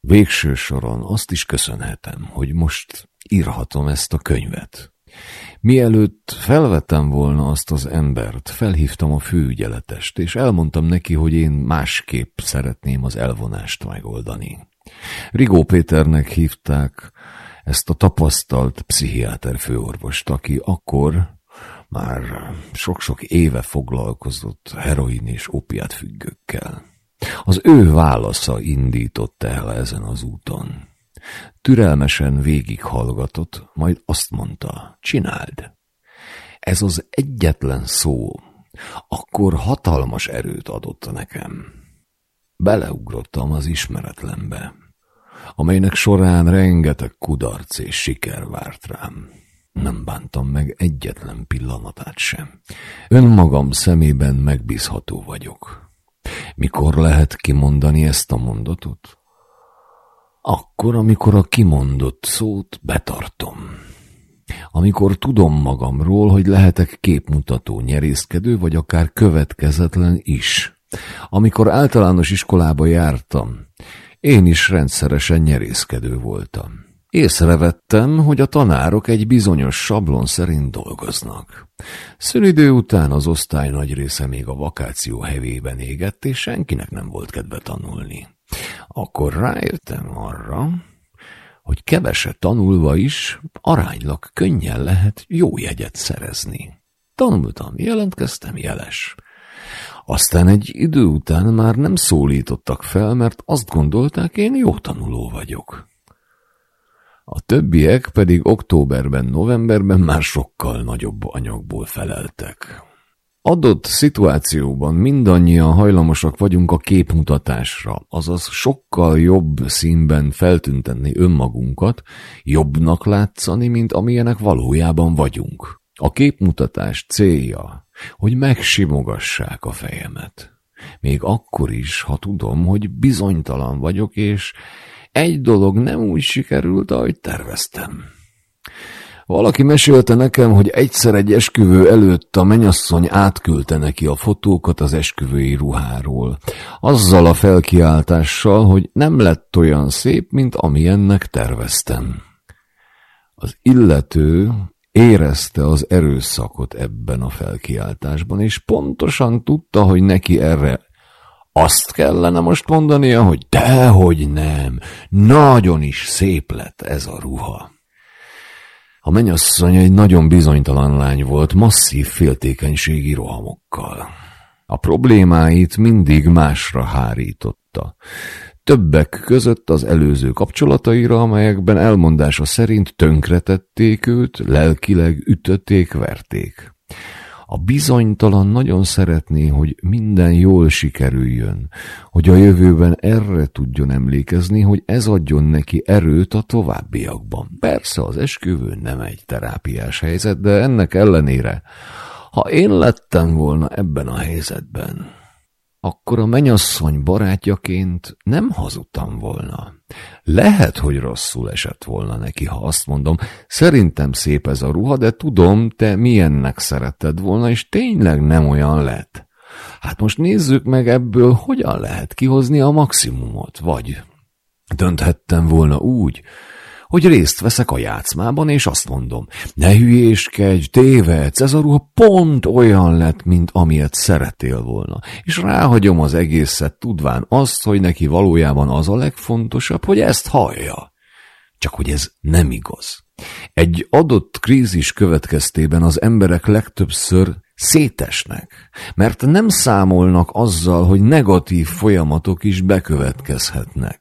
végső soron azt is köszönhetem, hogy most írhatom ezt a könyvet. Mielőtt felvettem volna azt az embert, felhívtam a főügyeletest, és elmondtam neki, hogy én másképp szeretném az elvonást megoldani. Rigó Péternek hívták ezt a tapasztalt pszichiáter főorvost, aki akkor már sok-sok éve foglalkozott heroin és opiát függőkkel. Az ő válasza indította el ezen az úton. Türelmesen végighallgatott, majd azt mondta, csináld. Ez az egyetlen szó, akkor hatalmas erőt adott nekem. Beleugrottam az ismeretlenbe, amelynek során rengeteg kudarc és siker várt rám. Nem bántam meg egyetlen pillanatát sem. Önmagam szemében megbízható vagyok. Mikor lehet kimondani ezt a mondatot? Akkor, amikor a kimondott szót betartom. Amikor tudom magamról, hogy lehetek képmutató, nyerészkedő, vagy akár következetlen is. Amikor általános iskolába jártam, én is rendszeresen nyerészkedő voltam. Észrevettem, hogy a tanárok egy bizonyos sablon szerint dolgoznak. Szünidő után az osztály nagy része még a vakáció hevében égett, és senkinek nem volt kedve tanulni. Akkor ráértem arra, hogy keveset tanulva is aránylag könnyen lehet jó jegyet szerezni. Tanultam, jelentkeztem jeles. Aztán egy idő után már nem szólítottak fel, mert azt gondolták, én jó tanuló vagyok. A többiek pedig októberben, novemberben már sokkal nagyobb anyagból feleltek. Adott szituációban mindannyian hajlamosak vagyunk a képmutatásra, azaz sokkal jobb színben feltüntetni önmagunkat, jobbnak látszani, mint amilyenek valójában vagyunk. A képmutatás célja, hogy megsimogassák a fejemet. Még akkor is, ha tudom, hogy bizonytalan vagyok, és egy dolog nem úgy sikerült, ahogy terveztem. Valaki mesélte nekem, hogy egyszer egy esküvő előtt a menyasszony átküldte neki a fotókat az esküvői ruháról, azzal a felkiáltással, hogy nem lett olyan szép, mint amilyennek terveztem. Az illető érezte az erőszakot ebben a felkiáltásban, és pontosan tudta, hogy neki erre azt kellene most mondania, hogy dehogy nem, nagyon is szép lett ez a ruha. A menyasszony egy nagyon bizonytalan lány volt, masszív féltékenységi rohamokkal. A problémáit mindig másra hárította. Többek között az előző kapcsolataira, amelyekben elmondása szerint tönkretették őt, lelkileg ütötték, verték. A bizonytalan nagyon szeretné, hogy minden jól sikerüljön, hogy a jövőben erre tudjon emlékezni, hogy ez adjon neki erőt a továbbiakban. Persze az esküvő nem egy terápiás helyzet, de ennek ellenére, ha én lettem volna ebben a helyzetben, akkor a menyasszony barátjaként nem hazudtam volna. Lehet, hogy rosszul esett volna neki, ha azt mondom, szerintem szép ez a ruha, de tudom, te milyennek szeretted volna, és tényleg nem olyan lett. Hát most nézzük meg ebből, hogyan lehet kihozni a maximumot, vagy dönthettem volna úgy, hogy részt veszek a játszmában, és azt mondom, ne hülyéskedj, tévedsz, ez a ruha pont olyan lett, mint amilyet szeretél volna, és ráhagyom az egészet, tudván azt, hogy neki valójában az a legfontosabb, hogy ezt hallja. Csak hogy ez nem igaz. Egy adott krízis következtében az emberek legtöbbször szétesnek, mert nem számolnak azzal, hogy negatív folyamatok is bekövetkezhetnek.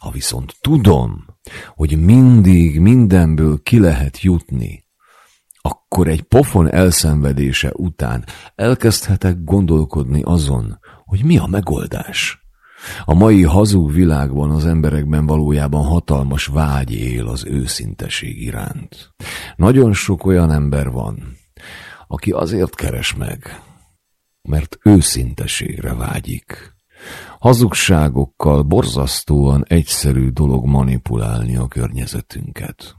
Ha viszont tudom, hogy mindig mindenből ki lehet jutni, akkor egy pofon elszenvedése után elkezdhetek gondolkodni azon, hogy mi a megoldás. A mai hazug világban az emberekben valójában hatalmas vágy él az őszinteség iránt. Nagyon sok olyan ember van, aki azért keres meg, mert őszinteségre vágyik. Hazugságokkal borzasztóan egyszerű dolog manipulálni a környezetünket.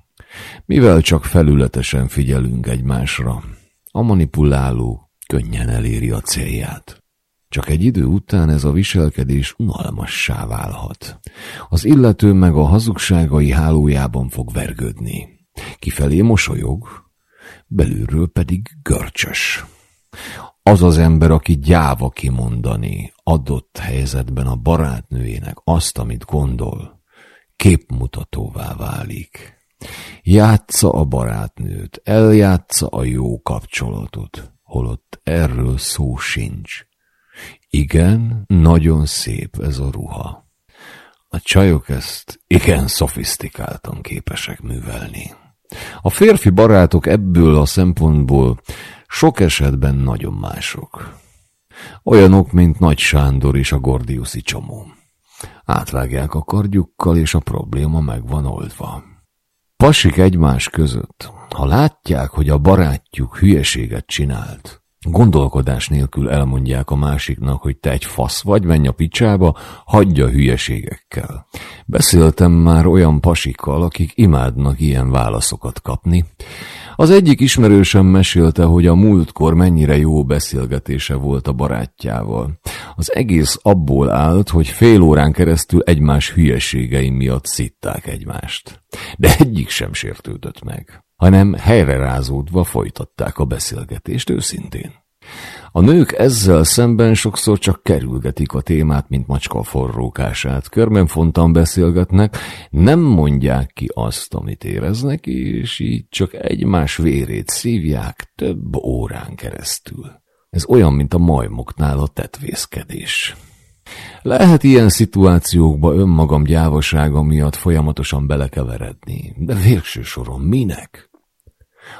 Mivel csak felületesen figyelünk egymásra, a manipuláló könnyen eléri a célját. Csak egy idő után ez a viselkedés unalmassá válhat. Az illető meg a hazugságai hálójában fog vergődni. Kifelé mosolyog, belülről pedig görcsös. Az az ember, aki gyáva kimondani adott helyzetben a barátnőjének azt, amit gondol, képmutatóvá válik. Játsza a barátnőt, eljátsza a jó kapcsolatot, holott erről szó sincs. Igen, nagyon szép ez a ruha. A csajok ezt igen szofisztikáltan képesek művelni. A férfi barátok ebből a szempontból sok esetben nagyon mások. Olyanok, mint Nagy Sándor és a Gordiuszi csomó. Átvágják a kardjukkal, és a probléma meg van oldva. Pasik egymás között, ha látják, hogy a barátjuk hülyeséget csinált, Gondolkodás nélkül elmondják a másiknak, hogy te egy fasz vagy, menj a picsába, hagyja hülyeségekkel. Beszéltem már olyan pasikkal, akik imádnak ilyen válaszokat kapni. Az egyik ismerősöm mesélte, hogy a múltkor mennyire jó beszélgetése volt a barátjával. Az egész abból állt, hogy fél órán keresztül egymás hülyeségei miatt szitták egymást. De egyik sem sértődött meg hanem helyre rázódva folytatták a beszélgetést őszintén. A nők ezzel szemben sokszor csak kerülgetik a témát, mint macska a forrókását. Körbenfontan beszélgetnek, nem mondják ki azt, amit éreznek, és így csak egymás vérét szívják több órán keresztül. Ez olyan, mint a majmoknál a tetvészkedés. Lehet ilyen szituációkba önmagam gyávasága miatt folyamatosan belekeveredni, de végső soron minek?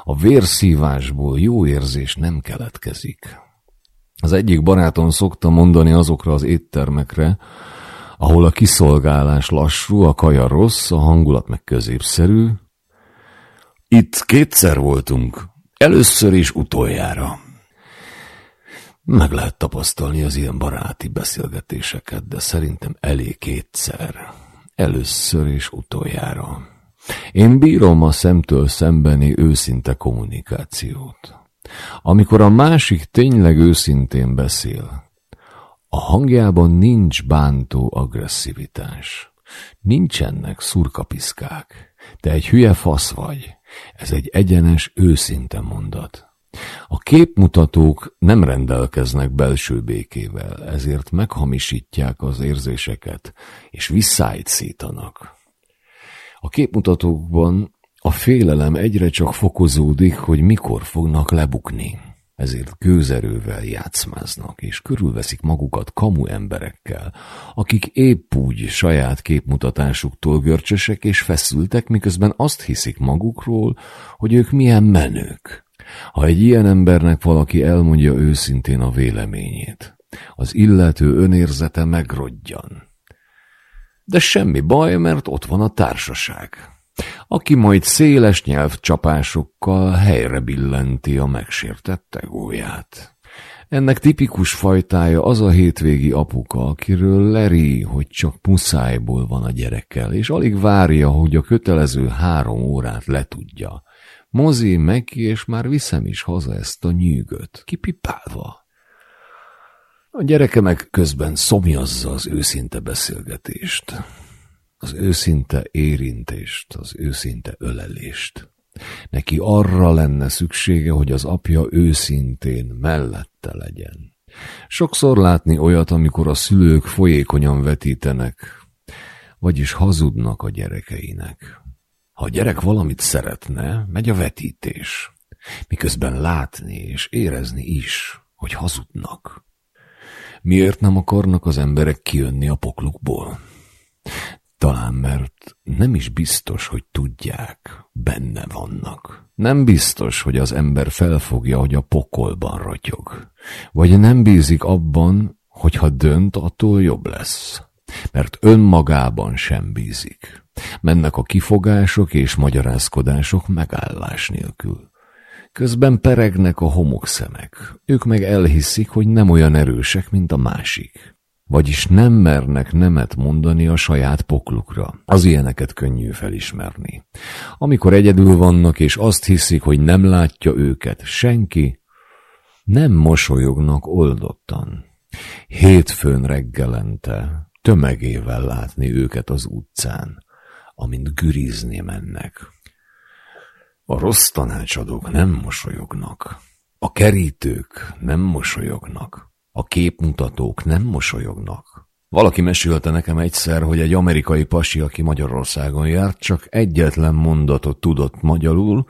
A vérszívásból jó érzés nem keletkezik. Az egyik barátom szokta mondani azokra az éttermekre, ahol a kiszolgálás lassú, a kaja rossz, a hangulat meg középszerű. Itt kétszer voltunk, először és utoljára. Meg lehet tapasztalni az ilyen baráti beszélgetéseket, de szerintem elég kétszer. Először és utoljára. Én bírom a szemtől szembeni őszinte kommunikációt. Amikor a másik tényleg őszintén beszél, a hangjában nincs bántó agresszivitás. Nincsenek szurkapiszkák. Te egy hülye fasz vagy. Ez egy egyenes, őszinte mondat. A képmutatók nem rendelkeznek belső békével, ezért meghamisítják az érzéseket, és visszájt szítanak. A képmutatókban a félelem egyre csak fokozódik, hogy mikor fognak lebukni. Ezért gőzerővel játszmáznak, és körülveszik magukat kamu emberekkel, akik épp úgy saját képmutatásuktól görcsösek és feszültek, miközben azt hiszik magukról, hogy ők milyen menők. Ha egy ilyen embernek valaki elmondja őszintén a véleményét, az illető önérzete megrodjan de semmi baj, mert ott van a társaság, aki majd széles nyelvcsapásokkal helyre billenti a megsértett egóját. Ennek tipikus fajtája az a hétvégi apuka, akiről leri, hogy csak muszájból van a gyerekkel, és alig várja, hogy a kötelező három órát letudja. Mozi meg és már viszem is haza ezt a nyűgöt, kipipálva. A gyereke közben szomjazza az őszinte beszélgetést, az őszinte érintést, az őszinte ölelést. Neki arra lenne szüksége, hogy az apja őszintén mellette legyen. Sokszor látni olyat, amikor a szülők folyékonyan vetítenek, vagyis hazudnak a gyerekeinek. Ha a gyerek valamit szeretne, megy a vetítés, miközben látni és érezni is, hogy hazudnak. Miért nem akarnak az emberek kijönni a poklukból? Talán mert nem is biztos, hogy tudják, benne vannak. Nem biztos, hogy az ember felfogja, hogy a pokolban rotyog. Vagy nem bízik abban, hogy ha dönt, attól jobb lesz. Mert önmagában sem bízik. Mennek a kifogások és magyarázkodások megállás nélkül. Közben peregnek a homokszemek. Ők meg elhiszik, hogy nem olyan erősek, mint a másik. Vagyis nem mernek nemet mondani a saját poklukra. Az ilyeneket könnyű felismerni. Amikor egyedül vannak, és azt hiszik, hogy nem látja őket senki, nem mosolyognak oldottan. Hétfőn reggelente tömegével látni őket az utcán, amint gürizni mennek. A rossz tanácsadók nem mosolyognak. A kerítők nem mosolyognak. A képmutatók nem mosolyognak. Valaki mesélte nekem egyszer, hogy egy amerikai pasi, aki Magyarországon járt, csak egyetlen mondatot tudott magyarul,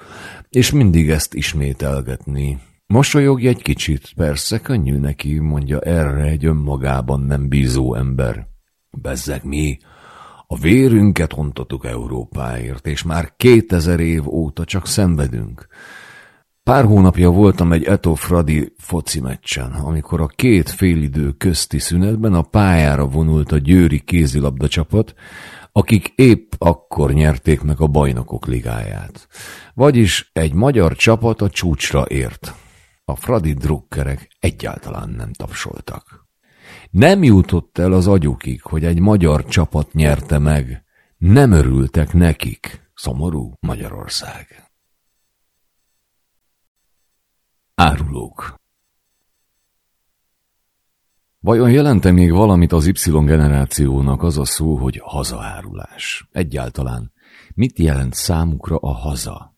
és mindig ezt ismételgetni. Mosolyogj egy kicsit, persze, könnyű neki, mondja erre egy önmagában nem bízó ember. Bezzeg mi, a vérünket ontottuk Európáért, és már kétezer év óta csak szenvedünk. Pár hónapja voltam egy Eto Fradi foci meccsen, amikor a két félidő közti szünetben a pályára vonult a győri kézilabda csapat, akik épp akkor nyerték meg a bajnokok ligáját. Vagyis egy magyar csapat a csúcsra ért. A Fradi drukkerek egyáltalán nem tapsoltak. Nem jutott el az agyukig, hogy egy magyar csapat nyerte meg. Nem örültek nekik. Szomorú Magyarország. Árulók Vajon jelente még valamit az Y generációnak az a szó, hogy hazaárulás? Egyáltalán mit jelent számukra a haza?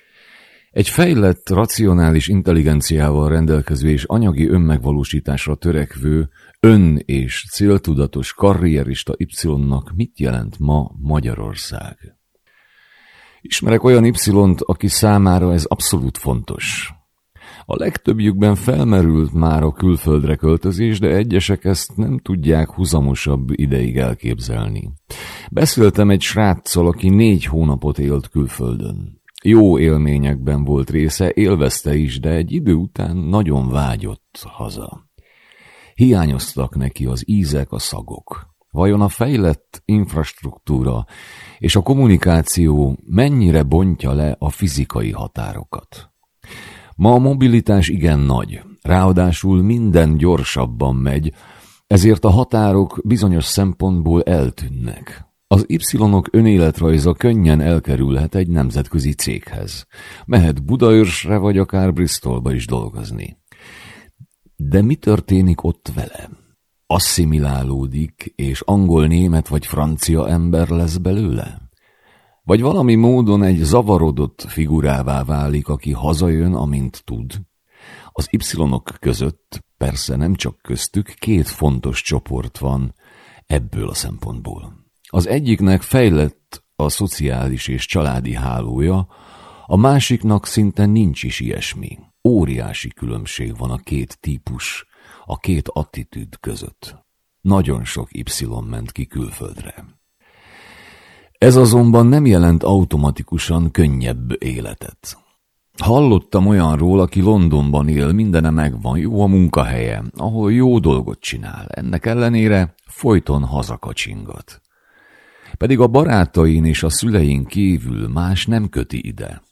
Egy fejlett, racionális intelligenciával rendelkező és anyagi önmegvalósításra törekvő, ön- és céltudatos karrierista Y-nak mit jelent ma Magyarország? Ismerek olyan Y-t, aki számára ez abszolút fontos. A legtöbbjükben felmerült már a külföldre költözés, de egyesek ezt nem tudják huzamosabb ideig elképzelni. Beszéltem egy sráccal, aki négy hónapot élt külföldön. Jó élményekben volt része, élvezte is, de egy idő után nagyon vágyott haza. Hiányoztak neki az ízek, a szagok. Vajon a fejlett infrastruktúra és a kommunikáció mennyire bontja le a fizikai határokat? Ma a mobilitás igen nagy, ráadásul minden gyorsabban megy, ezért a határok bizonyos szempontból eltűnnek. Az Y-ok önéletrajza könnyen elkerülhet egy nemzetközi céghez. Mehet Budaörsre vagy akár Bristolba is dolgozni. De mi történik ott vele? Asszimilálódik, és angol, német vagy francia ember lesz belőle? Vagy valami módon egy zavarodott figurává válik, aki hazajön, amint tud? Az Y-ok között, persze nem csak köztük, két fontos csoport van ebből a szempontból. Az egyiknek fejlett a szociális és családi hálója, a másiknak szinte nincs is ilyesmi. Óriási különbség van a két típus, a két attitűd között. Nagyon sok Y ment ki külföldre. Ez azonban nem jelent automatikusan könnyebb életet. Hallottam olyanról, aki Londonban él, mindene megvan, jó a munkahelye, ahol jó dolgot csinál, ennek ellenére folyton hazakacsingat. Pedig a barátain és a szülein kívül más nem köti ide.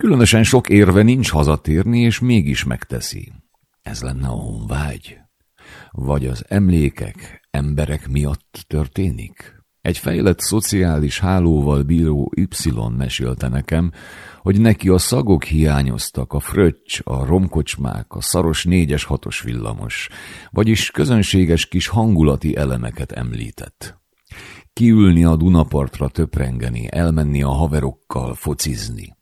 Különösen sok érve nincs hazatérni, és mégis megteszi. Ez lenne a honvágy? Vagy az emlékek emberek miatt történik? Egy fejlett szociális hálóval bíró Y mesélte nekem, hogy neki a szagok hiányoztak, a fröccs, a romkocsmák, a szaros négyes hatos villamos, vagyis közönséges kis hangulati elemeket említett. Kiülni a Dunapartra töprengeni, elmenni a haverokkal focizni.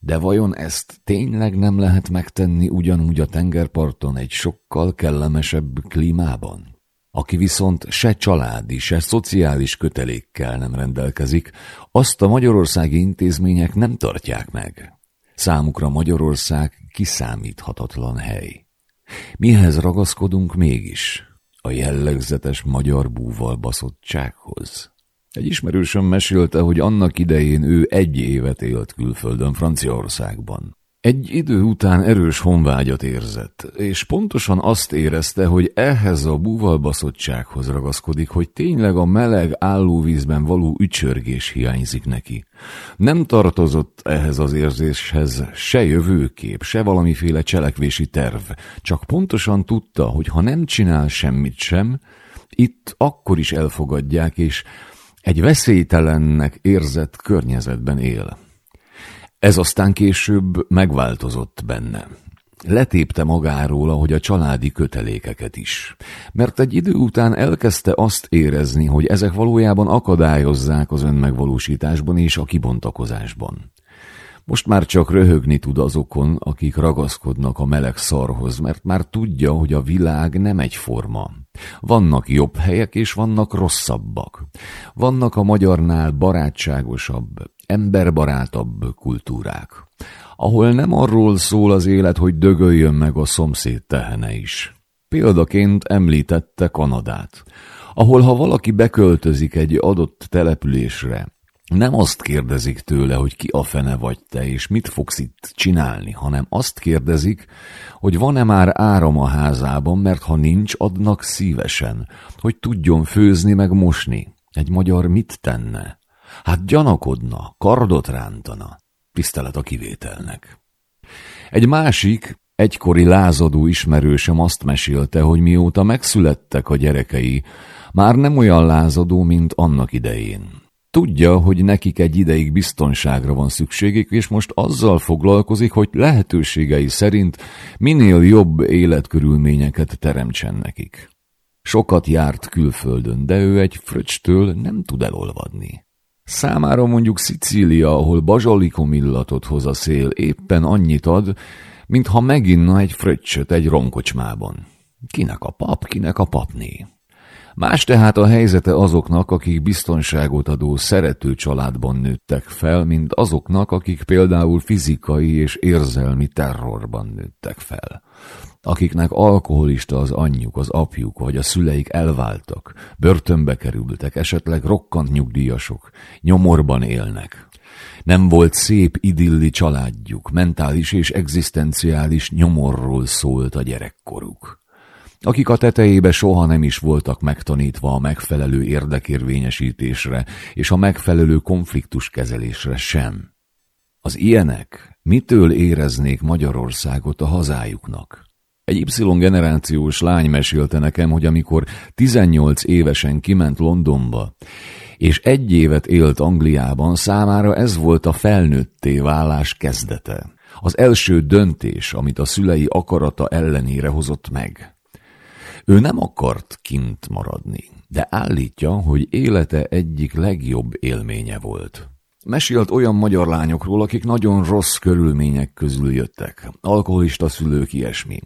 De vajon ezt tényleg nem lehet megtenni ugyanúgy a tengerparton egy sokkal kellemesebb klímában? Aki viszont se családi, se szociális kötelékkel nem rendelkezik, azt a magyarországi intézmények nem tartják meg. Számukra Magyarország kiszámíthatatlan hely. Mihez ragaszkodunk mégis? A jellegzetes magyar búval baszottsághoz. Egy ismerősöm mesélte, hogy annak idején ő egy évet élt külföldön, Franciaországban. Egy idő után erős honvágyat érzett, és pontosan azt érezte, hogy ehhez a búvalbaszottsághoz ragaszkodik, hogy tényleg a meleg állóvízben való ücsörgés hiányzik neki. Nem tartozott ehhez az érzéshez se jövőkép, se valamiféle cselekvési terv, csak pontosan tudta, hogy ha nem csinál semmit sem, itt akkor is elfogadják, és egy veszélytelennek érzett környezetben él. Ez aztán később megváltozott benne. Letépte magáról, ahogy a családi kötelékeket is. Mert egy idő után elkezdte azt érezni, hogy ezek valójában akadályozzák az önmegvalósításban és a kibontakozásban. Most már csak röhögni tud azokon, akik ragaszkodnak a meleg szarhoz, mert már tudja, hogy a világ nem egyforma. Vannak jobb helyek, és vannak rosszabbak. Vannak a magyarnál barátságosabb, emberbarátabb kultúrák, ahol nem arról szól az élet, hogy dögöljön meg a szomszéd tehene is. Példaként említette Kanadát, ahol ha valaki beköltözik egy adott településre, nem azt kérdezik tőle, hogy ki a fene vagy te, és mit fogsz itt csinálni, hanem azt kérdezik, hogy van-e már áram a házában, mert ha nincs, adnak szívesen, hogy tudjon főzni meg mosni. Egy magyar mit tenne? Hát gyanakodna, kardot rántana. Tisztelet a kivételnek. Egy másik, egykori lázadó ismerősem azt mesélte, hogy mióta megszülettek a gyerekei, már nem olyan lázadó, mint annak idején. Tudja, hogy nekik egy ideig biztonságra van szükségük, és most azzal foglalkozik, hogy lehetőségei szerint minél jobb életkörülményeket teremtsen nekik. Sokat járt külföldön, de ő egy fröccstől nem tud elolvadni. Számára mondjuk Szicília, ahol bazsalikom illatot hoz a szél, éppen annyit ad, mintha meginna egy fröccsöt egy romkocsmában. Kinek a pap, kinek a papné. Más tehát a helyzete azoknak, akik biztonságot adó szerető családban nőttek fel, mint azoknak, akik például fizikai és érzelmi terrorban nőttek fel. Akiknek alkoholista az anyjuk, az apjuk, vagy a szüleik elváltak, börtönbe kerültek, esetleg rokkant nyugdíjasok, nyomorban élnek. Nem volt szép idilli családjuk, mentális és egzisztenciális nyomorról szólt a gyerekkoruk akik a tetejébe soha nem is voltak megtanítva a megfelelő érdekérvényesítésre és a megfelelő konfliktuskezelésre sem. Az ilyenek mitől éreznék Magyarországot a hazájuknak? Egy Y generációs lány mesélte nekem, hogy amikor 18 évesen kiment Londonba, és egy évet élt Angliában, számára ez volt a felnőtté válás kezdete. Az első döntés, amit a szülei akarata ellenére hozott meg. Ő nem akart kint maradni, de állítja, hogy élete egyik legjobb élménye volt. Mesélt olyan magyar lányokról, akik nagyon rossz körülmények közül jöttek, alkoholista szülők ilyesmi.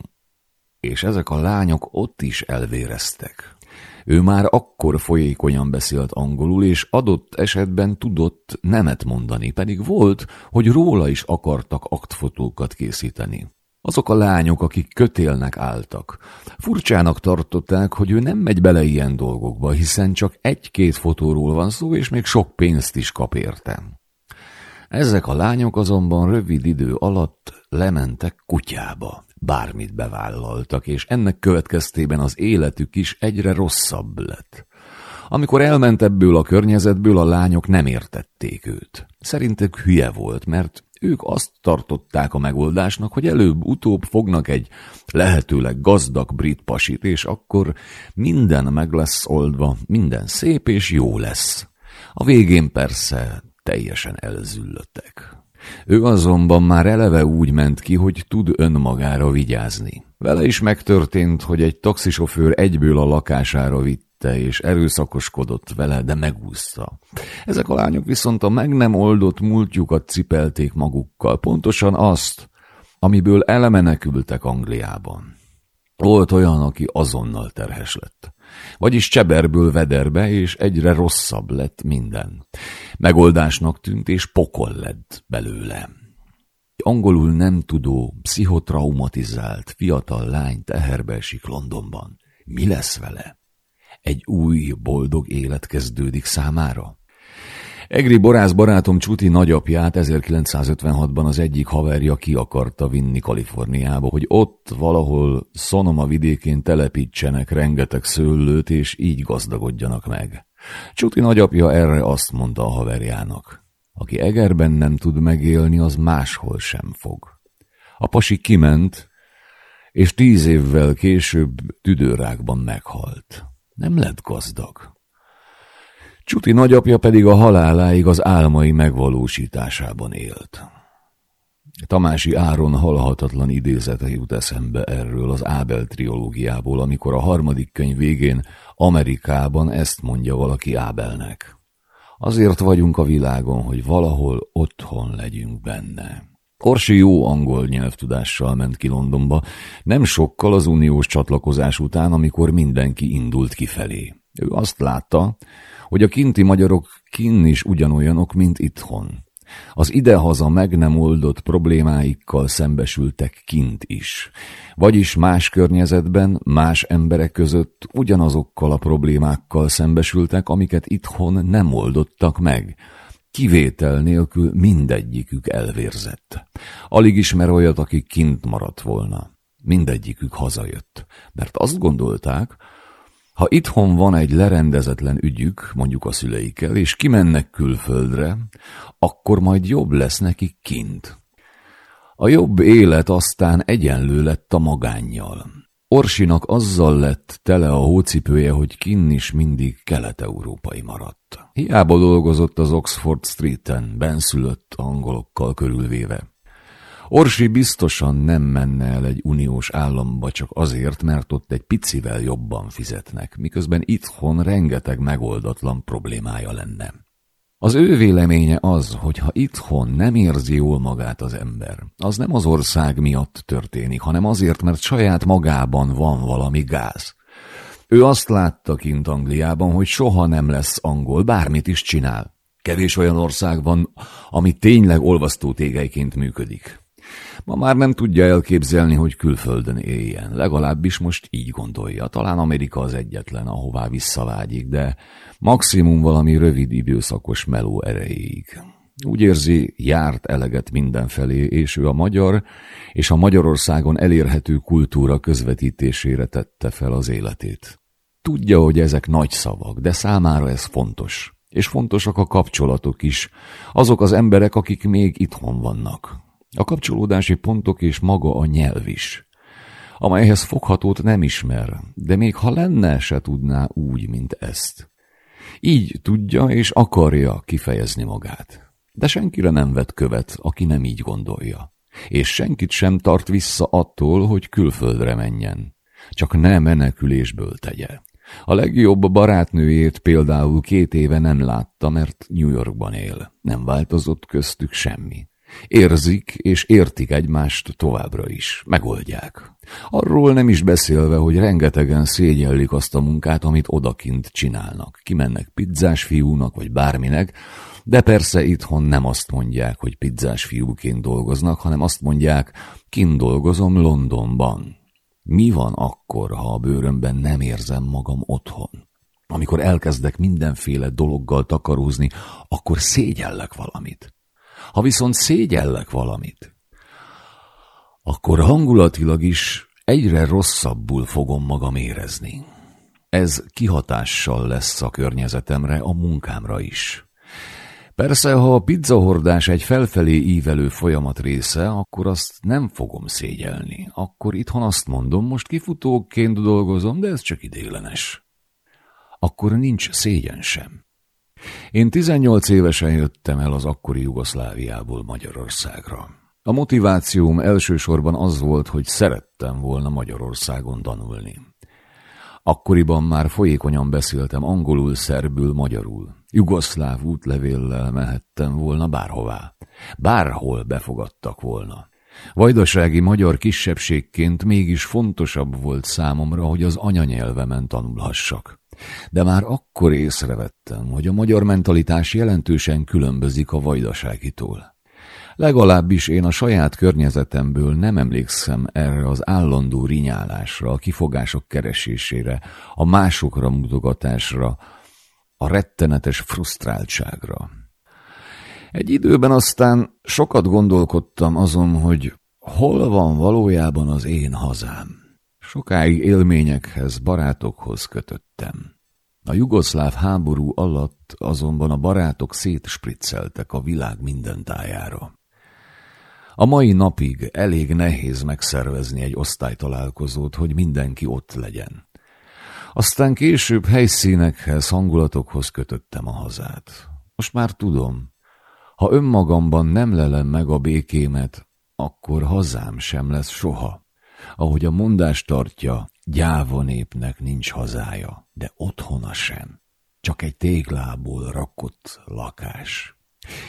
És ezek a lányok ott is elvéreztek. Ő már akkor folyékonyan beszélt angolul, és adott esetben tudott nemet mondani, pedig volt, hogy róla is akartak aktfotókat készíteni. Azok a lányok, akik kötélnek álltak. Furcsának tartották, hogy ő nem megy bele ilyen dolgokba, hiszen csak egy-két fotóról van szó, és még sok pénzt is kap érte. Ezek a lányok azonban rövid idő alatt lementek kutyába. Bármit bevállaltak, és ennek következtében az életük is egyre rosszabb lett. Amikor elment ebből a környezetből, a lányok nem értették őt. Szerintük hülye volt, mert ők azt tartották a megoldásnak, hogy előbb-utóbb fognak egy lehetőleg gazdag brit pasit, és akkor minden meg lesz oldva, minden szép és jó lesz. A végén persze teljesen elzüllöttek. Ő azonban már eleve úgy ment ki, hogy tud önmagára vigyázni. Vele is megtörtént, hogy egy taxisofőr egyből a lakására vitt szerette és erőszakoskodott vele, de megúszta. Ezek a lányok viszont a meg nem oldott múltjukat cipelték magukkal, pontosan azt, amiből elemenekültek Angliában. Volt olyan, aki azonnal terhes lett. Vagyis cseberből vederbe, és egyre rosszabb lett minden. Megoldásnak tűnt, és pokol lett belőle. Angolul nem tudó, pszichotraumatizált, fiatal lány teherbe esik Londonban. Mi lesz vele? Egy új, boldog élet kezdődik számára? Egri Borász barátom Csuti nagyapját 1956-ban az egyik haverja ki akarta vinni Kaliforniába, hogy ott valahol Sonoma vidékén telepítsenek rengeteg szőlőt, és így gazdagodjanak meg. Csuti nagyapja erre azt mondta a haverjának. Aki Egerben nem tud megélni, az máshol sem fog. A pasi kiment, és tíz évvel később tüdőrákban meghalt. Nem lett gazdag. Csuti nagyapja pedig a haláláig az álmai megvalósításában élt. Tamási Áron halhatatlan idézete jut eszembe erről az Ábel triológiából, amikor a harmadik könyv végén Amerikában ezt mondja valaki Ábelnek. Azért vagyunk a világon, hogy valahol otthon legyünk benne. Orsi jó angol nyelvtudással ment ki Londonba, nem sokkal az uniós csatlakozás után, amikor mindenki indult kifelé. Ő azt látta, hogy a kinti magyarok kinn is ugyanolyanok, mint itthon. Az idehaza meg nem oldott problémáikkal szembesültek kint is. Vagyis más környezetben, más emberek között ugyanazokkal a problémákkal szembesültek, amiket itthon nem oldottak meg. Kivétel nélkül mindegyikük elvérzett. Alig ismer olyat, aki kint maradt volna. Mindegyikük hazajött, mert azt gondolták, ha itthon van egy lerendezetlen ügyük, mondjuk a szüleikkel, és kimennek külföldre, akkor majd jobb lesz nekik kint. A jobb élet aztán egyenlő lett a magánnyal. Orsinak azzal lett tele a hócipője, hogy kinn is mindig kelet-európai maradt. Hiába dolgozott az Oxford Street-en, benszülött angolokkal körülvéve. Orsi biztosan nem menne el egy uniós államba csak azért, mert ott egy picivel jobban fizetnek, miközben itthon rengeteg megoldatlan problémája lenne. Az ő véleménye az, hogy ha itthon nem érzi jól magát az ember, az nem az ország miatt történik, hanem azért, mert saját magában van valami gáz. Ő azt látta kint Angliában, hogy soha nem lesz angol, bármit is csinál. Kevés olyan ország van, ami tényleg olvasztó tégeiként működik. Ma már nem tudja elképzelni, hogy külföldön éljen. Legalábbis most így gondolja. Talán Amerika az egyetlen, ahová visszavágyik, de maximum valami rövid időszakos meló erejéig. Úgy érzi, járt eleget mindenfelé, és ő a magyar és a Magyarországon elérhető kultúra közvetítésére tette fel az életét. Tudja, hogy ezek nagy szavak, de számára ez fontos. És fontosak a kapcsolatok is. Azok az emberek, akik még itthon vannak. A kapcsolódási pontok és maga a nyelv is, amelyhez foghatót nem ismer, de még ha lenne, se tudná úgy, mint ezt. Így tudja és akarja kifejezni magát. De senkire nem vet követ, aki nem így gondolja. És senkit sem tart vissza attól, hogy külföldre menjen. Csak ne menekülésből tegye. A legjobb barátnőjét például két éve nem látta, mert New Yorkban él. Nem változott köztük semmi. Érzik és értik egymást továbbra is. Megoldják. Arról nem is beszélve, hogy rengetegen szégyellik azt a munkát, amit odakint csinálnak. Kimennek pizzás fiúnak, vagy bárminek, de persze itthon nem azt mondják, hogy pizzás fiúként dolgoznak, hanem azt mondják, kint dolgozom Londonban. Mi van akkor, ha a bőrömben nem érzem magam otthon? Amikor elkezdek mindenféle dologgal takarózni, akkor szégyellek valamit. Ha viszont szégyellek valamit, akkor hangulatilag is egyre rosszabbul fogom magam érezni. Ez kihatással lesz a környezetemre, a munkámra is. Persze, ha a pizzahordás egy felfelé ívelő folyamat része, akkor azt nem fogom szégyelni. Akkor itthon azt mondom, most kifutóként dolgozom, de ez csak idéglenes. Akkor nincs szégyen sem. Én 18 évesen jöttem el az akkori Jugoszláviából Magyarországra. A motivációm elsősorban az volt, hogy szerettem volna Magyarországon tanulni. Akkoriban már folyékonyan beszéltem angolul, szerbül, magyarul. Jugoszláv útlevéllel mehettem volna bárhová. Bárhol befogadtak volna. Vajdasági magyar kisebbségként mégis fontosabb volt számomra, hogy az anyanyelvemen tanulhassak. De már akkor észrevettem, hogy a magyar mentalitás jelentősen különbözik a vajdaságitól. Legalábbis én a saját környezetemből nem emlékszem erre az állandó rinyálásra, a kifogások keresésére, a másokra mutogatásra, a rettenetes frusztráltságra. Egy időben aztán sokat gondolkodtam azon, hogy hol van valójában az én hazám. Sokáig élményekhez, barátokhoz kötöttem. A jugoszláv háború alatt azonban a barátok szétspricceltek a világ minden tájára. A mai napig elég nehéz megszervezni egy osztálytalálkozót, hogy mindenki ott legyen. Aztán később helyszínekhez, hangulatokhoz kötöttem a hazát. Most már tudom, ha önmagamban nem lelem meg a békémet, akkor hazám sem lesz soha. Ahogy a mondás tartja, gyáva népnek nincs hazája, de otthona sem. Csak egy téglából rakott lakás.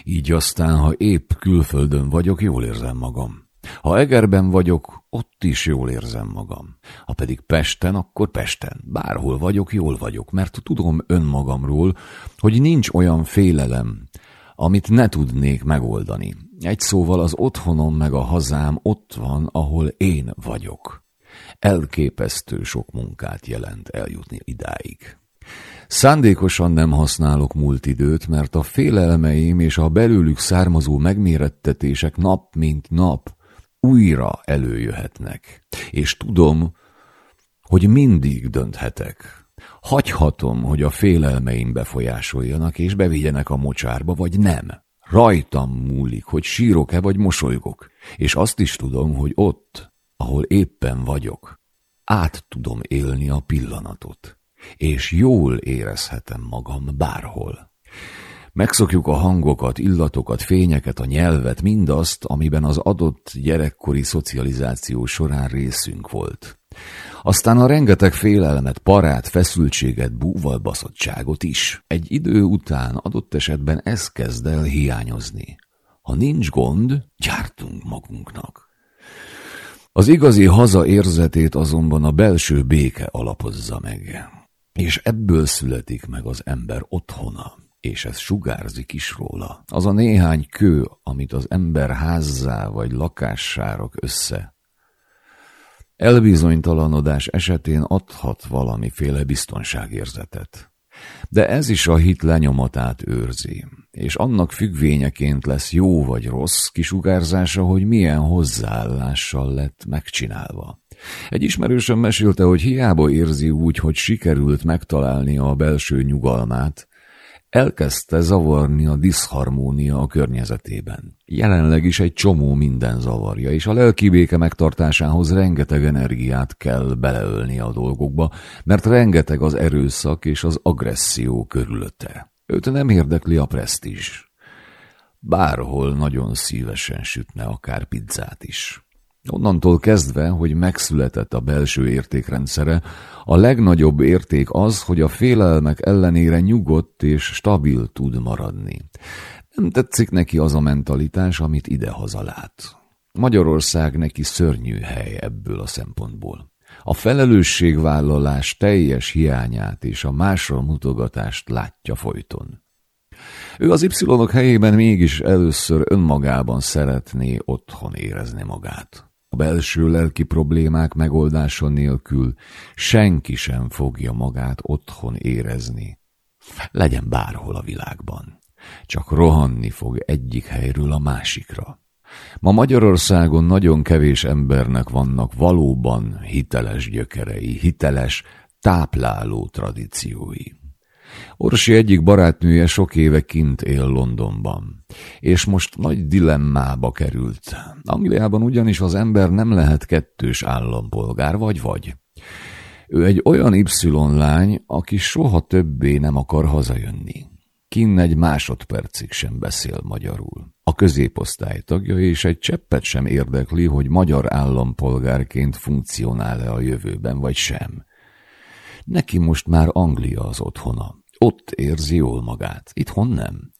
Így aztán, ha épp külföldön vagyok, jól érzem magam. Ha Egerben vagyok, ott is jól érzem magam. Ha pedig Pesten, akkor Pesten. Bárhol vagyok, jól vagyok, mert tudom önmagamról, hogy nincs olyan félelem, amit ne tudnék megoldani. Egy szóval az otthonom meg a hazám ott van, ahol én vagyok. Elképesztő sok munkát jelent eljutni idáig. Szándékosan nem használok múlt időt, mert a félelmeim és a belőlük származó megmérettetések nap mint nap újra előjöhetnek. És tudom, hogy mindig dönthetek. Hagyhatom, hogy a félelmeim befolyásoljanak és bevigyenek a mocsárba, vagy nem. Rajtam múlik, hogy sírok-e vagy mosolygok. És azt is tudom, hogy ott, ahol éppen vagyok, át tudom élni a pillanatot és jól érezhetem magam bárhol. Megszokjuk a hangokat, illatokat, fényeket, a nyelvet, mindazt, amiben az adott gyerekkori szocializáció során részünk volt. Aztán a rengeteg félelmet, parát, feszültséget, búvalbaszottságot is. Egy idő után adott esetben ez kezd el hiányozni. Ha nincs gond, gyártunk magunknak. Az igazi haza érzetét azonban a belső béke alapozza meg. És ebből születik meg az ember otthona, és ez sugárzik is róla. Az a néhány kő, amit az ember házzá vagy lakássá rak össze. Elbizonytalanodás esetén adhat valamiféle biztonságérzetet. De ez is a hit lenyomatát őrzi, és annak függvényeként lesz jó vagy rossz kisugárzása, hogy milyen hozzáállással lett megcsinálva. Egy ismerősöm mesélte, hogy hiába érzi úgy, hogy sikerült megtalálnia a belső nyugalmát, elkezdte zavarni a diszharmónia a környezetében. Jelenleg is egy csomó minden zavarja, és a lelki béke megtartásához rengeteg energiát kell beleölni a dolgokba, mert rengeteg az erőszak és az agresszió körülötte. Őt nem érdekli a presztízs. Bárhol nagyon szívesen sütne akár pizzát is. Onnantól kezdve, hogy megszületett a belső értékrendszere, a legnagyobb érték az, hogy a félelmek ellenére nyugodt és stabil tud maradni. Nem tetszik neki az a mentalitás, amit idehaza lát. Magyarország neki szörnyű hely ebből a szempontból. A felelősségvállalás teljes hiányát és a másra mutogatást látja folyton. Ő az y helyében mégis először önmagában szeretné otthon érezni magát. A belső lelki problémák megoldása nélkül senki sem fogja magát otthon érezni. Legyen bárhol a világban. Csak rohanni fog egyik helyről a másikra. Ma Magyarországon nagyon kevés embernek vannak valóban hiteles gyökerei, hiteles tápláló tradíciói. Orsi egyik barátnője sok éve kint él Londonban, és most nagy dilemmába került. Angliában ugyanis az ember nem lehet kettős állampolgár, vagy-vagy. Ő egy olyan Y-lány, aki soha többé nem akar hazajönni. Kinn egy másodpercig sem beszél magyarul. A középosztály tagja és egy cseppet sem érdekli, hogy magyar állampolgárként funkcionál-e a jövőben, vagy sem. Neki most már Anglia az otthona. Ott érzi jól magát, itthon nem.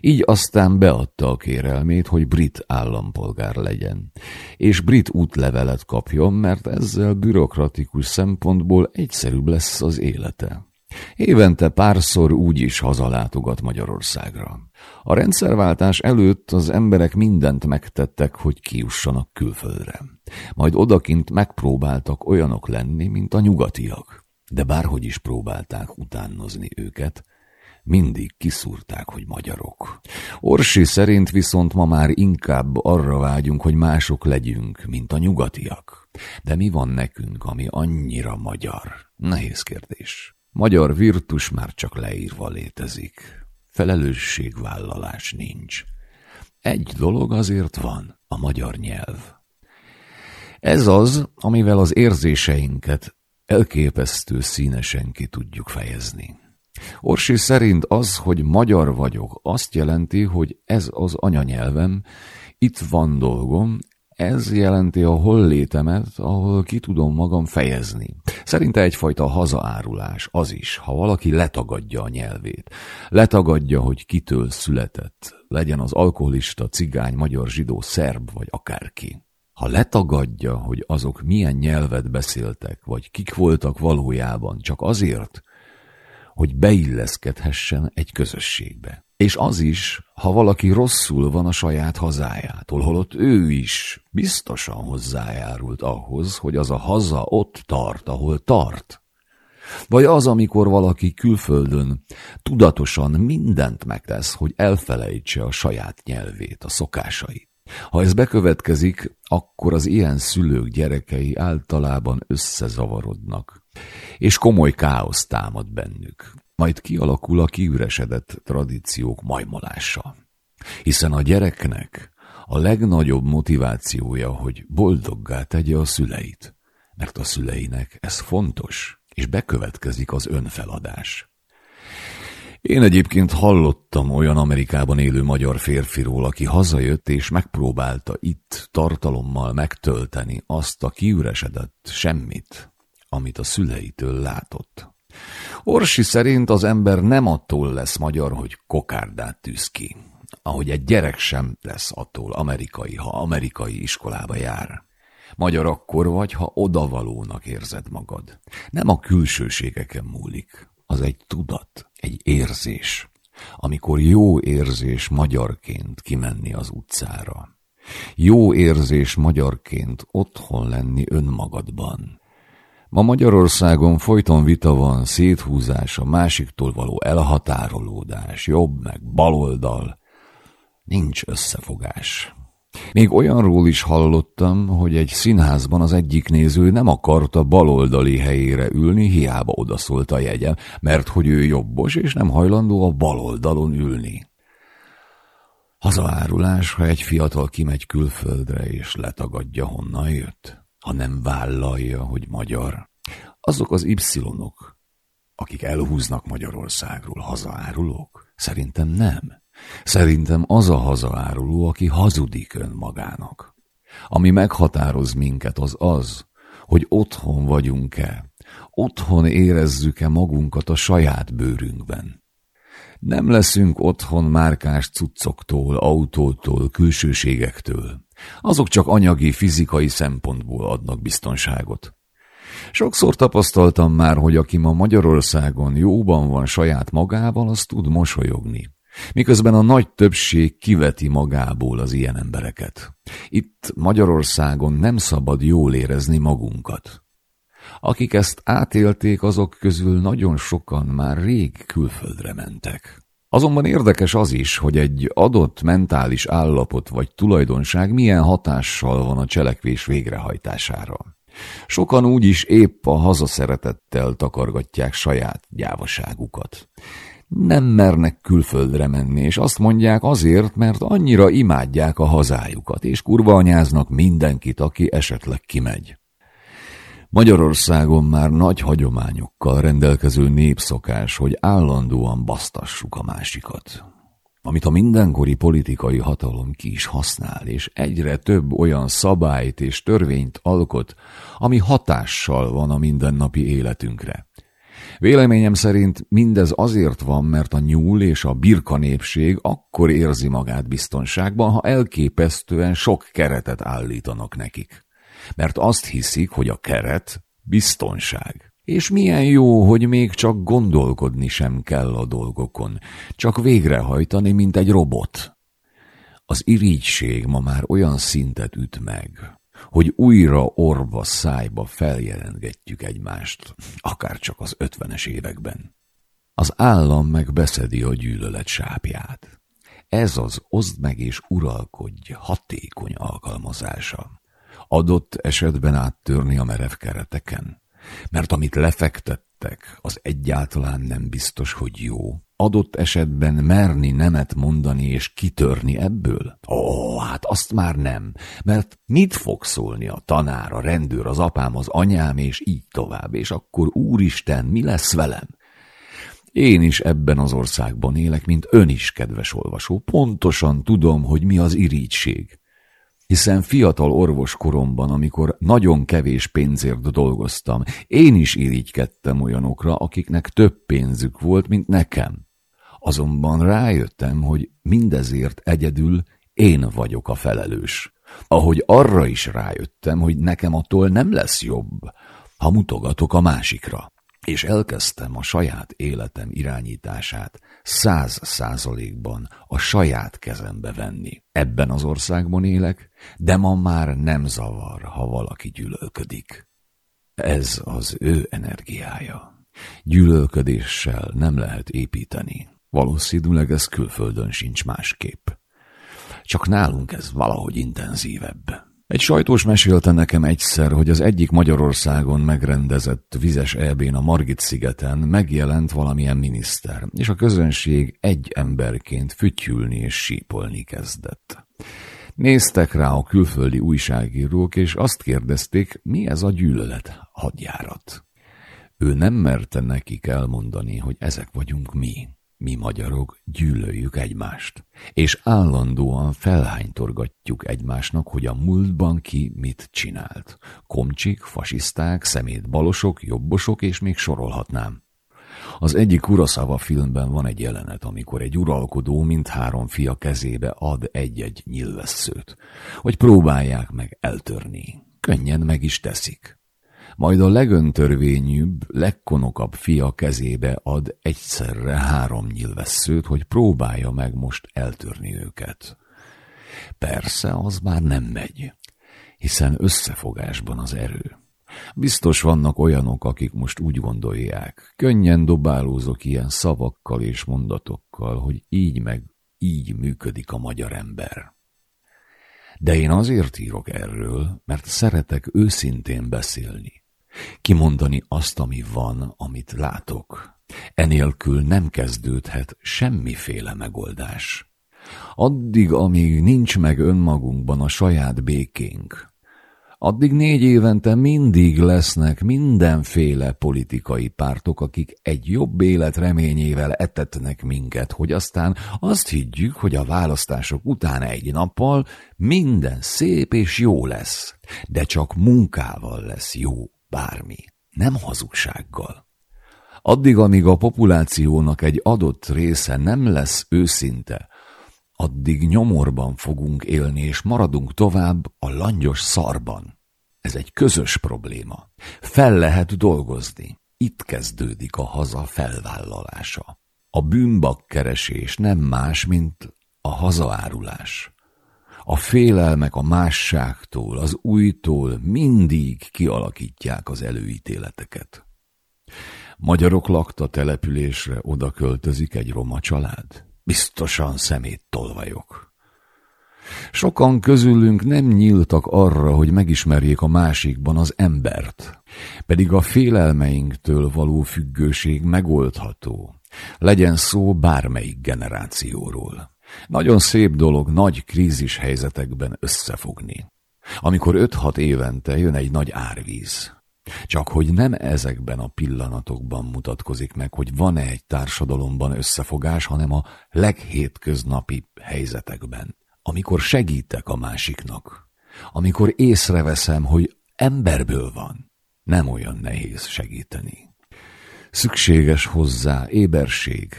Így aztán beadta a kérelmét, hogy brit állampolgár legyen, és brit útlevelet kapjon, mert ezzel bürokratikus szempontból egyszerűbb lesz az élete. Évente párszor úgy is hazalátogat Magyarországra. A rendszerváltás előtt az emberek mindent megtettek, hogy kiussanak külföldre. Majd odakint megpróbáltak olyanok lenni, mint a nyugatiak. De bárhogy is próbálták utánozni őket, mindig kiszúrták, hogy magyarok. Orsi szerint viszont ma már inkább arra vágyunk, hogy mások legyünk, mint a nyugatiak. De mi van nekünk, ami annyira magyar? Nehéz kérdés. Magyar virtus már csak leírva létezik. Felelősségvállalás nincs. Egy dolog azért van, a magyar nyelv. Ez az, amivel az érzéseinket elképesztő színesen ki tudjuk fejezni. Orsi szerint az, hogy magyar vagyok, azt jelenti, hogy ez az anyanyelvem, itt van dolgom, ez jelenti a hollétemet, ahol ki tudom magam fejezni. Szerinte egyfajta hazaárulás az is, ha valaki letagadja a nyelvét. Letagadja, hogy kitől született, legyen az alkoholista, cigány, magyar, zsidó, szerb vagy akárki. Ha letagadja, hogy azok milyen nyelvet beszéltek, vagy kik voltak valójában, csak azért, hogy beilleszkedhessen egy közösségbe. És az is, ha valaki rosszul van a saját hazájától, holott ő is biztosan hozzájárult ahhoz, hogy az a haza ott tart, ahol tart. Vagy az, amikor valaki külföldön tudatosan mindent megtesz, hogy elfelejtse a saját nyelvét, a szokásait. Ha ez bekövetkezik, akkor az ilyen szülők gyerekei általában összezavarodnak, és komoly káosz támad bennük. Majd kialakul a kiüresedett tradíciók majmolása. Hiszen a gyereknek a legnagyobb motivációja, hogy boldoggá tegye a szüleit, mert a szüleinek ez fontos, és bekövetkezik az önfeladás. Én egyébként hallottam olyan Amerikában élő magyar férfiról, aki hazajött és megpróbálta itt tartalommal megtölteni azt a kiüresedett semmit, amit a szüleitől látott. Orsi szerint az ember nem attól lesz magyar, hogy kokárdát tűz ki, ahogy egy gyerek sem lesz attól amerikai, ha amerikai iskolába jár. Magyar akkor vagy, ha odavalónak érzed magad. Nem a külsőségeken múlik, az egy tudat, egy érzés. Amikor jó érzés magyarként kimenni az utcára. Jó érzés magyarként otthon lenni önmagadban. Ma Magyarországon folyton vita van, széthúzás, a másiktól való elhatárolódás, jobb meg baloldal. Nincs összefogás. Még olyanról is hallottam, hogy egy színházban az egyik néző nem akarta baloldali helyére ülni, hiába odaszólt a jegyem, mert hogy ő jobbos, és nem hajlandó a baloldalon ülni. Hazaárulás, ha egy fiatal kimegy külföldre, és letagadja, honnan jött, ha nem vállalja, hogy magyar. Azok az y-ok, akik elhúznak Magyarországról, hazaárulók? Szerintem nem. Szerintem az a hazaáruló, aki hazudik önmagának. Ami meghatároz minket, az az, hogy otthon vagyunk-e, otthon érezzük-e magunkat a saját bőrünkben. Nem leszünk otthon márkás cuccoktól, autótól, külsőségektől. Azok csak anyagi, fizikai szempontból adnak biztonságot. Sokszor tapasztaltam már, hogy aki ma Magyarországon jóban van saját magával, az tud mosolyogni miközben a nagy többség kiveti magából az ilyen embereket. Itt Magyarországon nem szabad jól érezni magunkat. Akik ezt átélték, azok közül nagyon sokan már rég külföldre mentek. Azonban érdekes az is, hogy egy adott mentális állapot vagy tulajdonság milyen hatással van a cselekvés végrehajtására. Sokan úgyis épp a hazaszeretettel takargatják saját gyávaságukat nem mernek külföldre menni, és azt mondják azért, mert annyira imádják a hazájukat, és kurva anyáznak mindenkit, aki esetleg kimegy. Magyarországon már nagy hagyományokkal rendelkező népszokás, hogy állandóan basztassuk a másikat. Amit a mindenkori politikai hatalom ki is használ, és egyre több olyan szabályt és törvényt alkot, ami hatással van a mindennapi életünkre. Véleményem szerint mindez azért van, mert a nyúl és a birka népség akkor érzi magát biztonságban, ha elképesztően sok keretet állítanak nekik. Mert azt hiszik, hogy a keret biztonság. És milyen jó, hogy még csak gondolkodni sem kell a dolgokon, csak végrehajtani, mint egy robot. Az irigység ma már olyan szintet üt meg, hogy újra orva szájba feljelentgetjük egymást, akár csak az ötvenes években. Az állam meg beszedi a gyűlölet sápját. Ez az oszd meg és uralkodj hatékony alkalmazása. Adott esetben áttörni a merev kereteken. Mert amit lefektettek, az egyáltalán nem biztos, hogy jó. Adott esetben merni nemet mondani és kitörni ebből? Ó, hát azt már nem, mert mit fog szólni a tanár, a rendőr, az apám, az anyám, és így tovább, és akkor úristen, mi lesz velem? Én is ebben az országban élek, mint ön is, kedves olvasó. Pontosan tudom, hogy mi az irigység. Hiszen fiatal orvos koromban, amikor nagyon kevés pénzért dolgoztam, én is irigykedtem olyanokra, akiknek több pénzük volt, mint nekem. Azonban rájöttem, hogy mindezért egyedül én vagyok a felelős. Ahogy arra is rájöttem, hogy nekem attól nem lesz jobb, ha mutogatok a másikra és elkezdtem a saját életem irányítását száz százalékban a saját kezembe venni. Ebben az országban élek, de ma már nem zavar, ha valaki gyűlölködik. Ez az ő energiája. Gyűlölködéssel nem lehet építeni. Valószínűleg ez külföldön sincs másképp. Csak nálunk ez valahogy intenzívebb. Egy sajtós mesélte nekem egyszer, hogy az egyik Magyarországon megrendezett vizes elbén a Margit-szigeten megjelent valamilyen miniszter, és a közönség egy emberként fütyülni és sípolni kezdett. Néztek rá a külföldi újságírók, és azt kérdezték, mi ez a gyűlölet hadjárat. Ő nem merte nekik elmondani, hogy ezek vagyunk mi. Mi magyarok gyűlöljük egymást, és állandóan felhánytorgatjuk egymásnak, hogy a múltban ki mit csinált. Komcsik, fasiszták, balosok, jobbosok, és még sorolhatnám. Az egyik Kuroszava filmben van egy jelenet, amikor egy uralkodó mindhárom fia kezébe ad egy-egy nyilvesszőt, hogy próbálják meg eltörni. Könnyen meg is teszik majd a legöntörvényűbb, legkonokabb fia kezébe ad egyszerre három nyilvesszőt, hogy próbálja meg most eltörni őket. Persze, az már nem megy, hiszen összefogásban az erő. Biztos vannak olyanok, akik most úgy gondolják, könnyen dobálózok ilyen szavakkal és mondatokkal, hogy így meg így működik a magyar ember. De én azért írok erről, mert szeretek őszintén beszélni. Kimondani azt, ami van, amit látok. Enélkül nem kezdődhet semmiféle megoldás. Addig, amíg nincs meg önmagunkban a saját békénk, addig négy évente mindig lesznek mindenféle politikai pártok, akik egy jobb élet reményével etetnek minket, hogy aztán azt higgyük, hogy a választások után egy nappal minden szép és jó lesz, de csak munkával lesz jó bármi, nem hazugsággal. Addig, amíg a populációnak egy adott része nem lesz őszinte, addig nyomorban fogunk élni, és maradunk tovább a langyos szarban. Ez egy közös probléma. Fel lehet dolgozni. Itt kezdődik a haza felvállalása. A bűnbakkeresés nem más, mint a hazaárulás. A félelmek a másságtól, az újtól mindig kialakítják az előítéleteket. Magyarok lakta településre oda költözik egy roma család? Biztosan szemét tolvajok. Sokan közülünk nem nyíltak arra, hogy megismerjék a másikban az embert, pedig a félelmeinktől való függőség megoldható, legyen szó bármelyik generációról. Nagyon szép dolog nagy krízis helyzetekben összefogni. Amikor öt-hat évente jön egy nagy árvíz. Csak hogy nem ezekben a pillanatokban mutatkozik meg, hogy van-e egy társadalomban összefogás, hanem a leghétköznapi helyzetekben. Amikor segítek a másiknak. Amikor észreveszem, hogy emberből van. Nem olyan nehéz segíteni. Szükséges hozzá éberség,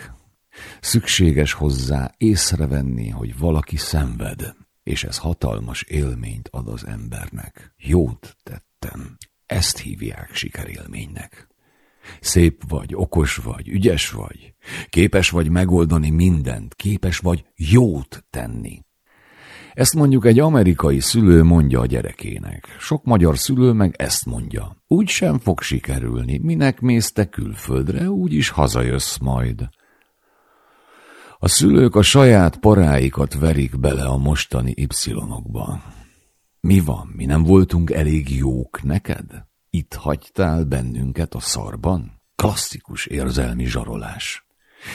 Szükséges hozzá észrevenni, hogy valaki szenved, és ez hatalmas élményt ad az embernek. Jót tettem. Ezt hívják sikerélménynek. Szép vagy, okos vagy, ügyes vagy, képes vagy megoldani mindent, képes vagy jót tenni. Ezt mondjuk egy amerikai szülő mondja a gyerekének. Sok magyar szülő meg ezt mondja. Úgy sem fog sikerülni, minek mész te külföldre, úgy is hazajössz majd. A szülők a saját paráikat verik bele a mostani y-okba. Mi van, mi nem voltunk elég jók neked? Itt hagytál bennünket a szarban? Klasszikus érzelmi zsarolás.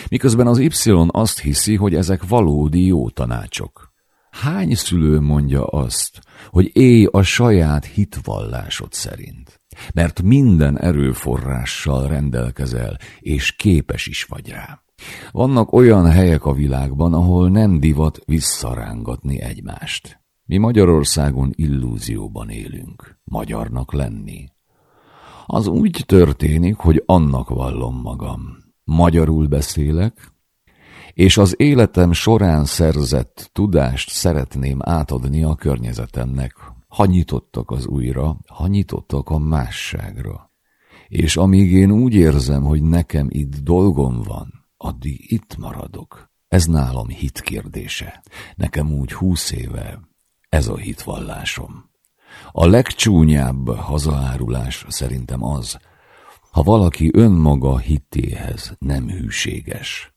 Miközben az Y azt hiszi, hogy ezek valódi jó tanácsok. Hány szülő mondja azt, hogy élj a saját hitvallásod szerint? Mert minden erőforrással rendelkezel, és képes is vagy rá. Vannak olyan helyek a világban, ahol nem divat visszarángatni egymást. Mi Magyarországon illúzióban élünk, magyarnak lenni. Az úgy történik, hogy annak vallom magam. Magyarul beszélek, és az életem során szerzett tudást szeretném átadni a környezetemnek. Ha nyitottak az újra, ha nyitottak a másságra. És amíg én úgy érzem, hogy nekem itt dolgom van, addig itt maradok. Ez nálam hit kérdése. Nekem úgy húsz éve ez a hitvallásom. A legcsúnyább hazaárulás szerintem az, ha valaki önmaga hitéhez nem hűséges.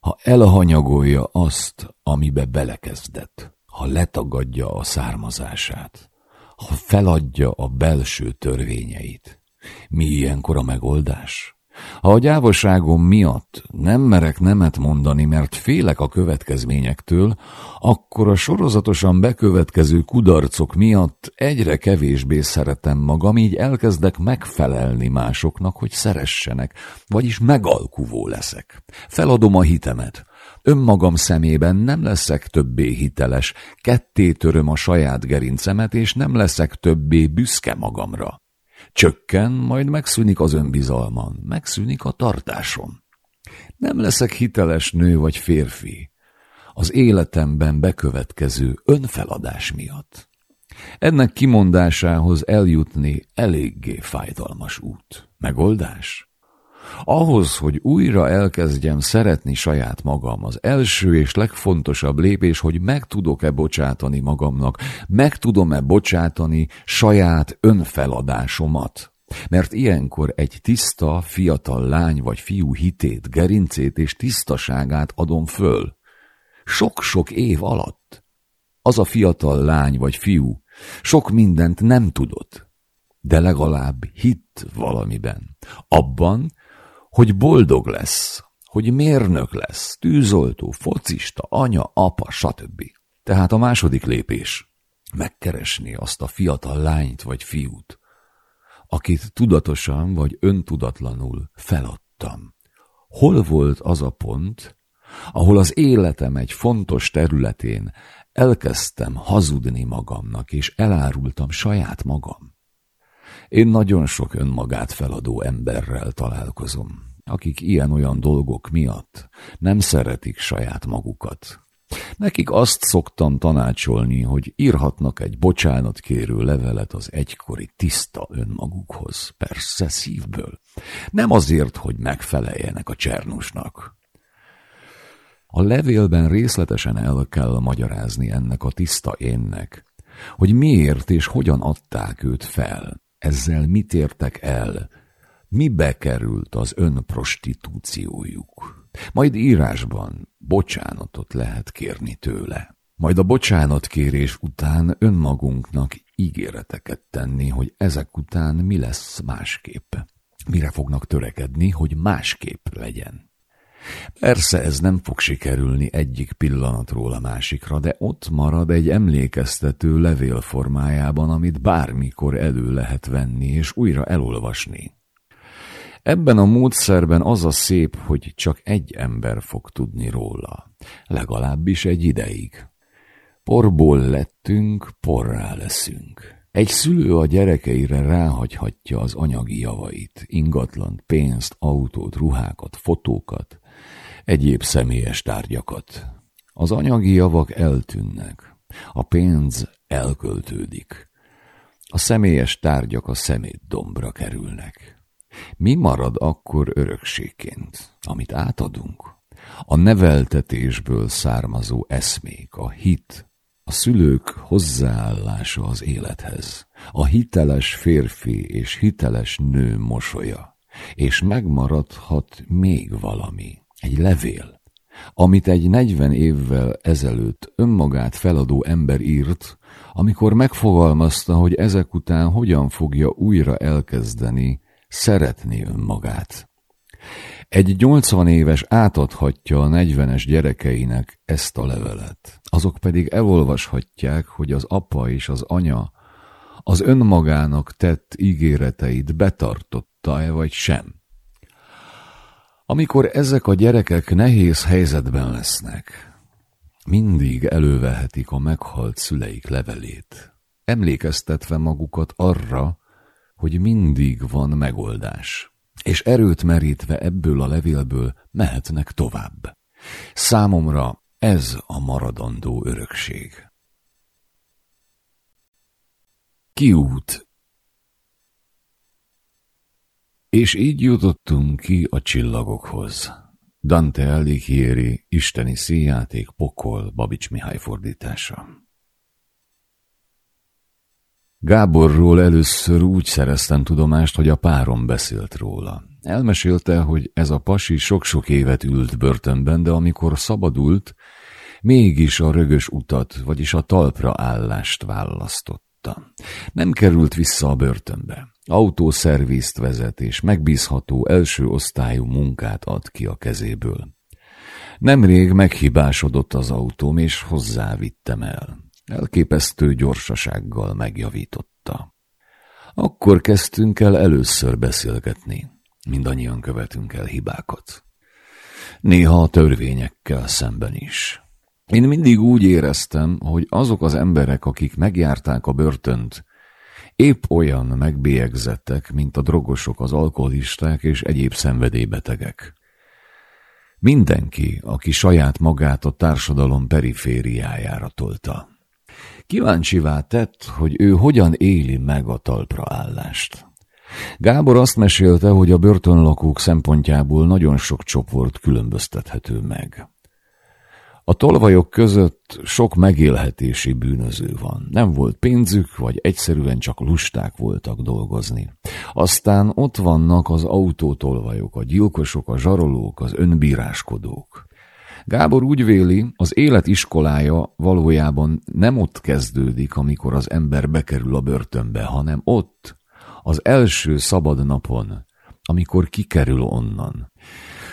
Ha elhanyagolja azt, amibe belekezdett, ha letagadja a származását, ha feladja a belső törvényeit, mi ilyenkor a megoldás? Ha a gyávaságom miatt nem merek nemet mondani, mert félek a következményektől, akkor a sorozatosan bekövetkező kudarcok miatt egyre kevésbé szeretem magam, így elkezdek megfelelni másoknak, hogy szeressenek, vagyis megalkuvó leszek. Feladom a hitemet. Önmagam szemében nem leszek többé hiteles, ketté töröm a saját gerincemet, és nem leszek többé büszke magamra. Csökken, majd megszűnik az önbizalman, megszűnik a tartásom. Nem leszek hiteles nő vagy férfi az életemben bekövetkező önfeladás miatt. Ennek kimondásához eljutni eléggé fájdalmas út. Megoldás? Ahhoz, hogy újra elkezdjem szeretni saját magam, az első és legfontosabb lépés, hogy meg tudok-e bocsátani magamnak, meg tudom-e bocsátani saját önfeladásomat. Mert ilyenkor egy tiszta, fiatal lány vagy fiú hitét, gerincét és tisztaságát adom föl. Sok-sok év alatt. Az a fiatal lány vagy fiú sok mindent nem tudott, de legalább hitt valamiben. Abban, hogy boldog lesz, hogy mérnök lesz, tűzoltó, focista, anya, apa, stb. Tehát a második lépés megkeresni azt a fiatal lányt vagy fiút, akit tudatosan vagy öntudatlanul feladtam. Hol volt az a pont, ahol az életem egy fontos területén elkezdtem hazudni magamnak, és elárultam saját magam? Én nagyon sok önmagát feladó emberrel találkozom, akik ilyen-olyan dolgok miatt nem szeretik saját magukat. Nekik azt szoktam tanácsolni, hogy írhatnak egy bocsánatkérő levelet az egykori tiszta önmagukhoz, persze szívből. Nem azért, hogy megfeleljenek a csernusnak. A levélben részletesen el kell magyarázni ennek a tiszta énnek, hogy miért és hogyan adták őt fel, ezzel mit értek el, mibe került az önprostitúciójuk. Majd írásban bocsánatot lehet kérni tőle. Majd a bocsánatkérés után önmagunknak ígéreteket tenni, hogy ezek után mi lesz másképp. Mire fognak törekedni, hogy másképp legyen. Persze ez nem fog sikerülni egyik pillanatról a másikra, de ott marad egy emlékeztető levél formájában, amit bármikor elő lehet venni és újra elolvasni. Ebben a módszerben az a szép, hogy csak egy ember fog tudni róla, legalábbis egy ideig. Porból lettünk, porrá leszünk. Egy szülő a gyerekeire ráhagyhatja az anyagi javait, ingatlant, pénzt, autót, ruhákat, fotókat, egyéb személyes tárgyakat. Az anyagi javak eltűnnek, a pénz elköltődik, a személyes tárgyak a szemét dombra kerülnek. Mi marad akkor örökségként, amit átadunk? A neveltetésből származó eszmék, a hit, a szülők hozzáállása az élethez, a hiteles férfi és hiteles nő mosolya, és megmaradhat még valami, egy levél, amit egy negyven évvel ezelőtt önmagát feladó ember írt, amikor megfogalmazta, hogy ezek után hogyan fogja újra elkezdeni szeretni önmagát. Egy 80 éves átadhatja a 40-es gyerekeinek ezt a levelet. Azok pedig elolvashatják, hogy az apa és az anya az önmagának tett ígéreteit betartotta-e vagy sem. Amikor ezek a gyerekek nehéz helyzetben lesznek, mindig elővehetik a meghalt szüleik levelét, emlékeztetve magukat arra, hogy mindig van megoldás és erőt merítve ebből a levélből mehetnek tovább. Számomra ez a maradandó örökség. Kiút És így jutottunk ki a csillagokhoz. Dante Alighieri, isteni színjáték, pokol, Babics Mihály fordítása. Gáborról először úgy szereztem tudomást, hogy a párom beszélt róla. Elmesélte, hogy ez a pasi sok-sok évet ült börtönben, de amikor szabadult, mégis a rögös utat, vagyis a talpra állást választotta. Nem került vissza a börtönbe. Autószervízt vezet, és megbízható első osztályú munkát ad ki a kezéből. Nemrég meghibásodott az autóm, és hozzávittem el. Elképesztő gyorsasággal megjavította. Akkor kezdtünk el először beszélgetni. Mindannyian követünk el hibákat. Néha a törvényekkel szemben is. Én mindig úgy éreztem, hogy azok az emberek, akik megjárták a börtönt, épp olyan megbélyegzettek, mint a drogosok, az alkoholisták és egyéb szenvedélybetegek. Mindenki, aki saját magát a társadalom perifériájára tolta. Kíváncsivá tett, hogy ő hogyan éli meg a talpraállást. Gábor azt mesélte, hogy a börtönlakók szempontjából nagyon sok csoport különböztethető meg. A tolvajok között sok megélhetési bűnöző van. Nem volt pénzük, vagy egyszerűen csak lusták voltak dolgozni. Aztán ott vannak az autótolvajok, a gyilkosok, a zsarolók, az önbíráskodók. Gábor úgy véli, az élet iskolája valójában nem ott kezdődik, amikor az ember bekerül a börtönbe, hanem ott, az első szabad napon, amikor kikerül onnan.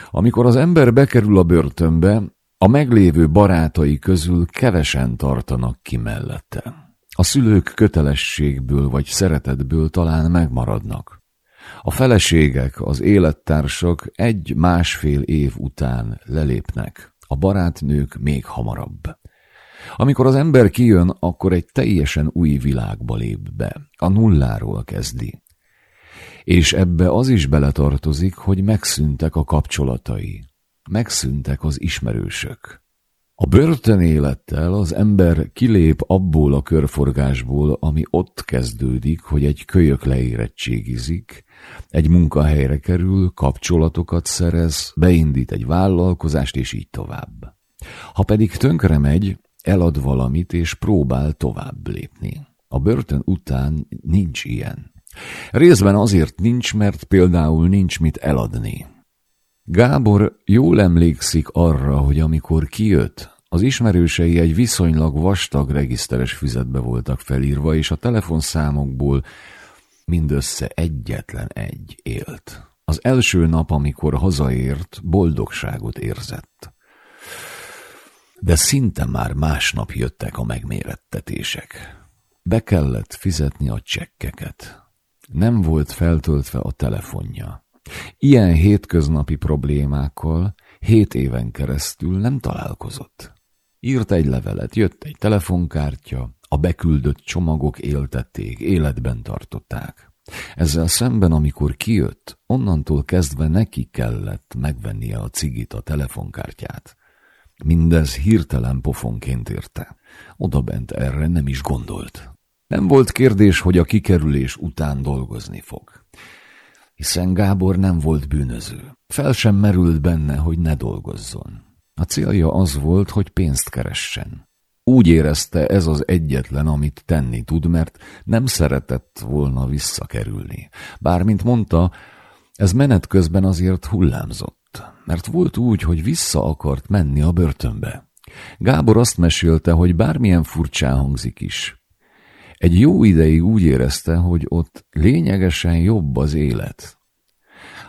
Amikor az ember bekerül a börtönbe, a meglévő barátai közül kevesen tartanak ki mellette. A szülők kötelességből vagy szeretetből talán megmaradnak. A feleségek, az élettársak egy-másfél év után lelépnek a barátnők még hamarabb. Amikor az ember kijön, akkor egy teljesen új világba lép be, a nulláról kezdi. És ebbe az is beletartozik, hogy megszűntek a kapcsolatai, megszűntek az ismerősök. A börtönélettel az ember kilép abból a körforgásból, ami ott kezdődik, hogy egy kölyök leérettségizik, egy munkahelyre kerül, kapcsolatokat szerez, beindít egy vállalkozást, és így tovább. Ha pedig tönkre megy, elad valamit, és próbál tovább lépni. A börtön után nincs ilyen. Részben azért nincs, mert például nincs mit eladni. Gábor jól emlékszik arra, hogy amikor kijött, az ismerősei egy viszonylag vastag regiszteres füzetbe voltak felírva, és a telefonszámokból mindössze egyetlen egy élt. Az első nap, amikor hazaért, boldogságot érzett. De szinte már másnap jöttek a megmérettetések. Be kellett fizetni a csekkeket. Nem volt feltöltve a telefonja. Ilyen hétköznapi problémákkal hét éven keresztül nem találkozott. Írt egy levelet, jött egy telefonkártya, a beküldött csomagok éltették, életben tartották. Ezzel szemben, amikor kijött, onnantól kezdve neki kellett megvennie a cigit, a telefonkártyát. Mindez hirtelen pofonként érte. Oda bent erre nem is gondolt. Nem volt kérdés, hogy a kikerülés után dolgozni fog. Hiszen Gábor nem volt bűnöző. Fel sem merült benne, hogy ne dolgozzon. A célja az volt, hogy pénzt keressen. Úgy érezte ez az egyetlen, amit tenni tud, mert nem szeretett volna visszakerülni. Bármint mondta, ez menet közben azért hullámzott, mert volt úgy, hogy vissza akart menni a börtönbe. Gábor azt mesélte, hogy bármilyen furcsán hangzik is. Egy jó ideig úgy érezte, hogy ott lényegesen jobb az élet.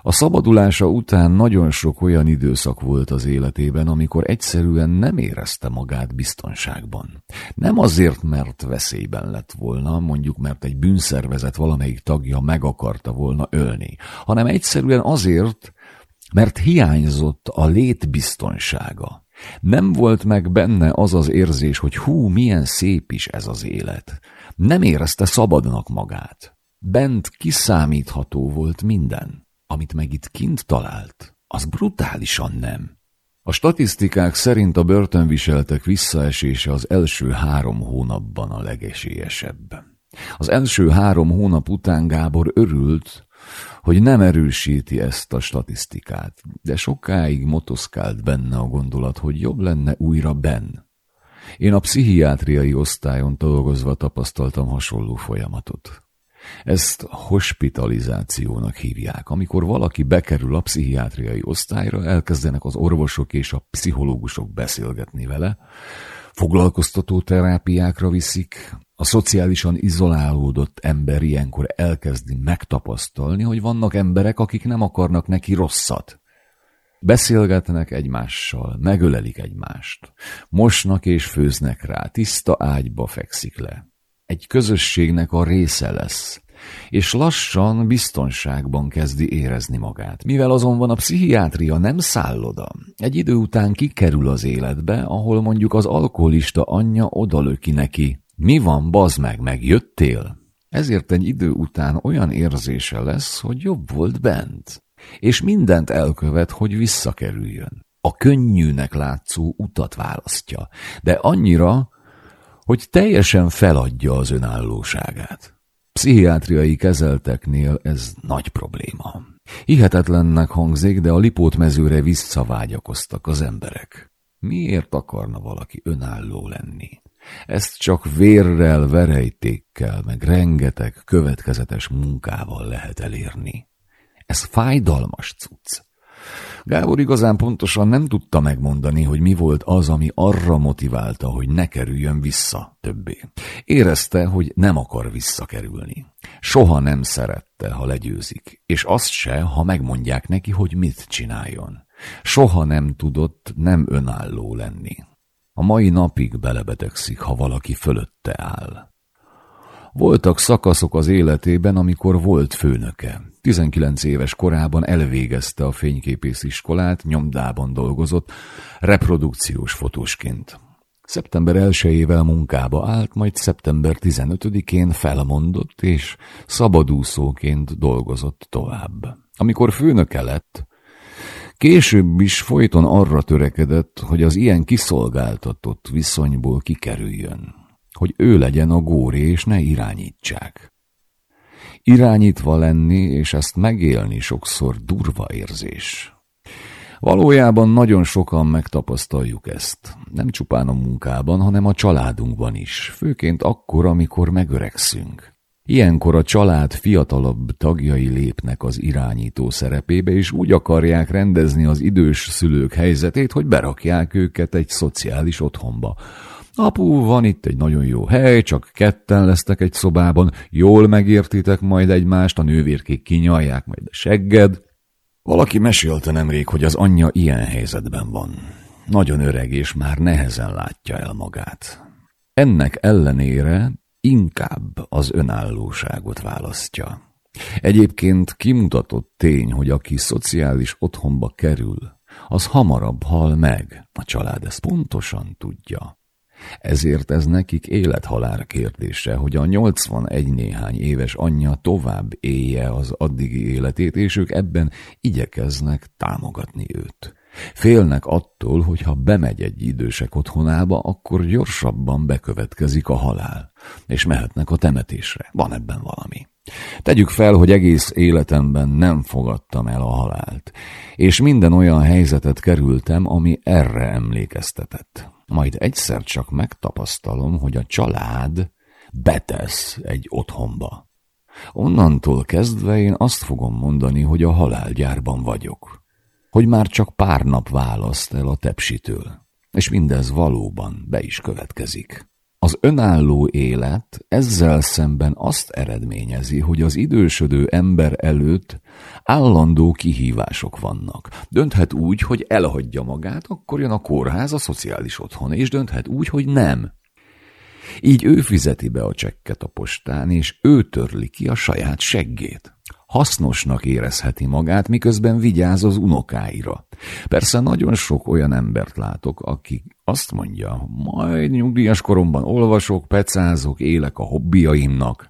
A szabadulása után nagyon sok olyan időszak volt az életében, amikor egyszerűen nem érezte magát biztonságban. Nem azért, mert veszélyben lett volna, mondjuk mert egy bűnszervezet valamelyik tagja meg akarta volna ölni, hanem egyszerűen azért, mert hiányzott a létbiztonsága. Nem volt meg benne az az érzés, hogy hú, milyen szép is ez az élet. Nem érezte szabadnak magát. Bent kiszámítható volt minden. Amit meg itt kint talált, az brutálisan nem. A statisztikák szerint a börtönviseltek visszaesése az első három hónapban a legesélyesebb. Az első három hónap után Gábor örült, hogy nem erősíti ezt a statisztikát, de sokáig motoszkált benne a gondolat, hogy jobb lenne újra benn. Én a pszichiátriai osztályon dolgozva tapasztaltam hasonló folyamatot. Ezt hospitalizációnak hívják. Amikor valaki bekerül a pszichiátriai osztályra, elkezdenek az orvosok és a pszichológusok beszélgetni vele, foglalkoztató terápiákra viszik, a szociálisan izolálódott ember ilyenkor elkezdi megtapasztalni, hogy vannak emberek, akik nem akarnak neki rosszat. Beszélgetnek egymással, megölelik egymást, mosnak és főznek rá, tiszta ágyba fekszik le egy közösségnek a része lesz, és lassan biztonságban kezdi érezni magát. Mivel azonban a pszichiátria nem szálloda, egy idő után kikerül az életbe, ahol mondjuk az alkoholista anyja odalöki neki. Mi van, bazd meg, megjöttél? Ezért egy idő után olyan érzése lesz, hogy jobb volt bent, és mindent elkövet, hogy visszakerüljön. A könnyűnek látszó utat választja, de annyira, hogy teljesen feladja az önállóságát. Pszichiátriai kezelteknél ez nagy probléma. Hihetetlennek hangzik, de a Lipót mezőre visszavágyakoztak az emberek. Miért akarna valaki önálló lenni? Ezt csak vérrel, verejtékkel, meg rengeteg következetes munkával lehet elérni. Ez fájdalmas cucc. Gábor igazán pontosan nem tudta megmondani, hogy mi volt az, ami arra motiválta, hogy ne kerüljön vissza többé. Érezte, hogy nem akar visszakerülni. Soha nem szerette, ha legyőzik, és azt se, ha megmondják neki, hogy mit csináljon. Soha nem tudott nem önálló lenni. A mai napig belebetegszik, ha valaki fölötte áll. Voltak szakaszok az életében, amikor volt főnöke. 19 éves korában elvégezte a fényképésziskolát, nyomdában dolgozott, reprodukciós fotósként. Szeptember 1-ével munkába állt, majd szeptember 15-én felmondott, és szabadúszóként dolgozott tovább. Amikor főnöke lett, később is folyton arra törekedett, hogy az ilyen kiszolgáltatott viszonyból kikerüljön hogy ő legyen a góri, és ne irányítsák. Irányítva lenni, és ezt megélni sokszor durva érzés. Valójában nagyon sokan megtapasztaljuk ezt. Nem csupán a munkában, hanem a családunkban is, főként akkor, amikor megöregszünk. Ilyenkor a család fiatalabb tagjai lépnek az irányító szerepébe, és úgy akarják rendezni az idős szülők helyzetét, hogy berakják őket egy szociális otthonba, Apu, van itt egy nagyon jó hely, csak ketten lesztek egy szobában, jól megértitek majd egymást, a nővérkék kinyalják majd a segged. Valaki mesélte nemrég, hogy az anyja ilyen helyzetben van. Nagyon öreg, és már nehezen látja el magát. Ennek ellenére inkább az önállóságot választja. Egyébként kimutatott tény, hogy aki szociális otthonba kerül, az hamarabb hal meg. A család ezt pontosan tudja. Ezért ez nekik élethalál kérdése, hogy a 81 néhány éves anyja tovább élje az addigi életét, és ők ebben igyekeznek támogatni őt. Félnek attól, hogy ha bemegy egy idősek otthonába, akkor gyorsabban bekövetkezik a halál, és mehetnek a temetésre. Van ebben valami. Tegyük fel, hogy egész életemben nem fogadtam el a halált, és minden olyan helyzetet kerültem, ami erre emlékeztetett. Majd egyszer csak megtapasztalom, hogy a család betesz egy otthonba. Onnantól kezdve én azt fogom mondani, hogy a halálgyárban vagyok. Hogy már csak pár nap választ el a tepsitől. És mindez valóban be is következik. Az önálló élet ezzel szemben azt eredményezi, hogy az idősödő ember előtt állandó kihívások vannak. Dönthet úgy, hogy elhagyja magát, akkor jön a kórház, a szociális otthon, és dönthet úgy, hogy nem. Így ő fizeti be a csekket a postán, és ő törli ki a saját seggét hasznosnak érezheti magát, miközben vigyáz az unokáira. Persze nagyon sok olyan embert látok, aki azt mondja, majd nyugdíjas koromban olvasok, pecázok, élek a hobbiaimnak.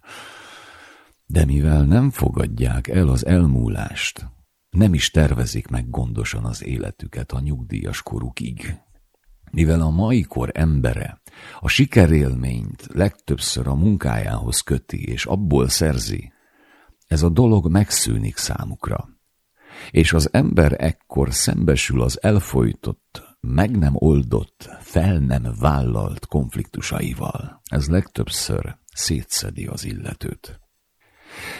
De mivel nem fogadják el az elmúlást, nem is tervezik meg gondosan az életüket a nyugdíjas korukig. Mivel a mai kor embere a sikerélményt legtöbbször a munkájához köti, és abból szerzi, ez a dolog megszűnik számukra. És az ember ekkor szembesül az elfolytott, meg nem oldott, fel nem vállalt konfliktusaival. Ez legtöbbször szétszedi az illetőt.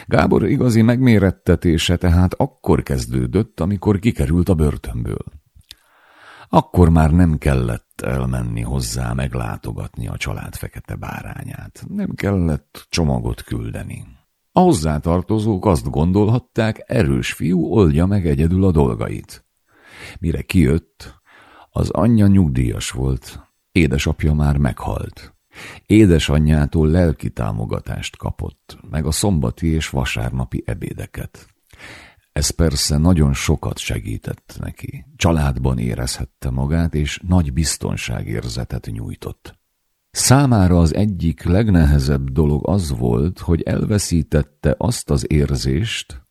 Gábor igazi megmérettetése tehát akkor kezdődött, amikor kikerült a börtönből. Akkor már nem kellett elmenni hozzá meglátogatni a család fekete bárányát. Nem kellett csomagot küldeni. A hozzátartozók azt gondolhatták, erős fiú oldja meg egyedül a dolgait. Mire kijött, az anyja nyugdíjas volt, édesapja már meghalt. Édesanyjától lelki támogatást kapott, meg a szombati és vasárnapi ebédeket. Ez persze nagyon sokat segített neki. Családban érezhette magát, és nagy biztonságérzetet nyújtott. Számára az egyik legnehezebb dolog az volt, hogy elveszítette azt az érzést,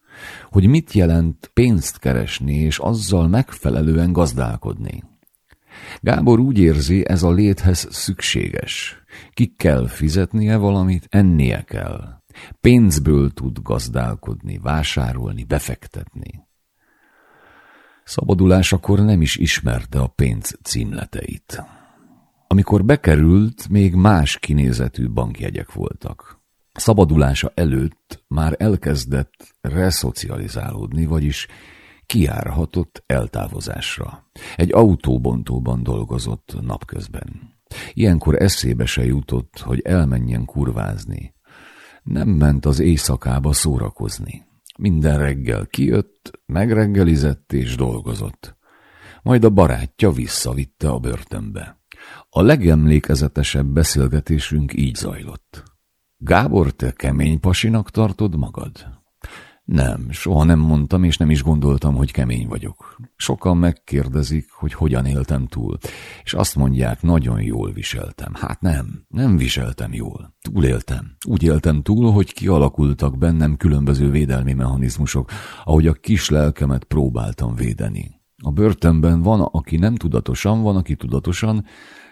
hogy mit jelent pénzt keresni és azzal megfelelően gazdálkodni. Gábor úgy érzi, ez a léthez szükséges. Ki kell fizetnie valamit, ennie kell. Pénzből tud gazdálkodni, vásárolni, befektetni. Szabadulásakor nem is ismerte a pénz címleteit. Amikor bekerült, még más kinézetű bankjegyek voltak. Szabadulása előtt már elkezdett reszocializálódni, vagyis kiárhatott eltávozásra. Egy autóbontóban dolgozott napközben. Ilyenkor eszébe se jutott, hogy elmenjen kurvázni. Nem ment az éjszakába szórakozni. Minden reggel kijött, megreggelizett és dolgozott. Majd a barátja visszavitte a börtönbe. A legemlékezetesebb beszélgetésünk így zajlott. Gábor, te kemény pasinak tartod magad? Nem, soha nem mondtam, és nem is gondoltam, hogy kemény vagyok. Sokan megkérdezik, hogy hogyan éltem túl, és azt mondják, nagyon jól viseltem. Hát nem, nem viseltem jól. Túléltem. Úgy éltem túl, hogy kialakultak bennem különböző védelmi mechanizmusok, ahogy a kis lelkemet próbáltam védeni. A börtönben van, aki nem tudatosan, van, aki tudatosan,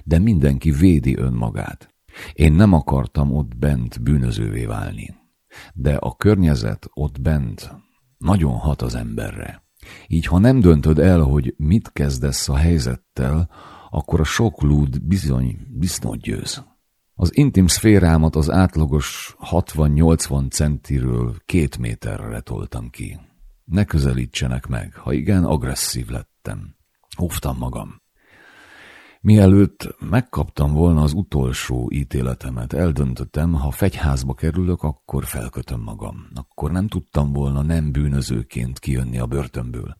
de mindenki védi önmagát. Én nem akartam ott bent bűnözővé válni, de a környezet ott bent nagyon hat az emberre. Így ha nem döntöd el, hogy mit kezdesz a helyzettel, akkor a sok lúd bizony biztos győz. Az intim szférámat az átlagos 60-80 centiről két méterre toltam ki. Ne közelítsenek meg, ha igen, agresszív lettem. Óvtam magam. Mielőtt megkaptam volna az utolsó ítéletemet, eldöntöttem, ha fegyházba kerülök, akkor felkötöm magam. Akkor nem tudtam volna nem bűnözőként kijönni a börtönből.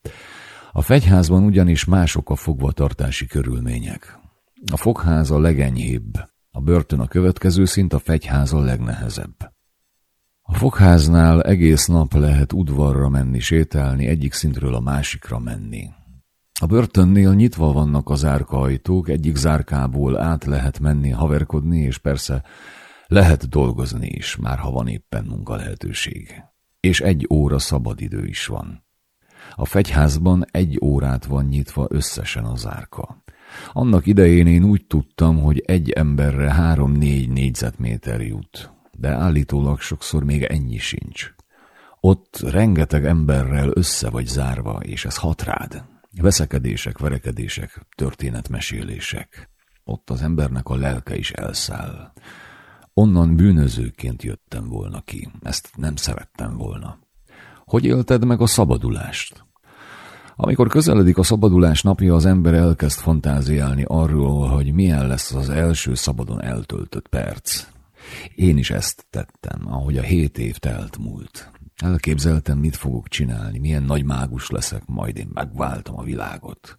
A fegyházban ugyanis mások a fogvatartási körülmények. A fogház a legenyhébb, a börtön a következő szint, a fegyház a legnehezebb. A fogháznál egész nap lehet udvarra menni, sétálni, egyik szintről a másikra menni. A börtönnél nyitva vannak az árkaajtók, egyik zárkából át lehet menni, haverkodni, és persze lehet dolgozni is, már ha van éppen munkalehetőség. És egy óra szabadidő is van. A fegyházban egy órát van nyitva összesen az árka. Annak idején én úgy tudtam, hogy egy emberre három-négy négyzetméter jut. de állítólag sokszor még ennyi sincs. Ott rengeteg emberrel össze vagy zárva, és ez hat rád. Veszekedések, verekedések, történetmesélések. Ott az embernek a lelke is elszáll. Onnan bűnözőként jöttem volna ki. Ezt nem szerettem volna. Hogy élted meg a szabadulást? Amikor közeledik a szabadulás napja, az ember elkezd fantáziálni arról, hogy milyen lesz az első szabadon eltöltött perc. Én is ezt tettem, ahogy a hét év telt múlt. Elképzeltem, mit fogok csinálni, milyen nagy mágus leszek, majd én megváltam a világot.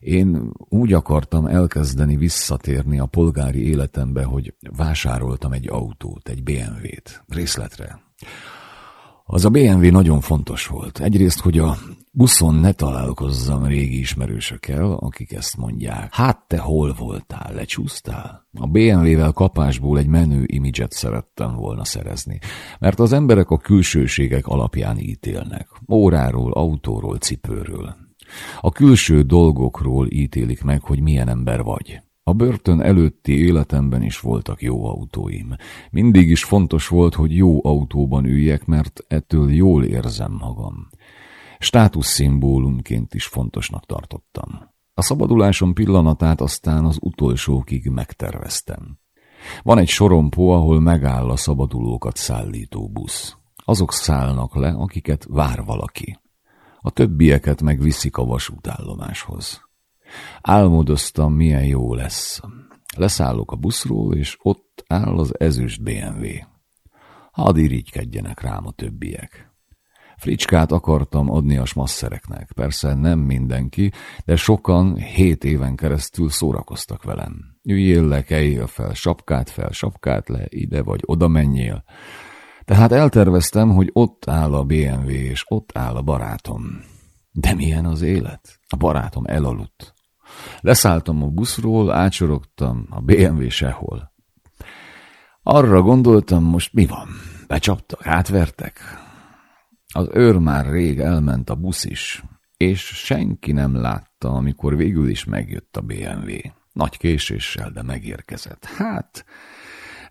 Én úgy akartam elkezdeni visszatérni a polgári életembe, hogy vásároltam egy autót, egy BMW-t, részletre. Az a BMW nagyon fontos volt. Egyrészt, hogy a buszon ne találkozzam régi ismerősökkel, akik ezt mondják. Hát te hol voltál, lecsúsztál? A BMW-vel kapásból egy menő imidzset szerettem volna szerezni, mert az emberek a külsőségek alapján ítélnek. Óráról, autóról, cipőről. A külső dolgokról ítélik meg, hogy milyen ember vagy. A börtön előtti életemben is voltak jó autóim. Mindig is fontos volt, hogy jó autóban üljek, mert ettől jól érzem magam. Státuszszimbólumként is fontosnak tartottam. A szabadulásom pillanatát aztán az utolsókig megterveztem. Van egy sorompó, ahol megáll a szabadulókat szállító busz. Azok szállnak le, akiket vár valaki. A többieket meg viszik a vasútállomáshoz. Álmodoztam, milyen jó lesz. Leszállok a buszról, és ott áll az ezüst BMW. Hadd irigykedjenek rám a többiek. Fricskát akartam adni a smasszereknek. Persze nem mindenki, de sokan hét éven keresztül szórakoztak velem. Üljél le, keljél fel, sapkát fel, sapkát le, ide vagy oda menjél. Tehát elterveztem, hogy ott áll a BMW, és ott áll a barátom. De milyen az élet? A barátom elaludt. Leszálltam a buszról, ácsorogtam, a BMW sehol. Arra gondoltam, most mi van? Becsaptak, átvertek? Az őr már rég elment a busz is, és senki nem látta, amikor végül is megjött a BMW. Nagy késéssel, de megérkezett. Hát,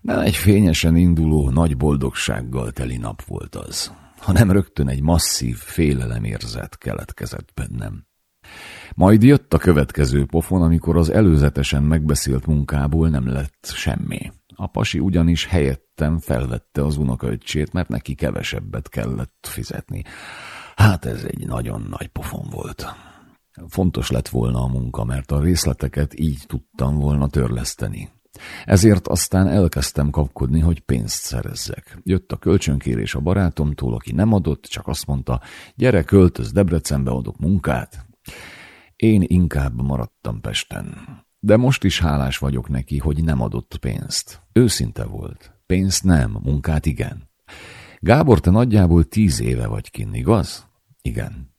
nem egy fényesen induló, nagy boldogsággal teli nap volt az, hanem rögtön egy masszív félelemérzet keletkezett bennem. Majd jött a következő pofon, amikor az előzetesen megbeszélt munkából nem lett semmi. A pasi ugyanis helyettem felvette az unokaöccsét, mert neki kevesebbet kellett fizetni. Hát ez egy nagyon nagy pofon volt. Fontos lett volna a munka, mert a részleteket így tudtam volna törleszteni. Ezért aztán elkezdtem kapkodni, hogy pénzt szerezzek. Jött a kölcsönkérés a barátomtól, aki nem adott, csak azt mondta, gyere, költöz Debrecenbe, adok munkát. Én inkább maradtam Pesten. De most is hálás vagyok neki, hogy nem adott pénzt. Őszinte volt. Pénzt nem, munkát igen. Gábor, te nagyjából tíz éve vagy kinn, igaz? Igen.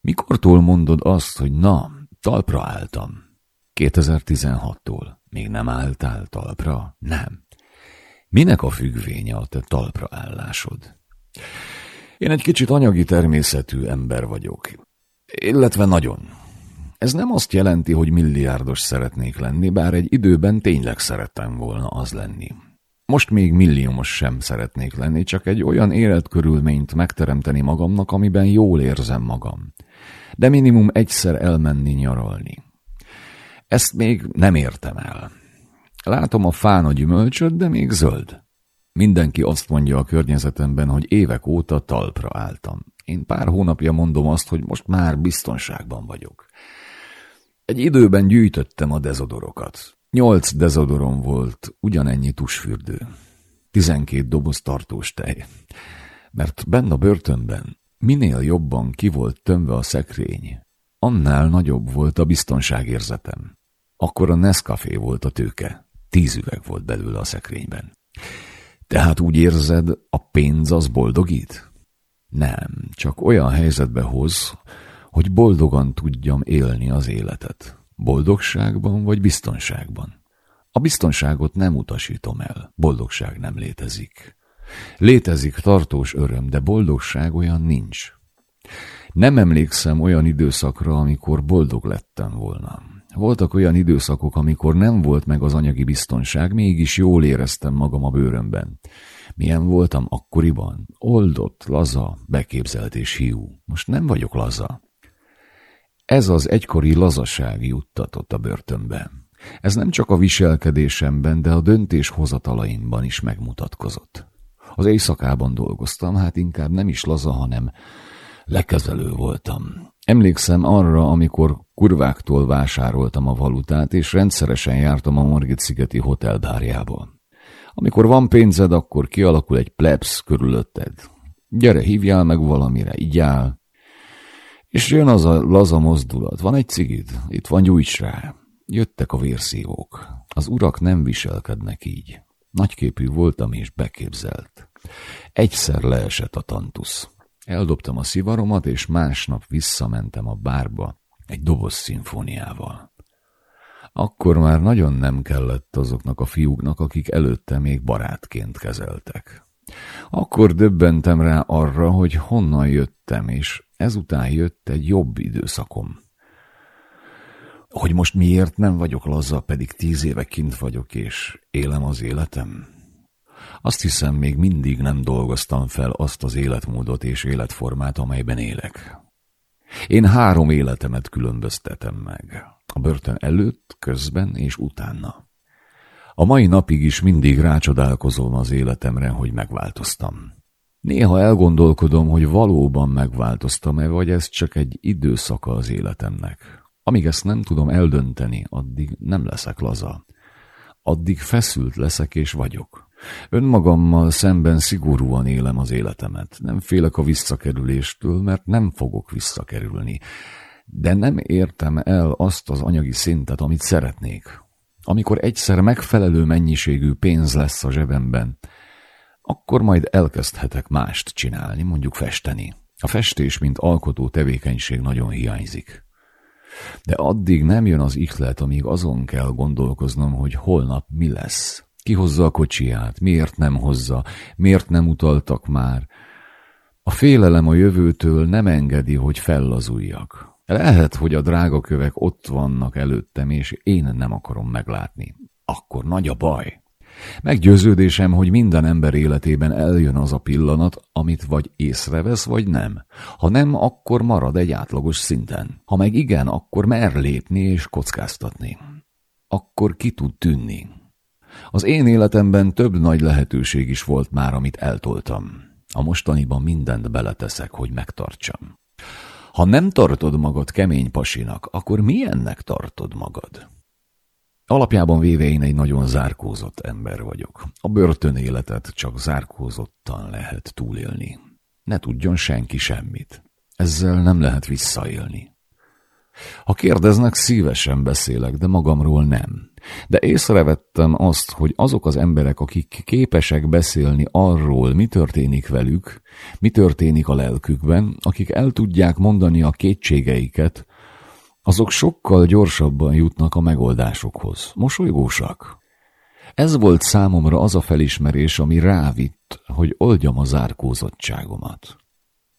Mikortól mondod azt, hogy na, talpra álltam? 2016-tól. Még nem álltál talpra? Nem. Minek a függvénye a te talpra állásod? Én egy kicsit anyagi természetű ember vagyok. Illetve nagyon. Ez nem azt jelenti, hogy milliárdos szeretnék lenni, bár egy időben tényleg szerettem volna az lenni. Most még milliómos sem szeretnék lenni, csak egy olyan életkörülményt megteremteni magamnak, amiben jól érzem magam. De minimum egyszer elmenni nyaralni. Ezt még nem értem el. Látom a fán a gyümölcsöt, de még zöld. Mindenki azt mondja a környezetemben, hogy évek óta talpra álltam. Én pár hónapja mondom azt, hogy most már biztonságban vagyok. Egy időben gyűjtöttem a dezodorokat. Nyolc dezodorom volt, ugyanennyi tusfürdő. Tizenkét doboz tartós tej. Mert benne a börtönben minél jobban ki volt tömve a szekrény, annál nagyobb volt a biztonságérzetem. Akkor a Nescafé volt a tőke. Tíz üveg volt belőle a szekrényben. Tehát úgy érzed, a pénz az boldogít? Nem, csak olyan helyzetbe hoz, hogy boldogan tudjam élni az életet. Boldogságban vagy biztonságban. A biztonságot nem utasítom el, boldogság nem létezik. Létezik tartós öröm, de boldogság olyan nincs. Nem emlékszem olyan időszakra, amikor boldog lettem volna. Voltak olyan időszakok, amikor nem volt meg az anyagi biztonság, mégis jól éreztem magam a bőrömben. Milyen voltam akkoriban? Oldott, laza, beképzelt és hiú. Most nem vagyok laza. Ez az egykori lazaság juttatott a börtönbe. Ez nem csak a viselkedésemben, de a döntéshozatalaimban is megmutatkozott. Az éjszakában dolgoztam, hát inkább nem is laza, hanem lekezelő voltam. Emlékszem arra, amikor kurváktól vásároltam a valutát, és rendszeresen jártam a Margit-szigeti hotelbárjába. Amikor van pénzed, akkor kialakul egy plebs körülötted. Gyere, hívjál meg valamire, igyál. És jön az a laza mozdulat. Van egy cigid? Itt van, gyújts rá. Jöttek a vérszívók. Az urak nem viselkednek így. Nagyképű voltam és beképzelt. Egyszer leesett a tantusz. Eldobtam a szivaromat, és másnap visszamentem a bárba egy doboz szimfóniával. Akkor már nagyon nem kellett azoknak a fiúknak, akik előtte még barátként kezeltek. Akkor döbbentem rá arra, hogy honnan jöttem, és ezután jött egy jobb időszakom. Hogy most miért nem vagyok laza, pedig tíz éve kint vagyok, és élem az életem? Azt hiszem, még mindig nem dolgoztam fel azt az életmódot és életformát, amelyben élek. Én három életemet különböztetem meg. A börtön előtt, közben és utána. A mai napig is mindig rácsodálkozom az életemre, hogy megváltoztam. Néha elgondolkodom, hogy valóban megváltoztam-e, vagy ez csak egy időszaka az életemnek. Amíg ezt nem tudom eldönteni, addig nem leszek laza. Addig feszült leszek és vagyok. Önmagammal szemben szigorúan élem az életemet. Nem félek a visszakerüléstől, mert nem fogok visszakerülni. De nem értem el azt az anyagi szintet, amit szeretnék. Amikor egyszer megfelelő mennyiségű pénz lesz a zsebemben, akkor majd elkezdhetek mást csinálni, mondjuk festeni. A festés, mint alkotó tevékenység nagyon hiányzik. De addig nem jön az ihlet, amíg azon kell gondolkoznom, hogy holnap mi lesz. Ki hozza a kocsiját? Miért nem hozza? Miért nem utaltak már? A félelem a jövőtől nem engedi, hogy fellazuljak. Lehet, hogy a drága kövek ott vannak előttem, és én nem akarom meglátni. Akkor nagy a baj. Meggyőződésem, hogy minden ember életében eljön az a pillanat, amit vagy észrevesz, vagy nem. Ha nem, akkor marad egy átlagos szinten. Ha meg igen, akkor mer lépni és kockáztatni. Akkor ki tud tűnni. Az én életemben több nagy lehetőség is volt már, amit eltoltam. A mostaniban mindent beleteszek, hogy megtartsam. Ha nem tartod magad kemény pasinak, akkor milyennek tartod magad? Alapjában véve én egy nagyon zárkózott ember vagyok. A börtön életet csak zárkózottan lehet túlélni. Ne tudjon senki semmit. Ezzel nem lehet visszaélni. Ha kérdeznek, szívesen beszélek, de magamról nem. De észrevettem azt, hogy azok az emberek, akik képesek beszélni arról, mi történik velük, mi történik a lelkükben, akik el tudják mondani a kétségeiket, azok sokkal gyorsabban jutnak a megoldásokhoz. Mosolygósak. Ez volt számomra az a felismerés, ami rávitt, hogy oldjam a zárkózottságomat.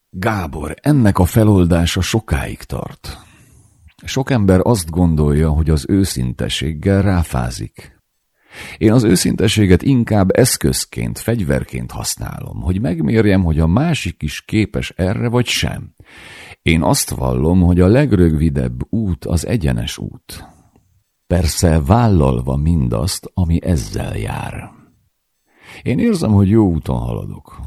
Gábor, ennek a feloldása sokáig tart. Sok ember azt gondolja, hogy az őszinteséggel ráfázik. Én az őszinteséget inkább eszközként, fegyverként használom, hogy megmérjem, hogy a másik is képes erre vagy sem. Én azt vallom, hogy a legrövidebb út az egyenes út. Persze vállalva mindazt, ami ezzel jár. Én érzem, hogy jó úton haladok.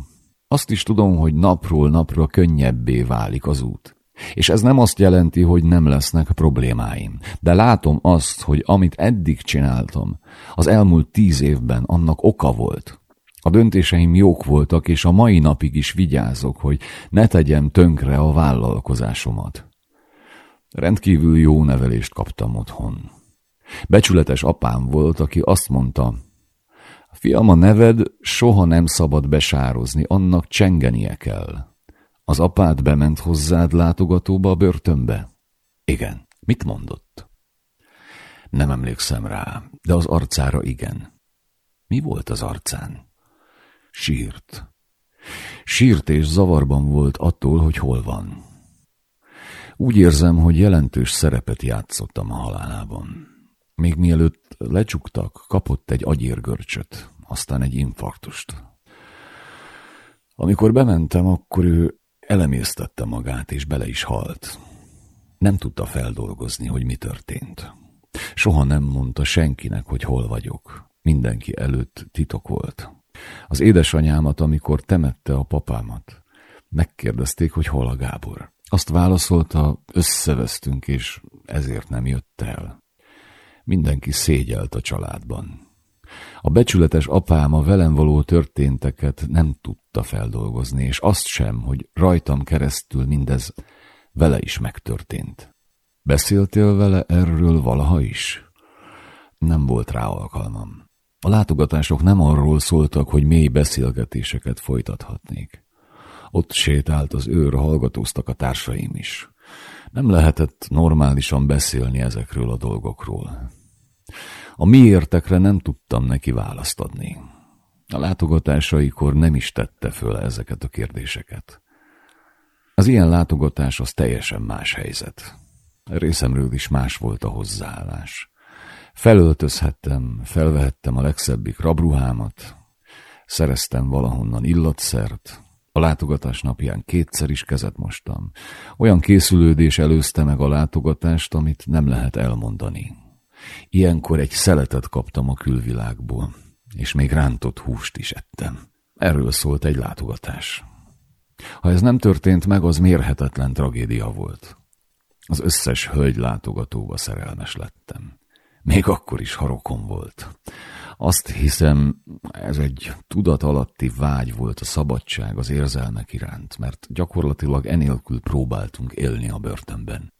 Azt is tudom, hogy napról napra könnyebbé válik az út. És ez nem azt jelenti, hogy nem lesznek problémáim. De látom azt, hogy amit eddig csináltam, az elmúlt tíz évben annak oka volt. A döntéseim jók voltak, és a mai napig is vigyázok, hogy ne tegyem tönkre a vállalkozásomat. Rendkívül jó nevelést kaptam otthon. Becsületes apám volt, aki azt mondta, Fiam, a neved soha nem szabad besározni, annak csengenie kell. Az apád bement hozzád látogatóba a börtönbe? Igen. Mit mondott? Nem emlékszem rá, de az arcára igen. Mi volt az arcán? Sírt. Sírt és zavarban volt attól, hogy hol van. Úgy érzem, hogy jelentős szerepet játszottam a halálában. Még mielőtt lecsuktak, kapott egy agyérgörcsöt, aztán egy infarktust. Amikor bementem, akkor ő elemésztette magát, és bele is halt. Nem tudta feldolgozni, hogy mi történt. Soha nem mondta senkinek, hogy hol vagyok. Mindenki előtt titok volt. Az édesanyámat, amikor temette a papámat, megkérdezték, hogy hol a Gábor. Azt válaszolta, összevesztünk, és ezért nem jött el. Mindenki szégyelt a családban. A becsületes apám a velem való történteket nem tudta feldolgozni, és azt sem, hogy rajtam keresztül mindez vele is megtörtént. Beszéltél vele erről valaha is? Nem volt rá alkalmam. A látogatások nem arról szóltak, hogy mély beszélgetéseket folytathatnék. Ott sétált az őr, hallgatóztak a társaim is. Nem lehetett normálisan beszélni ezekről a dolgokról. A miértekre nem tudtam neki választ adni. A látogatásaikor nem is tette föl ezeket a kérdéseket. Az ilyen látogatás az teljesen más helyzet. Részemről is más volt a hozzáállás. Felöltözhettem, felvehettem a legszebbik rabruhámat, szereztem valahonnan illatszert, a látogatás napján kétszer is kezet mostam. Olyan készülődés előzte meg a látogatást, amit nem lehet elmondani. Ilyenkor egy szeletet kaptam a külvilágból, és még rántott húst is ettem. Erről szólt egy látogatás. Ha ez nem történt meg, az mérhetetlen tragédia volt. Az összes hölgy látogatóba szerelmes lettem. Még akkor is harokon volt. Azt hiszem, ez egy tudat alatti vágy volt a szabadság az érzelmek iránt, mert gyakorlatilag enélkül próbáltunk élni a börtönben.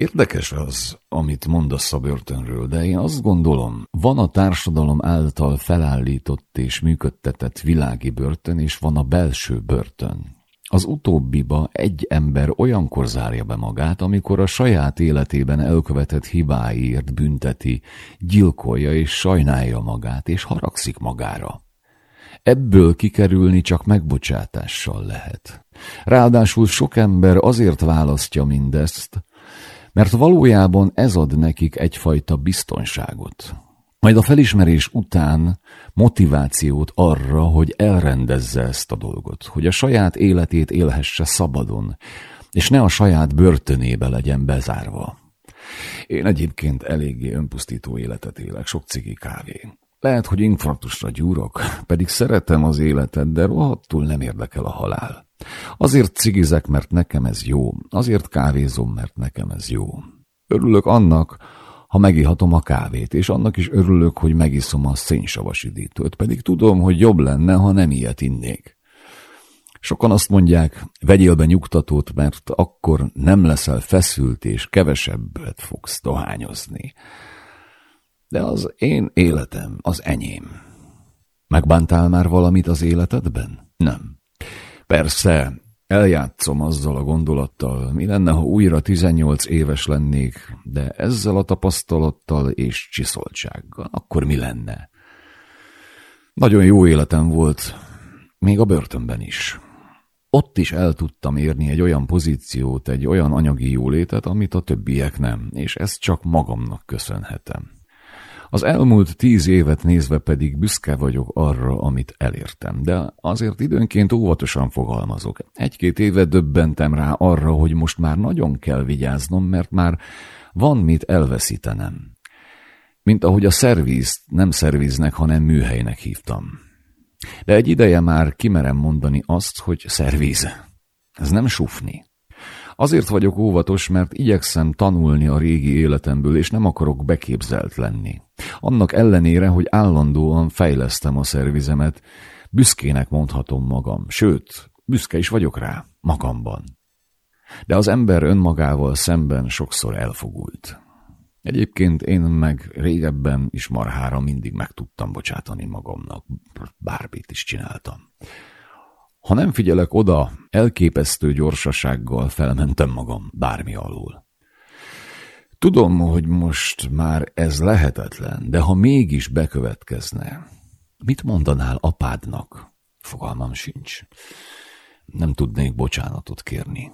Érdekes az, amit mondasz a börtönről, de én azt gondolom, van a társadalom által felállított és működtetett világi börtön, és van a belső börtön. Az utóbbiba egy ember olyankor zárja be magát, amikor a saját életében elkövetett hibáiért bünteti, gyilkolja és sajnálja magát, és haragszik magára. Ebből kikerülni csak megbocsátással lehet. Ráadásul sok ember azért választja mindezt, mert valójában ez ad nekik egyfajta biztonságot. Majd a felismerés után motivációt arra, hogy elrendezze ezt a dolgot, hogy a saját életét élhesse szabadon, és ne a saját börtönébe legyen bezárva. Én egyébként eléggé önpusztító életet élek, sok cigi kávé. Lehet, hogy infarktusra gyúrok, pedig szeretem az életet, de rohadtul nem érdekel a halál. Azért cigizek, mert nekem ez jó, azért kávézom, mert nekem ez jó. Örülök annak, ha megihatom a kávét, és annak is örülök, hogy megiszom a szénsavas üdítőt, pedig tudom, hogy jobb lenne, ha nem ilyet innék. Sokan azt mondják, vegyél be nyugtatót, mert akkor nem leszel feszült, és kevesebbet fogsz dohányozni. De az én életem, az enyém. Megbántál már valamit az életedben? Nem. Persze, eljátszom azzal a gondolattal, mi lenne, ha újra 18 éves lennék, de ezzel a tapasztalattal és csiszoltsággal, akkor mi lenne? Nagyon jó életem volt, még a börtönben is. Ott is el tudtam érni egy olyan pozíciót, egy olyan anyagi jólétet, amit a többiek nem, és ezt csak magamnak köszönhetem. Az elmúlt tíz évet nézve pedig büszke vagyok arra, amit elértem, de azért időnként óvatosan fogalmazok. Egy-két éve döbbentem rá arra, hogy most már nagyon kell vigyáznom, mert már van mit elveszítenem. Mint ahogy a szervízt nem szerviznek, hanem műhelynek hívtam. De egy ideje már kimerem mondani azt, hogy szervíz. Ez nem sufni. Azért vagyok óvatos, mert igyekszem tanulni a régi életemből, és nem akarok beképzelt lenni. Annak ellenére, hogy állandóan fejlesztem a szervizemet, büszkének mondhatom magam, sőt, büszke is vagyok rá, magamban. De az ember önmagával szemben sokszor elfogult. Egyébként én meg régebben is marhára mindig meg tudtam bocsátani magamnak, bármit is csináltam. Ha nem figyelek oda, elképesztő gyorsasággal felmentem magam bármi alól. Tudom, hogy most már ez lehetetlen, de ha mégis bekövetkezne, mit mondanál apádnak? Fogalmam sincs. Nem tudnék bocsánatot kérni.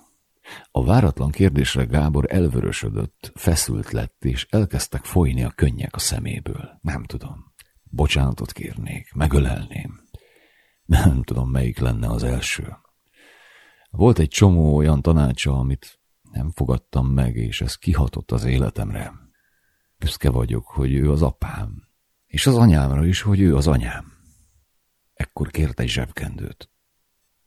A váratlan kérdésre Gábor elvörösödött, feszült lett, és elkezdtek folyni a könnyek a szeméből. Nem tudom. Bocsánatot kérnék, megölelném. Nem tudom, melyik lenne az első. Volt egy csomó olyan tanácsa, amit nem fogadtam meg, és ez kihatott az életemre. Büszke vagyok, hogy ő az apám, és az anyámra is, hogy ő az anyám. Ekkor kért egy zsebkendőt.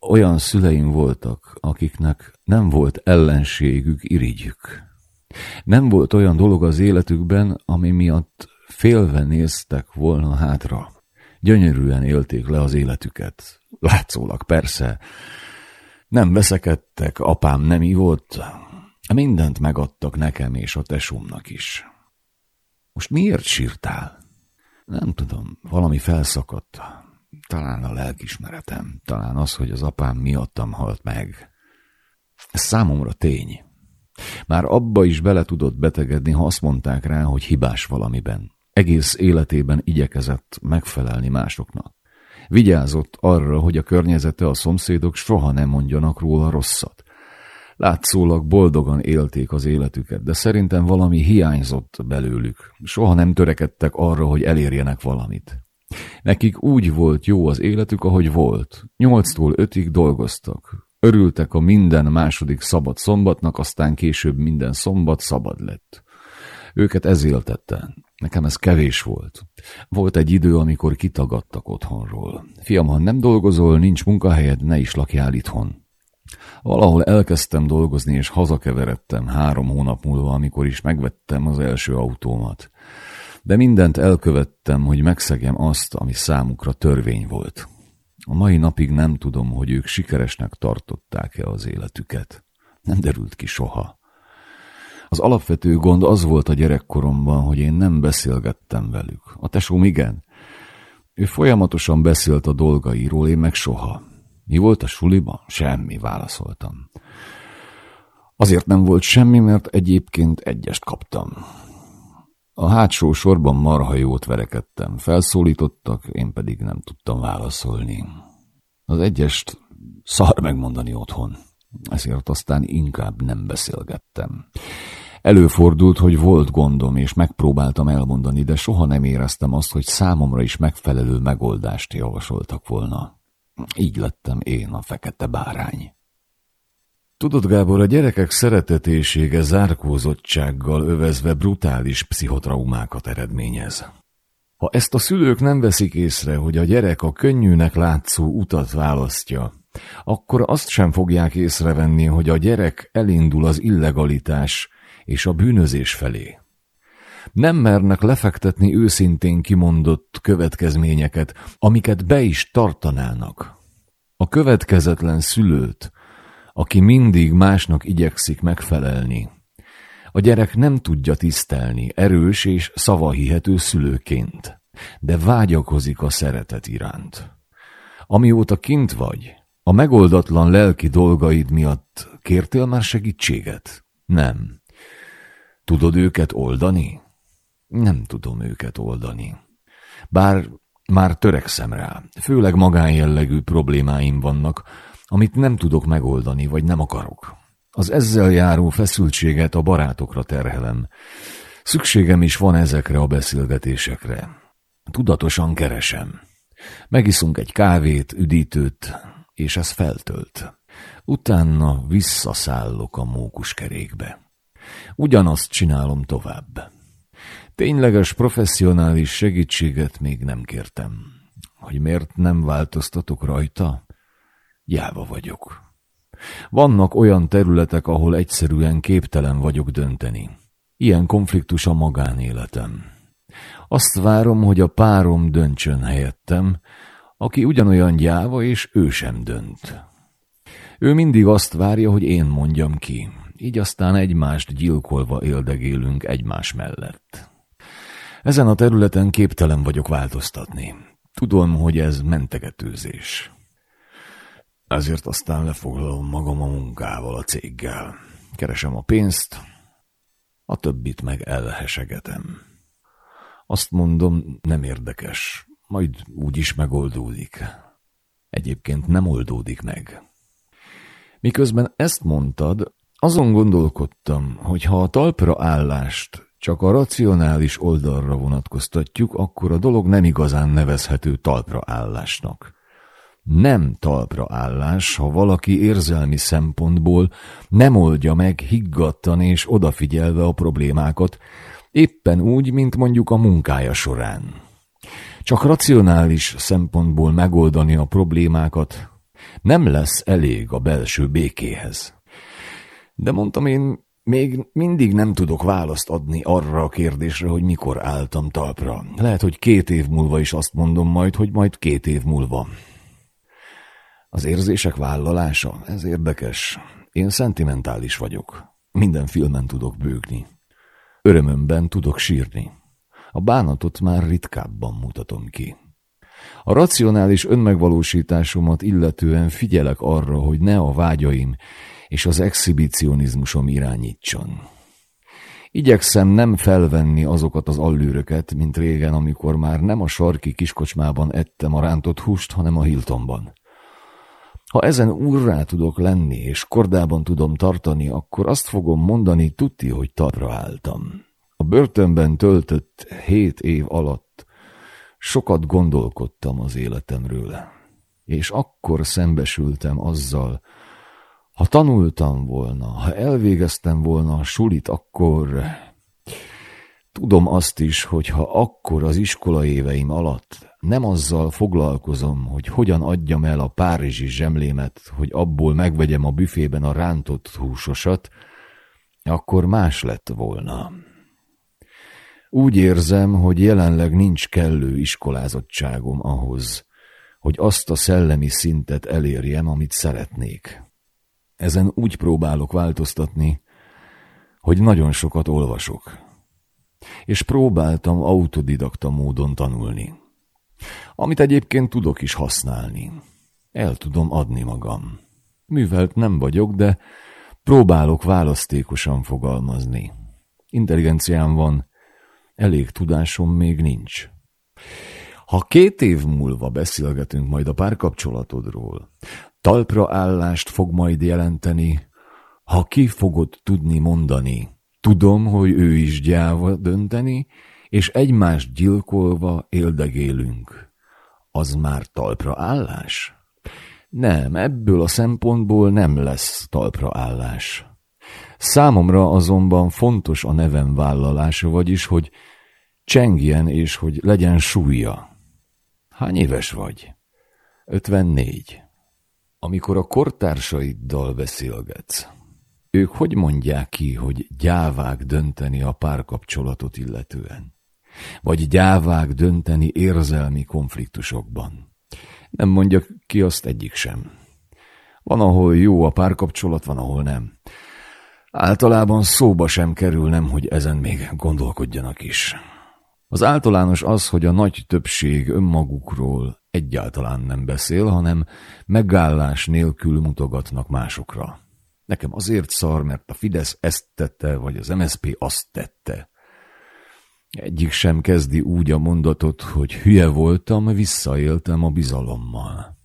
Olyan szüleim voltak, akiknek nem volt ellenségük, irigyük. Nem volt olyan dolog az életükben, ami miatt félve néztek volna hátra. Gyönyörűen élték le az életüket. Látszólag persze. Nem veszekedtek, apám nem ivott. Mindent megadtak nekem és a tesómnak is. Most miért sírtál? Nem tudom, valami felszakadt. Talán a lelkismeretem, talán az, hogy az apám miattam halt meg. Ez számomra tény. Már abba is bele tudott betegedni, ha azt mondták rá, hogy hibás valamiben. Egész életében igyekezett megfelelni másoknak. Vigyázott arra, hogy a környezete a szomszédok soha nem mondjanak róla rosszat. Látszólag boldogan élték az életüket, de szerintem valami hiányzott belőlük. Soha nem törekedtek arra, hogy elérjenek valamit. Nekik úgy volt jó az életük, ahogy volt. Nyolctól ötig dolgoztak. Örültek a minden második szabad szombatnak, aztán később minden szombat szabad lett. Őket ez éltette. Nekem ez kevés volt. Volt egy idő, amikor kitagadtak otthonról. Fiam, ha nem dolgozol, nincs munkahelyed, ne is lakjál itthon. Valahol elkezdtem dolgozni, és hazakeveredtem három hónap múlva, amikor is megvettem az első autómat. De mindent elkövettem, hogy megszegjem azt, ami számukra törvény volt. A mai napig nem tudom, hogy ők sikeresnek tartották-e az életüket. Nem derült ki soha. Az alapvető gond az volt a gyerekkoromban, hogy én nem beszélgettem velük. A tesóm igen. Ő folyamatosan beszélt a dolgairól, én meg soha. Mi volt a suliban? Semmi, válaszoltam. Azért nem volt semmi, mert egyébként egyest kaptam. A hátsó sorban marha jót verekedtem. Felszólítottak, én pedig nem tudtam válaszolni. Az egyest szar megmondani otthon. Ezért aztán inkább nem beszélgettem. Előfordult, hogy volt gondom, és megpróbáltam elmondani, de soha nem éreztem azt, hogy számomra is megfelelő megoldást javasoltak volna. Így lettem én a fekete bárány. Tudod, Gábor, a gyerekek szeretetésége zárkózottsággal övezve brutális pszichotraumákat eredményez. Ha ezt a szülők nem veszik észre, hogy a gyerek a könnyűnek látszó utat választja, akkor azt sem fogják észrevenni, hogy a gyerek elindul az illegalitás és a bűnözés felé. Nem mernek lefektetni őszintén kimondott következményeket, amiket be is tartanának. A következetlen szülőt, aki mindig másnak igyekszik megfelelni, a gyerek nem tudja tisztelni erős és szavahihető szülőként, de vágyakozik a szeretet iránt. Amióta kint vagy, a megoldatlan lelki dolgaid miatt kértél már segítséget? Nem. Tudod őket oldani? Nem tudom őket oldani. Bár már törekszem rá, főleg magánjellegű problémáim vannak, amit nem tudok megoldani, vagy nem akarok. Az ezzel járó feszültséget a barátokra terhelem. Szükségem is van ezekre a beszélgetésekre. Tudatosan keresem. Megiszunk egy kávét, üdítőt, és ez feltölt. Utána visszaszállok a mókuskerékbe. Ugyanazt csinálom tovább. Tényleges professzionális segítséget még nem kértem. Hogy miért nem változtatok rajta? Jáva vagyok. Vannak olyan területek, ahol egyszerűen képtelen vagyok dönteni. Ilyen konfliktus a magánéletem. Azt várom, hogy a párom döntsön helyettem, aki ugyanolyan gyáva, és ő sem dönt. Ő mindig azt várja, hogy én mondjam ki, így aztán egymást gyilkolva éldegélünk egymás mellett. Ezen a területen képtelen vagyok változtatni. Tudom, hogy ez mentegetőzés. Ezért aztán lefoglalom magam a munkával, a céggel. Keresem a pénzt, a többit meg elhesegetem. Azt mondom, nem érdekes, majd úgy is megoldódik. Egyébként nem oldódik meg. Miközben ezt mondtad, Azon gondolkodtam, hogy ha a talpra állást csak a racionális oldalra vonatkoztatjuk, akkor a dolog nem igazán nevezhető talpra állásnak. Nem talpra állás, ha valaki érzelmi szempontból nem oldja meg higgadtan és odafigyelve a problémákat, éppen úgy, mint mondjuk a munkája során. Csak racionális szempontból megoldani a problémákat nem lesz elég a belső békéhez. De mondtam én, még mindig nem tudok választ adni arra a kérdésre, hogy mikor álltam talpra. Lehet, hogy két év múlva is azt mondom majd, hogy majd két év múlva. Az érzések vállalása, ez érdekes. Én szentimentális vagyok. Minden filmen tudok bőgni. Örömömben tudok sírni. A bánatot már ritkábban mutatom ki. A racionális önmegvalósításomat illetően figyelek arra, hogy ne a vágyaim és az exhibicionizmusom irányítson. Igyekszem nem felvenni azokat az allőröket, mint régen, amikor már nem a sarki kiskocsmában ettem a rántott húst, hanem a Hiltonban. Ha ezen úrrá tudok lenni, és kordában tudom tartani, akkor azt fogom mondani, tuti, hogy talpra álltam. A börtönben töltött hét év alatt sokat gondolkodtam az életemről, és akkor szembesültem azzal, ha tanultam volna, ha elvégeztem volna a sulit, akkor... Tudom azt is, hogy ha akkor az iskola éveim alatt nem azzal foglalkozom, hogy hogyan adjam el a párizsi zsemlémet, hogy abból megvegyem a büfében a rántott húsosat, akkor más lett volna. Úgy érzem, hogy jelenleg nincs kellő iskolázottságom ahhoz, hogy azt a szellemi szintet elérjem, amit szeretnék. Ezen úgy próbálok változtatni, hogy nagyon sokat olvasok. És próbáltam autodidakta módon tanulni. Amit egyébként tudok is használni. El tudom adni magam. Művelt nem vagyok, de próbálok választékosan fogalmazni. Intelligenciám van, elég tudásom még nincs. Ha két év múlva beszélgetünk majd a párkapcsolatodról, talpra állást fog majd jelenteni, ha ki fogod tudni mondani. Tudom, hogy ő is gyáva dönteni, és egymást gyilkolva éldegélünk. Az már talpra állás? Nem, ebből a szempontból nem lesz talpra állás. Számomra azonban fontos a nevem vállalása, vagyis, hogy csengjen és hogy legyen súlya. Hány éves vagy? Ötvennégy. Amikor a kortársaiddal beszélgetsz, ők hogy mondják ki, hogy gyávák dönteni a párkapcsolatot illetően? Vagy gyávák dönteni érzelmi konfliktusokban? Nem mondja ki azt egyik sem. Van, ahol jó a párkapcsolat, van, ahol nem. Általában szóba sem kerül, nem, hogy ezen még gondolkodjanak is. Az általános az, hogy a nagy többség önmagukról egyáltalán nem beszél, hanem megállás nélkül mutogatnak másokra. Nekem azért szar, mert a Fidesz ezt tette, vagy az MSP azt tette. Egyik sem kezdi úgy a mondatot, hogy hülye voltam, visszaéltem a bizalommal.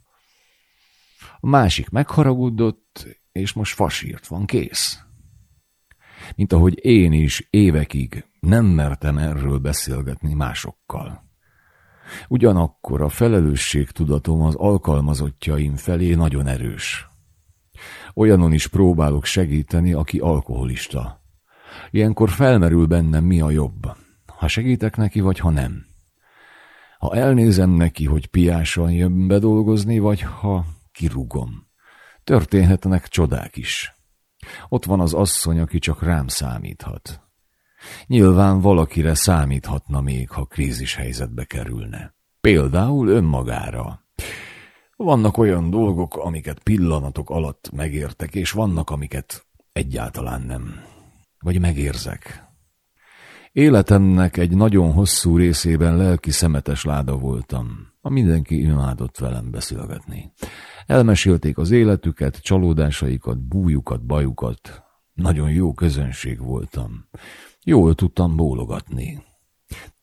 A másik megharagudott, és most fasírt van kész. Mint ahogy én is évekig nem mertem erről beszélgetni másokkal. Ugyanakkor a felelősségtudatom az alkalmazottjaim felé nagyon erős. Olyanon is próbálok segíteni, aki alkoholista. Ilyenkor felmerül bennem mi a jobb, ha segítek neki, vagy ha nem. Ha elnézem neki, hogy piásan jön bedolgozni, vagy ha kirúgom. Történhetnek csodák is. Ott van az asszony, aki csak rám számíthat. Nyilván valakire számíthatna még, ha krízis helyzetbe kerülne. Például önmagára. Vannak olyan dolgok, amiket pillanatok alatt megértek, és vannak, amiket egyáltalán nem. Vagy megérzek. Életemnek egy nagyon hosszú részében lelki szemetes láda voltam. A mindenki imádott velem beszélgetni. Elmesélték az életüket, csalódásaikat, bújukat, bajukat. Nagyon jó közönség voltam. Jól tudtam bólogatni.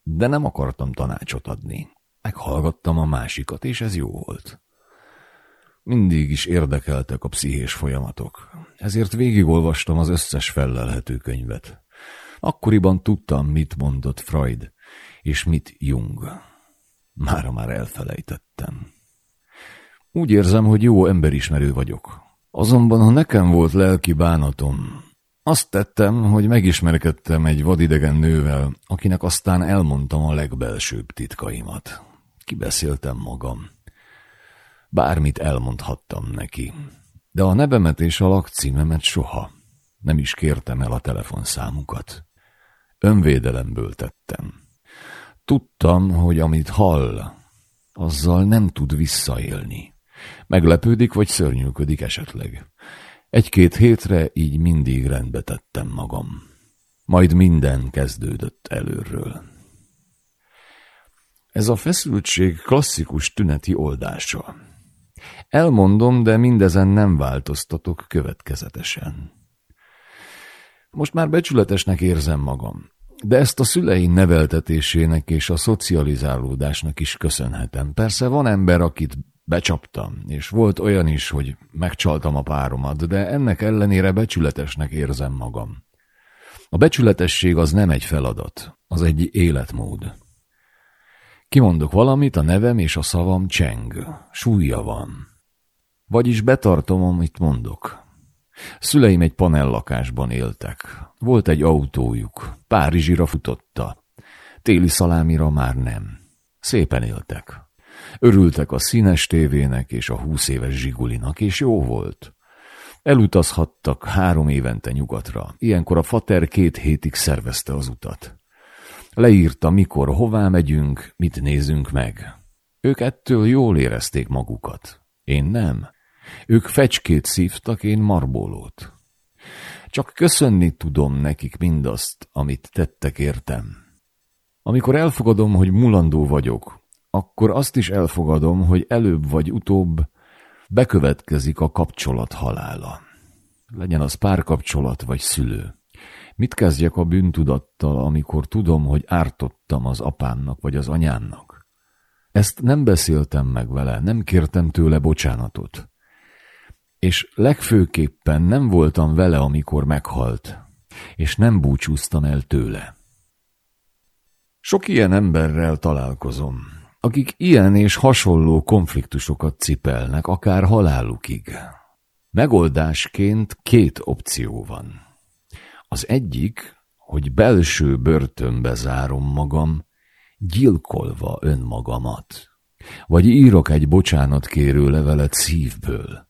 De nem akartam tanácsot adni. Meghallgattam a másikat, és ez jó volt. Mindig is érdekeltek a pszichés folyamatok, ezért végigolvastam az összes fellelhető könyvet. Akkoriban tudtam, mit mondott Freud, és mit Jung. Mára már elfelejtettem. Úgy érzem, hogy jó emberismerő vagyok. Azonban, ha nekem volt lelki bánatom, azt tettem, hogy megismerkedtem egy vadidegen nővel, akinek aztán elmondtam a legbelsőbb titkaimat. Kibeszéltem magam. Bármit elmondhattam neki. De a nevemet és a lakcímemet soha. Nem is kértem el a telefonszámukat. Önvédelemből tettem. Tudtam, hogy amit hall, azzal nem tud visszaélni. Meglepődik vagy szörnyűködik esetleg. Egy-két hétre így mindig rendbe tettem magam. Majd minden kezdődött előről. Ez a feszültség klasszikus tüneti oldása. Elmondom, de mindezen nem változtatok következetesen. Most már becsületesnek érzem magam, de ezt a szüleim neveltetésének és a szocializálódásnak is köszönhetem. Persze van ember, akit becsaptam, és volt olyan is, hogy megcsaltam a páromat, de ennek ellenére becsületesnek érzem magam. A becsületesség az nem egy feladat, az egy életmód. Kimondok valamit, a nevem és a szavam cseng, súlya van. Vagyis betartom, amit mondok. Szüleim egy panellakásban éltek. Volt egy autójuk, Párizsira futotta. Téli szalámira már nem. Szépen éltek. Örültek a színes tévének és a húsz éves zsigulinak, és jó volt. Elutazhattak három évente nyugatra. Ilyenkor a fater két hétig szervezte az utat. Leírta, mikor, hová megyünk, mit nézünk meg. Ők ettől jól érezték magukat. Én nem. Ők fecskét szívtak, én marbólót. Csak köszönni tudom nekik mindazt, amit tettek értem. Amikor elfogadom, hogy mulandó vagyok, akkor azt is elfogadom, hogy előbb vagy utóbb bekövetkezik a kapcsolat halála. Legyen az párkapcsolat vagy szülő. Mit kezdjek a bűntudattal, amikor tudom, hogy ártottam az apámnak vagy az anyámnak? Ezt nem beszéltem meg vele, nem kértem tőle bocsánatot és legfőképpen nem voltam vele, amikor meghalt, és nem búcsúztam el tőle. Sok ilyen emberrel találkozom, akik ilyen és hasonló konfliktusokat cipelnek, akár halálukig. Megoldásként két opció van. Az egyik, hogy belső börtönbe zárom magam, gyilkolva önmagamat. Vagy írok egy bocsánatkérő levelet szívből,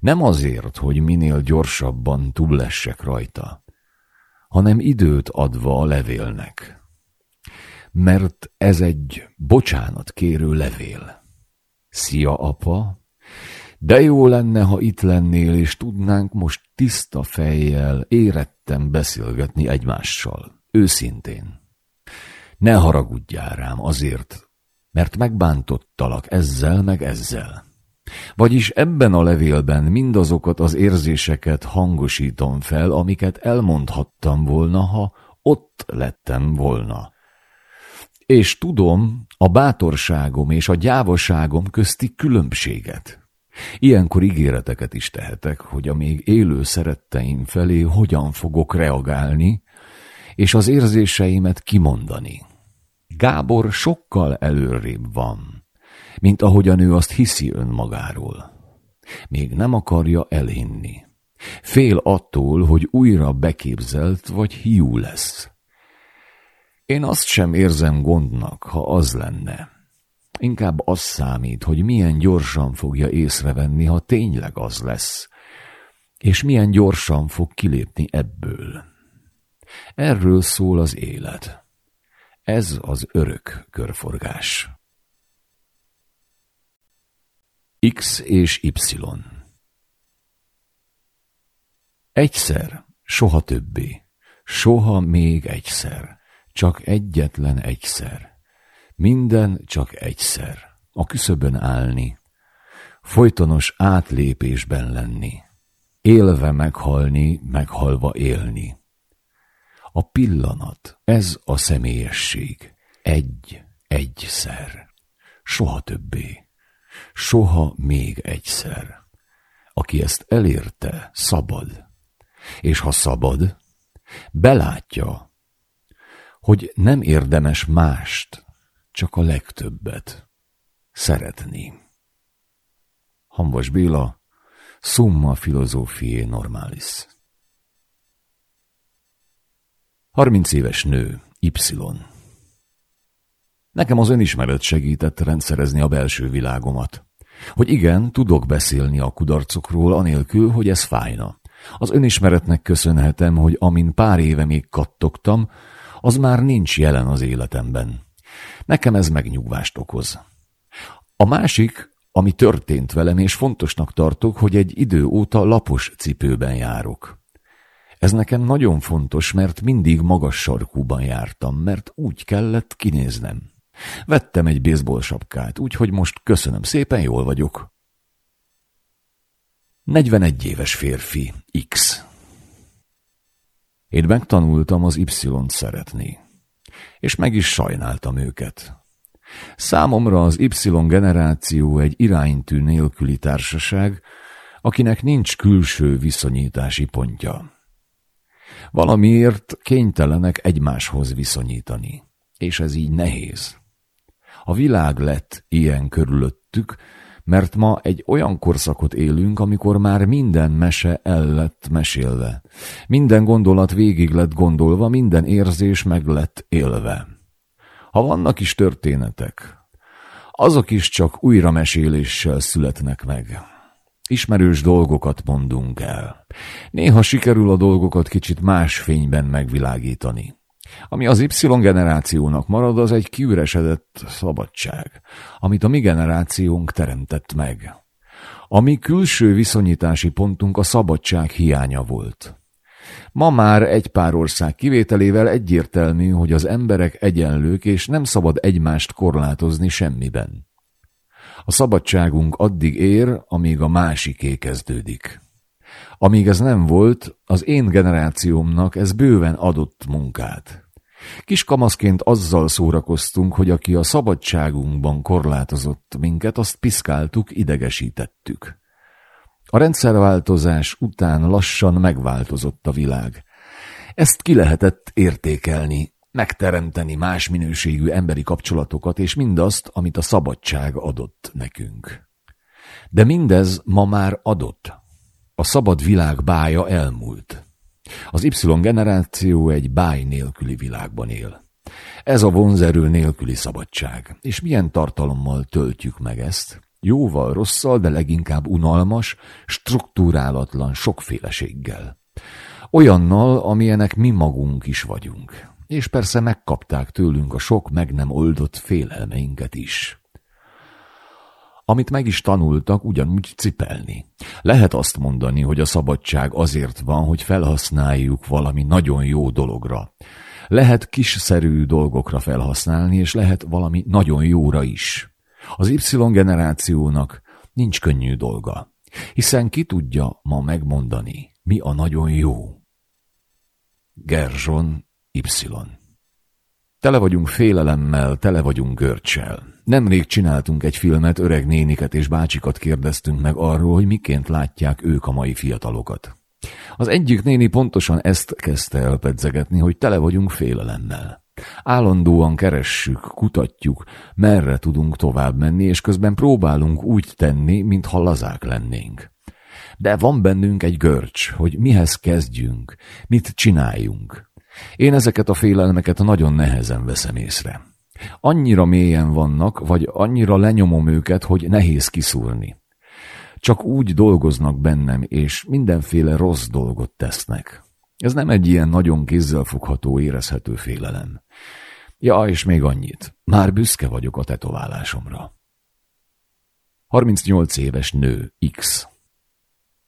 nem azért, hogy minél gyorsabban túllessek rajta, hanem időt adva a levélnek. Mert ez egy bocsánat kérő levél. Szia, apa! De jó lenne, ha itt lennél, és tudnánk most tiszta fejjel, érettem beszélgetni egymással. Őszintén. Ne haragudjál rám azért, mert megbántottalak ezzel meg ezzel. Vagyis ebben a levélben mindazokat az érzéseket hangosítom fel, amiket elmondhattam volna, ha ott lettem volna. És tudom a bátorságom és a gyávaságom közti különbséget. Ilyenkor ígéreteket is tehetek, hogy a még élő szeretteim felé hogyan fogok reagálni, és az érzéseimet kimondani. Gábor sokkal előrébb van mint ahogyan ő azt hiszi önmagáról. Még nem akarja elhinni. Fél attól, hogy újra beképzelt vagy hiú lesz. Én azt sem érzem gondnak, ha az lenne. Inkább az számít, hogy milyen gyorsan fogja észrevenni, ha tényleg az lesz, és milyen gyorsan fog kilépni ebből. Erről szól az élet. Ez az örök körforgás. X és Y. Egyszer, soha többé, soha még egyszer, csak egyetlen egyszer. Minden csak egyszer, a küszöbön állni, folytonos átlépésben lenni, élve meghalni, meghalva élni. A pillanat, ez a személyesség, egy, egyszer, soha többé. Soha még egyszer. Aki ezt elérte, szabad. És ha szabad, belátja, hogy nem érdemes mást, csak a legtöbbet szeretni. Hambas Béla, Summa Philosophiae Normalis. 30 éves nő, Y. Nekem az önismeret segített rendszerezni a belső világomat. Hogy igen, tudok beszélni a kudarcokról, anélkül, hogy ez fájna. Az önismeretnek köszönhetem, hogy amin pár éve még kattogtam, az már nincs jelen az életemben. Nekem ez megnyugvást okoz. A másik, ami történt velem, és fontosnak tartok, hogy egy idő óta lapos cipőben járok. Ez nekem nagyon fontos, mert mindig magas sarkúban jártam, mert úgy kellett kinéznem. Vettem egy baseball sapkát, úgyhogy most köszönöm szépen, jól vagyok. 41 éves férfi, X. Én megtanultam az Y-t szeretni, és meg is sajnáltam őket. Számomra az Y generáció egy iránytű nélküli társaság, akinek nincs külső viszonyítási pontja. Valamiért kénytelenek egymáshoz viszonyítani, és ez így nehéz. A világ lett ilyen körülöttük, mert ma egy olyan korszakot élünk, amikor már minden mese el lett mesélve. Minden gondolat végig lett gondolva, minden érzés meg lett élve. Ha vannak is történetek, azok is csak újrameséléssel születnek meg. Ismerős dolgokat mondunk el. Néha sikerül a dolgokat kicsit más fényben megvilágítani. Ami az Y generációnak marad, az egy kiüresedett szabadság, amit a mi generációnk teremtett meg. A mi külső viszonyítási pontunk a szabadság hiánya volt. Ma már egy pár ország kivételével egyértelmű, hogy az emberek egyenlők, és nem szabad egymást korlátozni semmiben. A szabadságunk addig ér, amíg a másiké kezdődik. Amíg ez nem volt, az én generációmnak ez bőven adott munkát. Kiskamaszként azzal szórakoztunk, hogy aki a szabadságunkban korlátozott minket, azt piszkáltuk, idegesítettük. A rendszerváltozás után lassan megváltozott a világ. Ezt ki lehetett értékelni, megteremteni más minőségű emberi kapcsolatokat, és mindazt, amit a szabadság adott nekünk. De mindez ma már adott. A szabad világ bája elmúlt. Az Y generáció egy báj nélküli világban él. Ez a vonzerő nélküli szabadság. És milyen tartalommal töltjük meg ezt? Jóval rosszal, de leginkább unalmas, struktúrálatlan sokféleséggel. Olyannal, amilyenek mi magunk is vagyunk. És persze megkapták tőlünk a sok meg nem oldott félelmeinket is. Amit meg is tanultak, ugyanúgy cipelni. Lehet azt mondani, hogy a szabadság azért van, hogy felhasználjuk valami nagyon jó dologra. Lehet kisszerű dolgokra felhasználni, és lehet valami nagyon jóra is. Az Y generációnak nincs könnyű dolga, hiszen ki tudja ma megmondani, mi a nagyon jó. Gerzson Y. Tele vagyunk félelemmel, tele vagyunk görcsel. Nemrég csináltunk egy filmet, öreg néniket és bácsikat kérdeztünk meg arról, hogy miként látják ők a mai fiatalokat. Az egyik néni pontosan ezt kezdte el pedzegetni, hogy tele vagyunk félelemmel. Állandóan keressük, kutatjuk, merre tudunk tovább menni, és közben próbálunk úgy tenni, mintha lazák lennénk. De van bennünk egy görcs, hogy mihez kezdjünk, mit csináljunk. Én ezeket a félelmeket nagyon nehezen veszem észre. Annyira mélyen vannak, vagy annyira lenyomom őket, hogy nehéz kiszúrni. Csak úgy dolgoznak bennem, és mindenféle rossz dolgot tesznek. Ez nem egy ilyen nagyon kézzelfogható, érezhető félelem. Ja, és még annyit. Már büszke vagyok a tetoválásomra. 38 éves nő, X.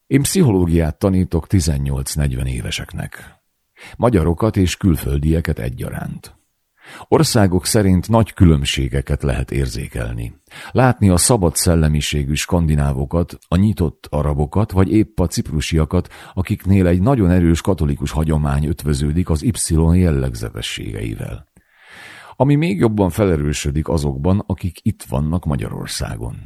Én pszichológiát tanítok 18-40 éveseknek. Magyarokat és külföldieket egyaránt. Országok szerint nagy különbségeket lehet érzékelni. Látni a szabad szellemiségű skandinávokat, a nyitott arabokat, vagy épp a ciprusiakat, akiknél egy nagyon erős katolikus hagyomány ötvöződik az Y jellegzetességeivel. Ami még jobban felerősödik azokban, akik itt vannak Magyarországon.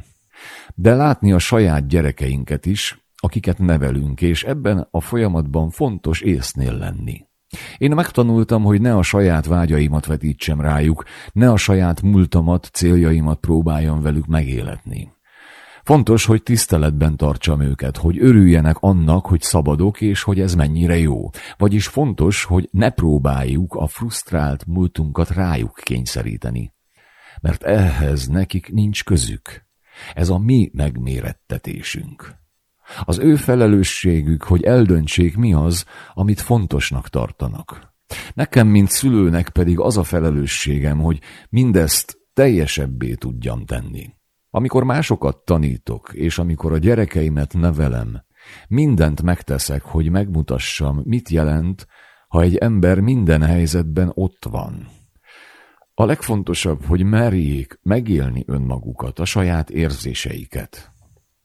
de látni a saját gyerekeinket is, akiket nevelünk, és ebben a folyamatban fontos észnél lenni. Én megtanultam, hogy ne a saját vágyaimat vetítsem rájuk, ne a saját múltamat, céljaimat próbáljam velük megéletni. Fontos, hogy tiszteletben tartsam őket, hogy örüljenek annak, hogy szabadok, és hogy ez mennyire jó. Vagyis fontos, hogy ne próbáljuk a frusztrált múltunkat rájuk kényszeríteni. Mert ehhez nekik nincs közük. Ez a mi megmérettetésünk. Az ő felelősségük, hogy eldöntsék mi az, amit fontosnak tartanak. Nekem, mint szülőnek pedig az a felelősségem, hogy mindezt teljesebbé tudjam tenni. Amikor másokat tanítok, és amikor a gyerekeimet nevelem, mindent megteszek, hogy megmutassam, mit jelent, ha egy ember minden helyzetben ott van. A legfontosabb, hogy merjék megélni önmagukat, a saját érzéseiket.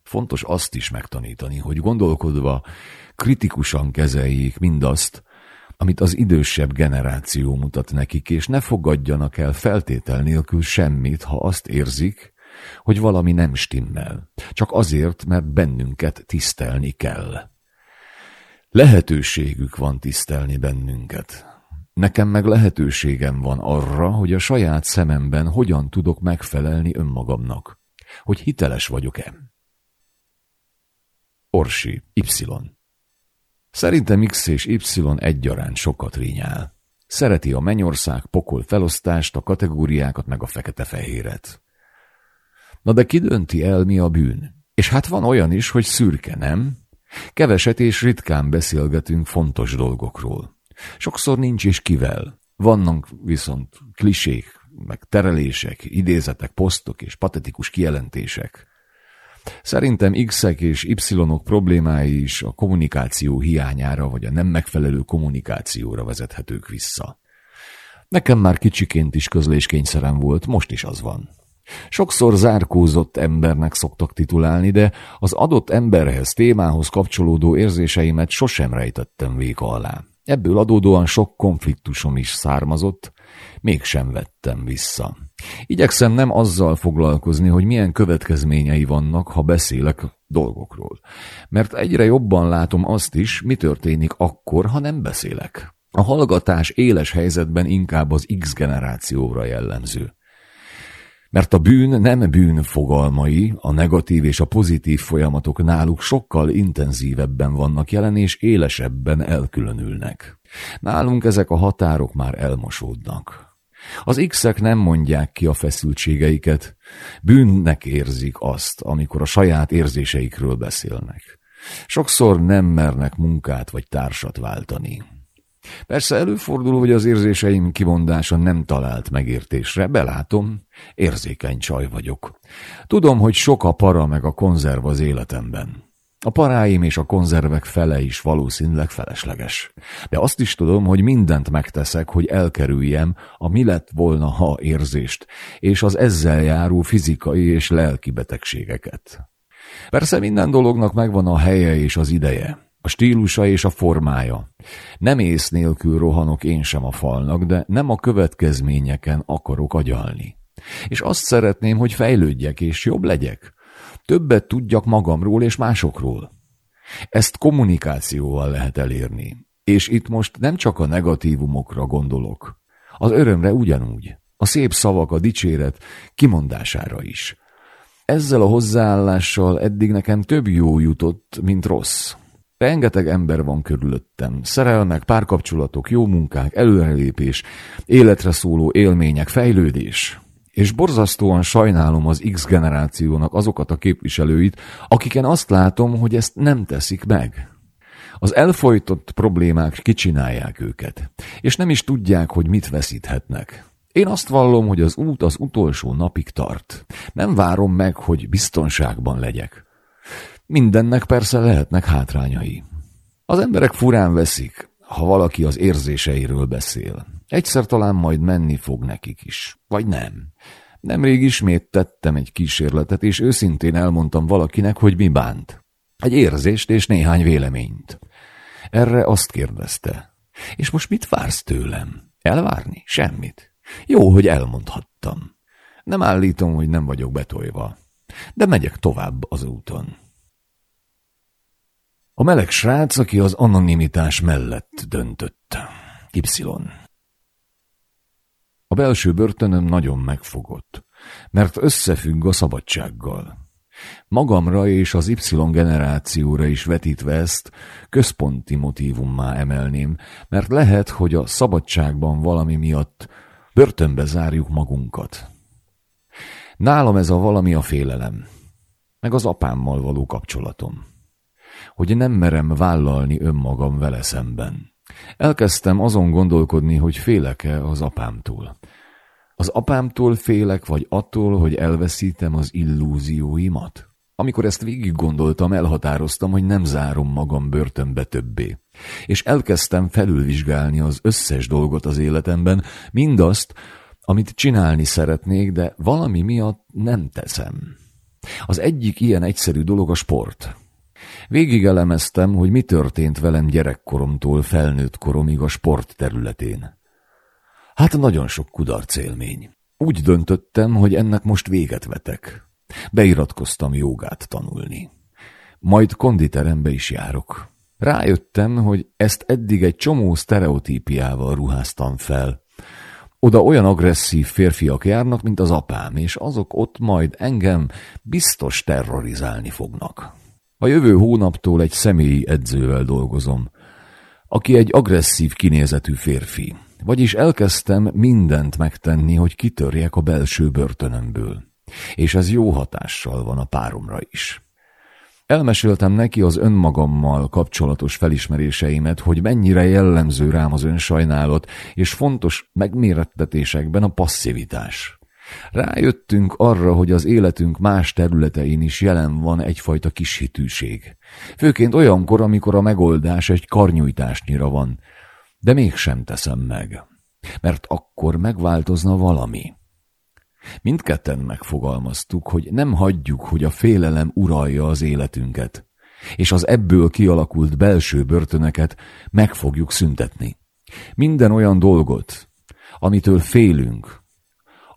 Fontos azt is megtanítani, hogy gondolkodva kritikusan kezeljék mindazt, amit az idősebb generáció mutat nekik, és ne fogadjanak el feltétel nélkül semmit, ha azt érzik, hogy valami nem stimmel, csak azért, mert bennünket tisztelni kell. Lehetőségük van tisztelni bennünket. Nekem meg lehetőségem van arra, hogy a saját szememben hogyan tudok megfelelni önmagamnak, hogy hiteles vagyok-e. Orsi, Y. Szerintem X és Y egyaránt sokat rinyál. Szereti a mennyország pokol felosztást, a kategóriákat meg a fekete-fehéret. Na de ki dönti el, mi a bűn? És hát van olyan is, hogy szürke, nem? Keveset és ritkán beszélgetünk fontos dolgokról. Sokszor nincs is kivel. Vannak viszont klisék, meg terelések, idézetek, posztok és patetikus kijelentések. Szerintem X-ek és Y-ok problémái is a kommunikáció hiányára vagy a nem megfelelő kommunikációra vezethetők vissza. Nekem már kicsiként is közléskényszerem volt, most is az van. Sokszor zárkózott embernek szoktak titulálni, de az adott emberhez, témához kapcsolódó érzéseimet sosem rejtettem véka alá. Ebből adódóan sok konfliktusom is származott, mégsem vettem vissza. Igyekszem nem azzal foglalkozni, hogy milyen következményei vannak, ha beszélek dolgokról. Mert egyre jobban látom azt is, mi történik akkor, ha nem beszélek. A hallgatás éles helyzetben inkább az X generációra jellemző. Mert a bűn nem bűn fogalmai, a negatív és a pozitív folyamatok náluk sokkal intenzívebben vannak jelen és élesebben elkülönülnek. Nálunk ezek a határok már elmosódnak. Az X-ek nem mondják ki a feszültségeiket, bűnnek érzik azt, amikor a saját érzéseikről beszélnek. Sokszor nem mernek munkát vagy társat váltani. Persze előfordul, hogy az érzéseim kimondása nem talált megértésre, belátom, érzékeny csaj vagyok. Tudom, hogy sok a para meg a konzerv az életemben. A paráim és a konzervek fele is valószínűleg felesleges. De azt is tudom, hogy mindent megteszek, hogy elkerüljem a mi lett volna ha érzést, és az ezzel járó fizikai és lelki betegségeket. Persze minden dolognak megvan a helye és az ideje a stílusa és a formája. Nem ész nélkül rohanok én sem a falnak, de nem a következményeken akarok agyalni. És azt szeretném, hogy fejlődjek és jobb legyek. Többet tudjak magamról és másokról. Ezt kommunikációval lehet elérni. És itt most nem csak a negatívumokra gondolok. Az örömre ugyanúgy. A szép szavak, a dicséret kimondására is. Ezzel a hozzáállással eddig nekem több jó jutott, mint rossz. Rengeteg ember van körülöttem. Szerelmek, párkapcsolatok, jó munkák, előrelépés, életre szóló élmények, fejlődés. És borzasztóan sajnálom az X generációnak azokat a képviselőit, akiken azt látom, hogy ezt nem teszik meg. Az elfolytott problémák kicsinálják őket, és nem is tudják, hogy mit veszíthetnek. Én azt vallom, hogy az út az utolsó napig tart. Nem várom meg, hogy biztonságban legyek. Mindennek persze lehetnek hátrányai. Az emberek furán veszik, ha valaki az érzéseiről beszél. Egyszer talán majd menni fog nekik is. Vagy nem. Nemrég ismét tettem egy kísérletet, és őszintén elmondtam valakinek, hogy mi bánt. Egy érzést és néhány véleményt. Erre azt kérdezte. És most mit vársz tőlem? Elvárni? Semmit. Jó, hogy elmondhattam. Nem állítom, hogy nem vagyok betolva. de megyek tovább az úton. A meleg srác, aki az anonimitás mellett döntött. Y. Belső börtönöm nagyon megfogott, mert összefügg a szabadsággal. Magamra és az Y generációra is vetítve ezt központi motívummá emelném, mert lehet, hogy a szabadságban valami miatt börtönbe zárjuk magunkat. Nálam ez a valami a félelem, meg az apámmal való kapcsolatom. Hogy nem merem vállalni önmagam vele szemben. Elkezdtem azon gondolkodni, hogy félek-e az apámtól. Az apámtól félek, vagy attól, hogy elveszítem az illúzióimat? Amikor ezt végig gondoltam, elhatároztam, hogy nem zárom magam börtönbe többé. És elkezdtem felülvizsgálni az összes dolgot az életemben, mindazt, amit csinálni szeretnék, de valami miatt nem teszem. Az egyik ilyen egyszerű dolog a sport. Végig elemeztem, hogy mi történt velem gyerekkoromtól felnőtt koromig a sport területén. Hát nagyon sok kudarc élmény. Úgy döntöttem, hogy ennek most véget vetek. Beiratkoztam jogát tanulni. Majd konditerembe is járok. Rájöttem, hogy ezt eddig egy csomó sztereotípiával ruháztam fel. Oda olyan agresszív férfiak járnak, mint az apám, és azok ott majd engem biztos terrorizálni fognak. A jövő hónaptól egy személyi edzővel dolgozom, aki egy agresszív kinézetű férfi. Vagyis elkezdtem mindent megtenni, hogy kitörjek a belső börtönömből. És ez jó hatással van a páromra is. Elmeséltem neki az önmagammal kapcsolatos felismeréseimet, hogy mennyire jellemző rám az önsajnálat, és fontos megmérettetésekben a passzivitás. Rájöttünk arra, hogy az életünk más területein is jelen van egyfajta kishitűség. Főként olyankor, amikor a megoldás egy karnyújtásnyira van, de mégsem teszem meg, mert akkor megváltozna valami. Mindketten megfogalmaztuk, hogy nem hagyjuk, hogy a félelem uralja az életünket, és az ebből kialakult belső börtöneket meg fogjuk szüntetni. Minden olyan dolgot, amitől félünk,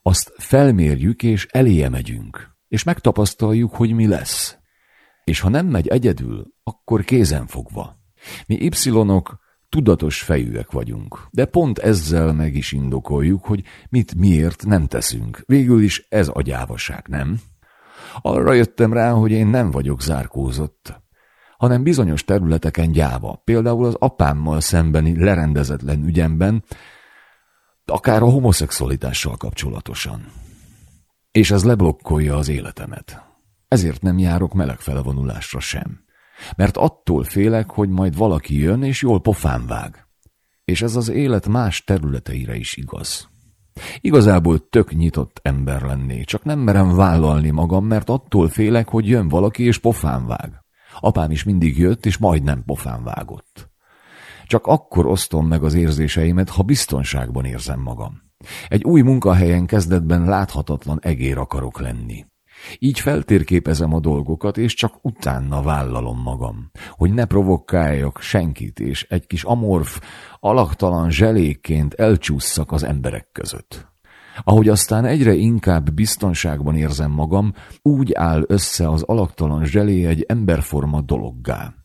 azt felmérjük és eléje megyünk, és megtapasztaljuk, hogy mi lesz. És ha nem megy egyedül, akkor kézen fogva. Mi y-ok Tudatos fejűek vagyunk, de pont ezzel meg is indokoljuk, hogy mit miért nem teszünk. Végül is ez a gyávaság, nem? Arra jöttem rá, hogy én nem vagyok zárkózott, hanem bizonyos területeken gyáva, például az apámmal szembeni lerendezetlen ügyemben, akár a homoszexualitással kapcsolatosan. És ez leblokkolja az életemet. Ezért nem járok melegfelevonulásra sem mert attól félek, hogy majd valaki jön és jól pofán vág. És ez az élet más területeire is igaz. Igazából tök nyitott ember lennék, csak nem merem vállalni magam, mert attól félek, hogy jön valaki és pofán vág. Apám is mindig jött, és majdnem pofán vágott. Csak akkor osztom meg az érzéseimet, ha biztonságban érzem magam. Egy új munkahelyen kezdetben láthatatlan egér akarok lenni. Így feltérképezem a dolgokat, és csak utána vállalom magam, hogy ne provokáljak senkit, és egy kis amorf, alaktalan zselékként elcsúszszak az emberek között. Ahogy aztán egyre inkább biztonságban érzem magam, úgy áll össze az alaktalan zselé egy emberforma dologgá.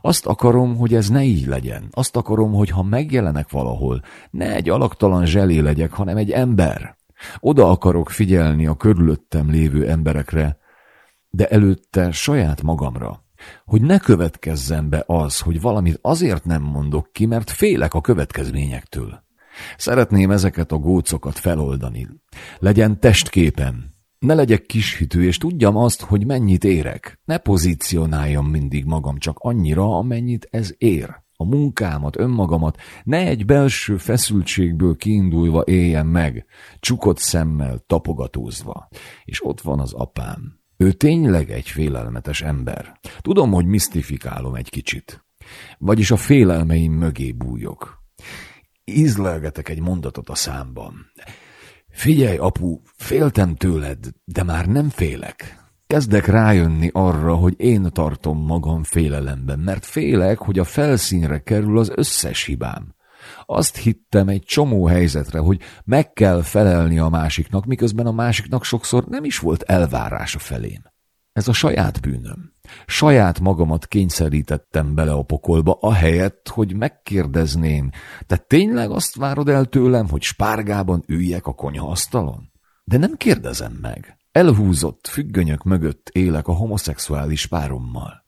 Azt akarom, hogy ez ne így legyen. Azt akarom, hogy ha megjelenek valahol, ne egy alaktalan zselé legyek, hanem egy ember. Oda akarok figyelni a körülöttem lévő emberekre, de előtte saját magamra, hogy ne következzen be az, hogy valamit azért nem mondok ki, mert félek a következményektől. Szeretném ezeket a gócokat feloldani. Legyen testképem, ne legyek kishitű, és tudjam azt, hogy mennyit érek. Ne pozícionáljam mindig magam csak annyira, amennyit ez ér a munkámat, önmagamat ne egy belső feszültségből kiindulva éljen meg, csukott szemmel, tapogatózva. És ott van az apám. Ő tényleg egy félelmetes ember. Tudom, hogy misztifikálom egy kicsit. Vagyis a félelmeim mögé bújok. Ízlelgetek egy mondatot a számban. Figyelj, apu, féltem tőled, de már nem félek. Kezdek rájönni arra, hogy én tartom magam félelemben, mert félek, hogy a felszínre kerül az összes hibám. Azt hittem egy csomó helyzetre, hogy meg kell felelni a másiknak, miközben a másiknak sokszor nem is volt elvárása felém. Ez a saját bűnöm. Saját magamat kényszerítettem bele a pokolba, ahelyett, hogy megkérdezném, te tényleg azt várod el tőlem, hogy spárgában üljek a konyhaasztalon? De nem kérdezem meg. Elhúzott függönyök mögött élek a homoszexuális párommal.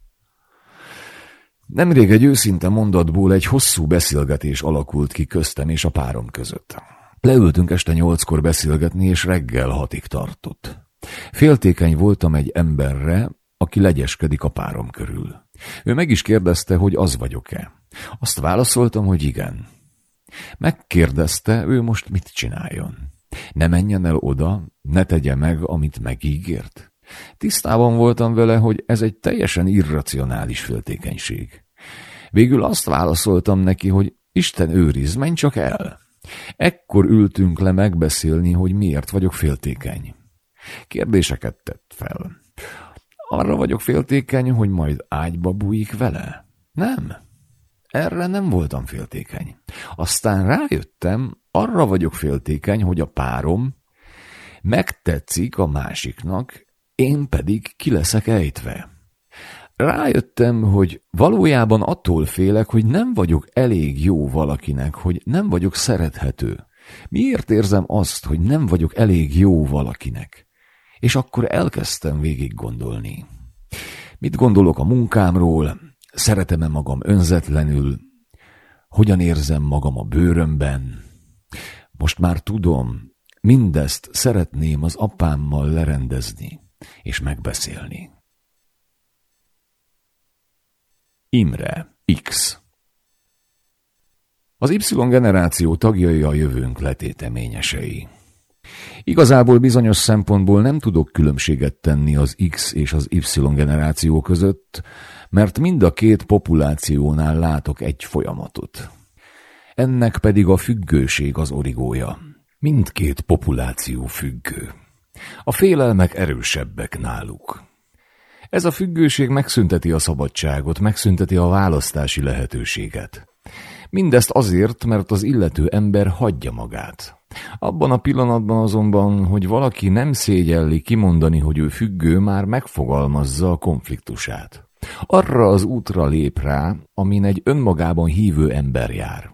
Nemrég egy őszinte mondatból egy hosszú beszélgetés alakult ki köztem és a párom között. Leültünk este nyolckor beszélgetni, és reggel hatig tartott. Féltékeny voltam egy emberre, aki legyeskedik a párom körül. Ő meg is kérdezte, hogy az vagyok-e. Azt válaszoltam, hogy igen. Megkérdezte, ő most mit csináljon. Ne menjen el oda, ne tegye meg, amit megígért. Tisztában voltam vele, hogy ez egy teljesen irracionális féltékenység. Végül azt válaszoltam neki, hogy Isten őriz, menj csak el. Ekkor ültünk le megbeszélni, hogy miért vagyok féltékeny. Kérdéseket tett fel. Arra vagyok féltékeny, hogy majd ágyba bújik vele? Nem. Erre nem voltam féltékeny. Aztán rájöttem, arra vagyok féltékeny, hogy a párom megtetszik a másiknak, én pedig ki leszek ejtve. Rájöttem, hogy valójában attól félek, hogy nem vagyok elég jó valakinek, hogy nem vagyok szerethető. Miért érzem azt, hogy nem vagyok elég jó valakinek? És akkor elkezdtem végig gondolni. Mit gondolok a munkámról? Szeretem-e magam önzetlenül? Hogyan érzem magam a bőrömben? Most már tudom, mindezt szeretném az apámmal lerendezni és megbeszélni. Imre X Az Y generáció tagjai a jövőnk letéteményesei. Igazából bizonyos szempontból nem tudok különbséget tenni az X és az Y generáció között, mert mind a két populációnál látok egy folyamatot. Ennek pedig a függőség az origója. Mindkét populáció függő. A félelmek erősebbek náluk. Ez a függőség megszünteti a szabadságot, megszünteti a választási lehetőséget. Mindezt azért, mert az illető ember hagyja magát. Abban a pillanatban azonban, hogy valaki nem szégyelli kimondani, hogy ő függő, már megfogalmazza a konfliktusát. Arra az útra lép rá, amin egy önmagában hívő ember jár.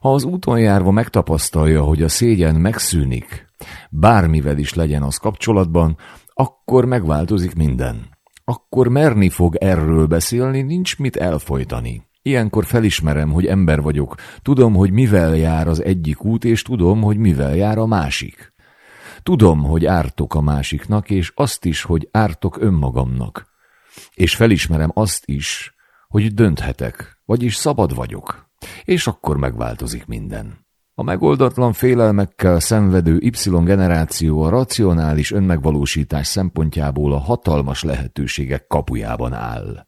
Ha az úton járva megtapasztalja, hogy a szégyen megszűnik, bármivel is legyen az kapcsolatban, akkor megváltozik minden. Akkor merni fog erről beszélni, nincs mit elfolytani. Ilyenkor felismerem, hogy ember vagyok. Tudom, hogy mivel jár az egyik út, és tudom, hogy mivel jár a másik. Tudom, hogy ártok a másiknak, és azt is, hogy ártok önmagamnak. És felismerem azt is, hogy dönthetek, vagyis szabad vagyok. És akkor megváltozik minden. A megoldatlan félelmekkel szenvedő Y generáció a racionális önmegvalósítás szempontjából a hatalmas lehetőségek kapujában áll.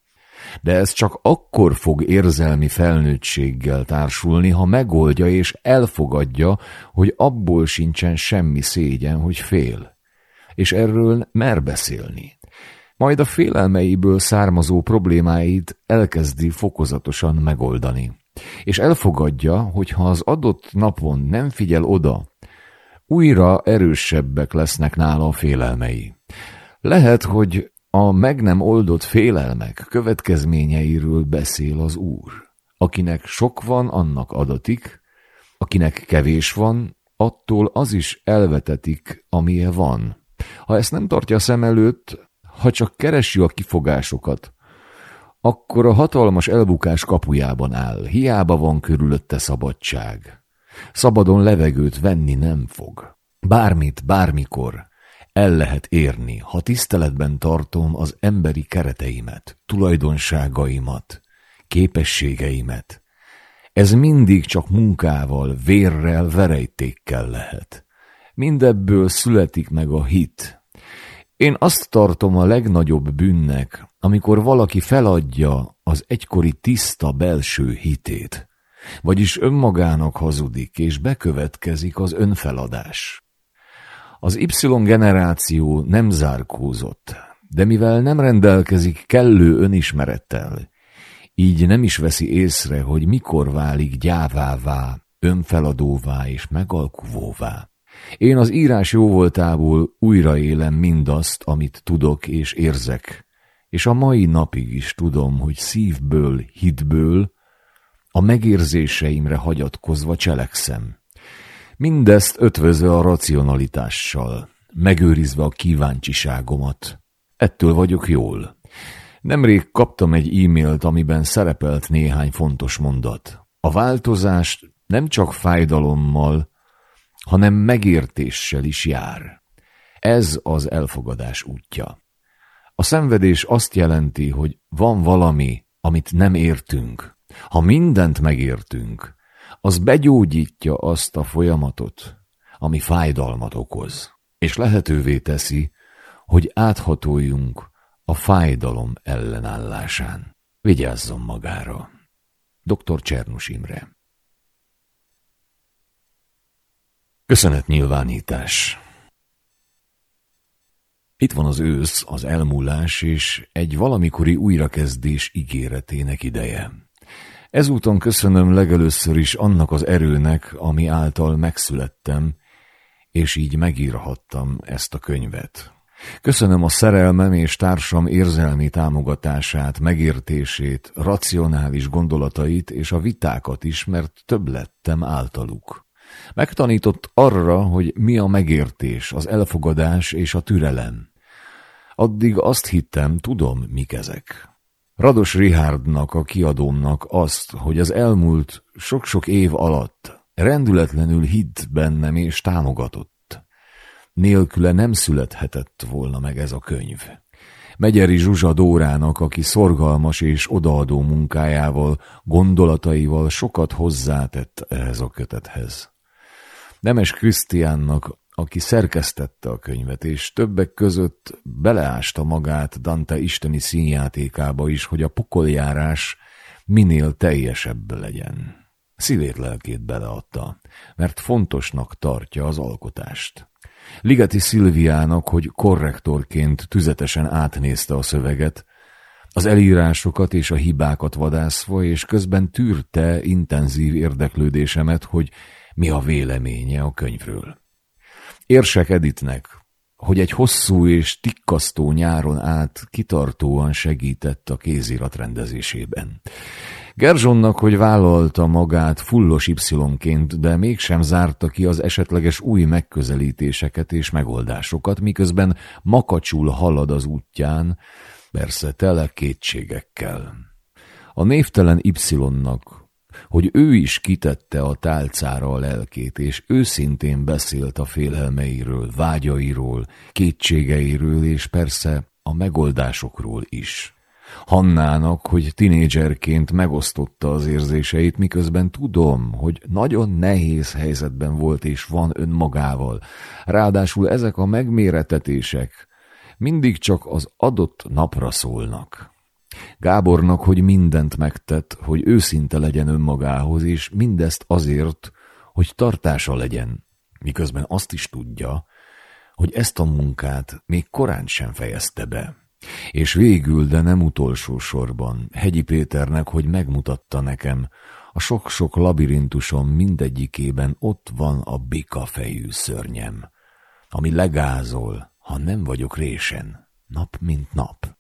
De ez csak akkor fog érzelmi felnőttséggel társulni, ha megoldja és elfogadja, hogy abból sincsen semmi szégyen, hogy fél. És erről mer beszélni. Majd a félelmeiből származó problémáit elkezdi fokozatosan megoldani és elfogadja, hogy ha az adott napon nem figyel oda, újra erősebbek lesznek nála a félelmei. Lehet, hogy a meg nem oldott félelmek következményeiről beszél az Úr. Akinek sok van, annak adatik, akinek kevés van, attól az is elvetetik, amilyen van. Ha ezt nem tartja szem előtt, ha csak keresi a kifogásokat, akkor a hatalmas elbukás kapujában áll, hiába van körülötte szabadság. Szabadon levegőt venni nem fog. Bármit, bármikor el lehet érni, ha tiszteletben tartom az emberi kereteimet, tulajdonságaimat, képességeimet. Ez mindig csak munkával, vérrel, verejtékkel lehet. Mindebből születik meg a hit. Én azt tartom a legnagyobb bűnnek, amikor valaki feladja az egykori tiszta belső hitét, vagyis önmagának hazudik, és bekövetkezik az önfeladás. Az Y generáció nem zárkózott, de mivel nem rendelkezik kellő önismerettel, így nem is veszi észre, hogy mikor válik gyávává, önfeladóvá és megalkuvóvá. Én az írás jóvoltából újraélem mindazt, amit tudok és érzek, és a mai napig is tudom, hogy szívből, hitből, a megérzéseimre hagyatkozva cselekszem. Mindezt ötvözve a racionalitással, megőrizve a kíváncsiságomat. Ettől vagyok jól. Nemrég kaptam egy e-mailt, amiben szerepelt néhány fontos mondat. A változást nem csak fájdalommal, hanem megértéssel is jár. Ez az elfogadás útja. A szenvedés azt jelenti, hogy van valami, amit nem értünk. Ha mindent megértünk, az begyógyítja azt a folyamatot, ami fájdalmat okoz, és lehetővé teszi, hogy áthatoljunk a fájdalom ellenállásán. Vigyázzon magára. Dr. Csernus Imre Köszönetnyilvánítás Itt van az ősz, az elmúlás és egy valamikori újrakezdés ígéretének ideje. Ezúton köszönöm legelőször is annak az erőnek, ami által megszülettem, és így megírhattam ezt a könyvet. Köszönöm a szerelmem és társam érzelmi támogatását, megértését, racionális gondolatait és a vitákat is, mert több lettem általuk. Megtanított arra, hogy mi a megértés, az elfogadás és a türelem. Addig azt hittem, tudom, mik ezek. Rados Richardnak, a kiadómnak azt, hogy az elmúlt sok-sok év alatt rendületlenül hitt bennem és támogatott. Nélküle nem születhetett volna meg ez a könyv. Megyeri Zsuzsa Dórának, aki szorgalmas és odaadó munkájával, gondolataival sokat hozzátett ehhez a kötethez. Nemes Krisztiánnak, aki szerkesztette a könyvet, és többek között beleásta magát Dante isteni színjátékába is, hogy a pokoljárás minél teljesebb legyen. Szívét lelkét beleadta, mert fontosnak tartja az alkotást. Ligeti Szilviának, hogy korrektorként tüzetesen átnézte a szöveget, az elírásokat és a hibákat vadászva, és közben tűrte intenzív érdeklődésemet, hogy mi a véleménye a könyvről. Érsek Editnek, hogy egy hosszú és tikkasztó nyáron át kitartóan segített a kézirat rendezésében. Gerzsonnak, hogy vállalta magát fullos Y-ként, de mégsem zárta ki az esetleges új megközelítéseket és megoldásokat, miközben makacsul halad az útján, persze tele kétségekkel. A névtelen Y-nak, hogy ő is kitette a tálcára a lelkét, és őszintén beszélt a félelmeiről, vágyairól, kétségeiről, és persze a megoldásokról is. Hannának, hogy tinédzserként megosztotta az érzéseit, miközben tudom, hogy nagyon nehéz helyzetben volt és van önmagával. Ráadásul ezek a megméretetések mindig csak az adott napra szólnak. Gábornak, hogy mindent megtett, hogy őszinte legyen önmagához, és mindezt azért, hogy tartása legyen, miközben azt is tudja, hogy ezt a munkát még korán sem fejezte be. És végül, de nem utolsó sorban, Hegyi Péternek, hogy megmutatta nekem, a sok-sok labirintusom mindegyikében ott van a bika fejű szörnyem, ami legázol, ha nem vagyok résen, nap mint nap.